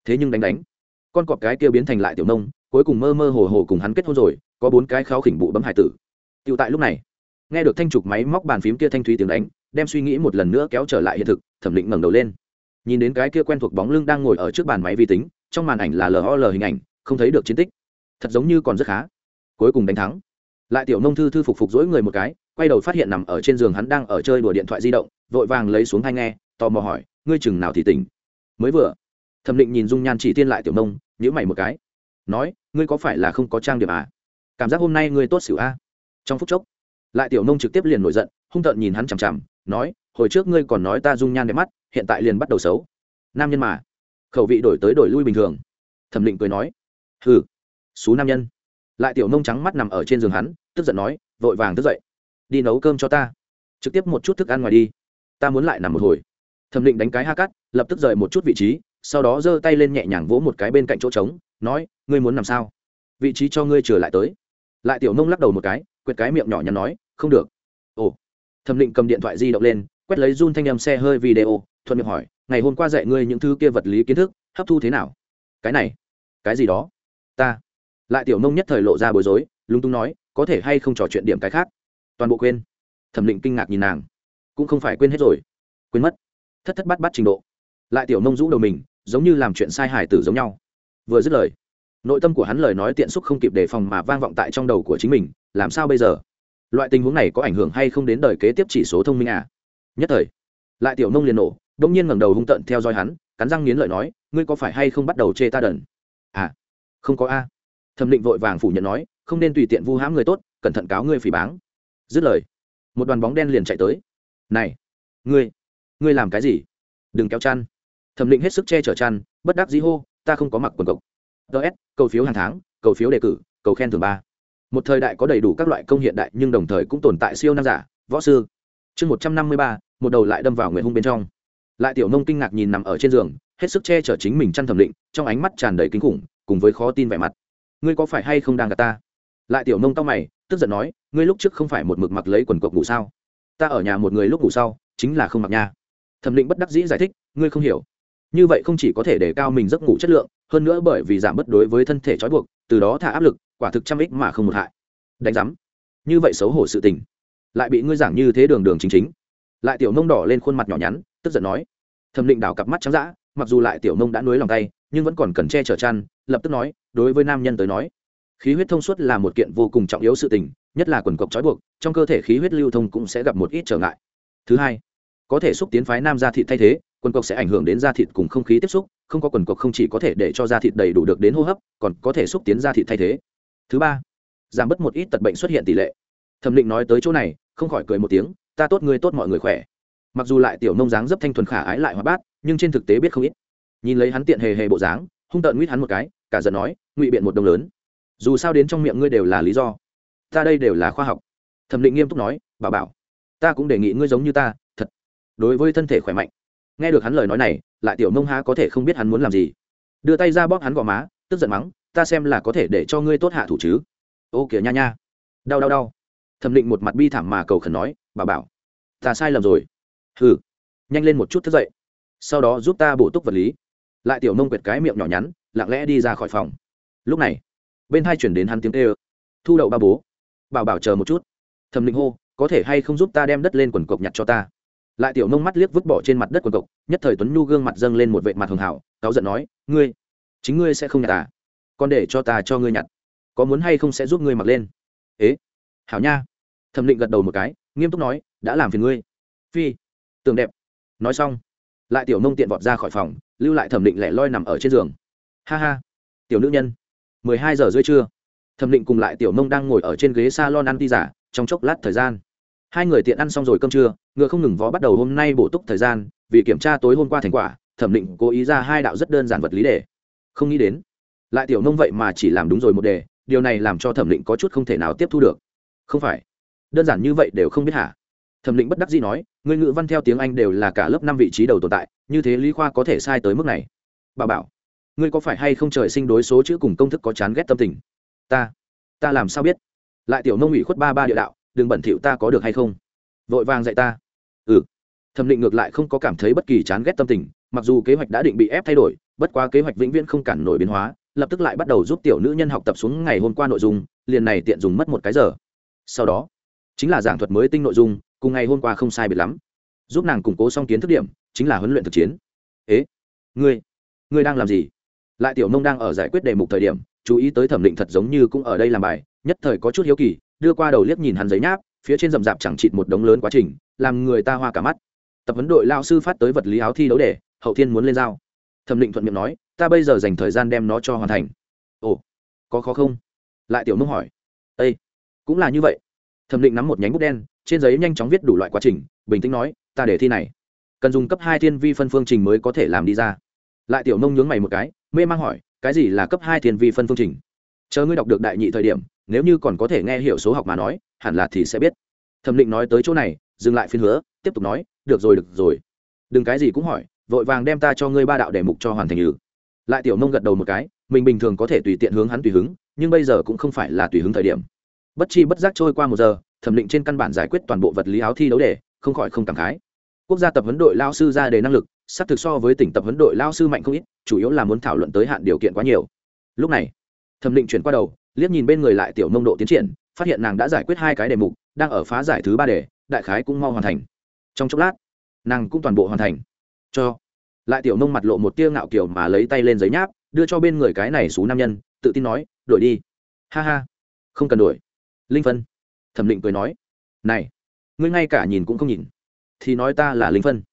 Thế nhưng đánh đánh, con cọp cái kia biến thành lại tiểu nông, cuối cùng mơ mơ hồ hồ cùng hắn kết hôn rồi, có bốn cái kháo khỉnh bụ bấm hải tử. Tựu tại lúc này, nghe được thanh trục máy móc bàn phím kia thanh thúy tiếng đánh, đem suy nghĩ một lần nữa kéo trở lại hiện thực, thẩm định ngẩng đầu lên. Nhìn đến cái kia quen thuộc bóng lưng đang ngồi ở trước bàn máy vi tính, trong màn ảnh là lol hình ảnh, không thấy được chiến tích thật giống như còn rất khá. Cuối cùng đánh thắng. Lại tiểu nông thư thư phục phục dỗi người một cái, quay đầu phát hiện nằm ở trên giường hắn đang ở chơi đùa điện thoại di động, vội vàng lấy xuống hai nghe, tò mò hỏi, ngươi chừng nào thì tỉnh? Mới vừa. Thẩm định nhìn dung nhan chỉ tiên lại tiểu nông nhữ mày một cái. Nói, ngươi có phải là không có trang điểm à? Cảm giác hôm nay ngươi tốt xỉu a. Trong phút chốc, lại tiểu nông trực tiếp liền nổi giận, hung tợn nhìn hắn chằm chằm, nói, hồi trước ngươi còn nói ta dung nhan đẹp mắt, hiện tại liền bắt đầu xấu. Nam nhân mà. Khẩu vị đổi tới đổi lui bình thường. Thẩm định cười nói, hừ xú nam nhân. Lại tiểu nông trắng mắt nằm ở trên giường hắn, tức giận nói, vội vàng thức dậy. Đi nấu cơm cho ta. Trực tiếp một chút thức ăn ngoài đi. Ta muốn lại nằm một hồi. Thẩm định đánh cái ha cắt, lập tức rời một chút vị trí, sau đó giơ tay lên nhẹ nhàng vỗ một cái bên cạnh chỗ trống, nói, ngươi muốn làm sao? Vị trí cho ngươi trở lại tới. Lại tiểu nông lắc đầu một cái, quệt cái miệng nhỏ nhắn nói, không được. Ồ. Thẩm định cầm điện thoại di động lên, quét lấy run thanh âm xe hơi video, thuận miệng hỏi, ngày hôm qua dạy ngươi những thứ kia vật lý kiến thức, hấp thu thế nào? Cái này. Cái gì đó? Ta lại tiểu nông nhất thời lộ ra bối rối, lúng túng nói, có thể hay không trò chuyện điểm cái khác? Toàn bộ quên. Thẩm định kinh ngạc nhìn nàng. Cũng không phải quên hết rồi. Quên mất. Thất thất bắt bắt trình độ. Lại tiểu nông rũ đầu mình, giống như làm chuyện sai hài tử giống nhau. Vừa dứt lời, nội tâm của hắn lời nói tiện xúc không kịp đề phòng mà vang vọng tại trong đầu của chính mình, làm sao bây giờ? Loại tình huống này có ảnh hưởng hay không đến đời kế tiếp chỉ số thông minh à? Nhất thời, lại tiểu nông liền nổ đông nhiên ngẩng đầu hung tợn theo dõi hắn, cắn răng nghiến lợi nói, ngươi có phải hay không bắt đầu chê ta đần? À không có a thẩm định vội vàng phủ nhận nói, không nên tùy tiện vu hãm người tốt, cẩn thận cáo ngươi phỉ báng. Dứt lời, một đoàn bóng đen liền chạy tới. Này, ngươi ngươi làm cái gì? Đừng kéo chăn. Thẩm định hết sức che chở chăn, bất đắc dĩ hô, ta không có mặc quần cộc. Ts cầu phiếu hàng tháng, cầu phiếu đề cử, cầu khen thường ba. Một thời đại có đầy đủ các loại công hiện đại nhưng đồng thời cũng tồn tại siêu nam giả, võ sư. Chương một trăm năm mươi ba, một đầu lại đâm vào người hung bên trong. Lại tiểu nông kinh ngạc nhìn nằm ở trên giường, hết sức che chở chính mình chăn thẩm định, trong ánh mắt tràn đầy kinh khủng, cùng với khó tin vẻ mặt ngươi có phải hay không đang gạt ta? Lại tiểu nông tao mày, tức giận nói, ngươi lúc trước không phải một mực mặc lấy quần cộc ngủ sao? Ta ở nhà một người lúc ngủ sau, chính là không mặc nha. Thẩm định bất đắc dĩ giải thích, ngươi không hiểu. Như vậy không chỉ có thể để cao mình giấc ngủ chất lượng, hơn nữa bởi vì giảm bất đối với thân thể trói buộc, từ đó thả áp lực, quả thực trăm ích mà không một hại. Đánh giám. Như vậy xấu hổ sự tình. Lại bị ngươi giảng như thế đường đường chính chính. Lại tiểu nông đỏ lên khuôn mặt nhỏ nhắn, tức giận nói. Thẩm định đảo cặp mắt trắng d mặc dù lại tiểu nông đã nuối lòng tay nhưng vẫn còn cần che chở chăn, lập tức nói, đối với nam nhân tới nói, khí huyết thông suốt là một kiện vô cùng trọng yếu sự tình, nhất là quần cộc trói buộc, trong cơ thể khí huyết lưu thông cũng sẽ gặp một ít trở ngại. Thứ hai, có thể xúc tiến phái nam da thịt thay thế, quần cộc sẽ ảnh hưởng đến da thịt cùng không khí tiếp xúc, không có quần cộc không chỉ có thể để cho da thịt đầy đủ được đến hô hấp, còn có thể xúc tiến da thịt thay thế. Thứ ba, giảm bớt một ít tật bệnh xuất hiện tỷ lệ. Thẩm định nói tới chỗ này, không khỏi cười một tiếng, ta tốt, ngươi tốt, mọi người khỏe. Mặc dù lại tiểu nông dáng dấp thanh thuần khả ái lại hoa bát, nhưng trên thực tế biết không ít nhìn lấy hắn tiện hề hề bộ dáng, hung tợn nguyết hắn một cái, cả giận nói, ngụy biện một đồng lớn. Dù sao đến trong miệng ngươi đều là lý do. Ta đây đều là khoa học. Thẩm định nghiêm túc nói, bảo bảo, ta cũng đề nghị ngươi giống như ta, thật. Đối với thân thể khỏe mạnh. Nghe được hắn lời nói này, lại tiểu mông há có thể không biết hắn muốn làm gì. Đưa tay ra bóp hắn gò má, tức giận mắng, ta xem là có thể để cho ngươi tốt hạ thủ chứ. Ô kìa nha nha. Đau đau đau. Thẩm định một mặt bi thảm mà cầu khẩn nói bà bảo, ta sai lầm rồi. Hừ. Nhanh lên một chút thức dậy. Sau đó giúp ta bổ túc vật lý lại tiểu nông quyệt cái miệng nhỏ nhắn, lặng lẽ đi ra khỏi phòng. Lúc này, bên hai chuyển đến hắn tiếng tê ơ thu đậu ba bố. Bảo bảo chờ một chút. Thẩm định hô, có thể hay không giúp ta đem đất lên quần cộc nhặt cho ta? Lại tiểu nông mắt liếc vứt bỏ trên mặt đất quần cộc, nhất thời tuấn nhu gương mặt dâng lên một vệ mặt hường hảo, cáu giận nói, ngươi, chính ngươi sẽ không nhặt à? Còn để cho ta cho ngươi nhặt. Có muốn hay không sẽ giúp ngươi mặc lên? Ế, hảo nha. Thẩm định gật đầu một cái, nghiêm túc nói, đã làm phiền ngươi. Phi, tường đẹp. Nói xong, lại tiểu nông tiện vọt ra khỏi phòng lưu lại thẩm định lẻ loi nằm ở trên giường. Ha ha. Tiểu nữ nhân. Mười hai giờ rưỡi trưa. Thẩm định cùng lại tiểu nông đang ngồi ở trên ghế s a lon ăn ti giả trong chốc lát thời gian. Hai người tiện ăn xong rồi cơm trưa, ngựa không ngừng vó bắt đầu hôm nay bổ túc thời gian, vì kiểm tra tối hôm qua thành quả, thẩm định cố ý ra hai đạo rất đơn giản vật lý đề không nghĩ đến, lại tiểu nông vậy mà chỉ làm đúng rồi một đề, điều này làm cho thẩm định có chút không thể nào tiếp thu được. Không phải. Đơn giản như vậy đều không biết hả? Thẩm định bất đắc dĩ nói người ngữ văn theo tiếng anh đều là cả lớp năm vị trí đầu tồn tại, như thế lý khoa có thể sai tới mức này. Bà bảo, ngươi có phải hay không trời sinh đối số chữ cùng công thức có chán ghét tâm tình? Ta ta làm sao biết? Lại tiểu nông ủy khuất ba ba địa đạo, đừng bẩn thỉu ta có được hay không? Vội vàng dạy ta. Ừ. Thẩm định ngược lại không có cảm thấy bất kỳ chán ghét tâm tình, mặc dù kế hoạch đã định bị ép thay đổi, bất quá kế hoạch vĩnh viễn không cản nổi biến hóa, lập tức lại bắt đầu giúp tiểu nữ nhân học tập xuống ngày hôm qua nội dung, liền này tiện dùng mất một cái giờ. Sau đó, chính là giảng thuật mới tinh nội dung cùng ngày hôm qua không sai biệt lắm. Giúp nàng củng cố xong kiến thức điểm, chính là huấn luyện thực chiến. Ế, ngươi ngươi đang làm gì? Lại tiểu nông đang ở giải quyết đề mục thời điểm, chú ý tới thẩm định thật giống như cũng ở đây làm bài, nhất thời có chút hiếu kỳ, đưa qua đầu liếc nhìn hắn giấy nháp, phía trên rậm rạp chẳng chịt một đống lớn quá trình, làm người ta hoa cả mắt. Tập vấn đội lao sư phát tới vật lý áo thi đấu để, hậu thiên muốn lên giao. Thẩm định thuận miệng nói, ta bây giờ dành thời gian đem nó cho hoàn thành. Ồ, có khó không? Lại tiểu nông hỏi. Ây cũng là như vậy. Thẩm định nắm một nhánh bút đen trên giấy nhanh chóng viết đủ loại quá trình, bình tĩnh nói, ta để thi này. Cần dùng cấp hai thiên vi phân phương trình mới có thể làm đi ra. Lại tiểu nông nhướng mày một cái, mê mang hỏi, cái gì là cấp hai thiên vi phân phương trình? Chờ ngươi đọc được đại nhị thời điểm, nếu như còn có thể nghe hiểu số học mà nói, hẳn là thì sẽ biết. Thẩm định nói tới chỗ này, dừng lại phiên hứa, tiếp tục nói, được rồi được rồi. Đừng cái gì cũng hỏi, vội vàng đem ta cho ngươi ba đạo đề mục cho hoàn thành nhử lại tiểu nông gật đầu một cái, mình bình thường có thể tùy tiện hướng hắn tùy hứng, nhưng bây giờ cũng không phải là tùy hứng thời điểm. Bất chi bất giác trôi qua một giờ thẩm định trên căn bản giải quyết toàn bộ vật lý áo thi đấu đề không khỏi không cảm khái. Quốc gia tập huấn đội lao sư ra đề năng lực sắp thực so với tỉnh tập huấn đội lao sư mạnh không ít, chủ yếu là muốn thảo luận tới hạn điều kiện quá nhiều. Lúc này, thẩm định chuyển qua đầu, liếc nhìn bên người lại tiểu nông độ tiến triển, phát hiện nàng đã giải quyết hai cái đề mục, đang ở phá giải thứ ba đề, đại khái cũng mau hoàn thành. Trong chốc lát, nàng cũng toàn bộ hoàn thành. Cho lại tiểu nông mặt lộ một tia ngạo kiểu mà lấy tay lên giấy nháp, đưa cho bên người cái này xú nam nhân, tự tin nói, đổi đi. Ha ha, không cần đổi. Linh phân thẩm định cười nói, này, ngươi ngay cả nhìn cũng không nhìn, thì nói ta là linh phân.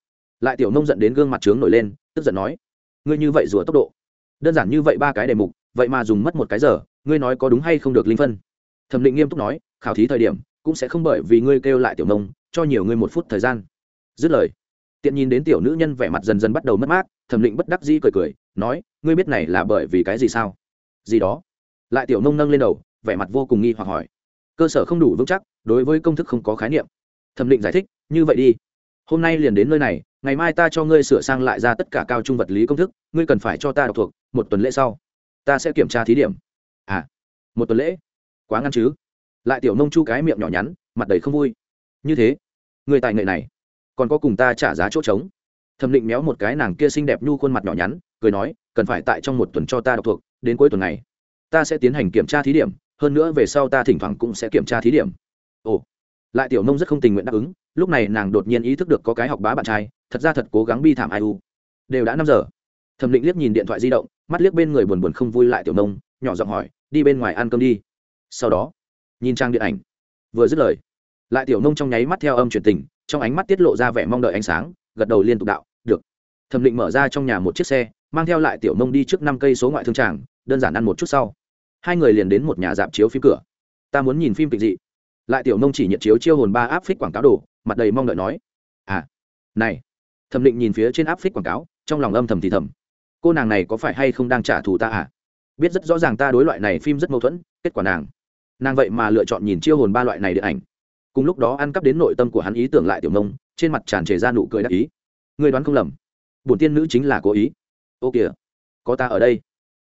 Lại tiểu nông giận đến gương mặt trướng nổi lên, tức giận nói, ngươi như vậy rủa tốc độ, đơn giản như vậy ba cái đề mục, vậy mà dùng mất một cái giờ, ngươi nói có đúng hay không được linh phân? Thẩm định nghiêm túc nói, khảo thí thời điểm, cũng sẽ không bởi vì ngươi kêu lại tiểu nông, cho nhiều ngươi một phút thời gian. Dứt lời, tiện nhìn đến tiểu nữ nhân vẻ mặt dần dần bắt đầu mất mát, thẩm định bất đắc dĩ cười cười, nói, ngươi biết này là bởi vì cái gì sao? Gì đó? Lại tiểu nông nâng lên đầu, vẻ mặt vô cùng nghi hoặc hỏi cơ sở không đủ vững chắc, đối với công thức không có khái niệm. Thẩm định giải thích, như vậy đi. Hôm nay liền đến nơi này, ngày mai ta cho ngươi sửa sang lại ra tất cả cao trung vật lý công thức, ngươi cần phải cho ta đọc thuộc, một tuần lễ sau, ta sẽ kiểm tra thí điểm. À một tuần lễ? Quá ngăn chứ? Lại tiểu nông chu cái miệng nhỏ nhắn, mặt đầy không vui. Như thế người tài nghệ này, còn có cùng ta trả giá chỗ trống. Thẩm định méo một cái nàng kia xinh đẹp nhu khuôn mặt nhỏ nhắn, cười nói, cần phải tại trong một tuần cho ta đọc thuộc, đến cuối tuần này, ta sẽ tiến hành kiểm tra thí điểm hơn nữa về sau ta thỉnh thoảng cũng sẽ kiểm tra thí điểm. Ồ, lại tiểu nông rất không tình nguyện đáp ứng, lúc này nàng đột nhiên ý thức được có cái học bá bạn trai, thật ra thật cố gắng bi thảm ai u. Đều đã năm giờ. Thẩm định liếc nhìn điện thoại di động, mắt liếc bên người buồn buồn không vui lại tiểu nông, nhỏ giọng hỏi, đi bên ngoài ăn cơm đi. Sau đó, nhìn trang điện ảnh, vừa dứt lời, lại tiểu nông trong nháy mắt theo âm truyền tình, trong ánh mắt tiết lộ ra vẻ mong đợi ánh sáng, gật đầu liên tục đạo, được. Thẩm định mở ra trong nhà một chiếc xe, mang theo lại tiểu nông đi trước năm cây số ngoại thương tràng, đơn giản ăn một chút sau hai người liền đến một nhà dạp chiếu phim cửa. Ta muốn nhìn phim kịch dị. Lại tiểu nông chỉ nhận chiếu chiêu hồn ba áp phích quảng cáo đồ, mặt đầy mong đợi nói. À này. Thẩm định nhìn phía trên áp phích quảng cáo, trong lòng âm thầm thì thầm. Cô nàng này có phải hay không đang trả thù ta à? Biết rất rõ ràng ta đối loại này phim rất mâu thuẫn, kết quả nàng. Nàng vậy mà lựa chọn nhìn chiêu hồn ba loại này điện ảnh. Cùng lúc đó ăn cắp đến nội tâm của hắn ý tưởng lại tiểu nông, trên mặt tràn trề ra nụ cười đắc ý. Người đoán không lầm. Bổn tiên nữ chính là cố ý. Ô kìa, có ta ở đây.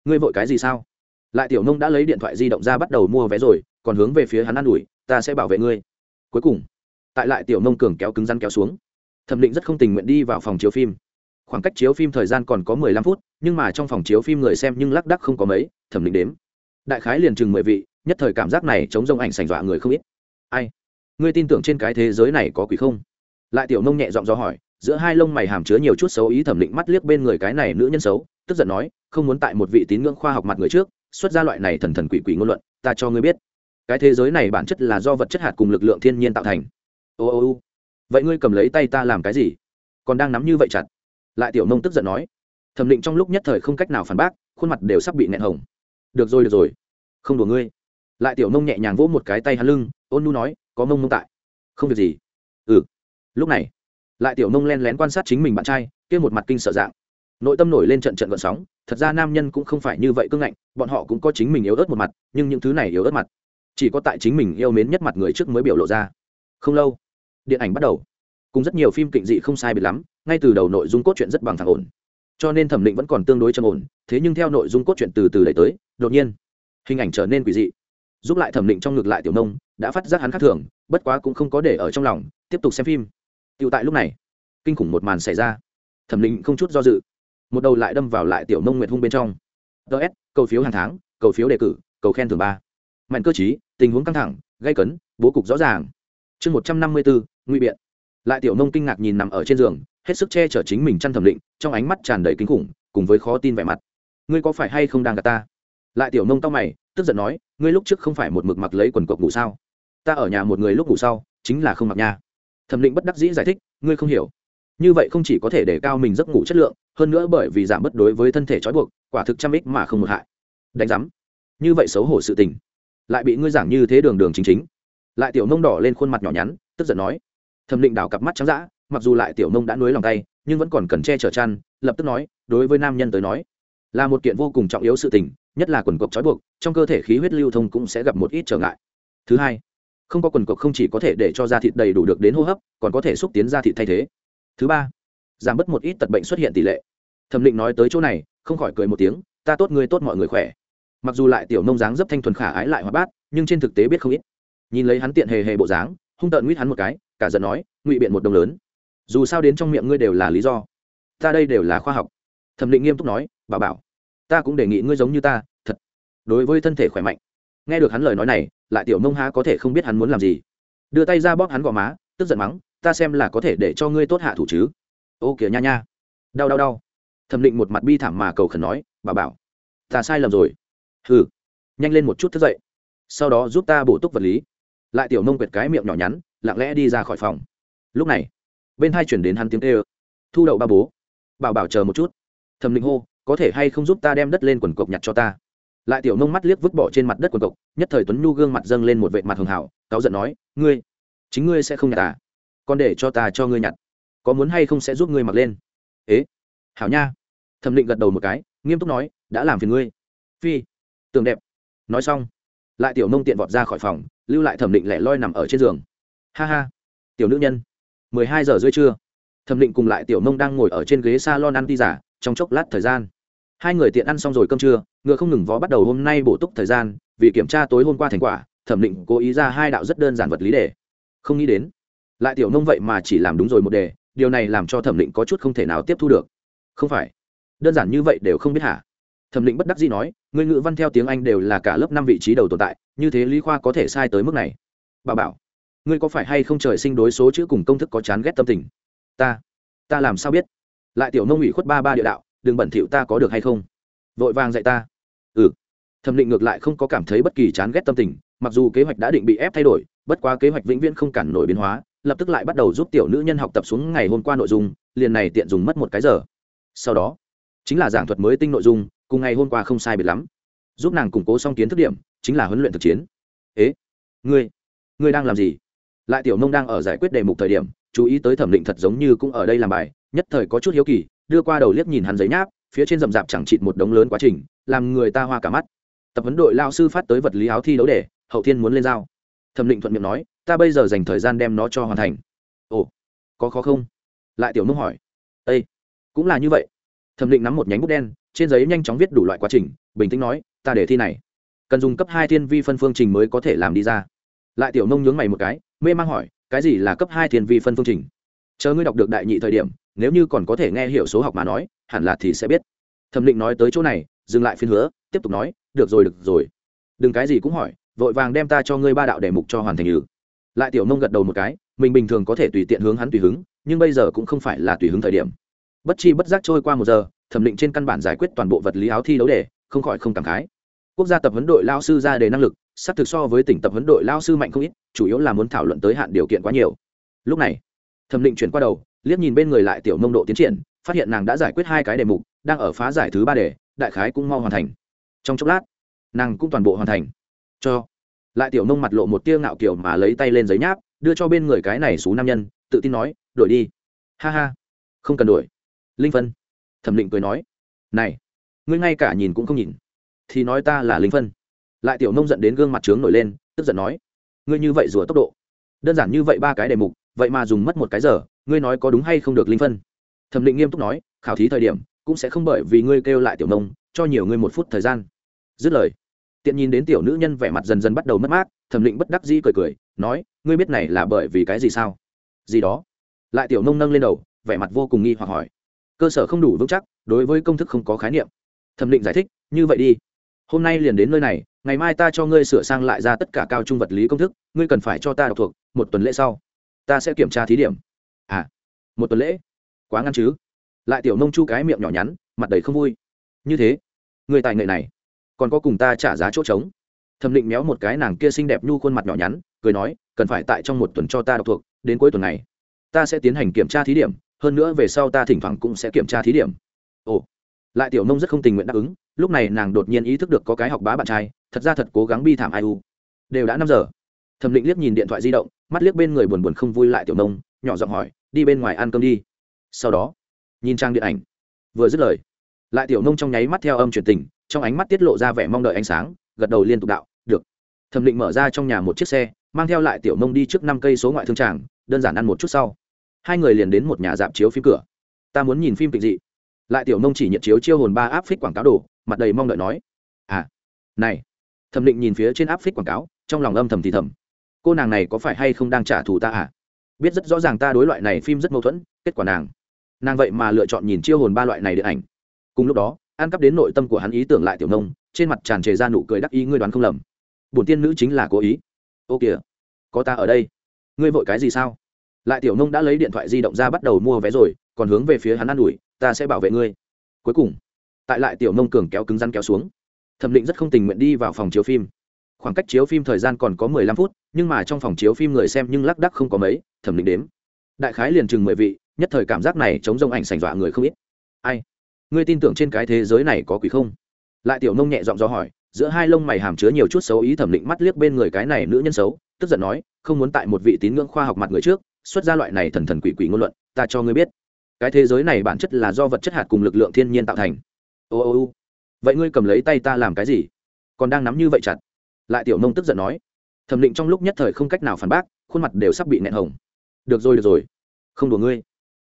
Ngươi vội cái gì sao? Lại tiểu nông đã lấy điện thoại di động ra bắt đầu mua vé rồi, còn hướng về phía hắn ă n ủi, ta sẽ bảo vệ ngươi. Cuối cùng, tại lại tiểu nông cường kéo cứng rắn kéo xuống, thẩm định rất không tình nguyện đi vào phòng chiếu phim. Khoảng cách chiếu phim thời gian còn có mười lăm phút, nhưng mà trong phòng chiếu phim người xem nhưng lác đắc không có mấy, thẩm định đếm. Đại khái liền chừng mười vị, nhất thời cảm giác này chống rông ảnh sành dọa người không ít. Ai? Ngươi tin tưởng trên cái thế giới này có quỷ không? Lại tiểu nông nhẹ giọng do hỏi, giữa hai lông mày hàm chứa nhiều chút xấu ý thẩm định mắt liếc bên người cái này nữ nhân xấu, tức giận nói, không muốn tại một vị tín ngưỡng khoa học mặt người trước xuất ra loại này thần thần quỷ quỷ ngôn luận, ta cho ngươi biết. Cái thế giới này bản chất là do vật chất hạt cùng lực lượng thiên nhiên tạo thành. Ô ô ô. Vậy ngươi cầm lấy tay ta làm cái gì? Còn đang nắm như vậy chặt. Lại tiểu nông tức giận nói. Thẩm định trong lúc nhất thời không cách nào phản bác, khuôn mặt đều sắp bị nẹn hồng. Được rồi được rồi. Không đùa ngươi. Lại tiểu nông nhẹ nhàng vỗ một cái tay hắn lưng, ôn nu nói, có mông mông tại. Không việc gì. Ừ. Lúc này, lại tiểu nông len lén quan sát chính mình bạn trai, kia một mặt kinh sợ dạng nội tâm nổi lên trận trận gợn sóng, thật ra nam nhân cũng không phải như vậy cưng ngạnh, bọn họ cũng có chính mình yếu ớt một mặt, nhưng những thứ này yếu ớt mặt, chỉ có tại chính mình yêu mến nhất mặt người trước mới biểu lộ ra. Không lâu, điện ảnh bắt đầu. Cùng rất nhiều phim kịnh dị không sai biệt lắm, ngay từ đầu nội dung cốt truyện rất bằng thẳng ổn. Cho nên thẩm định vẫn còn tương đối trầm ổn, thế nhưng theo nội dung cốt truyện từ từ đẩy tới, đột nhiên, hình ảnh trở nên quỷ dị. Giúp lại thẩm định trong ngược lại tiểu nông, đã phát giác hắn khác thường, bất quá cũng không có để ở trong lòng, tiếp tục xem phim. Tựu tại lúc này, kinh khủng một màn xảy ra. Thẩm định không chút do dự một đầu lại đâm vào lại tiểu nông nguyệt hung bên trong. Ts cầu phiếu hàng tháng, cầu phiếu đề cử, cầu khen thường ba. Mạnh cơ chí tình huống căng thẳng gây cấn, bố cục rõ ràng. Chương một trăm năm mươi bốn nguy biện. Lại tiểu nông kinh ngạc nhìn nằm ở trên giường, hết sức che chở chính mình chăn thẩm định, trong ánh mắt tràn đầy kinh khủng, cùng với khó tin vẻ mặt. Ngươi có phải hay không đang gặp ta? Lại tiểu nông tao mày, tức giận nói, ngươi lúc trước không phải một mực mặc lấy quần cộc ngủ sao? Ta ở nhà một người lúc ngủ sau, chính là không mặc nha. Thẩm định bất đắc dĩ giải thích, ngươi không hiểu. Như vậy không chỉ có thể để cao mình giấc ngủ chất lượng hơn nữa bởi vì giảm bất đối với thân thể trói buộc, quả thực trăm ích mà không một hại. Đánh giám. Như vậy xấu hổ sự tình. Lại bị ngươi giảng như thế đường đường chính chính. Lại tiểu nông đỏ lên khuôn mặt nhỏ nhắn, tức giận nói. Thẩm định đảo cặp mắt trắng d mặc dù lại tiểu nông đã nuối lòng tay, nhưng vẫn còn cần che chở chăn, lập tức nói, đối với nam nhân tới nói, là một kiện vô cùng trọng yếu sự tình, nhất là quần cộc trói buộc, trong cơ thể khí huyết lưu thông cũng sẽ gặp một ít trở ngại. Thứ hai, không có quần cộc không chỉ có thể để cho da thịt đầy đủ được đến hô hấp, còn có thể xúc tiến da thịt thay thế. Thứ ba, giảm bớt một ít tật bệnh xuất hiện tỷ lệ thẩm định nói tới chỗ này, không khỏi cười một tiếng, ta tốt người tốt mọi người khỏe. Mặc dù lại tiểu nông dáng dấp thanh thuần khả ái lại hoa bát, nhưng trên thực tế biết không ít. Nhìn lấy hắn tiện hề hề bộ dáng, hung tợn nguyết hắn một cái, cả giận nói, ngụy biện một đồng lớn. Dù sao đến trong miệng ngươi đều là lý do. Ta đây đều là khoa học. Thẩm định nghiêm túc nói, bà bảo, ta cũng đề nghị ngươi giống như ta, thật. Đối với thân thể khỏe mạnh. Nghe được hắn lời nói này, lại tiểu nông há có thể không biết hắn muốn làm gì. Đưa tay ra bóp hắn gò má, tức giận mắng, ta xem là có thể để cho ngươi tốt hạ thủ chứ. Ô kìa nha nha. Đau đau đau thẩm định một mặt bi thảm mà cầu khẩn nói bà bảo ta sai lầm rồi. Hừ, nhanh lên một chút thức dậy sau đó giúp ta bổ túc vật lý. Lại tiểu nông quyệt cái miệng nhỏ nhắn lặng lẽ đi ra khỏi phòng. Lúc này bên hai chuyển đến hắn tiếng tê ơ thu đậu ba bố bảo bảo chờ một chút. Thẩm định hô có thể hay không giúp ta đem đất lên quần cộc nhặt cho ta? Lại tiểu nông mắt liếc vứt bỏ trên mặt đất quần cộc nhất thời tuấn nhu gương mặt dâng lên một vệ mặt hường hảo cáu giận nói ngươi chính ngươi sẽ không nhặt à? Còn để cho ta cho ngươi nhặt có muốn hay không sẽ giúp ngươi mặc lên? Ế hảo nha thẩm định gật đầu một cái, nghiêm túc nói, đã làm phiền ngươi. Phi, tường đẹp. Nói xong, lại tiểu nông tiện vọt ra khỏi phòng, lưu lại thẩm định lẻ loi nằm ở trên giường. Ha ha, tiểu nữ nhân. Mười hai giờ rưỡi trưa, thẩm định cùng lại tiểu nông đang ngồi ở trên ghế s a lon ăn ti giả trong chốc lát thời gian. Hai người tiện ăn xong rồi cơm trưa, ngựa không ngừng vó bắt đầu hôm nay bổ túc thời gian, vì kiểm tra tối hôm qua thành quả, thẩm định cố ý ra hai đạo rất đơn giản vật lý đề không nghĩ đến, lại tiểu nông vậy mà chỉ làm đúng rồi một đề, điều này làm cho thẩm định có chút không thể nào tiếp thu được. Không phải đơn giản như vậy đều không biết hả? Thẩm định bất đắc dĩ nói, người ngữ văn theo tiếng anh đều là cả lớp năm vị trí đầu tồn tại, như thế lý khoa có thể sai tới mức này. Bà bảo, ngươi có phải hay không trời sinh đối số chữ cùng công thức có chán ghét tâm tình? Ta ta làm sao biết? Lại tiểu nông ủy khuất ba ba địa đạo, đừng bẩn thỉu ta có được hay không? Vội vàng dạy ta. Ừ. Thẩm định ngược lại không có cảm thấy bất kỳ chán ghét tâm tình, mặc dù kế hoạch đã định bị ép thay đổi, bất quá kế hoạch vĩnh viễn không cản nổi biến hóa, lập tức lại bắt đầu giúp tiểu nữ nhân học tập xuống ngày hôm qua nội dung, liền này tiện dùng mất một cái giờ. Sau đó chính là giảng thuật mới tinh nội dung, cùng ngày hôm qua không sai biệt lắm. Giúp nàng củng cố xong kiến thức điểm, chính là huấn luyện thực chiến. Ế, ngươi ngươi đang làm gì? Lại tiểu nông đang ở giải quyết đề mục thời điểm, chú ý tới thẩm định thật giống như cũng ở đây làm bài, nhất thời có chút hiếu kỳ, đưa qua đầu liếc nhìn hắn giấy nháp, phía trên rậm rạp chẳng chịt một đống lớn quá trình, làm người ta hoa cả mắt. Tập huấn đội lao sư phát tới vật lý áo thi đấu để, hậu thiên muốn lên giao. Thẩm định thuận miệng nói, ta bây giờ dành thời gian đem nó cho hoàn thành. Ồ, có khó không? Lại tiểu nông hỏi. Ây cũng là như vậy thẩm định nắm một nhánh bút đen, trên giấy nhanh chóng viết đủ loại quá trình, bình tĩnh nói, ta để thi này. Cần dùng cấp hai thiên vi phân phương trình mới có thể làm đi ra. Lại tiểu nông nhướng mày một cái, mê mang hỏi, cái gì là cấp hai thiên vi phân phương trình? Chờ ngươi đọc được đại nhị thời điểm, nếu như còn có thể nghe hiểu số học mà nói, hẳn là thì sẽ biết. Thẩm định nói tới chỗ này, dừng lại phiên hứa, tiếp tục nói, được rồi được rồi. Đừng cái gì cũng hỏi, vội vàng đem ta cho ngươi ba đạo đề mục cho hoàn thành ư lại tiểu nông gật đầu một cái, mình bình thường có thể tùy tiện hướng hắn tùy hứng, nhưng bây giờ cũng không phải là tùy hứng thời điểm bất chi bất giác trôi qua một giờ, thẩm định trên căn bản giải quyết toàn bộ vật lý áo thi đấu đề không khỏi không cảm khái. Quốc gia tập huấn đội lao sư ra đề năng lực sắp thực so với tỉnh tập huấn đội lao sư mạnh không ít, chủ yếu là muốn thảo luận tới hạn điều kiện quá nhiều. Lúc này, thẩm định chuyển qua đầu, liếc nhìn bên người lại tiểu mông độ tiến triển, phát hiện nàng đã giải quyết hai cái đề mục, đang ở phá giải thứ ba đề, đại khái cũng mau hoàn thành. Trong chốc lát, nàng cũng toàn bộ hoàn thành. Cho, lại tiểu nông mặt lộ một tia ngạo kiểu mà lấy tay lên giấy nháp, đưa cho bên người cái này xú nam nhân, tự tin nói, đổi đi. Ha ha, không cần đổi linh phân. Thẩm định cười nói, này, ngươi ngay cả nhìn cũng không nhìn, thì nói ta là linh phân. Lại tiểu nông giận đến gương mặt trướng nổi lên, tức giận nói, ngươi như vậy rùa tốc độ, đơn giản như vậy ba cái đề mục, vậy mà dùng mất một cái giờ, ngươi nói có đúng hay không được linh phân? Thẩm định nghiêm túc nói, khảo thí thời điểm, cũng sẽ không bởi vì ngươi kêu lại tiểu nông, cho nhiều ngươi một phút thời gian. Dứt lời, tiện nhìn đến tiểu nữ nhân vẻ mặt dần dần bắt đầu mất mát, thẩm định bất đắc dĩ cười cười, nói, ngươi biết này là bởi vì cái gì sao? Gì đó? Lại tiểu nông nâng lên đầu, vẻ mặt vô cùng nghi hoặc hỏi cơ sở không đủ vững chắc, đối với công thức không có khái niệm. Thẩm định giải thích, như vậy đi. Hôm nay liền đến nơi này, ngày mai ta cho ngươi sửa sang lại ra tất cả cao trung vật lý công thức, ngươi cần phải cho ta đọc thuộc, một tuần lễ sau, ta sẽ kiểm tra thí điểm. À một tuần lễ? Quá ngăn chứ. Lại tiểu nông chu cái miệng nhỏ nhắn, mặt đầy không vui. Như thế, người tài nghệ này, còn có cùng ta trả giá chỗ trống. Thẩm định méo một cái nàng kia xinh đẹp nhu khuôn mặt nhỏ nhắn, cười nói, cần phải tại trong một tuần cho ta đọc thuộc, đến cuối tuần này, ta sẽ tiến hành kiểm tra thí điểm hơn nữa về sau ta thỉnh thoảng cũng sẽ kiểm tra thí điểm. Ồ, lại tiểu nông rất không tình nguyện đáp ứng, lúc này nàng đột nhiên ý thức được có cái học bá bạn trai, thật ra thật cố gắng bi thảm ai u. Đều đã năm giờ. Thẩm định liếc nhìn điện thoại di động, mắt liếc bên người buồn buồn không vui lại tiểu nông, nhỏ giọng hỏi, đi bên ngoài ăn cơm đi. Sau đó, nhìn trang điện ảnh, vừa dứt lời, lại tiểu nông trong nháy mắt theo âm truyền tình, trong ánh mắt tiết lộ ra vẻ mong đợi ánh sáng, gật đầu liên tục đạo, được. Thẩm định mở ra trong nhà một chiếc xe, mang theo lại tiểu nông đi trước năm cây số ngoại thương tràng, đơn giản ăn một chút sau hai người liền đến một nhà dạp chiếu phim cửa. Ta muốn nhìn phim kịch dị. Lại tiểu nông chỉ nhận chiếu chiêu hồn ba áp phích quảng cáo đồ, mặt đầy mong đợi nói. À này. Thẩm định nhìn phía trên áp phích quảng cáo, trong lòng âm thầm thì thầm. Cô nàng này có phải hay không đang trả thù ta à? Biết rất rõ ràng ta đối loại này phim rất mâu thuẫn, kết quả nàng. Nàng vậy mà lựa chọn nhìn chiêu hồn ba loại này điện ảnh. Cùng lúc đó an cắp đến nội tâm của hắn ý tưởng lại tiểu nông, trên mặt tràn trề ra nụ cười đắc ý ngươi đoán không lầm. Bổn tiên nữ chính là cố ý. Ô kìa, có ta ở đây. Ngươi vội cái gì sao? Lại tiểu nông đã lấy điện thoại di động ra bắt đầu mua vé rồi, còn hướng về phía hắn ă n ủi, ta sẽ bảo vệ ngươi. Cuối cùng, tại lại tiểu nông cường kéo cứng rắn kéo xuống, thẩm định rất không tình nguyện đi vào phòng chiếu phim. Khoảng cách chiếu phim thời gian còn có mười lăm phút, nhưng mà trong phòng chiếu phim người xem nhưng lác đắc không có mấy, thẩm định đếm. Đại khái liền chừng mười vị, nhất thời cảm giác này chống rông ảnh sành dọa người không ít. Ai? Ngươi tin tưởng trên cái thế giới này có quỷ không? Lại tiểu nông nhẹ giọng do hỏi, giữa hai lông mày hàm chứa nhiều chút xấu ý thẩm định mắt liếc bên người cái này nữ nhân xấu, tức giận nói, không muốn tại một vị tín ngưỡng khoa học mặt người trước xuất ra loại này thần thần quỷ quỷ ngôn luận, ta cho ngươi biết. Cái thế giới này bản chất là do vật chất hạt cùng lực lượng thiên nhiên tạo thành. Ô ô ô. Vậy ngươi cầm lấy tay ta làm cái gì? Còn đang nắm như vậy chặt. Lại tiểu nông tức giận nói. Thẩm định trong lúc nhất thời không cách nào phản bác, khuôn mặt đều sắp bị nẹn hồng. Được rồi được rồi. Không đùa ngươi.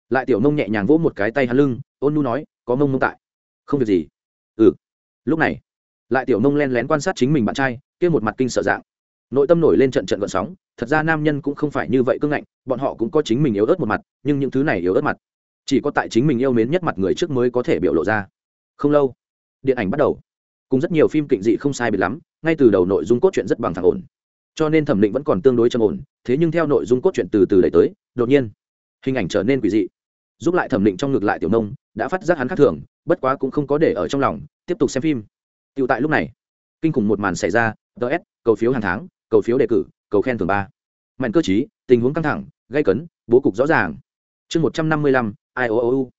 Lại tiểu nông nhẹ nhàng vỗ một cái tay hắn lưng, ôn nu nói, có mông mông tại. Không việc gì. Ừ. Lúc này, lại tiểu nông len lén quan sát chính mình bạn trai, kia một mặt kinh sợ dạng nội tâm nổi lên trận trận gợn sóng, thật ra nam nhân cũng không phải như vậy cưng ngạnh, bọn họ cũng có chính mình yếu ớt một mặt, nhưng những thứ này yếu ớt mặt, chỉ có tại chính mình yêu mến nhất mặt người trước mới có thể biểu lộ ra. Không lâu, điện ảnh bắt đầu. Cùng rất nhiều phim kịch dị không sai biệt lắm, ngay từ đầu nội dung cốt truyện rất bằng thẳng ổn. Cho nên thẩm định vẫn còn tương đối trầm ổn, thế nhưng theo nội dung cốt truyện từ từ đẩy tới, đột nhiên, hình ảnh trở nên quỷ dị. Giúp lại thẩm định trong ngược lại tiểu nông, đã phát giác hắn khác thường, bất quá cũng không có để ở trong lòng, tiếp tục xem phim. Tựu tại lúc này, kinh khủng một màn xảy ra ts cầu phiếu hàng tháng cầu phiếu đề cử, cầu khen thường ba. Mạnh cơ chí tình huống căng thẳng gây cấn, bố cục rõ ràng. Chương một trăm năm mươi lăm, ai ô ô u.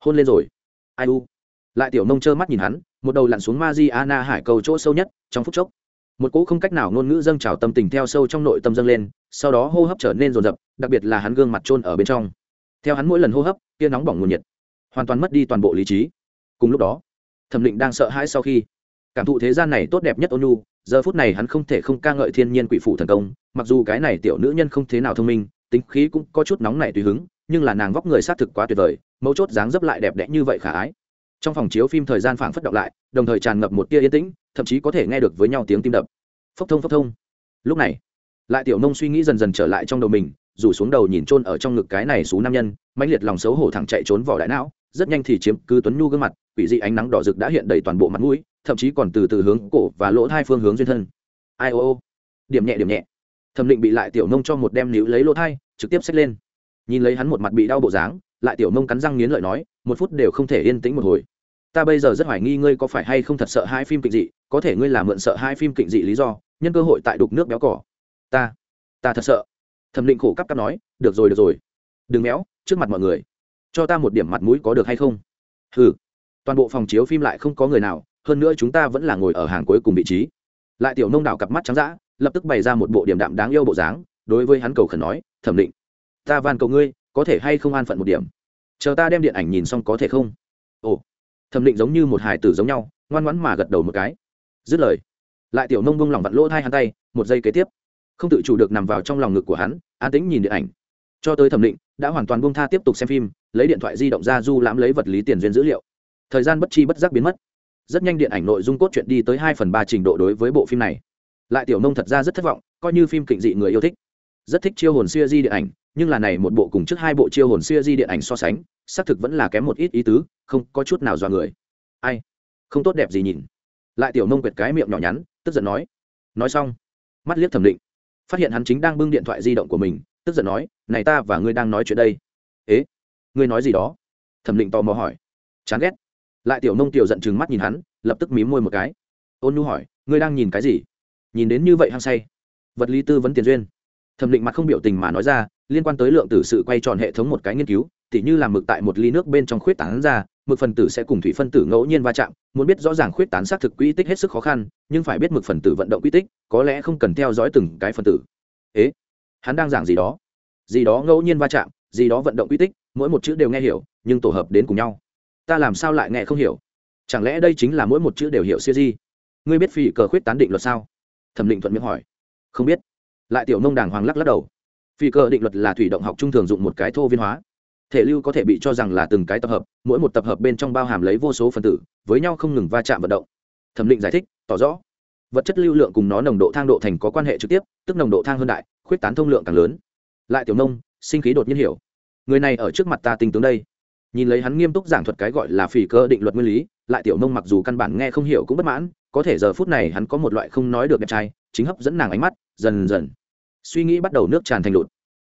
Hôn lên rồi. Ai u. Lại tiểu nông trơ mắt nhìn hắn, một đầu lặn xuống ma di ana hải cầu chỗ sâu nhất, trong phút chốc. Một cỗ không cách nào ngôn ngữ dâng trào tâm tình theo sâu trong nội tâm dâng lên, sau đó hô hấp trở nên rồn rập, đặc biệt là hắn gương mặt trôn ở bên trong. Theo hắn mỗi lần hô hấp kia nóng bỏng nguồn nhiệt, hoàn toàn mất đi toàn bộ lý trí. Cùng lúc đó, thẩm định đang sợ hãi sau khi, cảm thụ thế gian này tốt đẹp nhất ôn nhu giờ phút này hắn không thể không ca ngợi thiên nhiên quỷ phủ thần công, mặc dù cái này tiểu nữ nhân không thế nào thông minh, tính khí cũng có chút nóng nảy tùy hứng, nhưng là nàng vóc người xác thực quá tuyệt vời, mấu chốt dáng dấp lại đẹp đẽ như vậy khả ái. Trong phòng chiếu phim thời gian phảng phất động lại, đồng thời tràn ngập một tia yên tĩnh, thậm chí có thể nghe được với nhau tiếng tim đập. Phốc thông phốc thông. Lúc này, lại tiểu nông suy nghĩ dần dần trở lại trong đầu mình, rủ xuống đầu nhìn trôn ở trong ngực cái này xú nam nhân, mãnh liệt lòng xấu hổ thẳng chạy trốn vỏ đại não, rất nhanh thì chiếm cứ tuấn nhu gương mặt, quỷ dị ánh nắng đỏ rực đã hiện đầy toàn bộ mặt mũi thậm chí còn từ từ hướng cổ và lỗ thai phương hướng duyên thân. Ai ô ô. Điểm nhẹ điểm nhẹ. Thẩm định bị lại tiểu nông cho một đem níu lấy lỗ thai, trực tiếp xách lên. Nhìn lấy hắn một mặt bị đau bộ dáng, lại tiểu nông cắn răng nghiến lợi nói, một phút đều không thể yên tĩnh một hồi. Ta bây giờ rất hoài nghi ngươi có phải hay không thật sợ hai phim kịch dị, có thể ngươi làm mượn sợ hai phim kịch dị lý do, nhân cơ hội tại đục nước béo cỏ. Ta ta thật sợ. Thẩm định khổ cắp cắp nói, được rồi được rồi. Đừng méo, trước mặt mọi người. Cho ta một điểm mặt mũi có được hay không? Ừ toàn bộ phòng chiếu phim lại không có người nào hơn nữa chúng ta vẫn là ngồi ở hàng cuối cùng vị trí. Lại tiểu nông đảo cặp mắt trắng d ã lập tức bày ra một bộ điểm đạm đáng yêu bộ dáng, đối với hắn cầu khẩn nói, thẩm định, ta van cầu ngươi, có thể hay không an phận một điểm? Chờ ta đem điện ảnh nhìn xong có thể không? Ồ, thẩm định giống như một hải tử giống nhau, ngoan ngoãn mà gật đầu một cái. Dứt lời, lại tiểu nông bông lỏng vặn lỗ hai hắn tay, một giây kế tiếp, không tự chủ được nằm vào trong lòng ngực của hắn, an tĩnh nhìn điện ảnh. Cho tới thẩm định, đã hoàn toàn bông tha tiếp tục xem phim, lấy điện thoại di động ra du lãm lấy vật lý tiền duyên dữ liệu. Thời gian bất chi bất giác biến mất rất nhanh điện ảnh nội dung cốt truyện đi tới hai phần ba trình độ đối với bộ phim này. Lại tiểu nông thật ra rất thất vọng, coi như phim kịch dị người yêu thích. Rất thích chiêu hồn siêu di điện ảnh, nhưng là này một bộ cùng trước hai bộ chiêu hồn siêu di điện ảnh so sánh, xác thực vẫn là kém một ít ý tứ, không có chút nào dọa người. Ai? Không tốt đẹp gì nhìn. Lại tiểu nông quệt cái miệng nhỏ nhắn, tức giận nói. Nói xong, mắt liếc thẩm định. Phát hiện hắn chính đang bưng điện thoại di động của mình, tức giận nói, này ta và ngươi đang nói chuyện đây. Ế? Ngươi nói gì đó? Thẩm định tò mò hỏi. Chán ghét lại tiểu nông tiểu giận chừng mắt nhìn hắn, lập tức mím môi một cái. Ôn nhu hỏi, ngươi đang nhìn cái gì? Nhìn đến như vậy hăng say? Vật lý tư vấn tiền duyên. Thẩm định mặt không biểu tình mà nói ra, liên quan tới lượng tử sự quay tròn hệ thống một cái nghiên cứu, tỉ như làm mực tại một ly nước bên trong khuyết tán ra, mực phần tử sẽ cùng thủy phân tử ngẫu nhiên va chạm, muốn biết rõ ràng khuyết tán xác thực quỹ tích hết sức khó khăn, nhưng phải biết mực phần tử vận động quỹ tích, có lẽ không cần theo dõi từng cái phần tử. Ế, hắn đang giảng gì đó? Gì đó ngẫu nhiên va chạm, gì đó vận động quy tích, mỗi một chữ đều nghe hiểu, nhưng tổ hợp đến cùng nhau ta làm sao lại nghe không hiểu? Chẳng lẽ đây chính là mỗi một chữ đều hiểu siêu di? Ngươi biết phi cờ khuyết tán định luật sao? Thẩm định thuận miệng hỏi. Không biết. Lại tiểu nông đàng hoàng lắc lắc đầu. Phi cờ định luật là thủy động học trung thường dụng một cái thô viên hóa. Thể lưu có thể bị cho rằng là từng cái tập hợp, mỗi một tập hợp bên trong bao hàm lấy vô số phần tử, với nhau không ngừng va chạm vận động. Thẩm định giải thích, tỏ rõ. Vật chất lưu lượng cùng nó nồng độ thang độ thành có quan hệ trực tiếp, tức nồng độ thang hơn đại, khuyết tán thông lượng càng lớn. Lại tiểu nông, sinh khí đột nhiên hiểu. Người này ở trước mặt ta tinh tướng đây nhìn lấy hắn nghiêm túc giảng thuật cái gọi là phỉ cơ định luật nguyên lý, lại tiểu mông mặc dù căn bản nghe không hiểu cũng bất mãn, có thể giờ phút này hắn có một loại không nói được đẹp trai, chính hấp dẫn nàng ánh mắt, dần dần. Suy nghĩ bắt đầu nước tràn thành lụt.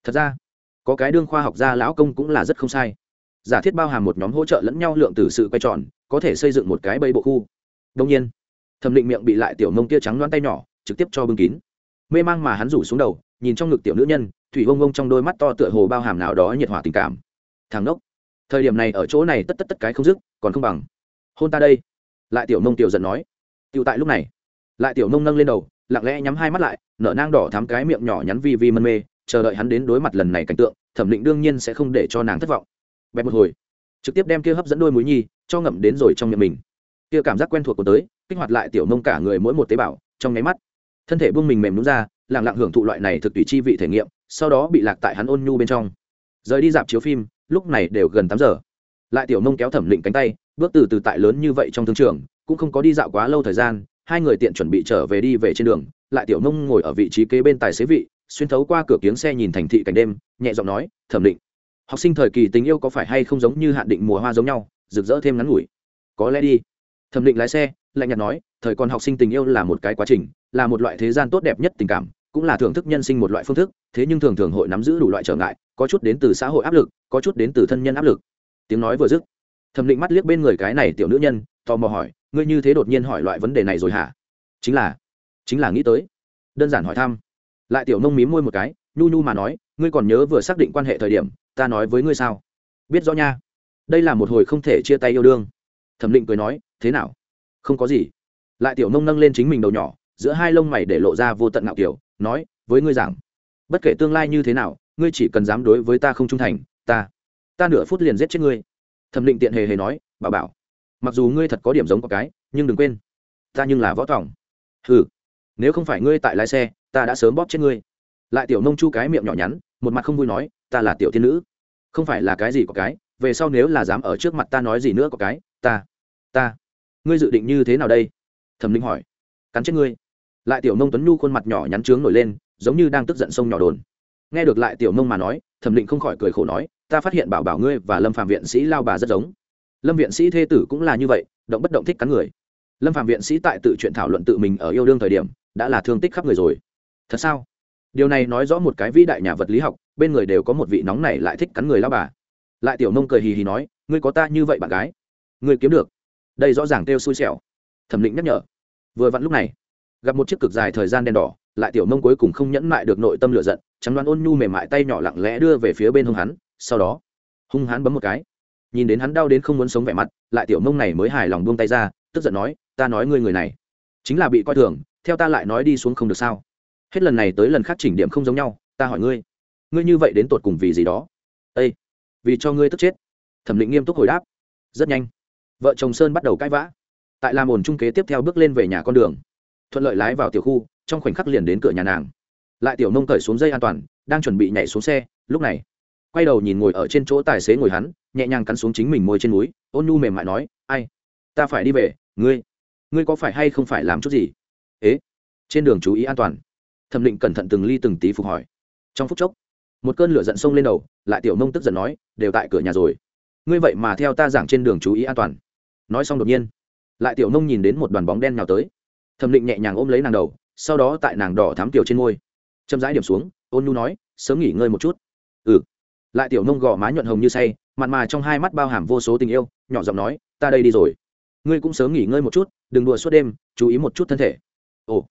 Thật ra, có cái đương khoa học gia lão công cũng là rất không sai. Giả thiết bao hàm một nhóm hỗ trợ lẫn nhau lượng từ sự quay tròn, có thể xây dựng một cái bẫy bộ khu. Đông nhiên, thẩm định miệng bị lại tiểu mông tia trắng loan tay nhỏ, trực tiếp cho bưng kín. Mê mang mà hắn rủ xuống đầu, nhìn trong ngực tiểu nữ nhân, thủy bông bông trong đôi mắt to tựa hồ bao hàm nào đó nhiệt hỏa tình cảm. Thằng nốc thời điểm này ở chỗ này tất tất tất cái không dứt, còn không bằng. Hôn ta đây. Lại tiểu nông tiểu giận nói. Tiểu tại lúc này. Lại tiểu nông nâng lên đầu, lặng lẽ nhắm hai mắt lại, nở nang đỏ thắm cái miệng nhỏ nhắn vi vi mân mê, chờ đợi hắn đến đối mặt lần này cảnh tượng, thẩm định đương nhiên sẽ không để cho nàng thất vọng. Bẹp một hồi, trực tiếp đem kia hấp dẫn đôi mũi nhi, cho ngậm đến rồi trong miệng mình. Kia cảm giác quen thuộc của tới, kích hoạt lại tiểu nông cả người mỗi một tế bào, trong nháy mắt, thân thể buông mình mềm đúng ra, lặng lặng hưởng thụ loại này thực tùy chi vị thể nghiệm, sau đó bị lạc tại hắn ôn nhu bên trong. Rời đi dạp chiếu phim lúc này đều gần tám giờ. Lại tiểu nông kéo thẩm định cánh tay, bước từ từ tại lớn như vậy trong thương trường, cũng không có đi dạo quá lâu thời gian, hai người tiện chuẩn bị trở về đi về trên đường, lại tiểu nông ngồi ở vị trí kế bên tài xế vị, xuyên thấu qua cửa kiếng xe nhìn thành thị cảnh đêm, nhẹ giọng nói, thẩm định học sinh thời kỳ tình yêu có phải hay không giống như hạn định mùa hoa giống nhau, rực rỡ thêm ngắn ngủi? Có lẽ đi. Thẩm định lái xe, lạnh nhạt nói, thời còn học sinh tình yêu là một cái quá trình, là một loại thế gian tốt đẹp nhất tình cảm, cũng là thưởng thức nhân sinh một loại phương thức, thế nhưng thường thường hội nắm giữ đủ loại trở ngại có chút đến từ xã hội áp lực, có chút đến từ thân nhân áp lực. Tiếng nói vừa dứt, thẩm định mắt liếc bên người cái này tiểu nữ nhân, tò mò hỏi, ngươi như thế đột nhiên hỏi loại vấn đề này rồi hả? Chính là chính là nghĩ tới. Đơn giản hỏi thăm. Lại tiểu nông mím môi một cái, nhu nhu mà nói, ngươi còn nhớ vừa xác định quan hệ thời điểm, ta nói với ngươi sao? Biết rõ nha. Đây là một hồi không thể chia tay yêu đương. Thẩm định cười nói, thế nào? Không có gì. Lại tiểu nông nâng lên chính mình đầu nhỏ, giữa hai lông mày để lộ ra vô tận ngạo kiểu, nói, với ngươi rằng bất kể tương lai như thế nào ngươi chỉ cần dám đối với ta không trung thành, ta ta nửa phút liền giết chết ngươi. Thẩm định tiện hề hề nói, bảo bảo, mặc dù ngươi thật có điểm giống có cái, nhưng đừng quên, ta nhưng là võ tòng ừ nếu không phải ngươi tại lái xe, ta đã sớm bóp chết ngươi. Lại tiểu nông chu cái miệng nhỏ nhắn, một mặt không vui nói, ta là tiểu thiên nữ, không phải là cái gì có cái, về sau nếu là dám ở trước mặt ta nói gì nữa có cái, ta ta, ngươi dự định như thế nào đây? Thẩm linh hỏi. Cắn chết ngươi. Lại tiểu nông tuấn nhu khuôn mặt nhỏ nhắn trướng nổi lên, giống như đang tức giận sông nhỏ đồn nghe được lại tiểu nông mà nói, thẩm định không khỏi cười khổ nói, ta phát hiện bảo bảo ngươi và lâm phạm viện sĩ lao bà rất giống. Lâm viện sĩ thê tử cũng là như vậy, động bất động thích cắn người. Lâm phạm viện sĩ tại tự chuyện thảo luận tự mình ở yêu đương thời điểm, đã là thương tích khắp người rồi. Thật sao? Điều này nói rõ một cái vĩ đại nhà vật lý học, bên người đều có một vị nóng này lại thích cắn người lao bà. Lại tiểu nông cười hì hì nói, ngươi có ta như vậy bạn gái? Ngươi kiếm được. Đây rõ ràng kêu xui xẻo. Thẩm định nhắc nhở. Vừa vặn lúc này, gặp một chiếc cực dài thời gian đen đỏ lại tiểu mông cuối cùng không nhẫn mại được nội tâm lựa giận, trắng đoán ôn nhu mềm mại tay nhỏ lặng lẽ đưa về phía bên hông hắn, sau đó, hung hắn bấm một cái. Nhìn đến hắn đau đến không muốn sống vẻ mặt, lại tiểu mông này mới hài lòng buông tay ra, tức giận nói, ta nói ngươi người này, chính là bị coi thường, theo ta lại nói đi xuống không được sao? Hết lần này tới lần khác chỉnh điểm không giống nhau, ta hỏi ngươi ngươi như vậy đến tột cùng vì gì đó? Ây vì cho ngươi tức chết. Thẩm định nghiêm túc hồi đáp. Rất nhanh. Vợ chồng sơn bắt đầu cãi vã. Tại làm ồn trung kế tiếp theo bước lên về nhà con đường thuận lợi lái vào tiểu khu, trong khoảnh khắc liền đến cửa nhà nàng. Lại tiểu nông cởi xuống dây an toàn, đang chuẩn bị nhảy xuống xe, lúc này, quay đầu nhìn ngồi ở trên chỗ tài xế ngồi hắn, nhẹ nhàng cắn xuống chính mình môi trên núi, ôn nhu mềm mại nói, ai, ta phải đi về, ngươi ngươi có phải hay không phải làm chút gì? Ế, trên đường chú ý an toàn. Thẩm định cẩn thận từng ly từng tí phục hỏi. Trong phút chốc, một cơn lửa giận sông lên đầu, lại tiểu nông tức giận nói, đều tại cửa nhà rồi. Ngươi vậy mà theo ta giảng trên đường chú ý an toàn. Nói xong đột nhiên, lại tiểu nông nhìn đến một đoàn bóng đen nào tới thẩm định nhẹ nhàng ôm lấy nàng đầu, sau đó tại nàng đỏ thám tiểu trên môi. Châm rãi điểm xuống, ôn nhu nói, sớm nghỉ ngơi một chút. Ừ. Lại tiểu nông gò má nhuận hồng như say, mặt mà trong hai mắt bao hàm vô số tình yêu, nhỏ giọng nói, ta đây đi rồi. Ngươi cũng sớm nghỉ ngơi một chút, đừng đùa suốt đêm, chú ý một chút thân thể. Ồ.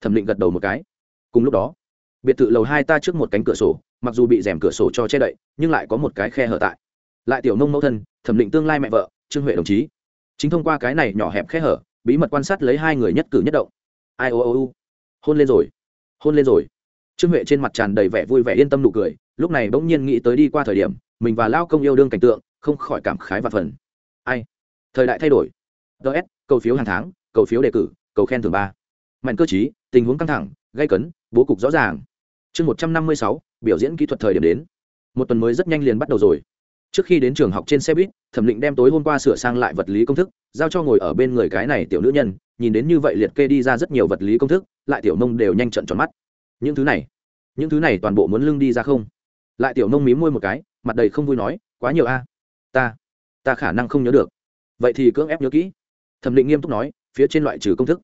Thẩm định gật đầu một cái. Cùng lúc đó, biệt thự lầu hai ta trước một cánh cửa sổ, mặc dù bị rèm cửa sổ cho che đậy, nhưng lại có một cái khe hở tại. Lại tiểu nông mẫu thân, thẩm định tương lai mẹ vợ, trương huệ đồng chí. Chính thông qua cái này nhỏ hẹp khe hở bí mật quan sát lấy hai người nhất cử nhất động. Ai, ô ô ô. Hôn lên rồi. Hôn lên rồi. Trương huệ trên mặt tràn đầy vẻ vui vẻ yên tâm nụ cười, lúc này bỗng nhiên nghĩ tới đi qua thời điểm, mình và lao công yêu đương cảnh tượng, không khỏi cảm khái và phần. Ai? Thời đại thay đổi. Ts cầu phiếu hàng tháng, cầu phiếu đề cử, cầu khen thưởng ba. Mạnh cơ chí tình huống căng thẳng gây cấn, bố cục rõ ràng. Chương một trăm năm mươi sáu, biểu diễn kỹ thuật thời điểm đến. Một tuần mới rất nhanh liền bắt đầu rồi trước khi đến trường học trên xe buýt, thẩm định đem tối hôm qua sửa sang lại vật lý công thức, giao cho ngồi ở bên người cái này tiểu nữ nhân, nhìn đến như vậy liệt kê đi ra rất nhiều vật lý công thức, lại tiểu nông đều nhanh trận tròn mắt. Những thứ này, những thứ này toàn bộ muốn lưng đi ra không? Lại tiểu nông mí môi một cái, mặt đầy không vui nói, quá nhiều a, ta ta khả năng không nhớ được. Vậy thì cưỡng ép nhớ kỹ. Thẩm định nghiêm túc nói, phía trên loại trừ công thức,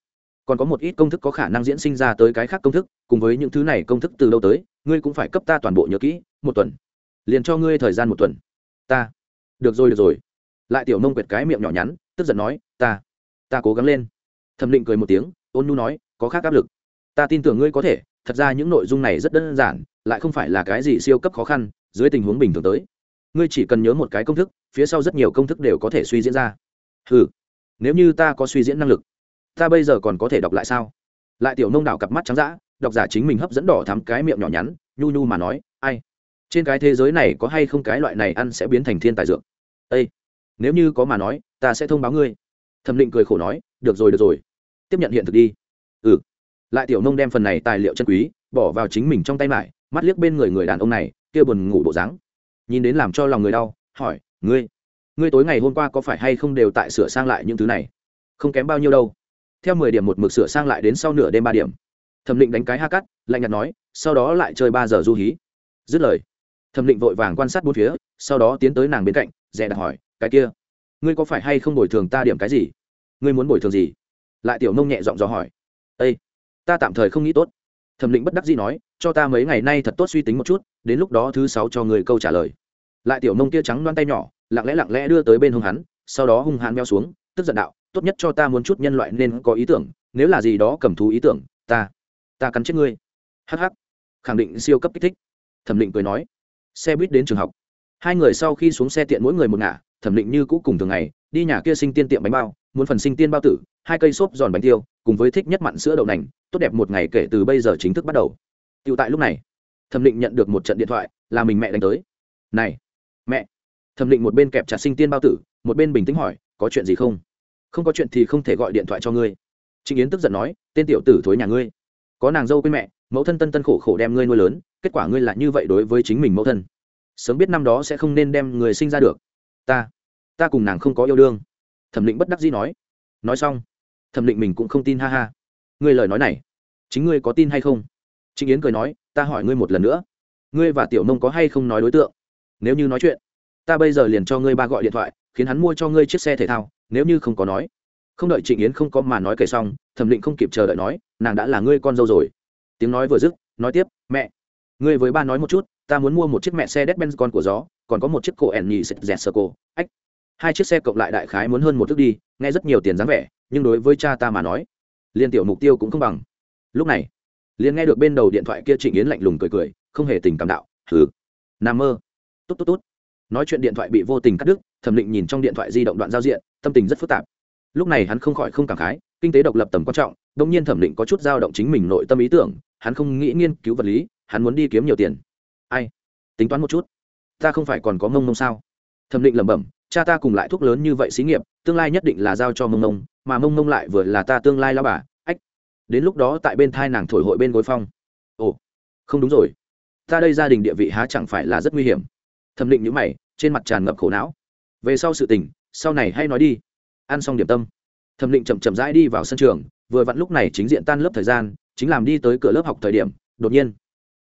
còn có một ít công thức có khả năng diễn sinh ra tới cái khác công thức, cùng với những thứ này công thức từ đâu tới, ngươi cũng phải cấp ta toàn bộ nhớ kỹ, một tuần, liền cho ngươi thời gian một tuần ta. Được rồi được rồi. Lại tiểu nông quyệt cái miệng nhỏ nhắn, tức giận nói, ta ta cố gắng lên. Thẩm định cười một tiếng, ôn nhu nói, có khác áp lực. Ta tin tưởng ngươi có thể, thật ra những nội dung này rất đơn giản, lại không phải là cái gì siêu cấp khó khăn, dưới tình huống bình thường tới. Ngươi chỉ cần nhớ một cái công thức, phía sau rất nhiều công thức đều có thể suy diễn ra. Ừ nếu như ta có suy diễn năng lực, ta bây giờ còn có thể đọc lại sao? Lại tiểu nông đảo cặp mắt trắng d ã đọc giả chính mình hấp dẫn đỏ thắm cái miệng nhỏ nhắn, nhu nhu mà nói, ai? Trên cái thế giới này có hay không cái loại này ăn sẽ biến thành thiên tài dược? Ây nếu như có mà nói, ta sẽ thông báo ngươi. Thẩm định cười khổ nói, được rồi được rồi. Tiếp nhận hiện thực đi. Ừ. Lại tiểu nông đem phần này tài liệu chân quý, bỏ vào chính mình trong tay mải, mắt liếc bên người người đàn ông này, kia buồn ngủ bộ dáng. Nhìn đến làm cho lòng người đau, hỏi, ngươi ngươi tối ngày hôm qua có phải hay không đều tại sửa sang lại những thứ này? Không kém bao nhiêu đâu. Theo mười điểm một mực sửa sang lại đến sau nửa đêm ba điểm. Thẩm định đánh cái ha cắt, lạnh nhạt nói, sau đó lại chơi ba giờ du hí. Dứt lời thẩm định vội vàng quan sát bốn phía, sau đó tiến tới nàng bên cạnh, dè đặt hỏi, cái kia, ngươi có phải hay không bồi thường ta điểm cái gì? Ngươi muốn bồi thường gì? Lại tiểu nông nhẹ giọng dò hỏi ây ta tạm thời không nghĩ tốt. Thẩm định bất đắc dĩ nói, cho ta mấy ngày nay thật tốt suy tính một chút, đến lúc đó thứ sáu cho người câu trả lời. Lại tiểu nông kia trắng đoan tay nhỏ, lặng lẽ lặng lẽ đưa tới bên hông hắn, sau đó hung hãn meo xuống, tức giận đạo, tốt nhất cho ta muốn chút nhân loại nên có ý tưởng, nếu là gì đó cầm thú ý tưởng, ta ta cắn chết ngươi. Hh khẳng định siêu cấp kích thích. Thẩm định cười nói xe buýt đến trường học. Hai người sau khi xuống xe tiện mỗi người một ngả, thẩm định như cũ cùng thường ngày, đi nhà kia sinh tiên tiệm bánh bao, muốn phần sinh tiên bao tử, hai cây xốp giòn bánh tiêu, cùng với thích nhất mặn sữa đậu nành, tốt đẹp một ngày kể từ bây giờ chính thức bắt đầu. Tựu tại lúc này, thẩm định nhận được một trận điện thoại, là mình mẹ đánh tới. Này, mẹ. Thẩm định một bên kẹp chặt sinh tiên bao tử, một bên bình tĩnh hỏi, có chuyện gì không? Không có chuyện thì không thể gọi điện thoại cho ngươi. Trịnh yến tức giận nói, tên tiểu tử thối nhà ngươi. Có nàng dâu quên mẹ, mẫu thân tân tân khổ khổ đem ngươi nuôi lớn kết quả ngươi lại như vậy đối với chính mình mẫu thân. Sớm biết năm đó sẽ không nên đem người sinh ra được. Ta ta cùng nàng không có yêu đương. Thẩm định bất đắc dĩ nói. Nói xong, thẩm định mình cũng không tin, ha ha. Ngươi lời nói này, chính ngươi có tin hay không? Trịnh yến cười nói, ta hỏi ngươi một lần nữa. Ngươi và tiểu mông có hay không nói đối tượng? Nếu như nói chuyện, ta bây giờ liền cho ngươi ba gọi điện thoại, khiến hắn mua cho ngươi chiếc xe thể thao, nếu như không có nói. Không đợi trịnh yến không có mà nói kể xong, thẩm định không kịp chờ đợi nói, nàng đã là ngươi con dâu rồi. Tiếng nói vừa dứt, nói tiếp, mẹ ngươi với ba nói một chút, ta muốn mua một chiếc mẹ xe đét benz con của gió, còn có một chiếc cổ ẻn nhì dẹt sơ ách. Hai chiếc xe cộng lại đại khái muốn hơn một thước đi, nghe rất nhiều tiền dáng vẻ, nhưng đối với cha ta mà nói liên tiểu mục tiêu cũng không bằng. Lúc này, liền nghe được bên đầu điện thoại kia trịnh yến lạnh lùng cười cười, không hề tình cảm đạo thử nằm mơ. Tốt tốt tốt nói chuyện điện thoại bị vô tình cắt đứt, thẩm định nhìn trong điện thoại di động đoạn giao diện, tâm tình rất phức tạp. Lúc này hắn không khỏi không cảm khái, kinh tế độc lập tầm quan trọng đông nhiên thẩm định có chút dao động chính mình nội tâm ý tưởng, hắn không nghĩ nghiên cứu vật lý hắn muốn đi kiếm nhiều tiền. Ai? Tính toán một chút. Ta không phải còn có mông mông sao? Thẩm định lẩm bẩm, cha ta cùng lại thuốc lớn như vậy xí nghiệp, tương lai nhất định là giao cho mông mông, mà mông mông lại vừa là ta tương lai lao bà, ách. Đến lúc đó tại bên thai nàng thổi hội bên gối phong. Ồ, không đúng rồi. Ta đây gia đình địa vị há chẳng phải là rất nguy hiểm. Thẩm định nhữ mày, trên mặt tràn ngập khổ não. Về sau sự tình, sau này hay nói đi. Ăn xong điểm tâm. Thẩm định chậm chậm rãi đi vào sân trường, vừa vặn lúc này chính diện tan lớp thời gian, chính làm đi tới cửa lớp học thời điểm, đột nhiên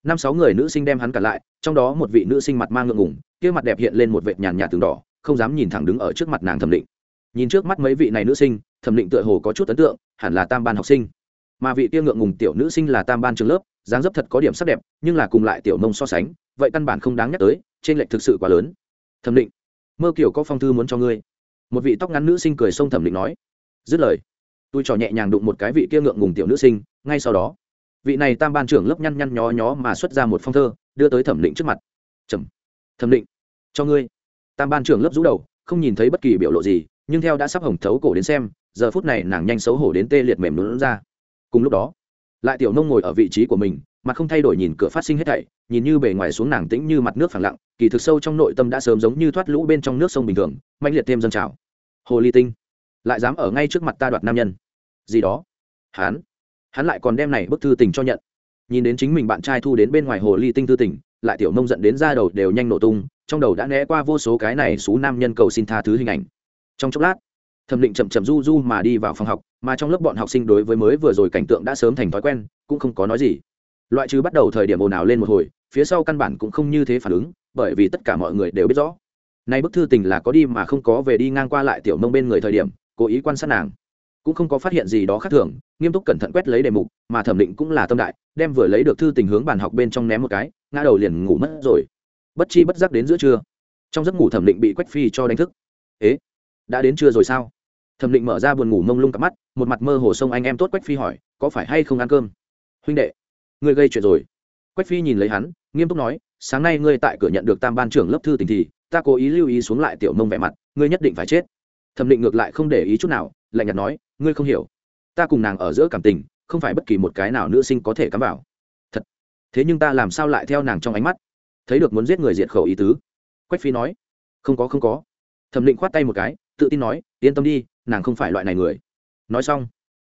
năm sáu người nữ sinh đem hắn cả lại, trong đó một vị nữ sinh mặt mang ngượng ngủng kia mặt đẹp hiện lên một vệt nhàn nhạt từng đỏ, không dám nhìn thẳng đứng ở trước mặt nàng thẩm định. Nhìn trước mắt mấy vị này nữ sinh, thẩm định tựa hồ có chút ấn tượng, hẳn là tam ban học sinh. Mà vị kia ngượng ngùng tiểu nữ sinh là tam ban trường lớp, dáng dấp thật có điểm sắc đẹp, nhưng là cùng lại tiểu nông so sánh, vậy căn bản không đáng nhắc tới, trên lệch thực sự quá lớn. Thẩm định, mơ kiểu có phong thư muốn cho ngươi. Một vị tóc ngắn nữ sinh cười xông thẩm định nói, dứt lời, tôi trò nhẹ nhàng đụng một cái vị kia ngượng ngùng tiểu nữ sinh, ngay sau đó vị này tam ban trưởng lớp nhăn nhăn nhó nhó mà xuất ra một phong thơ, đưa tới thẩm định trước mặt. Trầm thẩm định. Cho ngươi. Tam ban trưởng lớp rũ đầu, không nhìn thấy bất kỳ biểu lộ gì, nhưng theo đã sắp hồng thấu cổ đến xem, giờ phút này nàng nhanh xấu hổ đến tê liệt mềm lún ra. Cùng lúc đó, lại tiểu nông ngồi ở vị trí của mình mà không thay đổi nhìn cửa phát sinh hết thảy, nhìn như bề ngoài xuống nàng tĩnh như mặt nước phẳng lặng, kỳ thực sâu trong nội tâm đã sớm giống như thoát lũ bên trong nước sông bình thường mạnh liệt thêm dâng trào. Hồ ly tinh, lại dám ở ngay trước mặt ta đoạt nam nhân. Gì đó? Hắn hắn lại còn đem này bức thư tình cho nhận. Nhìn đến chính mình bạn trai thu đến bên ngoài hồ ly tinh thư tình, lại tiểu nông giận đến ra đầu đều nhanh nổ tung, trong đầu đã né qua vô số cái này xú nam nhân cầu xin tha thứ hình ảnh. Trong chốc lát, thẩm định chậm chậm du du mà đi vào phòng học, mà trong lớp bọn học sinh đối với mới vừa rồi cảnh tượng đã sớm thành thói quen, cũng không có nói gì. Loại trừ bắt đầu thời điểm ồn ào lên một hồi, phía sau căn bản cũng không như thế phản ứng, bởi vì tất cả mọi người đều biết rõ. Nay bức thư tình là có đi mà không có về đi ngang qua lại tiểu nông bên người thời điểm, cố ý quan sát nàng cũng không có phát hiện gì đó khác thường, nghiêm túc cẩn thận quét lấy đề mục, mà thẩm định cũng là tâm đại, đem vừa lấy được thư tình hướng bàn học bên trong ném một cái, ngã đầu liền ngủ mất rồi. Bất chi bất giác đến giữa trưa, trong giấc ngủ thẩm định bị quách phi cho đánh thức. Ế, đã đến trưa rồi sao? Thẩm định mở ra buồn ngủ mông lung cặp mắt, một mặt mơ hồ sông anh em tốt quách phi hỏi, có phải hay không ăn cơm? Huynh đệ, ngươi gây chuyện rồi. Quách phi nhìn lấy hắn, nghiêm túc nói, sáng nay ngươi tại cửa nhận được tam ban trưởng lớp thư tình thì, ta cố ý lưu ý xuống lại tiểu mông vẻ mặt, ngươi nhất định phải chết. Thẩm định ngược lại không để ý chút nào lạnh nhạt nói, ngươi không hiểu. Ta cùng nàng ở giữa cảm tình, không phải bất kỳ một cái nào nữ sinh có thể cắm vào. Thật? Thế nhưng ta làm sao lại theo nàng trong ánh mắt? Thấy được muốn giết người diệt khẩu ý tứ. Quách phi nói, không có không có. Thẩm định khoát tay một cái, tự tin nói, yên tâm đi, nàng không phải loại này người. Nói xong,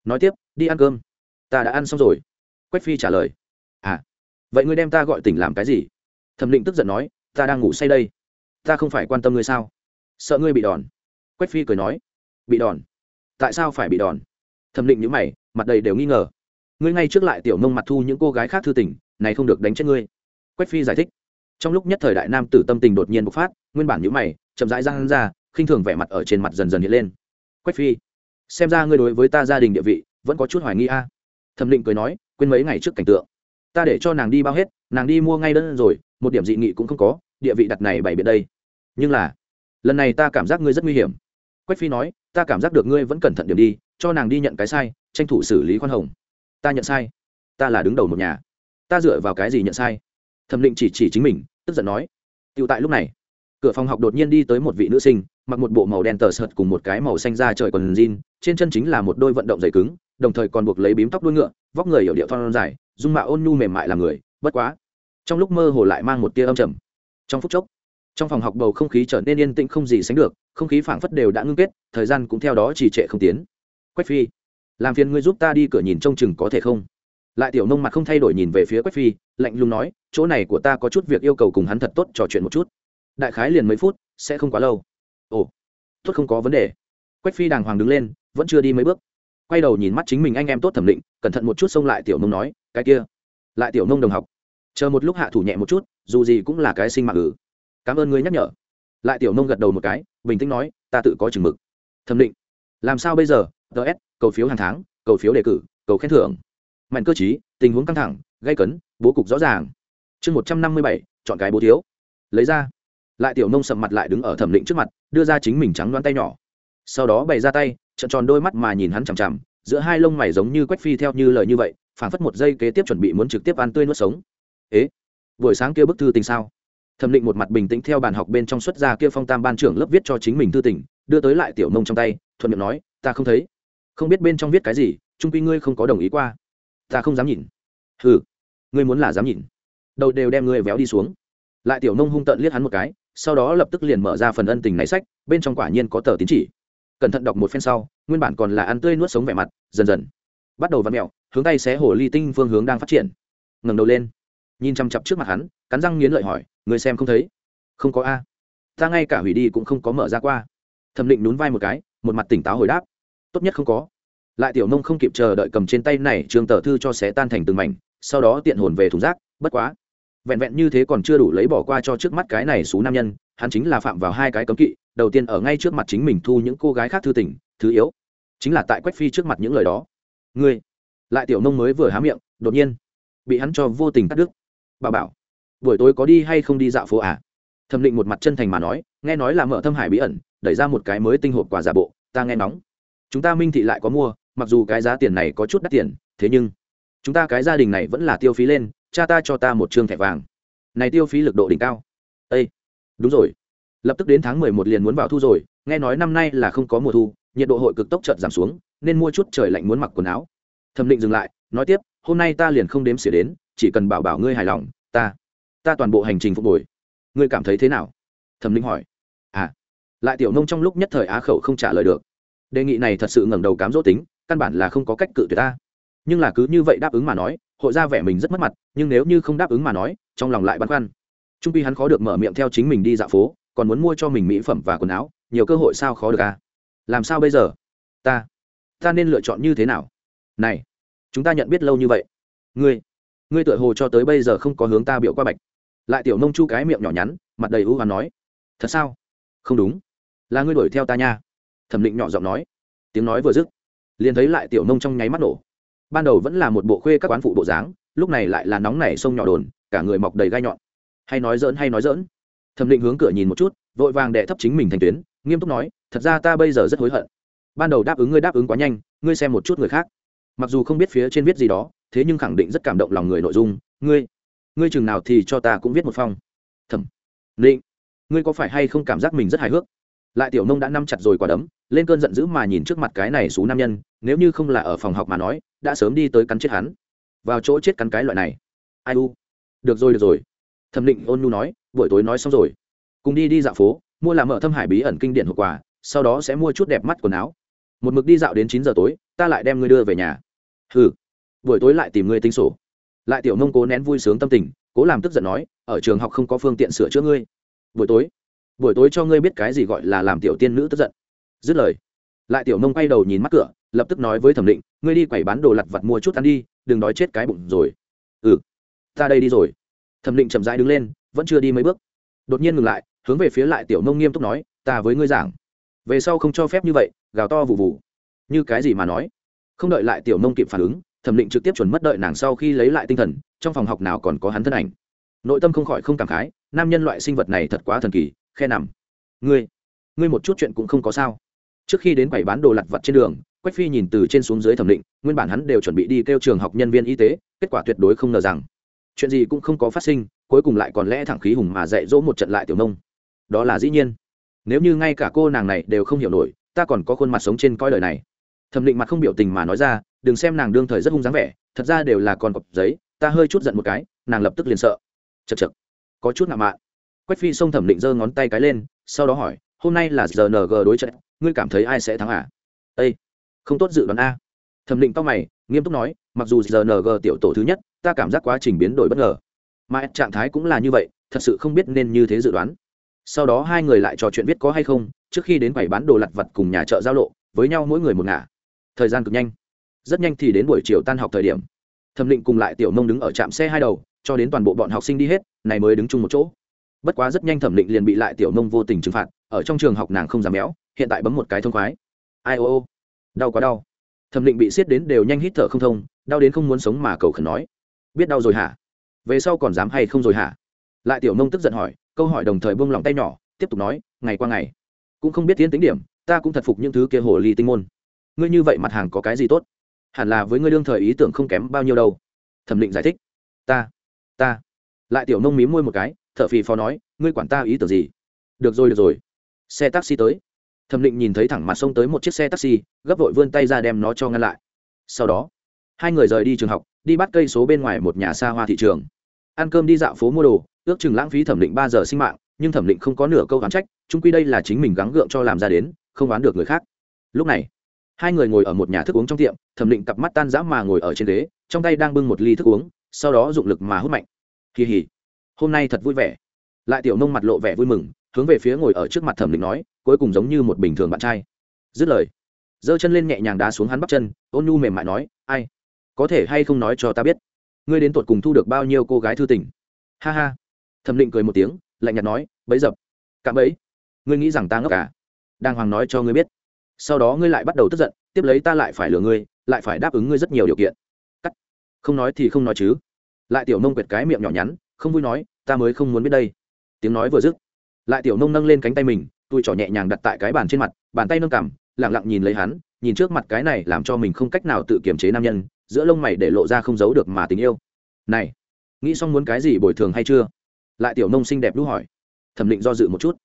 nói tiếp, đi ăn cơm. Ta đã ăn xong rồi. Quách phi trả lời à vậy ngươi đem ta gọi tỉnh làm cái gì? Thẩm định tức giận nói, ta đang ngủ say đây. Ta không phải quan tâm ngươi sao? Sợ ngươi bị đòn. Quách phi cười nói, bị đòn? Tại sao phải bị đòn? Thẩm định những mày, mặt đầy đều nghi ngờ. Ngươi ngay trước lại tiểu mông mặt thu những cô gái khác thư tình, này không được đánh chết ngươi. Quách phi giải thích. Trong lúc nhất thời đại nam tử tâm tình đột nhiên bộc phát, nguyên bản những mày, chậm rãi ra hắn ra, khinh thường vẻ mặt ở trên mặt dần dần hiện lên. Quách phi, xem ra ngươi đối với ta gia đình địa vị, vẫn có chút hoài nghi a. Thẩm định cười nói, quên mấy ngày trước cảnh tượng. Ta để cho nàng đi bao hết, nàng đi mua ngay đơn rồi, một điểm dị nghị cũng không có, địa vị đặt này bày biệt đây. Nhưng là, lần này ta cảm giác ngươi rất nguy hiểm. Quách phi nói ta cảm giác được ngươi vẫn cẩn thận điểm đi, cho nàng đi nhận cái sai, tranh thủ xử lý khoan hồng. Ta nhận sai. Ta là đứng đầu một nhà. Ta dựa vào cái gì nhận sai? Thẩm định chỉ chỉ chính mình, tức giận nói. Tựu tại lúc này, cửa phòng học đột nhiên đi tới một vị nữ sinh, mặc một bộ màu đen tờ sợt cùng một cái màu xanh da trời quần jean, trên chân chính là một đôi vận động dày cứng, đồng thời còn buộc lấy bím tóc đuôi ngựa, vóc người hiểu điệu thon dài, dung mạo ôn nhu mềm mại làm người, bất quá. Trong lúc mơ hồ lại mang một tia âm trầm. Trong phút chốc trong phòng học bầu không khí trở nên yên tĩnh không gì sánh được, không khí phảng phất đều đã ngưng kết, thời gian cũng theo đó trì trệ không tiến. Quách phi, làm phiền ngươi giúp ta đi cửa nhìn trông chừng có thể không? Lại tiểu nông mặt không thay đổi nhìn về phía quách phi, lạnh lùng nói, chỗ này của ta có chút việc yêu cầu cùng hắn thật tốt trò chuyện một chút. Đại khái liền mấy phút, sẽ không quá lâu. Ồ, tốt không có vấn đề. Quách phi đàng hoàng đứng lên, vẫn chưa đi mấy bước. Quay đầu nhìn mắt chính mình anh em tốt thẩm định, cẩn thận một chút xông lại tiểu nông nói, cái kia. Lại tiểu nông đồng học. Chờ một lúc hạ thủ nhẹ một chút, dù gì cũng là cái sinh mạng ử cảm ơn ngươi nhắc nhở. Lại tiểu nông gật đầu một cái, bình tĩnh nói, ta tự có chừng mực. Thẩm định. Làm sao bây giờ? Ts cầu phiếu hàng tháng, cầu phiếu đề cử, cầu khen thưởng. Mạnh cơ chí tình huống căng thẳng gây cấn, bố cục rõ ràng. Chương một trăm năm mươi bảy, chọn cái bố thiếu. Lấy ra. Lại tiểu nông sầm mặt lại đứng ở thẩm định trước mặt, đưa ra chính mình trắng đoán tay nhỏ. Sau đó bày ra tay trận tròn đôi mắt mà nhìn hắn chằm chằm, giữa hai lông mày giống như quách phi theo như lời như vậy, phảng phất một giây kế tiếp chuẩn bị muốn trực tiếp ăn tươi nuốt sống. Ế, buổi sáng kia bức thư tình sao? Thẩm định một mặt bình tĩnh theo bàn học bên trong xuất ra kia phong tam ban trưởng lớp viết cho chính mình thư tình, đưa tới lại tiểu nông trong tay, thuận miệng nói, ta không thấy. Không biết bên trong viết cái gì, trung quy ngươi không có đồng ý qua. Ta không dám nhìn. Ừ ngươi muốn là dám nhìn. Đầu đều đem ngươi véo đi xuống. Lại tiểu nông hung tợn liếc hắn một cái, sau đó lập tức liền mở ra phần ân tình này sách, bên trong quả nhiên có tờ tín chỉ. Cẩn thận đọc một phen sau, nguyên bản còn là ăn tươi nuốt sống vẻ mặt, dần dần bắt đầu vặn mẹo, hướng tay xé hồ ly tinh phương hướng đang phát triển. Ngẩng đầu lên nhìn chăm chặp trước mặt hắn, cắn răng nghiến lợi hỏi người xem không thấy? Không có a. Ta ngay cả hủy đi cũng không có mở ra qua. Thẩm định nhún vai một cái, một mặt tỉnh táo hồi đáp, tốt nhất không có. Lại tiểu nông không kịp chờ đợi cầm trên tay này trường tờ thư cho xé tan thành từng mảnh, sau đó tiện hồn về thùng rác, bất quá, vẹn vẹn như thế còn chưa đủ lấy bỏ qua cho trước mắt cái này xú nam nhân, hắn chính là phạm vào hai cái cấm kỵ, đầu tiên ở ngay trước mặt chính mình thu những cô gái khác thư tình, thứ yếu chính là tại quách phi trước mặt những lời đó. Ngươi? Lại tiểu nông mới vừa há miệng, đột nhiên bị hắn cho vô tình cắt đứt bà bảo, buổi tối có đi hay không đi dạo phố à? Thẩm định một mặt chân thành mà nói, nghe nói là mở thâm hải bí ẩn, đẩy ra một cái mới tinh hộp quà giả bộ, ta nghe nóng chúng ta minh thị lại có mua, mặc dù cái giá tiền này có chút đắt tiền, thế nhưng chúng ta cái gia đình này vẫn là tiêu phí lên, cha ta cho ta một chương thẻ vàng. Này tiêu phí lực độ đỉnh cao. Â đúng rồi. Lập tức đến tháng mười một liền muốn vào thu rồi, nghe nói năm nay là không có mùa thu, nhiệt độ hội cực tốc chợt giảm xuống, nên mua chút trời lạnh muốn mặc quần áo. Thẩm định dừng lại, nói tiếp, hôm nay ta liền không đếm xỉa đến chỉ cần bảo bảo ngươi hài lòng, ta ta toàn bộ hành trình phục hồi. Ngươi cảm thấy thế nào? Thẩm linh hỏi. À lại tiểu nông trong lúc nhất thời á khẩu không trả lời được. Đề nghị này thật sự ngẩng đầu cám dỗ tính, căn bản là không có cách cự tuyệt ta. Nhưng là cứ như vậy đáp ứng mà nói, hội ra vẻ mình rất mất mặt, nhưng nếu như không đáp ứng mà nói, trong lòng lại băn khoăn. Trung pi hắn khó được mở miệng theo chính mình đi dạo phố, còn muốn mua cho mình mỹ phẩm và quần áo, nhiều cơ hội sao khó được à? Làm sao bây giờ? Ta ta nên lựa chọn như thế nào? Này, chúng ta nhận biết lâu như vậy. Ngươi ngươi tựa hồ cho tới bây giờ không có hướng ta biểu qua bạch. Lại tiểu nông chu cái miệng nhỏ nhắn, mặt đầy ưu và nói, thật sao? Không đúng. Là ngươi đuổi theo ta nha. Thẩm định nhỏ giọng nói. Tiếng nói vừa dứt, liền thấy lại tiểu nông trong nháy mắt nổ. Ban đầu vẫn là một bộ khuê các quán phụ bộ dáng, lúc này lại là nóng nảy sông nhỏ đồn, cả người mọc đầy gai nhọn. Hay nói dỡn hay nói dỡn thẩm định hướng cửa nhìn một chút, vội vàng đệ thấp chính mình thành tuyến, nghiêm túc nói, thật ra ta bây giờ rất hối hận. Ban đầu đáp ứng ngươi đáp ứng quá nhanh, ngươi xem một chút người khác. Mặc dù không biết phía trên viết gì đó thế nhưng khẳng định rất cảm động lòng người nội dung. Ngươi ngươi chừng nào thì cho ta cũng viết một phong. Thẩm định ngươi có phải hay không cảm giác mình rất hài hước? Lại tiểu nông đã nắm chặt rồi quả đấm, lên cơn giận dữ mà nhìn trước mặt cái này xú nam nhân, nếu như không là ở phòng học mà nói, đã sớm đi tới cắn chết hắn. Vào chỗ chết cắn cái loại này. Ai u? Được rồi được rồi. Thẩm định ôn nhu nói, buổi tối nói xong rồi. Cùng đi đi dạo phố, mua làm mở thâm hải bí ẩn kinh điển hộp quà sau đó sẽ mua chút đẹp mắt quần áo. Một mực đi dạo đến chín giờ tối, ta lại đem ngươi đưa về nhà. Hừ buổi tối lại tìm ngươi tính sổ. Lại tiểu nông cố nén vui sướng tâm tình, cố làm tức giận nói, ở trường học không có phương tiện sửa chữa ngươi. Buổi tối? Buổi tối cho ngươi biết cái gì gọi là làm tiểu tiên nữ tức giận. Dứt lời, lại tiểu nông quay đầu nhìn mắt cửa, lập tức nói với thẩm định, ngươi đi quẩy bán đồ lặt vặt mua chút ăn đi, đừng đói chết cái bụng rồi. Ừ ta đây đi rồi. Thẩm định chậm rãi đứng lên, vẫn chưa đi mấy bước. Đột nhiên ngừng lại, hướng về phía lại tiểu nông nghiêm túc nói, ta với ngươi giảng. Về sau không cho phép như vậy, gào to vụ vụ như cái gì mà nói? Không đợi lại tiểu nông kịp phản ứng thẩm định trực tiếp chuẩn mất đợi nàng sau khi lấy lại tinh thần, trong phòng học nào còn có hắn thân ảnh. Nội tâm không khỏi không cảm khái, nam nhân loại sinh vật này thật quá thần kỳ, khe nằm. Ngươi ngươi một chút chuyện cũng không có sao. Trước khi đến quầy bán đồ lặt vặt trên đường, quách phi nhìn từ trên xuống dưới thẩm định, nguyên bản hắn đều chuẩn bị đi kêu trường học nhân viên y tế, kết quả tuyệt đối không ngờ rằng, chuyện gì cũng không có phát sinh, cuối cùng lại còn lẽ thẳng khí hùng mà dạy dỗ một trận lại tiểu nông. Đó là dĩ nhiên. Nếu như ngay cả cô nàng này đều không hiểu nổi, ta còn có khuôn mặt sống trên coi đời này thẩm định mặt không biểu tình mà nói ra, đừng xem nàng đương thời rất hung dáng vẻ, thật ra đều là con cọp giấy, ta hơi chút giận một cái, nàng lập tức liền sợ. Chật chật có chút ngạo mạn. Quách phi xông thẩm định giơ ngón tay cái lên, sau đó hỏi, hôm nay là rng đối trận, ngươi cảm thấy ai sẽ thắng à? Â không tốt dự đoán a. Thẩm định tóc mày, nghiêm túc nói, mặc dù rng tiểu tổ thứ nhất, ta cảm giác quá trình biến đổi bất ngờ. Mà trạng thái cũng là như vậy, thật sự không biết nên như thế dự đoán. Sau đó hai người lại trò chuyện biết có hay không, trước khi đến quầy bán đồ lặt vặt cùng nhà chợ giao lộ, với nhau mỗi người một ngả thời gian cực nhanh. Rất nhanh thì đến buổi chiều tan học thời điểm. Thẩm định cùng lại tiểu mông đứng ở trạm xe hai đầu, cho đến toàn bộ bọn học sinh đi hết, này mới đứng chung một chỗ. Bất quá rất nhanh thẩm định liền bị lại tiểu mông vô tình trừng phạt, ở trong trường học nàng không dám méo, hiện tại bấm một cái thông khoái. Ai ô ô, đau quá đau. Thẩm định bị siết đến đều nhanh hít thở không thông, đau đến không muốn sống mà cầu khẩn nói. Biết đau rồi hả? Về sau còn dám hay không rồi hả? Lại tiểu mông tức giận hỏi, câu hỏi đồng thời buông lòng tay nhỏ, tiếp tục nói, ngày qua ngày. Cũng không biết tiến tính điểm, ta cũng thật phục những thứ kia hồ ly tinh môn ngươi như vậy mặt hàng có cái gì tốt? Hẳn là với ngươi đương thời ý tưởng không kém bao nhiêu đâu. Thẩm định giải thích. Ta ta. Lại tiểu nông mím môi một cái t h ở phì phò nói, ngươi quản ta ý tưởng gì? Được rồi được rồi. Xe taxi tới. Thẩm định nhìn thấy thẳng mặt sông tới một chiếc xe taxi, gấp vội vươn tay ra đem nó cho ngăn lại. Sau đó, hai người rời đi trường học, đi bắt cây số bên ngoài một nhà xa hoa thị trường. Ăn cơm đi dạo phố mua đồ, ước chừng lãng phí thẩm định ba giờ sinh mạng, nhưng thẩm định không có nửa câu gán trách chúng quy đây là chính mình gắng gượng cho làm ra đến, không oán được người khác. Lúc này hai người ngồi ở một nhà thức uống trong tiệm, thẩm định cặp mắt tan dã mà ngồi ở trên ghế, trong tay đang bưng một ly thức uống, sau đó dụng lực mà hút mạnh. Kỳ hỉ, hôm nay thật vui vẻ. Lại tiểu nông mặt lộ vẻ vui mừng, hướng về phía ngồi ở trước mặt thẩm định nói, cuối cùng giống như một bình thường bạn trai. Dứt lời, giơ chân lên nhẹ nhàng đá xuống hắn bắp chân, ôn nhu mềm mại nói, ai? Có thể hay không nói cho ta biết, ngươi đến tột cùng thu được bao nhiêu cô gái thư tình? Ha ha. Thẩm định cười một tiếng, lạnh nhạt nói, bấy dập. Cạm bấy ngươi nghĩ rằng ta ngốc cả đàng hoàng nói cho ngươi biết sau đó ngươi lại bắt đầu tức giận, tiếp lấy ta lại phải lừa ngươi, lại phải đáp ứng ngươi rất nhiều điều kiện. Cắt. Không nói thì không nói chứ. Lại tiểu nông quệt cái miệng nhỏ nhắn, không vui nói, ta mới không muốn biết đây. Tiếng nói vừa dứt, lại tiểu nông nâng lên cánh tay mình tôi trỏ nhẹ nhàng đặt tại cái bàn trên mặt, bàn tay nâng cằm lẳng lặng nhìn lấy hắn, nhìn trước mặt cái này làm cho mình không cách nào tự kiềm chế nam nhân, giữa lông mày để lộ ra không giấu được mà tình yêu. Này, nghĩ xong muốn cái gì bồi thường hay chưa? Lại tiểu nông xinh đẹp đũ hỏi. Thẩm định do dự một chút,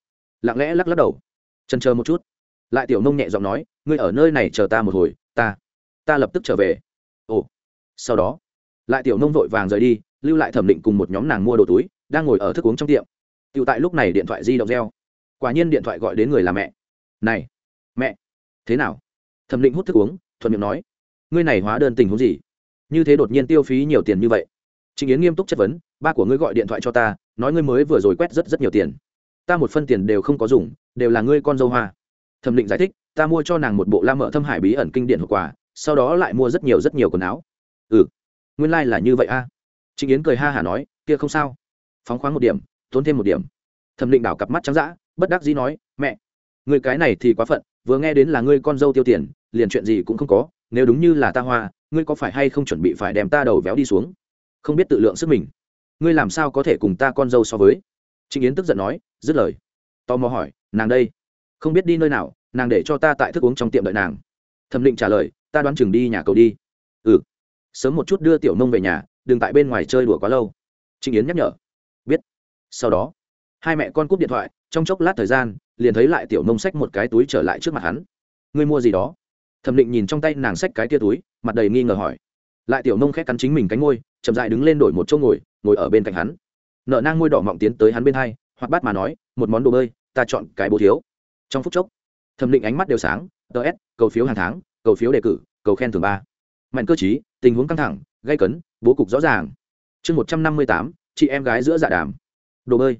lặng lẽ lắc lắc đầu. Chân chờ một chút lại tiểu nông nhẹ giọng nói, ngươi ở nơi này chờ ta một hồi, ta ta lập tức trở về. Ồ, sau đó, lại tiểu nông vội vàng rời đi, lưu lại thẩm định cùng một nhóm nàng mua đồ túi, đang ngồi ở thức uống trong tiệm. Tựu tại lúc này điện thoại di động reo. Quả nhiên điện thoại gọi đến người là mẹ. Này, mẹ, thế nào? Thẩm định hút thức uống, thuận miệng nói, ngươi này hóa đơn tình huống gì? Như thế đột nhiên tiêu phí nhiều tiền như vậy. Trình yến nghiêm túc chất vấn, ba của ngươi gọi điện thoại cho ta, nói ngươi mới vừa rồi quét rất rất nhiều tiền. Ta một phân tiền đều không có dùng, đều là ngươi con dâu hoa thẩm định giải thích, ta mua cho nàng một bộ la mở thâm hải bí ẩn kinh điển hậu quả sau đó lại mua rất nhiều rất nhiều quần áo. Ừ nguyên lai、like、là như vậy a. À? trịnh yến cười ha hả nói, kia không sao. Phóng khoáng một điểm, tốn thêm một điểm. Thẩm định đảo cặp mắt trắng d ã bất đắc dĩ nói, mẹ, người cái này thì quá phận, vừa nghe đến là ngươi con dâu tiêu tiền, liền chuyện gì cũng không có, nếu đúng như là ta hoa, ngươi có phải hay không chuẩn bị phải đem ta đầu véo đi xuống? Không biết tự lượng sức mình. Ngươi làm sao có thể cùng ta con dâu so với? Trịnh yến tức giận nói, dứt lời. Tò mò hỏi, nàng đây không biết đi nơi nào, nàng để cho ta tại thức uống trong tiệm đợi nàng. Thẩm định trả lời, ta đoán chừng đi nhà cầu đi. Ừ. Sớm một chút đưa tiểu nông về nhà, đừng tại bên ngoài chơi đùa quá lâu. Trịnh yến nhắc nhở. Biết. Sau đó, hai mẹ con cúp điện thoại, trong chốc lát thời gian, liền thấy lại tiểu nông xách một cái túi trở lại trước mặt hắn. Ngươi mua gì đó? Thẩm định nhìn trong tay nàng xách cái tia túi, mặt đầy nghi ngờ hỏi. Lại tiểu nông khét cắn chính mình cánh ngôi chậm dại đứng lên đổi một chỗ ngồi ngồi ở bên cạnh hắn. Nợ nang ngôi đỏ mọng tiến tới hắn bên hai hoặc bắt mà nói, một món đồ bơi, ta chọn cái bố thiếu trong phút chốc, thẩm định ánh mắt đều sáng ts cầu phiếu hàng tháng, cầu phiếu đề cử, cầu khen thường ba. Mạnh cơ chí tình huống căng thẳng gây cấn, bố cục rõ ràng. Chương một trăm năm mươi tám, chị em gái giữa dạ đàm. Đồ bơi.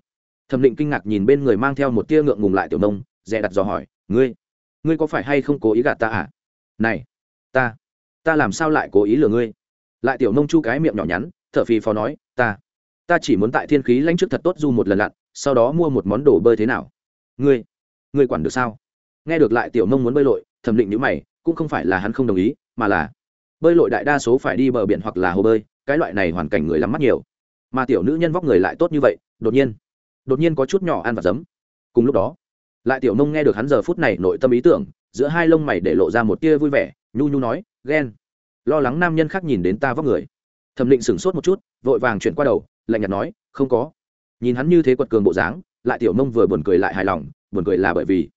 Thẩm định kinh ngạc nhìn bên người mang theo một tia ngượng ngùng lại tiểu nông, dè đặt dò hỏi, ngươi ngươi có phải hay không cố ý gạt ta à? Này, ta ta làm sao lại cố ý lừa ngươi? Lại tiểu nông chu cái miệng nhỏ nhắn t h ở phì phò nói, ta ta chỉ muốn tại thiên khí lãnh trước thật tốt du một lần lặn, sau đó mua một món đồ bơi thế nào? Ngươi ngươi quản được sao? Nghe được lại tiểu Mông muốn bơi lội, thẩm định nhữ mày, cũng không phải là hắn không đồng ý, mà là bơi lội đại đa số phải đi bờ biển hoặc là hồ bơi, cái loại này hoàn cảnh người lắm mắt nhiều. Mà tiểu nữ nhân vóc người lại tốt như vậy, đột nhiên đột nhiên có chút nhỏ ăn và giấm. Cùng lúc đó, lại tiểu Mông nghe được hắn giờ phút này nội tâm ý tưởng, giữa hai lông mày để lộ ra một tia vui vẻ, nhu nhu nói, ghen. Lo lắng nam nhân khác nhìn đến ta vóc người. Thẩm định sửng sốt một chút, vội vàng chuyển qua đầu, lạnh nhạt nói, không có. Nhìn hắn như thế quật cường bộ dáng, lại tiểu Mông vừa buồn cười lại hài lòng buồn cười là bởi vì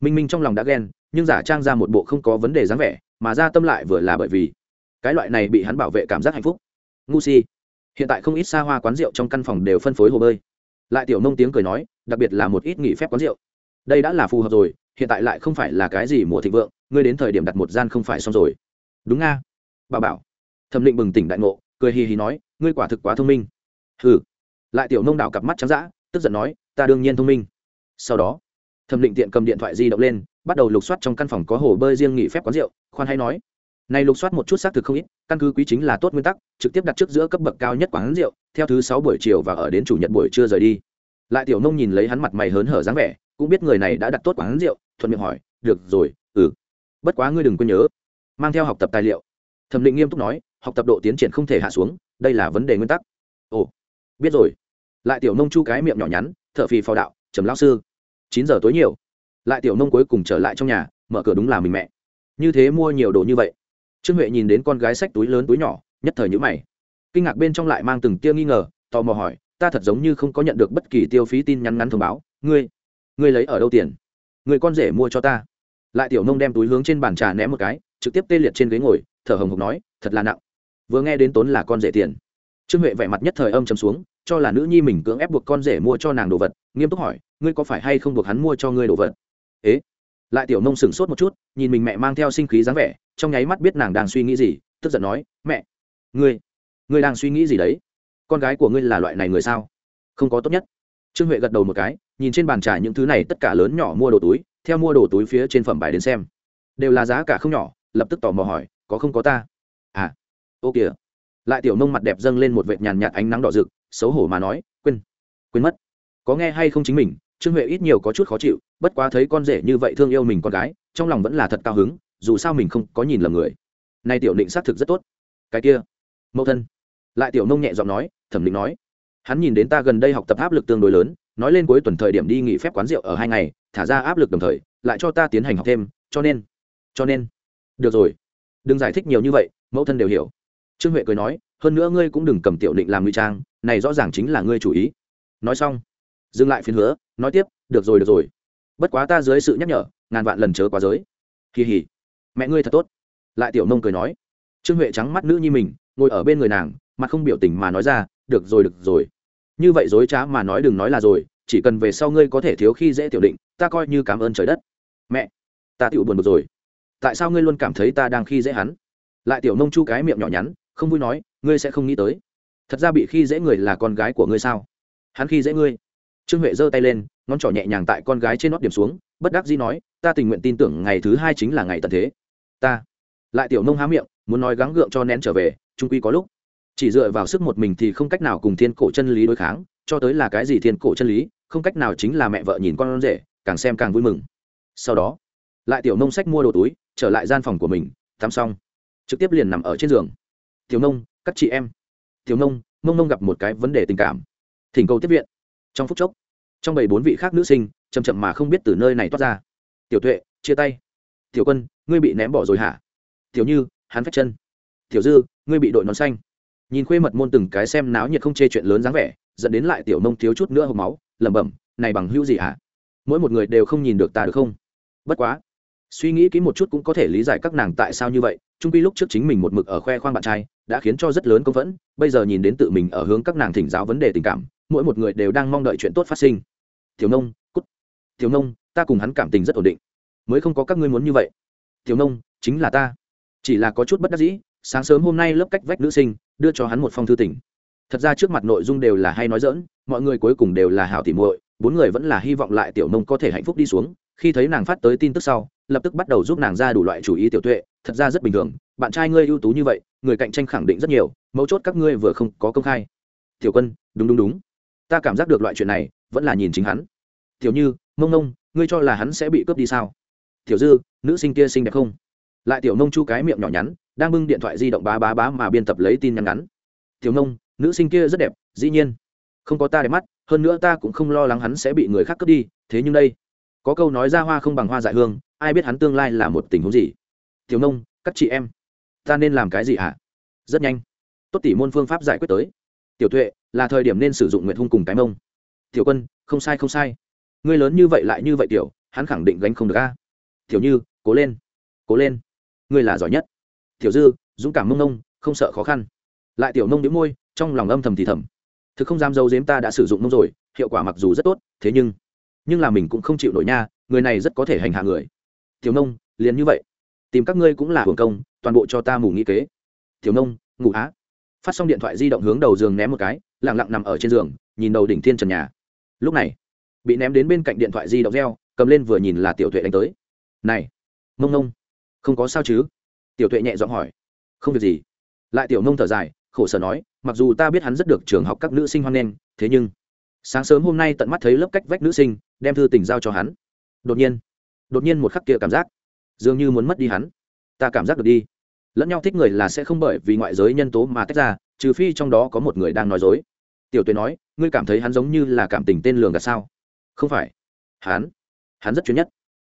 minh minh trong lòng đã ghen, nhưng giả trang ra một bộ không có vấn đề dáng vẻ, mà ra tâm lại vừa là bởi vì cái loại này bị hắn bảo vệ cảm giác hạnh phúc. Ngu si. Hiện tại không ít xa hoa quán rượu trong căn phòng đều phân phối hồ bơi. Lại tiểu nông tiếng cười nói, đặc biệt là một ít nghỉ phép quán rượu. Đây đã là phù hợp rồi, hiện tại lại không phải là cái gì mùa thịnh vượng, ngươi đến thời điểm đặt một gian không phải xong rồi. Đúng nga. Bà bảo. Thẩm định bừng tỉnh đại ngộ, cười hì hì nói, ngươi quả thực quá thông minh. Hừ. Lại tiểu nông đảo cặp mắt trắng d tức giận nói, ta đương nhiên thông minh. Sau đó thẩm định tiện cầm điện thoại di động lên, bắt đầu lục soát trong căn phòng có hồ bơi riêng nghỉ phép quán rượu, khoan hay nói. Này lục soát một chút xác thực không ít, căn cứ quý chính là tốt nguyên tắc, trực tiếp đặt trước giữa cấp bậc cao nhất quán rượu, theo thứ sáu buổi chiều và ở đến chủ nhật buổi trưa rời đi. Lại tiểu nông nhìn lấy hắn mặt mày hớn hở dáng vẻ, cũng biết người này đã đặt tốt quán rượu, thuận miệng hỏi, được rồi ừ. Bất quá ngươi đừng quên nhớ, mang theo học tập tài liệu. Thẩm định nghiêm túc nói, học tập độ tiến triển không thể hạ xuống, đây là vấn đề nguyên tắc. Ồ, biết rồi. Lại tiểu nông chu cái miệng nhỏ nhắn thợ phì phò đạo, trầm lao sư chín giờ tối nhiều. Lại tiểu nông cuối cùng trở lại trong nhà, mở cửa đúng là mình mẹ. Như thế mua nhiều đồ như vậy. Trương huệ nhìn đến con gái xách túi lớn túi nhỏ, nhất thời nhữ mày. Kinh ngạc bên trong lại mang từng tia nghi ngờ, tò mò hỏi, ta thật giống như không có nhận được bất kỳ tiêu phí tin nhắn ngắn thông báo. Ngươi ngươi lấy ở đâu tiền? Người con rể mua cho ta. Lại tiểu nông đem túi hướng trên bàn trà ném một cái, trực tiếp tê liệt trên ghế ngồi, thở hồng hộc nói, thật là nặng. Vừa nghe đến tốn là con rể tiền. Trương huệ vẻ mặt nhất thời âm trầm xuống cho là nữ nhi mình cưỡng ép buộc con rể mua cho nàng đồ vật, nghiêm túc hỏi, ngươi có phải hay không buộc hắn mua cho ngươi đồ vật? Ế? Lại tiểu nông sửng sốt một chút, nhìn mình mẹ mang theo sinh khí dáng vẻ, trong nháy mắt biết nàng đang suy nghĩ gì, tức giận nói, mẹ, ngươi ngươi đang suy nghĩ gì đấy? Con gái của ngươi là loại này người sao? Không có tốt nhất. Trương huệ gật đầu một cái, nhìn trên bàn trà những thứ này, tất cả lớn nhỏ mua đồ túi, theo mua đồ túi phía trên phẩm bài đến xem. Đều là giá cả không nhỏ, lập tức tò mò hỏi, có không có ta? À ô kìa. Lại tiểu nông mặt đẹp dâng lên một vệt nhàn nhạt ánh nắng đỏ rực xấu hổ mà nói, quên quên mất. Có nghe hay không chính mình, trương huệ ít nhiều có chút khó chịu, bất quá thấy con rể như vậy thương yêu mình con gái, trong lòng vẫn là thật cao hứng, dù sao mình không có nhìn lầm người. Nay tiểu định xác thực rất tốt. Cái kia, mẫu thân. Lại tiểu nông nhẹ giọng nói, thẩm định nói, hắn nhìn đến ta gần đây học tập áp lực tương đối lớn, nói lên cuối tuần thời điểm đi nghỉ phép quán rượu ở hai ngày, thả ra áp lực đồng thời, lại cho ta tiến hành học thêm, cho nên cho nên. Được rồi. Đừng giải thích nhiều như vậy, mẫu thân đều hiểu. Trương huệ cười nói hơn nữa ngươi cũng đừng cầm tiểu định làm ngụy trang, này rõ ràng chính là ngươi chủ ý. Nói xong, dừng lại phiên hứa, nói tiếp, được rồi được rồi. Bất quá ta dưới sự nhắc nhở, ngàn vạn lần chớ quá giới. Kỳ hỉ. Mẹ ngươi thật tốt. Lại tiểu nông cười nói. Trương huệ trắng mắt nữ nhi mình, ngồi ở bên người nàng, mặt không biểu tình mà nói ra, được rồi được rồi. Như vậy dối trá mà nói đừng nói là rồi, chỉ cần về sau ngươi có thể thiếu khi dễ tiểu định, ta coi như cảm ơn trời đất. Mẹ, ta tiểu buồn bực rồi. Tại sao ngươi luôn cảm thấy ta đang khi dễ hắn? Lại tiểu nông chu cái miệng nhỏ nhắn, không vui nói ngươi sẽ không nghĩ tới. Thật ra bị khi dễ người là con gái của ngươi sao? Hắn khi dễ ngươi. Trương huệ giơ tay lên, ngón trỏ nhẹ nhàng tại con gái trên nót điểm xuống, bất đắc dĩ nói, ta tình nguyện tin tưởng ngày thứ hai chính là ngày tận thế. Ta. Lại tiểu nông há miệng, muốn nói gắng gượng cho nén trở về trung quy có lúc. Chỉ dựa vào sức một mình thì không cách nào cùng thiên cổ chân lý đối kháng, cho tới là cái gì thiên cổ chân lý, không cách nào chính là mẹ vợ nhìn con rể, càng xem càng vui mừng. Sau đó, lại tiểu nông sách mua đồ túi, trở lại gian phòng của mình, tắm xong. Trực tiếp liền nằm ở trên giường. Tiểu nông các chị em. Tiểu nông mông nông gặp một cái vấn đề tình cảm. Thỉnh cầu tiếp viện. Trong phút chốc, trong bảy bốn vị khác nữ sinh chầm chậm mà không biết từ nơi này toát ra. Tiểu tuệ, chia tay. Tiểu quân, ngươi bị ném bỏ rồi hả? Tiểu như, hắn phách chân. Tiểu dư, ngươi bị đội nón xanh. Nhìn khuê mật môn từng cái xem náo nhiệt không chê chuyện lớn dáng vẻ, dẫn đến lại tiểu nông thiếu chút nữa hộp máu, lẩm bẩm, này bằng hữu gì hả? Mỗi một người đều không nhìn được ta được không? Bất quá, suy nghĩ kỹ một chút cũng có thể lý giải các nàng tại sao như vậy trung quy lúc trước chính mình một mực ở khoe khoang bạn trai, đã khiến cho rất lớn công phẫn, bây giờ nhìn đến tự mình ở hướng các nàng thỉnh giáo vấn đề tình cảm, mỗi một người đều đang mong đợi chuyện tốt phát sinh. Tiểu nông, cút. Tiểu nông, ta cùng hắn cảm tình rất ổn định. Mới không có các ngươi muốn như vậy. Tiểu nông, chính là ta. Chỉ là có chút bất đắc dĩ, sáng sớm hôm nay lớp cách vách nữ sinh, đưa cho hắn một phong thư tình. Thật ra trước mặt nội dung đều là hay nói dỡn mọi người cuối cùng đều là hảo tỉ muội, bốn người vẫn là hy vọng lại tiểu nông có thể hạnh phúc đi xuống. Khi thấy nàng phát tới tin tức sau lập tức bắt đầu giúp nàng ra đủ loại chủ ý tiểu tuệ, thật ra rất bình thường, bạn trai ngươi ưu tú như vậy, người cạnh tranh khẳng định rất nhiều, mấu chốt các ngươi vừa không có công khai. Tiểu quân, đúng đúng đúng. Ta cảm giác được loại chuyện này, vẫn là nhìn chính hắn. Tiểu như, mông nông ngươi cho là hắn sẽ bị cướp đi sao? Tiểu dư, nữ sinh kia xinh đẹp không? Lại tiểu nông chu cái miệng nhỏ nhắn, đang bưng điện thoại di động bá bá bá mà biên tập lấy tin nhắn ngắn. Tiểu nông nữ sinh kia rất đẹp, dĩ nhiên. Không có ta đẹp mắt, hơn nữa ta cũng không lo lắng hắn sẽ bị người khác cướp đi, thế nhưng đây, có câu nói ra hoa không bằng hoa dại hương ai biết hắn tương lai là một tình huống gì? Tiểu nông, các chị em, ta nên làm cái gì hả? Rất nhanh. Tốt tỷ môn phương pháp giải quyết tới. Tiểu tuệ, là thời điểm nên sử dụng nguyện hung cùng cái mông. Tiểu quân, không sai không sai. Ngươi lớn như vậy lại như vậy tiểu, hắn khẳng định gánh không được a. Tiểu như, cố lên cố lên. Ngươi là giỏi nhất. Tiểu dư, dũng cảm mông nông không sợ khó khăn. Lại tiểu nông đĩu môi, trong lòng âm thầm thì thầm. Thực không dám dâu dếm ta đã sử dụng nông rồi, hiệu quả mặc dù rất tốt, thế nhưng nhưng là mình cũng không chịu nổi nha, người này rất có thể hành hạ người tiểu nông, liền như vậy. Tìm các ngươi cũng là hưởng công, toàn bộ cho ta mù nghĩ kế. Tiểu nông, ngủ á. Phát xong điện thoại di động hướng đầu giường ném một cái lẳng lặng nằm ở trên giường, nhìn đầu đỉnh thiên trần nhà. Lúc này, bị ném đến bên cạnh điện thoại di động reo, cầm lên vừa nhìn là tiểu tuệ đánh tới. Này, mông nông không có sao chứ? Tiểu tuệ nhẹ giọng hỏi. Không việc gì. Lại tiểu nông thở dài, khổ sở nói, mặc dù ta biết hắn rất được trường học các nữ sinh hoan nghênh, thế nhưng, sáng sớm hôm nay tận mắt thấy lớp cách vách nữ sinh, đem thư tình giao cho hắn. Đột nhiên đột nhiên một khắc kia cảm giác, dường như muốn mất đi hắn. Ta cảm giác được đi. Lẫn nhau thích người là sẽ không bởi vì ngoại giới nhân tố mà tách ra, trừ phi trong đó có một người đang nói dối. Tiểu tuệ nói, ngươi cảm thấy hắn giống như là cảm tình tên lường gạt sao? Không phải. Hắn hắn rất chuyên nhất.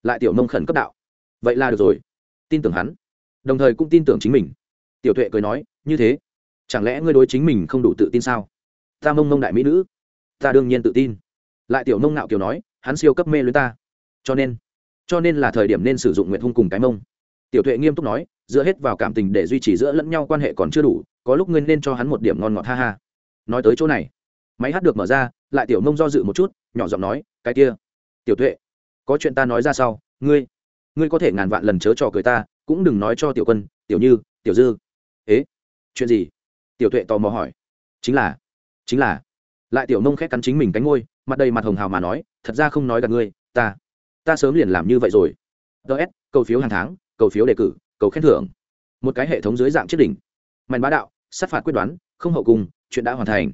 Lại tiểu nông khẩn cấp đạo. Vậy là được rồi. Tin tưởng hắn. Đồng thời cũng tin tưởng chính mình. Tiểu tuệ cười nói, như thế. Chẳng lẽ ngươi đối chính mình không đủ tự tin sao? Ta mông mông đại mỹ nữ. Ta đương nhiên tự tin. Lại tiểu nông nạo kiều nói, hắn siêu cấp mê lưới ta. Cho nên cho nên là thời điểm nên sử dụng nguyện hung cùng cái mông. Tiểu tuệ nghiêm túc nói, dựa hết vào cảm tình để duy trì giữa lẫn nhau quan hệ còn chưa đủ, có lúc ngươi nên cho hắn một điểm ngon ngọt ha ha. Nói tới chỗ này, máy hát được mở ra, lại tiểu mông do dự một chút, nhỏ giọng nói, cái kia, tiểu tuệ, có chuyện ta nói ra sau, ngươi ngươi có thể ngàn vạn lần chớ trò cười ta, cũng đừng nói cho tiểu quân, tiểu như, tiểu dư. Ế, chuyện gì? Tiểu tuệ tò mò hỏi. Chính là chính là. Lại tiểu nông khét cắn chính mình cánh ngôi mặt đầy mặt hồng hào mà nói, thật ra không nói gặp ngươi, ta ta sớm liền làm như vậy rồi. Ts cầu phiếu hàng tháng, cầu phiếu đề cử, cầu khen thưởng. Một cái hệ thống dưới dạng chiếc đỉnh. Mạnh bá đạo, sát phạt quyết đoán, không hậu cung chuyện đã hoàn thành.